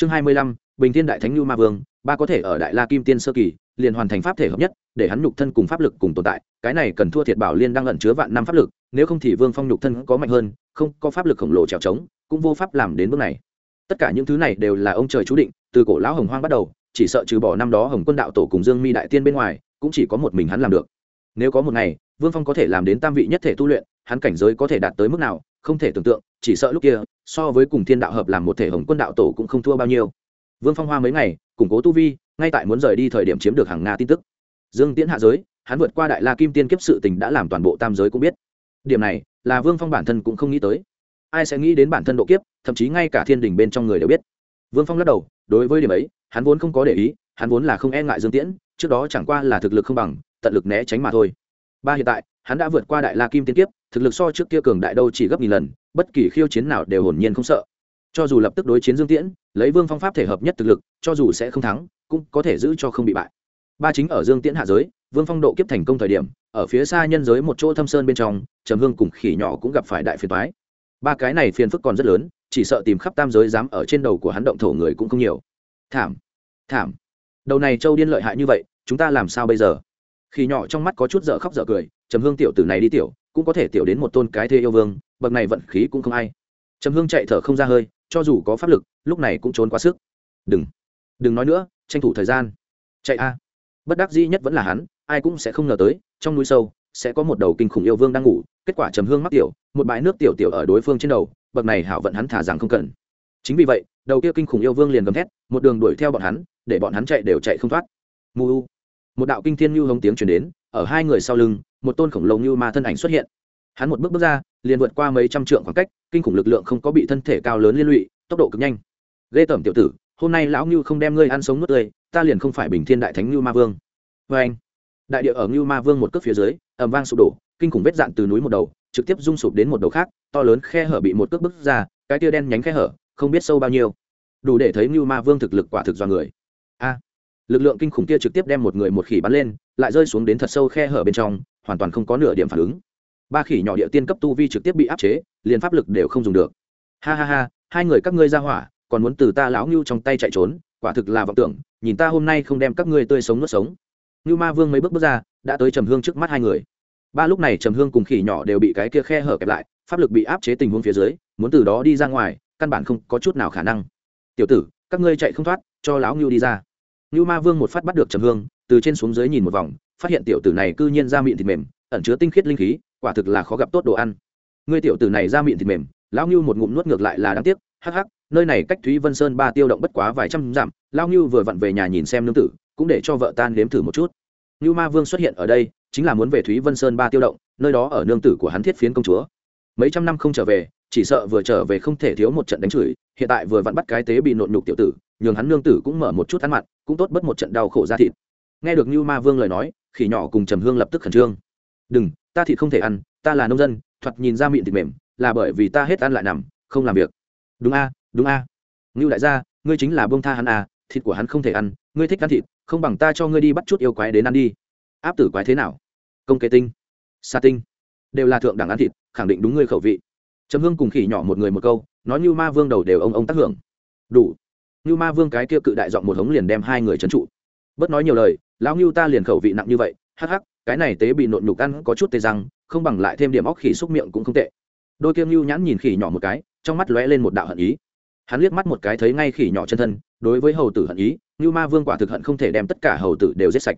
chương hai mươi lăm, bình thiên đại thánh lưu ma vương, ba có thể ở đại la kim tiên sơ kỳ, liền hoàn thành pháp thể hợp nhất, để hắn nhục thân cùng pháp lực cùng tồn tại. Cái này cần thua thiệt bảo liên đang ẩn chứa vạn năm pháp lực, nếu không thì vương phong nhục thân có mạnh hơn, không, có pháp lực khổng lồ trèo trống, cũng vô pháp làm đến bước này. Tất cả những thứ này đều là ông trời chú định, từ cổ lão hồng hoang bắt đầu, chỉ sợ trừ bỏ năm đó hồng quân đạo tổ cùng dương mi đại tiên bên ngoài, cũng chỉ có một mình hắn làm được. Nếu có một ngày, vương phong có thể làm đến tam vị nhất thể tu luyện, hắn cảnh giới có thể đạt tới mức nào, không thể tưởng tượng, chỉ sợ lúc kia so với cùng thiên đạo hợp làm một thể hồng quân đạo tổ cũng không thua bao nhiêu. Vương phong hoa mấy ngày, củng cố tu vi, ngay tại muốn rời đi thời điểm chiếm được hàng nga tin tức. Dương tiễn hạ giới, hắn vượt qua đại la kim tiên kiếp sự tình đã làm toàn bộ tam giới cũng biết. Điểm này, là vương phong bản thân cũng không nghĩ tới. Ai sẽ nghĩ đến bản thân độ kiếp, thậm chí ngay cả thiên đình bên trong người đều biết. Vương phong lắc đầu, đối với điểm ấy, hắn vốn không có để ý, hắn vốn là không e ngại dương tiễn, trước đó chẳng qua là thực lực không bằng, tận lực né tránh mà thôi. Ba hiện tại, hắn đã vượt qua đại la kim tiên kiếp, thực lực so trước kia cường đại đâu chỉ gấp nghìn lần bất kỳ khiêu chiến nào đều hồn nhiên không sợ. Cho dù lập tức đối chiến dương tiễn, lấy vương phong pháp thể hợp nhất thực lực, cho dù sẽ không thắng, cũng có thể giữ cho không bị bại. Ba chính ở dương tiễn hạ giới, vương phong độ kiếp thành công thời điểm, ở phía xa nhân giới một chỗ thâm sơn bên trong, trầm hương cùng khỉ nhỏ cũng gặp phải đại phiền toái. Ba cái này phiền phức còn rất lớn, chỉ sợ tìm khắp tam giới dám ở trên đầu của hắn động thổ người cũng không nhiều. Thảm thảm. Đầu này châu điên lợi hại như vậy, chúng ta làm sao bây giờ? Khi nhỏ trong mắt có chút dở khóc dở cười, trầm hương tiểu tử này đi tiểu cũng có thể tiểu đến một tôn cái thê yêu vương, bậc này vận khí cũng không ai. Trầm hương chạy thở không ra hơi, cho dù có pháp lực, lúc này cũng trốn quá sức. Đừng đừng nói nữa, tranh thủ thời gian. Chạy a. Bất đắc dĩ nhất vẫn là hắn, ai cũng sẽ không ngờ tới, trong núi sâu, sẽ có một đầu kinh khủng yêu vương đang ngủ. Kết quả trầm hương mắc tiểu, một bãi nước tiểu tiểu ở đối phương trên đầu, bậc này hảo vận hắn thả rằng không cần. Chính vì vậy, đầu kia kinh khủng yêu vương liền gầm thét, một đường đuổi theo bọn hắn, để bọn hắn chạy đều chạy không thoát. Mu một đạo kinh thiên như hống tiếng chuyển đến ở hai người sau lưng, một tôn khổng lồ như ma thân ảnh xuất hiện. Hắn một bước bước ra, liền vượt qua mấy trăm trượng khoảng cách, kinh khủng lực lượng không có bị thân thể cao lớn liên lụy, tốc độ cực nhanh. Ghê tởm tiểu tử, hôm nay lão ngưu không đem ngươi ăn sống nuốt tươi, ta liền không phải bình thiên đại thánh ngưu ma vương. Vê anh, đại địa ở ngưu ma vương một cước phía dưới ẩm vang sụp đổ, kinh khủng vết dạn từ núi một đầu, trực tiếp rung sụp đến một đầu khác, to lớn khe hở bị một cước bước ra, cái tia đen nhánh khe hở, không biết sâu bao nhiêu. Đủ để thấy ngưu ma vương thực lực quả thực do người. A lực lượng kinh khủng kia trực tiếp đem một người một khỉ bắn lên, lại rơi xuống đến thật sâu khe hở bên trong, hoàn toàn không có nửa điểm phản ứng. Ba khỉ nhỏ địa tiên cấp tu vi trực tiếp bị áp chế, liền pháp lực đều không dùng được. Ha ha ha, hai người các ngươi ra hỏa, còn muốn từ ta lão ngưu trong tay chạy trốn, quả thực là vọng tưởng, nhìn ta hôm nay không đem các ngươi tươi sống nuốt sống. Ngưu ma vương mấy bước bước ra, đã tới trầm hương trước mắt hai người. Ba lúc này trầm hương cùng khỉ nhỏ đều bị cái kia khe hở kẹp lại, pháp lực bị áp chế tình huống phía dưới, muốn từ đó đi ra ngoài, căn bản không có chút nào khả năng. Tiểu tử, các ngươi chạy không thoát, cho lão ngưu đi ra. Nưu ma vương một phát bắt được trầm hương, từ trên xuống dưới nhìn một vòng, phát hiện tiểu tử này cư nhiên ra miệng thịt mềm, ẩn chứa tinh khiết linh khí, quả thực là khó gặp tốt đồ ăn. Ngươi tiểu tử này ra miệng thịt mềm, lão Nưu một ngụm nuốt ngược lại là đáng tiếc, hắc hắc, nơi này cách thúy vân sơn ba tiêu động bất quá vài trăm dặm, lão Nưu vừa vặn về nhà nhìn xem nương tử, cũng để cho vợ tan nếm thử một chút. Nưu ma vương xuất hiện ở đây, chính là muốn về thúy vân sơn ba tiêu động, nơi đó ở nương tử của hắn thiết phiến công chúa. Mấy trăm năm không trở về, chỉ sợ vừa trở về không thể thiếu một trận đánh chửi, hiện tại vừa vặn bắt cái tế bị nộn nhục tiểu tử nhường hắn nương tử cũng mở một chút ăn mặn, cũng tốt bất một trận đau khổ ra thịt. Nghe được như ma vương lời nói, khỉ nhỏ cùng trầm hương lập tức khẩn trương. Đừng, ta thịt không thể ăn, ta là nông dân, thoạt nhìn ra miệng thịt mềm, là bởi vì ta hết ăn lại nằm, không làm việc. Đúng a đúng a. À. ngưu đại gia, ngươi chính là bông tha hắn à thịt của hắn không thể ăn, ngươi thích ăn thịt, không bằng ta cho ngươi đi bắt chút yêu quái đến ăn đi. Áp tử quái thế nào? Công kế tinh, sa tinh, đều là thượng đẳng ăn thịt, khẳng định đúng ngươi khẩu vị. Trầm hương cùng khỉ nhỏ một người một câu, nói như ma vương đầu đều ông ông tác hưởng. Đủ như ma vương cái kia cự đại giọng một hống liền đem hai người trấn trụ. Bớt nói nhiều lời, lão ngưu ta liền khẩu vị nặng như vậy, hắc hắc, cái này tế bị nộn nhục ăn có chút tê răng, không bằng lại thêm điểm óc khỉ xúc miệng cũng không tệ. Đôi kia ngưu nhãn nhìn khỉ nhỏ một cái, trong mắt lóe lên một đạo hận ý. Hắn liếc mắt một cái thấy ngay khỉ nhỏ chân thân, đối với hầu tử hận ý, ngưu ma vương quả thực hận không thể đem tất cả hầu tử đều giết sạch.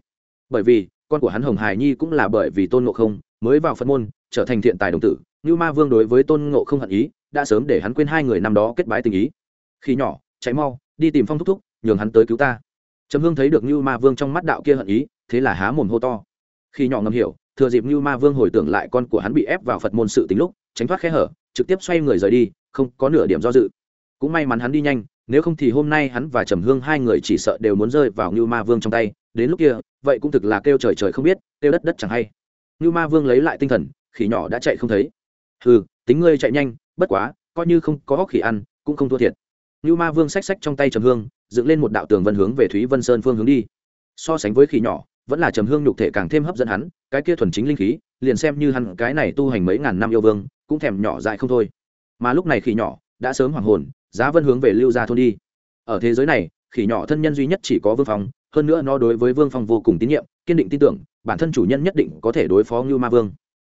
Bởi vì, con của hắn hồng Hải nhi cũng là bởi vì tôn ngộ không, mới vào phân môn, trở thành thiện tài đồng tử, ngưu ma vương đối với tôn ngộ không hận ý, đã sớm để hắn quên hai người năm đó kết bái tình ý. Khi nhỏ cháy mau đi tìm phong thúc thúc, nhường hắn tới cứu ta. Trầm hương thấy được như ma vương trong mắt đạo kia hận ý, thế là há mồm hô to. Khi nhỏ ngầm hiểu, thừa dịp như ma vương hồi tưởng lại con của hắn bị ép vào phật môn sự tính lúc, tránh thoát khe hở, trực tiếp xoay người rời đi, không có nửa điểm do dự. Cũng may mắn hắn đi nhanh, nếu không thì hôm nay hắn và trầm hương hai người chỉ sợ đều muốn rơi vào như ma vương trong tay. Đến lúc kia, vậy cũng thực là kêu trời trời không biết, kêu đất đất chẳng hay. Như ma vương lấy lại tinh thần, khỉ nhỏ đã chạy không thấy. Ừ tính ngươi chạy nhanh, bất quá, coi như không có khỉ ăn, cũng không thua thiệt. Nưu ma vương xách xách trong tay trầm hương, dựng lên một đạo tường vân hướng về thúy vân sơn phương hướng đi. So sánh với khỉ nhỏ, vẫn là trầm hương nhục thể càng thêm hấp dẫn hắn, cái kia thuần chính linh khí, liền xem như hắn cái này tu hành mấy ngàn năm yêu vương, cũng thèm nhỏ dại không thôi. Mà lúc này khỉ nhỏ đã sớm hoàng hồn, giá vân hướng về lưu gia thôn đi. Ở thế giới này, khỉ nhỏ thân nhân duy nhất chỉ có vương phong, hơn nữa nó đối với vương phong vô cùng tín nhiệm, kiên định tin tưởng, bản thân chủ nhân nhất định có thể đối phó Nưu ma vương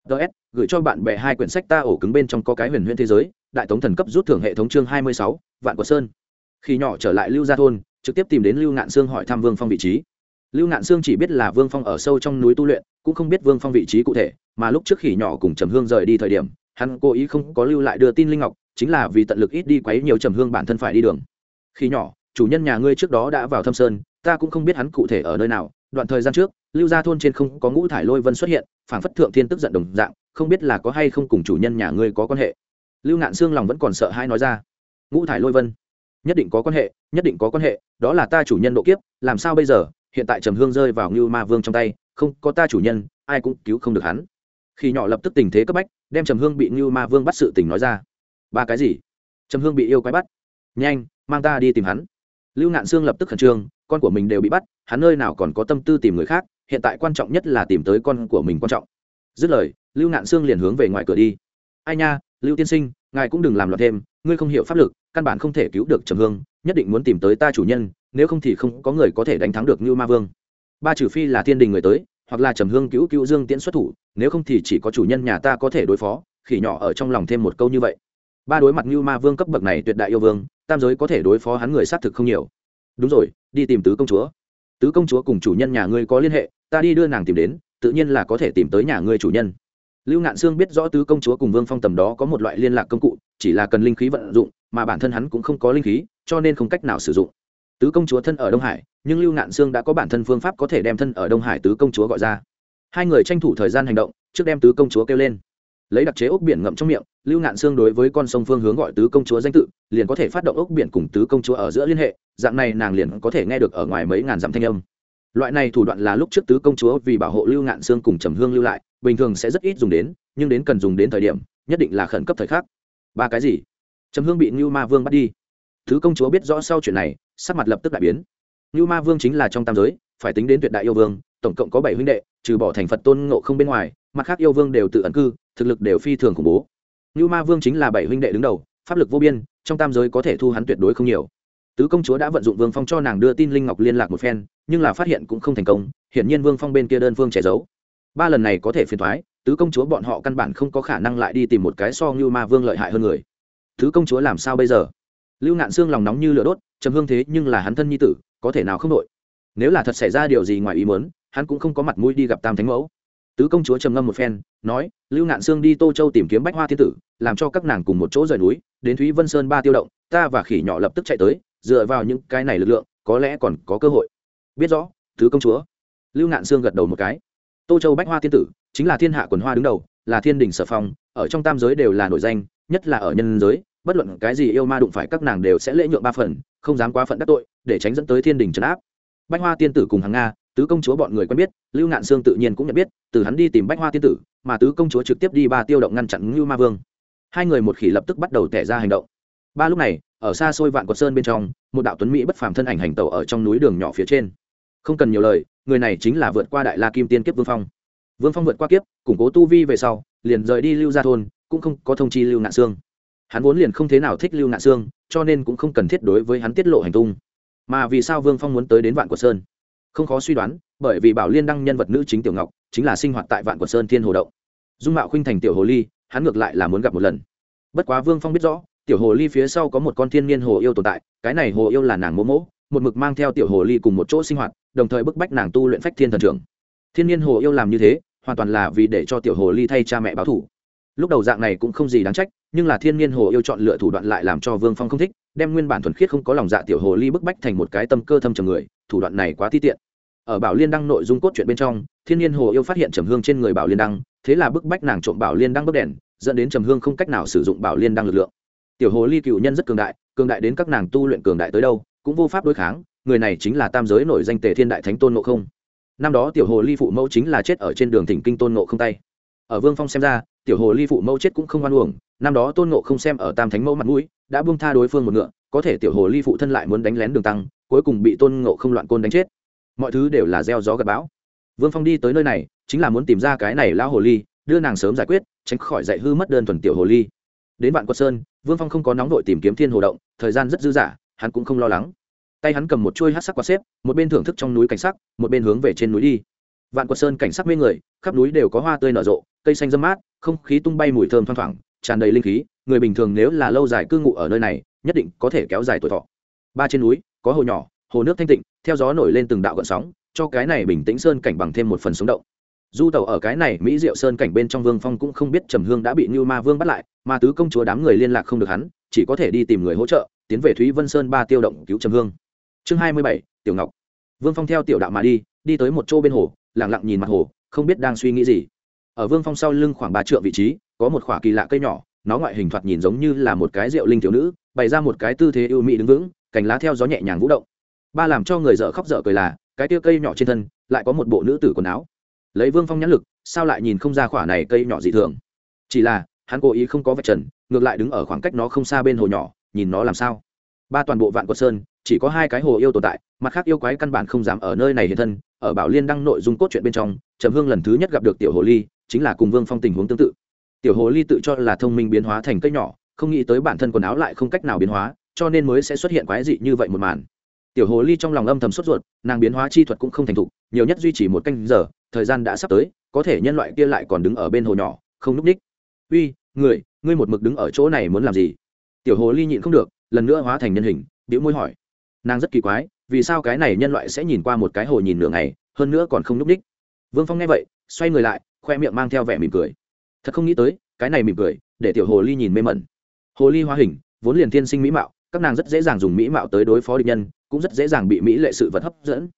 ts gửi cho bạn bè hai quyển sách ta ổ cứng bên trong có cái huyền huyễn thế giới, đại tống thần cấp rút thưởng hệ thống chương hai mươi sáu, vạn của sơn. Khi nhỏ trở lại lưu gia thôn, trực tiếp tìm đến lưu ngạn sương hỏi thăm vương phong vị trí. Lưu ngạn sương chỉ biết là vương phong ở sâu trong núi tu luyện, cũng không biết vương phong vị trí cụ thể, mà lúc trước khỉ nhỏ cùng trầm hương rời đi thời điểm, hắn cố ý không có lưu lại đưa tin linh ngọc, chính là vì tận lực ít đi quấy nhiều trầm hương bản thân phải đi đường. Khi nhỏ, chủ nhân nhà ngươi trước đó đã vào thâm sơn, ta cũng không biết hắn cụ thể ở nơi nào, đoạn thời gian trước lưu gia thôn trên không có ngũ thải lôi vân xuất hiện phản phất thượng thiên tức giận đồng dạng, không biết là có hay không cùng chủ nhân nhà ngươi có quan hệ. Lưu ngạn xương lòng vẫn còn sợ hãi nói ra, ngũ thải lôi vân, nhất định có quan hệ, nhất định có quan hệ, đó là ta chủ nhân độ kiếp, làm sao bây giờ? Hiện tại trầm hương rơi vào ngưu ma vương trong tay, không có ta chủ nhân, ai cũng cứu không được hắn. Khi nhỏ lập tức tình thế cấp bách, đem trầm hương bị ngưu ma vương bắt sự tình nói ra. Ba cái gì? Trầm hương bị yêu quái bắt. Nhanh, mang ta đi tìm hắn. Lưu ngạn sương lập tức khẩn trương, con của mình đều bị bắt, hắn nơi nào còn có tâm tư tìm người khác hiện tại quan trọng nhất là tìm tới con của mình quan trọng. Dứt lời, lưu nạn sương liền hướng về ngoài cửa đi. Ai nha, lưu tiên sinh, ngài cũng đừng làm loạn thêm, ngươi không hiểu pháp lực, căn bản không thể cứu được trầm hương, nhất định muốn tìm tới ta chủ nhân, nếu không thì không có người có thể đánh thắng được như ma vương. Ba trừ phi là thiên đình người tới, hoặc là trầm hương cứu cứu dương tiễn xuất thủ, nếu không thì chỉ có chủ nhân nhà ta có thể đối phó, khỉ nhỏ ở trong lòng thêm một câu như vậy. Ba đối mặt như ma vương cấp bậc này tuyệt đại yêu vương, tam giới có thể đối phó hắn người xác thực không nhiều. Đúng rồi, đi tìm tứ công chúa. Tứ công chúa cùng chủ nhân nhà ngươi có liên hệ ta đi đưa nàng tìm đến, tự nhiên là có thể tìm tới nhà ngươi chủ nhân. Lưu ngạn sương biết rõ tứ công chúa cùng vương phong tầm đó có một loại liên lạc công cụ, chỉ là cần linh khí vận dụng, mà bản thân hắn cũng không có linh khí, cho nên không cách nào sử dụng. Tứ công chúa thân ở đông hải, nhưng lưu ngạn sương đã có bản thân phương pháp có thể đem thân ở đông hải tứ công chúa gọi ra. Hai người tranh thủ thời gian hành động, trước đem tứ công chúa kêu lên. Lấy đặc chế ốc biển ngậm trong miệng, lưu ngạn Sương đối với con sông phương hướng gọi tứ công chúa danh tự, liền có thể phát động ốc biển cùng tứ công chúa ở giữa liên hệ, dạng này nàng liền có thể nghe được ở ngoài mấy ngàn dặm thanh âm loại này thủ đoạn là lúc trước tứ công chúa vì bảo hộ lưu ngạn xương cùng trầm hương lưu lại, bình thường sẽ rất ít dùng đến, nhưng đến cần dùng đến thời điểm, nhất định là khẩn cấp thời khắc. Ba cái gì? Trầm hương bị ngưu ma vương bắt đi. Tứ công chúa biết rõ sau chuyện này, sắc mặt lập tức đại biến. Ngưu ma vương chính là trong tam giới, phải tính đến tuyệt đại yêu vương, tổng cộng có bảy huynh đệ, trừ bỏ thành phật tôn ngộ không bên ngoài, mặt khác yêu vương đều tự ẩn cư, thực lực đều phi thường khủng bố. Ngưu ma vương chính là bảy huynh đệ đứng đầu, pháp lực vô biên, trong tam giới có thể thu hắn tuyệt đối không nhiều tứ công chúa đã vận dụng vương phong cho nàng đưa tin linh ngọc liên lạc một phen, nhưng là phát hiện cũng không thành công, hiển nhiên vương phong bên kia đơn phương che giấu. Ba lần này có thể phiền thoái, tứ công chúa bọn họ căn bản không có khả năng lại đi tìm một cái so như ma vương lợi hại hơn người. Tứ công chúa làm sao bây giờ? Lưu ngạn xương lòng nóng như lửa đốt, trầm hương thế nhưng là hắn thân nhi tử, có thể nào không đội? Nếu là thật xảy ra điều gì ngoài ý muốn, hắn cũng không có mặt mũi đi gặp tam thánh mẫu. Tứ công chúa trầm ngâm một phen, nói, lưu ngạn sương đi tô châu tìm kiếm bách hoa thiên tử, làm cho các nàng cùng một chỗ rời núi, đến thúy vân sơn ba tiêu động, ta và khỉ nhỏ lập tức chạy tới dựa vào những cái này lực lượng, có lẽ còn có cơ hội. Biết rõ tứ công chúa. Lưu ngạn sương gật đầu một cái. Tô châu bách hoa thiên tử, chính là thiên hạ quần hoa đứng đầu, là thiên đình sở phong, ở trong tam giới đều là nổi danh, nhất là ở nhân giới, bất luận cái gì yêu ma đụng phải các nàng đều sẽ lễ nhượng ba phần, không dám quá phận đắc tội, để tránh dẫn tới thiên đình trấn áp. Bách hoa tiên tử cùng hàng nga, tứ công chúa bọn người quen biết, lưu ngạn sương tự nhiên cũng nhận biết, từ hắn đi tìm bách hoa tiên tử, mà tứ công chúa trực tiếp đi ba tiêu động ngăn chặn ngưu ma vương. Hai người một khỉ lập tức bắt đầu tẻ ra hành động. Ba lúc này ở xa xôi vạn quật sơn bên trong, một đạo tuấn mỹ bất phàm thân ảnh hành tàu ở trong núi đường nhỏ phía trên. Không cần nhiều lời, người này chính là vượt qua đại la kim tiên kiếp vương phong. Vương phong vượt qua kiếp, củng cố tu vi về sau, liền rời đi lưu gia thôn, cũng không có thông chi lưu ngạn sương. Hắn vốn liền không thế nào thích lưu ngạn sương, cho nên cũng không cần thiết đối với hắn tiết lộ hành tung. Mà vì sao vương phong muốn tới đến vạn quật sơn? Không khó suy đoán, bởi vì bảo liên đăng nhân vật nữ chính tiểu ngọc, chính là sinh hoạt tại vạn quật sơn thiên hồ động. Dung mạo khuynh thành tiểu hồ ly, hắn ngược lại là muốn gặp một lần. Bất quá vương phong biết rõ tiểu hồ ly phía sau có một con thiên niên hồ yêu tồn tại, cái này hồ yêu là nàng mỗ mỗ một mực mang theo tiểu hồ ly cùng một chỗ sinh hoạt, đồng thời bức bách nàng tu luyện phách thiên thần trưởng. Thiên niên hồ yêu làm như thế, hoàn toàn là vì để cho tiểu hồ ly thay cha mẹ báo thủ lúc đầu dạng này cũng không gì đáng trách, nhưng là thiên niên hồ yêu chọn lựa thủ đoạn lại làm cho vương phong không thích, đem nguyên bản thuần khiết không có lòng dạ tiểu hồ ly bức bách thành một cái tâm cơ thâm trầm người, thủ đoạn này quá ti tiện. Ở bảo liên đăng nội dung cốt truyện bên trong, thiên nhiên hồ yêu phát hiện trầm hương trên người bảo liên đăng, thế là bức bách nàng trộm bảo liên đăng bức đèn, dẫn đến trầm hương không cách nào sử dụng bảo liên đăng lực lượng tiểu hồ ly cựu nhân rất cường đại cường đại đến các nàng tu luyện cường đại tới đâu, cũng vô pháp đối kháng, người này chính là tam giới nổi danh tề thiên đại thánh tôn ngộ không. Năm đó tiểu hồ ly phụ mẫu chính là chết ở trên đường thỉnh kinh tôn ngộ không tay. Ở vương phong xem ra, tiểu hồ ly phụ mẫu chết cũng không hoan uổng, năm đó tôn ngộ không xem ở tam thánh mẫu mặt mũi, đã buông tha đối phương một ngựa, có thể tiểu hồ ly phụ thân lại muốn đánh lén đường tăng, cuối cùng bị tôn ngộ không loạn côn đánh chết. Mọi thứ đều là gieo gió gặp bão. Vương phong đi tới nơi này, chính là muốn tìm ra cái này lao hồ ly, đưa nàng sớm giải quyết, tránh khỏi dạy hư mất đơn thuần tiểu hồ ly đến vạn quật sơn, vương phong không có nóng đội tìm kiếm thiên hồ động, thời gian rất dư dả, hắn cũng không lo lắng. Tay hắn cầm một chuôi hát sắc quạt xếp, một bên thưởng thức trong núi cảnh sắc, một bên hướng về trên núi đi. Vạn quật sơn cảnh sắc mê người, khắp núi đều có hoa tươi nở rộ, cây xanh dâm mát, không khí tung bay mùi thơm thoang thoảng, tràn đầy linh khí, người bình thường nếu là lâu dài cư ngụ ở nơi này, nhất định có thể kéo dài tuổi thọ. Ba trên núi, có hồ nhỏ, hồ nước thanh tịnh, theo gió nổi lên từng đạo gợn sóng, cho cái này bình tĩnh sơn cảnh bằng thêm một phần sống động du tàu ở cái này mỹ diệu sơn cảnh bên trong vương phong cũng không biết trầm hương đã bị như ma vương bắt lại, mà tứ công chúa đám người liên lạc không được hắn, chỉ có thể đi tìm người hỗ trợ, tiến về thúy vân sơn ba tiêu động cứu trầm hương. Chương hai mươi bảy, tiểu ngọc. Vương phong theo tiểu đạo mà đi đi tới một chỗ bên hồ lẳng lặng nhìn mặt hồ, không biết đang suy nghĩ gì. Ở vương phong sau lưng khoảng ba trượng vị trí, có một khoả kỳ lạ cây nhỏ, nó ngoại hình thoạt nhìn giống như là một cái rượu linh thiếu nữ, bày ra một cái tư thế ưu mỹ đứng vững, cành lá theo gió nhẹ nhàng vũ động. Ba làm cho người dở khóc dở cười là, cái tia cây nhỏ trên thân, lại có một bộ nữ tử quần áo lấy vương phong nhãn lực, sao lại nhìn không ra khỏa này cây nhỏ dị thường? Chỉ là, hắn cố ý không có vạch trần, ngược lại đứng ở khoảng cách nó không xa bên hồ nhỏ, nhìn nó làm sao? Ba toàn bộ vạn quật sơn, chỉ có hai cái hồ yêu tồn tại, mặt khác yêu quái căn bản không dám ở nơi này hiện thân, ở bảo liên đăng nội dung cốt truyện bên trong, trầm hương lần thứ nhất gặp được tiểu hồ ly, chính là cùng vương phong tình huống tương tự. Tiểu hồ ly tự cho là thông minh biến hóa thành cây nhỏ, không nghĩ tới bản thân quần áo lại không cách nào biến hóa, cho nên mới sẽ xuất hiện quái dị như vậy một màn. Tiểu hồ ly trong lòng âm thầm sốt ruột, nàng biến hóa chi thuật cũng không thành thục, nhiều nhất duy trì một canh giờ thời gian đã sắp tới, có thể nhân loại kia lại còn đứng ở bên hồ nhỏ, không núp ních. Uy, người, ngươi một mực đứng ở chỗ này muốn làm gì? Tiểu hồ ly nhịn không được, lần nữa hóa thành nhân hình điệu môi hỏi. Nàng rất kỳ quái, vì sao cái này nhân loại sẽ nhìn qua một cái hồ nhìn nửa ngày, hơn nữa còn không núp ních? Vương phong nghe vậy, xoay người lại, khoe miệng mang theo vẻ mỉm cười. Thật không nghĩ tới, cái này mỉm cười, để tiểu hồ ly nhìn mê mẩn. Hồ ly hóa hình, vốn liền thiên sinh mỹ mạo, các nàng rất dễ dàng dùng mỹ mạo tới đối phó địch nhân, cũng rất dễ dàng bị mỹ lệ sự vật hấp dẫn.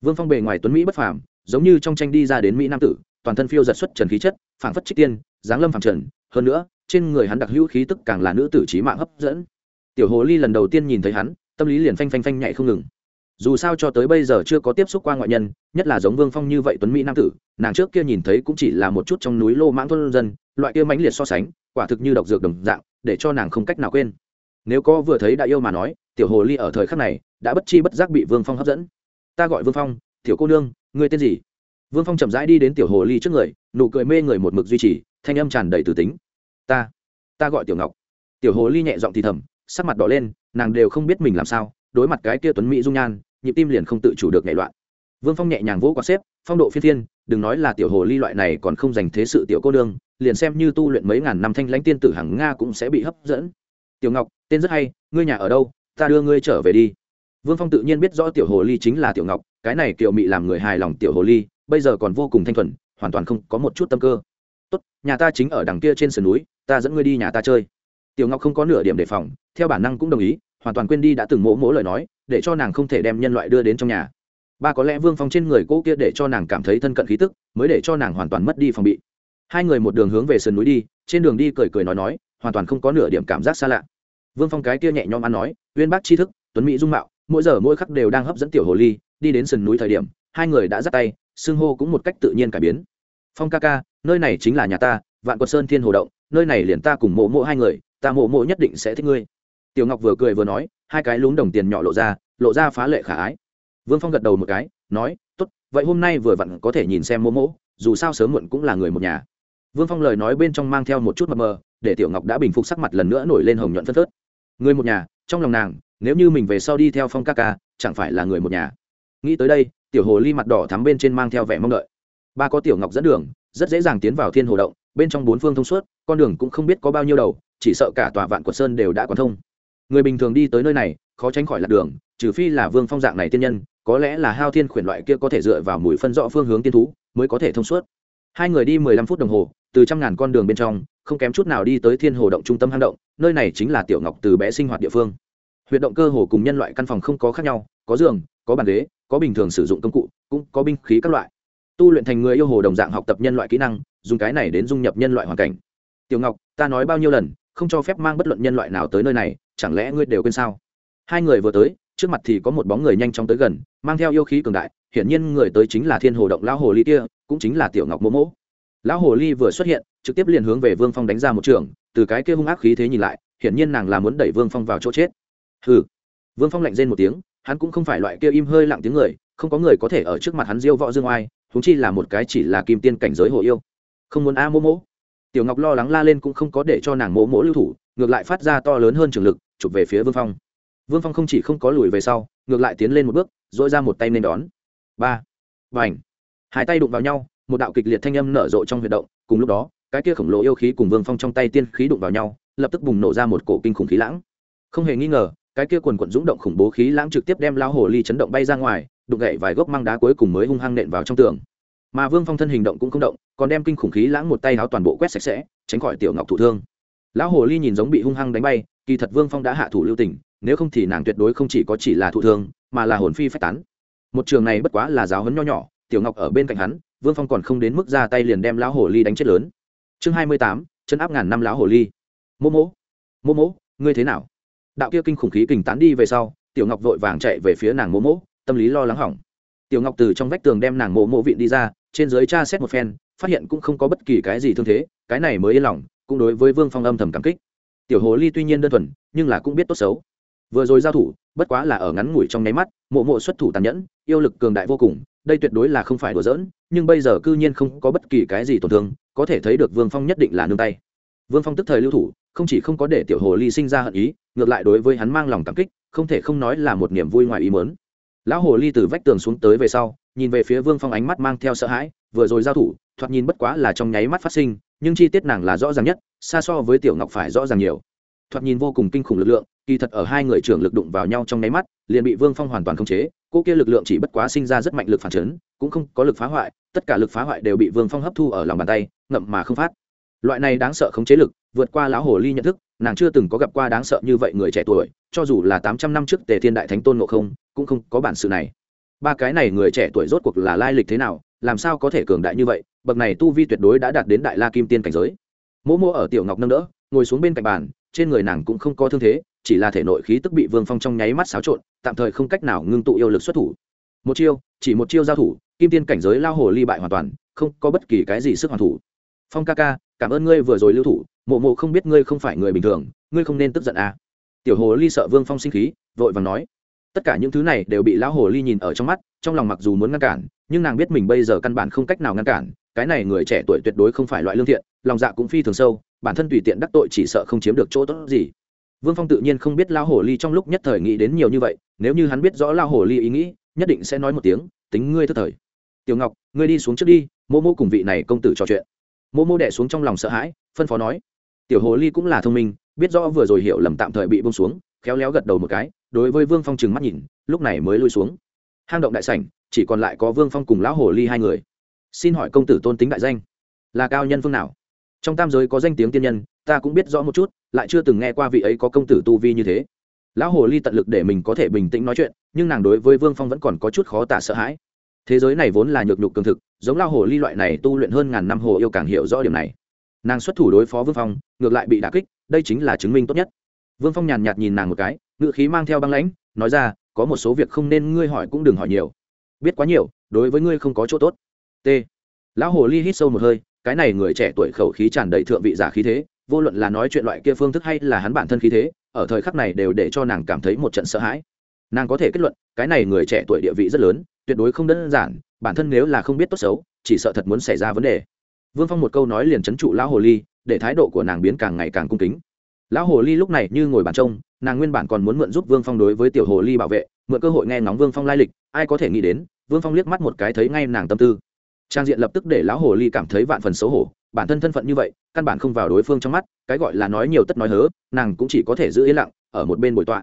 Vương phong bề ngoài tuấn mỹ bất phàm giống như trong tranh đi ra đến mỹ nam tử, toàn thân phiêu giật xuất trần khí chất, phảng phất trích tiên giáng lâm phảng trần. Hơn nữa, trên người hắn đặc hữu khí tức càng là nữ tử trí mạng hấp dẫn. Tiểu hồ ly lần đầu tiên nhìn thấy hắn, tâm lý liền phanh phanh phanh nhạy không ngừng. Dù sao cho tới bây giờ chưa có tiếp xúc qua ngoại nhân, nhất là giống vương phong như vậy tuấn mỹ nam tử, nàng trước kia nhìn thấy cũng chỉ là một chút trong núi lô mãng thôn dân, loại kia mãnh liệt so sánh, quả thực như độc dược đồng dạng, để cho nàng không cách nào quên. Nếu có vừa thấy đã yêu mà nói, tiểu hồ ly ở thời khắc này, đã bất chi bất giác bị vương phong hấp dẫn. Ta gọi vương phong tiểu cô nương ngươi tên gì? Vương phong chậm rãi đi đến tiểu hồ ly trước người nụ cười mê người một mực duy trì thanh âm tràn đầy từ tính. Ta ta gọi tiểu ngọc. Tiểu hồ ly nhẹ giọng thì thầm sắc mặt đỏ lên nàng đều không biết mình làm sao đối mặt cái kia tuấn mỹ dung nhan nhịp tim liền không tự chủ được nhảy loạn. Vương phong nhẹ nhàng vỗ qua xếp phong độ phi thiên đừng nói là tiểu hồ ly loại này còn không dành thế sự tiểu cô đương, liền xem như tu luyện mấy ngàn năm thanh lãnh tiên tử hằng nga cũng sẽ bị hấp dẫn. Tiểu ngọc tên rất hay ngươi nhà ở đâu? Ta đưa ngươi trở về đi vương phong tự nhiên biết rõ tiểu hồ ly chính là tiểu ngọc, cái này kiều mị làm người hài lòng tiểu hồ ly, bây giờ còn vô cùng thanh thuần, hoàn toàn không có một chút tâm cơ. Tốt, nhà ta chính ở đằng kia trên sườn núi, ta dẫn ngươi đi nhà ta chơi. Tiểu ngọc không có nửa điểm đề phòng, theo bản năng cũng đồng ý, hoàn toàn quên đi đã từng mỗ mỗ lời nói, để cho nàng không thể đem nhân loại đưa đến trong nhà. Ba có lẽ vương phong trên người cô kia để cho nàng cảm thấy thân cận khí tức, mới để cho nàng hoàn toàn mất đi phòng bị. Hai người một đường hướng về sườn núi đi, trên đường đi cười cười nói nói, hoàn toàn không có nửa điểm cảm giác xa lạ. Vương phong cái kia nhẹ nhõm ăn nói, uyên bác tri thức, tuấn mỹ dung mạo mỗi giờ mỗi khắc đều đang hấp dẫn tiểu hồ ly, đi đến sườn núi thời điểm, hai người đã dắt tay, xưng hô cũng một cách tự nhiên cải biến. Phong ca ca, nơi này chính là nhà ta, vạn quật sơn thiên hồ động, nơi này liền ta cùng mộ mộ hai người, ta mộ mộ nhất định sẽ thích ngươi. Tiểu ngọc vừa cười vừa nói, hai cái lúng đồng tiền nhỏ lộ ra lộ ra phá lệ khả ái. Vương phong gật đầu một cái, nói, tốt, vậy hôm nay vừa vặn có thể nhìn xem mộ mộ, dù sao sớm muộn cũng là người một nhà. Vương phong lời nói bên trong mang theo một chút mập mờ, để tiểu ngọc đã bình phục sắc mặt lần nữa nổi lên hồng nhuận phân phớt. Người một nhà, trong lòng nàng nếu như mình về sau đi theo phong ca ca, chẳng phải là người một nhà. Nghĩ tới đây, tiểu hồ ly mặt đỏ thắm bên trên mang theo vẻ mong đợi. Ba có tiểu ngọc dẫn đường, rất dễ dàng tiến vào thiên hồ động, bên trong bốn phương thông suốt, con đường cũng không biết có bao nhiêu đầu, chỉ sợ cả tòa vạn của sơn đều đã còn thông. Người bình thường đi tới nơi này, khó tránh khỏi lạc đường, trừ phi là vương phong dạng này tiên nhân, có lẽ là hao thiên khuyển loại kia có thể dựa vào mùi phân rõ phương hướng tiên thú, mới có thể thông suốt. Hai người đi mười lăm phút đồng hồ, từ trăm ngàn con đường bên trong, không kém chút nào đi tới thiên hồ động trung tâm hang động, nơi này chính là tiểu ngọc từ bé sinh hoạt địa phương huyệt động cơ hồ cùng nhân loại căn phòng không có khác nhau, có giường, có bàn ghế, có bình thường sử dụng công cụ, cũng có binh khí các loại. Tu luyện thành người yêu hồ đồng dạng học tập nhân loại kỹ năng, dùng cái này đến dung nhập nhân loại hoàn cảnh. Tiểu ngọc, ta nói bao nhiêu lần, không cho phép mang bất luận nhân loại nào tới nơi này, chẳng lẽ ngươi đều quên sao? Hai người vừa tới, trước mặt thì có một bóng người nhanh chóng tới gần, mang theo yêu khí cường đại, hiển nhiên người tới chính là thiên hồ động lão hồ ly kia, cũng chính là tiểu ngọc mỗ mỗ. Lão hồ ly vừa xuất hiện, trực tiếp liền hướng về vương phong đánh ra một trường, từ cái kia hung ác khí thế nhìn lại, hiển nhiên nàng là muốn đẩy vương phong vào chỗ chết hừ. Vương phong lạnh rên một tiếng, hắn cũng không phải loại kia im hơi lặng tiếng người, không có người có thể ở trước mặt hắn diêu võ dương oai thúng chi là một cái chỉ là kim tiên cảnh giới hồ yêu. Không muốn a mỗ mỗ. Tiểu ngọc lo lắng la lên cũng không có để cho nàng mỗ mỗ lưu thủ, ngược lại phát ra to lớn hơn trường lực, chụp về phía vương phong. Vương phong không chỉ không có lùi về sau, ngược lại tiến lên một bước dội ra một tay nên đón. Ba. Và hai tay đụng vào nhau, một đạo kịch liệt thanh âm nở rộ trong huyệt động, cùng lúc đó, cái kia khổng lồ yêu khí cùng vương phong trong tay tiên khí đụng vào nhau, lập tức bùng nổ ra một cổ kinh khủng khí lãng. Không hề nghi ngờ cái kia quần quần dũng động khủng bố khí lãng trực tiếp đem lao hồ ly chấn động bay ra ngoài, đụng gậy vài gốc măng đá cuối cùng mới hung hăng nện vào trong tường. Mà vương phong thân hình động cũng không động, còn đem kinh khủng khí lãng một tay háo toàn bộ quét sạch sẽ, tránh khỏi tiểu ngọc thụ thương. Lão hồ ly nhìn giống bị hung hăng đánh bay, kỳ thật vương phong đã hạ thủ lưu tình, nếu không thì nàng tuyệt đối không chỉ có chỉ là thụ thương, mà là hồn phi phách tán. Một trường này bất quá là giáo hấn nho nhỏ, tiểu ngọc ở bên cạnh hắn, vương phong còn không đến mức ra tay liền đem lão hồ ly đánh chết lớn. Chương hai mươi tám chân áp ngàn năm lão hồ ly. Mô mỗ mô mỗ, ngươi thế nào? Đạo kia kinh khủng khí kình tán đi về sau, tiểu ngọc vội vàng chạy về phía nàng mô mỗ tâm lý lo lắng hỏng. Tiểu ngọc từ trong vách tường đem nàng mô mỗ vịn đi ra, trên dưới tra xét một phen, phát hiện cũng không có bất kỳ cái gì thương thế, cái này mới yên lòng, cũng đối với vương phong âm thầm cảm kích. Tiểu hồ ly tuy nhiên đơn thuần, nhưng là cũng biết tốt xấu. Vừa rồi giao thủ, bất quá là ở ngắn ngủi trong nháy mắt, mộ mộ xuất thủ tàn nhẫn, yêu lực cường đại vô cùng, đây tuyệt đối là không phải đùa giỡn, nhưng bây giờ cư nhiên không có bất kỳ cái gì tổn thương, có thể thấy được vương phong nhất định là nương tay. Vương phong tức thời lưu thủ, không chỉ không có để tiểu hồ ly sinh ra hận ý ngược lại đối với hắn mang lòng cảm kích, không thể không nói là một niềm vui ngoài ý mớn lão hồ ly từ vách tường xuống tới về sau, nhìn về phía vương phong ánh mắt mang theo sợ hãi, vừa rồi giao thủ, thoạt nhìn bất quá là trong nháy mắt phát sinh, nhưng chi tiết nàng là rõ ràng nhất, xa so với tiểu ngọc phải rõ ràng nhiều. Thoạt nhìn vô cùng kinh khủng lực lượng, kỳ thật ở hai người trưởng lực đụng vào nhau trong nháy mắt, liền bị vương phong hoàn toàn khống chế, cô kia lực lượng chỉ bất quá sinh ra rất mạnh lực phản chấn, cũng không có lực phá hoại, tất cả lực phá hoại đều bị vương phong hấp thu ở lòng bàn tay, ngậm mà không phát loại này đáng sợ khống chế lực, vượt qua lão hồ ly nhận thức, nàng chưa từng có gặp qua đáng sợ như vậy người trẻ tuổi, cho dù là tám trăm năm trước tề thiên đại thánh tôn ngộ không, cũng không có bản sự này. Ba cái này người trẻ tuổi rốt cuộc là lai lịch thế nào, làm sao có thể cường đại như vậy, bậc này tu vi tuyệt đối đã đạt đến đại la kim tiên cảnh giới. Mỗ mỗ ở tiểu ngọc nâng đỡ, ngồi xuống bên cạnh bàn, trên người nàng cũng không có thương thế, chỉ là thể nội khí tức bị vương phong trong nháy mắt xáo trộn, tạm thời không cách nào ngưng tụ yêu lực xuất thủ. Một chiêu, chỉ một chiêu giao thủ, kim tiên cảnh giới lao hồ ly bại hoàn toàn, không có bất kỳ cái gì sức hoàn thủ phong ca ca, cảm ơn ngươi vừa rồi lưu thủ, mộ mộ không biết ngươi không phải người bình thường, ngươi không nên tức giận à. tiểu hồ ly sợ vương phong sinh khí, vội vàng nói. Tất cả những thứ này đều bị lão hồ ly nhìn ở trong mắt, trong lòng mặc dù muốn ngăn cản, nhưng nàng biết mình bây giờ căn bản không cách nào ngăn cản, cái này người trẻ tuổi tuyệt đối không phải loại lương thiện, lòng dạ cũng phi thường sâu, bản thân tùy tiện đắc tội chỉ sợ không chiếm được chỗ tốt gì. Vương phong tự nhiên không biết lao hồ ly trong lúc nhất thời nghĩ đến nhiều như vậy, nếu như hắn biết rõ lao hồ ly ý nghĩ, nhất định sẽ nói một tiếng, tính ngươi thất thời. Tiểu ngọc, ngươi đi xuống trước đi mô mô cùng vị này công tử trò chuyện mô mô đẻ xuống trong lòng sợ hãi, phân phó nói, tiểu hồ ly cũng là thông minh, biết rõ vừa rồi hiểu lầm tạm thời bị bông xuống, khéo léo gật đầu một cái, đối với vương phong trừng mắt nhìn, lúc này mới lui xuống. Hang động đại sảnh, chỉ còn lại có vương phong cùng lão hồ ly hai người. Xin hỏi công tử tôn tính đại danh, là cao nhân phương nào? Trong tam giới có danh tiếng tiên nhân, ta cũng biết rõ một chút, lại chưa từng nghe qua vị ấy có công tử tu vi như thế. Lão hồ ly tận lực để mình có thể bình tĩnh nói chuyện, nhưng nàng đối với vương phong vẫn còn có chút khó tả sợ hãi thế giới này vốn là nhược nhục cường thực, giống lao hồ ly loại này tu luyện hơn ngàn năm hồ yêu càng hiểu rõ điểm này. Nàng xuất thủ đối phó vương phong, ngược lại bị đà kích, đây chính là chứng minh tốt nhất. Vương phong nhàn nhạt nhìn nàng một cái ngự khí mang theo băng lãnh, nói ra, có một số việc không nên ngươi hỏi cũng đừng hỏi nhiều. Biết quá nhiều, đối với ngươi không có chỗ tốt. T. Lão hồ ly hít sâu một hơi, cái này người trẻ tuổi khẩu khí tràn đầy thượng vị giả khí thế, vô luận là nói chuyện loại kia phương thức hay là hắn bản thân khí thế, ở thời khắc này đều để cho nàng cảm thấy một trận sợ hãi. Nàng có thể kết luận, cái này người trẻ tuổi địa vị rất lớn tuyệt đối không đơn giản, bản thân nếu là không biết tốt xấu, chỉ sợ thật muốn xảy ra vấn đề. Vương phong một câu nói liền c trụ lão hồ ly, để thái độ của nàng biến càng ngày càng cung kính. Lão hồ ly lúc này như ngồi bàn trông, nàng nguyên bản còn muốn mượn giúp vương phong đối với tiểu hồ ly bảo vệ, mượn cơ hội nghe ngóng vương phong lai lịch, ai có thể nghĩ đến, vương phong liếc mắt một cái thấy ngay nàng tâm tư. Trang diện lập tức để lão hồ ly cảm thấy vạn phần xấu hổ, bản thân thân phận như vậy, căn bản không vào đối phương trong mắt, cái gọi là nói nhiều tất nói hớ, nàng cũng chỉ có thể giữ yên lặng, ở một bên bồi tọa.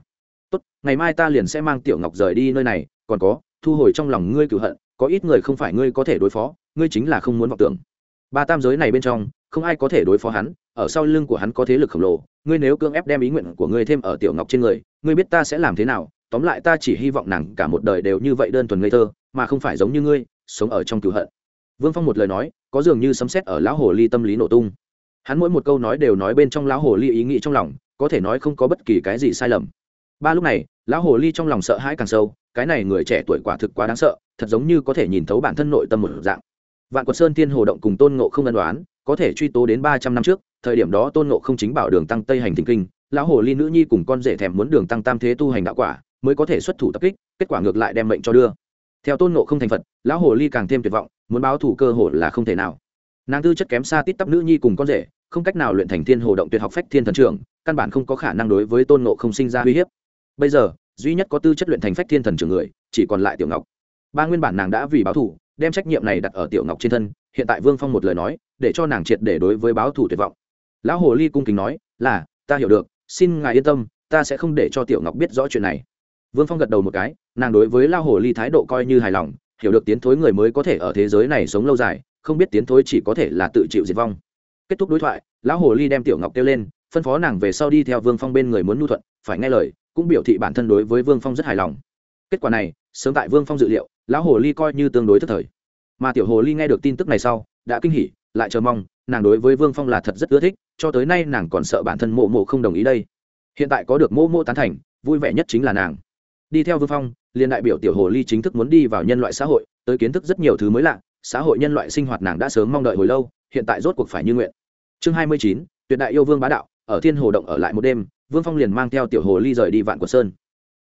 Tốt, ngày mai ta liền sẽ mang tiểu ngọc rời đi nơi này, còn có thu hồi trong lòng ngươi cựu hận, có ít người không phải ngươi có thể đối phó, ngươi chính là không muốn vọng tưởng. Ba tam giới này bên trong, không ai có thể đối phó hắn, ở sau lưng của hắn có thế lực khổng lồ, ngươi nếu cưỡng ép đem ý nguyện của ngươi thêm ở tiểu ngọc trên người, ngươi biết ta sẽ làm thế nào, tóm lại ta chỉ hy vọng nàng cả một đời đều như vậy đơn thuần ngây thơ, mà không phải giống như ngươi, sống ở trong cựu hận. Vương phong một lời nói, có dường như sấm xét ở lão hồ ly tâm lý nổ tung. Hắn mỗi một câu nói đều nói bên trong lão hồ ly ý nghĩ trong lòng, có thể nói không có bất kỳ cái gì sai lầm. Ba lúc này, lão hồ ly trong lòng sợ hãi càng sâu cái này người trẻ tuổi quả thực quá đáng sợ, thật giống như có thể nhìn thấu bản thân nội tâm một dạng. Vạn quật sơn thiên hồ động cùng tôn ngộ không ân đoán có thể truy tố đến ba trăm năm trước, thời điểm đó tôn ngộ không chính bảo đường tăng tây hành thình kinh, lão hồ ly nữ nhi cùng con rể thèm muốn đường tăng tam thế tu hành đạo quả, mới có thể xuất thủ tập kích, kết quả ngược lại đem mệnh cho đưa. Theo tôn ngộ không thành phật, lão hồ ly càng thêm tuyệt vọng, muốn báo thủ cơ hồ là không thể nào. Nàng tư chất kém xa tít tắp nữ nhi cùng con rể, không cách nào luyện thành thiên hồ động tuyệt học phách thiên thần trưởng, căn bản không có khả năng đối với tôn ngộ không sinh ra uy hiếp. Bây giờ duy nhất có tư chất luyện thành phách thiên thần trưởng người, chỉ còn lại tiểu ngọc. Ba nguyên bản nàng đã vì báo thủ đem trách nhiệm này đặt ở tiểu ngọc trên thân, hiện tại vương phong một lời nói, để cho nàng triệt để đối với báo thủ tuyệt vọng. Lão hồ ly cung kính nói, là, ta hiểu được, xin ngài yên tâm, ta sẽ không để cho tiểu ngọc biết rõ chuyện này. Vương phong gật đầu một cái, nàng đối với lao hồ ly thái độ coi như hài lòng, hiểu được tiến thối người mới có thể ở thế giới này sống lâu dài, không biết tiến thối chỉ có thể là tự chịu diệt vong. Kết thúc đối thoại, lão hồ ly đem tiểu ngọc kêu lên, phân phó nàng về sau đi theo vương phong bên người muốn nhu thuận, phải nghe lời cũng biểu thị bản thân đối với vương phong rất hài lòng. Kết quả này, sớm tại vương phong dự liệu, lão hồ ly coi như tương đối thất thời. Mà tiểu hồ ly nghe được tin tức này sau, đã kinh hỉ, lại chờ mong, nàng đối với vương phong là thật rất ưa thích, cho tới nay nàng còn sợ bản thân mộ mộ không đồng ý đây. Hiện tại có được mộ mộ tán thành, vui vẻ nhất chính là nàng. Đi theo vương phong liên đại biểu tiểu hồ ly chính thức muốn đi vào nhân loại xã hội, tới kiến thức rất nhiều thứ mới lạ, xã hội nhân loại sinh hoạt nàng đã sớm mong đợi hồi lâu, hiện tại rốt cuộc phải như nguyện. Chương hai mươi chín, tuyệt đại yêu vương bá đạo, ở thiên hồ động ở lại một đêm vương phong liền mang theo tiểu hồ ly rời đi vạn của sơn.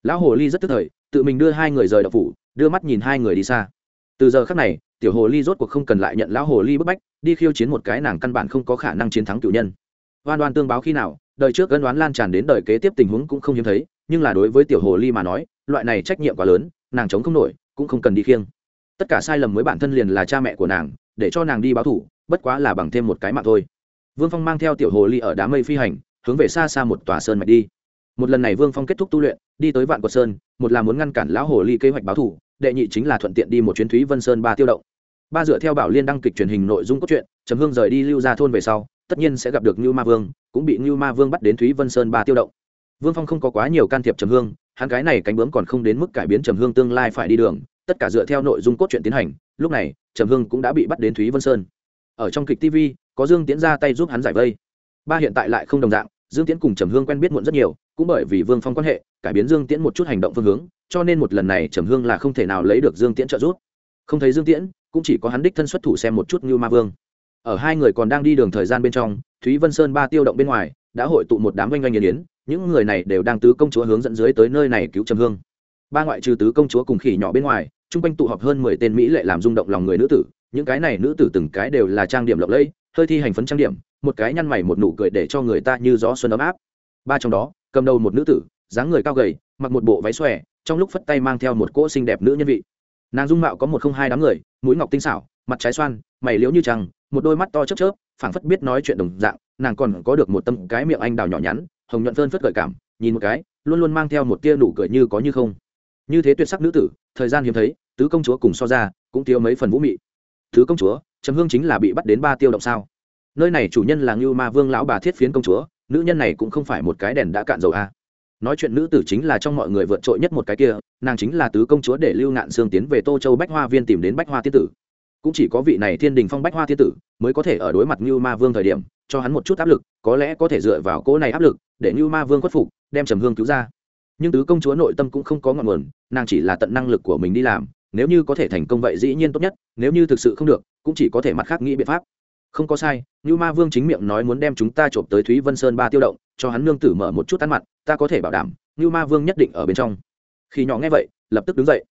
Lão hồ ly rất tức thời, tự mình đưa hai người rời đậu phủ, đưa mắt nhìn hai người đi xa. Từ giờ khắc này, tiểu hồ ly rốt cuộc không cần lại nhận lão hồ ly bức bách, đi khiêu chiến một cái nàng căn bản không có khả năng chiến thắng cựu nhân. Oan oan tương báo khi nào, đời trước ân đoán lan tràn đến đời kế tiếp tình huống cũng không hiếm thấy, nhưng là đối với tiểu hồ ly mà nói, loại này trách nhiệm quá lớn, nàng chống không nổi, cũng không cần đi khiêng. Tất cả sai lầm với bản thân liền là cha mẹ của nàng, để cho nàng đi báo thủ bất quá là bằng thêm một cái mạng thôi. Vương phong mang theo tiểu hồ ly ở đám mây phi hành hướng về xa xa một tòa sơn mạch đi. Một lần này vương phong kết thúc tu luyện, đi tới vạn quật sơn, một là muốn ngăn cản lão hồ ly kế hoạch báo thủ đệ nhị chính là thuận tiện đi một chuyến thúy vân sơn ba tiêu động. Ba dựa theo bảo liên đăng kịch truyền hình nội dung cốt truyện, trầm hương rời đi lưu ra thôn về sau, tất nhiên sẽ gặp được như ma vương, cũng bị như ma vương bắt đến thúy vân sơn ba tiêu động. Vương phong không có quá nhiều can thiệp trầm hương, hắn cái này cánh bướm còn không đến mức cải biến trầm hương tương lai phải đi đường, tất cả dựa theo nội dung cốt truyện tiến hành, lúc này, trầm hương cũng đã bị bắt đến thúy vân sơn. Ở trong kịch tv có dương tiến ra tay giúp hắn giải vây. Ba hiện tại lại không đồng dạng dương tiễn cùng trầm hương quen biết muộn rất nhiều, cũng bởi vì vương phong quan hệ, cải biến dương tiễn một chút hành động phương hướng, cho nên một lần này trầm hương là không thể nào lấy được dương tiễn trợ giúp. Không thấy dương tiễn, cũng chỉ có hắn đích thân xuất thủ xem một chút như ma vương. Ở hai người còn đang đi đường thời gian bên trong, thúy vân sơn ba tiêu động bên ngoài, đã hội tụ một đám oanh oanh nghiền yến, những người này đều đang tứ công chúa hướng dẫn dưới tới nơi này cứu trầm hương. Ba ngoại trừ tứ công chúa cùng khỉ nhỏ bên ngoài, chung quanh tụ họp hơn mười tên mỹ lệ làm rung động lòng người nữ tử những cái này nữ tử từng cái đều là trang điểm lộng lẫy, hơi thi hành phấn trang điểm, một cái nhăn mày một nụ cười để cho người ta như gió xuân ấm áp. Ba trong đó, cầm đầu một nữ tử, dáng người cao gầy, mặc một bộ váy xòe, trong lúc phất tay mang theo một cỗ xinh đẹp nữ nhân vị. Nàng dung mạo có một không hai đám người, mũi ngọc tinh xảo, mặt trái xoan, mày liễu như trăng, một đôi mắt to chớp chớp, phảng phất biết nói chuyện đồng dạng, nàng còn có được một tâm cái miệng anh đào nhỏ nhắn, hồng nhuận phơn phất gợi cảm, nhìn một cái, luôn luôn mang theo một tia nụ cười như có như không. Như thế tuyệt sắc nữ tử, thời gian hiếm thấy, tứ công chúa cùng so ra, cũng thiếu mấy phần vũ mị tứ công chúa, trầm hương chính là bị bắt đến ba tiêu động sao? Nơi này chủ nhân là ngưu ma vương lão bà thiết phiến công chúa, nữ nhân này cũng không phải một cái đèn đã cạn dầu a nói chuyện nữ tử chính là trong mọi người vượt trội nhất một cái kia, nàng chính là tứ công chúa để lưu ngạn sương tiến về tô châu bách hoa viên tìm đến bách hoa tiên tử. Cũng chỉ có vị này thiên đình phong bách hoa tiên tử mới có thể ở đối mặt ngưu ma vương thời điểm, cho hắn một chút áp lực, có lẽ có thể dựa vào cỗ này áp lực để ngưu ma vương khuất phục, đem trầm hương cứu ra. Nhưng tứ công chúa nội tâm cũng không có ngọn nguồn, nàng chỉ là tận năng lực của mình đi làm nếu như có thể thành công vậy dĩ nhiên tốt nhất, nếu như thực sự không được, cũng chỉ có thể mặt khác nghĩ biện pháp. Không có sai như ma vương chính miệng nói muốn đem chúng ta trộm tới thúy vân sơn ba tiêu động, cho hắn nương tử mở một chút ăn mặt ta có thể bảo đảm như ma vương nhất định ở bên trong. Khi nhỏ nghe vậy, lập tức đứng dậy.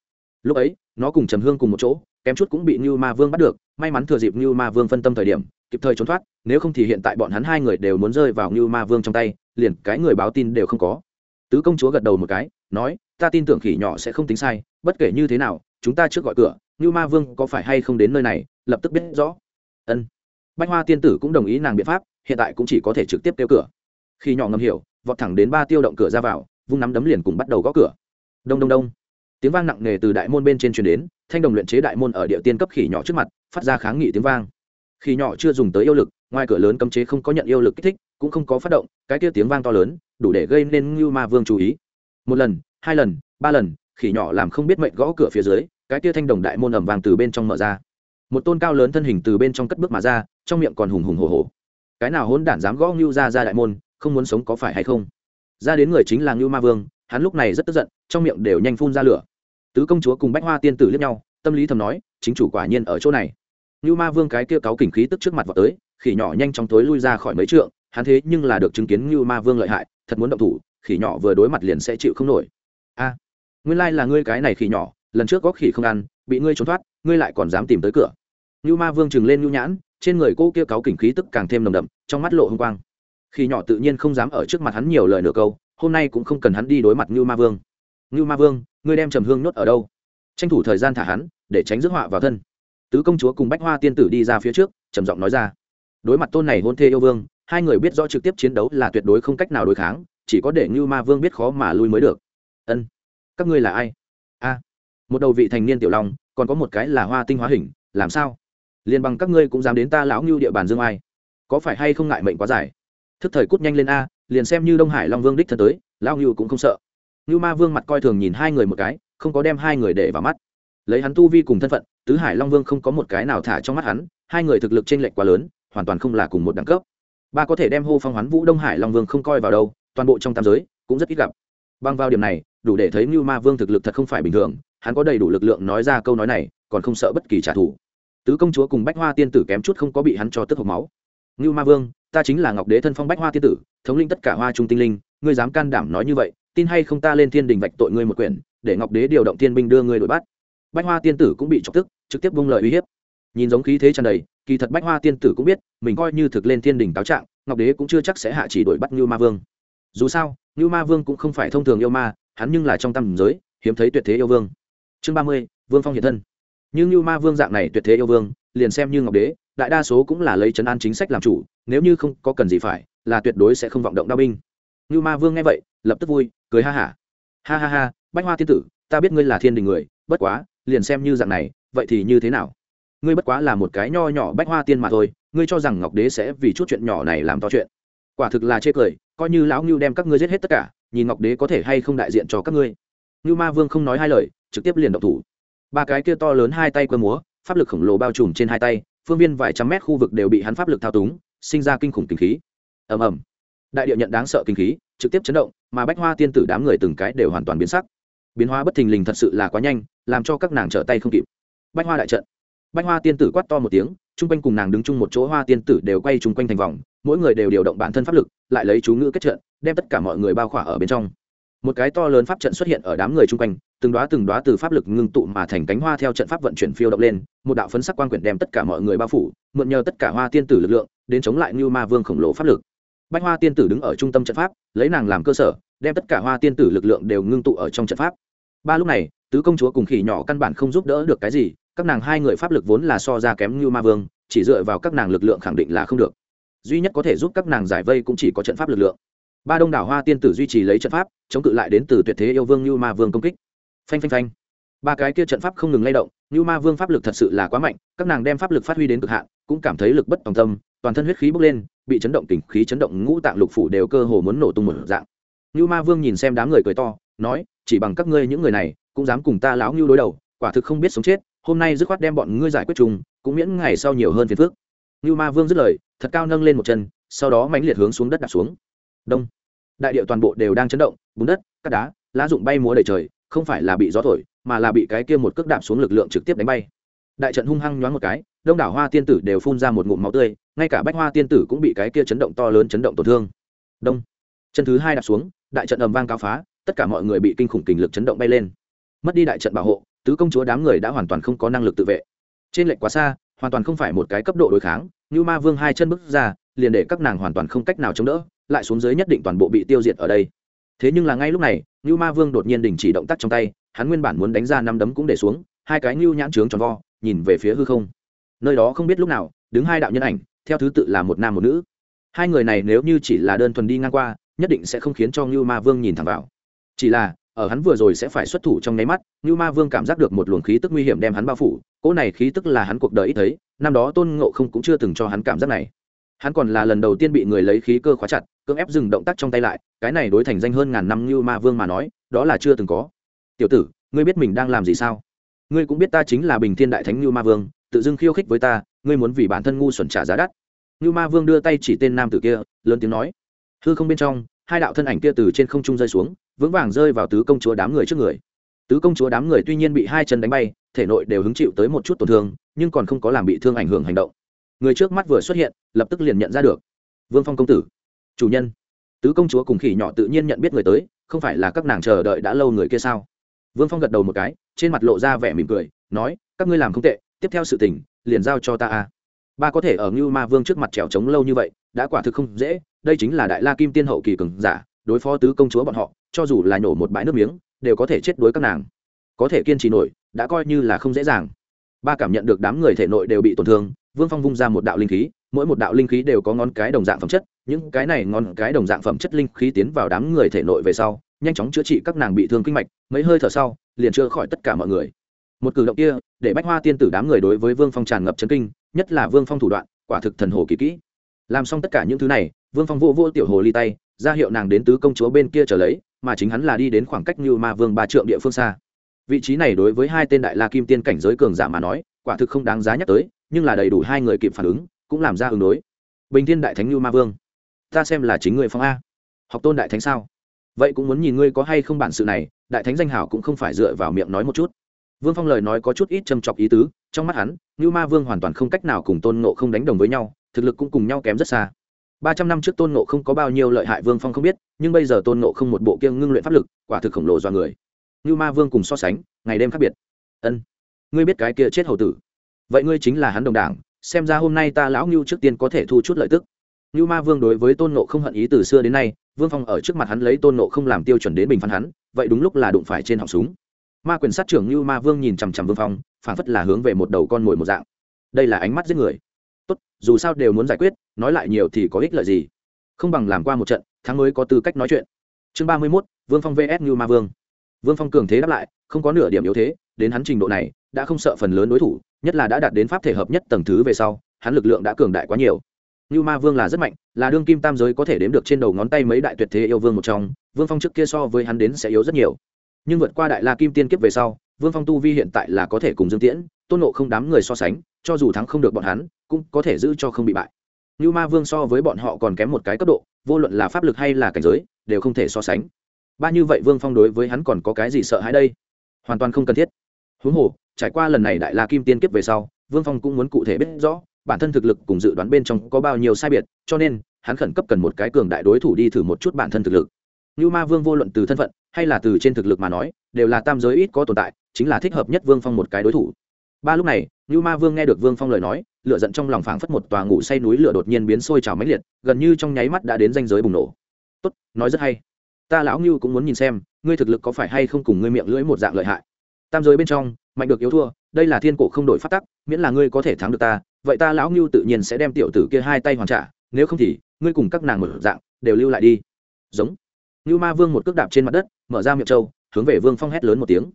Lúc ấy, nó cùng trầm hương cùng một chỗ, kém chút cũng bị như ma vương bắt được, may mắn thừa dịp như ma vương phân tâm thời điểm, kịp thời trốn thoát, nếu không thì hiện tại bọn hắn hai người đều muốn rơi vào như ma vương trong tay, liền cái người báo tin đều không có. Tứ công chúa gật đầu một cái, nói, ta tin tưởng khỉ nhỏ sẽ không tính sai, bất kể như thế nào chúng ta trước gọi cửa như ma vương có phải hay không đến nơi này, lập tức biết rõ. Ân. Bách hoa tiên tử cũng đồng ý nàng biện pháp, hiện tại cũng chỉ có thể trực tiếp kêu cửa. Khi nhỏ ngầm hiểu, vọt thẳng đến ba tiêu động cửa ra vào, vung nắm đấm liền cùng bắt đầu gõ cửa. Đông đông đông. Tiếng vang nặng nề từ đại môn bên trên truyền đến, thanh đồng luyện chế đại môn ở địa tiên cấp khỉ nhỏ trước mặt, phát ra kháng nghị tiếng vang. Khỉ nhỏ chưa dùng tới yêu lực, ngoài cửa lớn cấm chế không có nhận yêu lực kích thích, cũng không có phát động, cái kia tiếng vang to lớn, đủ để gây nên ngưu ma vương chú ý. Một lần, hai lần, ba lần, khỉ nhỏ làm không biết mệnh gõ cửa phía dưới cái kia thanh đồng đại môn ẩm vàng từ bên trong mở ra. Một tôn cao lớn thân hình từ bên trong cất bước mà ra, trong miệng còn hùng hùng hồ hồ cái nào hỗn đản dám gõ ngưu ra ra đại môn, không muốn sống có phải hay không? Ra đến người chính là ngưu ma vương, hắn lúc này rất tức giận, trong miệng đều nhanh phun ra lửa. Tứ công chúa cùng bách hoa tiên tử liếc nhau, tâm lý thầm nói, chính chủ quả nhiên ở chỗ này. Ngưu ma vương cái kia cáu kình khí tức trước mặt vào tới, khỉ nhỏ nhanh chóng tối lui ra khỏi mấy trượng, hắn thế nhưng là được chứng kiến ngưu ma vương lợi hại, thật muốn động thủ, khỉ nhỏ vừa đối mặt liền sẽ chịu không nổi. A, nguyên lai là ngươi cái này khỉ nhỏ lần trước có khỉ không ăn bị ngươi trốn thoát ngươi lại còn dám tìm tới cửa. Nưu Ma Vương chừng lên nhu nhãn, trên người cô kia cáu kình khí tức càng thêm nồng đậm, trong mắt lộ hung quang. Khi nhỏ tự nhiên không dám ở trước mặt hắn nhiều lời nửa câu, hôm nay cũng không cần hắn đi đối mặt như ma vương. Như ma vương ngươi đem trầm hương nhốt ở đâu? Tranh thủ thời gian thả hắn để tránh rước họa vào thân. Tứ công chúa cùng bách hoa tiên tử đi ra phía trước trầm giọng nói ra. Đối mặt tôn này hôn thê yêu vương hai người biết rõ trực tiếp chiến đấu là tuyệt đối không cách nào đối kháng chỉ có để như ma vương biết khó mà lui mới được. Ân các ngươi là ai? Một đầu vị thành niên tiểu long còn có một cái là hoa tinh hóa hình làm sao? Liền bằng các ngươi cũng dám đến ta lão ngưu địa bàn dương ai. Có phải hay không ngại mệnh quá dài? Thức thời cút nhanh lên a liền xem như đông hải long vương đích thân tới lão ngưu cũng không sợ. Ngưu ma vương mặt coi thường nhìn hai người một cái không có đem hai người để vào mắt. Lấy hắn tu vi cùng thân phận tứ hải long vương không có một cái nào thả trong mắt hắn hai người thực lực t r ê n lệch quá lớn hoàn toàn không là cùng một đẳng cấp. Ba có thể đem hô phong hoán vũ đông hải long vương không coi vào đâu toàn bộ trong tam giới cũng rất ít gặp. Băng vào điểm này đủ để thấy Ngưu Ma Vương thực lực thật không phải bình thường, hắn có đầy đủ lực lượng nói ra câu nói này, còn không sợ bất kỳ trả thù. Tứ công chúa cùng Bách Hoa tiên tử kém chút không có bị hắn cho tức hộc máu. Ngưu Ma Vương, ta chính là Ngọc Đế thân phong Bách Hoa tiên tử, thống linh tất cả Hoa trung tinh linh, ngươi dám can đảm nói như vậy, tin hay không ta lên thiên đình vạch tội ngươi một quyển, để Ngọc Đế điều động thiên binh đưa ngươi đuổi bắt bách hoa tiên tử cũng bị chọc tức trực tiếp vung lời uy hiếp nhìn giống khí thế tràn đầy kỳ thật bách hoa tiên tử cũng biết mình coi như thực lên thiên đình cáo trạng ngọc đế cũng chưa chắc sẽ hạ chỉ đuổi bắt như ma vương dù sao như ma vương cũng không phải thông thường yêu ma hắn nhưng là trong tâm giới hiếm thấy tuyệt thế yêu vương chương ba mươi, vương phong hiện thân. Nhưng như ma vương dạng này tuyệt thế yêu vương, liền xem như ngọc đế, đại đa số cũng là lấy trấn an chính sách làm chủ, nếu như không có cần gì phải, là tuyệt đối sẽ không vọng động đao binh. Như ma vương nghe vậy, lập tức vui, cười ha hả. Ha. ha ha ha bách hoa thiên tử, ta biết ngươi là thiên đình người, bất quá, liền xem như dạng này, vậy thì như thế nào? Ngươi bất quá là một cái nho nhỏ bách hoa tiên mà thôi, ngươi cho rằng ngọc đế sẽ vì chút chuyện nhỏ này làm to chuyện. Quả thực là chê cười, coi như lão ngưu đem các ngươi giết hết tất cả, nhìn ngọc đế có thể hay không đại diện cho các ngươi ngưu ma vương không nói hai lời, trực tiếp liền động thủ. Ba cái kia to lớn hai tay cơ múa, pháp lực khổng lồ bao trùm trên hai tay, phương viên vài trăm mét khu vực đều bị hắn pháp lực thao túng, sinh ra kinh khủng kinh khí. Ầm ầm. Đại địa nhận đáng sợ kinh khí, trực tiếp chấn động, mà bách hoa tiên tử đám người từng cái đều hoàn toàn biến sắc. Biến hóa bất thình lình thật sự là quá nhanh, làm cho các nàng trở tay không kịp. Bách hoa đại trận. Bách hoa tiên tử quát to một tiếng, chung quanh cùng nàng đứng chung một chỗ hoa tiên tử đều quay chung quanh thành vòng, mỗi người đều điều động bản thân pháp lực, lại lấy chú ngữ kết trận, đem tất cả mọi người bao khỏa ở bên trong một cái to lớn pháp trận xuất hiện ở đám người chung quanh, từng đoá từng đoá từ pháp lực ngưng tụ mà thành cánh hoa theo trận pháp vận chuyển phiêu động lên, một đạo phấn sắc quan quyển đem tất cả mọi người bao phủ, mượn nhờ tất cả hoa tiên tử lực lượng, đến chống lại như ma vương khổng lồ pháp lực. Bách hoa tiên tử đứng ở trung tâm trận pháp, lấy nàng làm cơ sở, đem tất cả hoa tiên tử lực lượng đều ngưng tụ ở trong trận pháp. Ba lúc này, tứ công chúa cùng khỉ nhỏ căn bản không giúp đỡ được cái gì, các nàng hai người pháp lực vốn là so ra kém như ma vương, chỉ dựa vào các nàng lực lượng khẳng định là không được. Duy nhất có thể giúp các nàng giải vây cũng chỉ có trận pháp lực lượng ba đông đảo hoa tiên tử duy trì lấy trận pháp, chống cự lại đến từ tuyệt thế yêu vương như ma vương công kích. Phanh phanh phanh. Ba cái kia trận pháp không ngừng lay động như ma vương pháp lực thật sự là quá mạnh, các nàng đem pháp lực phát huy đến cực hạn, cũng cảm thấy lực bất tòng tâm, toàn thân huyết khí bốc lên, bị chấn động, tình khí chấn động, ngũ tạng lục phủ đều cơ hồ muốn nổ tung một dạng. Như ma vương nhìn xem đám người cười to, nói, chỉ bằng các ngươi những người này, cũng dám cùng ta lão như đối đầu, quả thực không biết sống chết, hôm nay dứt khoát đem bọn ngươi giải quyết chung, cũng miễn ngày sau nhiều hơn phiền phước như ma vương dứt lời, thật cao nâng lên một chân, sau đó mãnh liệt hướng xuống đất đạp xuống đông. Đại điệu toàn bộ đều đang chấn động, bùn đất, cát đá, lá rụng bay múa đầy trời, không phải là bị gió thổi, mà là bị cái kia một cước đạp xuống lực lượng trực tiếp đánh bay. Đại trận hung hăng nhoáng một cái, đông đảo hoa tiên tử đều phun ra một ngụm máu tươi, ngay cả bách hoa tiên tử cũng bị cái kia chấn động to lớn chấn động tổn thương. Đông. Chân thứ hai đạp xuống, đại trận ầm vang cao phá, tất cả mọi người bị kinh khủng kình lực chấn động bay lên. Mất đi đại trận bảo hộ, tứ công chúa đám người đã hoàn toàn không có năng lực tự vệ. Trên lệnh quá xa, hoàn toàn không phải một cái cấp độ đối kháng như ma vương hai chân bước ra, liền để các nàng hoàn toàn không cách nào chống đỡ lại xuống dưới nhất định toàn bộ bị tiêu diệt ở đây. Thế nhưng là ngay lúc này như ma vương đột nhiên đình chỉ động tác trong tay, hắn nguyên bản muốn đánh ra năm đấm cũng để xuống, hai cái như nhãn trướng tròn vo, nhìn về phía hư không. Nơi đó không biết lúc nào, đứng hai đạo nhân ảnh, theo thứ tự là một nam một nữ. Hai người này nếu như chỉ là đơn thuần đi ngang qua, nhất định sẽ không khiến cho như ma vương nhìn thẳng vào. Chỉ là, ở hắn vừa rồi sẽ phải xuất thủ trong nháy mắt như ma vương cảm giác được một luồng khí tức nguy hiểm đem hắn bao phủ, cỗ này khí tức là hắn cuộc đời ít thấy, năm đó tôn ngộ không cũng chưa từng cho hắn cảm giác này hắn còn là lần đầu tiên bị người lấy khí cơ khóa chặt, cưỡng ép dừng động tác trong tay lại, cái này đối thành danh hơn ngàn năm như ma vương mà nói, đó là chưa từng có. Tiểu tử, ngươi biết mình đang làm gì sao? Ngươi cũng biết ta chính là bình thiên đại thánh như ma vương, tự dưng khiêu khích với ta, ngươi muốn vì bản thân ngu xuẩn trả giá đắt. Như ma vương đưa tay chỉ tên nam tử kia, lớn tiếng nói. Hư không bên trong, hai đạo thân ảnh kia từ trên không trung rơi xuống, vững vàng rơi vào tứ công chúa đám người trước người. Tứ công chúa đám người tuy nhiên bị hai chân đánh bay, thể nội đều hứng chịu tới một chút tổn thương, nhưng còn không có làm bị thương ảnh hưởng hành động người trước mắt vừa xuất hiện, lập tức liền nhận ra được. Vương phong công tử, chủ nhân, tứ công chúa cùng khỉ nhỏ tự nhiên nhận biết người tới, không phải là các nàng chờ đợi đã lâu người kia sao? Vương phong gật đầu một cái, trên mặt lộ ra vẻ mỉm cười, nói, các ngươi làm không tệ, tiếp theo sự tình, liền giao cho ta a. Ba có thể ở ngưu ma vương trước mặt trèo trống lâu như vậy, đã quả thực không dễ, đây chính là đại la kim tiên hậu kỳ cường giả, đối phó tứ công chúa bọn họ, cho dù là nhổ một bãi nước miếng, đều có thể chết đuối các nàng. Có thể kiên trì nổi, đã coi như là không dễ dàng. Ba cảm nhận được đám người thể nội đều bị tổn thương vương phong vung ra một đạo linh khí, mỗi một đạo linh khí đều có ngón cái đồng dạng phẩm chất, những cái này ngón cái đồng dạng phẩm chất linh khí tiến vào đám người thể nội về sau, nhanh chóng chữa trị các nàng bị thương kinh mạch, mấy hơi thở sau, liền chữa khỏi tất cả mọi người. Một cử động kia, để bách hoa tiên tử đám người đối với vương phong tràn ngập chấn kinh, nhất là vương phong thủ đoạn, quả thực thần hồ kỳ kỹ. Làm xong tất cả những thứ này, vương phong vô vô tiểu hồ ly tay, ra hiệu nàng đến tứ công chúa bên kia trở lấy, mà chính hắn là đi đến khoảng cách như ma vương ba trượng địa phương xa. Vị trí này đối với hai tên đại la kim tiên cảnh giới cường giả mà nói, quả thực không đáng giá nhắc tới nhưng là đầy đủ hai người kịp phản ứng, cũng làm ra ứng đối. Bình thiên đại thánh như ma vương, ta xem là chính người phong a. Học tôn đại thánh sao? Vậy cũng muốn nhìn ngươi có hay không bản sự này, đại thánh danh hảo cũng không phải dựa vào miệng nói một chút. Vương phong lời nói có chút ít châm chọc ý tứ, trong mắt hắn như ma vương hoàn toàn không cách nào cùng tôn nộ không đánh đồng với nhau, thực lực cũng cùng nhau kém rất xa. Ba trăm năm trước tôn nộ không có bao nhiêu lợi hại vương phong không biết, nhưng bây giờ tôn nộ không một bộ kiêng ngưng luyện pháp lực, quả thực khổng lồ do người. Như ma vương cùng so sánh, ngày đêm khác biệt. Ân, ngươi biết cái kia chết hầu tử vậy ngươi chính là hắn đồng đảng, xem ra hôm nay ta lão ngưu trước tiên có thể thu chút lợi tức. Ngưu ma vương đối với tôn nộ không hận ý từ xưa đến nay, vương phong ở trước mặt hắn lấy tôn nộ không làm tiêu chuẩn đến bình phán hắn, vậy đúng lúc là đụng phải trên họng súng. Ma quyền sát trưởng ngưu ma vương nhìn chằm chằm vương phong phản phất là hướng về một đầu con mồi một dạng. Đây là ánh mắt giết người. Tốt, dù sao đều muốn giải quyết, nói lại nhiều thì có ích lợi gì. Không bằng làm qua một trận, thắng mới có tư cách nói chuyện. Chương ba mươi mốt, vương phong vs ngưu ma vương. Vương phong cường thế đáp lại, không có nửa điểm yếu thế, đến hắn trình độ này, đã không sợ phần lớn đối thủ nhất là đã đạt đến pháp thể hợp nhất tầng thứ về sau, hắn lực lượng đã cường đại quá nhiều. Như ma vương là rất mạnh, là đương kim tam giới có thể đếm được trên đầu ngón tay mấy đại tuyệt thế yêu vương một trong, vương phong trước kia so với hắn đến sẽ yếu rất nhiều. Nhưng vượt qua đại la kim tiên kiếp về sau, vương phong tu vi hiện tại là có thể cùng dương tiễn, tôn nộ không đám người so sánh, cho dù thắng không được bọn hắn, cũng có thể giữ cho không bị bại. Như ma vương so với bọn họ còn kém một cái cấp độ, vô luận là pháp lực hay là cảnh giới, đều không thể so sánh. Ba như vậy vương phong đối với hắn còn có cái gì sợ hãi đây? Hoàn toàn không cần thiết. Huống hồ trải qua lần này đại la kim tiên kiếp về sau, vương phong cũng muốn cụ thể biết rõ, bản thân thực lực cùng dự đoán bên trong có bao nhiêu sai biệt, cho nên, hắn khẩn cấp cần một cái cường đại đối thủ đi thử một chút bản thân thực lực. Như ma vương vô luận từ thân phận, hay là từ trên thực lực mà nói, đều là tam giới ít có tồn tại, chính là thích hợp nhất vương phong một cái đối thủ. Ba lúc này, như ma vương nghe được vương phong lời nói, lửa giận trong lòng phảng phất một tòa ngủ say núi lửa đột nhiên biến sôi trào mãnh liệt, gần như trong nháy mắt đã đến danh giới bùng nổ. Tốt, nói rất hay. Ta lão ngưu cũng muốn nhìn xem, ngươi thực lực có phải hay không cùng ngươi miệng lưỡi một dạng lợi hại. Tam giới bên trong mạnh được yếu thua, đây là thiên cổ không đổi phát tắc, miễn là ngươi có thể thắng được ta, vậy ta lão ngưu tự nhiên sẽ đem tiểu tử kia hai tay hoàn trả, nếu không thì, ngươi cùng các nàng một dạng, đều lưu lại đi. Giống. Ngưu ma vương một cước đạp trên mặt đất, mở ra miệng trâu, hướng về vương phong hét lớn một tiếng.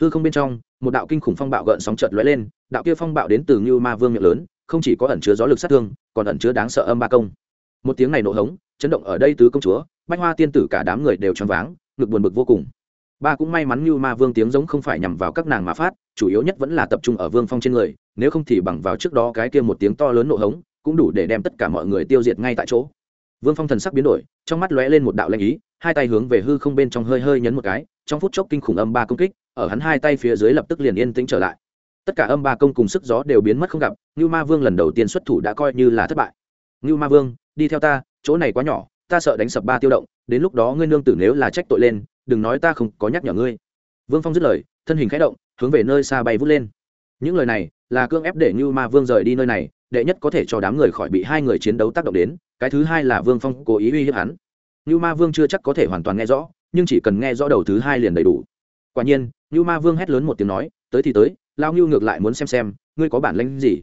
Hư không bên trong, một đạo kinh khủng phong bạo gợn sóng chợt lóe lên, đạo kia phong bạo đến từ ngưu ma vương miệng lớn, không chỉ có ẩn chứa gió lực sát thương, còn ẩn chứa đáng sợ âm ba công. Một tiếng này nổ hống, chấn động ở đây tứ công chúa, bách hoa tiên tử cả đám người đều choáng váng, ngực buồn bực vô cùng ba cũng may mắn như ma vương tiếng giống không phải nhằm vào các nàng mà phát, chủ yếu nhất vẫn là tập trung ở vương phong trên người, nếu không thì bằng vào trước đó cái kia một tiếng to lớn nổ hống, cũng đủ để đem tất cả mọi người tiêu diệt ngay tại chỗ. Vương phong thần sắc biến đổi, trong mắt lóe lên một đạo lanh ý, hai tay hướng về hư không bên trong hơi hơi nhấn một cái, trong phút chốc kinh khủng âm ba công kích, ở hắn hai tay phía dưới lập tức liền yên tĩnh trở lại. Tất cả âm ba công cùng sức gió đều biến mất không gặp như ma vương lần đầu tiên xuất thủ đã coi như là thất bại. Như ma vương, đi theo ta, chỗ này quá nhỏ, ta sợ đánh sập ba tiêu động, đến lúc đó ngươi nương tử nếu là trách tội lên đừng nói ta không có nhắc nhở ngươi. Vương phong dứt lời, thân hình khẽ động, hướng về nơi xa bay vút lên. Những lời này là cương ép để như ma vương rời đi nơi này, đệ nhất có thể cho đám người khỏi bị hai người chiến đấu tác động đến, cái thứ hai là vương phong cố ý uy hiếp hắn. Như ma vương chưa chắc có thể hoàn toàn nghe rõ, nhưng chỉ cần nghe rõ đầu thứ hai liền đầy đủ. Quả nhiên, như ma vương hét lớn một tiếng nói, tới thì tới lao ngưu ngược lại muốn xem xem, ngươi có bản lãnh gì?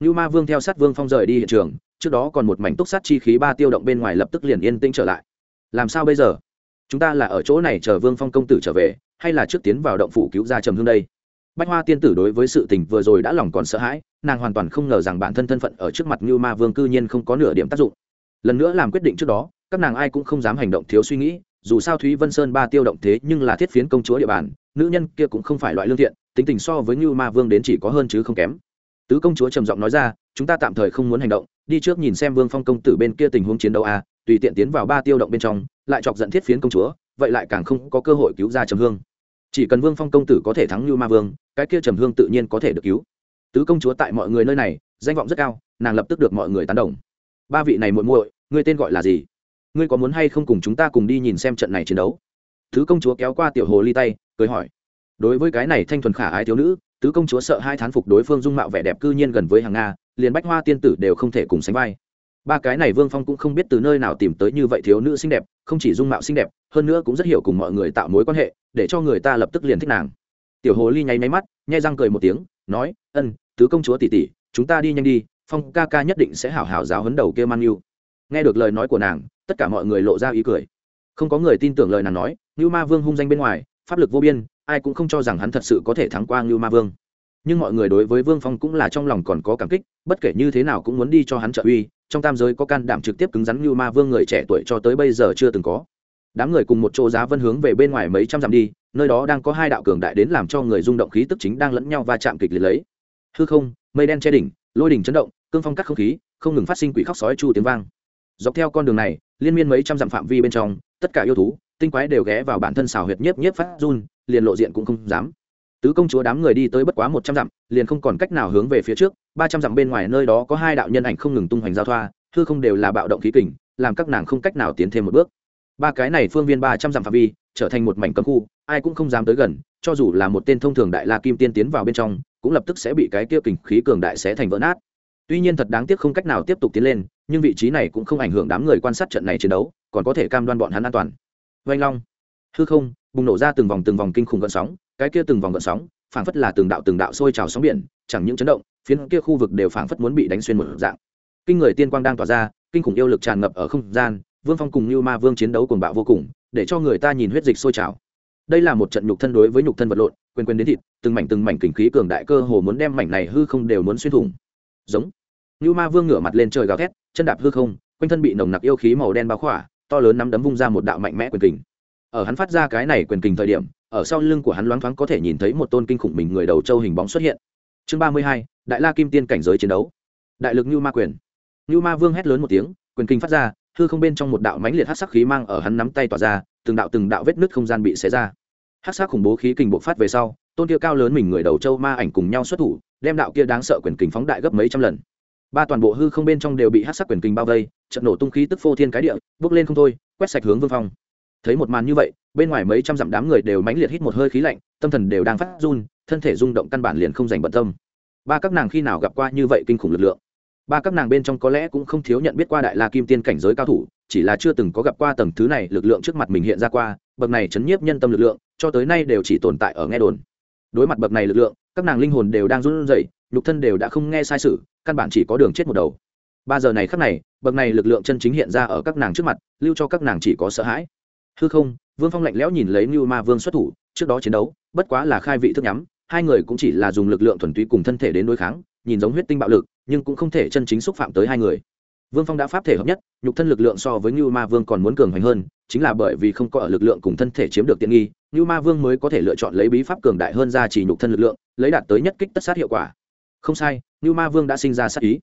Như ma vương theo sát vương phong rời đi hiện trường, trước đó còn một mảnh túc sát chi khí ba tiêu động bên ngoài lập tức liền yên tĩnh trở lại. Làm sao bây giờ? Chúng ta là ở chỗ này chờ vương phong công tử trở về hay là trước tiến vào động phủ cứu ra trầm hương đây? Bách hoa tiên tử đối với sự tình vừa rồi đã lòng còn sợ hãi nàng hoàn toàn không ngờ rằng bản thân thân phận ở trước mặt như ma vương cư nhiên không có nửa điểm tác dụng. Lần nữa làm quyết định trước đó các nàng ai cũng không dám hành động thiếu suy nghĩ dù sao thúy vân sơn ba tiêu động thế nhưng là thiết phiến công chúa địa bàn nữ nhân kia cũng không phải loại lương thiện tính tình so với như ma vương đến chỉ có hơn chứ không kém. Tứ công chúa trầm giọng nói ra chúng ta tạm thời không muốn hành động đi trước nhìn xem vương phong công tử bên kia tình huống chiến đấu à, tùy tiện tiến vào ba tiêu động bên trong, lại chọc giận thiết phiến công chúa, vậy lại càng không có cơ hội cứu ra trầm hương. Chỉ cần vương phong công tử có thể thắng như ma vương, cái kia trầm hương tự nhiên có thể được cứu. Tứ công chúa tại mọi người nơi này, danh vọng rất cao, nàng lập tức được mọi người tán đồng. Ba vị này muội muội, ngươi tên gọi là gì? Ngươi có muốn hay không cùng chúng ta cùng đi nhìn xem trận này chiến đấu? Tứ công chúa kéo qua tiểu hồ ly tay, cười hỏi. Đối với cái này thanh thuần khả ái thiếu nữ, tứ công chúa sợ hai thán phục đối phương dung mạo vẻ đẹp cư nhiên gần với hàng nga, liền bách hoa tiên tử đều không thể cùng sánh vai ba cái này vương phong cũng không biết từ nơi nào tìm tới như vậy thiếu nữ xinh đẹp, không chỉ dung mạo xinh đẹp, hơn nữa cũng rất hiểu cùng mọi người tạo mối quan hệ, để cho người ta lập tức liền thích nàng. Tiểu hồ ly nháy máy mắt, nhai răng cười một tiếng, nói, ân, tứ công chúa tỷ tỷ, chúng ta đi nhanh đi, phong ca ca nhất định sẽ hảo hảo giáo hấn đầu kia man yêu nghe được lời nói của nàng, tất cả mọi người lộ ra ý cười. Không có người tin tưởng lời nàng nói như ma vương hung danh bên ngoài, pháp lực vô biên, ai cũng không cho rằng hắn thật sự có thể thắng qua như ma vương. Nhưng mọi người đối với vương phong cũng là trong lòng còn có cảm kích, bất kể như thế nào cũng muốn đi cho hắn trợ uy trong tam giới có can đảm trực tiếp cứng rắn như ma vương người trẻ tuổi cho tới bây giờ chưa từng có. Đám người cùng một chỗ giá vân hướng về bên ngoài mấy trăm dặm đi, nơi đó đang có hai đạo cường đại đến làm cho người rung động khí tức chính đang lẫn nhau va chạm kịch liệt lấy. Hư không, mây đen che đỉnh, lôi đỉnh chấn động, cương phong cắt không khí, không ngừng phát sinh quỷ khóc sói chu tiếng vang. Dọc theo con đường này, liên miên mấy trăm dặm phạm vi bên trong, tất cả yêu thú, tinh quái đều ghé vào bản thân xào huyệt nhiếp nhiếp phát run, liền lộ diện cũng không dám. Tứ công chúa đám người đi tới bất quá một trăm dặm, liền không còn cách nào hướng về phía trước ba trăm dặm bên ngoài nơi đó có hai đạo nhân ảnh không ngừng tung hoành giao thoa, hư không đều là bạo động khí kình, làm các nàng không cách nào tiến thêm một bước. Ba cái này phương viên ba trăm dặm phạm vi, trở thành một mảnh cấm khu, ai cũng không dám tới gần, cho dù là một tên thông thường đại la kim tiên tiến vào bên trong, cũng lập tức sẽ bị cái kia kình khí cường đại sẽ thành vỡ nát. Tuy nhiên thật đáng tiếc không cách nào tiếp tục tiến lên, nhưng vị trí này cũng không ảnh hưởng đám người quan sát trận này chiến đấu, còn có thể cam đoan bọn hắn an toàn. Vanh long, hư không, bùng nổ ra từng vòng từng vòng kinh khủng gợn sóng, cái kia từng vòng gợn sóng, phảng phất là từng đạo từng đạo sôi trào sóng biển, chẳng những chấn động phiến kia khu vực đều phảng phất muốn bị đánh xuyên một dạng. Kinh người tiên quang đang tỏa ra, kinh khủng yêu lực tràn ngập ở không gian, vương phong cùng như ma vương chiến đấu cuồng bạo vô cùng, để cho người ta nhìn huyết dịch sôi trào. Đây là một trận nhục thân đối với nhục thân vật lộn quên quên đến thịt, từng mảnh từng mảnh kinh khí cường đại cơ hồ muốn đem mảnh này hư không đều muốn xuyên thủng. Giống. Như ma vương ngửa mặt lên trời gào thét, chân đạp hư không, quanh thân bị nồng nặc yêu khí màu đen bao khỏa, to lớn nắm đấm vung ra một đạo mạnh mẽ quyền kình. Ở hắn phát ra cái này quyền kình thời điểm, ở sau lưng của hắn loáng thoáng có thể nhìn thấy một tôn kinh khủng mình người đầu châu hình bóng xuất hiện chương ba mươi hai, đại la kim tiên cảnh giới chiến đấu. Đại lực như ma quyền. Như ma vương hét lớn một tiếng, quyền kinh phát ra, hư không bên trong một đạo mãnh liệt hát sắc khí mang ở hắn nắm tay tỏa ra, từng đạo từng đạo vết nứt không gian bị xé ra. Hát sắc khủng bố khí kình bộc phát về sau, tôn kia cao lớn mình người đầu châu ma ảnh cùng nhau xuất thủ, đem đạo kia đáng sợ quyền Kinh phóng đại gấp mấy trăm lần. Ba toàn bộ hư không bên trong đều bị hát sắc quyền Kinh bao vây trận nổ tung khí tức phô thiên cái địa bước lên không thôi, quét sạch hướng vương phong. Thấy một màn như vậy, bên ngoài mấy trăm dặm đám người đều mãnh liệt hít một hơi khí lạnh, tâm thần đều đang phát run thân thể rung động căn bản liền không dành bận tâm. Ba các nàng khi nào gặp qua như vậy kinh khủng lực lượng? Ba các nàng bên trong có lẽ cũng không thiếu nhận biết qua đại la kim tiên cảnh giới cao thủ, chỉ là chưa từng có gặp qua tầng thứ này lực lượng trước mặt mình hiện ra qua, bậc này chấn nhiếp nhân tâm lực lượng, cho tới nay đều chỉ tồn tại ở nghe đồn. Đối mặt bậc này lực lượng, các nàng linh hồn đều đang run rẩy, nhục thân đều đã không nghe sai sự, căn bản chỉ có đường chết một đầu. Ba giờ này khắc này, bậc này lực lượng chân chính hiện ra ở các nàng trước mặt, lưu cho các nàng chỉ có sợ hãi. Hư không, vương phong lạnh lẽo nhìn lấy như ma vương xuất thủ, trước đó chiến đấu, bất quá là khai vị thức nhắm hai người cũng chỉ là dùng lực lượng thuần túy cùng thân thể đến đối kháng, nhìn giống huyết tinh bạo lực, nhưng cũng không thể chân chính xúc phạm tới hai người. Vương phong đã pháp thể hợp nhất, nhục thân lực lượng so với như ma vương còn muốn cường hoành hơn, chính là bởi vì không có ở lực lượng cùng thân thể chiếm được tiện nghi như ma vương mới có thể lựa chọn lấy bí pháp cường đại hơn ra chỉ nhục thân lực lượng, lấy đạt tới nhất kích tất sát hiệu quả. Không sai như ma vương đã sinh ra sát ý.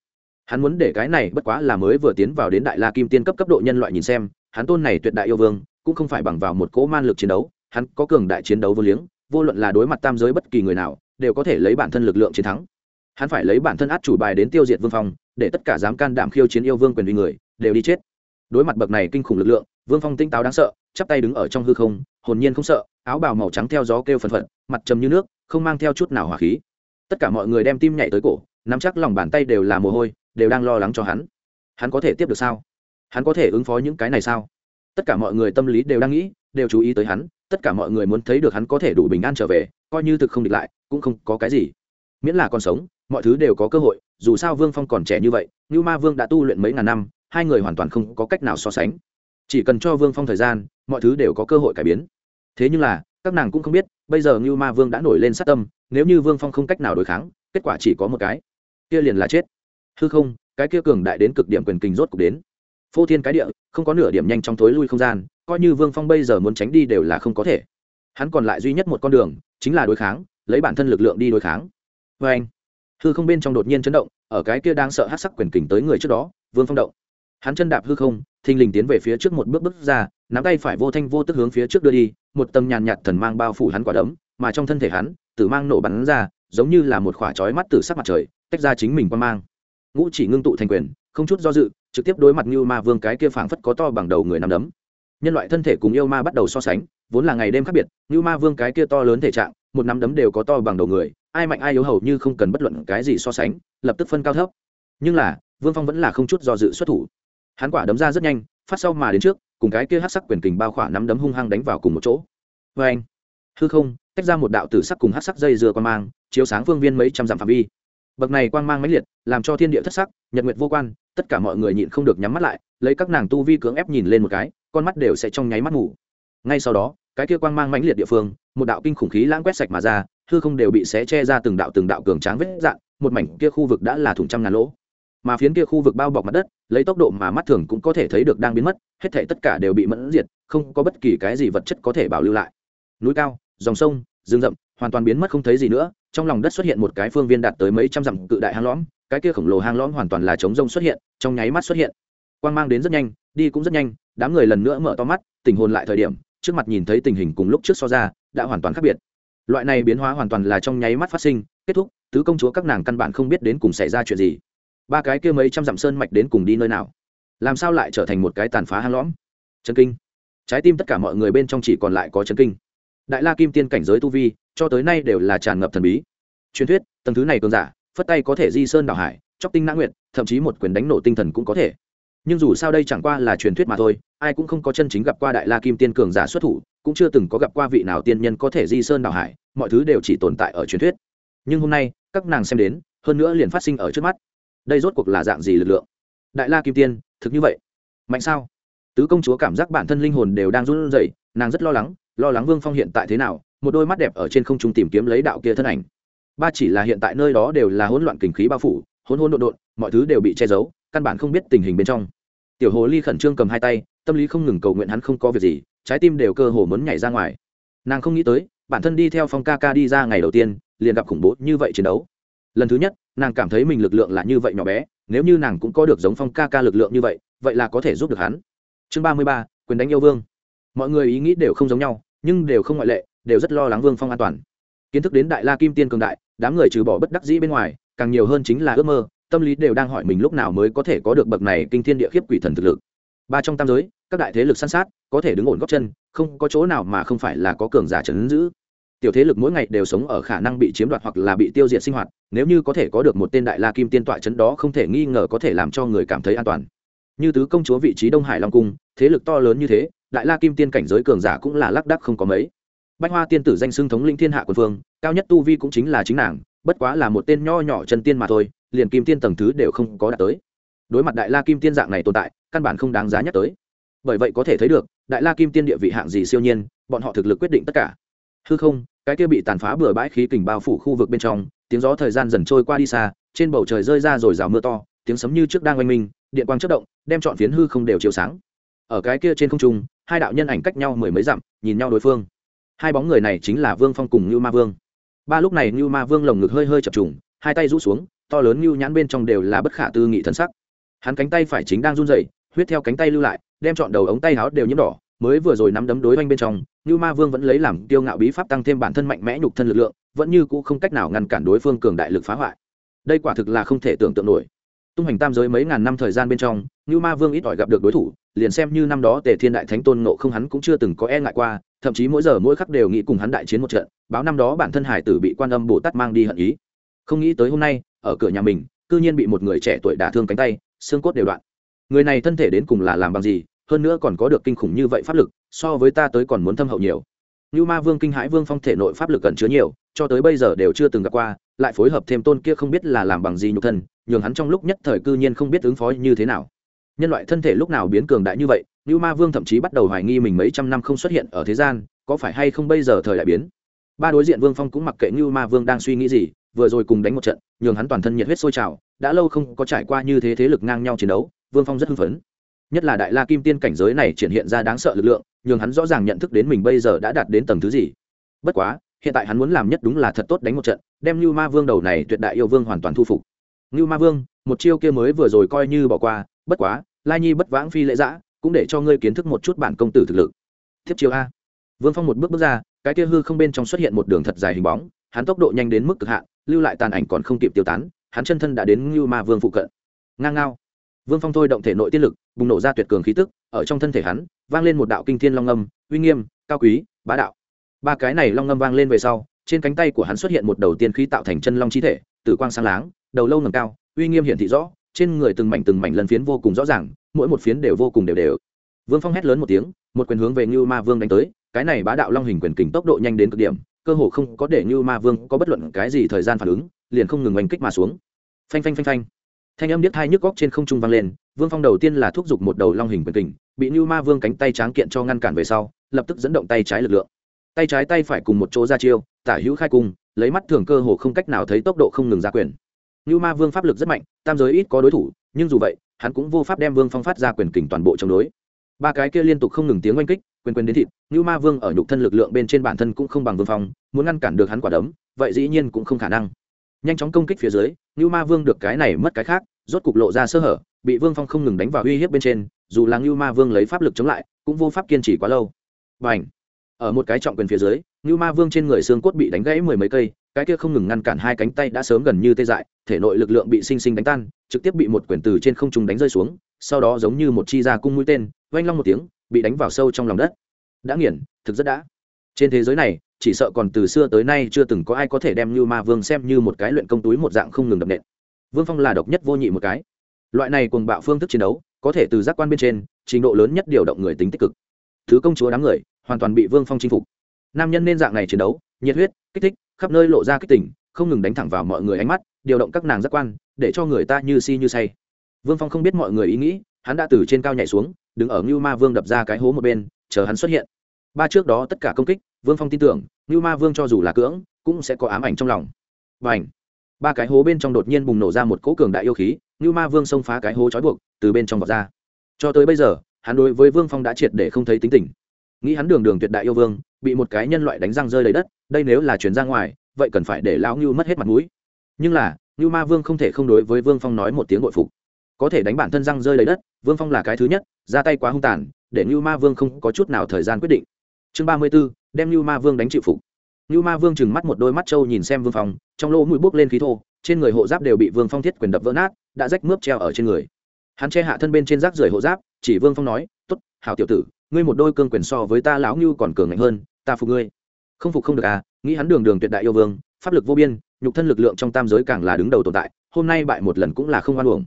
Hắn muốn để cái này bất quá là mới vừa tiến vào đến đại la kim tiên cấp cấp độ nhân loại nhìn xem, hắn tôn này tuyệt đại yêu vương, cũng không phải bằng vào một cỗ man lực chiến đấu, hắn có cường đại chiến đấu vô liếng vô luận là đối mặt tam giới bất kỳ người nào, đều có thể lấy bản thân lực lượng chiến thắng. Hắn phải lấy bản thân át chủ bài đến tiêu diệt vương phong, để tất cả dám can đảm khiêu chiến yêu vương quyền uy người, đều đi chết. Đối mặt bậc này kinh khủng lực lượng, vương phong tinh táo đáng sợ, chắp tay đứng ở trong hư không, hồn nhiên không sợ, áo bào màu trắng theo gió kêu phần phận mặt trầm như nước, không mang theo chút nào hỏa khí. Tất cả mọi người đem tim nhảy tới cổ, nắm chắc lòng bàn tay đều là mồ hôi, đều đang lo lắng cho hắn. Hắn có thể tiếp được sao? Hắn có thể ứng phó những cái này sao? Tất cả mọi người tâm lý đều đang nghĩ, đều chú ý tới hắn tất cả mọi người muốn thấy được hắn có thể đủ bình an trở về, coi như thực không địch lại, cũng không có cái gì. Miễn là còn sống, mọi thứ đều có cơ hội, dù sao vương phong còn trẻ như vậy như ma vương đã tu luyện mấy ngàn năm, hai người hoàn toàn không có cách nào so sánh. Chỉ cần cho vương phong thời gian, mọi thứ đều có cơ hội cải biến. Thế nhưng là, các nàng cũng không biết, bây giờ như ma vương đã nổi lên sát tâm, nếu như vương phong không cách nào đối kháng, kết quả chỉ có một cái. Kia liền là chết. Hư không, cái kia cường đại đến cực điểm quyền kình rốt cục đến. Phô thiên cái địa không có nửa điểm nhanh trong thối lui không gian, coi như vương phong bây giờ muốn tránh đi đều là không có thể. Hắn còn lại duy nhất một con đường, chính là đối kháng, lấy bản thân lực lượng đi đối kháng. Vê anh, hư không bên trong đột nhiên chấn động, ở cái kia đang sợ hát sắc quyền kình tới người trước đó, vương phong động. Hắn chân đạp hư không, thình lình tiến về phía trước một bước bước ra, nắm tay phải vô thanh vô tức hướng phía trước đưa đi, một tầng nhàn nhạt thần mang bao phủ hắn quả đấm, mà trong thân thể hắn, tử mang nổ bắn ra, giống như là một khỏa trói mắt từ sắc mặt trời, tách ra chính mình qua mang. Ngũ chỉ ngưng tụ thành quyền, không chút do dự trực tiếp đối mặt như ma vương cái kia phảng phất có to bằng đầu người nằm đấm. Nhân loại thân thể cùng yêu ma bắt đầu so sánh, vốn là ngày đêm khác biệt, như ma vương cái kia to lớn thể trạng, một nắm đấm đều có to bằng đầu người, ai mạnh ai yếu hầu như không cần bất luận cái gì so sánh, lập tức phân cao thấp. Nhưng là, vương phong vẫn là không chút do dự xuất thủ. Hắn quả đấm ra rất nhanh, phát sau mà đến trước, cùng cái kia hát sắc quyền kình bao khỏa nắm đấm hung hăng đánh vào cùng một chỗ. Vê anh hư không, tách ra một đạo tử sắc cùng hát sắc dây dừa quan mang, chiếu sáng phương viên mấy trăm dặm phạm vi bậc này quang mang mãnh liệt, làm cho thiên địa thất sắc, nhật nguyệt vô quan, tất cả mọi người nhịn không được nhắm mắt lại, lấy các nàng tu vi cưỡng ép nhìn lên một cái, con mắt đều sẽ trong nháy mắt ngủ ngay sau đó, cái kia quang mang mãnh liệt địa phương, một đạo kinh khủng khí lãng quét sạch mà ra, hư không đều bị xé che ra từng đạo từng đạo cường tráng vết dạn, một mảnh kia khu vực đã là thủng trăm ngàn lỗ. Mà phiến kia khu vực bao bọc mặt đất, lấy tốc độ mà mắt thường cũng có thể thấy được đang biến mất, hết thể tất cả đều bị mẫn diệt, không có bất kỳ cái gì vật chất có thể bảo lưu lại. Núi cao, dòng sông, rừng rậm, hoàn toàn biến mất không thấy gì nữa trong lòng đất xuất hiện một cái phương viên đạt tới mấy trăm dặm cự đại hang lõm, cái kia khổng lồ hang lõm hoàn toàn là chống rông xuất hiện, trong nháy mắt xuất hiện. Quang mang đến rất nhanh, đi cũng rất nhanh, đám người lần nữa mở to mắt tình hồn lại thời điểm, trước mặt nhìn thấy tình hình cùng lúc trước so ra, đã hoàn toàn khác biệt. Loại này biến hóa hoàn toàn là trong nháy mắt phát sinh, kết thúc, tứ công chúa các nàng căn bản không biết đến cùng xảy ra chuyện gì. Ba cái kia mấy trăm dặm sơn mạch đến cùng đi nơi nào? Làm sao lại trở thành một cái tàn phá hang lõm? Chân kinh. Trái tim tất cả mọi người bên trong chỉ còn lại có chân kinh đại la kim tiên cảnh giới tu vi, cho tới nay đều là tràn ngập thần bí. Truyền thuyết, tầng thứ này cường giả, phất tay có thể di sơn đảo hải, chóc tinh nã nguyện thậm chí một quyền đánh nổ tinh thần cũng có thể. Nhưng dù sao đây chẳng qua là truyền thuyết mà thôi, ai cũng không có chân chính gặp qua đại la kim tiên cường giả xuất thủ, cũng chưa từng có gặp qua vị nào tiên nhân có thể di sơn đảo hải, mọi thứ đều chỉ tồn tại ở truyền thuyết. Nhưng hôm nay, các nàng xem đến, hơn nữa liền phát sinh ở trước mắt. Đây rốt cuộc là dạng gì lực lượng? Đại la kim tiên, thực như vậy. Mạnh sao? Tứ công chúa cảm giác bản thân linh hồn đều đang run rẩy, nàng rất lo lắng lo lắng vương phong hiện tại thế nào, một đôi mắt đẹp ở trên không trung tìm kiếm lấy đạo kia thân ảnh. Ba chỉ là hiện tại nơi đó đều là hỗn loạn kinh khí bao phủ, hỗn hỗn độn độn, mọi thứ đều bị che giấu, căn bản không biết tình hình bên trong. Tiểu hồ ly khẩn trương cầm hai tay, tâm lý không ngừng cầu nguyện hắn không có việc gì, trái tim đều cơ hồ muốn nhảy ra ngoài. Nàng không nghĩ tới, bản thân đi theo phong ca ca đi ra ngày đầu tiên, liền gặp khủng bố như vậy chiến đấu. Lần thứ nhất, nàng cảm thấy mình lực lượng là như vậy nhỏ bé, nếu như nàng cũng có được giống phong ca ca lực lượng như vậy vậy là có thể giúp được hắn. Chương ba mươi ba, quyền đánh yêu vương mọi người ý nghĩ đều không giống nhau, nhưng đều không ngoại lệ, đều rất lo lắng vương phong an toàn. Kiến thức đến đại la kim tiên cường đại, đám người trừ bỏ bất đắc dĩ bên ngoài, càng nhiều hơn chính là ước mơ, tâm lý đều đang hỏi mình lúc nào mới có thể có được bậc này kinh thiên địa khiếp quỷ thần thực lực. Ba trong tam giới, các đại thế lực săn sát, có thể đứng ổn góc chân, không có chỗ nào mà không phải là có cường giả trấn giữ. Tiểu thế lực mỗi ngày đều sống ở khả năng bị chiếm đoạt hoặc là bị tiêu diệt sinh hoạt, nếu như có thể có được một tên đại la kim tiên tọa chấn đó không thể nghi ngờ có thể làm cho người cảm thấy an toàn. Như tứ công chúa vị trí đông hải long cung, thế lực to lớn như thế đại la kim tiên cảnh giới cường giả cũng là lác đắc không có mấy. Bách hoa tiên tử danh xưng thống lĩnh thiên hạ quân phương cao nhất tu vi cũng chính là chính nàng, bất quá là một tên nho nhỏ chân tiên mà thôi, liền kim tiên tầng thứ đều không có đạt tới. Đối mặt đại la kim tiên dạng này tồn tại, căn bản không đáng giá nhắc tới. Bởi vậy có thể thấy được, đại la kim tiên địa vị hạng gì siêu nhiên, bọn họ thực lực quyết định tất cả. Hư không, cái kia bị tàn phá bừa bãi khí kình bao phủ khu vực bên trong, tiếng gió thời gian dần trôi qua đi xa, trên bầu trời rơi ra rồi rào mưa to, tiếng sấm như trước đang oanh minh, điện quang chất động, đem chọn phiến hư không đều chiếu sáng. Ở cái kia trên không trung hai đạo nhân ảnh cách nhau mười mấy dặm, nhìn nhau đối phương. Hai bóng người này chính là vương phong cùng như ma vương. Ba lúc này như ma vương lồng ngực hơi hơi chập trùng, hai tay rũ xuống, to lớn như nhãn bên trong đều là bất khả tư nghị thân sắc. Hắn cánh tay phải chính đang run rẩy, huyết theo cánh tay lưu lại, đem chọn đầu ống tay áo đều nhiễm đỏ. Mới vừa rồi nắm đấm đối oanh bên trong như ma vương vẫn lấy làm tiêu ngạo bí pháp tăng thêm bản thân mạnh mẽ nhục thân lực lượng, vẫn như cũ không cách nào ngăn cản đối phương cường đại lực phá hoại. Đây quả thực là không thể tưởng tượng nổi tung hành tam giới mấy ngàn năm thời gian bên trong như ma vương ít ỏi gặp được đối thủ, liền xem như năm đó tề thiên đại thánh tôn nộ không hắn cũng chưa từng có e ngại qua, thậm chí mỗi giờ mỗi khắc đều nghĩ cùng hắn đại chiến một trận, báo năm đó bản thân hải tử bị quan âm bồ tát mang đi hận ý. Không nghĩ tới hôm nay, ở cửa nhà mình, cư nhiên bị một người trẻ tuổi đả thương cánh tay, xương cốt đều đoạn. Người này thân thể đến cùng là làm bằng gì, hơn nữa còn có được kinh khủng như vậy pháp lực, so với ta tới còn muốn thâm hậu nhiều. Như ma vương kinh hãi vương phong thể nội pháp lực cần chứa nhiều cho tới bây giờ đều chưa từng gặp qua, lại phối hợp thêm tôn kia không biết là làm bằng gì nhục thân, nhường hắn trong lúc nhất thời cư nhiên không biết ứng phó như thế nào. Nhân loại thân thể lúc nào biến cường đại như vậy như ma vương thậm chí bắt đầu hoài nghi mình mấy trăm năm không xuất hiện ở thế gian, có phải hay không bây giờ thời đại biến? Ba đối diện vương phong cũng mặc kệ như ma vương đang suy nghĩ gì, vừa rồi cùng đánh một trận, nhường hắn toàn thân nhiệt huyết sôi trào, đã lâu không có trải qua như thế thế lực ngang nhau chiến đấu, vương phong rất hưng phấn. Nhất là đại la kim tiên cảnh giới này triển hiện ra đáng sợ lực lượng, nhường hắn rõ ràng nhận thức đến mình bây giờ đã đạt đến tầng thứ gì. Bất quá hiện tại hắn muốn làm nhất đúng là thật tốt đánh một trận, đem như ma vương đầu này tuyệt đại yêu vương hoàn toàn thu phục. Như ma vương, một chiêu kia mới vừa rồi coi như bỏ qua, bất quá, lai nhi bất vãng phi lễ giã, cũng để cho ngươi kiến thức một chút bản công tử thực lực. Tiếp chiêu a. Vương phong một bước bước ra, cái kia hư không bên trong xuất hiện một đường thật dài hình bóng, hắn tốc độ nhanh đến mức cực hạn, lưu lại tàn ảnh còn không kịp tiêu tán, hắn chân thân đã đến như ma vương phụ cận. Ngang ngao. Vương phong thôi động thể nội tiết lực, bùng nổ ra tuyệt cường khí tức, ở trong thân thể hắn, vang lên một đạo kinh thiên long âm, uy nghiêm, cao quý, bá đạo ba cái này long ngâm vang lên về sau, trên cánh tay của hắn xuất hiện một đầu tiên khí tạo thành chân long chi thể, tử quang sáng láng, đầu lâu ngầm cao, uy nghiêm hiển thị rõ, trên người từng mảnh từng mảnh lần phiến vô cùng rõ ràng, mỗi một phiến đều vô cùng đều đều. Vương phong hét lớn một tiếng, một quyền hướng về như ma vương đánh tới, cái này bá đạo long hình quyền kình tốc độ nhanh đến cực điểm, cơ hồ không có để như ma vương có bất luận cái gì thời gian phản ứng, liền không ngừng oanh kích mà xuống. Phanh phanh phanh phanh. Thanh âm điếc thai nhức góc trên không trung vang lên, vương phong đầu tiên là thúc giục một đầu long hình quyền kình, bị như ma vương cánh tay tráng kiện cho ngăn cản về sau, lập tức dẫn động tay trái lực lượng tay trái tay phải cùng một chỗ ra chiêu, tả hữu khai cung, lấy mắt thường cơ hồ không cách nào thấy tốc độ không ngừng ra quyền. Như ma vương pháp lực rất mạnh, tam giới ít có đối thủ, nhưng dù vậy, hắn cũng vô pháp đem vương phong phát ra quyền kình toàn bộ chống đối. Ba cái kia liên tục không ngừng tiếng oanh kích, quyền quyền đến thịt, như ma vương ở nhục thân lực lượng bên trên bản thân cũng không bằng vương phong, muốn ngăn cản được hắn quả đấm, vậy dĩ nhiên cũng không khả năng. Nhanh chóng công kích phía dưới, như ma vương được cái này mất cái khác, rốt cục lộ ra sơ hở, bị vương phong không ngừng đánh vào uy hiếp bên trên, dù là như ma vương lấy pháp lực chống lại, cũng vô pháp kiên trì quá lâu. Và ảnh ở một cái trọng quyền phía dưới như ma vương trên người xương cốt bị đánh gãy mười mấy cây, cái kia không ngừng ngăn cản hai cánh tay đã sớm gần như tê dại, thể nội lực lượng bị sinh sinh đánh tan, trực tiếp bị một quyển từ trên không trung đánh rơi xuống, sau đó giống như một chi ra cung mũi tên, oanh long một tiếng, bị đánh vào sâu trong lòng đất. Đã nghiền, thực rất đã. Trên thế giới này, chỉ sợ còn từ xưa tới nay chưa từng có ai có thể đem như ma vương xem như một cái luyện công túi một dạng không ngừng đập nện. Vương phong là độc nhất vô nhị một cái. Loại này cùng bạo phương thức chiến đấu, có thể từ giác quan bên trên, trình độ lớn nhất điều động người tính tích cực. Thứ công chúa đám người hoàn toàn bị vương phong chinh phục. Nam nhân nên dạng này chiến đấu, nhiệt huyết, kích thích, khắp nơi lộ ra kích tỉnh không ngừng đánh thẳng vào mọi người ánh mắt, điều động các nàng giác quan, để cho người ta như si như say. Vương phong không biết mọi người ý nghĩ, hắn đã từ trên cao nhảy xuống, đứng ở ngưu ma vương đập ra cái hố một bên, chờ hắn xuất hiện. Ba trước đó tất cả công kích, vương phong tin tưởng, ngưu ma vương cho dù là cưỡng, cũng sẽ có ám ảnh trong lòng. Và ảnh ba cái hố bên trong đột nhiên bùng nổ ra một cỗ cường đại yêu khí, ngưu ma vương xông phá cái hố trói buộc, từ bên trong vọt ra. Cho tới bây giờ, hắn đối với vương phong đã triệt để không thấy tính tình nghĩ hắn đường đường tuyệt đại yêu vương, bị một cái nhân loại đánh răng rơi lấy đất, đây nếu là chuyển ra ngoài, vậy cần phải để lão ngưu mất hết mặt mũi. Nhưng là, ngưu ma vương không thể không đối với vương phong nói một tiếng bội phục. Có thể đánh bản thân răng rơi lấy đất, vương phong là cái thứ nhất, ra tay quá hung tàn, để ngưu ma vương không có chút nào thời gian quyết định. Chương ba mươi b ố đem ngưu ma vương đánh chịu phục. Ngưu ma vương chừng mắt một đôi mắt trâu nhìn xem vương phong, trong lỗ mũi bốc lên khí thô, trên người hộ giáp đều bị vương phong thiết quyền đập vỡ nát, đã rách mướp treo ở trên người. Hắn che hạ thân bên trên rác rưởi hộ giáp, chỉ vương phong nói t ố t hảo tiểu tử ngươi một đôi cương quyền so với ta lão ngưu còn cường ngạnh hơn, ta phục ngươi. Không phục không được à nghĩ hắn đường đường tuyệt đại yêu vương, pháp lực vô biên, nhục thân lực lượng trong tam giới càng là đứng đầu tồn tại, hôm nay bại một lần cũng là không hoan uổng.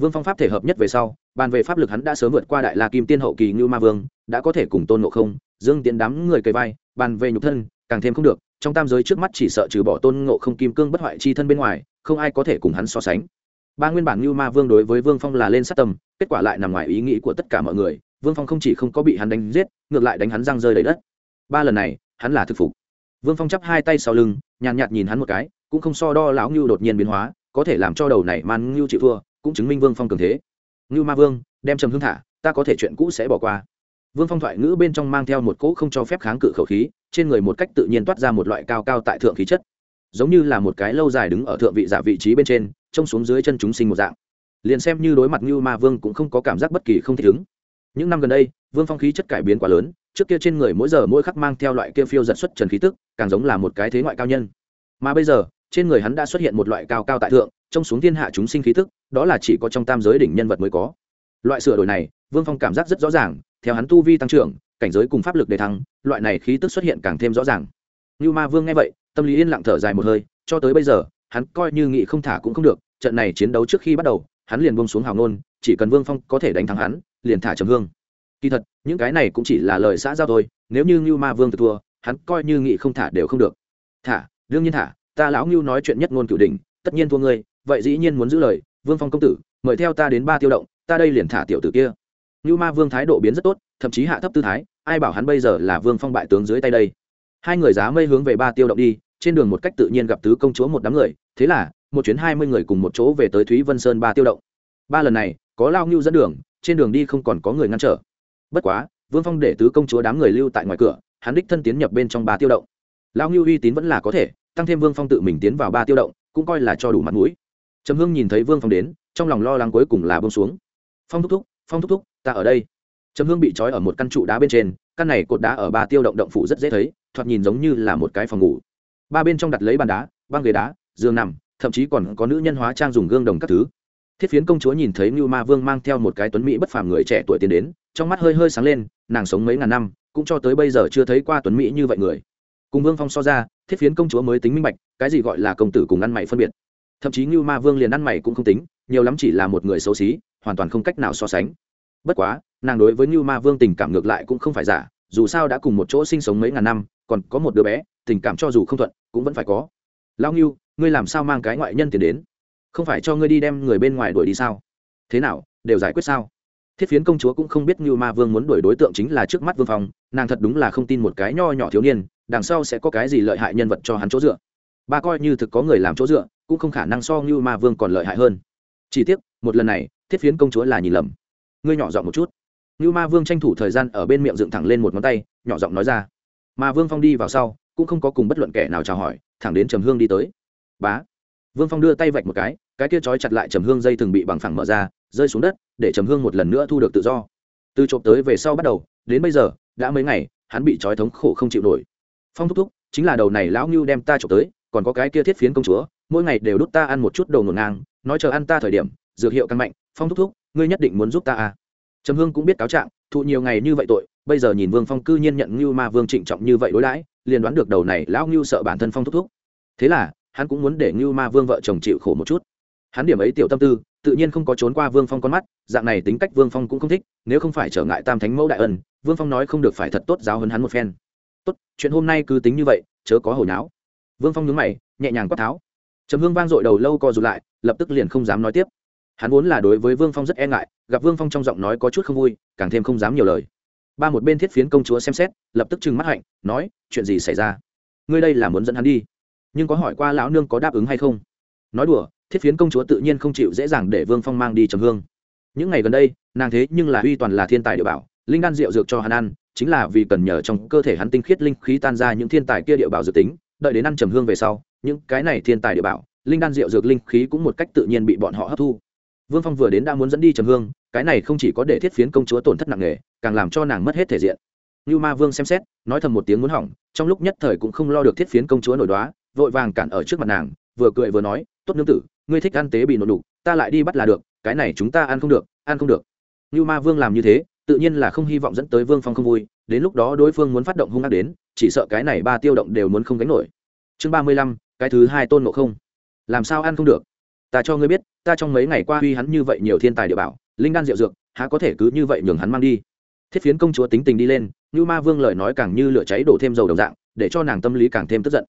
Vương phong pháp thể hợp nhất về sau, bàn về pháp lực hắn đã sớm vượt qua đại la kim tiên hậu kỳ ngưu ma vương, đã có thể cùng tôn ngộ không, dương tiến đám người cây vai, bàn về nhục thân, càng thêm không được, trong tam giới trước mắt chỉ sợ trừ bỏ tôn ngộ không kim cương bất hoại chi thân bên ngoài, không ai có thể cùng hắn so sánh. Ba nguyên bản ngưu ma vương đối với vương phong là lên sát tâm, kết quả lại nằm ngoài ý nghĩ của tất cả mọi người vương phong không chỉ không có bị hắn đánh giết, ngược lại đánh hắn răng rơi đầy đất. Ba lần này, hắn là thực phục. Vương phong chắp hai tay sau lưng, nhàn nhạt nhìn hắn một cái, cũng không so đo lão ngưu đột nhiên biến hóa, có thể làm cho đầu này man ngưu chịu thua, cũng chứng minh vương phong cường thế. Ngưu ma vương, đem trầm hương thả, ta có thể chuyện cũ sẽ bỏ qua. Vương phong thoại ngữ bên trong mang theo một cỗ không cho phép kháng cự khẩu khí, trên người một cách tự nhiên toát ra một loại cao cao tại thượng khí chất. Giống như là một cái lâu dài đứng ở thượng vị giả vị trí bên trên, trông xuống dưới chân chúng sinh một dạng. Liền xem như đối mặt ngưu ma vương cũng không có cảm giác bất kỳ không thể ứng những năm gần đây, vương phong khí chất cải biến quá lớn, trước kia trên người mỗi giờ mỗi khắc mang theo loại kia phiêu giật xuất trần khí tức, càng giống là một cái thế ngoại cao nhân. Mà bây giờ, trên người hắn đã xuất hiện một loại cao cao tại thượng, trông xuống thiên hạ chúng sinh khí tức, đó là chỉ có trong tam giới đỉnh nhân vật mới có. Loại sửa đổi này, vương phong cảm giác rất rõ ràng, theo hắn tu vi tăng trưởng, cảnh giới cùng pháp lực đề thăng, loại này khí tức xuất hiện càng thêm rõ ràng. Như ma vương nghe vậy, tâm lý yên lặng thở dài một hơi, cho tới bây giờ, hắn coi như nghị không thả cũng không được, trận này chiến đấu trước khi bắt đầu, hắn liền buông xuống hào ngôn, chỉ cần vương phong có thể đánh thắng hắn liền thả trầm hương. Kỳ thật, những cái này cũng chỉ là lời xã giao thôi, nếu như ngưu ma vương tự thua, hắn coi như nghị không thả đều không được. Thả, đương nhiên thả, ta lão ngưu nói chuyện nhất ngôn cửu đình tất nhiên thua ngươi, vậy dĩ nhiên muốn giữ lời, vương phong công tử, mời theo ta đến ba tiêu động, ta đây liền thả tiểu tử kia. Ngưu ma vương thái độ biến rất tốt, thậm chí hạ thấp tư thái, ai bảo hắn bây giờ là vương phong bại tướng dưới tay đây. Hai người giá mây hướng về ba tiêu động đi, trên đường một cách tự nhiên gặp tứ công chúa một đám người, thế là, một chuyến hai mươi người cùng một chỗ về tới thúy vân sơn ba tiêu động. Ba lần này, có lao ngưu dẫn đường trên đường đi không còn có người ngăn trở. Bất quá, vương phong để tứ công chúa đám người lưu tại ngoài cửa, hắn đích thân tiến nhập bên trong ba tiêu động. Lao ngưu uy tín vẫn là có thể, tăng thêm vương phong tự mình tiến vào ba tiêu động, cũng coi là cho đủ mặt mũi. Trầm hương nhìn thấy vương phong đến, trong lòng lo lắng cuối cùng là bông xuống. Phong thúc thúc, phong thúc thúc, ta ở đây. Trầm hương bị trói ở một căn trụ đá bên trên, căn này cột đá ở ba tiêu động động phủ rất dễ thấy, thoạt nhìn giống như là một cái phòng ngủ. Ba bên trong đặt lấy bàn đá, băng ghế đá, giường nằm, thậm chí còn có nữ nhân hóa trang dùng gương đồng các thứ thiết phiến công chúa nhìn thấy như ma vương mang theo một cái tuấn mỹ bất phàm người trẻ tuổi tiến đến, trong mắt hơi hơi sáng lên, nàng sống mấy ngàn năm, cũng cho tới bây giờ chưa thấy qua tuấn mỹ như vậy người. Cùng vương phong so ra, thiết phiến công chúa mới tính minh bạch, cái gì gọi là công tử cùng ăn mày phân biệt. Thậm chí như ma vương liền ăn mày cũng không tính, nhiều lắm chỉ là một người xấu xí, hoàn toàn không cách nào so sánh. Bất quá, nàng đối với như ma vương tình cảm ngược lại cũng không phải giả, dù sao đã cùng một chỗ sinh sống mấy ngàn năm, còn có một đứa bé, tình cảm cho dù không thuận, cũng vẫn phải có. Lao ngưu, ngươi làm sao mang cái ngoại nhân tiền đến? Không phải cho ngươi đi đem người bên ngoài đuổi đi sao? Thế nào, đều giải quyết sao? Thiết phiến công chúa cũng không biết như ma vương muốn đuổi đối tượng chính là trước mắt vương phong, nàng thật đúng là không tin một cái nho nhỏ thiếu niên, đằng sau sẽ có cái gì lợi hại nhân vật cho hắn chỗ dựa. Ba coi như thực có người làm chỗ dựa, cũng không khả năng so như ma vương còn lợi hại hơn. Chỉ tiếc, một lần này, thiết phiến công chúa là nhìn lầm. Ngươi nhỏ giọng một chút. Như ma vương tranh thủ thời gian ở bên miệng dựng thẳng lên một ngón tay, nhỏ giọng nói ra. Mà vương phong đi vào sau, cũng không có cùng bất luận kẻ nào chào hỏi, thẳng đến trầm hương đi tới. Bá vương phong đưa tay vạch một cái cái kia trói chặt lại trầm hương dây thường bị bằng phẳng mở ra, rơi xuống đất, để trầm hương một lần nữa thu được tự do. Từ trộm tới về sau bắt đầu, đến bây giờ, đã mấy ngày, hắn bị trói thống khổ không chịu nổi. Phong thúc thúc, chính là đầu này lão ngưu đem ta trộm tới, còn có cái kia thiết phiến công chúa, mỗi ngày đều đút ta ăn một chút đầu ngổn ngang, nói chờ ăn ta thời điểm, dược hiệu căn mạnh, phong thúc thúc, ngươi nhất định muốn giúp ta à. Trầm hương cũng biết cáo trạng, thụ nhiều ngày như vậy tội, bây giờ nhìn vương phong cư nhiên nhận ngưu ma vương trịnh trọng như vậy đối đãi, liền đoán được đầu này lão ngưu sợ bản thân phong thúc thúc. Thế là hắn cũng muốn để ngưu ma vương vợ chồng chịu khổ một chút. Hắn điểm ấy tiểu tâm tư, tự nhiên không có trốn qua vương phong con mắt, dạng này tính cách vương phong cũng không thích, nếu không phải trở ngại tam thánh mẫu đại ân, vương phong nói không được phải thật tốt giáo huấn hắn một phen. Tốt, chuyện hôm nay cứ tính như vậy, chớ có hồi náo vương phong nhướng mày, nhẹ nhàng quát tháo. Trầm hương vang dội đầu lâu co rụt lại, lập tức liền không dám nói tiếp. Hắn vốn là đối với vương phong rất e ngại, gặp vương phong trong giọng nói có chút không vui, càng thêm không dám nhiều lời. Ba một bên thiết phiến công chúa xem xét, lập tức trừng mắt hạnh, nói, chuyện gì xảy ra? Ngươi đây là muốn dẫn hắn đi? Nhưng có hỏi qua lão nương có đáp ứng hay không? Nói đùa, thiết phiến công chúa tự nhiên không chịu dễ dàng để vương phong mang đi trầm hương. Những ngày gần đây, nàng thế nhưng là uy toàn là thiên tài địa bảo, linh đan rượu dược cho hắn ăn, chính là vì cần nhờ trong cơ thể hắn tinh khiết linh khí tan ra những thiên tài kia địa bảo dược tính, đợi đến ăn trầm hương về sau, những cái này thiên tài địa bảo, linh đan rượu dược linh khí cũng một cách tự nhiên bị bọn họ hấp thu. Vương phong vừa đến đã muốn dẫn đi trầm hương, cái này không chỉ có để thiết phiến công chúa tổn thất nặng nề, càng làm cho nàng mất hết thể diện. Như ma vương xem xét, nói thầm một tiếng muốn hỏng, trong lúc nhất thời cũng không lo được thiết phiến công chúa nổi đoá vội vàng cản ở trước mặt nàng, vừa cười vừa nói, tốt nương tử, ngươi thích ăn tế bị nổ đục ta lại đi bắt là được, cái này chúng ta ăn không được, ăn không được. Như ma vương làm như thế, tự nhiên là không hy vọng dẫn tới vương phong không vui, đến lúc đó đối phương muốn phát động hung ác đến, chỉ sợ cái này ba tiêu động đều muốn không gánh nổi. Chương ba mươi lăm, cái thứ hai tôn ngộ không. Làm sao ăn không được? Ta cho ngươi biết, ta trong mấy ngày qua huy hắn như vậy nhiều thiên tài địa bảo, linh đan diệu dược, há có thể cứ như vậy nhường hắn mang đi. Thiết phiến công chúa tính tình đi lên, như ma vương lời nói càng như lửa cháy đổ thêm dầu đồng dạng, để cho nàng tâm lý càng thêm tức giận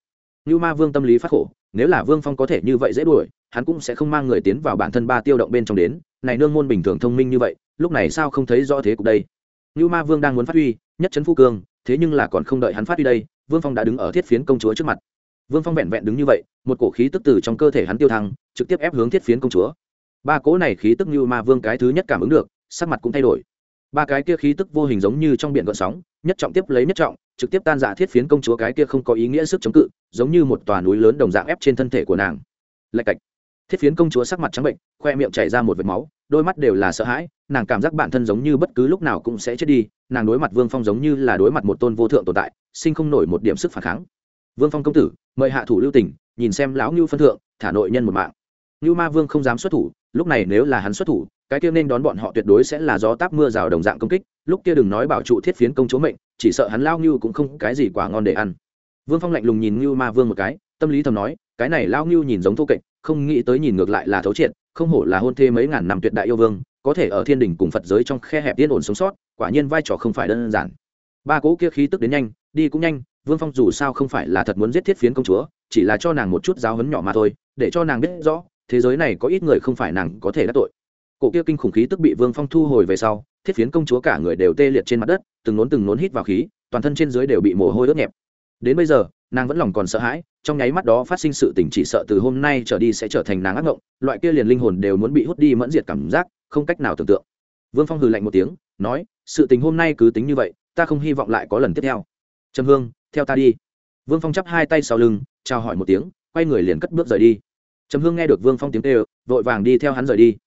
như ma vương tâm lý phát khổ, nếu là vương phong có thể như vậy dễ đuổi, hắn cũng sẽ không mang người tiến vào bản thân ba tiêu động bên trong đến. Này nương môn bình thường thông minh như vậy, lúc này sao không thấy rõ thế cục đây? Như ma vương đang muốn phát huy, nhất trấn phu cương, thế nhưng là còn không đợi hắn phát huy đây, vương phong đã đứng ở thiết phiến công chúa trước mặt. Vương phong vẹn vẹn đứng như vậy, một cổ khí tức từ trong cơ thể hắn tiêu thăng, trực tiếp ép hướng thiết phiến công chúa. Ba cỗ này khí tức như ma vương cái thứ nhất cảm ứng được, sắc mặt cũng thay đổi. Ba cái kia khí tức vô hình giống như trong biển gợn sóng, nhất trọng tiếp lấy nhất trọng trực tiếp tan dạ thiết phiến công chúa cái kia không có ý nghĩa sức chống cự, giống như một tòa núi lớn đồng dạng ép trên thân thể của nàng. Lạch cạch. Thiết phiến công chúa sắc mặt trắng bệnh, khoe miệng chảy ra một vệt máu, đôi mắt đều là sợ hãi, nàng cảm giác bản thân giống như bất cứ lúc nào cũng sẽ chết đi, nàng đối mặt vương phong giống như là đối mặt một tôn vô thượng tồn tại, sinh không nổi một điểm sức phản kháng. Vương phong công tử, mời hạ thủ lưu tỉnh nhìn xem lão ngưu phân thượng, thả nội nhân một mạng. Ngưu ma vương không dám xuất thủ, lúc này nếu là hắn xuất thủ, cái kia nên đón bọn họ tuyệt đối sẽ là gió táp mưa rào đồng dạng công kích, lúc kia đừng nói bảo trụ thiết phiến công chúa mệnh chỉ sợ hắn lao ngưu cũng không cái gì quả ngon để ăn. Vương phong lạnh lùng nhìn ngưu ma vương một cái, tâm lý thầm nói, cái này lao ngưu nhìn giống thô kệch, không nghĩ tới nhìn ngược lại là thấu triệt, không hổ là hôn thê mấy ngàn năm tuyệt đại yêu vương, có thể ở thiên đình cùng phật giới trong khe hẹp tiên ổn sống sót, quả nhiên vai trò không phải đơn giản. Ba cố kia khí tức đến nhanh, đi cũng nhanh, vương phong dù sao không phải là thật muốn giết thiết phiến công chúa, chỉ là cho nàng một chút giáo hấn nhỏ mà thôi, để cho nàng biết rõ, thế giới này có ít người không phải nàng có thể đắc tội cổ kia kinh khủng khí tức bị vương phong thu hồi về sau, thiết phiến công chúa cả người đều tê liệt trên mặt đất, từng nốn từng nốn hít vào khí, toàn thân trên dưới đều bị mồ hôi ướt nhẹp. Đến bây giờ, nàng vẫn lòng còn sợ hãi, trong nháy mắt đó phát sinh sự tình chỉ sợ từ hôm nay trở đi sẽ trở thành nàng ác ngộng loại kia liền linh hồn đều muốn bị hút đi mẫn diệt cảm giác, không cách nào tưởng tượng. Vương phong hừ lạnh một tiếng, nói, sự tình hôm nay cứ tính như vậy, ta không hy vọng lại có lần tiếp theo. Trầm hương, theo ta đi. Vương phong chắp hai tay sau lưng, chào hỏi một tiếng, quay người liền cất bước rời đi. Trầm hương nghe được vương phong tiếng kêu, vội vàng đi theo hắn rời đi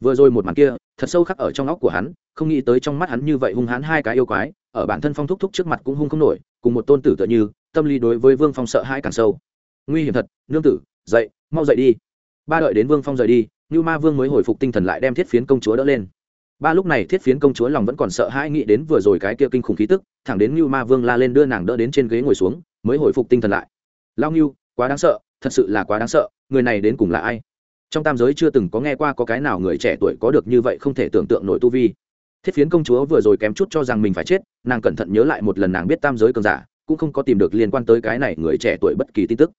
vừa rồi một màn kia, thật sâu khắc ở trong óc của hắn, không nghĩ tới trong mắt hắn như vậy hung hãn hai cái yêu quái, ở bản thân phong thúc thúc trước mặt cũng hung không nổi, cùng một tôn tử tựa như, tâm lý đối với vương phong sợ hãi càng sâu. Nguy hiểm thật, nương tử, dậy, mau dậy đi. Ba đợi đến vương phong rời đi như ma vương mới hồi phục tinh thần lại đem thiết phiến công chúa đỡ lên. Ba lúc này thiết phiến công chúa lòng vẫn còn sợ hãi nghĩ đến vừa rồi cái kia kinh khủng khí tức, thẳng đến như ma vương la lên đưa nàng đỡ đến trên ghế ngồi xuống, mới hồi phục tinh thần lại. Lao như quá đáng sợ, thật sự là quá đáng sợ, người này đến cùng là ai? Trong tam giới chưa từng có nghe qua có cái nào người trẻ tuổi có được như vậy không thể tưởng tượng nổi tu vi. Thiết phiến công chúa vừa rồi kém chút cho rằng mình phải chết, nàng cẩn thận nhớ lại một lần nàng biết tam giới cường giả, cũng không có tìm được liên quan tới cái này người trẻ tuổi bất kỳ tin tức.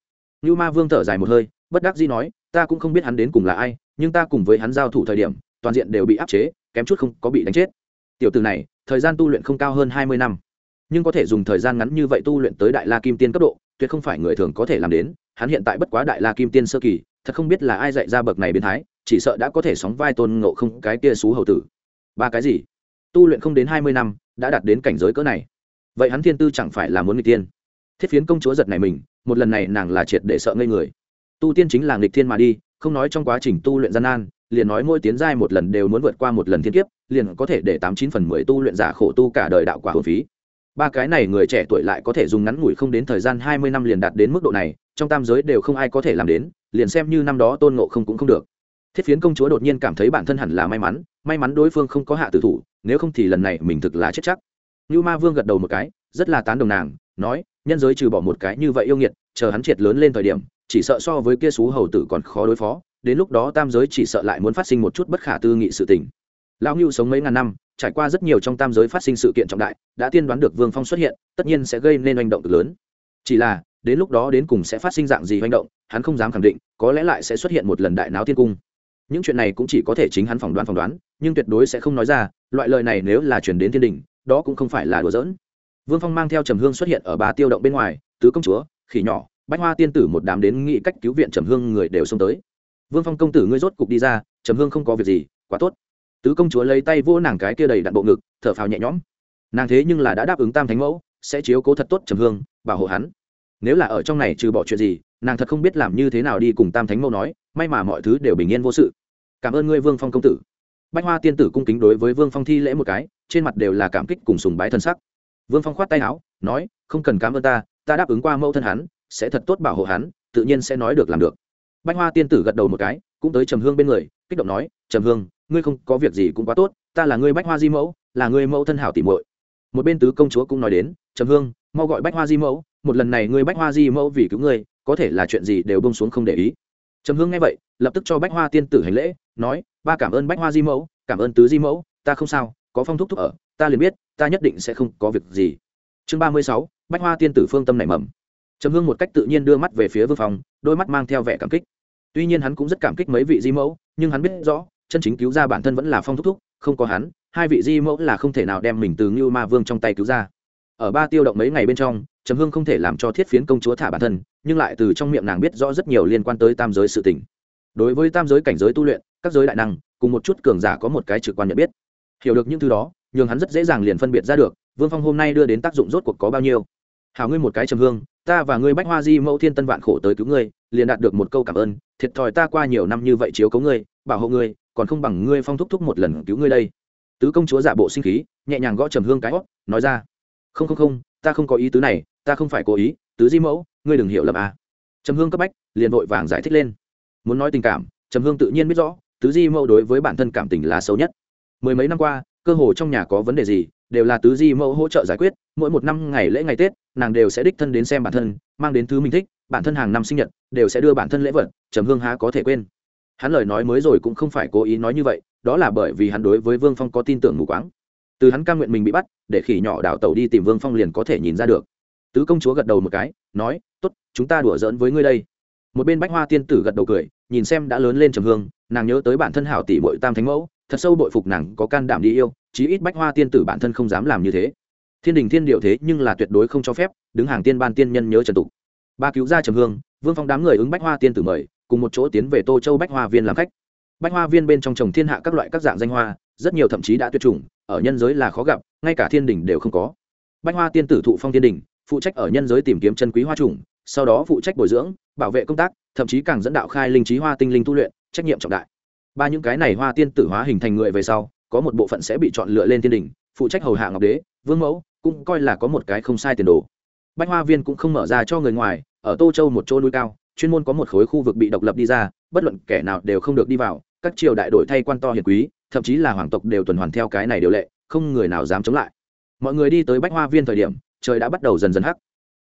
Như ma vương thở dài một hơi, bất đắc dĩ nói, ta cũng không biết hắn đến cùng là ai, nhưng ta cùng với hắn giao thủ thời điểm, toàn diện đều bị áp chế, kém chút không có bị đánh chết. Tiểu từ này, thời gian tu luyện không cao hơn hai mươi năm, nhưng có thể dùng thời gian ngắn như vậy tu luyện tới đại la kim tiên cấp độ, tuyệt không phải người thường có thể làm đến, hắn hiện tại bất quá đại la kim tiên sơ kỳ thật không biết là ai dạy ra bậc này biến thái, chỉ sợ đã có thể sóng vai tôn ngộ không cái kia xú hầu tử. Ba cái gì? Tu luyện không đến hai mươi năm, đã đạt đến cảnh giới cỡ này. Vậy hắn thiên tư chẳng phải là muốn người tiên thiết phiến công chúa giật này mình, một lần này nàng là triệt để sợ ngây người. Tu tiên chính là nghịch thiên mà đi, không nói trong quá trình tu luyện gian nan, liền nói mỗi tiến giai một lần đều muốn vượt qua một lần thiên kiếp, liền có thể để tám chín phần mười tu luyện giả khổ tu cả đời đạo quả hồn phí. Ba cái này người trẻ tuổi lại có thể dùng ngắn ngủi không đến thời gian hai mươi năm liền đạt đến mức độ này, trong tam giới đều không ai có thể làm đến liền xem như năm đó tôn ngộ không cũng không được. Thiết phiến công chúa đột nhiên cảm thấy bản thân hẳn là may mắn may mắn đối phương không có hạ tử thủ, nếu không thì lần này mình thực là chết chắc. Như ma vương gật đầu một cái, rất là tán đồng nàng, nói, nhân giới trừ bỏ một cái như vậy yêu nghiệt, chờ hắn triệt lớn lên thời điểm, chỉ sợ so với kia xú hầu tử còn khó đối phó, đến lúc đó tam giới chỉ sợ lại muốn phát sinh một chút bất khả tư nghị sự tình. Lão ngưu sống mấy ngàn năm, trải qua rất nhiều trong tam giới phát sinh sự kiện trọng đại, đã tiên đoán được vương phong xuất hiện, tất nhiên sẽ gây nên oanh động cực lớn. Chỉ là đến lúc đó đến cùng sẽ phát sinh dạng gì hành động, hắn không dám khẳng định, có lẽ lại sẽ xuất hiện một lần đại náo tiên cung. Những chuyện này cũng chỉ có thể chính hắn phỏng đoán phỏng đoán, nhưng tuyệt đối sẽ không nói ra, loại lời này nếu là chuyển đến thiên đình, đó cũng không phải là đùa giỡn. Vương phong mang theo trầm hương xuất hiện ở bà tiêu động bên ngoài, tứ công chúa, khỉ nhỏ, bách hoa tiên tử một đám đến nghị cách cứu viện trầm hương, người đều xông tới. Vương phong công tử ngươi rốt cục đi ra, trầm hương không có việc gì, quá tốt. Tứ công chúa lấy tay vỗ nàng cái kia đầy đặn bộ ngực, thở phào nhẹ nhõm. Nàng thế nhưng là đã đáp ứng tam thánh mẫu, sẽ chiếu cố thật tốt trầm hương, bảo hộ hắn nếu là ở trong này trừ bỏ chuyện gì, nàng thật không biết làm như thế nào đi cùng tam thánh mẫu nói, may mà mọi thứ đều bình yên vô sự. Cảm ơn ngươi, vương phong công tử. Bách hoa tiên tử cung kính đối với vương phong thi lễ một cái, trên mặt đều là cảm kích cùng sùng bái thân sắc. Vương phong khoát tay áo, nói, không cần cảm ơn ta ta đáp ứng qua mẫu thân hắn, sẽ thật tốt bảo hộ hắn, tự nhiên sẽ nói được làm được. Bách hoa tiên tử gật đầu một cái, cũng tới trầm hương bên người, kích động nói, trầm hương, ngươi không có việc gì cũng quá tốt, ta là ngươi bách hoa di mẫu, là ngươi mẫu thân hảo tỉ muội. Một bên tứ công chúa cũng nói đến, trầm hương, mau gọi bách hoa di mẫu một lần này ngươi bách hoa di mẫu vì cứu ngươi, có thể là chuyện gì đều bông xuống không để ý. Trầm hương nghe vậy, lập tức cho bách hoa tiên tử hành lễ, nói, ba cảm ơn bách hoa di mẫu, cảm ơn tứ di mẫu, ta không sao, có phong thúc thúc ở, ta liền biết, ta nhất định sẽ không có việc gì. Chương ba mươi sáu, bách hoa tiên tử phương tâm nảy mầm. Trầm hương một cách tự nhiên đưa mắt về phía vương phòng, đôi mắt mang theo vẻ cảm kích. Tuy nhiên hắn cũng rất cảm kích mấy vị di mẫu, nhưng hắn biết rõ, chân chính cứu ra bản thân vẫn là phong thúc thúc, không có hắn, hai vị di mẫu là không thể nào đem mình từ ngưu ma vương trong tay cứu ra. Ở ba tiêu động mấy ngày bên trong trầm hương không thể làm cho thiết phiến công chúa thả bản thân, nhưng lại từ trong miệng nàng biết rõ rất nhiều liên quan tới tam giới sự tình. Đối với tam giới cảnh giới tu luyện, các giới đại năng, cùng một chút cường giả có một cái trực quan nhận biết. Hiểu được những thứ đó, nhường hắn rất dễ dàng liền phân biệt ra được, vương phong hôm nay đưa đến tác dụng rốt cuộc có bao nhiêu. Hảo ngươi một cái trầm hương, ta và ngươi bách hoa di mẫu thiên tân vạn khổ tới cứu ngươi, liền đạt được một câu cảm ơn, thiệt thòi ta qua nhiều năm như vậy chiếu cấu ngươi, bảo hộ ngươi, còn không bằng ngươi phong thúc thúc một lần cứu ngươi đây. Tứ công chúa giả bộ sinh khí, nhẹ nhàng gõ trầm hương cái hót nói ra. Không không không ta không có ý tứ này, ta không phải cố ý, tứ di mẫu, ngươi đừng hiểu lầm à. trầm hương cấp bách, liền vội vàng giải thích lên. Muốn nói tình cảm, trầm hương tự nhiên biết rõ, tứ di mẫu đối với bản thân cảm tình là xấu nhất. Mười mấy năm qua, cơ hồ trong nhà có vấn đề gì, đều là tứ di mẫu hỗ trợ giải quyết, mỗi một năm ngày lễ ngày tết, nàng đều sẽ đích thân đến xem bản thân, mang đến thứ mình thích, bản thân hàng năm sinh nhật, đều sẽ đưa bản thân lễ vật, trầm hương há có thể quên. Hắn lời nói mới rồi cũng không phải cố ý nói như vậy, đó là bởi vì hắn đối với vương phong có tin tưởng mù quáng từ hắn ca nguyện mình bị bắt, để khỉ nhỏ đào tàu đi tìm vương phong liền có thể nhìn ra được. Tứ công chúa gật đầu một cái, nói t ố t chúng ta đùa giỡn với ngươi đây. Một bên bách hoa tiên tử gật đầu cười, nhìn xem đã lớn lên trầm hương, nàng nhớ tới bản thân hảo tỷ bội tam thánh mẫu, thật sâu bội phục nàng, có can đảm đi yêu, chí ít bách hoa tiên tử bản thân không dám làm như thế. Thiên đình thiên điệu thế nhưng là tuyệt đối không cho phép, đứng hàng tiên ban tiên nhân nhớ trần tục. Ba cứu gia trầm hương, vương phong đám người ứng bách hoa tiên tử mời, cùng một chỗ tiến về tô châu bách hoa viên làm khách. Bách hoa viên bên trong trồng thiên hạ các loại các dạng danh hoa rất nhiều thậm chí đã tuyệt chủng, ở nhân giới là khó gặp, ngay cả thiên đình đều không có. Bách hoa tiên tử thụ phong thiên đình, phụ trách ở nhân giới tìm kiếm chân quý hoa trùng sau đó phụ trách bồi dưỡng, bảo vệ công tác, thậm chí càng dẫn đạo khai linh trí hoa tinh linh tu luyện, trách nhiệm trọng đại. Ba những cái này hoa tiên tử hóa hình thành người về sau, có một bộ phận sẽ bị chọn lựa lên thiên đình, phụ trách hầu hạ ngọc đế, vương mẫu, cũng coi là có một cái không sai tiền đồ. Bách hoa viên cũng không mở ra cho người ngoài, ở tô châu một chỗ núi cao, chuyên môn có một khối khu vực bị độc lập đi ra, bất luận kẻ nào đều không được đi vào, các triều đại đổi thay quan to hiền quý thậm chí là hoàng tộc đều tuần hoàn theo cái này điều lệ, không người nào dám chống lại. Mọi người đi tới bách hoa viên thời điểm, trời đã bắt đầu dần dần hắc.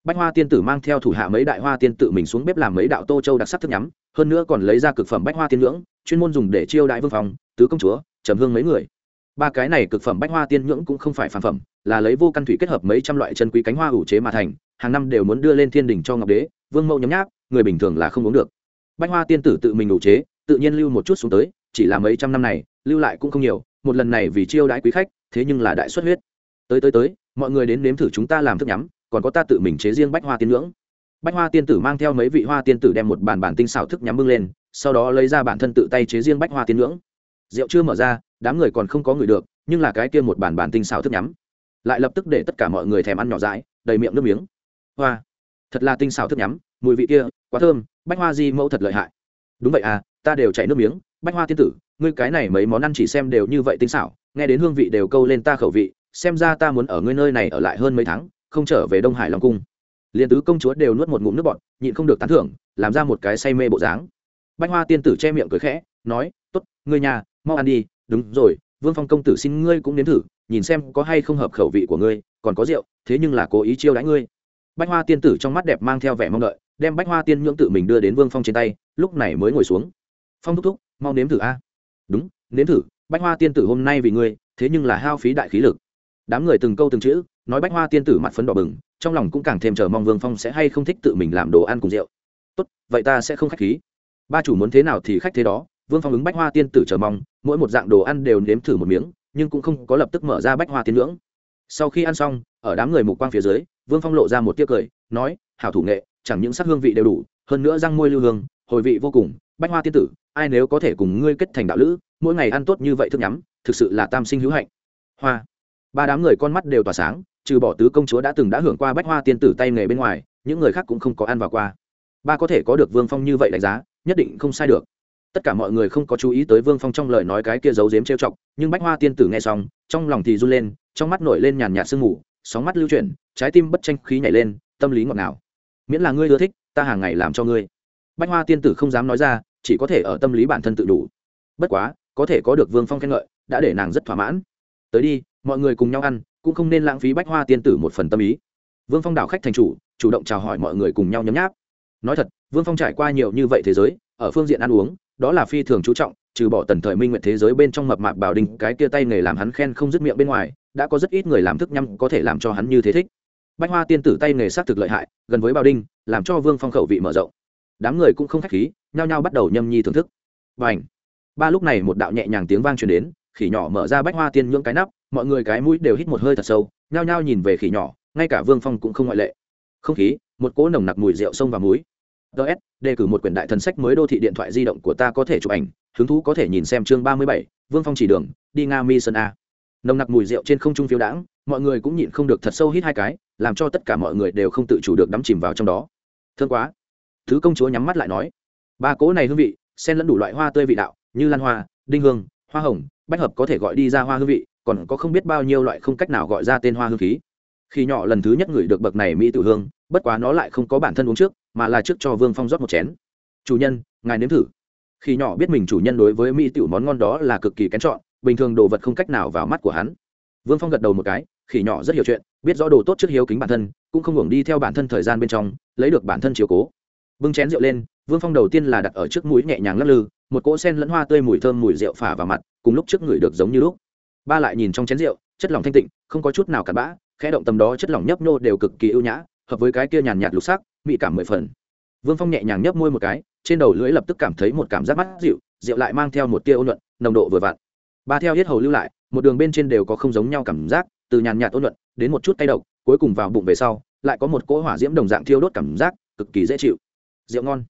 Bách hoa tiên tử mang theo thủ hạ mấy đại hoa tiên tự mình xuống bếp làm mấy đạo tô châu đặc sắc thức nhắm, hơn nữa còn lấy ra cực phẩm bách hoa tiên ngưỡng chuyên môn dùng để chiêu đại vương phòng tứ công chúa, trầm hương mấy người. Ba cái này cực phẩm bách hoa tiên nhưỡng cũng không phải phản phẩm, là lấy vô căn thủy kết hợp mấy trăm loại chân quý cánh hoa ủ chế mà thành, hàng năm đều muốn đưa lên thiên đình cho ngọc đế, vương mẫu nhấm nháp, người bình thường là không uống được. Bách hoa tiên tử tự mình ủ chế, tự nhiên lưu một chút xuống tới chỉ là mấy trăm năm này, lưu lại cũng không nhiều, một lần này vì chiêu đãi quý khách, thế nhưng là đại xuất huyết. Tới tới tới, mọi người đến nếm thử chúng ta làm thức nhắm, còn có ta tự mình chế riêng bách hoa tiên ngưỡng. Bách hoa tiên tử mang theo mấy vị hoa tiên tử đem một bàn bản tinh xảo thức nhắm bưng lên, sau đó lấy ra bản thân tự tay chế riêng bách hoa tiên ngưỡng. Rượu chưa mở ra, đám người còn không có người được, nhưng là cái kia một bản bản tinh xảo thức nhắm, lại lập tức để tất cả mọi người thèm ăn nhỏ dãi, đầy miệng nước miếng. Hoa, thật là tinh xảo thức nhắm, mùi vị kia, quá thơm, bách hoa di mẫu thật lợi hại. Đúng vậy à ta đều chảy nước miếng bách hoa tiên tử, ngươi cái này mấy món ăn chỉ xem đều như vậy tinh xảo, nghe đến hương vị đều câu lên ta khẩu vị, xem ra ta muốn ở ngươi nơi này ở lại hơn mấy tháng, không trở về đông hải long cung. Liền tứ công chúa đều nuốt một ngụm nước bọt, nhịn không được tán thưởng, làm ra một cái say mê bộ dáng. Bách hoa tiên tử che miệng cười khẽ, nói t ố t ngươi nhà, mau ăn đi, đúng rồi, vương phong công tử xin ngươi cũng nếm thử, nhìn xem có hay không hợp khẩu vị của ngươi, còn có rượu, thế nhưng là cố ý chiêu đãi ngươi. Bách hoa tiên tử trong mắt đẹp mang theo vẻ mong đợi, đem bách hoa tiên nhưỡng tự mình đưa đến vương phong trên tay, lúc này mới ngồi xuống. Phong thúc thúc mau nếm thử a. Đúng, nếm thử, bách hoa tiên tử hôm nay vì ngươi, thế nhưng là hao phí đại khí lực. Đám người từng câu từng chữ, nói bách hoa tiên tử mặt phấn đỏ bừng, trong lòng cũng càng thêm chờ mong vương phong sẽ hay không thích tự mình làm đồ ăn cùng rượu. Tốt, vậy ta sẽ không khách khí. Ba chủ muốn thế nào thì khách thế đó, vương phong ứng bách hoa tiên tử chờ mong, mỗi một dạng đồ ăn đều nếm thử một miếng, nhưng cũng không có lập tức mở ra bách hoa tiên ngưỡng. Sau khi ăn xong, ở đám người mục quang phía dưới, vương phong lộ ra một tiếc cười, nói, hảo thủ nghệ, chẳng những sắc hương vị đều đủ, hơn nữa răng môi lưu hương, hồi vị vô cùng bách hoa tiên tử, ai nếu có thể cùng ngươi kết thành đạo lữ, mỗi ngày ăn tốt như vậy thức nhắm, thực sự là tam sinh hữu hạnh. Hoa. Ba đám người con mắt đều tỏa sáng, trừ bỏ tứ công chúa đã từng đã hưởng qua bách hoa tiên tử tay nghề bên ngoài, những người khác cũng không có ăn vào qua. Ba có thể có được vương phong như vậy đánh giá, nhất định không sai được. Tất cả mọi người không có chú ý tới vương phong trong lời nói cái kia giấu dếm trêu chọc, nhưng bách hoa tiên tử nghe xong, trong lòng thì run lên, trong mắt nổi lên nhàn nhạt sương mù, sóng mắt lưu chuyển, trái tim bất tranh khí nhảy lên, tâm lý ngọt ngào. Miễn là ngươi ưa thích, ta hàng ngày làm cho ngươi bách hoa tiên tử không dám nói ra, chỉ có thể ở tâm lý bản thân tự đủ. Bất quá, có thể có được vương phong khen ngợi, đã để nàng rất thỏa mãn. Tới đi, mọi người cùng nhau ăn, cũng không nên lãng phí bách hoa tiên tử một phần tâm ý. Vương phong đảo khách thành chủ chủ động chào hỏi mọi người cùng nhau nhấm nháp. Nói thật, vương phong trải qua nhiều như vậy thế giới, ở phương diện ăn uống, đó là phi thường chú trọng, trừ bỏ tần thời minh nguyện thế giới bên trong mập mạp bảo đình, cái kia tay nghề làm hắn khen không dứt miệng bên ngoài, đã có rất ít người làm thức nhăm có thể làm cho hắn như thế thích. Bách hoa tiên tử tay nghề s á c thực lợi hại, gần với bảo đinh làm cho vương phong khẩu vị mở rộng đám người cũng không khách khí, nhao nhao bắt đầu nhâm nhi thưởng thức. Và ảnh ba lúc này một đạo nhẹ nhàng tiếng vang truyền đến, khỉ nhỏ mở ra bách hoa tiên nhưỡng cái nắp, mọi người cái mũi đều hít một hơi thật sâu, nhao nhao nhìn về khỉ nhỏ, ngay cả vương phong cũng không ngoại lệ. Không khí, một cỗ nồng nặc mùi rượu sông và muối ts đề cử một quyển đại thần sách mới đô thị điện thoại di động của ta có thể chụp ảnh, hứng thú có thể nhìn xem chương ba mươi bảy, vương phong chỉ đường, đi nga mi sơn a. Nồng nặc mùi rượu trên không trung phiếu đãng, mọi người cũng nhịn không được thật sâu hít hai cái, làm cho tất cả mọi người đều không tự chủ được đắm chìm vào trong đó. Thương quá! Thứ công chúa nhắm mắt lại nói, ba cỗ này hương vị, xen lẫn đủ loại hoa tươi vị đạo, như lan hoa, đinh hương, hoa hồng, bách hợp có thể gọi đi ra hoa hương vị, còn có không biết bao nhiêu loại không cách nào gọi ra tên hoa hương khí. Khi nhỏ lần thứ nhất ngửi được bậc này mỹ tử hương, bất quá nó lại không có bản thân uống trước, mà là trước cho vương phong rót một chén. Chủ nhân, ngài nếm thử. Khi nhỏ biết mình chủ nhân đối với mỹ tiểu món ngon đó là cực kỳ kén chọn, bình thường đồ vật không cách nào vào mắt của hắn. Vương phong gật đầu một cái khỉ nhỏ rất hiểu chuyện, biết rõ đồ tốt trước hiếu kính bản thân, cũng không hưởng đi theo bản thân thời gian bên trong, lấy được bản thân chiều cố bưng chén rượu lên, vương phong đầu tiên là đặt ở trước mũi nhẹ nhàng lắc lư, một cỗ sen lẫn hoa tươi mùi thơm mùi rượu phả vào mặt, cùng lúc trước người được giống như lúc. Ba lại nhìn trong chén rượu, chất lỏng thanh tịnh, không có chút nào cặn bã, khẽ động tầm đó chất lỏng nhấp nhô đều cực kỳ ưu nhã, hợp với cái kia nhàn nhạt lục sắc, mị cảm mười phần. Vương phong nhẹ nhàng nhấp môi một cái, trên đầu lưỡi lập tức cảm thấy một cảm giác mắt dịu, rượu lại mang theo một tia ôn luận, nồng độ vừa vặn. Ba theo hết hầu lưu lại, một đường bên trên đều có không giống nhau cảm giác, từ nhàn nhạt ôn luận, đến một chút tay độc, cuối cùng vào bụng về sau, lại có một cỗ hỏa diễm đồng dạng thiêu đốt cảm giác, cực kỳ dễ chịu rượu ngon.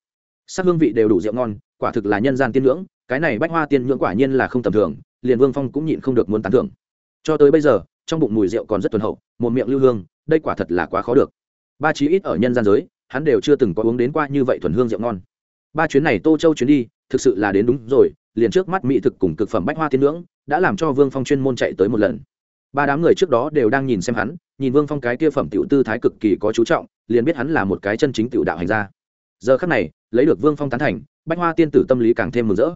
Sắc hương vị đều đủ rượu ngon, quả thực là nhân gian tiên ngưỡng, cái này bách hoa tiên ngưỡng quả nhiên là không tầm thường, liền vương phong cũng nhịn không được muốn tán thưởng. Cho tới bây giờ, trong bụng mùi rượu còn rất thuần hậu, một miệng lưu hương, đây quả thật là quá khó được. Ba chí ít ở nhân gian giới, hắn đều chưa từng có uống đến qua như vậy thuần hương rượu ngon. Ba chuyến này tô châu chuyến đi, thực sự là đến đúng rồi, liền trước mắt mỹ thực cùng cực phẩm bách hoa tiên ngưỡng, đã làm cho vương phong chuyên môn chạy tới một lần. Ba đám người trước đó đều đang nhìn xem hắn, nhìn vương phong cái kia phẩm tiểu tư thái cực kỳ có chú trọng, liền biết hắn là một cái chân chính tiểu đạo hành gia giờ khắc này, lấy được vương phong tán thành, bách hoa tiên tử tâm lý càng thêm mừng rỡ.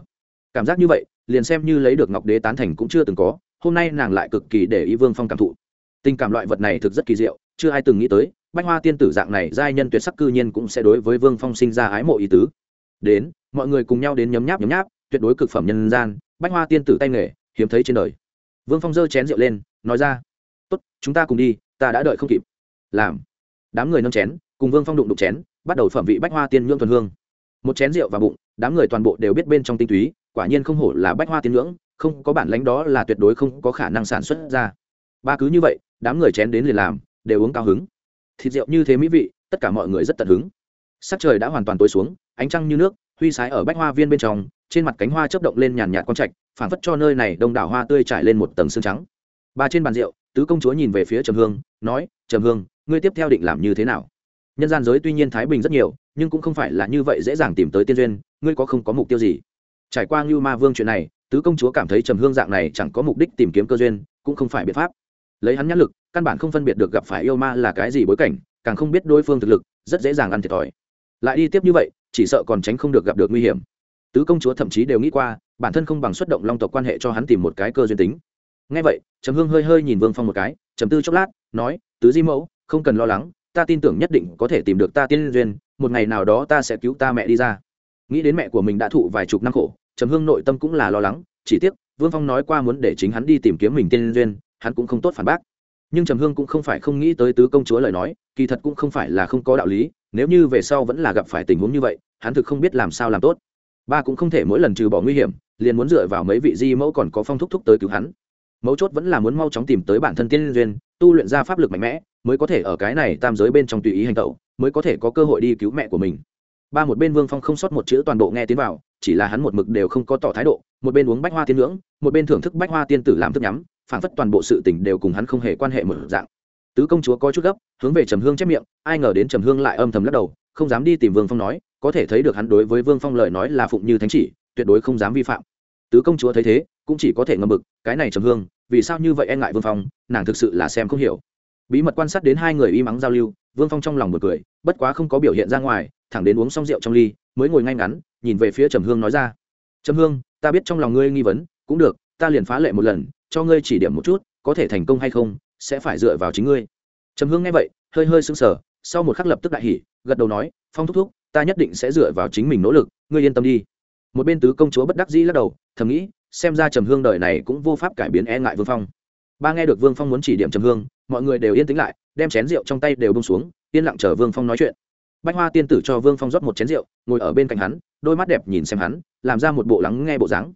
Cảm giác như vậy, liền xem như lấy được ngọc đế tán thành cũng chưa từng có, hôm nay nàng lại cực kỳ để ý vương phong cảm thụ. Tình cảm loại vật này thực rất kỳ diệu, chưa ai từng nghĩ tới, bách hoa tiên tử dạng này giai nhân tuyệt sắc cư nhiên cũng sẽ đối với vương phong sinh ra ái mộ ý tứ. Đến, mọi người cùng nhau đến nhấm nháp nhấm nháp, tuyệt đối cực phẩm nhân gian, bách hoa tiên tử tay nghề, hiếm thấy trên đời. Vương phong giơ chén rượu lên, nói ra, tốt, chúng ta cùng đi, ta đã đợi không kịp. Làm, đám người nâng chén, cùng vương phong đụng đụng chén bắt đầu phẩm vị bách hoa tiên nhưỡng thuần hương. Một chén rượu và bụng, đám người toàn bộ đều biết bên trong tinh túy, quả nhiên không hổ là bách hoa tiên nhưỡng không có bản lãnh đó là tuyệt đối không có khả năng sản xuất ra. Ba cứ như vậy, đám người chén đến liền làm, đều uống cao hứng. Thịt rượu như thế mỹ vị, tất cả mọi người rất tận hứng. Sắc trời đã hoàn toàn tối xuống, ánh trăng như nước, huy sái ở bách hoa viên bên trong, trên mặt cánh hoa chớp động lên nhàn nhạt con trạch, phảng phất cho nơi này đông đảo hoa tươi trải lên một tầng xương trắng. Ba trên bàn rượu, tứ công chúa nhìn về phía trầm hương, nói, trầm hương, ngươi tiếp theo định làm như thế nào? Nhân gian giới tuy nhiên thái bình rất nhiều, nhưng cũng không phải là như vậy dễ dàng tìm tới tiên duyên, ngươi có không có mục tiêu gì? Trải qua ngưu ma vương chuyện này, tứ công chúa cảm thấy trầm hương dạng này chẳng có mục đích tìm kiếm cơ duyên, cũng không phải biện pháp. Lấy hắn nhãn lực, căn bản không phân biệt được gặp phải yêu ma là cái gì bối cảnh, càng không biết đối phương thực lực, rất dễ dàng ăn thiệt thòi. Lại đi tiếp như vậy, chỉ sợ còn tránh không được gặp được nguy hiểm. Tứ công chúa thậm chí đều nghĩ qua, bản thân không bằng xuất động long tộc quan hệ cho hắn tìm một cái cơ duyên tính. Ngay vậy, trầm hương hơi hơi nhìn vương phong một cái, trầm tư chốc lát, nói, tứ di mẫu, không cần lo lắng ta tin tưởng nhất định có thể tìm được ta tiên duyên, một ngày nào đó ta sẽ cứu ta mẹ đi ra. Nghĩ đến mẹ của mình đã thụ vài chục năm khổ, trầm hương nội tâm cũng là lo lắng, chỉ tiếc, vương phong nói qua muốn để chính hắn đi tìm kiếm mình tiên duyên, hắn cũng không tốt phản bác. Nhưng trầm hương cũng không phải không nghĩ tới tứ công chúa lời nói, kỳ thật cũng không phải là không có đạo lý, nếu như về sau vẫn là gặp phải tình huống như vậy, hắn thực không biết làm sao làm tốt. Ba cũng không thể mỗi lần trừ bỏ nguy hiểm, liền muốn dựa vào mấy vị di mẫu còn có phong thúc thúc tới cứu hắn. Mấu chốt vẫn là muốn mau chóng tìm tới bản thân tiên duyên tu luyện ra pháp lực mạnh mẽ mới có thể ở cái này tam giới bên trong tùy ý hành tẩu mới có thể có cơ hội đi cứu mẹ của mình. Ba một bên vương phong không sót một chữ toàn bộ nghe tiến vào chỉ là hắn một mực đều không có tỏ thái độ một bên uống bách hoa tiên ngưỡng một bên thưởng thức bách hoa tiên tử làm thức nhắm phản phất toàn bộ sự tình đều cùng hắn không hề quan hệ một dạng. Tứ công chúa có chút gấp hướng về trầm hương chép miệng ai ngờ đến trầm hương lại âm thầm lắc đầu không dám đi tìm vương phong nói có thể thấy được hắn đối với vương phong lời nói là phụng như thánh chỉ tuyệt đối không dám vi phạm. Tứ công chúa thấy thế cũng chỉ có thể ngâm mực, cái này trầm hương vì sao như vậy e ngại vương phong, nàng thực sự là xem không hiểu. Bí mật quan sát đến hai người y mắng giao lưu, vương phong trong lòng một cười, bất quá không có biểu hiện ra ngoài, thẳng đến uống xong rượu trong ly, mới ngồi ngay ngắn, nhìn về phía trầm hương nói ra. Trầm hương, ta biết trong lòng ngươi nghi vấn, cũng được, ta liền phá lệ một lần, cho ngươi chỉ điểm một chút, có thể thành công hay không, sẽ phải dựa vào chính ngươi. Trầm hương nghe vậy, hơi hơi sững sờ, sau một khắc lập tức đại hỉ, gật đầu nói, phong thúc thúc, ta nhất định sẽ dựa vào chính mình nỗ lực, ngươi yên tâm đi. Một bên tứ công chúa bất đắc dĩ lắc đầu, thầm nghĩ xem ra trầm hương đời này cũng vô pháp cải biến e ngại vương phong. Ba nghe được vương phong muốn chỉ điểm trầm hương, mọi người đều yên tĩnh lại, đem chén rượu trong tay đều bông xuống, yên lặng chờ vương phong nói chuyện. Bách hoa tiên tử cho vương phong rót một chén rượu, ngồi ở bên cạnh hắn, đôi mắt đẹp nhìn xem hắn, làm ra một bộ lắng nghe bộ dáng.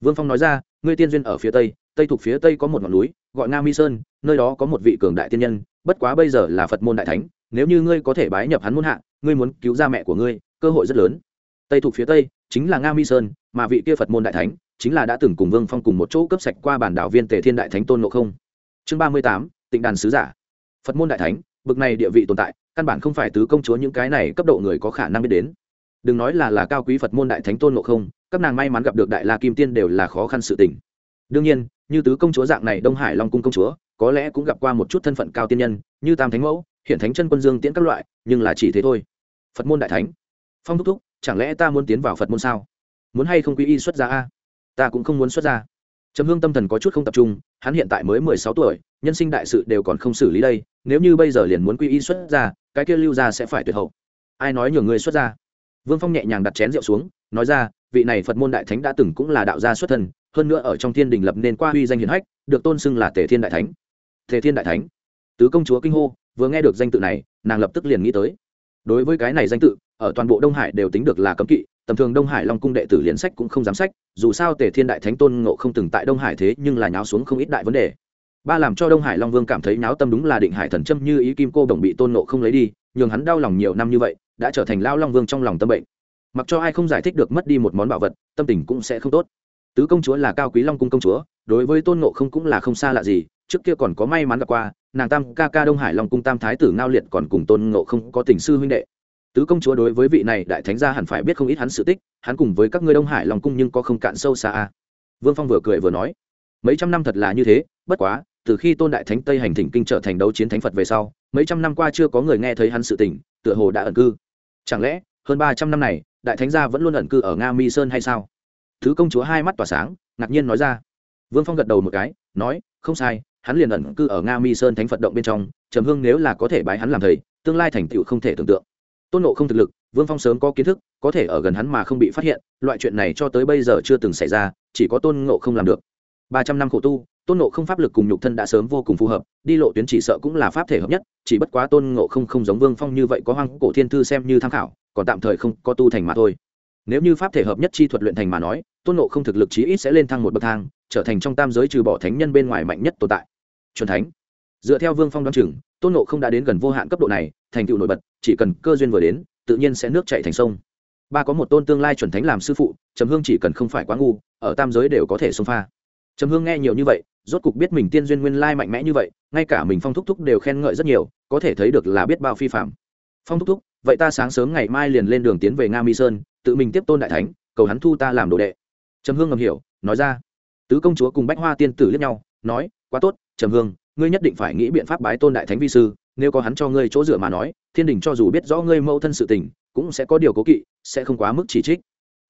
Vương phong nói ra, ngươi tiên duyên ở phía tây tây thuộc phía tây có một ngọn núi, gọi nga mi sơn, nơi đó có một vị cường đại tiên nhân, bất quá bây giờ là phật môn đại thánh, nếu như ngươi có thể bái nhập hắn muôn hạ, ngươi muốn cứu ra mẹ của ngươi, cơ hội rất lớn. Tây thuộc phía tây chính là nga mi sơn, mà vị kia phật môn đại thánh chính là đã từng cùng vương phong cùng một chỗ cấp sạch qua bản đảo viên tề thiên đại thánh tôn ngộ không. Chương ba mươi tám, tịnh đàn sứ giả. Phật môn đại thánh, bực này địa vị tồn tại, căn bản không phải tứ công chúa những cái này cấp độ người có khả năng biết đến. Đừng nói là là cao quý phật môn đại thánh tôn ngộ không, các nàng may mắn gặp được đại la kim tiên đều là khó khăn sự tình. Đương nhiên, như tứ công chúa dạng này đông hải long cung công chúa, có lẽ cũng gặp qua một chút thân phận cao tiên nhân, như tam thánh mẫu, hiện thánh chân quân dương tiễn các loại, nhưng là chỉ thế thôi. Phật môn đại thánh. Phong thúc thúc chẳng lẽ ta muốn tiến vào phật môn sao? Muốn hay không quy y xuất gia a? Ta cũng không muốn xuất gia. Trầm hương tâm thần có chút không tập trung hắn hiện tại mới mười sáu tuổi nhân sinh đại sự đều còn không xử lý đây nếu như bây giờ liền muốn quy y xuất gia cái kia lưu gia sẽ phải tuyệt hậu. Ai nói nhường người xuất gia? Vương phong nhẹ nhàng đặt chén rượu xuống nói ra vị này phật môn đại thánh đã từng cũng là đạo gia xuất thần, hơn nữa ở trong thiên đình lập nên qua uy danh hiển hách được tôn xưng là tề thiên đại thánh. Tề thiên đại thánh. Tứ công chúa kinh hô vừa nghe được danh tự này nàng lập tức liền nghĩ tới. Đối với cái này danh tự ở toàn bộ đông hải đều tính được là cấm kỵ, tầm thường đông hải long cung đệ tử liền sách cũng không dám sách, dù sao tề thiên đại thánh tôn ngộ không từng tại đông hải thế nhưng là nháo xuống không ít đại vấn đề. Ba làm cho đông hải long vương cảm thấy nháo tâm đúng là định hải thần châm như ý kim cô đồng bị tôn ngộ không lấy đi, nhường hắn đau lòng nhiều năm như vậy, đã trở thành lao long vương trong lòng tâm bệnh. Mặc cho ai không giải thích được mất đi một món bảo vật, tâm tình cũng sẽ không tốt. Tứ công chúa là cao quý long cung công chúa, đối với tôn ngộ không cũng là không xa lạ gì, trước kia còn có may mắn gặp qua, nàng tam ca ca đông hải long cung tam thái tử ngao liệt còn cùng tôn ngộ không có tình sư huynh đệ tứ công chúa đối với vị này đại thánh gia hẳn phải biết không ít hắn sự tích, hắn cùng với các ngươi đông hải lòng cung nhưng có không cạn sâu xa a vương phong vừa cười vừa nói, mấy trăm năm thật là như thế, bất quá, từ khi tôn đại thánh tây hành thỉnh kinh trở thành đấu chiến thánh phật về sau, mấy trăm năm qua chưa có người nghe thấy hắn sự tình, tựa hồ đã ẩn cư. Chẳng lẽ, hơn ba trăm năm này, đại thánh gia vẫn luôn ẩn cư ở nga mi sơn hay sao? Thứ công chúa hai mắt tỏa sáng, ngạc nhiên nói ra. Vương phong gật đầu một cái, nói, không sai, hắn liền ẩn cư ở nga mi sơn thánh phật động bên trong, trầm hương nếu là có thể bái hắn làm thầy, tương lai thành tựu không thể tưởng tượng tôn nộ không thực lực, vương phong sớm có kiến thức, có thể ở gần hắn mà không bị phát hiện, loại chuyện này cho tới bây giờ chưa từng xảy ra, chỉ có tôn ngộ không làm được. Ba trăm năm khổ tu, tôn nộ không pháp lực cùng nhục thân đã sớm vô cùng phù hợp, đi lộ tuyến chỉ sợ cũng là pháp thể hợp nhất, chỉ bất quá tôn ngộ không không giống vương phong như vậy có hoang cổ thiên thư xem như tham khảo, còn tạm thời không có tu thành mà thôi. Nếu như pháp thể hợp nhất chi thuật luyện thành mà nói, tôn nộ không thực lực chí ít sẽ lên thăng một bậc thang, trở thành trong tam giới trừ bỏ thánh nhân bên ngoài mạnh nhất tồn tại. Chuẩn thánh. Dựa theo vương phong đoán chừng, tôn nộ không đã đến gần vô hạn cấp độ này thành tựu nổi bật, chỉ cần cơ duyên vừa đến, tự nhiên sẽ nước chạy thành sông. Ba có một tôn tương lai chuẩn thánh làm sư phụ, trầm hương chỉ cần không phải quá ngu, ở tam giới đều có thể xông pha. Trầm hương nghe nhiều như vậy, rốt cục biết mình tiên duyên nguyên lai mạnh mẽ như vậy, ngay cả mình phong thúc thúc đều khen ngợi rất nhiều, có thể thấy được là biết bao phi phạm phong thúc thúc, vậy ta sáng sớm ngày mai liền lên đường tiến về nga mi sơn, tự mình tiếp tôn đại thánh, cầu hắn thu ta làm đồ đệ. Trầm hương ngầm hiểu, nói ra. Tứ công chúa cùng bách hoa tiên tử liếc nhau, nói, quá tốt, trầm hương, ngươi nhất định phải nghĩ biện pháp bái tôn đại thánh vi sư nếu có hắn cho ngươi chỗ dựa mà nói, thiên đình cho dù biết rõ ngươi mâu thân sự tình, cũng sẽ có điều cố kỵ, sẽ không quá mức chỉ trích.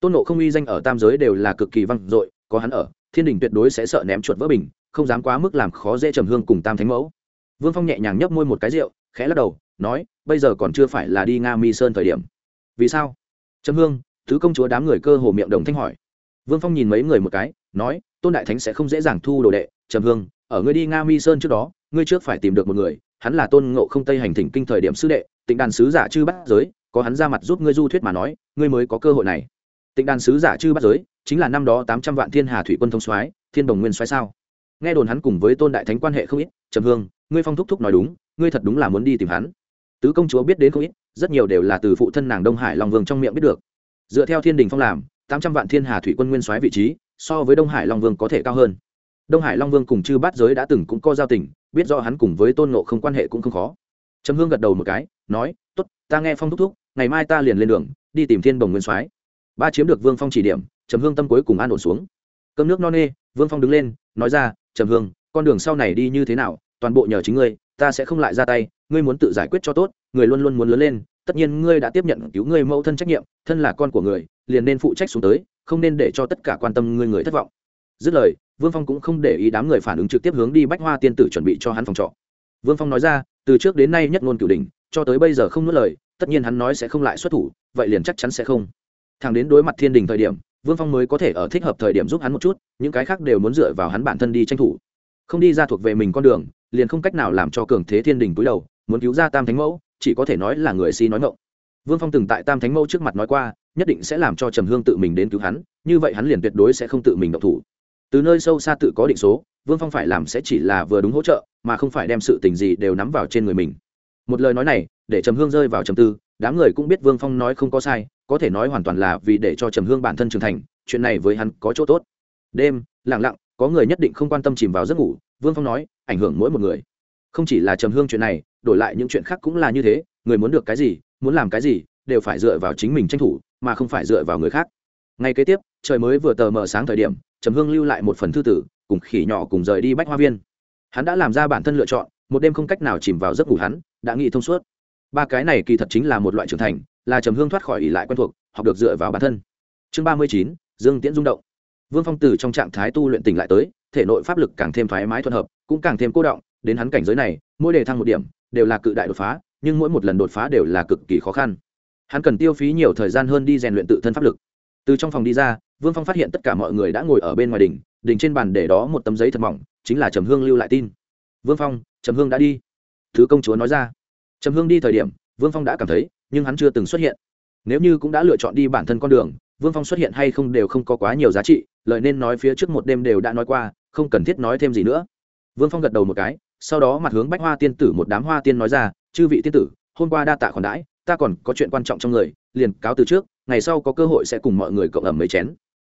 Tôn nộ không uy danh ở tam giới đều là cực kỳ vang dội, có hắn ở, thiên đình tuyệt đối sẽ sợ ném chuột vỡ bình, không dám quá mức làm khó dễ trầm hương cùng tam thánh mẫu. Vương phong nhẹ nhàng nhấp môi một cái rượu, khẽ lắc đầu, nói, bây giờ còn chưa phải là đi nga mi sơn thời điểm. Vì sao? Trầm hương, thứ công chúa đám người cơ hồ miệng đồng thanh hỏi. Vương phong nhìn mấy người một cái, nói, tôn đại thánh sẽ không dễ dàng thu đồ đệ. Trầm hương, ở ngươi đi nga mi sơn trước đó, ngươi trước phải tìm được một người hắn là tôn ngộ không tây hành thỉnh kinh thời điểm sư đệ, tịnh đàn sứ giả chư bắt giới, có hắn ra mặt giúp ngươi du thuyết mà nói, ngươi mới có cơ hội này. Tịnh đàn sứ giả chư bắt giới, chính là năm đó tám trăm vạn thiên hà thủy quân thông soái, thiên đồng nguyên soái sao? Nghe đồn hắn cùng với tôn đại thánh quan hệ không ít, trầm hương, ngươi phong thúc thúc nói đúng, ngươi thật đúng là muốn đi tìm hắn. Tứ công chúa biết đến không ít, rất nhiều đều là từ phụ thân nàng đông hải long vương trong miệng biết được. Dựa theo thiên đình phong làm, tám trăm vạn thiên hà thủy quân nguyên soái vị trí, so với đông hải long vương có thể cao hơn đông hải long vương cùng chư bát giới đã từng cũng có giao tình, biết do hắn cùng với tôn nộ không quan hệ cũng không khó. Trầm hương gật đầu một cái, nói t ố t ta nghe phong thúc thúc, ngày mai ta liền lên đường, đi tìm thiên bồng nguyên soái. Ba chiếm được vương phong chỉ điểm, trầm hương tâm cuối cùng an ổn xuống. Cơm nước no nê, vương phong đứng lên, nói ra, trầm hương, con đường sau này đi như thế nào, toàn bộ nhờ chính ngươi, ta sẽ không lại ra tay, ngươi muốn tự giải quyết cho tốt, người luôn luôn muốn lớn lên, tất nhiên ngươi đã tiếp nhận cứu ngươi mẫu thân trách nhiệm, thân là con của người, liền nên phụ trách xuống tới, không nên để cho tất cả quan tâm ngươi người thất vọng dứt lời, vương phong cũng không để ý đám người phản ứng trực tiếp hướng đi bách hoa tiên tử chuẩn bị cho hắn phòng trọ. Vương phong nói ra, từ trước đến nay nhất ngôn cửu đình cho tới bây giờ không nuốt lời, tất nhiên hắn nói sẽ không lại xuất thủ, vậy liền chắc chắn sẽ không. Thằng đến đối mặt thiên đình thời điểm, vương phong mới có thể ở thích hợp thời điểm giúp hắn một chút, những cái khác đều muốn dựa vào hắn bản thân đi tranh thủ. Không đi ra thuộc về mình con đường, liền không cách nào làm cho cường thế thiên đình túi đầu, muốn cứu ra tam thánh mẫu, chỉ có thể nói là người si nói ngộng vương phong từng tại tam thánh mẫu trước mặt nói qua, nhất định sẽ làm cho trầm hương tự mình đến cứu hắn, như vậy hắn liền tuyệt đối sẽ không tự mình động thủ từ nơi sâu xa tự có định số, vương phong phải làm sẽ chỉ là vừa đúng hỗ trợ, mà không phải đem sự tình gì đều nắm vào trên người mình. Một lời nói này, để trầm hương rơi vào trầm tư, đám người cũng biết vương phong nói không có sai, có thể nói hoàn toàn là vì để cho trầm hương bản thân trưởng thành, chuyện này với hắn có chỗ tốt. Đêm, lặng lặng, có người nhất định không quan tâm chìm vào giấc ngủ, vương phong nói, ảnh hưởng mỗi một người. Không chỉ là trầm hương chuyện này, đổi lại những chuyện khác cũng là như thế, người muốn được cái gì, muốn làm cái gì, đều phải dựa vào chính mình tranh thủ, mà không phải dựa vào người khác. Ngay kế tiếp, trời mới vừa tờ mờ sáng thời điểm trầm hương lưu lại một phần thư tử, cùng khỉ nhỏ cùng rời đi bách hoa viên. Hắn đã làm ra bản thân lựa chọn, một đêm không cách nào chìm vào giấc ngủ hắn, đã nghĩ thông suốt. Ba cái này kỳ thật chính là một loại trưởng thành, là trầm hương thoát khỏi ỉ lại quen thuộc, học được dựa vào bản thân. Chương ba mươi chín, dương tiễn rung động. Vương phong từ trong trạng thái tu luyện tỉnh lại tới, thể nội pháp lực càng thêm thoải mái thuận hợp, cũng càng thêm cô động, đến hắn cảnh giới này, mỗi đề thăng một điểm, đều là cự đại đột phá, nhưng mỗi một lần đột phá đều là cực kỳ khó khăn. Hắn cần tiêu phí nhiều thời gian hơn đi rèn luyện tự thân pháp lực. Từ trong phòng đi ra vương phong phát hiện tất cả mọi người đã ngồi ở bên ngoài đình, đình trên bàn để đó một tấm giấy thật mỏng chính là trầm hương lưu lại tin. Vương phong trầm hương đã đi. Thứ công chúa nói ra. Trầm hương đi thời điểm vương phong đã cảm thấy nhưng hắn chưa từng xuất hiện. Nếu như cũng đã lựa chọn đi bản thân con đường vương phong xuất hiện hay không đều không có quá nhiều giá trị lợi nên nói phía trước một đêm đều đã nói qua không cần thiết nói thêm gì nữa. Vương phong gật đầu một cái sau đó mặt hướng bách hoa tiên tử một đám hoa tiên nói ra chư vị tiên tử hôm qua đa tạ khoản đãi ta còn có chuyện quan trọng trong người liền cáo từ trước ngày sau có cơ hội sẽ cùng mọi người cộng ẩm mấy chén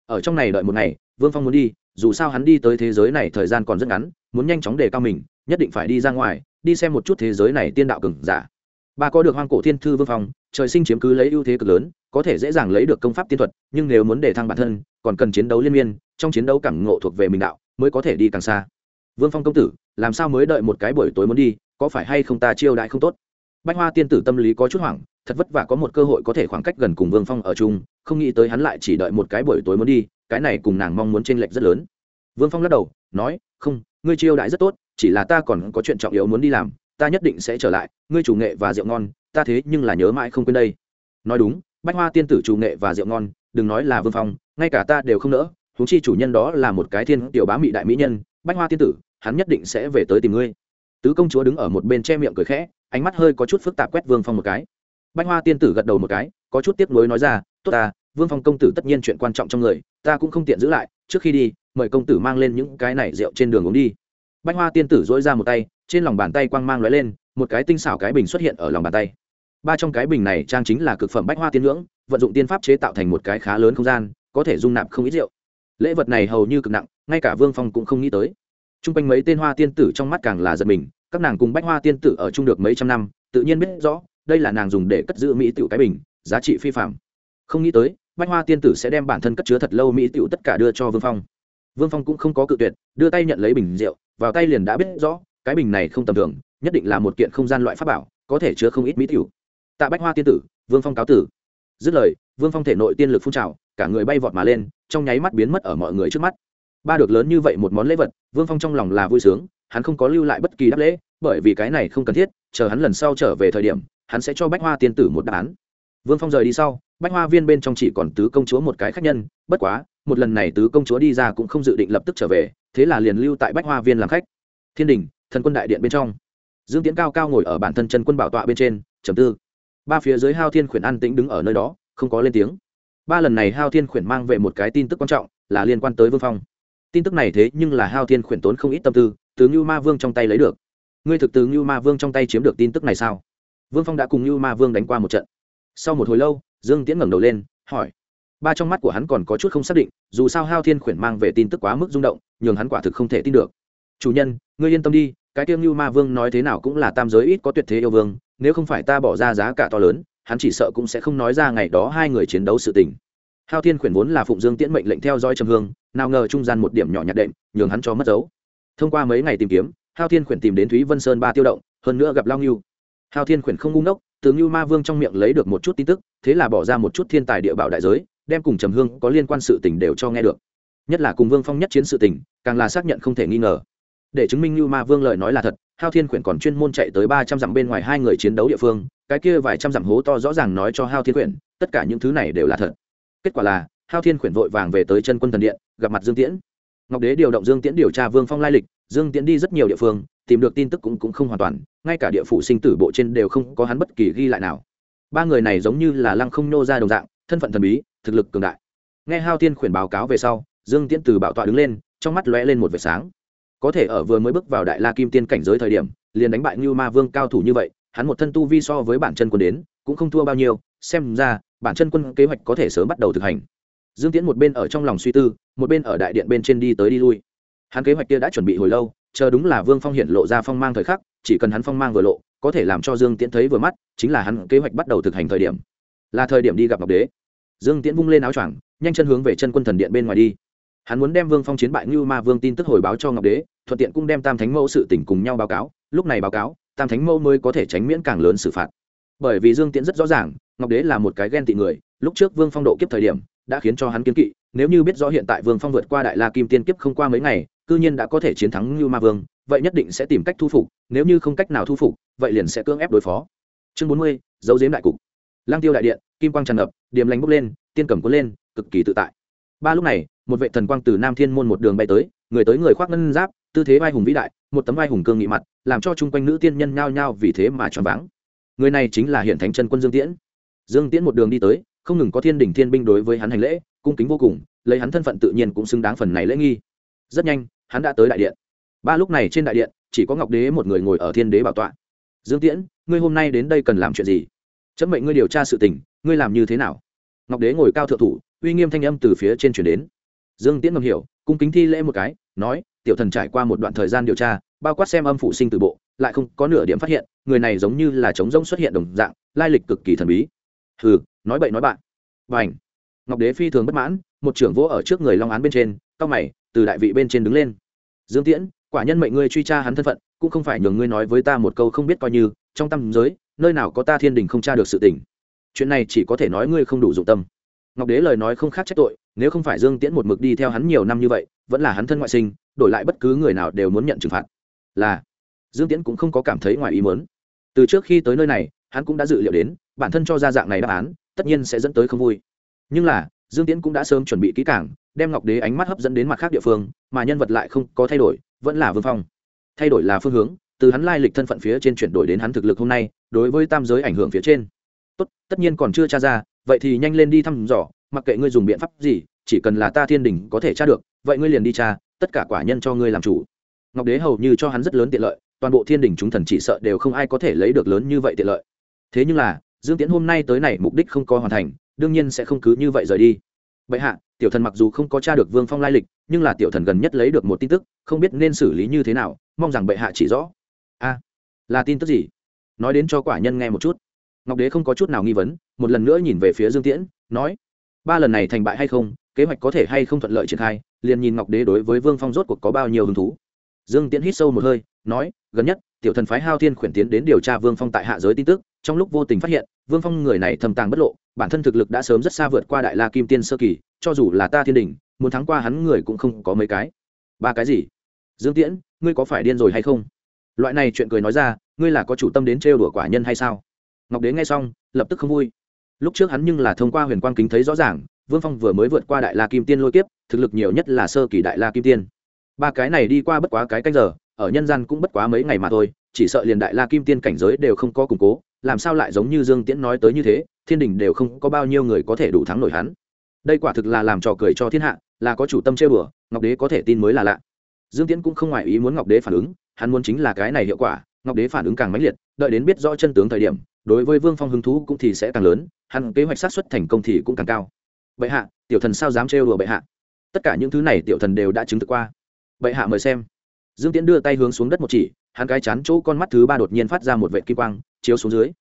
ở trong này đợi một ngày, vương phong muốn đi, dù sao hắn đi tới thế giới này thời gian còn rất ngắn, muốn nhanh chóng đề cao mình, nhất định phải đi ra ngoài, đi xem một chút thế giới này tiên đạo cừng giả. Ba có được hoang cổ thiên thư vương phong, trời sinh chiếm cứ lấy ưu thế cực lớn, có thể dễ dàng lấy được công pháp tiên thuật, nhưng nếu muốn để thăng bản thân, còn cần chiến đấu liên miên, trong chiến đấu cảm ngộ thuộc về mình đạo, mới có thể đi càng xa. Vương phong công tử, làm sao mới đợi một cái buổi tối muốn đi, có phải hay không ta chiêu đại không tốt? Bách hoa tiên tử tâm lý có chút hoảng thật vất vả có một cơ hội có thể khoảng cách gần cùng vương phong ở chung, không nghĩ tới hắn lại chỉ đợi một cái buổi tối muốn đi, cái này cùng nàng mong muốn t r ê n lệch rất lớn. Vương phong lắc đầu, nói, không, ngươi chiêu đại rất tốt, chỉ là ta còn có chuyện trọng yếu muốn đi làm, ta nhất định sẽ trở lại, ngươi chủ nghệ và rượu ngon, ta thế nhưng là nhớ mãi không quên đây. Nói đúng, bách hoa tiên tử chủ nghệ và rượu ngon, đừng nói là vương phong, ngay cả ta đều không nỡ, huống chi chủ nhân đó là một cái thiên tiểu bá mị đại mỹ nhân, bách hoa tiên tử, hắn nhất định sẽ về tới tìm ngươi. Tứ công chúa đứng ở một bên che miệng cười khẽ, ánh mắt hơi có chút phức tạp quét vương phong một cái bách hoa tiên tử gật đầu một cái, có chút tiếp nối nói ra, tốt ta, vương phong công tử tất nhiên chuyện quan trọng trong người, ta cũng không tiện giữ lại, trước khi đi, mời công tử mang lên những cái này rượu trên đường uống đi. Bách hoa tiên tử dỗi ra một tay, trên lòng bàn tay quang mang lóe lên, một cái tinh xảo cái bình xuất hiện ở lòng bàn tay. Ba trong cái bình này trang chính là cực phẩm bách hoa tiên ngưỡng, vận dụng tiên pháp chế tạo thành một cái khá lớn không gian, có thể dung nạp không ít rượu. Lễ vật này hầu như cực nặng, ngay cả vương phong cũng không nghĩ tới. T r u n g quanh mấy tên hoa tiên tử trong mắt càng là giật mình, các nàng cùng bách hoa tiên tử ở chung được mấy trăm năm, tự nhiên biết rõ đây là nàng dùng để cất giữ mỹ tiểu cái bình, giá trị phi phạm không nghĩ tới, bách hoa tiên tử sẽ đem bản thân cất chứa thật lâu mỹ tiểu tất cả đưa cho vương phong. Vương phong cũng không có cự tuyệt, đưa tay nhận lấy bình rượu, vào tay liền đã biết rõ, cái bình này không tầm thường, nhất định là một kiện không gian loại pháp bảo, có thể chứa không ít mỹ tiểu. Tạ bách hoa tiên tử, vương phong cáo tử. Dứt lời, vương phong thể nội tiên lực phun trào, cả người bay vọt mà lên, trong nháy mắt biến mất ở mọi người trước mắt. Ba được lớn như vậy một món lễ vật, vương phong trong lòng là vui sướng, hắn không có lưu lại bất kỳ đáp lễ, bởi vì cái này không cần thiết, chờ hắn lần sau trở về thời điểm hắn sẽ cho bách hoa tiên tử một đáp án. Vương phong rời đi sau, bách hoa viên bên trong chỉ còn tứ công chúa một cái khách nhân, bất quá, một lần này tứ công chúa đi ra cũng không dự định lập tức trở về, thế là liền lưu tại bách hoa viên làm khách. Thiên đình, thần quân đại điện bên trong. Dương tiễn cao cao ngồi ở bản thân chân quân bảo tọa bên trên, trầm tư. Ba phía dưới hao thiên khuyển an tĩnh đứng ở nơi đó, không có lên tiếng. Ba lần này hao thiên khuyển mang về một cái tin tức quan trọng, là liên quan tới vương phong. Tin tức này thế nhưng là hao thiên khuyển tốn không ít tâm tư, từ như ma vương trong tay lấy được. Ngươi thực từ như ma vương trong tay chiếm được tin tức này sao? Vương phong đã cùng như ma vương đánh qua một trận. Sau một hồi lâu, dương tiễn ngẩng đầu lên, hỏi. Ba trong mắt của hắn còn có chút không xác định, dù sao hao thiên khuyển mang về tin tức quá mức rung động, nhường hắn quả thực không thể tin được. Chủ nhân, ngươi yên tâm đi, cái tiêu như ma vương nói thế nào cũng là tam giới ít có tuyệt thế yêu vương, nếu không phải ta bỏ ra giá cả to lớn, hắn chỉ sợ cũng sẽ không nói ra ngày đó hai người chiến đấu sự tình. Hao thiên khuyển vốn là phụng dương tiễn mệnh lệnh theo dõi trầm hương, nào ngờ trung gian một điểm nhỏ nhặt đệm, nhường hắn cho mất dấu. Thông qua mấy ngày tìm kiếm, hao thiên khuyển tìm đến thúy vân sơn ba tiêu động, hơn nữa gặp lao ngưu hao thiên khuyển không ngu ngốc tướng như ma vương trong miệng lấy được một chút tin tức, thế là bỏ ra một chút thiên tài địa bảo đại giới, đem cùng trầm hương có liên quan sự tình đều cho nghe được. Nhất là cùng vương phong nhất chiến sự tình, càng là xác nhận không thể nghi ngờ. Để chứng minh như ma vương lời nói là thật hao thiên khuyển còn chuyên môn chạy tới ba trăm dặm bên ngoài hai người chiến đấu địa phương, cái kia vài trăm dặm hố to rõ ràng nói cho hao thiên khuyển, tất cả những thứ này đều là thật. Kết quả là hao thiên khuyển vội vàng về tới chân quân thần điện, gặp mặt dương tiễn ngọc đế điều động dương tiễn điều tra vương phong lai lịch dương tiễn đi rất nhiều địa phương tìm được tin tức cũng, cũng không hoàn toàn ngay cả địa phủ sinh tử bộ trên đều không có hắn bất kỳ ghi lại nào. Ba người này giống như là lăng không nô ra đồng dạng thân phận thần bí thực lực cường đại. Nghe hao thiên khuyển báo cáo về sau dương tiễn từ bảo tọa đứng lên trong mắt lóe lên một vệt sáng. Có thể ở vừa mới bước vào đại la kim tiên cảnh giới thời điểm liền đánh bại như ma vương cao thủ như vậy hắn một thân tu vi so với bản chân quân đến cũng không thua bao nhiêu xem ra bản chân quân kế hoạch có thể sớm bắt đầu thực hành dương tiễn một bên ở trong lòng suy tư, một bên ở đại điện bên trên đi tới đi lui. Hắn kế hoạch kia đã chuẩn bị hồi lâu, chờ đúng là vương phong hiện lộ ra phong mang thời khắc, chỉ cần hắn phong mang vừa lộ, có thể làm cho dương tiễn thấy vừa mắt, chính là hắn kế hoạch bắt đầu thực hành thời điểm. Là thời điểm đi gặp ngọc đế. Dương tiễn vung lên áo choàng, nhanh chân hướng về chân quân thần điện bên ngoài đi. Hắn muốn đem vương phong chiến bại như ma vương tin tức hồi báo cho ngọc đế, thuận tiện cũng đem tam thánh mẫu sự tỉnh cùng nhau báo cáo, lúc này báo cáo, tam thánh mẫu mới có thể tránh miễn càng lớn xử phạt. Bởi vì dương tiễn rất rõ ràng, ngọc đế là một cái ghen tị người, lúc trước vương phong độ kiếp thời điểm đã khiến cho hắn kiên kỵ, nếu như biết rõ hiện tại vương phong vượt qua đại la kim tiên kiếp không qua mấy ngày, cư nhiên đã có thể chiến thắng như ma vương, vậy nhất định sẽ tìm cách thu phục, nếu như không cách nào thu phục, vậy liền sẽ cưỡng ép đối phó. Chương bốn mươi dấu diếm đại cục. Lang tiêu đại điện, kim quang tràn ngập điểm lánh bốc lên, tiên cầm cuốn lên, cực kỳ tự tại. Ba lúc này, một vệ thần quang từ nam thiên môn một đường bay tới, người tới người khoác ngân giáp, tư thế vai hùng vĩ đại, một tấm vai hùng cương nghị mặt, làm cho chung quanh nữ tiên nhân nhao nhao vì thế mà choáng váng. Người này chính là hiện thánh chân quân dương tiễn. Dương tiễn một đường đi tới không ngừng có thiên đình thiên binh đối với hắn hành lễ, cung kính vô cùng, lấy hắn thân phận tự nhiên cũng xứng đáng phần này lễ nghi. Rất nhanh, hắn đã tới đại điện. Ba lúc này trên đại điện, chỉ có ngọc đế một người ngồi ở thiên đế bảo tọa. Dương tiễn, ngươi hôm nay đến đây cần làm chuyện gì? Chấm mệnh ngươi điều tra sự tình, ngươi làm như thế nào? Ngọc đế ngồi cao thượng thủ, uy nghiêm thanh âm từ phía trên chuyển đến. Dương tiễn ngầm hiểu, cung kính thi lễ một cái, nói, tiểu thần trải qua một đoạn thời gian điều tra, bao quát xem âm phụ sinh từ bộ, lại không có nửa điểm phát hiện, người này giống như là trống rỗng xuất hiện đồng dạng, lai lịch cực kỳ thần bí hừ, nói bậy nói bạn. Và ngọc đế phi thường bất mãn, một trưởng vỗ ở trước người long án bên trên, cao mày, từ đại vị bên trên đứng lên. Dương tiễn, quả nhân mệnh ngươi truy tra hắn thân phận, cũng không phải nhường ngươi nói với ta một câu không biết coi như, trong tâm giới, nơi nào có ta thiên đình không tra được sự tình. Chuyện này chỉ có thể nói ngươi không đủ dụng tâm. Ngọc đế lời nói không khác trách tội, nếu không phải dương tiễn một mực đi theo hắn nhiều năm như vậy, vẫn là hắn thân ngoại sinh, đổi lại bất cứ người nào đều muốn nhận trừng phạt. Là, dương tiễn cũng không có cảm thấy ngoài ý muốn. Từ trước khi tới nơi này, hắn cũng đã dự liệu đến bản thân cho ra dạng này đáp án, tất nhiên sẽ dẫn tới không vui. Nhưng là, dương tiễn cũng đã sớm chuẩn bị kỹ càng, đem ngọc đế ánh mắt hấp dẫn đến mặt khác địa phương, mà nhân vật lại không có thay đổi, vẫn là vương phong. Thay đổi là phương hướng, từ hắn lai lịch thân phận phía trên chuyển đổi đến hắn thực lực hôm nay, đối với tam giới ảnh hưởng phía trên. Tốt, tất nhiên còn chưa tra ra, vậy thì nhanh lên đi thăm dò, mặc kệ ngươi dùng biện pháp gì, chỉ cần là ta thiên đình có thể tra được, vậy ngươi liền đi tra, tất cả quả nhân cho ngươi làm chủ. Ngọc đế hầu như cho hắn rất lớn tiện lợi, toàn bộ thiên đình chúng thần chỉ sợ đều không ai có thể lấy được lớn như vậy tiện lợi. Thế nhưng là dương tiễn hôm nay tới này mục đích không có hoàn thành, đương nhiên sẽ không cứ như vậy rời đi. Bệ hạ, tiểu thần mặc dù không có t r a được vương phong lai lịch, nhưng là tiểu thần gần nhất lấy được một tin tức, không biết nên xử lý như thế nào, mong rằng bệ hạ chỉ rõ. A, là tin tức gì? Nói đến cho quả nhân nghe một chút. Ngọc đế không có chút nào nghi vấn, một lần nữa nhìn về phía dương tiễn, nói, ba lần này thành bại hay không, kế hoạch có thể hay không thuận lợi triển khai, liền nhìn ngọc đế đối với vương phong rốt cuộc có bao nhiêu hứng thú. Dương tiễn hít sâu một hơi, nói, gần nhất, tiểu thần phái hao thiên khuyển tiến đến điều tra vương phong tại hạ giới tin tức trong lúc vô tình phát hiện, vương phong người này thầm tàng bất lộ, bản thân thực lực đã sớm rất xa vượt qua đại la kim tiên sơ kỳ, cho dù là ta thiên đình muốn thắng qua hắn người cũng không có mấy cái. Ba cái gì? Dương tiễn, ngươi có phải điên rồi hay không? Loại này chuyện cười nói ra, ngươi là có chủ tâm đến trêu đùa quả nhân hay sao? Ngọc đế nghe xong, lập tức không vui. Lúc trước hắn nhưng là thông qua huyền quang kính thấy rõ ràng, vương phong vừa mới vượt qua đại la kim tiên lôi kiếp, thực lực nhiều nhất là sơ kỳ đại la kim tiên. Ba cái này đi qua bất quá cái canh giờ, ở nhân gian cũng bất quá mấy ngày mà thôi, chỉ sợ liền đại la kim tiên cảnh giới đều không có củng cố làm sao lại giống như dương tiễn nói tới như thế, thiên đình đều không có bao nhiêu người có thể đủ thắng nổi hắn. Đây quả thực là làm trò cười cho thiên hạ, là có chủ tâm chơi bừa ngọc đế có thể tin mới là lạ. Dương tiễn cũng không ngoài ý muốn ngọc đế phản ứng, hắn muốn chính là cái này hiệu quả, ngọc đế phản ứng càng mãnh liệt, đợi đến biết rõ chân tướng thời điểm, đối với vương phong hứng thú cũng thì sẽ càng lớn, hắn kế hoạch sát xuất thành công thì cũng càng cao. Bệ hạ, tiểu thần sao dám trêu đùa bệ hạ? Tất cả những thứ này tiểu thần đều đã chứng thực qua. Bệ hạ mời xem. Dương tiễn đưa tay hướng xuống đất một chỉ, hắn cái chán chỗ con mắt thứ ba đột nhiên phát ra một vệ kim quang chiếu xuống dưới.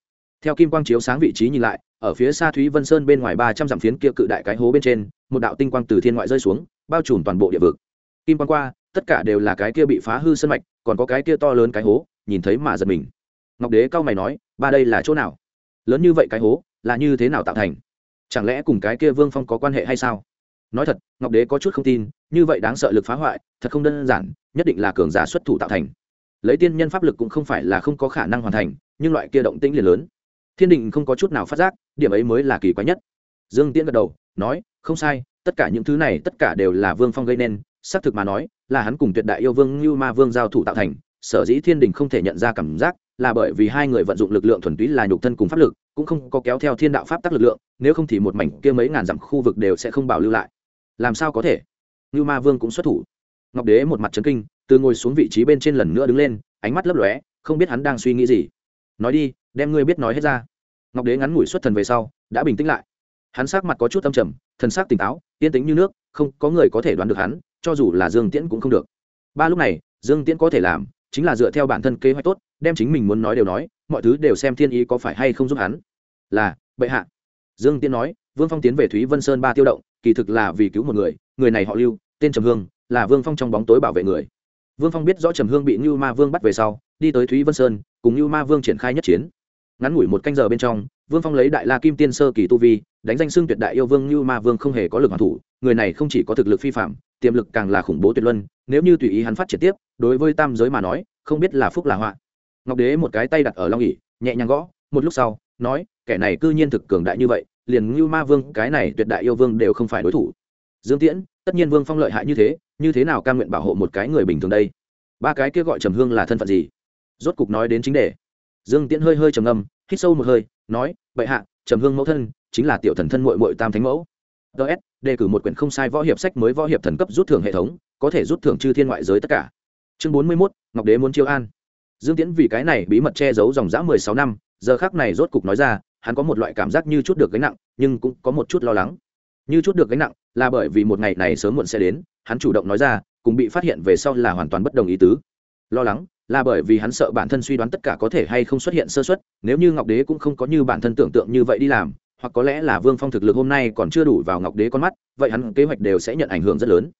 Theo kim quang chiếu sáng vị trí nhìn lại, ở phía xa thúy vân sơn bên ngoài ba trăm dặm phiến kia cự đại cái hố bên trên, một đạo tinh quang từ thiên ngoại rơi xuống, bao trùm toàn bộ địa vực. Kim quang qua, tất cả đều là cái kia bị phá hư sân mạch, còn có cái kia to lớn cái hố, nhìn thấy mà giật mình. Ngọc đế cao mày nói, ba đây là chỗ nào? Lớn như vậy cái hố, là như thế nào tạo thành? Chẳng lẽ cùng cái kia vương phong có quan hệ hay sao? Nói thật, ngọc đế có chút không tin, như vậy đáng sợ lực phá hoại, thật không đơn giản, nhất định là cường giả xuất thủ tạo thành. Lấy tiên nhân pháp lực cũng không phải là không có khả năng hoàn thành nhưng loại kia động tĩnh liền lớn. Thiên định không có chút nào phát giác, điểm ấy mới là kỳ quái nhất. Dương tiễn gật đầu, nói, không sai, tất cả những thứ này, tất cả đều là vương phong gây nên, xác thực mà nói, là hắn cùng tuyệt đại yêu vương như ma vương giao thủ tạo thành, sở dĩ thiên đình không thể nhận ra cảm giác, là bởi vì hai người vận dụng lực lượng thuần túy là nhục thân cùng pháp lực, cũng không có kéo theo thiên đạo pháp tắc lực lượng, nếu không thì một mảnh kia mấy ngàn dặm khu vực đều sẽ không bảo lưu lại. Làm sao có thể? Như ma vương cũng xuất thủ. Ngọc đế một mặt trấn kinh, từ ngồi xuống vị trí bên trên lần nữa đứng lên, ánh mắt lấp lóe, không biết hắn đang suy nghĩ gì nói đi, đem ngươi biết nói hết ra. Ngọc đế ngắn ngủi xuất thần về sau, đã bình tĩnh lại. Hắn sắc mặt có chút âm trầm, thần sắc tỉnh táo, yên tĩnh như nước, không có người có thể đoán được hắn, cho dù là dương tiễn cũng không được. Ba lúc này, dương tiễn có thể làm, chính là dựa theo bản thân kế hoạch tốt, đem chính mình muốn nói đều nói, mọi thứ đều xem thiên ý có phải hay không giúp hắn. Là, bệ hạ. Dương tiễn nói, vương phong tiến về thúy vân sơn ba tiêu động, kỳ thực là vì cứu một người người này họ lưu, tên trầm hương, là vương phong trong bóng tối bảo vệ người. Vương phong biết rõ trầm hương bị ngưu ma vương bắt về sau đi tới thúy vân sơn, cùng như ma vương triển khai nhất chiến. Ngắn ngủi một canh giờ bên trong, vương phong lấy đại la kim tiên sơ kỳ tu vi, đánh danh xưng tuyệt đại yêu vương như ma vương không hề có lực hoàn thủ, người này không chỉ có thực lực phi phạm, tiềm lực càng là khủng bố tuyệt luân, nếu như tùy ý hắn phát triển tiếp, đối với tam giới mà nói, không biết là phúc là họa. Ngọc đế một cái tay đặt ở long ỉ nhẹ nhàng gõ, một lúc sau, nói, kẻ này cư nhiên thực cường đại như vậy, liền như ma vương, cái này tuyệt đại yêu vương đều không phải đối thủ. Dương tiễn, tất nhiên vương phong lợi hại như thế như thế nào ca nguyện bảo hộ một cái người bình thường đây? Ba cái kia gọi trầm hương là thân phận gì? Rốt cục nói đến chính đề. Dương tiễn hơi hơi trầm ngâm, hít sâu một hơi, nói, bệ hạ, trầm hương mẫu thân chính là tiểu thần thân mội mội tam thánh mẫu. Ts đề cử một quyển không sai võ hiệp sách mới võ hiệp thần cấp rút thưởng hệ thống, có thể rút thưởng chư thiên ngoại giới tất cả. Chương bốn mươi mốt, ngọc đế muốn chiêu an. Dương tiễn vì cái này bí mật che giấu dòng dã mười sáu năm, giờ khác này rốt cục nói ra, hắn có một loại cảm giác như chút được gánh nặng, nhưng cũng có một chút lo lắng. Như chút được gánh nặng là bởi vì một ngày này sớm muộn sẽ đến, hắn chủ động nói ra, cùng bị phát hiện về sau là hoàn toàn bất đồng ý tứ. Lo lắng là bởi vì hắn sợ bản thân suy đoán tất cả có thể hay không xuất hiện sơ xuất nếu như ngọc đế cũng không có như bản thân tưởng tượng như vậy đi làm, hoặc có lẽ là vương phong thực lực hôm nay còn chưa đủ vào ngọc đế con mắt, vậy hắn kế hoạch đều sẽ nhận ảnh hưởng rất lớn.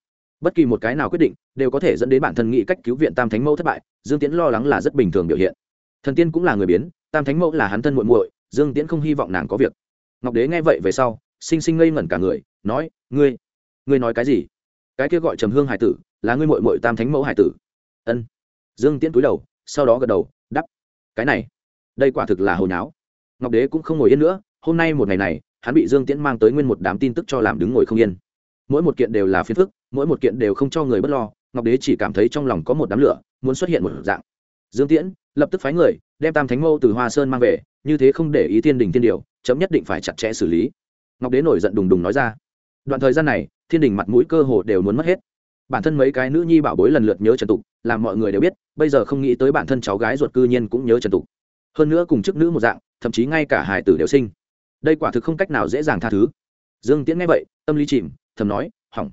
Bất kỳ một cái nào quyết định đều có thể dẫn đến bản thân nghĩ cách cứu viện tam thánh mẫu thất bại, dương tiễn lo lắng là rất bình thường biểu hiện. Thần tiên cũng là người biến, tam thánh mẫu là hắn thân muội muội, dương tiễn không hy vọng nàng có việc. Ngọc đế nghe vậy về sau, sinh sinh ngây ngẩn cả người, nói, ngươi ngươi nói cái gì? Cái kia gọi trầm hương hải tử, là ngươi muội muội tam thánh mẫu hải tử. Ân dương tiễn cúi đầu, sau đó gật đầu, đắp. Cái này, đây quả thực là hồi nháo. Ngọc đế cũng không ngồi yên nữa, hôm nay một ngày này, hắn bị dương tiễn mang tới nguyên một đám tin tức cho làm đứng ngồi không yên. Mỗi một kiện đều là phiền phức, mỗi một kiện đều không cho người bất lo, ngọc đế chỉ cảm thấy trong lòng có một đám lửa, muốn xuất hiện một dạng. Dương tiễn, lập tức phái người, đem tam thánh mâu từ hoa sơn mang về, như thế không để ý thiên đình thiên điều chấm nhất định phải chặt chẽ xử lý. Ngọc đế nổi giận đùng đùng nói ra. Đoạn thời gian này, thiên đình mặt mũi cơ hồ đều muốn mất hết bản thân mấy cái nữ nhi bảo bối lần lượt nhớ trần tục, làm mọi người đều biết, bây giờ không nghĩ tới bản thân cháu gái ruột cư nhiên cũng nhớ trần tục. Hơn nữa cùng chức nữ một dạng, thậm chí ngay cả hải tử đều sinh. Đây quả thực không cách nào dễ dàng tha thứ. Dương tiễn nghe vậy, tâm lý chìm, thầm nói, hỏng.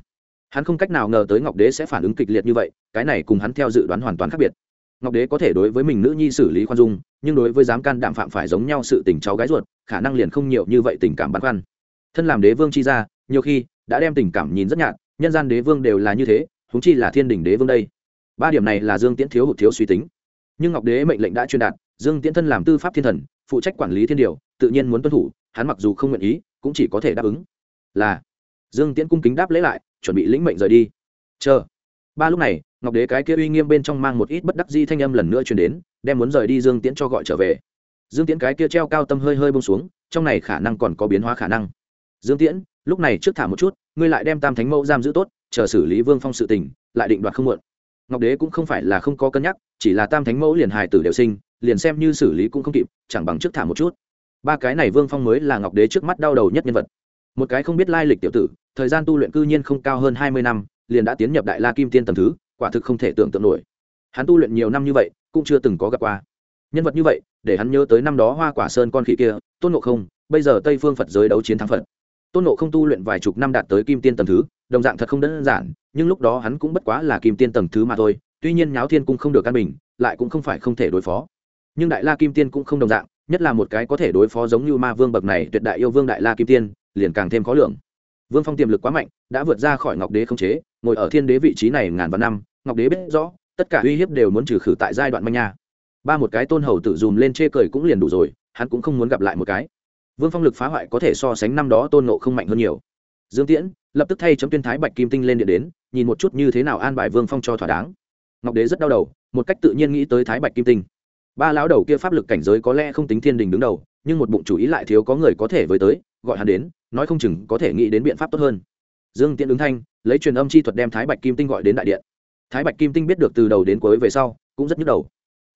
Hắn không cách nào ngờ tới ngọc đế sẽ phản ứng kịch liệt như vậy, cái này cùng hắn theo dự đoán hoàn toàn khác biệt. Ngọc đế có thể đối với mình nữ nhi xử lý khoan dung, nhưng đối với dám can đạm phạm phải giống nhau sự tình cháu gái ruột, khả năng liền không nhiều như vậy tình cảm băn khoăn. Thân làm đế vương chi ra nhiều khi đã đem tình cảm nhìn rất nhạt nhân gian đế vương đều là như thế húng chi là thiên đình đế vương đây. Ba điểm này là dương tiễn thiếu hụt thiếu suy tính. Nhưng ngọc đế mệnh lệnh đã truyền đạt, dương tiễn thân làm tư pháp thiên thần, phụ trách quản lý thiên điều, tự nhiên muốn tuân thủ, hắn mặc dù không nguyện ý, cũng chỉ có thể đáp ứng. Là, dương tiễn cung kính đáp lễ lại, chuẩn bị lĩnh mệnh rời đi. Chờ. Ba lúc này, ngọc đế cái kia uy nghiêm bên trong mang một ít bất đắc di thanh âm lần nữa truyền đến, đem muốn rời đi dương tiễn cho gọi trở về. Dương tiễn cái kia treo cao tâm hơi hơi bông xuống, trong này khả năng còn có biến hóa khả năng dương tiễn, lúc này trước thả một chút, ngươi lại đem tam thánh mẫu giam giữ tốt, chờ xử lý vương phong sự tình, lại định đoạt không muộn. Ngọc đế cũng không phải là không có cân nhắc, chỉ là tam thánh mẫu liền hài tử đều sinh, liền xem như xử lý cũng không kịp, chẳng bằng trước thả một chút. Ba cái này vương phong mới là ngọc đế trước mắt đau đầu nhất nhân vật. Một cái không biết lai lịch tiểu tử, thời gian tu luyện cư nhiên không cao hơn hai mươi năm, liền đã tiến nhập đại la kim tiên tầm thứ, quả thực không thể tưởng tượng nổi. Hắn tu luyện nhiều năm như vậy, cũng chưa từng có gặp qua. Nhân vật như vậy, để hắn nhớ tới năm đó hoa quả sơn con khỉ kia, tôn ngộ không, bây giờ tây phương phật giới đấu chiến thắng phật tôn nộ không tu luyện vài chục năm đạt tới kim tiên tầng thứ, đồng dạng thật không đơn giản, nhưng lúc đó hắn cũng bất quá là kim tiên tầng thứ mà thôi, tuy nhiên nháo thiên cung không được căn bình, lại cũng không phải không thể đối phó. Nhưng đại la kim tiên cũng không đồng dạng, nhất là một cái có thể đối phó giống như ma vương bậc này, tuyệt đại yêu vương đại la kim tiên, liền càng thêm khó lường. Vương phong tiềm lực quá mạnh, đã vượt ra khỏi ngọc đế không chế, ngồi ở thiên đế vị trí này ngàn vạn năm, ngọc đế biết rõ, tất cả uy hiếp đều muốn trừ khử tại giai đoạn manh nha. Ba một cái tôn hầu tự dùm lên chê cười cũng liền đủ rồi, hắn cũng không muốn gặp lại một cái vương phong lực phá hoại có thể so sánh năm đó tôn nộ không mạnh hơn nhiều. Dương tiễn lập tức thay chấm tuyên thái bạch kim tinh lên điện đến, nhìn một chút như thế nào an bài vương phong cho thỏa đáng. Ngọc đế rất đau đầu, một cách tự nhiên nghĩ tới thái bạch kim tinh. Ba lão đầu kia pháp lực cảnh giới có lẽ không tính thiên đình đứng đầu, nhưng một bụng chủ ý lại thiếu có người có thể với tới, gọi hắn đến, nói không chừng có thể nghĩ đến biện pháp tốt hơn. Dương tiễn ứng thanh, lấy truyền âm chi thuật đem thái bạch kim tinh gọi đến đại điện. Thái bạch kim tinh biết được từ đầu đến cuối về sau, cũng rất nhức đầu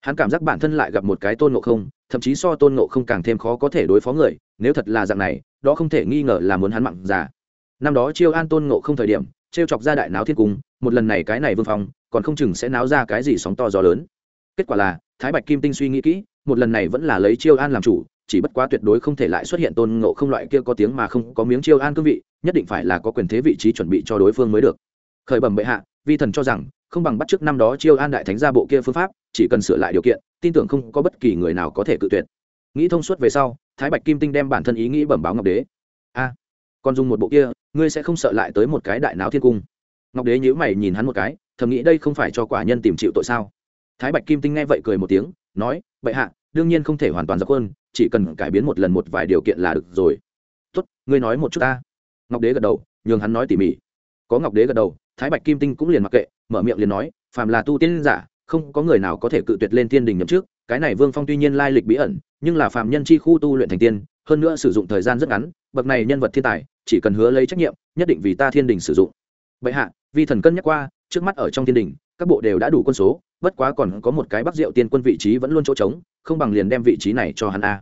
hắn cảm giác bản thân lại gặp một cái tôn ngộ không, thậm chí so tôn ngộ không càng thêm khó có thể đối phó người, nếu thật là dạng này, đó không thể nghi ngờ là muốn hắn mặn già. Năm đó chiêu an tôn ngộ không thời điểm t r e o chọc ra đại náo thiên cung, một lần này cái này vương phong, còn không chừng sẽ náo ra cái gì sóng to gió lớn. Kết quả là, thái bạch kim tinh suy nghĩ kỹ, một lần này vẫn là lấy chiêu an làm chủ, chỉ bất quá tuyệt đối không thể lại xuất hiện tôn ngộ không loại kia có tiếng mà không có miếng chiêu an cương vị, nhất định phải là có quyền thế vị trí chuẩn bị cho đối phương mới được. Khởi bẩm bệ hạ, vi thần cho rằng không bằng bắt trước năm đó chiêu an đại thánh ra bộ kia phương pháp, chỉ cần sửa lại điều kiện, tin tưởng không có bất kỳ người nào có thể cự tuyệt. Nghĩ thông suốt về sau, thái bạch kim tinh đem bản thân ý nghĩ bẩm báo ngọc đế. A còn dùng một bộ kia, ngươi sẽ không sợ lại tới một cái đại náo thiên cung. Ngọc đế nhữ mày nhìn hắn một cái, thầm nghĩ đây không phải cho quả nhân tìm chịu tội sao? Thái bạch kim tinh nghe vậy cười một tiếng, nói vậy hạ, đương nhiên không thể hoàn toàn dọc quân, chỉ cần cải biến một lần một vài điều kiện là được rồi. Tốt, ngươi nói một chút ta. Ngọc đế gật đầu, nhường hắn nói tỉ mỉ. Có ngọc đế gật đầu thái bạch kim tinh cũng liền mặc kệ, mở miệng liền nói, phàm là tu tiên giả, không có người nào có thể cự tuyệt lên tiên đình nhậm trước cái này vương phong tuy nhiên lai lịch bí ẩn, nhưng là phàm nhân chi khu tu luyện thành tiên, hơn nữa sử dụng thời gian rất ngắn, bậc này nhân vật thiên tài, chỉ cần hứa lấy trách nhiệm, nhất định vì ta thiên đình sử dụng. Vậy hạ, vi thần cân nhắc qua, trước mắt ở trong thiên đình, các bộ đều đã đủ quân số, bất quá còn có một cái bắc diệu tiên quân vị trí vẫn luôn chỗ trống, không bằng liền đem vị trí này cho hắn a.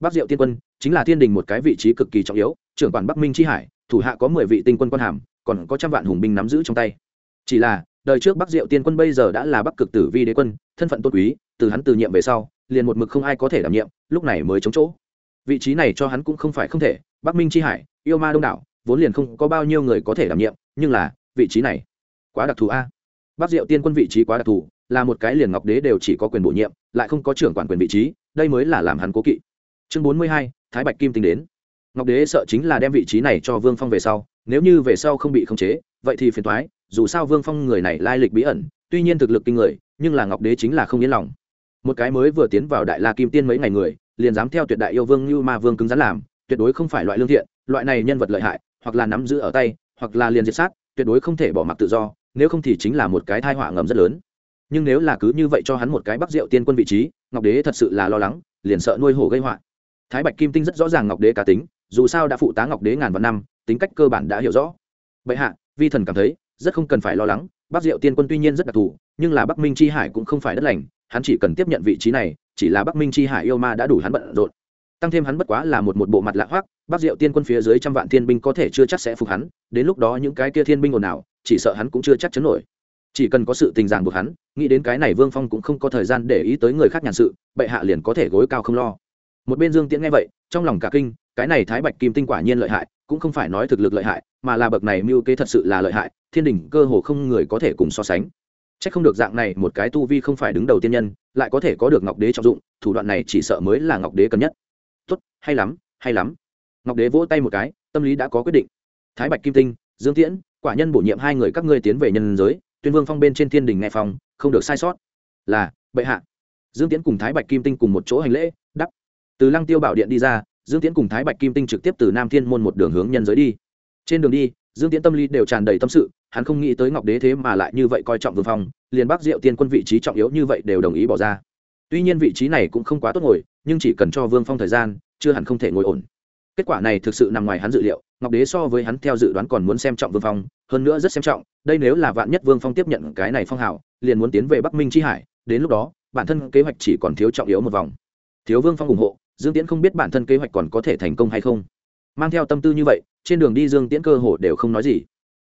Bắc diệu tiên quân chính là thiên đình một cái vị trí cực kỳ trọng yếu, trưởng quản bắc minh tri hải, thủ hạ có mười vị tinh quân quân hàm còn có trăm vạn hùng binh nắm giữ trong tay. Chỉ là, đời trước bắc diệu tiên quân bây giờ đã là bắc cực tử vi đế quân, thân phận tôn quý, từ hắn từ nhiệm về sau, liền một mực không ai có thể đảm nhiệm, lúc này mới chống chỗ. Vị trí này cho hắn cũng không phải không thể, bắc minh tri hải, yêu ma đông đảo, vốn liền không có bao nhiêu người có thể đảm nhiệm, nhưng là, vị trí này, quá đặc thù a. Bắc diệu tiên quân vị trí quá đặc thù, là một cái liền ngọc đế đều chỉ có quyền bổ nhiệm, lại không có trưởng quản quyền vị trí, đây mới là làm hắn cố kỵ. Chương bốn mươi hai, thái bạch kim tính đến. Ngọc đế sợ chính là đem vị trí này cho vương phong về sau nếu như về sau không bị khống chế, vậy thì phiền toái, dù sao vương phong người này lai lịch bí ẩn, tuy nhiên thực lực kinh người, nhưng là ngọc đế chính là không yên lòng. Một cái mới vừa tiến vào đại la kim tiên mấy ngày người, liền dám theo tuyệt đại yêu vương như ma vương cứng rắn làm, tuyệt đối không phải loại lương thiện, loại này nhân vật lợi hại, hoặc là nắm giữ ở tay, hoặc là liền diệt sát, tuyệt đối không thể bỏ mặc tự do, nếu không thì chính là một cái thai họa ngầm rất lớn. Nhưng nếu là cứ như vậy cho hắn một cái bắc diệu tiên quân vị trí, ngọc đế thật sự là lo lắng, liền sợ nuôi hổ gây họa. Thái bạch kim tinh rất rõ ràng ngọc đế cá tính, dù sao đã phụ tá ngọc đế ngàn vạn năm tính cách cơ bản đã hiểu rõ. Bệ hạ, vi thần cảm thấy, rất không cần phải lo lắng, bắc diệu tiên quân tuy nhiên rất đặc thù, nhưng là bắc minh c h i hải cũng không phải đất lành, hắn chỉ cần tiếp nhận vị trí này, chỉ là bắc minh c h i hải yêu ma đã đủ hắn bận rộn. Tăng thêm hắn bất quá là một một bộ mặt lạ hoắc, bắc diệu tiên quân phía dưới trăm vạn thiên binh có thể chưa chắc sẽ phục hắn, đến lúc đó những cái kia thiên binh ồn ào, chỉ sợ hắn cũng chưa chắc chấn nổi. Chỉ cần có sự tình giảng buộc hắn, nghĩ đến cái này vương phong cũng không có thời gian để ý tới người khác nhàn sự, bệ hạ liền có thể gối cao không lo. Một bên dương tiễn nghe vậy, trong lòng cả kinh, cái này thái bạch kim tinh quả nhiên lợi hại cũng không phải nói thực lực lợi hại, mà là bậc này mưu kế thật sự là lợi hại, thiên đình cơ hồ không người có thể cùng so sánh. C h ắ c không được dạng này một cái tu vi không phải đứng đầu tiên nhân, lại có thể có được ngọc đế trọng dụng, thủ đoạn này chỉ sợ mới là ngọc đế cần nhất. Tốt, hay lắm hay lắm. Ngọc đế vỗ tay một cái, tâm lý đã có quyết định. Thái bạch kim tinh, dương tiễn, quả nhân bổ nhiệm hai người các ngươi tiến về nhân giới, tuyên vương phong bên trên thiên đình nghe phòng, không được sai sót. Là, bệ hạ. Dương tiễn cùng thái bạch kim tinh cùng một chỗ hành lễ đắp từ lăng tiêu bảo điện đi ra dương tiễn cùng thái bạch kim tinh trực tiếp từ nam thiên môn một đường hướng nhân giới đi. Trên đường đi, dương tiễn tâm lý đều tràn đầy tâm sự, hắn không nghĩ tới ngọc đế thế mà lại như vậy coi trọng vương phong, liền bác diệu tiên quân vị trí trọng yếu như vậy đều đồng ý bỏ ra. Tuy nhiên vị trí này cũng không quá tốt ngồi, nhưng chỉ cần cho vương phong thời gian, chưa hẳn không thể ngồi ổn. Kết quả này thực sự nằm ngoài hắn dự liệu, ngọc đế so với hắn theo dự đoán còn muốn xem trọng vương phong, hơn nữa rất xem trọng, đây nếu là vạn nhất vương phong tiếp nhận cái này phong hào, liền muốn tiến về bắc minh tri hải, đến lúc đó, bản thân kế hoạch chỉ còn thiếu trọng yếu một vòng. Thiếu vương phong ủng hộ dương tiễn không biết bản thân kế hoạch còn có thể thành công hay không. Mang theo tâm tư như vậy trên đường đi dương tiễn cơ hồ đều không nói gì.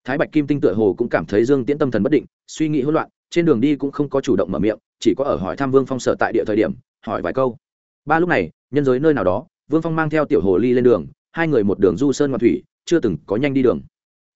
Thái bạch kim tinh tựa hồ cũng cảm thấy dương tiễn tâm thần bất định suy nghĩ hỗn loạn trên đường đi cũng không có chủ động mở miệng chỉ có ở hỏi thăm vương phong sở tại địa thời điểm hỏi vài câu. Ba lúc này nhân giới nơi nào đó vương phong mang theo tiểu hồ ly lên đường hai người một đường du sơn ngoạn thủy chưa từng có nhanh đi đường.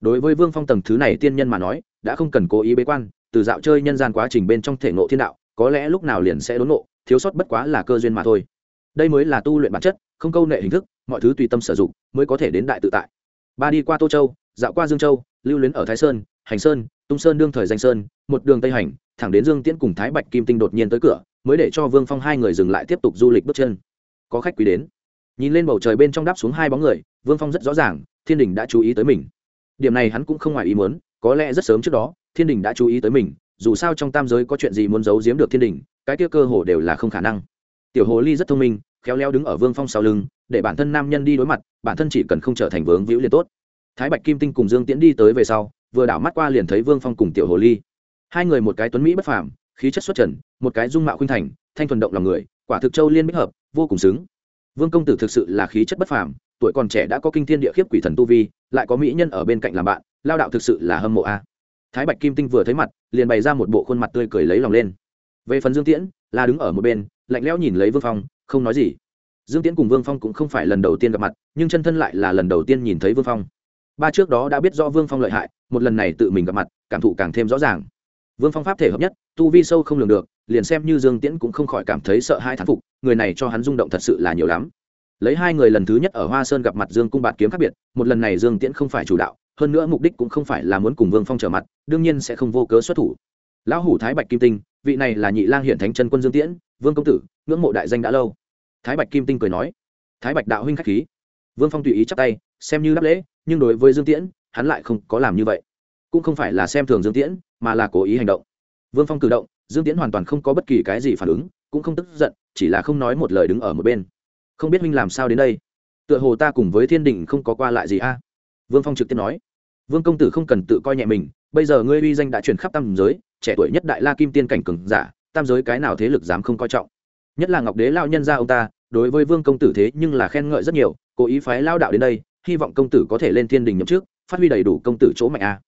Đối với vương phong tầng thứ này tiên nhân mà nói đã không cần cố ý bế quan từ dạo chơi nhân gian quá trình bên trong thể ngộ thiên đạo có lẽ lúc nào liền sẽ đốn nộ, thiếu sót bất quá là cơ duyên mà thôi đây mới là tu luyện bản chất, không câu nệ hình thức, mọi thứ tùy tâm sử dụng mới có thể đến đại tự tại. Ba đi qua tô châu, dạo qua dương châu, lưu luyến ở thái sơn, hành sơn, tung sơn đương thời danh sơn, một đường tây hành, thẳng đến dương tiễn cùng thái bạch kim tinh đột nhiên tới cửa, mới để cho vương phong hai người dừng lại tiếp tục du lịch bước chân. Có khách quý đến. Nhìn lên bầu trời bên trong đáp xuống hai bóng người, vương phong rất rõ ràng, thiên đình đã chú ý tới mình. Điểm này hắn cũng không ngoài ý muốn, có lẽ rất sớm trước đó, thiên đình đã chú ý tới mình, dù sao trong tam giới có chuyện gì muốn giấu giếm được thiên đình, cái kia cơ hồ đều là không khả năng tiểu hồ ly rất thông minh, khéo léo đứng ở vương phong sau lưng, để bản thân nam nhân đi đối mặt, bản thân chỉ cần không trở thành vướng víu liền tốt. Thái bạch kim tinh cùng dương tiễn đi tới về sau, vừa đảo mắt qua liền thấy vương phong cùng tiểu hồ ly. Hai người một cái tuấn mỹ bất phàm, khí chất xuất trần, một cái dung mạo khuynh thành, thanh thuần động lòng người, quả thực châu liên bích hợp, vô cùng xứng. Vương công tử thực sự là khí chất bất phàm, tuổi còn trẻ đã có kinh thiên địa khiếp quỷ thần tu vi, lại có mỹ nhân ở bên cạnh làm bạn, lao đạo thực sự là hâm mộ a. Thái bạch kim tinh vừa thấy mặt, liền bày ra một bộ khuôn mặt tươi cười lấy lòng lên về phần dương tiễn, là đứng ở một bên, lạnh lẽo nhìn lấy vương phong, không nói gì. Dương tiễn cùng vương phong cũng không phải lần đầu tiên gặp mặt, nhưng chân thân lại là lần đầu tiên nhìn thấy vương phong. Ba trước đó đã biết rõ vương phong lợi hại, một lần này tự mình gặp mặt, cảm thụ càng thêm rõ ràng. Vương phong pháp thể hợp nhất, tu vi sâu không lường được, liền xem như dương tiễn cũng không khỏi cảm thấy sợ hai thán phục, người này cho hắn rung động thật sự là nhiều lắm. Lấy hai người lần thứ nhất ở hoa sơn gặp mặt dương cung bạt kiếm khác biệt, một lần này dương tiễn không phải chủ đạo, hơn nữa mục đích cũng không phải là muốn cùng vương phong trở mặt, đương nhiên sẽ không vô cớ xuất thủ lão hủ thái bạch kim tinh, vị này là nhị lang hiện thánh chân quân dương tiễn, vương công tử, ngưỡng mộ đại danh đã lâu. Thái bạch kim tinh cười nói, thái bạch đạo huynh k h á c h khí. Vương phong tùy ý chắp tay, xem như đáp lễ, nhưng đối với dương tiễn, hắn lại không có làm như vậy. Cũng không phải là xem thường dương tiễn, mà là cố ý hành động. Vương phong cử động, dương tiễn hoàn toàn không có bất kỳ cái gì phản ứng, cũng không tức giận, chỉ là không nói một lời đứng ở một bên. Không biết huynh làm sao đến đây? Tựa hồ ta cùng với thiên đình không có qua lại gì a? Vương phong trực tiếp nói vương công tử không cần tự coi nhẹ mình, bây giờ ngươi uy danh đã truyền khắp tam giới, trẻ tuổi nhất đại la kim tiên cảnh cường giả, tam giới cái nào thế lực dám không coi trọng? Nhất là ngọc đế lao nhân ra ông ta, đối với vương công tử thế nhưng là khen ngợi rất nhiều, cố ý phái lao đạo đến đây, hy vọng công tử có thể lên thiên đình nhậm trước phát huy đầy đủ công tử chỗ mạnh a.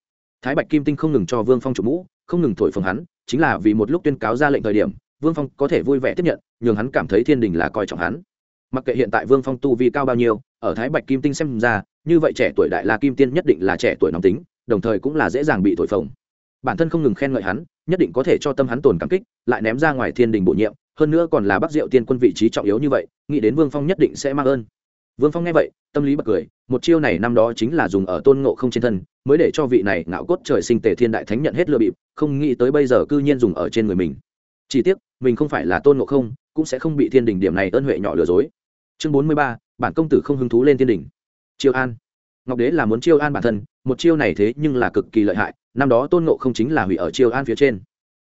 Thái bạch kim tinh không ngừng cho vương phong chủ mũ, không ngừng thổi phồng hắn, chính là vì một lúc tuyên cáo ra lệnh thời điểm, vương phong có thể vui vẻ tiếp nhận, nhường hắn cảm thấy thiên đình là coi trọng hắn mặc kệ hiện tại vương phong tu vi cao bao nhiêu, ở thái bạch kim tinh xem ra, như vậy trẻ tuổi đại la kim tiên nhất định là trẻ tuổi nóng tính, đồng thời cũng là dễ dàng bị thổi phồng. Bản thân không ngừng khen ngợi hắn, nhất định có thể cho tâm hắn tồn cảm kích, lại ném ra ngoài thiên đình bổ nhiệm, hơn nữa còn là bắc diệu tiên quân vị trí trọng yếu như vậy, nghĩ đến vương phong nhất định sẽ mang ơn. Vương phong nghe vậy, tâm lý bật cười, một chiêu này năm đó chính là dùng ở tôn ngộ không trên thân, mới để cho vị này ngạo cốt trời sinh tề thiên đại thánh nhận hết lừa bịp, không nghĩ tới bây giờ cư nhiên dùng ở trên người mình. Chỉ tiếc, mình không phải là tôn ngộ không cũng sẽ không bị thiên đình điểm này ơn huệ nhỏ lừa dối. Chương bốn mươi ba, bản công tử không hứng thú lên thiên đình. Chiêu an. Ngọc đế là muốn chiêu an bản thân, một chiêu này thế nhưng là cực kỳ lợi hại, năm đó tôn ngộ không chính là hủy ở chiêu an phía trên.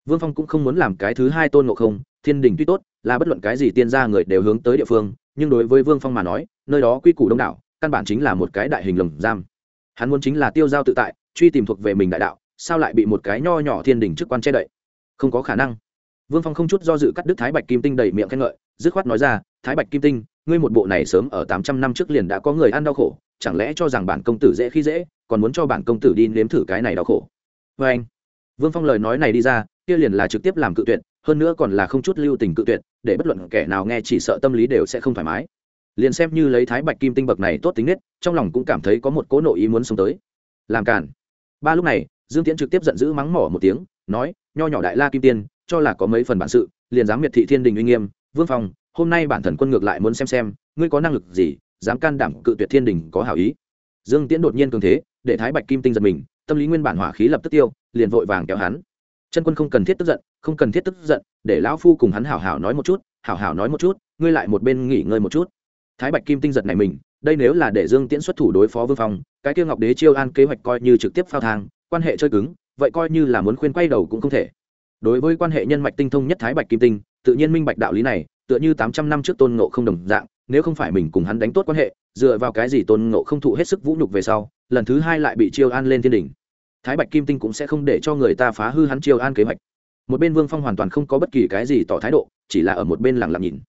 Vương phong cũng không muốn làm cái thứ hai tôn ngộ không, thiên đình tuy tốt, là bất luận cái gì tiên gia người đều hướng tới địa phương, nhưng đối với vương phong mà nói, nơi đó quy củ đông đảo, căn bản chính là một cái đại hình lồng giam. Hắn muốn chính là tiêu giao tự tại, truy tìm thuộc về mình đại đạo, sao lại bị một cái nho nhỏ thiên đình chức quan che đậy? Không có khả năng vương phong không chút do dự cắt đứt thái bạch kim tinh đầy miệng khen ngợi, dứt khoát nói ra, thái bạch kim tinh, ngươi một bộ này sớm ở tám trăm năm trước liền đã có người ăn đau khổ, chẳng lẽ cho rằng bản công tử dễ khi dễ, còn muốn cho bản công tử đi nếm thử cái này đau khổ? Vê anh, vương phong lời nói này đi ra, kia liền là trực tiếp làm cự tuyệt, hơn nữa còn là không chút lưu tình cự tuyệt, để bất luận kẻ nào nghe chỉ sợ tâm lý đều sẽ không thoải mái. Liền xem như lấy thái bạch kim tinh bậc này tốt tính nết, trong lòng cũng cảm thấy có một cố nội ý muốn sống tới. Làm cản ba lúc này, dương tiễn trực tiếp giận dữ mắng mỏ một tiếng, nói, nho nhỏ đại la kim tiên cho là có mấy phần bản sự, liền dám miệt thị thiên đình uy nghiêm, vương phong, hôm nay bản thần quân ngược lại muốn xem xem, ngươi có năng lực gì, dám can đảm cự tuyệt thiên đình có hảo ý. Dương tiễn đột nhiên cường thế, để thái bạch kim tinh giật mình, tâm lý nguyên bản hỏa khí lập tức tiêu, liền vội vàng kéo hắn. Chân quân không cần thiết tức giận, không cần thiết tức giận, để lão phu cùng hắn hảo hảo nói một chút, hảo hảo nói một chút, ngươi lại một bên nghỉ ngơi một chút. Thái bạch kim tinh giật này mình, đây nếu là để dương tiễn xuất thủ đối phó vương phong, cái kia ngọc đế chiêu an kế hoạch coi như trực tiếp phao thang, quan hệ chơi cứng, vậy coi như là muốn khuyên quay đầu cũng không thể đối với quan hệ nhân mạch tinh thông nhất thái bạch kim tinh, tự nhiên minh bạch đạo lý này, tựa như tám trăm năm trước tôn ngộ không đồng dạng, nếu không phải mình cùng hắn đánh tốt quan hệ, dựa vào cái gì tôn ngộ không thụ hết sức vũ nhục về sau, lần thứ hai lại bị chiêu an lên thiên đình thái bạch kim tinh cũng sẽ không để cho người ta phá hư hắn chiêu an kế hoạch. Một bên vương phong hoàn toàn không có bất kỳ cái gì tỏ thái độ, chỉ là ở một bên lẳng lặng nhìn.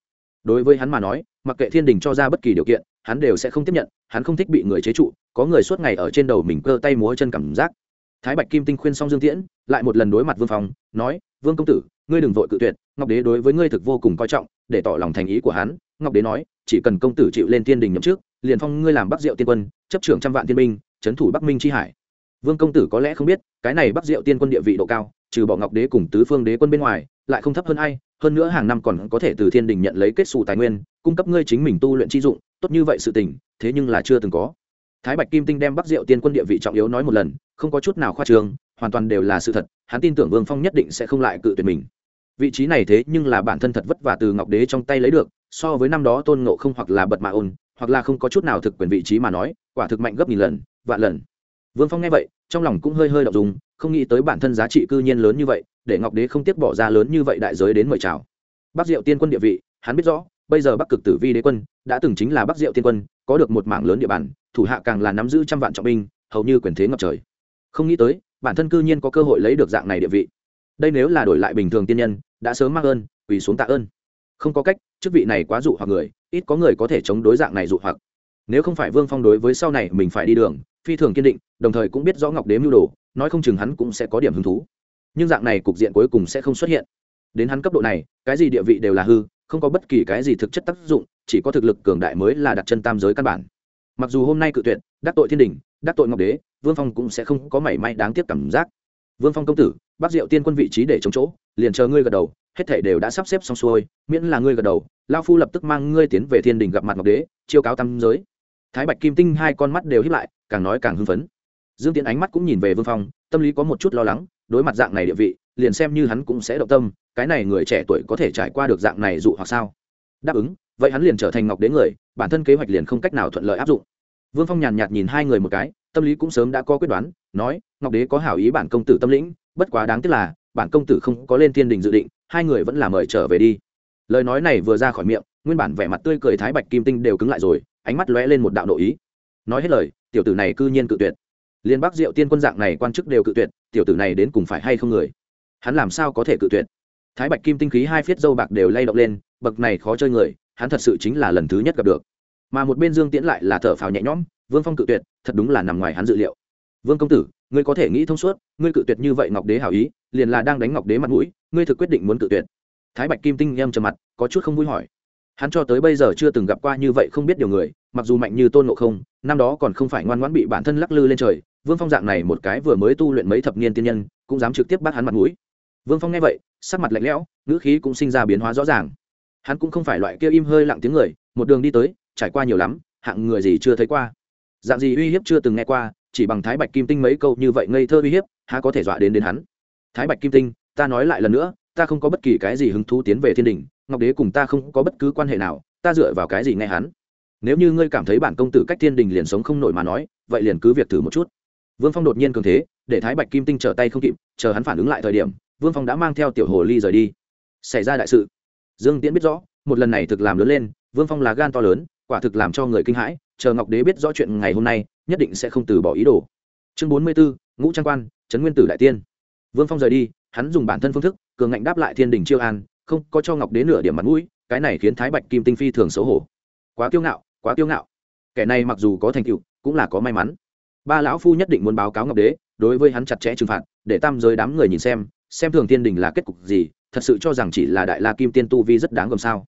Đối với hắn mà nói, mặc kệ thiên đình cho ra bất kỳ điều kiện, hắn đều sẽ không tiếp nhận, hắn không thích bị người chế trụ, có người suốt ngày ở trên đầu mình cơ tay múa chân cảm giác thái bạch kim tinh khuyên xong dương tiễn, lại một lần đối mặt vương phong, nói, vương công tử, ngươi đừng vội cự tuyệt, ngọc đế đối với ngươi thực vô cùng coi trọng, để tỏ lòng thành ý của hắn. Ngọc đế nói, chỉ cần công tử chịu lên thiên đình nhậm trước liền phong ngươi làm bắc diệu tiên quân, chấp trưởng trăm vạn tiên binh, trấn thủ bắc minh tri hải. Vương công tử có lẽ không biết, cái này bắc diệu tiên quân địa vị độ cao, trừ bỏ ngọc đế cùng tứ phương đế quân bên ngoài, lại không thấp hơn ai, hơn nữa hàng năm còn có thể từ thiên đình nhận lấy kết xù tài nguyên, cung cấp ngươi chính mình tu luyện chi dụng, tốt như vậy sự tình, thế nhưng là chưa từng có thái bạch kim tinh đem bắc diệu tiên quân địa vị trọng yếu nói một lần, không có chút nào khoa trương, hoàn toàn đều là sự thật, hắn tin tưởng vương phong nhất định sẽ không lại cự tuyệt mình. Vị trí này thế nhưng là bản thân thật vất vả từ ngọc đế trong tay lấy được, so với năm đó tôn ngộ không hoặc là bật mạ ôn, hoặc là không có chút nào thực quyền vị trí mà nói, quả thực mạnh gấp nghìn lần, vạn lần. Vương phong nghe vậy, trong lòng cũng hơi hơi đ ộ n g không nghĩ tới bản thân giá trị cư nhiên lớn như vậy, để ngọc đế không tiếc bỏ ra lớn như vậy đại giới đến mời chào. Bắc diệu tiên quân địa vị, hắn biết rõ, bây giờ bắc cực tử vi đế quân, đã từng chính là bắc diệu tiên quân có được một mảng lớn địa bàn, thủ hạ càng là nắm giữ trăm vạn trọng binh, hầu như quyền thế ngập trời. Không nghĩ tới, bản thân cư nhiên có cơ hội lấy được dạng này địa vị. Đây nếu là đổi lại bình thường tiên nhân, đã sớm mắc ơn, quỳ xuống tạ ơn. Không có cách, chức vị này quá dụ hoặc người, ít có người có thể chống đối dạng này dụ hoặc. Nếu không phải vương phong đối với sau này mình phải đi đường, phi thường kiên định, đồng thời cũng biết rõ ngọc đếm mưu đồ, nói không chừng hắn cũng sẽ có điểm hứng thú. Nhưng dạng này cục diện cuối cùng sẽ không xuất hiện. Đến hắn cấp độ này, cái gì địa vị đều là hư, không có bất kỳ cái gì thực chất tác dụng chỉ có thực lực cường đại mới là đặt chân tam giới căn bản. Mặc dù hôm nay cự tuyệt, đắc tội thiên đình, đắc tội ngọc đế, vương phong cũng sẽ không có mảy may đáng tiếc cảm giác. Vương phong công tử, bác diệu tiên quân vị trí để chống chỗ, liền chờ ngươi gật đầu, hết thể đều đã sắp xếp xong xuôi, miễn là ngươi gật đầu lao phu lập tức mang ngươi tiến về thiên đình gặp mặt ngọc đế, chiêu cáo tam giới. Thái bạch kim tinh hai con mắt đều hiếp lại, càng nói càng hưng phấn. Dương tiến ánh mắt cũng nhìn về vương phong, tâm lý có một chút lo lắng, đối mặt dạng này địa vị, liền xem như hắn cũng sẽ động tâm, cái này người trẻ tuổi có thể trải qua được dạng này dụ hoặc sao? Đáp ứng vậy hắn liền trở thành ngọc đế người, bản thân kế hoạch liền không cách nào thuận lợi áp dụng. Vương phong nhàn nhạt nhìn hai người một cái, tâm lý cũng sớm đã có quyết đoán, nói, ngọc đế có hảo ý bản công tử tâm lĩnh, bất quá đáng tiếc là, bản công tử không có lên thiên đình dự định, hai người vẫn là mời trở về đi. Lời nói này vừa ra khỏi miệng, nguyên bản vẻ mặt tươi cười thái bạch kim tinh đều cứng lại rồi, ánh mắt lóe lên một đạo nội ý. Nói hết lời, tiểu tử này cư nhiên cự tuyệt. Liên bắc diệu tiên quân dạng này quan chức đều cự tuyệt, tiểu tử này đến cùng phải hay không người? Hắn làm sao có thể cự tuyệt? Thái bạch kim tinh khí hai phiết dâu bạc đều lay động lên, bậc này khó chơi người hắn thật sự chính là lần thứ nhất gặp được. Mà một bên dương tiễn lại là thở phào nhẹ nhõm, vương phong cự tuyệt, thật đúng là nằm ngoài hắn dự liệu. Vương công tử, ngươi có thể nghĩ thông suốt, ngươi cự tuyệt như vậy ngọc đế hảo ý, liền là đang đánh ngọc đế mặt mũi, ngươi thực quyết định muốn cự tuyệt. Thái bạch kim tinh em trầm mặt, có chút không vui hỏi. Hắn cho tới bây giờ chưa từng gặp qua như vậy không biết điều người, mặc dù mạnh như tôn ngộ không, năm đó còn không phải ngoan ngoãn bị bản thân lắc lư lên trời, vương phong dạng này một cái vừa mới tu luyện mấy thập niên tiên nhân, cũng dám trực tiếp bắt hắn mặt mũi. Vương phong nghe vậy, sắc mặt lạnh lẽo, ngữ khí cũng sinh ra biến hóa rõ ràng hắn cũng không phải loại kia im hơi lặng tiếng người, một đường đi tới, trải qua nhiều lắm, hạng người gì chưa thấy qua. Dạng gì uy hiếp chưa từng nghe qua, chỉ bằng thái bạch kim tinh mấy câu như vậy ngây thơ uy hiếp, há có thể dọa đến đến hắn. Thái bạch kim tinh, ta nói lại lần nữa, ta không có bất kỳ cái gì hứng thú tiến về thiên đình, ngọc đế cùng ta không có bất cứ quan hệ nào, ta dựa vào cái gì nghe hắn? Nếu như ngươi cảm thấy bản công tử cách thiên đình liền sống không nổi mà nói, vậy liền cứ việc thử một chút. Vương phong đột nhiên cường thế, để thái bạch kim tinh trở tay không kịp, chờ hắn phản ứng lại thời điểm, vương phong đã mang theo tiểu hồ ly rời đi. Xảy ra đại sự dương tiễn biết rõ, một lần này thực làm lớn lên, vương phong là gan to lớn, quả thực làm cho người kinh hãi, chờ ngọc đế biết rõ chuyện ngày hôm nay, nhất định sẽ không từ bỏ ý đồ. Chương bốn mươi bốn ngũ trang quan, trấn nguyên tử đại tiên. Vương phong rời đi, hắn dùng bản thân phương thức, cường ngạnh đáp lại thiên đình chiêu an, không có cho ngọc đế nửa điểm mặt mũi, cái này khiến thái bạch kim tinh phi thường xấu hổ. Quá kiêu ngạo, quá kiêu ngạo. Kẻ này mặc dù có thành tựu, cũng là có may mắn. Ba lão phu nhất định muốn báo cáo ngọc đế, đối với hắn chặt chẽ trừng phạt, để tam giới đám người nhìn xem xem thường thiên đình là kết cục gì thật sự cho rằng chỉ là đại la kim tiên tu vi rất đáng gồm sao?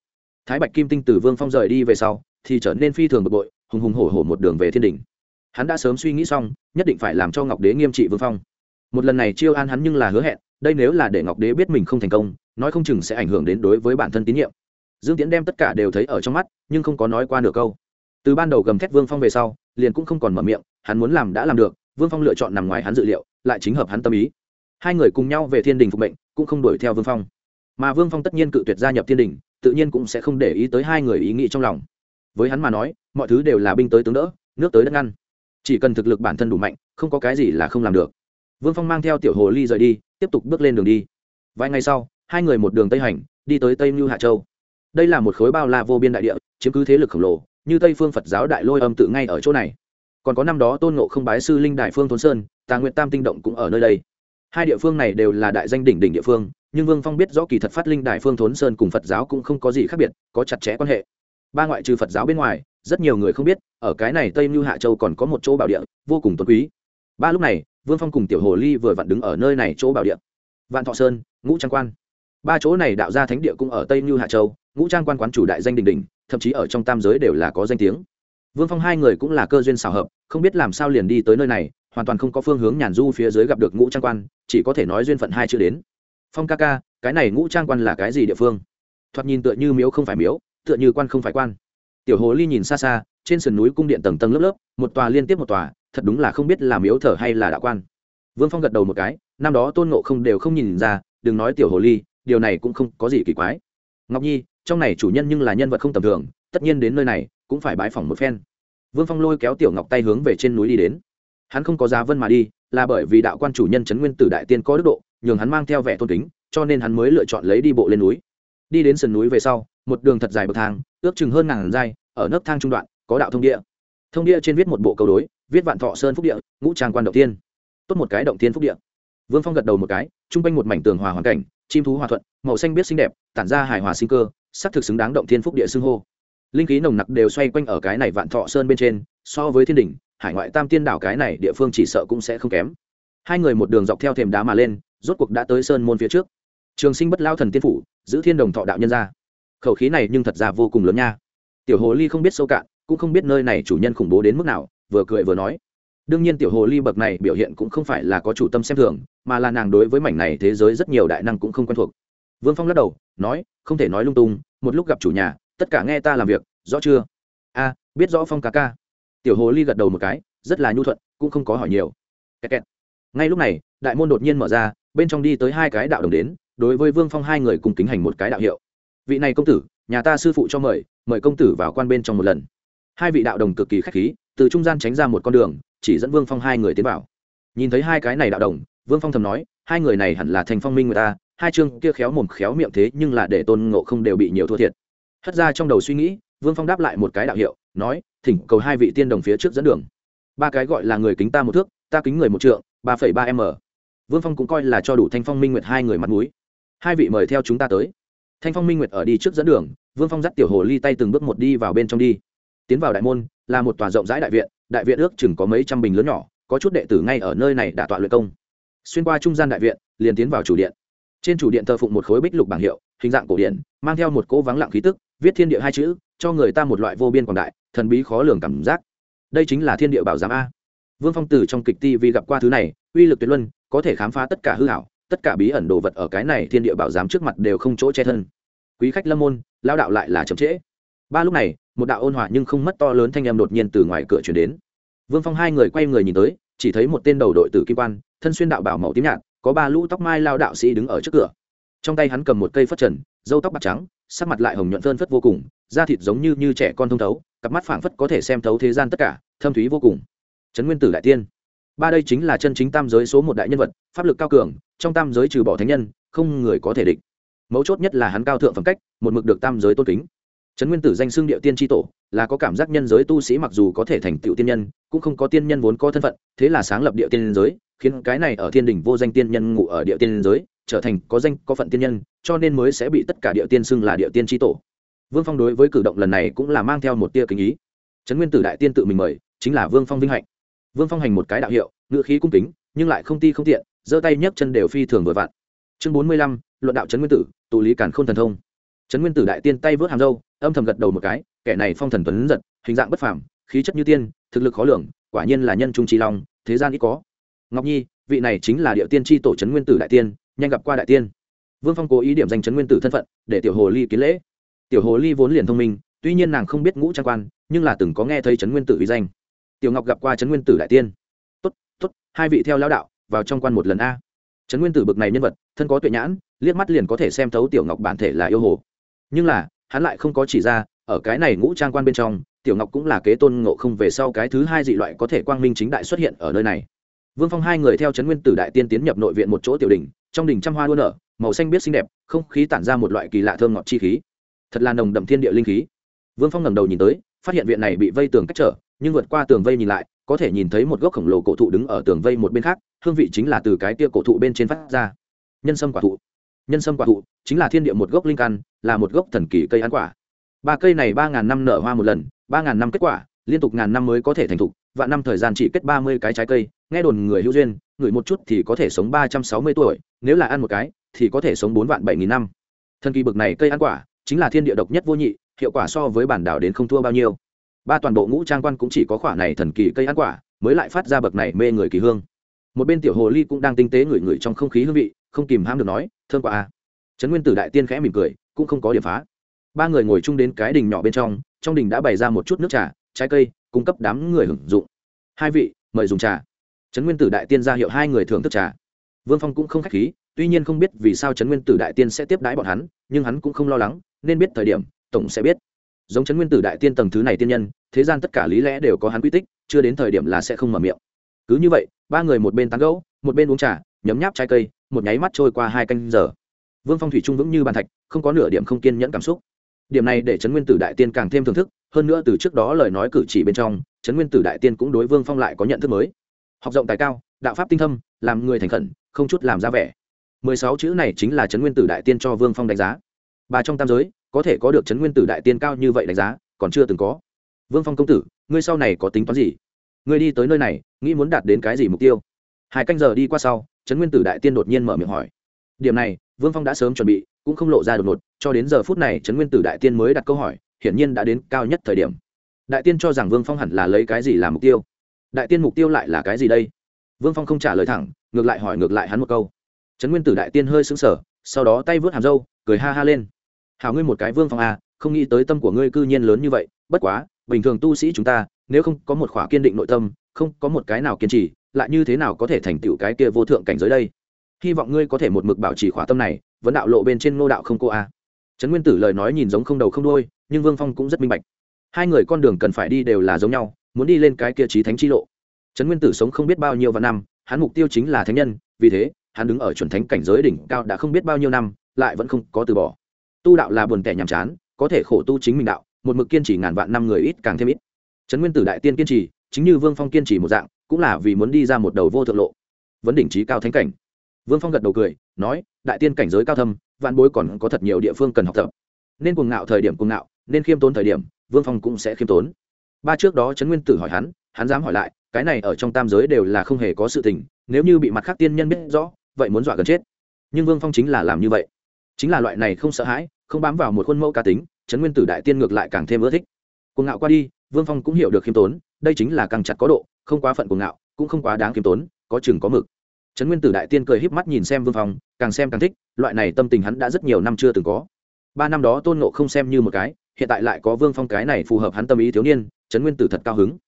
Thái bạch kim tinh từ vương phong rời đi về sau, thì trở nên phi thường bực bội, hùng hùng hổ hổ một đường về thiên đình hắn đã sớm suy nghĩ xong, nhất định phải làm cho ngọc đế nghiêm trị vương phong. Một lần này chiêu an hắn nhưng là hứa hẹn, đây nếu là để ngọc đế biết mình không thành công, nói không chừng sẽ ảnh hưởng đến đối với bản thân tín nhiệm. Dương tiễn đem tất cả đều thấy ở trong mắt, nhưng không có nói qua nửa câu. Từ ban đầu gầm thét vương phong về sau, liền cũng không còn mở miệng, hắn muốn làm đã làm được, vương phong lựa chọn nằm ngoài hắn dự liệu, lại chính hợp hắn tâm ý hai người cùng nhau về thiên đình phục mệnh, cũng không đuổi theo vương phong. Mà vương phong tất nhiên cự tuyệt gia nhập thiên đình, tự nhiên cũng sẽ không để ý tới hai người ý nghĩ trong lòng. Với hắn mà nói, mọi thứ đều là binh tới tướng đỡ, nước tới đất ngăn. Chỉ cần thực lực bản thân đủ mạnh, không có cái gì là không làm được. Vương phong mang theo tiểu hồ ly rời đi, tiếp tục bước lên đường đi. Vài ngày sau, hai người một đường tây hành, đi tới tây mưu hạ châu. Đây là một khối bao la vô biên đại địa, chiếm cứ thế lực khổng lồ, như tây phương phật giáo đại lôi âm tự ngay ở chỗ này. Còn có năm đó tôn ngộ không bái sư linh đại phương thôn sơn, tà nguyện tam tinh động cũng ở nơi đây hai địa phương này đều là đại danh đỉnh đỉnh địa phương, nhưng vương phong biết rõ kỳ thật phát linh đại phương thốn sơn cùng phật giáo cũng không có gì khác biệt, có chặt chẽ quan hệ. Ba ngoại trừ phật giáo bên ngoài, rất nhiều người không biết, ở cái này tây mưu hạ châu còn có một chỗ bảo địa, vô cùng tuân quý. Ba lúc này, vương phong cùng tiểu hồ ly vừa vặn đứng ở nơi này chỗ bảo địa. Vạn thọ sơn, ngũ trang quan. Ba chỗ này đạo ra thánh địa cũng ở tây mưu hạ châu, ngũ trang quan quán chủ đại danh đình đình thậm chí ở trong tam giới đều là có danh tiếng. Vương phong hai người cũng là cơ duyên xào hợp, không biết làm sao liền đi tới nơi này hoàn toàn không có phương hướng nhàn du phía dưới gặp được ngũ trang quan, chỉ có thể nói duyên phận hai chưa đến. Phong ca ca, cái này ngũ trang quan là cái gì địa phương? Thoạt nhìn tựa như miếu không phải miếu, tựa như quan không phải quan. Tiểu hồ ly nhìn xa xa, trên sườn núi cung điện tầng tầng lớp lớp, một tòa liên tiếp một tòa, thật đúng là không biết là miếu thờ hay là đạo quan. Vương phong gật đầu một cái, năm đó tôn ngộ không đều không nhìn ra, đừng nói tiểu hồ ly, điều này cũng không có gì kỳ quái. Ngọc nhi, trong này chủ nhân nhưng là nhân vật không tầm thường, tất nhiên đến nơi này, cũng phải bái phỏng một phen. Vương phong lôi kéo tiểu ngọc tay hướng về trên núi đi đến hắn không có giá vân mà đi, là bởi vì đạo quan chủ nhân trấn nguyên tử đại tiên có đức độ, nhường hắn mang theo vẻ tôn kính, cho nên hắn mới lựa chọn lấy đi bộ lên núi. Đi đến sườn núi về sau, một đường thật dài bậc thang, ước chừng hơn ngàn dai ở nấc thang trung đoạn, có đạo thông địa. Thông địa trên viết một bộ câu đối, viết vạn thọ sơn phúc địa, ngũ trang quan động tiên. Tốt một cái động tiên phúc địa. Vương phong gật đầu một cái chung quanh một mảnh tường hòa hoàn cảnh, chim thú hòa thuận, màu xanh biết xinh đẹp, tản ra hài hòa sinh cơ sắc thực xứng đáng động thiên phúc địa xưng hô. Linh khí nồng nặc đều xoay quanh ở cái này vạn thọ sơn bên trên, so với thiên đỉnh hải ngoại tam tiên đảo cái này địa phương chỉ sợ cũng sẽ không kém. Hai người một đường dọc theo thềm đá mà lên, rốt cuộc đã tới sơn môn phía trước. Trường sinh bất lao thần tiên phủ, giữ thiên đồng thọ đạo nhân ra. Khẩu khí này nhưng thật ra vô cùng lớn nha. Tiểu hồ ly không biết sâu cạn, cũng không biết nơi này chủ nhân khủng bố đến mức nào, vừa cười vừa nói. Đương nhiên tiểu hồ ly bậc này biểu hiện cũng không phải là có chủ tâm xem thường, mà là nàng đối với mảnh này thế giới rất nhiều đại năng cũng không quen thuộc. Vương phong lắc đầu, nói, không thể nói lung tung, một lúc gặp chủ nhà, tất cả nghe ta làm việc, rõ chưa? A, biết rõ phong ca ca tiểu hồ ly gật đầu một cái, rất là nhu thuận, cũng không có hỏi nhiều. Kẹt kẹt. ngay lúc này, đại môn đột nhiên mở ra, bên trong đi tới hai cái đạo đồng đến, đối với vương phong hai người cùng kính hành một cái đạo hiệu. Vị này công tử, nhà ta sư phụ cho mời mời công tử vào quan bên trong một lần. Hai vị đạo đồng cực kỳ k h á c h khí, từ trung gian tránh ra một con đường, chỉ dẫn vương phong hai người tiến vào. Nhìn thấy hai cái này đạo đồng, vương phong thầm nói, hai người này hẳn là thành phong minh người ta, hai chương kia khéo mồm khéo miệng thế nhưng là để tôn ngộ không đều bị nhiều thua thiệt. Hất ra trong đầu suy nghĩ, vương phong đáp lại một cái đạo hiệu, nói thỉnh cầu hai vị tiên đồng phía trước dẫn đường. Ba cái gọi là người kính ta một thước, ta kính người một trượng, ba phẩy ba m vương phong cũng coi là cho đủ thanh phong, minh nguyệt hai người mặt m ũ i hai vị mời theo chúng ta tới. Thanh phong, minh nguyệt ở đi trước dẫn đường, vương phong dắt tiểu hồ ly tay từng bước một đi vào bên trong đi. Tiến vào đại môn, là một tòa rộng rãi đại viện đại viện ước chừng có mấy trăm bình lớn nhỏ, có chút đệ tử ngay ở nơi này đã tọa luyện công. Xuyên qua trung gian đại viện, liền tiến vào chủ điện. Trên chủ điện thờ phụng một khối bích lục bảng hiệu, hình dạng cổ điện mang theo một cỗ vắng lặng khí tức, viết thiên địa hai chữ, cho người ta một loại vô biên quảng đại thần bí khó lường cảm giác. Đây chính là thiên địa bảo giám a. Vương phong từ trong kịch ti vì gặp qua thứ này uy lực tuyệt luân có thể khám phá tất cả hư hảo tất cả bí ẩn đồ vật ở cái này thiên địa bảo giám trước mặt đều không chỗ che thân. Quý khách lâm môn lao đạo lại là chậm trễ. Ba lúc này một đạo ôn hòa nhưng không mất to lớn thanh âm đột nhiên từ ngoài cửa chuyển đến. Vương phong hai người quay người nhìn tới chỉ thấy một tên đầu đội tử kim quan thân xuyên đạo bảo màu tím nhạt có ba lũ tóc mai lao đạo sĩ đứng ở trước cửa. Trong tay hắn cầm một cây phất trần dâu tóc bạc trắng sắc mặt lại hồng nhuận phơn phất vô cùng da thịt giống như, như trẻ con thông thấu cặp mắt phảng phất có thể xem thấu thế gian tất cả, thâm thúy vô cùng. Trấn nguyên tử đại tiên. Ba đây chính là chân chính tam giới số một đại nhân vật, pháp lực cao cường, trong tam giới trừ bỏ thánh nhân, không người có thể địch. Mấu chốt nhất là hắn cao thượng phẩm cách, một mực được tam giới tôn kính. Trấn nguyên tử danh xưng điệu tiên tri tổ, là có cảm giác nhân giới tu sĩ mặc dù có thể thành tựu tiên nhân, cũng không có tiên nhân vốn có thân phận, thế là sáng lập địa tiên giới, khiến cái này ở thiên đình vô danh tiên nhân ngụ ở địa tiên giới, trở thành có danh có phận tiên nhân, cho nên mới sẽ bị tất cả địa tiên xưng là địa tiên tri tổ vương phong đối với cử động lần này cũng là mang theo một tia kính ý. Trấn nguyên tử đại tiên tự mình mời, chính là vương phong vinh hạnh. Vương phong hành một cái đạo hiệu ngự khí cung kính, nhưng lại không ti không tiện, giơ tay nhấc chân đều phi thường vừa vặn. Chương bốn mươi lăm, luận đạo trấn nguyên tử, tụ lý cản k h ô n thần thông. Trấn nguyên tử đại tiên tay vớt hàm râu, âm thầm gật đầu một cái, kẻ này phong thần tuấn giật, hình dạng bất phàm, khí chất như tiên, thực lực khó lường, quả nhiên là nhân trung trí long, thế gian ít có. Ngọc nhi, vị này chính là địa tiên tri tổ trấn nguyên tử đại tiên, nhanh gặp qua đại tiên. Vương phong cố ý điểm danh trấn nguyên tử thân phận, để tiểu hồ ly kiến lễ tiểu hồ ly vốn liền thông minh, tuy nhiên nàng không biết ngũ trang quan, nhưng là từng có nghe thấy trấn nguyên tử uy danh. Tiểu ngọc gặp qua trấn nguyên tử đại tiên. Tốt tốt, hai vị theo lao đạo, vào trong quan một lần a. Trấn nguyên tử bực này nhân vật, thân có tuệ nhãn, liếc mắt liền có thể xem thấu tiểu ngọc bản thể là yêu hồ. Nhưng là, hắn lại không có chỉ ra, ở cái này ngũ trang quan bên trong, tiểu ngọc cũng là kế tôn ngộ không về sau cái thứ hai dị loại có thể quang minh chính đại xuất hiện ở nơi này. Vương phong hai người theo trấn nguyên tử đại tiên tiến nhập nội viện một chỗ tiểu đình trong đình trăm hoa đua nở, màu xanh biết xinh đẹp, không khí tản ra một loại kỳ lạ thơm ngọt chi khí thật là nồng đậm thiên địa linh khí. Vương phong ngẩng đầu nhìn tới, phát hiện viện này bị vây tường cách trở, nhưng vượt qua tường vây nhìn lại, có thể nhìn thấy một gốc khổng lồ cổ thụ đứng ở tường vây một bên khác, hương vị chính là từ cái tia cổ thụ bên trên phát ra. Nhân sâm quả thụ. Nhân sâm quả thụ, chính là thiên địa một gốc linh căn, là một gốc thần kỳ cây ăn quả. Ba cây này ba ngàn năm nở hoa một lần, ba ngàn năm kết quả, liên tục ngàn năm mới có thể thành thục và năm thời gian chỉ kết ba mươi cái trái cây, nghe đồn người hữu duyên ngửi một chút thì có thể sống ba trăm sáu mươi tuổi, nếu là ăn một cái, thì có thể sống bốn vạn bảy nghìn năm. Thần kỳ bực này cây ăn quả chính là thiên địa độc nhất vô nhị, hiệu quả so với bản đảo đến không thua bao nhiêu. Ba toàn bộ ngũ trang quan cũng chỉ có khoả này thần kỳ cây ăn quả, mới lại phát ra bậc này mê người kỳ hương. Một bên tiểu hồ ly cũng đang tinh tế ngửi ngửi trong không khí hương vị, không kìm hãm được nói, thơm quả a à. trấn nguyên tử đại tiên khẽ mỉm cười, cũng không có điểm phá. Ba người ngồi chung đến cái đình nhỏ bên trong trong đình đã bày ra một chút nước trà, trái cây, cung cấp đám người hưởng dụng. Hai vị, mời dùng trà. Trấn nguyên tử đại tiên ra hiệu hai người thưởng thức trà. Vương phong cũng không k h á c h khí, tuy nhiên không biết vì sao trấn nguyên tử đại tiên sẽ tiếp đái bọn hắn, nhưng hắn cũng không lo lắng nên biết thời điểm, tổng sẽ biết. Giống chấn nguyên tử đại tiên tầng thứ này tiên nhân, thế gian tất cả lý lẽ đều có hắn quy tích, chưa đến thời điểm là sẽ không mở miệng. Cứ như vậy, ba người một bên tán gẫu, một bên uống trà, nhấm nháp trái cây, một nháy mắt trôi qua hai canh giờ. Vương phong thủy trung vững như bàn thạch, không có nửa điểm không kiên nhẫn cảm xúc. Điểm này để trấn nguyên tử đại tiên càng thêm thưởng thức, hơn nữa từ trước đó lời nói cử chỉ bên trong, trấn nguyên tử đại tiên cũng đối vương phong lại có nhận thức mới. Học rộng tài cao, đạo pháp tinh thâm, làm người thành khẩn, không chút làm ra vẻ. Mười sáu chữ này chính là trấn nguyên tử đại tiên cho vương phong đánh giá bà trong tam giới, có thể có được chấn nguyên tử đại tiên cao như vậy đánh giá, còn chưa từng có. Vương phong công tử, ngươi sau này có tính toán gì? Ngươi đi tới nơi này, nghĩ muốn đạt đến cái gì mục tiêu? Hai canh giờ đi qua sau trấn nguyên tử đại tiên đột nhiên mở miệng hỏi. Điểm này, vương phong đã sớm chuẩn bị, cũng không lộ ra đột ngột, cho đến giờ phút này trấn nguyên tử đại tiên mới đặt câu hỏi, hiển nhiên đã đến cao nhất thời điểm. Đại tiên cho rằng vương phong hẳn là lấy cái gì làm mục tiêu? Đại tiên mục tiêu lại là cái gì đây? Vương phong không trả lời thẳng, ngược lại hỏi ngược lại hắn một câu. Trấn nguyên tử đại tiên hơi sững sờ, sau đó tay vớt hàm râu, cười ha ha lên hảo ngươi một cái vương phong a, không nghĩ tới tâm của ngươi cư nhiên lớn như vậy, bất quá, bình thường tu sĩ chúng ta, nếu không có một khỏa kiên định nội tâm, không có một cái nào kiên trì, lại như thế nào có thể thành tựu cái kia vô thượng cảnh giới đây? Hy vọng ngươi có thể một mực bảo trì khỏa tâm này vẫn đạo lộ bên trên ngô đạo không cô a. Trấn nguyên tử lời nói nhìn giống không đầu không đôi nhưng vương phong cũng rất minh bạch. Hai người con đường cần phải đi đều là giống nhau, muốn đi lên cái kia trí thánh chi lộ. Trấn nguyên tử sống không biết bao nhiêu vạn năm, hắn mục tiêu chính là thánh nhân, vì thế, hắn đứng ở chuẩn thánh cảnh giới đỉnh cao đã không biết bao nhiêu năm, lại vẫn không có từ bỏ tu đạo là buồn tẻ nhàm chán, có thể khổ tu chính mình đạo, một mực kiên trì ngàn vạn năm người ít càng thêm ít. Trấn nguyên tử đại tiên kiên trì, chính như vương phong kiên trì một dạng, cũng là vì muốn đi ra một đầu vô thượng lộ. Vấn đỉnh trí cao thánh cảnh. Vương phong gật đầu cười, nói, đại tiên cảnh giới cao thâm, vạn bối còn có thật nhiều địa phương cần học tập. Nên cuồng ngạo thời điểm cuồng ngạo, nên khiêm tốn thời điểm, vương phong cũng sẽ khiêm tốn. Ba trước đó trấn nguyên tử hỏi hắn hắn dám hỏi lại, cái này ở trong tam giới đều là không hề có sự tình, nếu như bị mặt khác tiên nhân biết rõ, vậy muốn dọa gần chết. Nhưng vương phong chính là làm như vậy chính là loại này không sợ hãi, không bám vào một khuôn mẫu cá tính, trấn nguyên tử đại tiên ngược lại càng thêm ưa thích. Cuồng ngạo qua đi, vương phong cũng hiểu được khiêm tốn, đây chính là càng chặt có độ, không quá phận cuồng ngạo, cũng không quá đáng khiêm tốn, có chừng có mực. Trấn nguyên tử đại tiên cười híp mắt nhìn xem vương phong, càng xem càng thích, loại này tâm tình hắn đã rất nhiều năm chưa từng có. Ba năm đó tôn nộ không xem như một cái, hiện tại lại có vương phong cái này phù hợp hắn tâm ý thiếu niên, trấn nguyên tử thật cao hứng.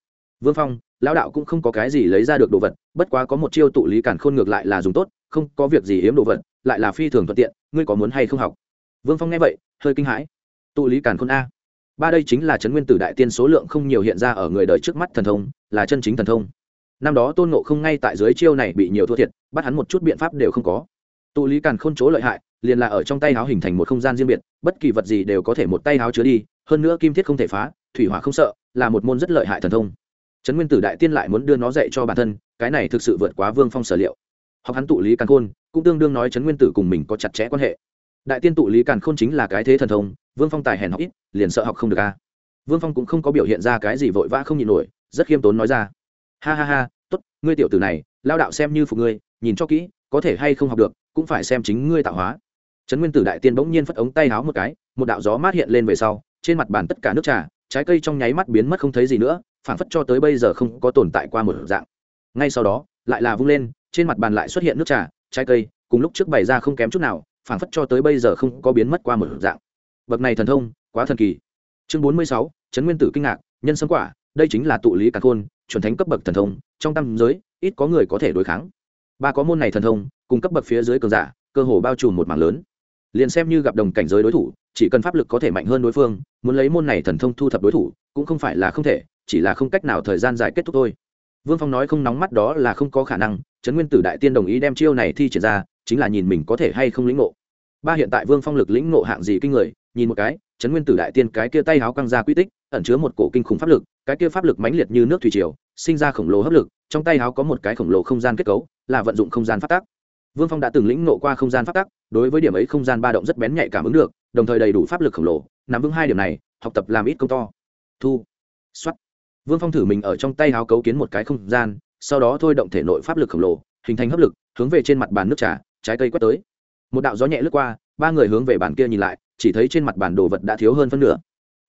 Vương phong, lão đạo cũng không có cái gì lấy ra được đồ vật, bất quá có một chiêu tụ lý cản khôn ngược lại là dùng tốt, không có việc gì hiếm đồ vật, lại là phi thường thuận tiện ngươi có muốn hay không học? Vương phong nghe vậy, hơi kinh hãi. Tụ lý Càn khôn a. Ba đây chính là trấn nguyên tử đại tiên số lượng không nhiều hiện ra ở người đời trước mắt thần thông, là chân chính thần thông. Năm đó tôn ngộ không ngay tại dưới chiêu này bị nhiều thua thiệt, bắt hắn một chút biện pháp đều không có. Tụ lý càn khôn chỗ lợi hại, liền là ở trong tay háo hình thành một không gian riêng biệt, bất kỳ vật gì đều có thể một tay háo chứa đi, hơn nữa kim thiết không thể phá, thủy hỏa không sợ, là một môn rất lợi hại thần thông. Trấn nguyên tử đại tiên lại muốn đưa nó dạy cho bản thân, cái này thực sự vượt quá vương phong sở liệu. Học hắn tụ lý càn khôn cũng tương đương nói trấn nguyên tử cùng mình có chặt chẽ quan hệ. Đại tiên tụ lý càn khôn chính là cái thế thần thông, vương phong tài hèn học ít, liền sợ học không được a. Vương phong cũng không có biểu hiện ra cái gì vội vã không nhịn nổi, rất khiêm tốn nói ra. Ha ha ha t ố t ngươi tiểu tử này, lao đạo xem như phục ngươi, nhìn cho kỹ, có thể hay không học được, cũng phải xem chính ngươi tạo hóa. Trấn nguyên tử đại tiên bỗng nhiên phất ống tay háo một cái, một đạo gió mát hiện lên về sau, trên mặt bàn tất cả nước trà, trái cây trong nháy mắt biến mất không thấy gì nữa phản phất cho tới bây giờ không có tồn tại qua một dạng. Ngay sau đó, lại là vung lên, trên mặt bàn lại xuất hiện nước trà trái cây, cùng lúc trước bày ra không kém chút nào, phảng phất cho tới bây giờ không có biến mất qua một dạng. Bậc này thần thông, quá thần kỳ. Chương bốn mươi sáu, trấn nguyên tử kinh ngạc, nhân sâm quả, đây chính là tụ lý càn khôn, chuẩn thánh cấp bậc thần thông, trong tam giới, ít có người có thể đối kháng. Ba có môn này thần thông, cùng cấp bậc phía dưới cường giả, cơ hồ bao trùm một mảng lớn. Liền xem như gặp đồng cảnh giới đối thủ, chỉ cần pháp lực có thể mạnh hơn đối phương, muốn lấy môn này thần thông thu thập đối thủ, cũng không phải là không thể, chỉ là không cách nào thời gian dài kết thúc thôi vương phong nói không nóng mắt đó là không có khả năng, trấn nguyên tử đại tiên đồng ý đem chiêu này thi triển ra, chính là nhìn mình có thể hay không lĩnh ngộ. Ba hiện tại vương phong lực lĩnh ngộ hạng gì kinh người, nhìn một cái, trấn nguyên tử đại tiên cái kia tay háo căng ra quy tích, ẩn chứa một cổ kinh khủng pháp lực, cái kia pháp lực mãnh liệt như nước thủy triều, sinh ra khổng lồ hấp lực, trong tay háo có một cái khổng lồ không gian kết cấu, là vận dụng không gian phát tác. Vương phong đã từng lĩnh ngộ qua không gian phát tác, đối với điểm ấy không gian ba động rất bén nhạy cảm ứng được, đồng thời đầy đủ pháp lực khổng lồ, nắm vững hai điểm này, học tập làm ít công to. Thu. X vương phong thử mình ở trong tay háo cấu kiến một cái không gian, sau đó thôi động thể nội pháp lực khổng lồ, hình thành hấp lực, hướng về trên mặt bàn nước trà, trái cây quét tới. Một đạo gió nhẹ lướt qua, ba người hướng về bàn kia nhìn lại, chỉ thấy trên mặt bản đồ vật đã thiếu hơn phân nửa.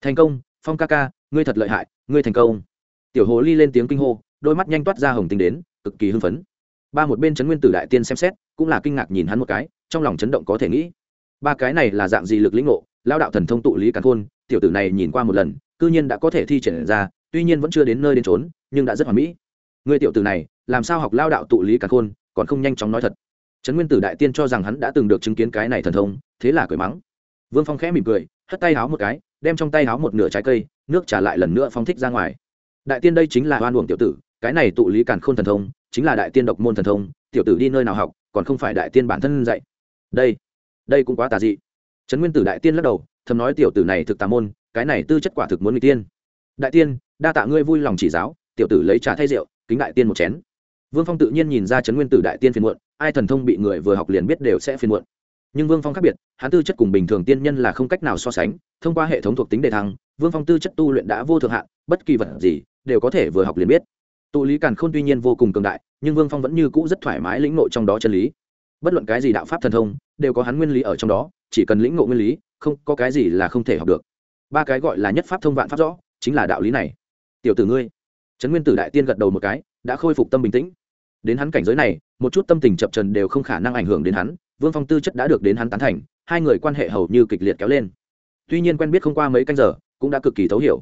Thành công, phong ca ca, ngươi thật lợi hại, ngươi thành công. Tiểu hồ ly lên tiếng kinh hô, đôi mắt nhanh toát ra hồng tinh đến, cực kỳ hưng phấn. Ba một bên trấn nguyên tử đại tiên xem xét, cũng là kinh ngạc nhìn hắn một cái, trong lòng chấn động có thể nghĩ. Ba cái này là dạng gì lực lĩnh ngộ? Lao đạo thần thông tụ lý càn khôn, tiểu tử này nhìn qua một lần, cư nhiên đã có thể thi triển ra tuy nhiên vẫn chưa đến nơi đến trốn, nhưng đã rất hoàn mỹ. Người tiểu tử này, làm sao học lao đạo tụ lý cả khôn, còn không nhanh chóng nói thật. Trấn nguyên tử đại tiên cho rằng hắn đã từng được chứng kiến cái này thần thông, thế là cười mắng. Vương phong khẽ mỉm cười, hất tay háo một cái, đem trong tay háo một nửa trái cây, nước trả lại lần nữa phong thích ra ngoài. Đại tiên đây chính là oan uổng tiểu tử, cái này tụ lý càn khôn thần thông, chính là đại tiên độc môn thần thông, tiểu tử đi nơi nào học, còn không phải đại tiên bản thân dạy. Đây đây cũng quá tà dị. Trấn nguyên tử đại tiên lắc đầu, thầm nói tiểu tử này thực tà môn, cái này tư chất quả thực muốn người tiên. Đại tiên đa tạ ngươi vui lòng chỉ giáo, tiểu tử lấy trà thay rượu, kính đại tiên một chén. Vương phong tự nhiên nhìn ra trấn nguyên tử đại tiên phiền muộn, ai thần thông bị người vừa học liền biết đều sẽ phiền muộn. Nhưng vương phong khác biệt, hắn tư chất cùng bình thường tiên nhân là không cách nào so sánh, thông qua hệ thống thuộc tính đề thăng, vương phong tư chất tu luyện đã vô thượng hạn, bất kỳ vật gì đều có thể vừa học liền biết. Tụ lý càn khôn tuy nhiên vô cùng cường đại, nhưng vương phong vẫn như cũ rất thoải mái lĩnh nội trong đó chân lý. Bất luận cái gì đạo pháp thần thông, đều có hắn nguyên lý ở trong đó, chỉ cần lĩnh ngộ nguyên lý, không có cái gì là không thể học được. Ba cái gọi là nhất pháp thông vạn pháp rõ, chính là đạo lý này tiểu tử ngươi. Trấn nguyên tử đại tiên gật đầu một cái, đã khôi phục tâm bình tĩnh. Đến hắn cảnh giới này, một chút tâm tình chập trần đều không khả năng ảnh hưởng đến hắn, vương phong tư chất đã được đến hắn tán thành, hai người quan hệ hầu như kịch liệt kéo lên. Tuy nhiên quen biết không qua mấy canh giờ, cũng đã cực kỳ thấu hiểu.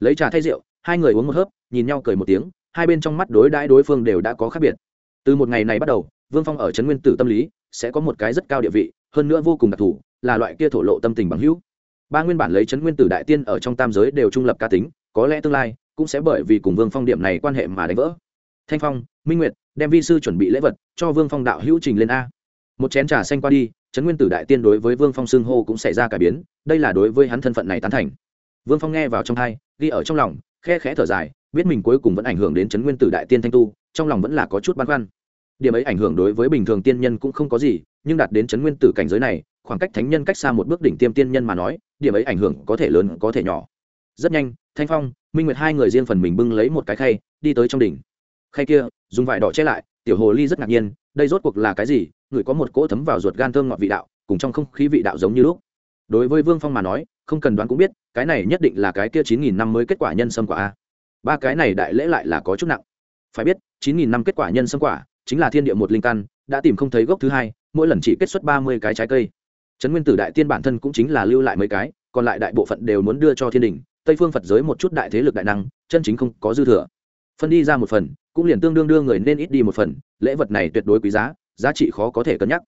Lấy trà thay rượu, hai người uống một hớp, nhìn nhau cười một tiếng, hai bên trong mắt đối đãi đối phương đều đã có khác biệt. Từ một ngày này bắt đầu, vương phong ở trấn nguyên tử tâm lý sẽ có một cái rất cao địa vị, hơn nữa vô cùng đặc thù, là loại kia thổ lộ tâm tình bằng hữu. Ba nguyên bản lấy trấn nguyên tử đại tiên ở trong tam giới đều trung lập ca tính, có lẽ tương lai cũng sẽ bởi vì cùng vương phong điểm này quan hệ mà đánh vỡ. Thanh phong, minh nguyệt, đem vi sư chuẩn bị lễ vật cho vương phong đạo hữu trình lên a. Một chén trà xanh qua đi, trấn nguyên tử đại tiên đối với vương phong xưng hô cũng xảy ra cải biến, đây là đối với hắn thân phận này tán thành. Vương phong nghe vào trong hai, ghi ở trong lòng, khe khẽ thở dài, biết mình cuối cùng vẫn ảnh hưởng đến trấn nguyên tử đại tiên thanh tu, trong lòng vẫn là có chút băn khoăn. Điểm ấy ảnh hưởng đối với bình thường tiên nhân cũng không có gì, nhưng đạt đến trấn nguyên tử cảnh giới này, khoảng cách thánh nhân cách xa một bước đỉnh tiêm tiên nhân mà nói, điểm ấy ảnh hưởng có thể lớn có thể nhỏ. Rất nhanh, thanh phong minh nguyệt hai người riêng phần mình bưng lấy một cái khay, đi tới trong đỉnh. Khay kia, dùng vải đỏ che lại, tiểu hồ ly rất ngạc nhiên, đây rốt cuộc là cái gì? Người có một cỗ thấm vào ruột gan thơm ngọt vị đạo, cùng trong không khí vị đạo giống như lúc. Đối với vương phong mà nói, không cần đoán cũng biết, cái này nhất định là cái kia chín nghìn năm mới kết quả nhân sâm quả a. Ba cái này đại lễ lại là có chút nặng. Phải biết, chín nghìn năm kết quả nhân sâm quả, chính là thiên địa một linh căn, đã tìm không thấy gốc thứ hai, mỗi lần chỉ kết xuất ba mươi cái trái cây. Trấn nguyên tử đại tiên bản thân cũng chính là lưu lại mấy cái, còn lại đại bộ phận đều muốn đưa cho thiên đình tây phương phật giới một chút đại thế lực đại năng, chân chính không có dư thừa. Phân đi ra một phần, cũng liền tương đương đưa người nên ít đi một phần, lễ vật này tuyệt đối quý giá giá trị khó có thể cân nhắc.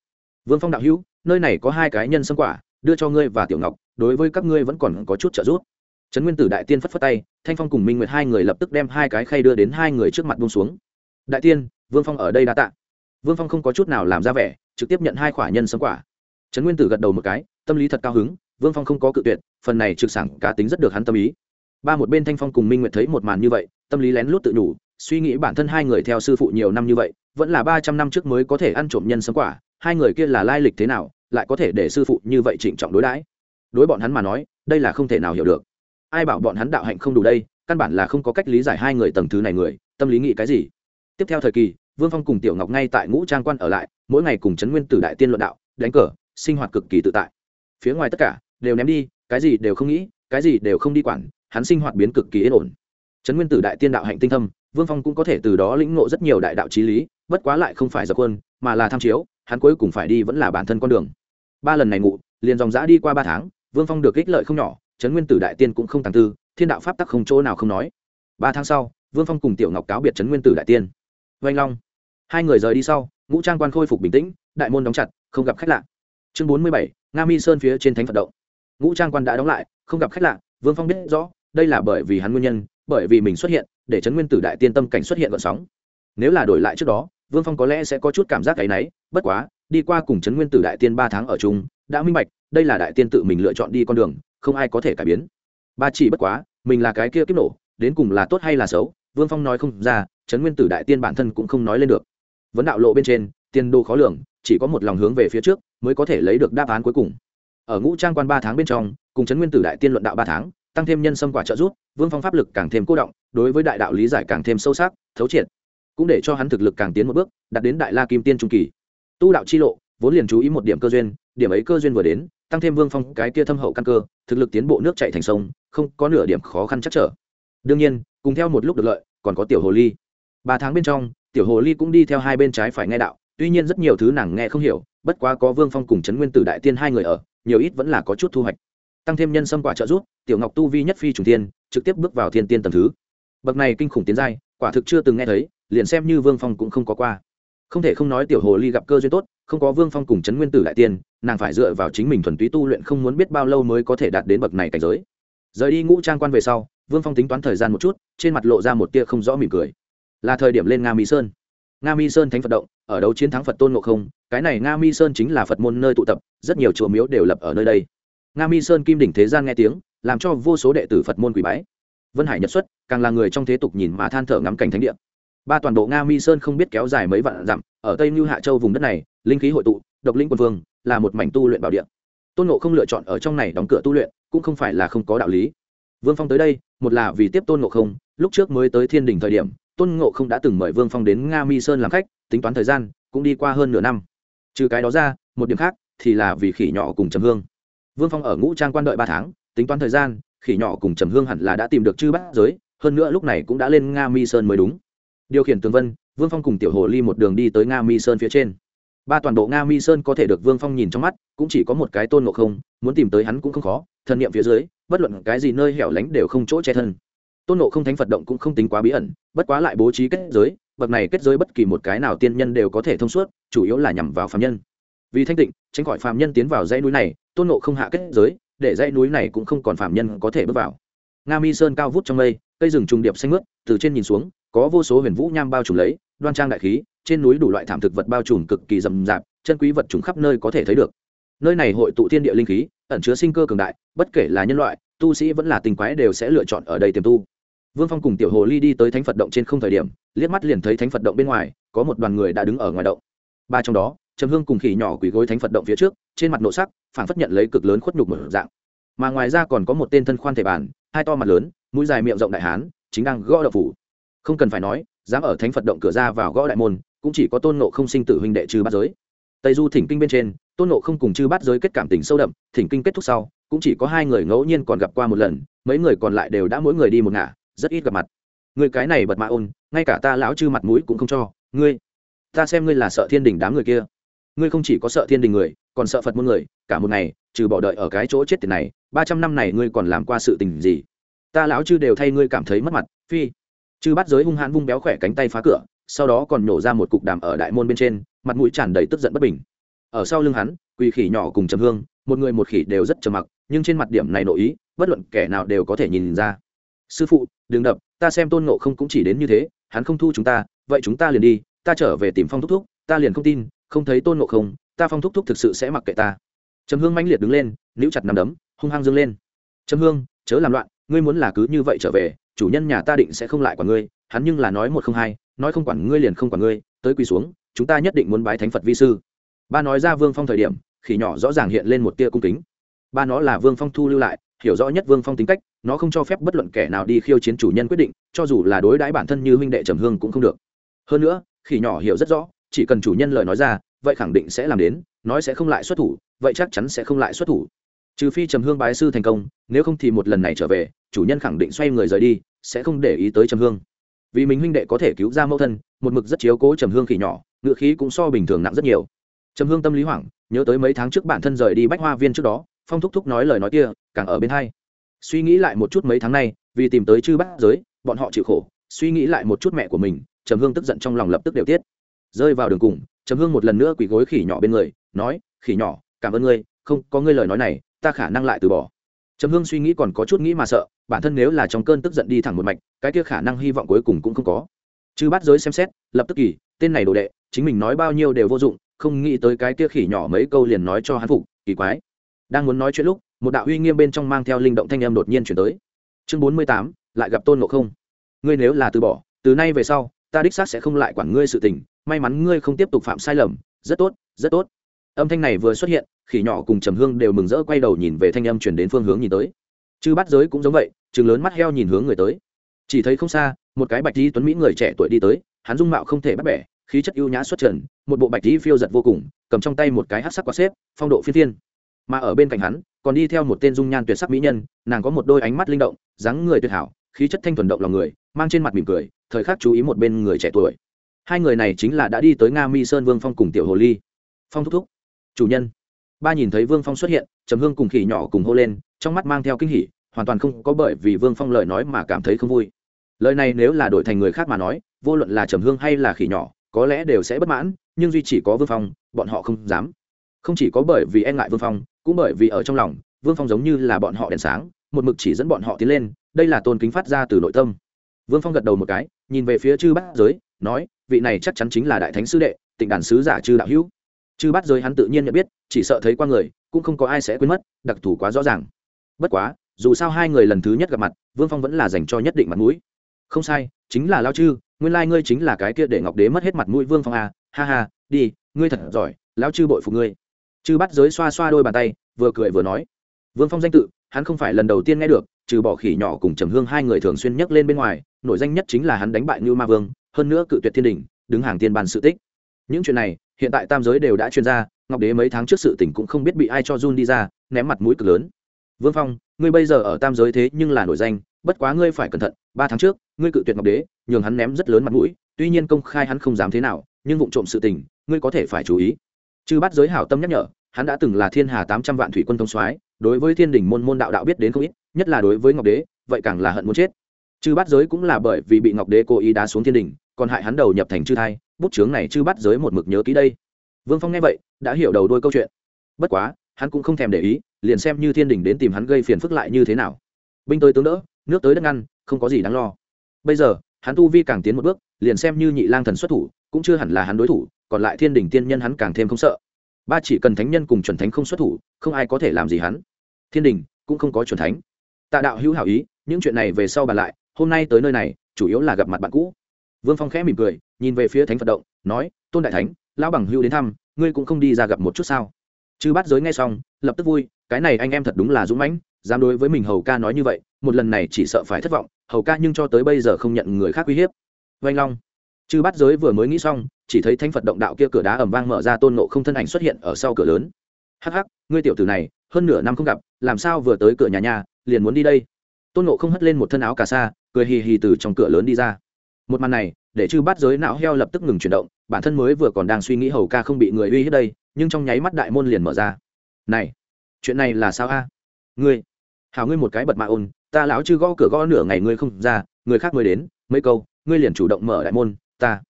Vương phong đạo hữu, nơi này có hai cái nhân sâm quả, đưa cho ngươi và tiểu ngọc, đối với các ngươi vẫn còn có chút trợ giúp. Trấn nguyên tử đại tiên phất phất tay, thanh phong cùng minh nguyệt hai người lập tức đem hai cái khay đưa đến hai người trước mặt buông xuống. Đại tiên, vương phong ở đây đã tạ. Vương phong không có chút nào làm ra vẻ, trực tiếp nhận hai quả nhân xâm quả. Trấn nguyên tử gật đầu một cái, tâm lý thật cao hứng vương phong không có cự tuyệt, phần này trực sảng cá tính rất được hắn tâm ý. Ba một bên thanh phong cùng minh nguyệt thấy một màn như vậy, tâm lý lén lút tự nhủ, suy nghĩ bản thân hai người theo sư phụ nhiều năm như vậy, vẫn là ba trăm năm trước mới có thể ăn trộm nhân sấm quả, hai người kia là lai lịch thế nào, lại có thể để sư phụ như vậy trịnh trọng đối đãi. Đối bọn hắn mà nói, đây là không thể nào hiểu được. Ai bảo bọn hắn đạo hạnh không đủ đây, căn bản là không có cách lý giải hai người tầng thứ này người, tâm lý nghĩ cái gì. Tiếp theo thời kỳ, vương phong cùng tiểu ngọc ngay tại ngũ trang quan ở lại, mỗi ngày cùng trấn nguyên tử đại tiên luận đạo, đánh cờ, sinh hoạt cực kỳ tự tại. Phía ngoài tất cả đều ném đi, cái gì đều không nghĩ, cái gì đều không đi quản, hắn sinh hoạt biến cực kỳ yên ổn. Trấn nguyên tử đại tiên đạo hạnh tinh thâm, vương phong cũng có thể từ đó lĩnh ngộ rất nhiều đại đạo trí lý, bất quá lại không phải dập quân, mà là tham chiếu, hắn cuối cùng phải đi vẫn là bản thân con đường. Ba lần này ngụ liền dòng giã đi qua ba tháng, vương phong được ích lợi không nhỏ, trấn nguyên tử đại tiên cũng không tàng tư, thiên đạo pháp tắc không chỗ nào không nói. Ba tháng sau, vương phong cùng tiểu ngọc cáo biệt trấn nguyên tử đại tiên. Oanh long. Hai người rời đi sau, ngũ trang quan khôi phục bình tĩnh, đại môn đóng chặt, không gặp khách lạ. Chương bốn mươi bảy, nga mi sơn phía trên thánh phật động ngũ trang quan đã đóng lại, không gặp khách lạ, vương phong biết rõ, đây là bởi vì hắn nguyên nhân, bởi vì mình xuất hiện, để trấn nguyên tử đại tiên tâm cảnh xuất hiện gợn sóng. Nếu là đổi lại trước đó, vương phong có lẽ sẽ có chút cảm giác cái náy, bất quá, đi qua cùng trấn nguyên tử đại tiên ba tháng ở chung, đã minh bạch, đây là đại tiên tự mình lựa chọn đi con đường, không ai có thể cải biến. Ba chỉ bất quá, mình là cái kia kiếp nổ, đến cùng là tốt hay là xấu, vương phong nói không ra, trấn nguyên tử đại tiên bản thân cũng không nói lên được. Vấn đạo lộ bên trên, tiền đồ khó lường, chỉ có một lòng hướng về phía trước, mới có thể lấy được đáp án cuối cùng ở ngũ trang quan ba tháng bên trong, cùng trấn nguyên tử đại tiên luận đạo ba tháng, tăng thêm nhân sâm quả trợ giúp, vương phong pháp lực càng thêm cô động, đối với đại đạo lý giải càng thêm sâu sắc, thấu triệt, cũng để cho hắn thực lực càng tiến một bước, đạt đến đại la kim tiên trung kỳ. Tu đạo chi lộ, vốn liền chú ý một điểm cơ duyên, điểm ấy cơ duyên vừa đến, tăng thêm vương phong cái kia thâm hậu căn cơ, thực lực tiến bộ nước chạy thành sông, không có nửa điểm khó khăn chắc trở. Đương nhiên, cùng theo một lúc được lợi, còn có tiểu hồ ly. Ba tháng bên trong, tiểu hồ ly cũng đi theo hai bên trái phải nghe đạo, tuy nhiên rất nhiều thứ nàng nghe không hiểu, bất quá có vương phong cùng trấn nguyên tử đại tiên hai người ở nhiều ít vẫn là có chút thu hoạch. Tăng thêm nhân sâm quả trợ giúp, tiểu ngọc tu vi nhất phi trùng tiên trực tiếp bước vào thiên tiên tầm thứ. Bậc này kinh khủng tiến giai, quả thực chưa từng nghe thấy, liền xem như vương phong cũng không có qua. Không thể không nói tiểu hồ ly gặp cơ duyên tốt, không có vương phong cùng trấn nguyên tử đại tiên, nàng phải dựa vào chính mình thuần túy tu luyện không muốn biết bao lâu mới có thể đạt đến bậc này cảnh giới. Rời đi ngũ trang quan về sau, vương phong tính toán thời gian một chút, trên mặt lộ ra một tia không rõ mỉm cười. Là thời điểm lên nga mỹ sơn. Nga mi sơn thánh phật động ở đấu chiến thắng phật tôn ngộ không, cái này nga mi sơn chính là phật môn nơi tụ tập, rất nhiều chùa miếu đều lập ở nơi đây. Nga mi sơn kim đỉnh thế gian nghe tiếng, làm cho vô số đệ tử phật môn quỷ bái. Vân hải nhật xuất, càng là người trong thế tục nhìn mà than thở ngắm cảnh thánh địa. Ba toàn bộ nga mi sơn không biết kéo dài mấy vạn dặm, ở tây như hạ châu vùng đất này, linh khí hội tụ, độc linh quân vương, là một mảnh tu luyện bảo địa. Tôn ngộ không lựa chọn ở trong này đóng cửa tu luyện, cũng không phải là không có đạo lý. Vương phong tới đây, một là vì tiếp tôn ngộ không, lúc trước mới tới thiên đình thời điểm, tôn ngộ không đã từng mời vương phong đến nga mi sơn làm khách tính toán thời gian cũng đi qua hơn nửa năm. Trừ cái đó ra, một điểm khác thì là vì khỉ nhỏ cùng trầm hương. Vương phong ở ngũ trang quan đợi ba tháng, tính toán thời gian, khỉ nhỏ cùng trầm hương hẳn là đã tìm được chư bát giới, hơn nữa lúc này cũng đã lên nga mi sơn mới đúng. Điều khiển tường vân, vương phong cùng tiểu hồ ly một đường đi tới nga mi sơn phía trên. Ba toàn bộ nga mi sơn có thể được vương phong nhìn trong mắt, cũng chỉ có một cái tôn ngộ không, muốn tìm tới hắn cũng không khó, thần niệm phía dưới, bất luận cái gì nơi hẻo lánh đều không chỗ che thân. Tôn Ngộ không thánh phật động cũng không tính quá bí ẩn, bất quá lại bố trí kết giới bậc này kết giới bất kỳ một cái nào tiên nhân đều có thể thông suốt, chủ yếu là nhằm vào phạm nhân. Vì thanh tịnh, tránh khỏi phạm nhân tiến vào dãy núi này, tôn nộ không hạ kết giới, để dãy núi này cũng không còn phạm nhân có thể bước vào. Nga mi sơn cao vút trong mây, cây rừng trùng điệp xanh mướt, từ trên nhìn xuống, có vô số huyền vũ nham bao trùm lấy, đoan trang đại khí, trên núi đủ loại thảm thực vật bao trùm cực kỳ rậm rạp, chân quý vật trùng khắp nơi có thể thấy được. Nơi này hội tụ thiên địa linh khí, ẩn chứa sinh cơ cường đại, bất kể là nhân loại, tu sĩ vẫn là tình quái đều sẽ lựa chọn ở đây tiềm tu. Vương phong cùng tiểu hồ ly đi tới thánh phật động trên không thời điểm liếc mắt liền thấy thánh phật động bên ngoài, có một đoàn người đã đứng ở ngoài động. Ba trong đó, trầm hương cùng khỉ nhỏ quỳ gối thánh phật động phía trước, trên mặt nộ sắc phản phất nhận lấy cực lớn khuất nhục một dạng. Mà ngoài ra còn có một tên thân khoan thể bản hai to mặt lớn, mũi dài miệng rộng đại hán, chính đang gõ đậu phủ. Không cần phải nói, dám ở thánh phật động cửa ra vào gõ đại môn, cũng chỉ có tôn nộ không sinh tử huynh đệ trừ bát giới. Tây du thỉnh kinh bên trên, tôn nộ không cùng chư bát giới kết cảm tình sâu đậm, thỉnh kinh kết thúc sau, cũng chỉ có hai người ngẫu nhiên còn gặp qua một lần, mấy người còn lại đều đã mỗi người đi một ngả, rất ít gặp mặt. Người cái này bật mạ ôn ngay cả ta lão chư mặt mũi cũng không cho. Ngươi, ta xem ngươi là sợ thiên đình đám người kia. Ngươi không chỉ có sợ thiên đình người, còn sợ phật muôn người. Cả một ngày, trừ bỏ đợi ở cái chỗ chết tiền này, ba trăm năm này ngươi còn làm qua sự tình gì? Ta lão chư đều thay ngươi cảm thấy mất mặt. Phi, chư bắt giới hung hãn vung béo khỏe cánh tay phá cửa, sau đó còn nổ ra một cục đàm ở đại môn bên trên, mặt mũi tràn đầy tức giận bất bình. Ở sau lưng hắn, quỳ khỉ nhỏ cùng trầm hương, một người một khỉ đều rất trầm mặc, nhưng trên mặt điểm này nội ý, bất luận kẻ nào đều có thể nhìn ra. Sư phụ, đừng đập, ta xem tôn ngộ không cũng chỉ đến như thế hắn không thu chúng ta, vậy chúng ta liền đi, ta trở về tìm phong thúc thúc, ta liền không tin, không thấy tôn ngộ không, ta phong thúc thúc thực sự sẽ mặc kệ ta. Trầm hương mãnh liệt đứng lên, níu chặt nằm đấm, hung hăng dâng lên. Trầm hương, chớ làm loạn, ngươi muốn là cứ như vậy trở về, chủ nhân nhà ta định sẽ không lại quản ngươi, hắn nhưng là nói một không hai, nói không quản ngươi liền không quản ngươi, tới quỳ xuống, chúng ta nhất định muốn bái thánh phật vi sư. Ba nói ra vương phong thời điểm, khỉ nhỏ rõ ràng hiện lên một tia cung kính. Ba nó là vương phong thu lưu lại hiểu rõ nhất vương phong tính cách, nó không cho phép bất luận kẻ nào đi khiêu chiến chủ nhân quyết định, cho dù là đối đãi bản thân như huynh đệ trầm hương cũng không được. Hơn nữa, khỉ nhỏ hiểu rất rõ, chỉ cần chủ nhân lời nói ra, vậy khẳng định sẽ làm đến, nói sẽ không lại xuất thủ, vậy chắc chắn sẽ không lại xuất thủ. Trừ phi trầm hương bái sư thành công, nếu không thì một lần này trở về, chủ nhân khẳng định xoay người rời đi, sẽ không để ý tới trầm hương. Vì mình huynh đệ có thể cứu ra mẫu thân, một mực rất chiếu cố trầm hương khỉ nhỏ ngựa khí cũng so bình thường nặng rất nhiều. Trầm hương tâm lý hoảng, nhớ tới mấy tháng trước bản thân rời đi bách hoa viên trước đó phong thúc thúc nói lời nói kia, càng ở bên hai. Suy nghĩ lại một chút mấy tháng nay, vì tìm tới chư bát giới, bọn họ chịu khổ, suy nghĩ lại một chút mẹ của mình, trầm hương tức giận trong lòng lập tức đều tiết. Rơi vào đường cùng, trầm hương một lần nữa quỳ gối khỉ nhỏ bên người, nói, khỉ nhỏ, cảm ơn ngươi, không có ngươi lời nói này, ta khả năng lại từ bỏ. Trầm hương suy nghĩ còn có chút nghĩ mà sợ, bản thân nếu là trong cơn tức giận đi thẳng một mạch, cái kia khả năng hy vọng cuối cùng cũng không có. Chư bát giới xem xét, lập tức kỳ, tên này đồ đệ, chính mình nói bao nhiêu đều vô dụng, không nghĩ tới cái kia khỉ nhỏ mấy câu liền nói cho hắn phục, kỳ quái đang muốn nói chuyện lúc, một đạo uy nghiêm bên trong mang theo linh động thanh âm đột nhiên chuyển tới. Chương bốn mươi tám, lại gặp tôn ngộ không. Ngươi nếu là từ bỏ, từ nay về sau, ta đích xác sẽ không lại quản ngươi sự tình, may mắn ngươi không tiếp tục phạm sai lầm, rất tốt rất tốt. Âm thanh này vừa xuất hiện, khỉ nhỏ cùng trầm hương đều mừng rỡ quay đầu nhìn về thanh âm chuyển đến phương hướng nhìn tới. Chư bắt giới cũng giống vậy chừng lớn mắt heo nhìn hướng người tới. Chỉ thấy không xa, một cái bạch di tuấn mỹ người trẻ tuổi đi tới, hắn dung mạo không thể bắt bẻ, khí chất ưu nhã xuất trần, một bộ bạch di phiêu giật vô cùng, cầm trong tay một cái hát sắc quạt xếp, phong độ phiên thiên mà ở bên cạnh hắn còn đi theo một tên dung nhan tuyệt sắc mỹ nhân, nàng có một đôi ánh mắt linh động, dáng người tuyệt hảo, khí chất thanh thuần động lòng người, mang trên mặt mỉm cười, thời khắc chú ý một bên người trẻ tuổi. Hai người này chính là đã đi tới nga mi sơn vương phong cùng tiểu hồ ly. Phong thúc thúc, chủ nhân. Ba nhìn thấy vương phong xuất hiện, trầm hương cùng khỉ nhỏ cùng hô lên, trong mắt mang theo kinh hỉ, hoàn toàn không có bởi vì vương phong lời nói mà cảm thấy không vui. Lời này nếu là đổi thành người khác mà nói, vô luận là trầm hương hay là khỉ nhỏ, có lẽ đều sẽ bất mãn, nhưng duy chỉ có vương phong, bọn họ không dám. Không chỉ có bởi vì e ngại vương phong cũng bởi vì ở trong lòng vương phong giống như là bọn họ đèn sáng một mực chỉ dẫn bọn họ tiến lên đây là tôn kính phát ra từ nội tâm. Vương phong gật đầu một cái nhìn về phía chư bát giới nói vị này chắc chắn chính là đại thánh sư đệ tịnh đàn sứ giả chư đạo hữu. Chư bát giới hắn tự nhiên nhận biết chỉ sợ thấy qua người cũng không có ai sẽ quên mất đặc thù quá rõ ràng. Bất quá dù sao hai người lần thứ nhất gặp mặt vương phong vẫn là dành cho nhất định mặt mũi. Không sai chính là lao chư nguyên lai、like、ngươi chính là cái kia để ngọc đế mất hết mặt mũi vương phong à, ha ha đi ngươi thật giỏi lao chư bội phục ngươi chư bắt giới xoa xoa đôi bàn tay, vừa cười vừa nói. Vương phong danh tự, hắn không phải lần đầu tiên nghe được, trừ bỏ khỉ nhỏ cùng trầm hương hai người thường xuyên nhắc lên bên ngoài, nổi danh nhất chính là hắn đánh bại như ma vương, hơn nữa cự tuyệt thiên đình, đứng hàng tiên bàn sự tích. Những chuyện này, hiện tại tam giới đều đã chuyên ra, ngọc đế mấy tháng trước sự tỉnh cũng không biết bị ai cho run đi ra, ném mặt mũi cực lớn. Vương phong, ngươi bây giờ ở tam giới thế nhưng là nổi danh, bất quá ngươi phải cẩn thận, ba tháng trước, ngươi cự tuyệt ngọc đế, nhường hắn ném rất lớn mặt mũi, tuy nhiên công khai hắn không dám thế nào, nhưng vụ trộm sự tình, ngươi có thể phải chú ý chư bắt giới hảo tâm nhắc nhở, hắn đã từng là thiên hà tám trăm vạn thủy quân thông soái, đối với thiên đình môn môn đạo đạo biết đến không ít, nhất là đối với ngọc đế, vậy càng là hận muốn chết. Chư bắt giới cũng là bởi vì bị ngọc đế cố ý đá xuống thiên đình, còn hại hắn đầu nhập thành chư thai, bút chướng này chư bắt giới một mực nhớ kỹ đây. Vương phong nghe vậy, đã hiểu đầu đôi câu chuyện. Bất quá, hắn cũng không thèm để ý, liền xem như thiên đình đến tìm hắn gây phiền phức lại như thế nào. Binh tới tướng đỡ, nước tới đất ngăn, không có gì đáng lo. Bây giờ, hắn tu vi càng tiến một bước, liền xem như nhị lang thần xuất thủ, cũng chưa hẳn là hắn đối thủ còn lại thiên đình tiên nhân hắn càng thêm không sợ. Ba chỉ cần thánh nhân cùng chuẩn thánh không xuất thủ, không ai có thể làm gì hắn. Thiên đình cũng không có chuẩn thánh. Tạ đạo hữu hảo ý, những chuyện này về sau bàn lại, hôm nay tới nơi này, chủ yếu là gặp mặt bạn cũ. Vương phong khẽ mỉm cười, nhìn về phía thánh phật động, nói, tôn đại thánh, lão bằng hữu đến thăm, ngươi cũng không đi ra gặp một chút sao? Chư bắt giới nghe xong, lập tức vui, cái này anh em thật đúng là dũng mãnh, dám đối với mình hầu ca nói như vậy, một lần này chỉ sợ phải thất vọng, hầu ca nhưng cho tới bây giờ không nhận người khác uy hiếp. Vanh long, chư bát giới vừa mới nghĩ xong chỉ thấy thánh phật động đạo kia cửa đá ẩm vang mở ra tôn nộ không thân ảnh xuất hiện ở sau cửa lớn. Hắc hắc, ngươi tiểu tử này, hơn nửa năm không gặp, làm sao vừa tới cửa nhà nhà, liền muốn đi đây? Tôn nộ không hất lên một thân áo cà sa, cười hì hì từ trong cửa lớn đi ra. Một màn này, để chư bắt giới não heo lập tức ngừng chuyển động, bản thân mới vừa còn đang suy nghĩ hầu ca không bị người uy hiếp đây, nhưng trong nháy mắt đại môn liền mở ra. Này, chuyện này là sao a? Ngươi, hảo ngươi một cái bật mạ ôn, ta lão chư gõ cửa gõ nửa ngày ngươi không ra, người khác mới đến, mấy câu, ngươi liền chủ động mở đại môn, ta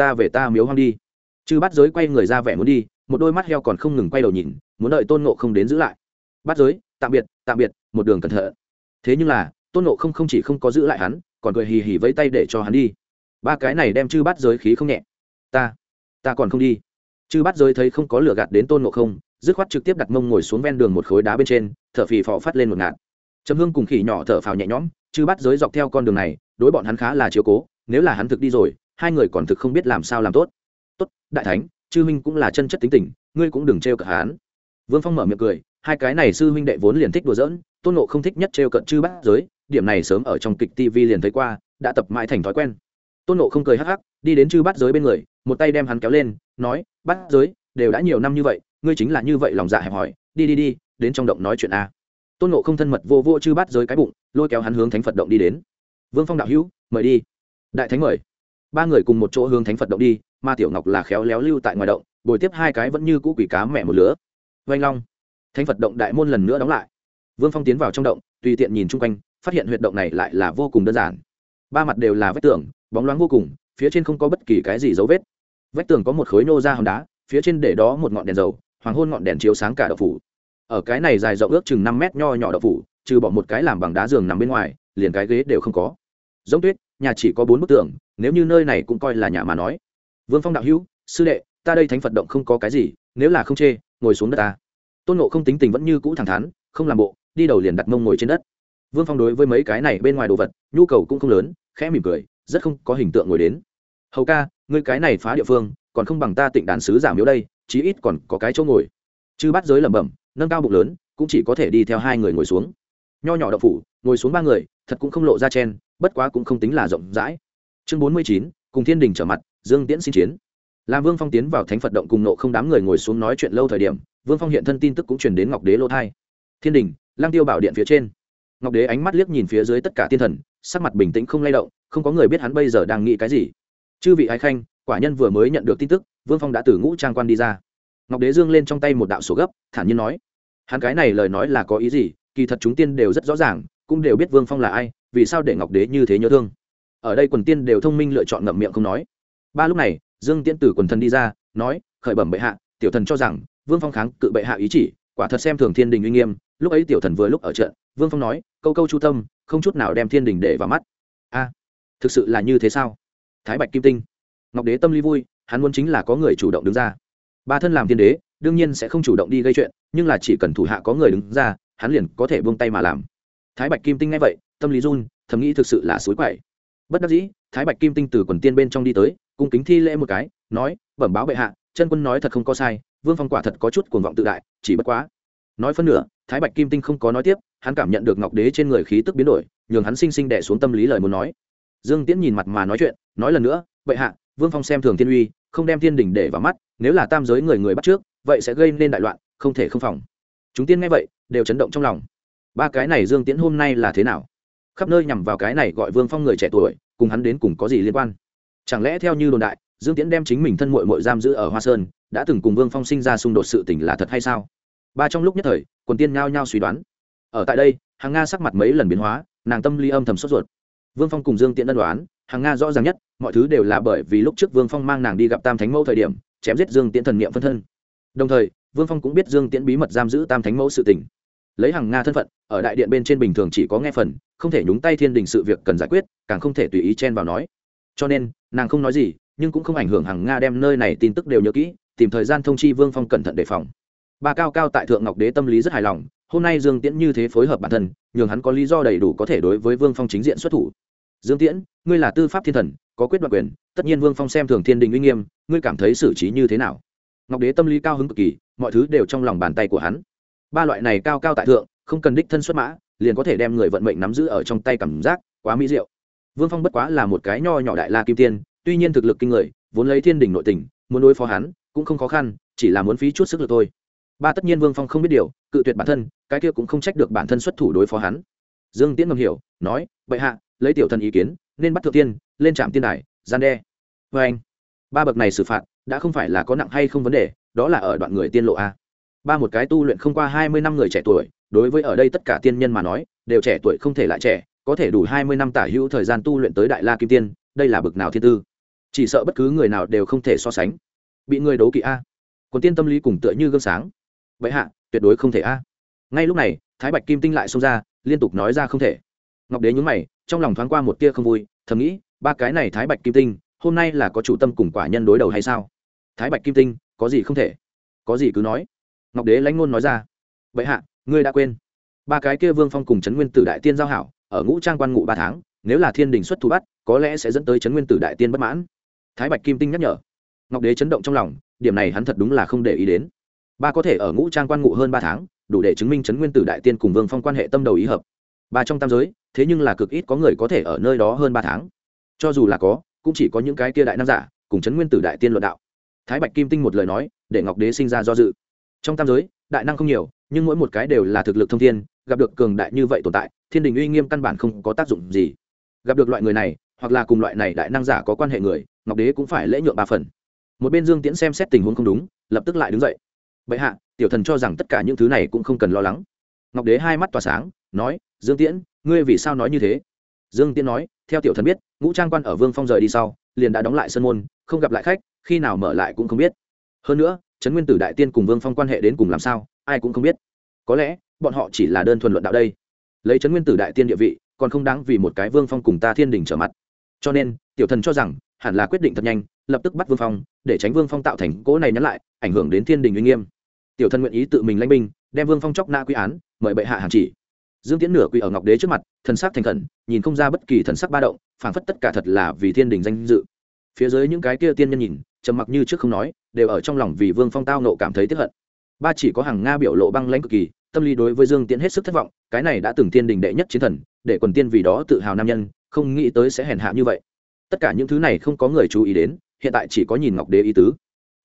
ta về ta miếu hoang đi. Chư bắt giới quay người ra vẻ muốn đi, một đôi mắt heo còn không ngừng quay đầu nhìn, muốn đợi tôn nộ không đến giữ lại. Bắt giới, tạm biệt tạm biệt, một đường cẩn thận. Thế nhưng là, tôn nộ không không chỉ không có giữ lại hắn, còn cười hì hì vẫy tay để cho hắn đi. Ba cái này đem chư bắt giới khí không nhẹ. Ta ta còn không đi. Chư bắt giới thấy không có lửa gạt đến tôn ngộ không, dứt khoát trực tiếp đặt mông ngồi xuống ven đường một khối đá bên trên, thở phì phò phát lên một ngạt. Chấm hương cùng khỉ nhỏ thở phào nhẹ nhõm, chư bắt giới dọc theo con đường này, đối bọn hắn khá là chiếu cố, nếu là hắn thực đi rồi hai người còn thực không biết làm sao làm tốt. Tốt, đại thánh, chư huynh cũng là chân chất tính tình, ngươi cũng đừng trêu cả hắn. Vương phong mở miệng cười, hai cái này sư huynh đệ vốn liền thích đùa giỡn, tôn nộ không thích nhất trêu cận chư bát giới, điểm này sớm ở trong kịch tv liền thấy qua, đã tập mãi thành thói quen. Tôn nộ không cười hắc hắc, đi đến chư bát giới bên người, một tay đem hắn kéo lên, nói, bát giới, đều đã nhiều năm như vậy, ngươi chính là như vậy lòng dạ hẹp hòi, đi đi đi, đến trong động nói chuyện a. Tôn nộ không thân mật vô vô chư bát giới cái bụng, lôi kéo hắn hướng thánh phật động đi đến. Vương phong đạo hữu, mời đi. Đại thánh mời ba người cùng một chỗ hướng thánh phật động đi ma tiểu ngọc là khéo léo lưu tại ngoài động, bồi tiếp hai cái vẫn như cũ quỷ cá mẹ một lứa. Vanh long, thánh phật động đại môn lần nữa đóng lại. Vương phong tiến vào trong động, tùy tiện nhìn chung quanh, phát hiện huyệt động này lại là vô cùng đơn giản. Ba mặt đều là vách tường, bóng loáng vô cùng, phía trên không có bất kỳ cái gì dấu vết. Vách tường có một khối nô ra hòn đá, phía trên để đó một ngọn đèn dầu, hoàng hôn ngọn đèn chiếu sáng cả đậu phủ. Ở cái này dài rộng ước chừng năm mét nho nhỏ đậu phủ, trừ bỏ một cái làm bằng đá giường nằm bên ngoài, liền cái ghế đều không có giống tuyết, nhà chỉ có bốn bức tường, nếu như nơi này cũng coi là nhà mà nói. Vương phong đạo hữu, sư đệ, ta đây thánh phật động không có cái gì, nếu là không chê, ngồi xuống đất ta. Tôn nộ không tính tình vẫn như cũ thẳng thắn, không làm bộ, đi đầu liền đặt mông ngồi trên đất. Vương phong đối với mấy cái này bên ngoài đồ vật, nhu cầu cũng không lớn, khẽ mỉm cười, rất không có hình tượng ngồi đến. Hầu ca, ngươi cái này phá địa phương, còn không bằng ta tịnh đàn sứ giảm miếu đây, chí ít còn có cái chỗ ngồi. Chư bắt giới lẩm bẩm, nâng cao bụng lớn, cũng chỉ có thể đi theo hai người ngồi xuống. Nho nhỏ đậu phủ, ngồi xuống ba người, thật cũng không lộ ra chen bất quá cũng không tính là rộng rãi. Chương bốn mươi chín, cùng thiên đình trở mặt, dương tiễn xin chiến. Làm vương phong tiến vào thánh phật động cùng nộ không đám người ngồi xuống nói chuyện lâu thời điểm, vương phong hiện thân tin tức cũng truyền đến ngọc đế lô thai. Thiên đình lang tiêu bảo điện phía trên. Ngọc đế ánh mắt liếc nhìn phía dưới tất cả thiên thần, sắc mặt bình tĩnh không lay động, không có người biết hắn bây giờ đang nghĩ cái gì. Chư vị ái khanh, quả nhân vừa mới nhận được tin tức, vương phong đã từ ngũ trang quan đi ra. Ngọc đế dương lên trong tay một đạo sổ gấp, thản nhiên nói, hắn cái này lời nói là có ý gì? Kỳ thật chúng tiên đều rất rõ ràng, cũng đều biết vương phong là ai vì sao để ngọc đế như thế nhớ thương? Ở đây quần tiên đều thông minh lựa chọn ngậm miệng không nói. Ba lúc này, dương tiễn từ quần thần đi ra, nói, khởi bẩm bệ hạ, tiểu thần cho rằng, vương phong kháng cự bệ hạ ý chỉ, quả thật xem thường thiên đình uy nghiêm. Lúc ấy tiểu thần vừa lúc ở trận, vương phong nói, câu câu chu tâm, không chút nào đem thiên đình để vào mắt. A, thực sự là như thế sao? Thái bạch kim tinh. Ngọc đế tâm lý vui, hắn muốn chính là có người chủ động đứng ra. Ba thân làm thiên đế, đương nhiên sẽ không chủ động đi gây chuyện, nhưng là chỉ cần thủ hạ có người đứng ra, hắn liền có thể buông tay mà làm. Thái bạch kim tinh nghe vậy tâm lý run, thầm nghĩ thực sự là suối quậy. Bất đắc dĩ, thái bạch kim tinh từ quần tiên bên trong đi tới, cung kính thi lễ một cái, nói, bẩm báo bệ hạ, chân quân nói thật không có sai, vương phong quả thật có chút cuồng vọng tự đại, chỉ bất quá. Nói phân nửa, thái bạch kim tinh không có nói tiếp, hắn cảm nhận được ngọc đế trên người khí tức biến đổi, nhường hắn sinh sinh đẻ xuống tâm lý lời muốn nói. Dương tiễn nhìn mặt mà nói chuyện, nói lần nữa, bệ hạ, vương phong xem thường thiên uy, không đem thiên đình để vào mắt, nếu là tam giới người người bắt trước, vậy sẽ gây nên đại loạn, không thể không phòng. Chúng tiên nghe vậy, đều chấn động trong lòng. Ba cái này dương tiễn hôm nay là thế nào? Khắp nơi nhằm vào cái này gọi vương phong người trẻ tuổi, cùng hắn đến cùng có gì liên quan? Chẳng lẽ theo như đồn đại, dương tiễn đem chính mình thân mội mội giam giữ ở hoa sơn, đã từng cùng vương phong sinh ra xung đột sự tình là thật hay sao? Ba trong lúc nhất thời, quần tiên nhao nhao suy đoán. Ở tại đây, hàng nga sắc mặt mấy lần biến hóa, nàng tâm ly âm thầm sốt ruột. Vương phong cùng dương tiễn ân đoán, hàng nga rõ ràng nhất, mọi thứ đều là bởi vì lúc trước vương phong mang nàng đi gặp tam thánh mẫu thời điểm, chém giết dương tiễn thần niệm phân thân. Đồng thời, vương phong cũng biết dương tiễn bí mật giam giữ tam thánh mẫu sự tình lấy hàng nga thân phận, ở đại điện bên trên bình thường chỉ có nghe phần, không thể nhúng tay thiên đình sự việc cần giải quyết, càng không thể tùy ý chen vào nói. Cho nên, nàng không nói gì, nhưng cũng không ảnh hưởng hàng nga đem nơi này tin tức đều nhớ kỹ, tìm thời gian thông chi vương phong cẩn thận đề phòng. Bà cao cao tại thượng ngọc đế tâm lý rất hài lòng, hôm nay dương tiễn như thế phối hợp bản thân, nhường hắn có lý do đầy đủ có thể đối với vương phong chính diện xuất thủ. Dương tiễn, ngươi là tư pháp thiên thần, có quyết đoạt quyền, tất nhiên vương phong xem thường thiên đình uy nghiêm, ngươi cảm thấy xử trí như thế nào? Ngọc đế tâm lý cao hứng cực kỳ, mọi thứ đều trong lòng bàn tay của hắn ba loại này cao cao tại thượng, không cần đích thân xuất mã, liền có thể đem người vận mệnh nắm giữ ở trong tay cảm giác, quá mỹ diệu. Vương phong bất quá là một cái nho nhỏ đại la kim tiên, tuy nhiên thực lực kinh người, vốn lấy thiên đình nội tình, muốn đối phó hắn, cũng không khó khăn, chỉ là muốn phí chút sức lực thôi. Ba tất nhiên vương phong không biết điều, cự tuyệt bản thân, cái kia cũng không trách được bản thân xuất thủ đối phó hắn. Dương tiễn ngầm hiểu, nói, bệ hạ, lấy tiểu thần ý kiến, nên bắt thượng tiên, lên trạm tiên đài, gian đe. Vê anh ba bậc này xử phạt, đã không phải là có nặng hay không vấn đề, đó là ở đoạn người tiên lộ a ba một cái tu luyện không qua hai mươi năm người trẻ tuổi, đối với ở đây tất cả tiên nhân mà nói, đều trẻ tuổi không thể lại trẻ, có thể đủ hai mươi năm tả hữu thời gian tu luyện tới đại la kim tiên, đây là bậc nào thiên tư. Chỉ sợ bất cứ người nào đều không thể so sánh. Bị người đấu kỵ a. Quần tiên tâm lý cùng tựa như gương sáng. Vậy hạ, tuyệt đối không thể a. Ngay lúc này, thái bạch kim tinh lại xông ra, liên tục nói ra không thể. Ngọc đế nhún mày, trong lòng thoáng qua một tia không vui, thầm nghĩ, ba cái này thái bạch kim tinh, hôm nay là có chủ tâm cùng quả nhân đối đầu hay sao? Thái bạch kim tinh, có gì không thể? Có gì cứ nói ngọc đế lãnh ngôn nói ra. Vậy hạ, ngươi đã quên. Ba cái kia vương phong cùng trấn nguyên tử đại tiên giao hảo, ở ngũ trang quan ngụ ba tháng, nếu là thiên đình xuất thủ bắt, có lẽ sẽ dẫn tới trấn nguyên tử đại tiên bất mãn. Thái bạch kim tinh nhắc nhở. Ngọc đế chấn động trong lòng, điểm này hắn thật đúng là không để ý đến. Ba có thể ở ngũ trang quan ngụ hơn ba tháng, đủ để chứng minh trấn nguyên tử đại tiên cùng vương phong quan hệ tâm đầu ý hợp. Ba trong tam giới, thế nhưng là cực ít có người có thể ở nơi đó hơn ba tháng. Cho dù là có, cũng chỉ có những cái kia đại nam giả, cùng trấn nguyên tử đại tiên luận đạo. Thái bạch kim tinh một lời nói, để ngọc đế sinh ra do dự trong tam giới, đại năng không nhiều, nhưng mỗi một cái đều là thực lực thông thiên, gặp được cường đại như vậy tồn tại, thiên đình uy nghiêm căn bản không có tác dụng gì. Gặp được loại người này, hoặc là cùng loại này đại năng giả có quan hệ người, ngọc đế cũng phải lễ nhượng ba phần. Một bên dương tiễn xem xét tình huống không đúng, lập tức lại đứng dậy. Bệ hạ, tiểu thần cho rằng tất cả những thứ này cũng không cần lo lắng. Ngọc đế hai mắt tỏa sáng, nói, dương tiễn, ngươi vì sao nói như thế? Dương tiễn nói, theo tiểu thần biết, ngũ trang quan ở vương phong rời đi sau, liền đã đóng lại sân môn, không gặp lại khách, khi nào mở lại cũng không biết. Hơn nữa trấn nguyên tử đại tiên cùng vương phong quan hệ đến cùng làm sao, ai cũng không biết. Có lẽ, bọn họ chỉ là đơn thuần luận đạo đây. Lấy trấn nguyên tử đại tiên địa vị, còn không đáng vì một cái vương phong cùng ta thiên đình trở mặt. Cho nên, tiểu thần cho rằng, hẳn là quyết định thật nhanh, lập tức bắt vương phong, để tránh vương phong tạo thành cỗ này nhắn lại, ảnh hưởng đến thiên đình uy nghiêm. Tiểu thần nguyện ý tự mình lãnh binh, đem vương phong chóc na quy án, mời bệ hạ hàn chỉ. Dương tiễn nửa quỳ ở ngọc đế trước mặt, thần sắc thành khẩn, nhìn không ra bất kỳ thần sắc ba động, phảng phất tất cả thật là vì thiên đình danh dự. Phía dưới những cái kia tiên nhân nhìn, trầm mặc như trước không nói đều ở trong lòng vì vương phong tao nộ cảm thấy tiếp hận. Ba chỉ có hàng nga biểu lộ băng lãnh cực kỳ, tâm lý đối với dương tiễn hết sức thất vọng, cái này đã từng tiên đình đệ nhất chiến thần, để quần tiên vì đó tự hào nam nhân, không nghĩ tới sẽ hèn hạ như vậy. Tất cả những thứ này không có người chú ý đến, hiện tại chỉ có nhìn ngọc đế ý tứ.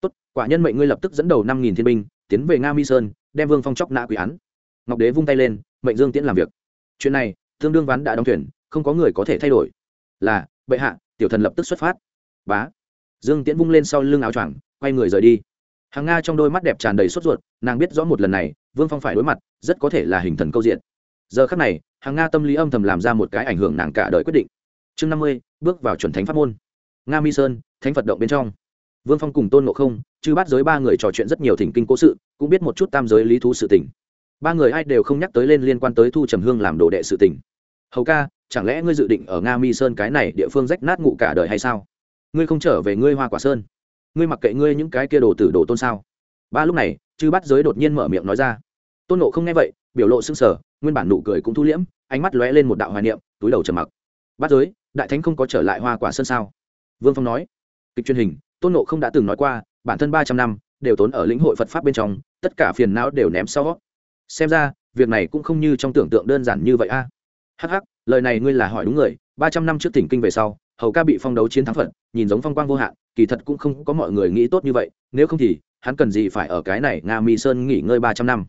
Tốt, quả nhân mệnh ngươi lập tức dẫn đầu năm nghìn thiên binh, tiến về nga mi sơn, đem vương phong chóc nã quỷ án. Ngọc đế vung tay lên, mệnh dương tiễn làm việc. Chuyện này, tương đương ván đã đóng thuyền, không có người có thể thay đổi. Là, bệ hạ, tiểu thần lập tức xuất phát. Bá dương tiễn vung lên sau lưng áo choàng, quay người rời đi. Hàng nga trong đôi mắt đẹp tràn đầy sốt ruột, nàng biết rõ một lần này, vương phong phải đối mặt, rất có thể là hình thần câu diện. Giờ khắc này, hàng nga tâm lý âm thầm làm ra một cái ảnh hưởng nàng cả đời quyết định. Chương năm mươi, bước vào chuẩn thánh pháp môn. Nga mi sơn, thánh phật động bên trong. Vương phong cùng tôn ngộ không chứ bắt giới ba người trò chuyện rất nhiều thỉnh kinh cố sự, cũng biết một chút tam giới lý thú sự tình. Ba người ai đều không nhắc tới lên liên quan tới thu trầm hương làm đồ đệ sự tình. Hầu ca, chẳng lẽ ngươi dự định ở nga mi sơn cái này địa phương rách nát ngụ cả đời hay sao? Ngươi không trở về ngươi hoa quả sơn. Ngươi mặc kệ ngươi những cái kia đồ tử đồ tôn sao? Ba lúc này, chư bắt giới đột nhiên mở miệng nói ra. Tôn nộ không nghe vậy, biểu lộ sưng sờ, nguyên bản nụ cười cũng thu liễm, ánh mắt lóe lên một đạo hoài niệm, túi đầu trầm mặc. Bắt giới, đại thánh không có trở lại hoa quả sơn sao? Vương phong nói. Kịch truyền hình, tôn nộ không đã từng nói qua, bản thân ba trăm năm đều tốn ở lĩnh hội phật pháp bên trong, tất cả phiền não đều ném sau. Xem ra, việc này cũng không như trong tưởng tượng đơn giản như vậy a. Hh lời này ngươi là hỏi đúng người, ba trăm năm trước thỉnh kinh về sau, hầu ca bị phong đấu chiến thắng phật nhìn giống phong quang vô hạn, kỳ thật cũng không có mọi người nghĩ tốt như vậy, nếu không thì, hắn cần gì phải ở cái này nga mi sơn nghỉ ngơi ba trăm năm?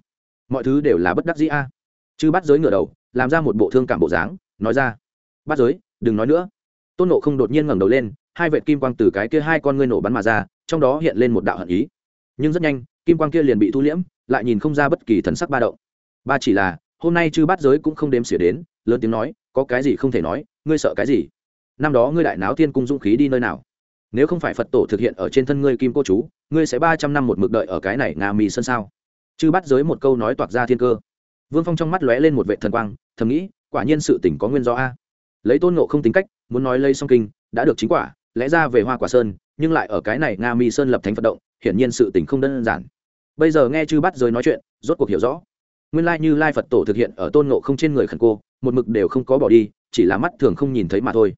Mọi thứ đều là bất đắc dĩ a. À. chứ bắt giới ngửa đầu, làm ra một bộ thương cảm bộ dáng, nói ra bắt giới, đừng nói nữa. Tôn nộ không đột nhiên ngẩng đầu lên, hai vệ kim quang từ cái kia hai con ngươi nổ bắn mà ra, trong đó hiện lên một đạo hận ý. Nhưng rất nhanh, kim quang kia liền bị thu liễm, lại nhìn không ra bất kỳ thần sắc ba động. Ba chỉ là, hôm nay chư bắt giới cũng không đếm xỉa đến, lớn tiếng nói, có cái gì không thể nói, ngươi sợ cái gì? Năm đó ngươi đại náo thiên cung dũng khí đi nơi nào? Nếu không phải phật tổ thực hiện ở trên thân ngươi kim cô chú, ngươi sẽ ba trăm năm một mực đợi ở cái này ngà mì sân sao? Chư bắt giới một câu nói toạc ra thiên cơ. Vương phong trong mắt lóe lên một vệ thần quang, thầm nghĩ, quả nhiên sự tỉnh có nguyên do a. Lấy tôn nộ không tính cách, muốn nói lây song kinh, đã được chính quả, lẽ ra về hoa quả sơn, nhưng lại ở cái này nga mi sơn lập thành phật động, hiển nhiên sự tình không đơn giản. Bây giờ nghe chư bắt giới nói chuyện, rốt cuộc hiểu rõ. Nguyên lai như lai phật tổ thực hiện ở tôn nộ không trên người khẩn cô, một mực đều không có bỏ đi, chỉ là mắt thường không nhìn thấy mà thôi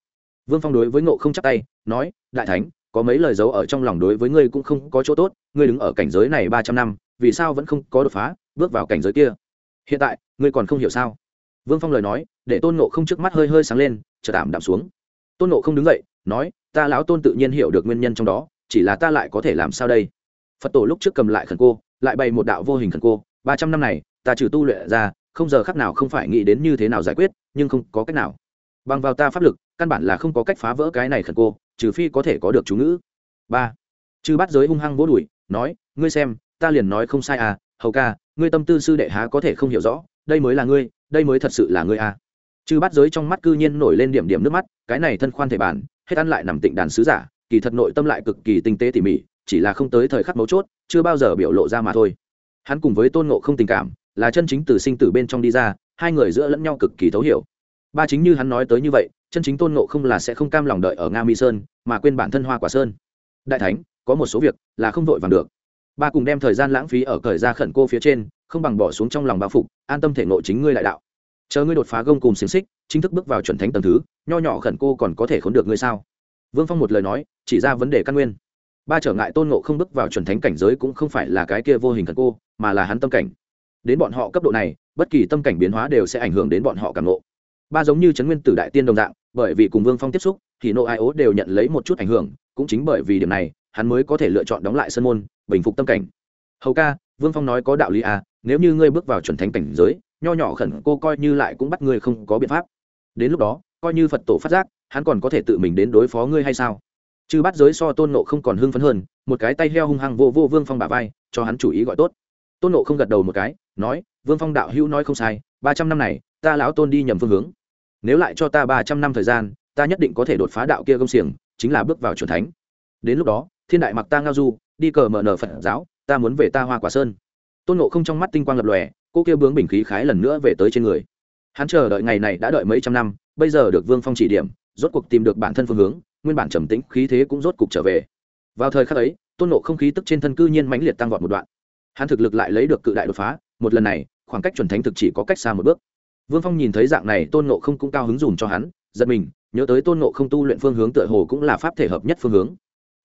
vương phong đối với ngộ không chắc tay, nói, đại thánh, có mấy lời giấu ở trong lòng đối với ngươi cũng không có chỗ tốt, ngươi đứng ở cảnh giới này ba trăm năm, vì sao vẫn không có đột phá, bước vào cảnh giới kia? Hiện tại, ngươi còn không hiểu sao? Vương phong lời nói, để tôn ngộ không trước mắt hơi hơi sáng lên, chợt tạm đạm xuống. Tôn Ngộ không đứng dậy, nói, ta lão tôn tự nhiên hiểu được nguyên nhân trong đó, chỉ là ta lại có thể làm sao đây? Phật tổ lúc trước cầm lại khẩn cô, lại bày một đạo vô hình khẩn cô, ba trăm năm này, ta trừ tu luyện ra, không giờ khắc nào không phải nghĩ đến như thế nào giải quyết, nhưng không có cách nào. Bằng vào ta pháp lực căn bản là không có cách phá vỡ cái này khẩn cô, trừ phi có thể có được chú ngữ. Ba. Chư bắt giới hung hăng vỗ đùi, nói, ngươi xem, ta liền nói không sai à hầu ca, ngươi tâm tư sư đệ há có thể không hiểu rõ, đây mới là ngươi, đây mới thật sự là ngươi à. Chư bắt giới trong mắt cư nhiên nổi lên điểm điểm nước mắt, cái này thân khoan thể bản, hết ăn lại nằm tịnh đàn sứ giả, kỳ thật nội tâm lại cực kỳ tinh tế tỉ mỉ, chỉ là không tới thời khắc mấu chốt, chưa bao giờ biểu lộ ra mà thôi. Hắn cùng với tôn ngộ không tình cảm, là chân chính từ sinh tử bên trong đi ra, hai người giữa lẫn nhau cực kỳ thấu hiểu. Ba chính như hắn nói tới như vậy chân chính tôn ngộ không là sẽ không cam lòng đợi ở nga mi sơn, mà quên bản thân hoa quả sơn. Đại thánh, có một số việc là không vội vàng được. Ba cùng đem thời gian lãng phí ở cởi ra khẩn cô phía trên, không bằng bỏ xuống trong lòng bao phục, an tâm thể nội chính ngươi lại đạo. Chờ ngươi đột phá gông cùng xiềng xích, chính thức bước vào chuẩn thánh tầng thứ, nho nhỏ khẩn cô còn có thể khốn được ngươi sao? Vương phong một lời nói, chỉ ra vấn đề căn nguyên. Ba trở ngại tôn ngộ không bước vào chuẩn thánh cảnh giới cũng không phải là cái kia vô hình khẩn cô, mà là hắn tâm cảnh. Đến bọn họ cấp độ này, bất kỳ tâm cảnh biến hóa đều sẽ ảnh hưởng đến bọn họ cảm ngộ. Ba giống như trấn nguyên tử đại tiên đồng dạng bởi vì cùng vương phong tiếp xúc, thì nô ai ố đều nhận lấy một chút ảnh hưởng, cũng chính bởi vì điểm này, hắn mới có thể lựa chọn đóng lại sân môn, bình phục tâm cảnh. Hầu ca, vương phong nói có đạo lý à nếu như ngươi bước vào chuẩn thánh cảnh giới, nho nhỏ khẩn cô coi như lại cũng bắt ngươi không có biện pháp. Đến lúc đó, coi như phật tổ phát giác, hắn còn có thể tự mình đến đối phó ngươi hay sao? Chứ bắt giới so tôn nộ không còn hưng phấn hơn, một cái tay heo hung hăng vô vô vương phong bà vai, cho hắn chủ ý gọi tốt. Tôn nộ không gật đầu một cái, nói, vương phong đạo hữu nói không sai, ba trăm năm này, ta lão tôn đi nhầm phương hướng nếu lại cho ta ba trăm năm thời gian, ta nhất định có thể đột phá đạo kia công xiềng, chính là bước vào c thánh. Đến lúc đó, thiên đại mặc ta ngao du, đi cờ mở nở phật giáo, ta muốn về ta hoa quả sơn. Tôn nộ không trong mắt tinh quang lập lòe, cô kia bướng bình khí khái lần nữa về tới trên người. Hắn chờ đợi ngày này đã đợi mấy trăm năm, bây giờ được vương phong chỉ điểm, rốt cuộc tìm được bản thân phương hướng, nguyên bản trầm tĩnh khí thế cũng rốt cuộc trở về. Vào thời khắc ấy, tôn nộ không khí tức trên thân cư nhiên mãnh liệt tăng vọt một đoạn. Hắn thực lực lại lấy được cự đại đột phá, một lần này, khoảng cách chuẩn thánh thực chỉ có cách xa một bước vương phong nhìn thấy dạng này tôn nộ không cũng cao hứng dùm cho hắn, giật mình, nhớ tới tôn nộ không tu luyện phương hướng tựa hồ cũng là pháp thể hợp nhất phương hướng.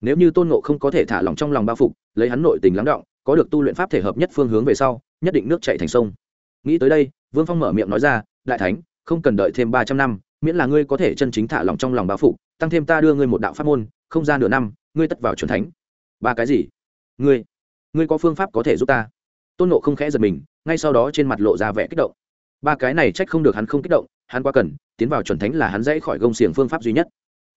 Nếu như tôn nộ không có thể thả lòng trong lòng bao phục, lấy hắn nội tình lắng động, có được tu luyện pháp thể hợp nhất phương hướng về sau, nhất định nước chạy thành sông. Nghĩ tới đây, vương phong mở miệng nói ra, đại thánh, không cần đợi thêm ba trăm năm, miễn là ngươi có thể chân chính thả lòng trong lòng bao phục, tăng thêm ta đưa ngươi một đạo pháp môn, không ra nửa năm, ngươi tất vào c thánh. Ba cái gì? Ngươi ngươi có phương pháp có thể giúp ta? Tôn nộ không khẽ giật mình, ngay sau đó trên mặt lộ ra vẻ kích động ba cái này trách không được hắn không kích động, hắn quá cần, tiến vào chuẩn thánh là hắn dãy khỏi gông xiềng phương pháp duy nhất.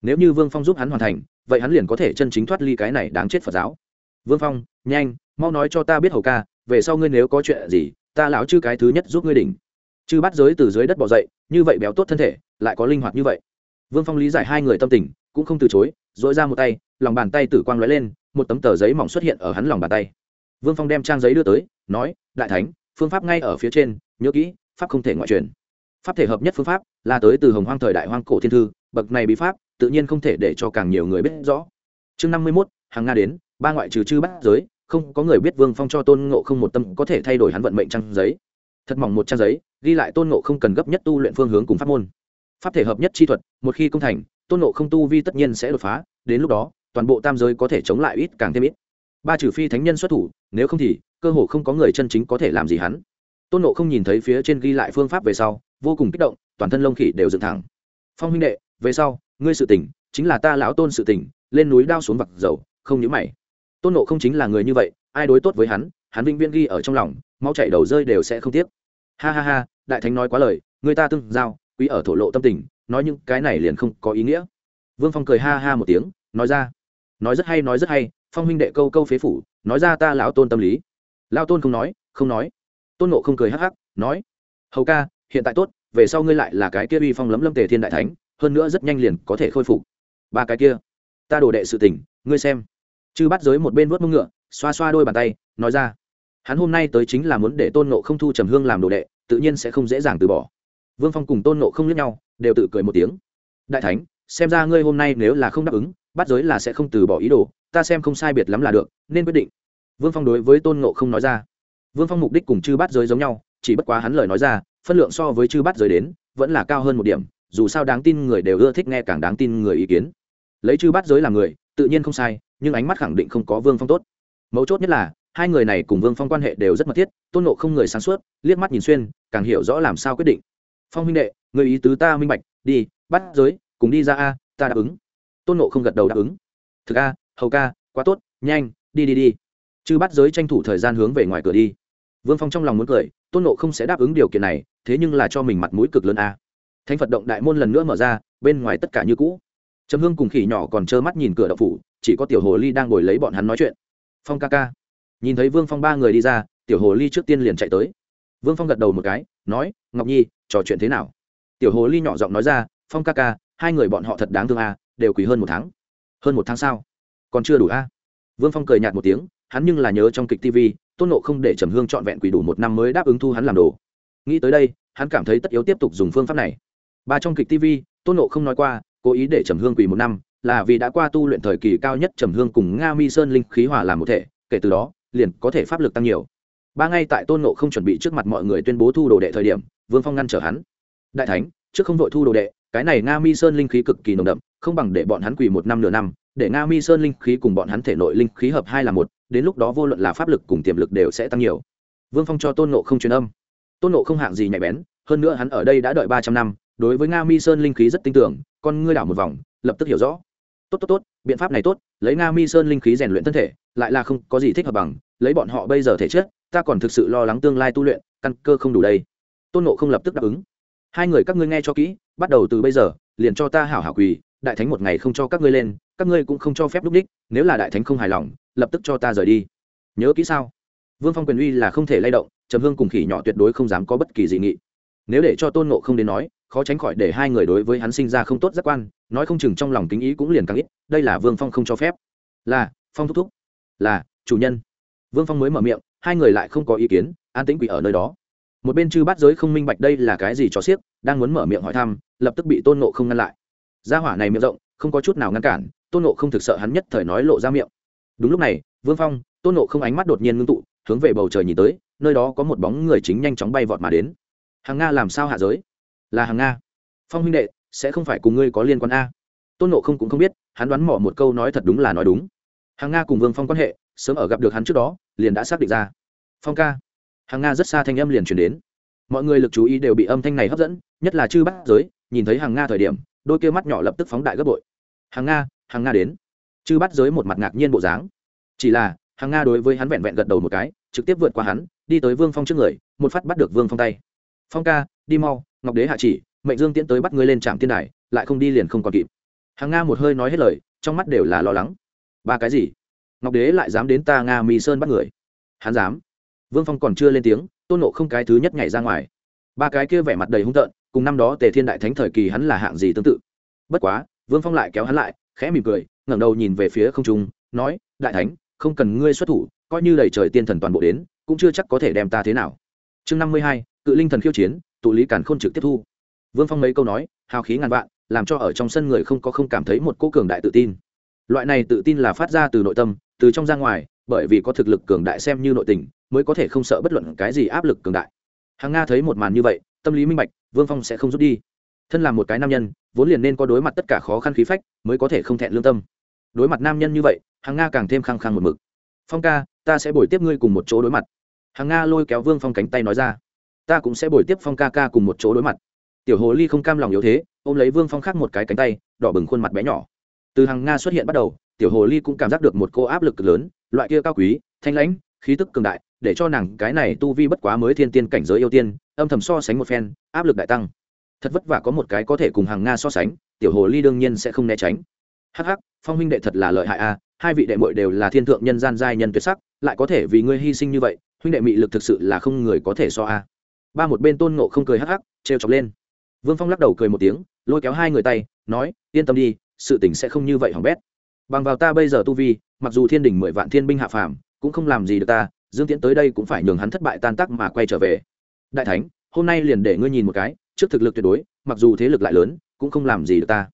Nếu như vương phong giúp hắn hoàn thành, vậy hắn liền có thể chân chính thoát ly cái này đáng chết phật giáo. Vương phong, nhanh, mau nói cho ta biết hầu ca, về sau ngươi nếu có chuyện gì, ta lão chư cái thứ nhất giúp ngươi đỉnh. Chư bắt giới từ dưới đất bỏ dậy, như vậy béo tốt thân thể, lại có linh hoạt như vậy. Vương phong lý giải hai người tâm tình, cũng không từ chối dội ra một tay, lòng bàn tay tử quang lóe lên, một tấm tờ giấy mỏng xuất hiện ở hắn lòng bàn tay. Vương phong đem trang giấy đưa tới, nói, đại thánh, phương pháp ngay ở phía trên, nhớ kỹ pháp không thể ngoại truyền. Pháp thể hợp nhất phương pháp là tới từ hồng hoang thời đại hoang cổ thiên thư, bậc này bí pháp tự nhiên không thể để cho càng nhiều người biết rõ. Chương năm mươi mốt, hàng nga đến, ba ngoại trừ chư bắt giới, không có người biết vương phong cho tôn ngộ không một tâm có thể thay đổi hắn vận mệnh trang giấy. Thật mỏng một trang giấy, ghi lại tôn ngộ không cần gấp nhất tu luyện phương hướng cùng pháp môn. Pháp thể hợp nhất chi thuật, một khi công thành, tôn ngộ không tu vi tất nhiên sẽ đột phá, đến lúc đó, toàn bộ tam giới có thể chống lại ít càng thêm ít. Ba trừ phi thánh nhân xuất thủ, nếu không thì, cơ hồ không có người chân chính có thể làm gì hắn tôn nộ không nhìn thấy phía trên ghi lại phương pháp về sau, vô cùng kích động, toàn thân lông khỉ đều dựng thẳng. Phong huynh đệ, về sau, ngươi sự tỉnh chính là ta lão tôn sự tỉnh lên núi đao xuống vặt dầu, không nhớ mày. Tôn nộ không chính là người như vậy, ai đối tốt với hắn hắn vĩnh viễn ghi ở trong lòng, mau chạy đầu rơi đều sẽ không tiếc. Ha ha ha, đại thánh nói quá lời, người ta tương giao, quý ở thổ lộ tâm tình, nói những cái này liền không có ý nghĩa. Vương phong cười ha ha một tiếng, nói ra, nói rất hay, nói rất hay, phong huynh đệ câu câu phế phủ, nói ra ta lão tôn tâm lý. Lao tôn không nói không nói tôn nộ không cười hắc hắc, nói, hầu ca, hiện tại tốt, về sau ngươi lại là cái kia uy phong lấm lâm tề thiên đại thánh, hơn nữa rất nhanh liền có thể khôi phục. Ba cái kia, ta đổ đệ sự tỉnh ngươi xem. Chư bắt giới một bên vớt mông ngựa, xoa xoa đôi bàn tay, nói ra, hắn hôm nay tới chính là muốn để tôn nộ không thu trầm hương làm đồ đệ, tự nhiên sẽ không dễ dàng từ bỏ. Vương phong cùng tôn nộ không lướt nhau, đều tự cười một tiếng, đại thánh, xem ra ngươi hôm nay nếu là không đáp ứng, bắt giới là sẽ không từ bỏ ý đồ, ta xem không sai biệt lắm là được, nên quyết định. Vương phong đối với tôn nộ không nói ra vương phong mục đích cùng chư Bát giới giống nhau, chỉ bất quá hắn lời nói ra, phân lượng so với chư Bát giới đến, vẫn là cao hơn một điểm, dù sao đáng tin người đều ưa thích nghe càng đáng tin người ý kiến. Lấy chư Bát giới làm người, tự nhiên không sai, nhưng ánh mắt khẳng định không có vương phong tốt. Mấu chốt nhất là, hai người này cùng vương phong quan hệ đều rất mật thiết, tôn nộ không người sáng suốt, liếc mắt nhìn xuyên, càng hiểu rõ làm sao quyết định. Phong huynh đệ, người ý tứ ta minh bạch, đi bắt giới, cùng đi ra a, ta đáp ứng. Tôn nộ không gật đầu đáp ứng. Thực a, hầu ca, quá tốt, nhanh, đi đi đi chư bắt giới tranh thủ thời gian hướng về ngoài cửa đi. Vương phong trong lòng muốn cười, tôn nộ không sẽ đáp ứng điều kiện này, thế nhưng là cho mình mặt mũi cực lớn a. À. thánh phật động đại môn lần nữa mở ra, bên ngoài tất cả như cũ. Trầm hương cùng khỉ nhỏ còn trơ mắt nhìn cửa đậu phủ, chỉ có tiểu hồ ly đang ngồi lấy bọn hắn nói chuyện. Phong ca ca. Nhìn thấy vương phong ba người đi ra, tiểu hồ ly trước tiên liền chạy tới. Vương phong gật đầu một cái, nói, ngọc nhi, trò chuyện thế nào? Tiểu hồ ly nhỏ giọng nói ra, phong ca ca, hai người bọn họ thật đáng thương a, đều quỳ hơn một tháng. Hơn một tháng sao? Còn chưa đủ a? Vương phong cười nhạt một tiếng hắn nhưng là nhớ trong kịch tv, tôn nộ không để trầm hương trọn vẹn quỷ đủ một năm mới đáp ứng thu hắn làm đồ. Nghĩ tới đây, hắn cảm thấy tất yếu tiếp tục dùng phương pháp này. Ba trong kịch tv, tôn nộ không nói qua, cố ý để trầm hương quỷ một năm là vì đã qua tu luyện thời kỳ cao nhất trầm hương cùng nga mi sơn linh khí hòa làm một thể, kể từ đó, liền có thể pháp lực tăng nhiều. Ba ngay tại tôn nộ không chuẩn bị trước mặt mọi người tuyên bố thu đồ đệ thời điểm, vương phong ngăn trở hắn. Đại thánh, trước không vội thu đồ đệ, cái này nga mi sơn linh khí cực kỳ nồng đậm, không bằng để bọn hắn quỳ một năm nửa năm để nga mi sơn linh khí cùng bọn hắn thể nội linh khí hợp hai là một, đến lúc đó vô luận là pháp lực cùng tiềm lực đều sẽ tăng nhiều. Vương phong cho tôn nộ không truyền âm. Tôn nộ không hạng gì nhạy bén, hơn nữa hắn ở đây đã đợi ba trăm năm, đối với nga mi sơn linh khí rất tin tưởng, con ngươi đảo một vòng, lập tức hiểu rõ. Tốt tốt tốt, biện pháp này tốt, lấy nga mi sơn linh khí rèn luyện thân thể, lại là không có gì thích hợp bằng, lấy bọn họ bây giờ thể chất, ta còn thực sự lo lắng tương lai tu luyện, căn cơ không đủ đây. Tôn nộ không lập tức đáp ứng. Hai người các ngươi nghe cho kỹ, bắt đầu từ bây giờ, liền cho ta hảo hảo quỳ, đại thánh một ngày không cho các ngươi lên các ngươi cũng không cho phép lúc đích nếu là đại thánh không hài lòng, lập tức cho ta rời đi. Nhớ kỹ sao? Vương phong quyền uy là không thể lay động, trầm hương cùng khỉ nhỏ tuyệt đối không dám có bất kỳ dị nghị. Nếu để cho tôn nộ không đến nói, khó tránh khỏi để hai người đối với hắn sinh ra không tốt giác quan, nói không chừng trong lòng kính ý cũng liền càng ít, đây là vương phong không cho phép. Là, phong thúc thúc. Là, chủ nhân. Vương phong mới mở miệng, hai người lại không có ý kiến, an tĩnh quỷ ở nơi đó. Một bên chư bát giới không minh bạch đây là cái gì cho xiếc, đang muốn mở miệng hỏi thăm, lập tức bị tôn nộ không ngăn lại. Gia hỏa này miệng rộng không có chút nào ngăn cản, tôn nộ không thực sợ hắn nhất thời nói lộ ra miệng. Đúng lúc này, vương phong, tôn nộ không ánh mắt đột nhiên ngưng tụ, hướng về bầu trời nhìn tới, nơi đó có một bóng người chính nhanh chóng bay vọt mà đến. Hàng nga làm sao hạ giới? Là hàng nga. Phong huynh đệ, sẽ không phải cùng ngươi có liên quan a? Tôn nộ không cũng không biết, hắn đoán mỏ một câu nói thật đúng là nói đúng. Hàng nga cùng vương phong quan hệ, sớm ở gặp được hắn trước đó, liền đã xác định ra. Phong ca. Hàng nga rất xa thanh âm liền chuyển đến. Mọi người lực chú ý đều bị âm thanh này hấp dẫn, nhất là chư bắt giới, nhìn thấy hàng nga thời điểm đôi kia mắt nhỏ lập tức phóng đại gấp bội. Hàng nga hàng nga đến. Chư bắt giới một mặt ngạc nhiên bộ dáng. Chỉ là, hàng nga đối với hắn vẹn vẹn gật đầu một cái, trực tiếp vượt qua hắn, đi tới vương phong trước người, một phát bắt được vương phong tay. Phong ca, đi mau, ngọc đế hạ chỉ, mệnh dương Tiễn tới bắt ngươi lên trạm tiên đài, lại không đi liền không còn kịp. Hàng nga một hơi nói hết lời, trong mắt đều là lo lắng. Ba cái gì? Ngọc đế lại dám đến ta nga mỹ sơn bắt người? Hắn dám. Vương phong còn chưa lên tiếng, tôn nộ không cái thứ nhất nhảy ra ngoài. Ba cái kia vẻ mặt đầy hung tợn cùng năm đó tề thiên đại thánh thời kỳ hắn là hạng gì tương tự. Bất quá, vương phong lại kéo hắn lại, khẽ mỉm cười, ngẩng đầu nhìn về phía không trung, nói, đại thánh, không cần ngươi xuất thủ, coi như đầy trời tiên thần toàn bộ đến, cũng chưa chắc có thể đem ta thế nào. Chương năm mươi hai, cự linh thần khiêu chiến, tụ lý càn khôn trực tiếp thu. Vương phong mấy câu nói, hào khí ngàn vạn, làm cho ở trong sân người không có không cảm thấy một cô cường đại tự tin. Loại này tự tin là phát ra từ nội tâm, từ trong ra ngoài, bởi vì có thực lực cường đại xem như nội tình, mới có thể không sợ bất luận cái gì áp lực cường đại. Hàng nga thấy một màn như vậy, tâm lý minh bạch vương phong sẽ không rút đi. Thân là một cái nam nhân, vốn liền nên có đối mặt tất cả khó khăn khí phách, mới có thể không thẹn lương tâm. Đối mặt nam nhân như vậy hàng nga càng thêm khăng khăng một mực. Phong ca, ta sẽ bồi tiếp ngươi cùng một chỗ đối mặt. Hàng nga lôi kéo vương phong cánh tay nói ra. Ta cũng sẽ bồi tiếp phong ca ca cùng một chỗ đối mặt. Tiểu hồ ly không cam lòng yếu thế, ôm lấy vương phong khác một cái cánh tay, đỏ bừng khuôn mặt bé nhỏ. Từ hàng nga xuất hiện bắt đầu, tiểu hồ ly cũng cảm giác được một cô áp lực lớn, loại kia cao quý, thanh lãnh khí tức cường đại, để cho nàng cái này tu vi bất quá mới thiên tiên cảnh giới yêu tiên, âm thầm so sánh một phen, áp lực đại tăng. Thật vất vả có một cái có thể cùng hàng nga so sánh, tiểu hồ ly đương nhiên sẽ không né tránh. Hắc hắc, phong huynh đệ thật là lợi hại a, hai vị đệ muội đều là thiên thượng nhân gian giai nhân tuyệt sắc, lại có thể vì ngươi hy sinh như vậy, huynh đệ mị lực thực sự là không người có thể so a. Ba một bên tôn ngộ không cười hắc hắc, trêu chọc lên. Vương phong lắc đầu cười một tiếng, lôi kéo hai người tay, nói, yên tâm đi, sự tình sẽ không như vậy hỏng bét. Bằng vào ta bây giờ tu vi, mặc dù thiên đình mười vạn thiên binh hạ phàm cũng không làm gì được ta, dương tiễn tới đây cũng phải nhường hắn thất bại tan tác mà quay trở về. Đại thánh, hôm nay liền để ngươi nhìn một cái, trước thực lực tuyệt đối, mặc dù thế lực lại lớn, cũng không làm gì được ta.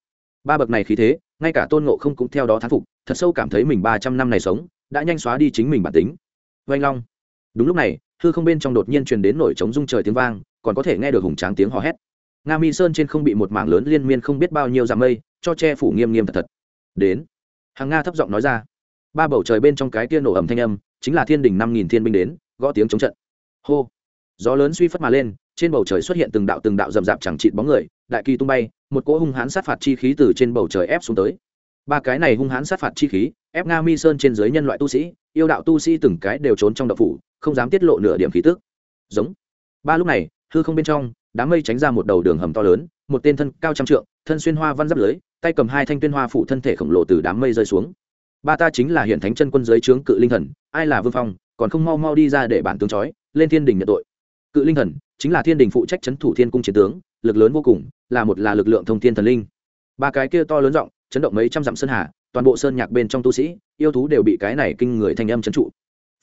Ba bậc này khí thế, ngay cả tôn ngộ không cũng theo đó thán phục, thật sâu cảm thấy mình ba trăm năm này sống, đã nhanh xóa đi chính mình bản tính. Vanh long. Đúng lúc này, hư không bên trong đột nhiên truyền đến nổi trống rung trời tiếng vang, còn có thể nghe được hùng tráng tiếng hò hét. Nga mi sơn trên không bị một mảng lớn liên miên không biết bao nhiêu dặm mây, cho che phủ nghiêm nghiêm thật thật. Đến. Hàng nga thấp giọng nói ra ba bầu trời bên trong cái kia nổ ẩm thanh âm, chính là thiên đình năm nghìn thiên binh đến, gõ tiếng chống trận. Hô! Gió lớn suy phất mà lên, trên bầu trời xuất hiện từng đạo từng đạo rầm rạp chẳng chịt bóng người, đại kỳ tung bay, một cỗ hung hãn sát phạt chi khí từ trên bầu trời ép xuống tới. Ba cái này hung hãn sát phạt chi khí, ép nga mi sơn trên dưới nhân loại tu sĩ, yêu đạo tu sĩ từng cái đều trốn trong đậu phủ, không dám tiết lộ nửa điểm khí tức. Giống! Ba lúc này, hư không bên trong, đám mây tránh ra một đầu đường hầm to lớn, một tên thân cao trăm trượng, thân xuyên hoa văn giáp lưới, tay cầm hai thanh tuyên hoa phụ thân thể khổng lồ từ đám mây rơi xuống ba ta chính là hiện thánh chân quân giới trướng cự linh thần, ai là vương phong, còn không mau mau đi ra để bản tướng chói lên thiên đình nhận tội. Cự linh thần chính là thiên đình phụ trách trấn thủ thiên cung chiến tướng, lực lớn vô cùng, là một là lực lượng thông thiên thần linh. Ba cái kia to lớn rộng chấn động mấy trăm dặm sơn hà, toàn bộ sơn nhạc bên trong tu sĩ, yêu thú đều bị cái này kinh người thanh âm trấn trụ.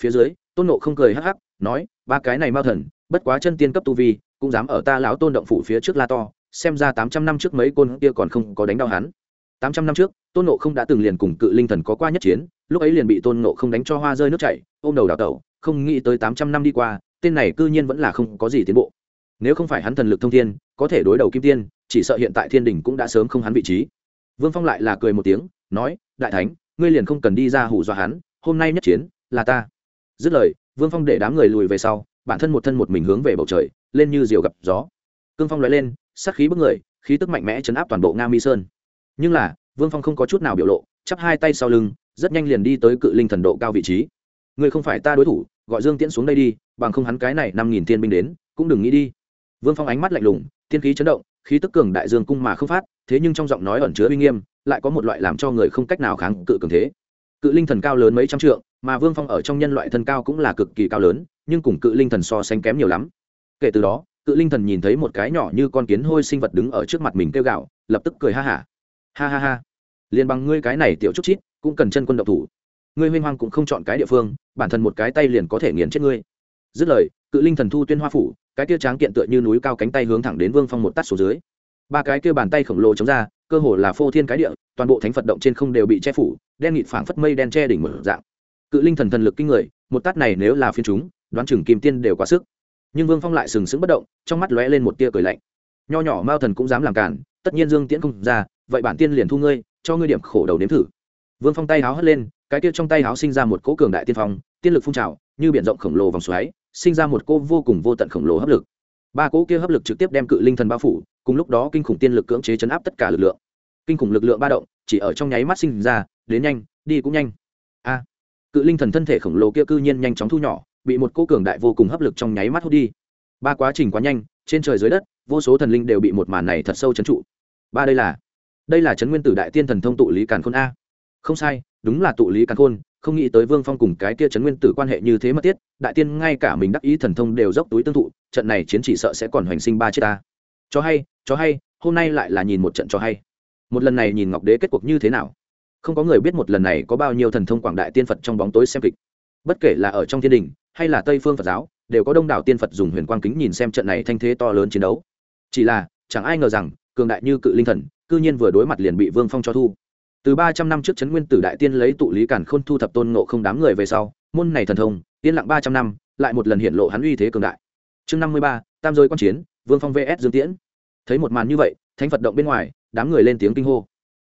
Phía dưới, tôn nộ không cười hắc hắc, nói, ba cái này mau thần, bất quá chân tiên cấp tu vi, cũng dám ở ta lão tôn động phủ phía trước la to, xem ra tám trăm năm trước mấy côn kia còn không có đánh đau hắn tám trăm năm trước, tôn nộ không đã từng liền cùng cự linh thần có qua nhất chiến, lúc ấy liền bị tôn nộ không đánh cho hoa rơi nước chảy, ôm đầu đào tẩu, không nghĩ tới tám trăm năm đi qua, tên này cư nhiên vẫn là không có gì tiến bộ. Nếu không phải hắn thần lực thông thiên, có thể đối đầu kim tiên, chỉ sợ hiện tại thiên đình cũng đã sớm không hắn vị trí. Vương phong lại là cười một tiếng, nói, đại thánh, ngươi liền không cần đi ra hù dọa hắn, hôm nay nhất chiến, là ta. Dứt lời, vương phong để đám người lùi về sau, bản thân một thân một mình hướng về bầu trời, lên như diều gặp gió. Cương phong loại lên sắc khí bức người, khí tức mạnh mẽ chấn áp toàn bộ nga mi sơn nhưng là, vương phong không có chút nào biểu lộ, chắp hai tay sau lưng, rất nhanh liền đi tới cự linh thần độ cao vị trí. Ngươi không phải ta đối thủ, gọi dương tiễn xuống đây đi, bằng không hắn cái này năm nghìn thiên binh đến, cũng đừng nghĩ đi. Vương phong ánh mắt lạnh lùng, thiên khí chấn động, khí tức cường đại dương cung mà không phát, thế nhưng trong giọng nói ẩn chứa uy nghiêm, lại có một loại làm cho người không cách nào kháng cự cường thế. Cự linh thần cao lớn mấy trăm trượng, mà vương phong ở trong nhân loại thân cao cũng là cực kỳ cao lớn, nhưng cùng cự linh thần so sánh kém nhiều lắm. Kể từ đó, cự linh thần nhìn thấy một cái nhỏ như con kiến hôi sinh vật đứng ở trước mặt mình kêu gạo lập tức cười ha hả ha. ha ha. Liền bằng ngươi cái này tiểu chút chít, cũng cần chân quân độc thủ. Ngươi huynh hoang cũng không chọn cái địa phương, bản thân một cái tay liền có thể nghiền chết ngươi. Dứt lời, cự linh thần thu tuyên hoa phủ, cái kia tráng kiện tựa như núi cao cánh tay hướng thẳng đến vương phong một tắt xuống dưới. Ba cái kia bàn tay khổng lồ chống ra, cơ hồ là phô thiên cái địa, toàn bộ thánh phật động trên không đều bị che phủ, đen nghịt phảng phất mây đen che đỉnh mở dạng. Cự linh thần thần lực kinh người, một tát này nếu là phiên chúng, đoán chừng kim tiên đều quá sức. Nhưng vương phong lại sừng sững bất động, trong mắt lóe lên một tia cười lạnh. Nho nhỏ mao thần cũng dám làm cản tất nhiên dương tiễn không ra vậy bản tiên liền thu ngươi, cho ngươi điểm khổ đầu nếm thử. Vương phong tay háo hất lên, cái kia trong tay háo sinh ra một cỗ cường đại tiên phong, tiên lực phun trào, như biển rộng khổng lồ vòng xoáy, sinh ra một cô vô cùng vô tận khổng lồ hấp lực. Ba cỗ kia hấp lực trực tiếp đem cự linh thần bao phủ, cùng lúc đó kinh khủng tiên lực cưỡng chế chấn áp tất cả lực lượng. Kinh khủng lực lượng ba động, chỉ ở trong nháy mắt sinh ra, đến nhanh, đi cũng nhanh. A! Cự linh thần thân thể khổng lồ kia cư nhiên nhanh chóng thu nhỏ, bị một cô cường đại vô cùng hấp lực trong nháy mắt hút đi. Ba quá trình quá nhanh, trên trời dưới đất, vô số thần linh đều bị một màn này thật sâu chấn trụ. Ba đây là đây là trấn nguyên tử đại tiên thần thông tụ lý càn khôn a. Không sai, đúng là tụ lý càn khôn, không nghĩ tới vương phong cùng cái kia trấn nguyên tử quan hệ như thế mất tiết đại tiên ngay cả mình đắc ý thần thông đều dốc túi tương thụ, trận này chiến chỉ sợ sẽ còn hoành sinh ba chết ta. Cho hay cho hay, hôm nay lại là nhìn một trận cho hay. Một lần này nhìn ngọc đế kết cuộc như thế nào? Không có người biết một lần này có bao nhiêu thần thông quảng đại tiên phật trong bóng tối xem kịch. Bất kể là ở trong thiên đình, hay là tây phương phật giáo, đều có đông đảo tiên phật dùng huyền quang kính nhìn xem trận này thanh thế to lớn chiến đấu. Chỉ là, chẳng ai ngờ rằng, cường đại như cự linh thần cư nhiên vừa đối mặt liền bị vương phong cho thu. Từ ba trăm năm trước trấn nguyên tử đại tiên lấy tụ lý cản khôn thu thập tôn ngộ không đám người về sau, môn này thần thông, yên lặng ba trăm năm, lại một lần hiện lộ hắn uy thế cường đại. Chương năm mươi ba, tam giới quan chiến, vương phong vs dương tiễn. Thấy một màn như vậy, thánh phật động bên ngoài, đám người lên tiếng kinh hô.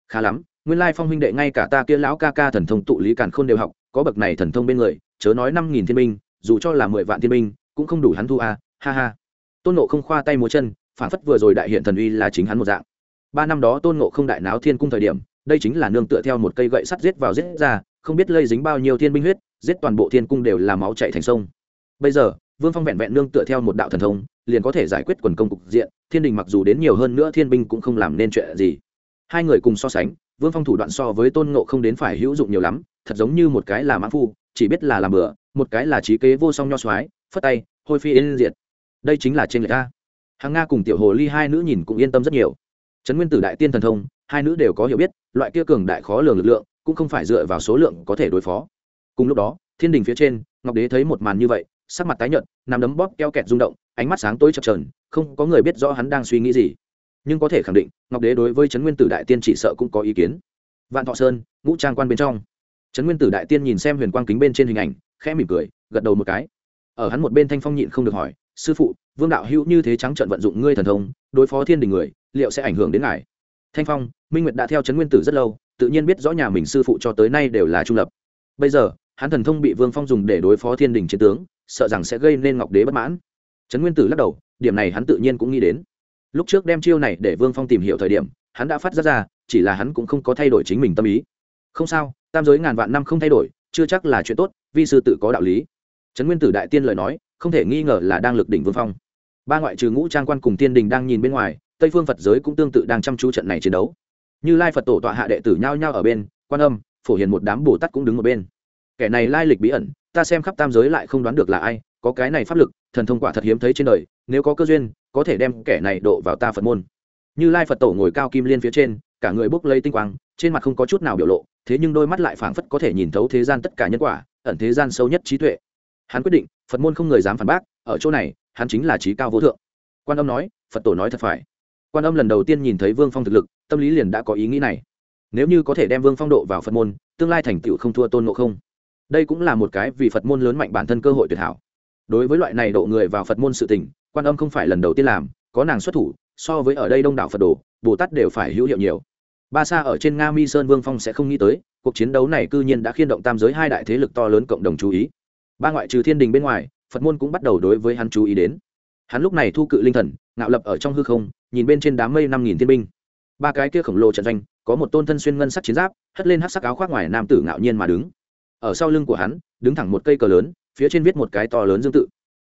Khá lắm, nguyên lai phong huynh đệ ngay cả ta kia lão ca ca thần thông tụ lý cản khôn đều học, có bậc này thần thông bên người, chớ nói năm nghìn thiên binh, dù cho là mười vạn thiên binh, cũng không đủ hắn thu a, ha ha. Tôn nộ không khoa tay múa chân, phản phất vừa rồi đại hiện thần uy là chính hắn một dạng ba năm đó tôn ngộ không đại náo thiên cung thời điểm, đây chính là nương tựa theo một cây gậy sắt giết vào giết ra, không biết lây dính bao nhiêu thiên binh huyết, giết toàn bộ thiên cung đều là máu chạy thành sông. Bây giờ, vương phong vẹn vẹn nương tựa theo một đạo thần thông, liền có thể giải quyết quần công cục diện, thiên đình mặc dù đến nhiều hơn nữa thiên binh cũng không làm nên chuyện gì. Hai người cùng so sánh, vương phong thủ đoạn so với tôn ngộ không đến phải hữu dụng nhiều lắm, thật giống như một cái là mãn phu, chỉ biết là làm bừa, một cái là trí kế vô song nho soái, phất tay, hôi phi yên diệt. Đây chính là trên người ta hàng nga cùng tiểu hồ ly hai nữ nhìn cũng yên tâm rất nhiều trấn nguyên tử đại tiên thần thông, hai nữ đều có hiểu biết, loại kia cường đại khó lường lực lượng cũng không phải dựa vào số lượng có thể đối phó. Cùng lúc đó, thiên đình phía trên, ngọc đế thấy một màn như vậy, sắc mặt tái nhợt nằm đấm bóp keo kẹt rung động, ánh mắt sáng tối chập trờn không có người biết rõ hắn đang suy nghĩ gì. Nhưng có thể khẳng định, ngọc đế đối với trấn nguyên tử đại tiên chỉ sợ cũng có ý kiến. Vạn thọ sơn, ngũ trang quan bên trong. Trấn nguyên tử đại tiên nhìn xem huyền quang kính bên trên hình ảnh, khẽ mỉm cười, gật đầu một cái. Ở hắn một bên thanh phong nhịn không được hỏi, sư phụ, vương đạo hữu như thế trắng trận vận dụng ngươi thần thông, đối phó thiên đình người liệu sẽ ảnh hưởng đến ngài? Thanh phong, minh nguyệt đã theo trấn nguyên tử rất lâu, tự nhiên biết rõ nhà mình sư phụ cho tới nay đều là trung lập. Bây giờ, hắn thần thông bị vương phong dùng để đối phó thiên đình chiến tướng, sợ rằng sẽ gây nên ngọc đế bất mãn. Trấn nguyên tử lắc đầu, điểm này hắn tự nhiên cũng nghĩ đến. Lúc trước đem chiêu này để vương phong tìm hiểu thời điểm, hắn đã phát ra ra, chỉ là hắn cũng không có thay đổi chính mình tâm ý. Không sao, tam giới ngàn vạn năm không thay đổi, chưa chắc là chuyện tốt, vi sư tự có đạo lý. Trấn nguyên tử đại tiên lời nói, không thể nghi ngờ là đang lực đỉnh vương phong. Ba ngoại trừ ngũ trang quan cùng tiên đình đang nhìn bên ngoài tây phương phật giới cũng tương tự đang chăm chú trận này chiến đấu. Như lai phật tổ tọa hạ đệ tử nhao nhao ở bên, quan âm, phổ hiền một đám bồ tát cũng đứng ở bên. Kẻ này lai lịch bí ẩn, ta xem khắp tam giới lại không đoán được là ai, có cái này pháp lực, thần thông quả thật hiếm thấy trên đời, nếu có cơ duyên, có thể đem kẻ này độ vào ta phật môn. Như lai phật tổ ngồi cao kim liên phía trên, cả người bốc lấy tinh quang, trên mặt không có chút nào biểu lộ, thế nhưng đôi mắt lại phảng phất có thể nhìn thấu thế gian tất cả nhân quả, ẩn thế gian sâu nhất trí tuệ. Hắn quyết định, phật môn không người dám phản bác, ở chỗ này, hắn chính là trí cao vô thượng. Quan âm nói, phật tổ nói thật phải quan âm lần đầu tiên nhìn thấy vương phong thực lực, tâm lý liền đã có ý nghĩ này. Nếu như có thể đem vương phong độ vào phật môn, tương lai thành tựu không thua tôn ngộ không. Đây cũng là một cái vì phật môn lớn mạnh bản thân cơ hội tuyệt hảo. Đối với loại này độ người vào phật môn sự tình, quan âm không phải lần đầu tiên làm, có nàng xuất thủ, so với ở đây đông đảo phật đồ, bồ tát đều phải hữu hiệu nhiều. Ba sa ở trên nga mi sơn vương phong sẽ không nghĩ tới, cuộc chiến đấu này cư nhiên đã khiên động tam giới hai đại thế lực to lớn cộng đồng chú ý. Ba ngoại trừ thiên đình bên ngoài, phật môn cũng bắt đầu đối với hắn chú ý đến. Hắn lúc này thu cự linh thần, ngạo lập ở trong hư không nhìn bên trên đám mây năm nghìn thiên binh. Ba cái kia khổng lồ trận doanh, có một tôn thân xuyên ngân sắc chiến giáp, hất lên hát sắc áo khoác ngoài nam tử ngạo nhiên mà đứng. Ở sau lưng của hắn, đứng thẳng một cây cờ lớn, phía trên viết một cái to lớn dương tự.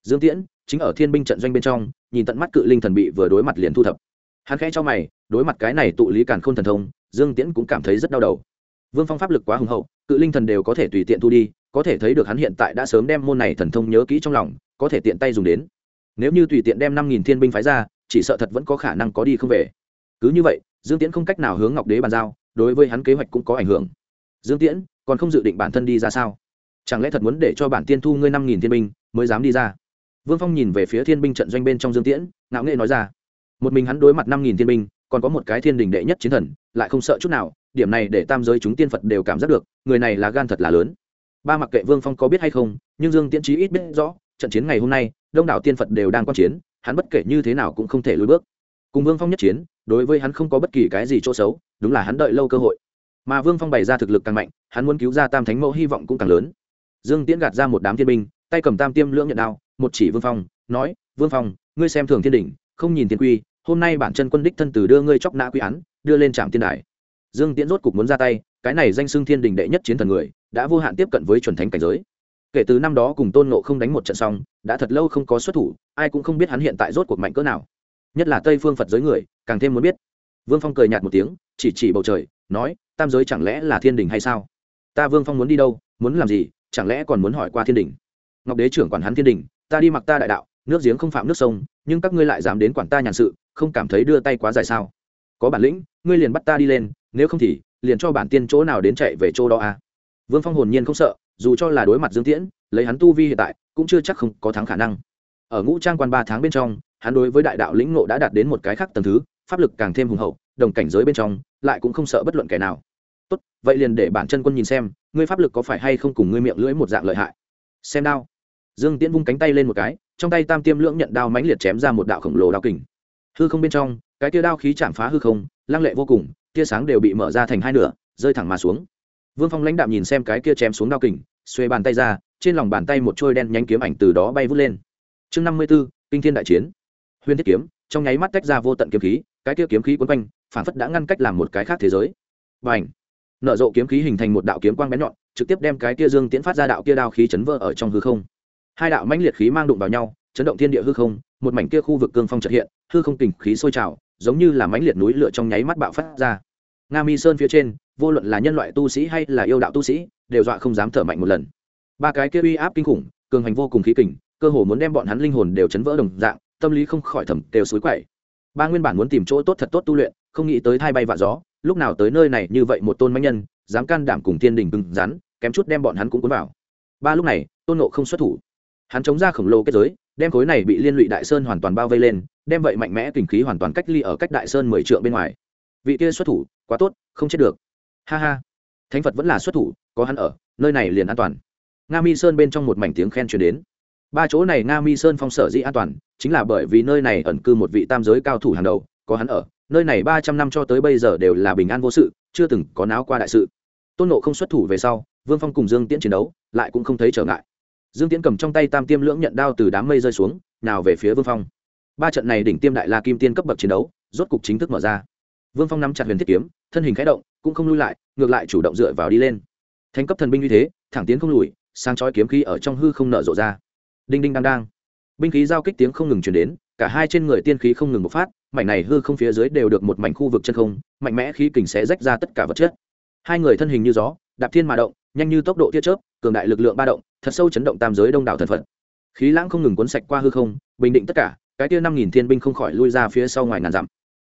Dương tiễn, chính ở thiên binh trận doanh bên trong, nhìn tận mắt cự linh thần bị vừa đối mặt liền thu thập. Hắn khẽ cho mày, đối mặt cái này tụ lý càn k h ô n thần thông, dương tiễn cũng cảm thấy rất đau đầu. Vương phong pháp lực quá hùng hậu, cự linh thần đều có thể tùy tiện thu đi, có thể thấy được hắn hiện tại đã sớm đem môn này thần thông nhớ kỹ trong lòng, có thể tiện tay dùng đến. Nếu như tùy tiện đem năm nghìn thiên binh phái ra chỉ sợ thật vẫn có khả năng có đi không về. Cứ như vậy, dương tiễn không cách nào hướng ngọc đế bàn giao, đối với hắn kế hoạch cũng có ảnh hưởng. Dương tiễn, còn không dự định bản thân đi ra sao? Chẳng lẽ thật muốn để cho bản tiên thu ngươi năm nghìn thiên binh, mới dám đi ra? Vương phong nhìn về phía thiên binh trận doanh bên trong dương tiễn, ngạo nghệ nói ra. Một mình hắn đối mặt năm nghìn thiên binh, còn có một cái thiên đình đệ nhất chiến thần, lại không sợ chút nào, điểm này để tam giới chúng tiên phật đều cảm giác được, người này là gan thật là lớn. Ba mặc kệ vương phong có biết hay không, nhưng dương tiễn trí ít biết rõ, trận chiến ngày hôm nay, đông đảo tiên phật đều đang quan chiến hắn bất kể như thế nào cũng không thể lùi bước. Cùng vương phong nhất chiến, đối với hắn không có bất kỳ cái gì chỗ xấu, đúng là hắn đợi lâu cơ hội. Mà vương phong bày ra thực lực càng mạnh, hắn muốn cứu ra tam thánh mẫu hy vọng cũng càng lớn. Dương tiễn gạt ra một đám thiên binh, tay cầm tam tiêm lưỡng nhận đao, một chỉ vương phong, nói, vương phong, ngươi xem thường thiên đình không nhìn thiên quy, hôm nay bản chân quân đích thân từ đưa ngươi chóc nã quy án, đưa lên trạm tiên đài. Dương tiễn rốt cục muốn ra tay, cái này danh xưng thiên đình đệ nhất chiến thần người, đã vô hạn tiếp cận với chuẩn thánh cảnh giới kể từ năm đó cùng tôn nộ không đánh một trận xong, đã thật lâu không có xuất thủ, ai cũng không biết hắn hiện tại rốt cuộc mạnh cỡ nào. Nhất là tây phương phật giới người, càng thêm muốn biết. Vương phong cười nhạt một tiếng, chỉ chỉ bầu trời, nói, tam giới chẳng lẽ là thiên đình hay sao? Ta vương phong muốn đi đâu, muốn làm gì, chẳng lẽ còn muốn hỏi qua thiên đình? Ngọc đế trưởng quản hắn thiên đình, ta đi mặc ta đại đạo, nước giếng không phạm nước sông, nhưng các ngươi lại dám đến quản ta nhàn sự, không cảm thấy đưa tay quá dài sao? Có bản lĩnh, ngươi liền bắt ta đi lên, nếu không thì, liền cho bản tiên chỗ nào đến chạy về chỗ đó à? Vương phong hồn nhiên không sợ dù cho là đối mặt dương tiễn, lấy hắn tu vi hiện tại, cũng chưa chắc không có thắng khả năng. Ở ngũ trang quan ba tháng bên trong, hắn đối với đại đạo lĩnh ngộ đã đạt đến một cái khác tầng thứ, pháp lực càng thêm hùng hậu, đồng cảnh giới bên trong, lại cũng không sợ bất luận kẻ nào. Tốt, vậy liền để bản chân quân nhìn xem, ngươi pháp lực có phải hay không cùng ngươi miệng lưỡi một dạng lợi hại? Xem đao. Dương tiễn vung cánh tay lên một cái, trong tay tam tiêm lưỡng nhận đao mãnh liệt chém ra một đạo khổng lồ đao kình. Hư không bên trong, cái tia đao khí chạm phá hư không, lăng lệ vô cùng, tia sáng đều bị mở ra thành hai nửa, rơi thẳng mà xuống. Vương phong lãnh đạm nhìn xem cái kia chém xuống đao kình xuê bàn tay ra, trên lòng bàn tay một trôi đen nhánh kiếm ảnh từ đó bay vút lên. Chương năm mươi b ố kinh thiên đại chiến. Huyên thiết kiếm, trong nháy mắt tách ra vô tận kiếm khí, cái kia kiếm khí quấn quanh, phản phất đã ngăn cách làm một cái khác thế giới. Và ảnh nở rộ kiếm khí hình thành một đạo kiếm quang bén nhọn, trực tiếp đem cái kia dương tiễn phát ra đạo kia đao khí chấn vỡ ở trong hư không. Hai đạo mãnh liệt khí mang đụng vào nhau, chấn động thiên địa hư không, một mảnh kia khu vực cương phong trật hiện, hư không tình khí sôi trào, giống như là mãnh liệt núi lửa trong nháy mắt bạo phát ra nga mi sơn phía trên, vô luận là nhân loại tu sĩ hay là yêu đạo tu sĩ, đều dọa không dám thở mạnh một lần. Ba cái kia uy áp kinh khủng, cường hành vô cùng khí kình, cơ hồ muốn đem bọn hắn linh hồn đều chấn vỡ đồng dạng, tâm lý không khỏi thầm đều suối quậy. Ba nguyên bản muốn tìm chỗ tốt thật tốt tu luyện, không nghĩ tới thay bay vạ gió, lúc nào tới nơi này như vậy một tôn mãnh nhân, dám can đảm cùng thiên đình cứng rắn, kém chút đem bọn hắn cũng cuốn vào. Ba lúc này, tôn nộ không xuất thủ. Hắn chống ra khổng lồ kết giới, đem khối này bị liên lụy đại sơn hoàn toàn bao vây lên, đem vậy mạnh mẽ kinh khí hoàn toàn cách ly ở cách đại sơn mười trượng bên ngoài vị kia xuất thủ, quá tốt, không chết được. Ha ha. Thánh phật vẫn là xuất thủ, có hắn ở, nơi này liền an toàn. Nga mi sơn bên trong một mảnh tiếng khen truyền đến. Ba chỗ này nga mi sơn phong sở dĩ an toàn, chính là bởi vì nơi này ẩn cư một vị tam giới cao thủ hàng đầu, có hắn ở, nơi này ba trăm năm cho tới bây giờ đều là bình an vô sự, chưa từng có náo qua đại sự. Tôn nộ không xuất thủ về sau, vương phong cùng dương tiễn chiến đấu, lại cũng không thấy trở ngại. Dương tiễn cầm trong tay tam tiêm lưỡng nhận đao từ đám mây rơi xuống, nào về phía vương phong. Ba trận này đỉnh tiêm đại la kim tiên cấp bậc chiến đấu, rốt cục chính thức mở ra vương phong nắm chặt huyền thiết kiếm, thân hình khẽ động, cũng không lui lại, ngược lại chủ động dựa vào đi lên. Thành cấp thần binh như thế, thẳng tiến không lùi sang chói kiếm khí ở trong hư không nở rộ ra. Đinh đinh đang đang. Binh khí giao kích tiếng không ngừng chuyển đến, cả hai trên người tiên khí không ngừng bộc phát, mảnh này hư không phía dưới đều được một mảnh khu vực chân không, mạnh mẽ khí kình sẽ rách ra tất cả vật chất. Hai người thân hình như gió, đạp thiên mà động, nhanh như tốc độ tia chớp, cường đại lực lượng ba động, thật sâu chấn động tam giới đông đảo thần phật. Khí lãng không ngừng cuốn sạch qua hư không, bình định tất cả, cái tia năm nghìn thiên binh không khỏi lui ra phía sau ngoài ngàn dặm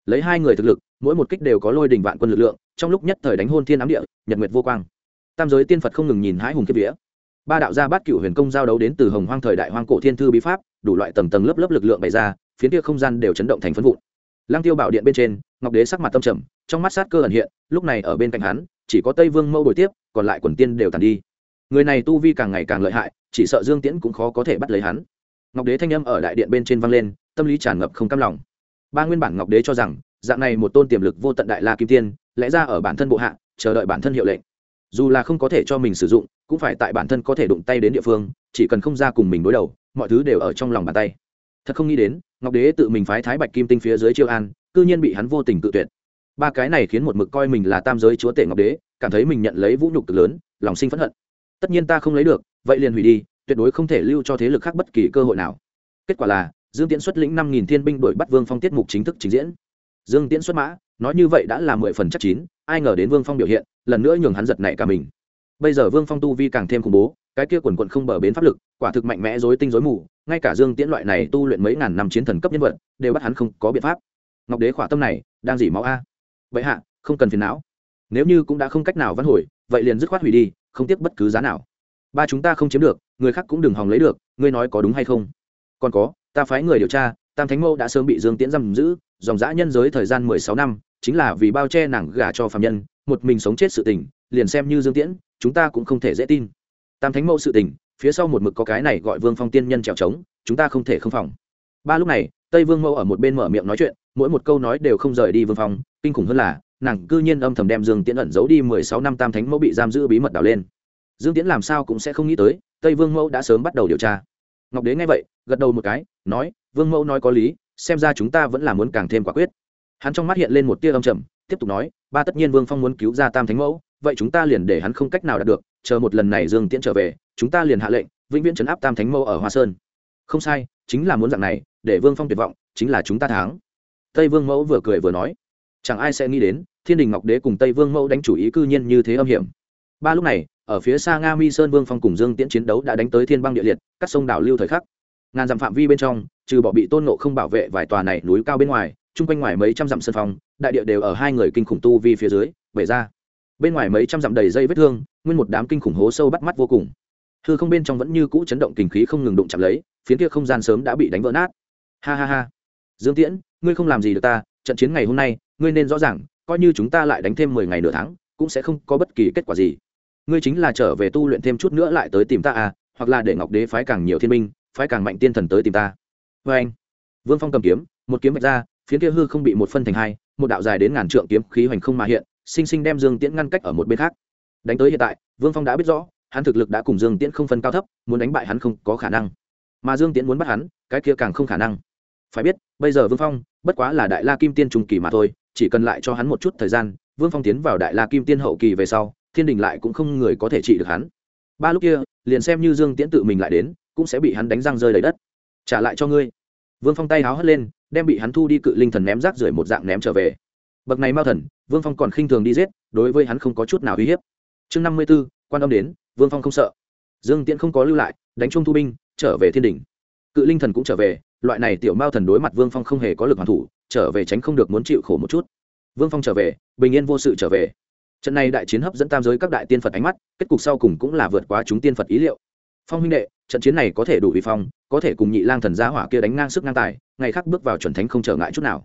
lấy hai người thực lực, mỗi một kích đều có lôi đình vạn quân lực lượng, trong lúc nhất thời đánh hôn thiên ám địa, nhật nguyệt vô quang. Tam giới tiên phật không ngừng nhìn hãi hùng kiếp vía. Ba đạo gia bát cựu huyền công giao đấu đến từ hồng hoang thời đại hoang cổ thiên thư bí pháp, đủ loại tầng tầng lớp lớp lực lượng bày ra, phiến kia không gian đều chấn động thành phân vụn. Lăng tiêu bảo điện bên trên, ngọc đế sắc mặt tâm trầm, trong mắt sát cơ ẩn hiện, lúc này ở bên cạnh hắn, chỉ có tây vương mâu đổi tiếp, còn lại quần tiên đều tàn đi. Người này tu vi càng ngày càng lợi hại, chỉ sợ dương tiễn cũng khó có thể bắt lấy hắn. Ngọc đế thanh âm ở đại điện bên trên vang lên, tâm lý tràn ngập không cam lòng ba nguyên bản ngọc đế cho rằng, dạng này một tôn tiềm lực vô tận đại la kim tiên, lẽ ra ở bản thân bộ hạ, chờ đợi bản thân hiệu lệnh. Dù là không có thể cho mình sử dụng, cũng phải tại bản thân có thể đụng tay đến địa phương, chỉ cần không ra cùng mình đối đầu, mọi thứ đều ở trong lòng bàn tay. Thật không nghĩ đến, ngọc đế tự mình phái thái bạch kim tinh phía dưới chiêu an, cư nhiên bị hắn vô tình tự tuyệt. Ba cái này khiến một mực coi mình là tam giới chúa tể ngọc đế, cảm thấy mình nhận lấy vũ nhục cực lớn, lòng sinh phẫn hận. Tất nhiên ta không lấy được, vậy liền hủy đi, tuyệt đối không thể lưu cho thế lực khác bất kỳ cơ hội nào. Kết quả là dương tiễn xuất lĩnh năm nghìn thiên binh đuổi bắt vương phong tiết mục chính thức trình diễn. Dương tiễn xuất mã, nói như vậy đã là mười phần chắc chín, ai ngờ đến vương phong biểu hiện, lần nữa nhường hắn giật nảy cả mình. Bây giờ vương phong tu vi càng thêm khủng bố, cái kia quần quận không bờ bến pháp lực, quả thực mạnh mẽ dối tinh dối mù, ngay cả dương tiễn loại này tu luyện mấy ngàn năm chiến thần cấp nhân vật, đều bắt hắn không có biện pháp. Ngọc đế khỏa tâm này, đang dỉ máu a. Vậy hạ, không cần phiền não. Nếu như cũng đã không cách nào văn hồi, vậy liền dứt khoát hủy đi, không tiếc bất cứ giá nào. Ba chúng ta không chiếm được, người khác cũng đừng hòng lấy được, ngươi nói có đúng hay không? Còn có ta phái người điều tra, tam thánh mẫu đã sớm bị dương tiễn giam giữ, dòng dã nhân giới thời gian mười sáu năm, chính là vì bao che nàng gả cho phạm nhân, một mình sống chết sự tình, liền xem như dương tiễn, chúng ta cũng không thể dễ tin. Tam thánh mẫu sự tình, phía sau một mực có cái này gọi vương phong tiên nhân trèo trống, chúng ta không thể không phòng. Ba lúc này, tây vương mẫu ở một bên mở miệng nói chuyện, mỗi một câu nói đều không rời đi vương phong, kinh khủng hơn là, nàng cư nhiên âm thầm đem dương tiễn ẩn giấu đi mười sáu năm tam thánh mẫu bị giam giữ bí mật đào lên. Dương tiễn làm sao cũng sẽ không nghĩ tới, tây vương mẫu đã sớm bắt đầu điều tra ngọc đế nghe vậy, gật đầu một cái, nói, vương mẫu nói có lý, xem ra chúng ta vẫn là muốn càng thêm quả quyết. Hắn trong mắt hiện lên một tia âm trầm, tiếp tục nói, ba tất nhiên vương phong muốn cứu ra tam thánh mẫu, vậy chúng ta liền để hắn không cách nào đạt được, chờ một lần này dương tiễn trở về, chúng ta liền hạ lệnh, vĩnh viễn chấn áp tam thánh mẫu ở hoa sơn. Không sai, chính là muốn dạng này, để vương phong tuyệt vọng, chính là chúng ta thắng. Tây vương mẫu vừa cười vừa nói, chẳng ai sẽ nghĩ đến, thiên đình ngọc đế cùng tây vương mẫu đánh chủ ý cư nhiên như thế âm hiểm. Ba lúc này ở phía xa nga mi sơn vương phong cùng dương tiễn chiến đấu đã đánh tới thiên băng địa liệt, các sông đảo lưu thời khắc. Ngàn dặm phạm vi bên trong, trừ bỏ bị tôn nộ không bảo vệ vài tòa này núi cao bên ngoài, chung quanh ngoài mấy trăm dặm sân phong đại địa đều ở hai người kinh khủng tu vi phía dưới, bể ra. Bên ngoài mấy trăm dặm đầy dây vết thương, nguyên một đám kinh khủng hố sâu bắt mắt vô cùng. Hư không bên trong vẫn như cũ chấn động kinh khí không ngừng đụng chạm lấy, phiến kia không gian sớm đã bị đánh vỡ nát. Ha ha ha. Dương tiễn, ngươi không làm gì được ta, trận chiến ngày hôm nay, ngươi nên rõ ràng, coi như chúng ta lại đánh thêm mười ngày nửa tháng, cũng sẽ không có bất kỳ kết quả gì ngươi chính là trở về tu luyện thêm chút nữa lại tới tìm ta à hoặc là để ngọc đế phái càng nhiều thiên minh phái càng mạnh tiên thần tới tìm ta. Vê anh, vương phong cầm kiếm, một kiếm vạch ra, phiến kia hư không bị một phân thành hai, một đạo dài đến ngàn trượng kiếm khí hoành không mà hiện, sinh sinh đem dương tiễn ngăn cách ở một bên khác. Đánh tới hiện tại, vương phong đã biết rõ, hắn thực lực đã cùng dương tiễn không phân cao thấp, muốn đánh bại hắn không có khả năng. Mà dương tiễn muốn bắt hắn, cái kia càng không khả năng. Phải biết, bây giờ vương phong, bất quá là đại la kim tiên trung kỳ mà thôi, chỉ cần lại cho hắn một chút thời gian, vương phong tiến vào đại la kim tiên hậu kỳ về sau thiên đình lại cũng không người có thể trị được hắn. Ba lúc kia, liền xem như dương tiễn tự mình lại đến, cũng sẽ bị hắn đánh răng rơi đầy đất. Trả lại cho ngươi. Vương phong tay háo hất lên, đem bị hắn thu đi cự linh thần ném rác rưởi một dạng ném trở về. Bậc này mao thần, vương phong còn khinh thường đi giết, đối với hắn không có chút nào uy hiếp. Chương năm mươi b ố quan âm đến, vương phong không sợ. Dương tiễn không có lưu lại, đánh chung thu binh, trở về thiên đình. Cự linh thần cũng trở về, loại này tiểu mao thần đối mặt vương phong không hề có lực hoàn thủ, trở về tránh không được muốn chịu khổ một chút. Vương phong trở về, bình yên vô sự trở về trận này đại chiến hấp dẫn tam giới các đại tiên phật ánh mắt, kết cục sau cùng cũng là vượt quá chúng tiên phật ý liệu. Phong huynh đệ, trận chiến này có thể đủ vi phong, có thể cùng nhị lang thần gia hỏa kia đánh ngang sức ngang tài, ngày khác bước vào chuẩn thánh không trở ngại chút nào.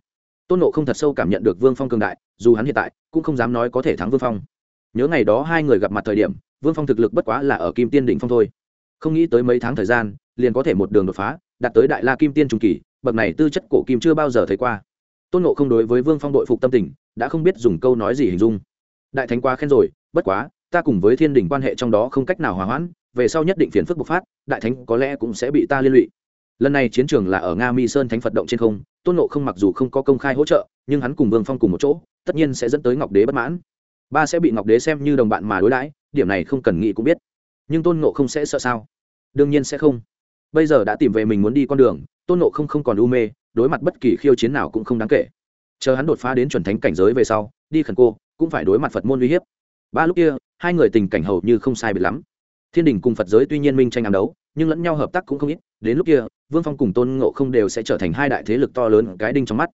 Tôn nộ không thật sâu cảm nhận được vương phong cường đại, dù hắn hiện tại cũng không dám nói có thể thắng vương phong. Nhớ ngày đó hai người gặp mặt thời điểm, vương phong thực lực bất quá là ở kim tiên đỉnh phong thôi. Không nghĩ tới mấy tháng thời gian, liền có thể một đường đột phá, đạt tới đại la kim tiên trung kỳ, bậc này tư chất cổ kim chưa bao giờ thấy qua. Tôn nộ không đối với vương phong đội phục tâm tình, đã không biết dùng câu nói gì hình dung đại thánh quá khen rồi, bất quá, ta cùng với thiên đình quan hệ trong đó không cách nào hòa hoãn, về sau nhất định phiền phức bộc phát, đại thánh có lẽ cũng sẽ bị ta liên lụy. Lần này chiến trường là ở nga mi sơn thánh phật động trên không, tôn nộ không mặc dù không có công khai hỗ trợ, nhưng hắn cùng vương phong cùng một chỗ, tất nhiên sẽ dẫn tới ngọc đế bất mãn. Ba sẽ bị ngọc đế xem như đồng bạn mà đối đãi, điểm này không cần nghĩ cũng biết. Nhưng tôn nộ không sẽ sợ sao? Đương nhiên sẽ không. Bây giờ đã tìm về mình muốn đi con đường, tôn nộ không không còn u mê, đối mặt bất kỳ khiêu chiến nào cũng không đáng kể. Chờ hắn đột phá đến chuẩn thánh cảnh giới về sau, đi khẩn cô cũng phải đối mặt phật môn uy hiếp. Ba lúc kia, hai người tình cảnh hầu như không sai biệt lắm. Thiên đình cùng phật giới tuy nhiên minh tranh ám đấu, nhưng lẫn nhau hợp tác cũng không ít. Đến lúc kia, vương phong cùng tôn ngộ không đều sẽ trở thành hai đại thế lực to lớn cái đinh trong mắt.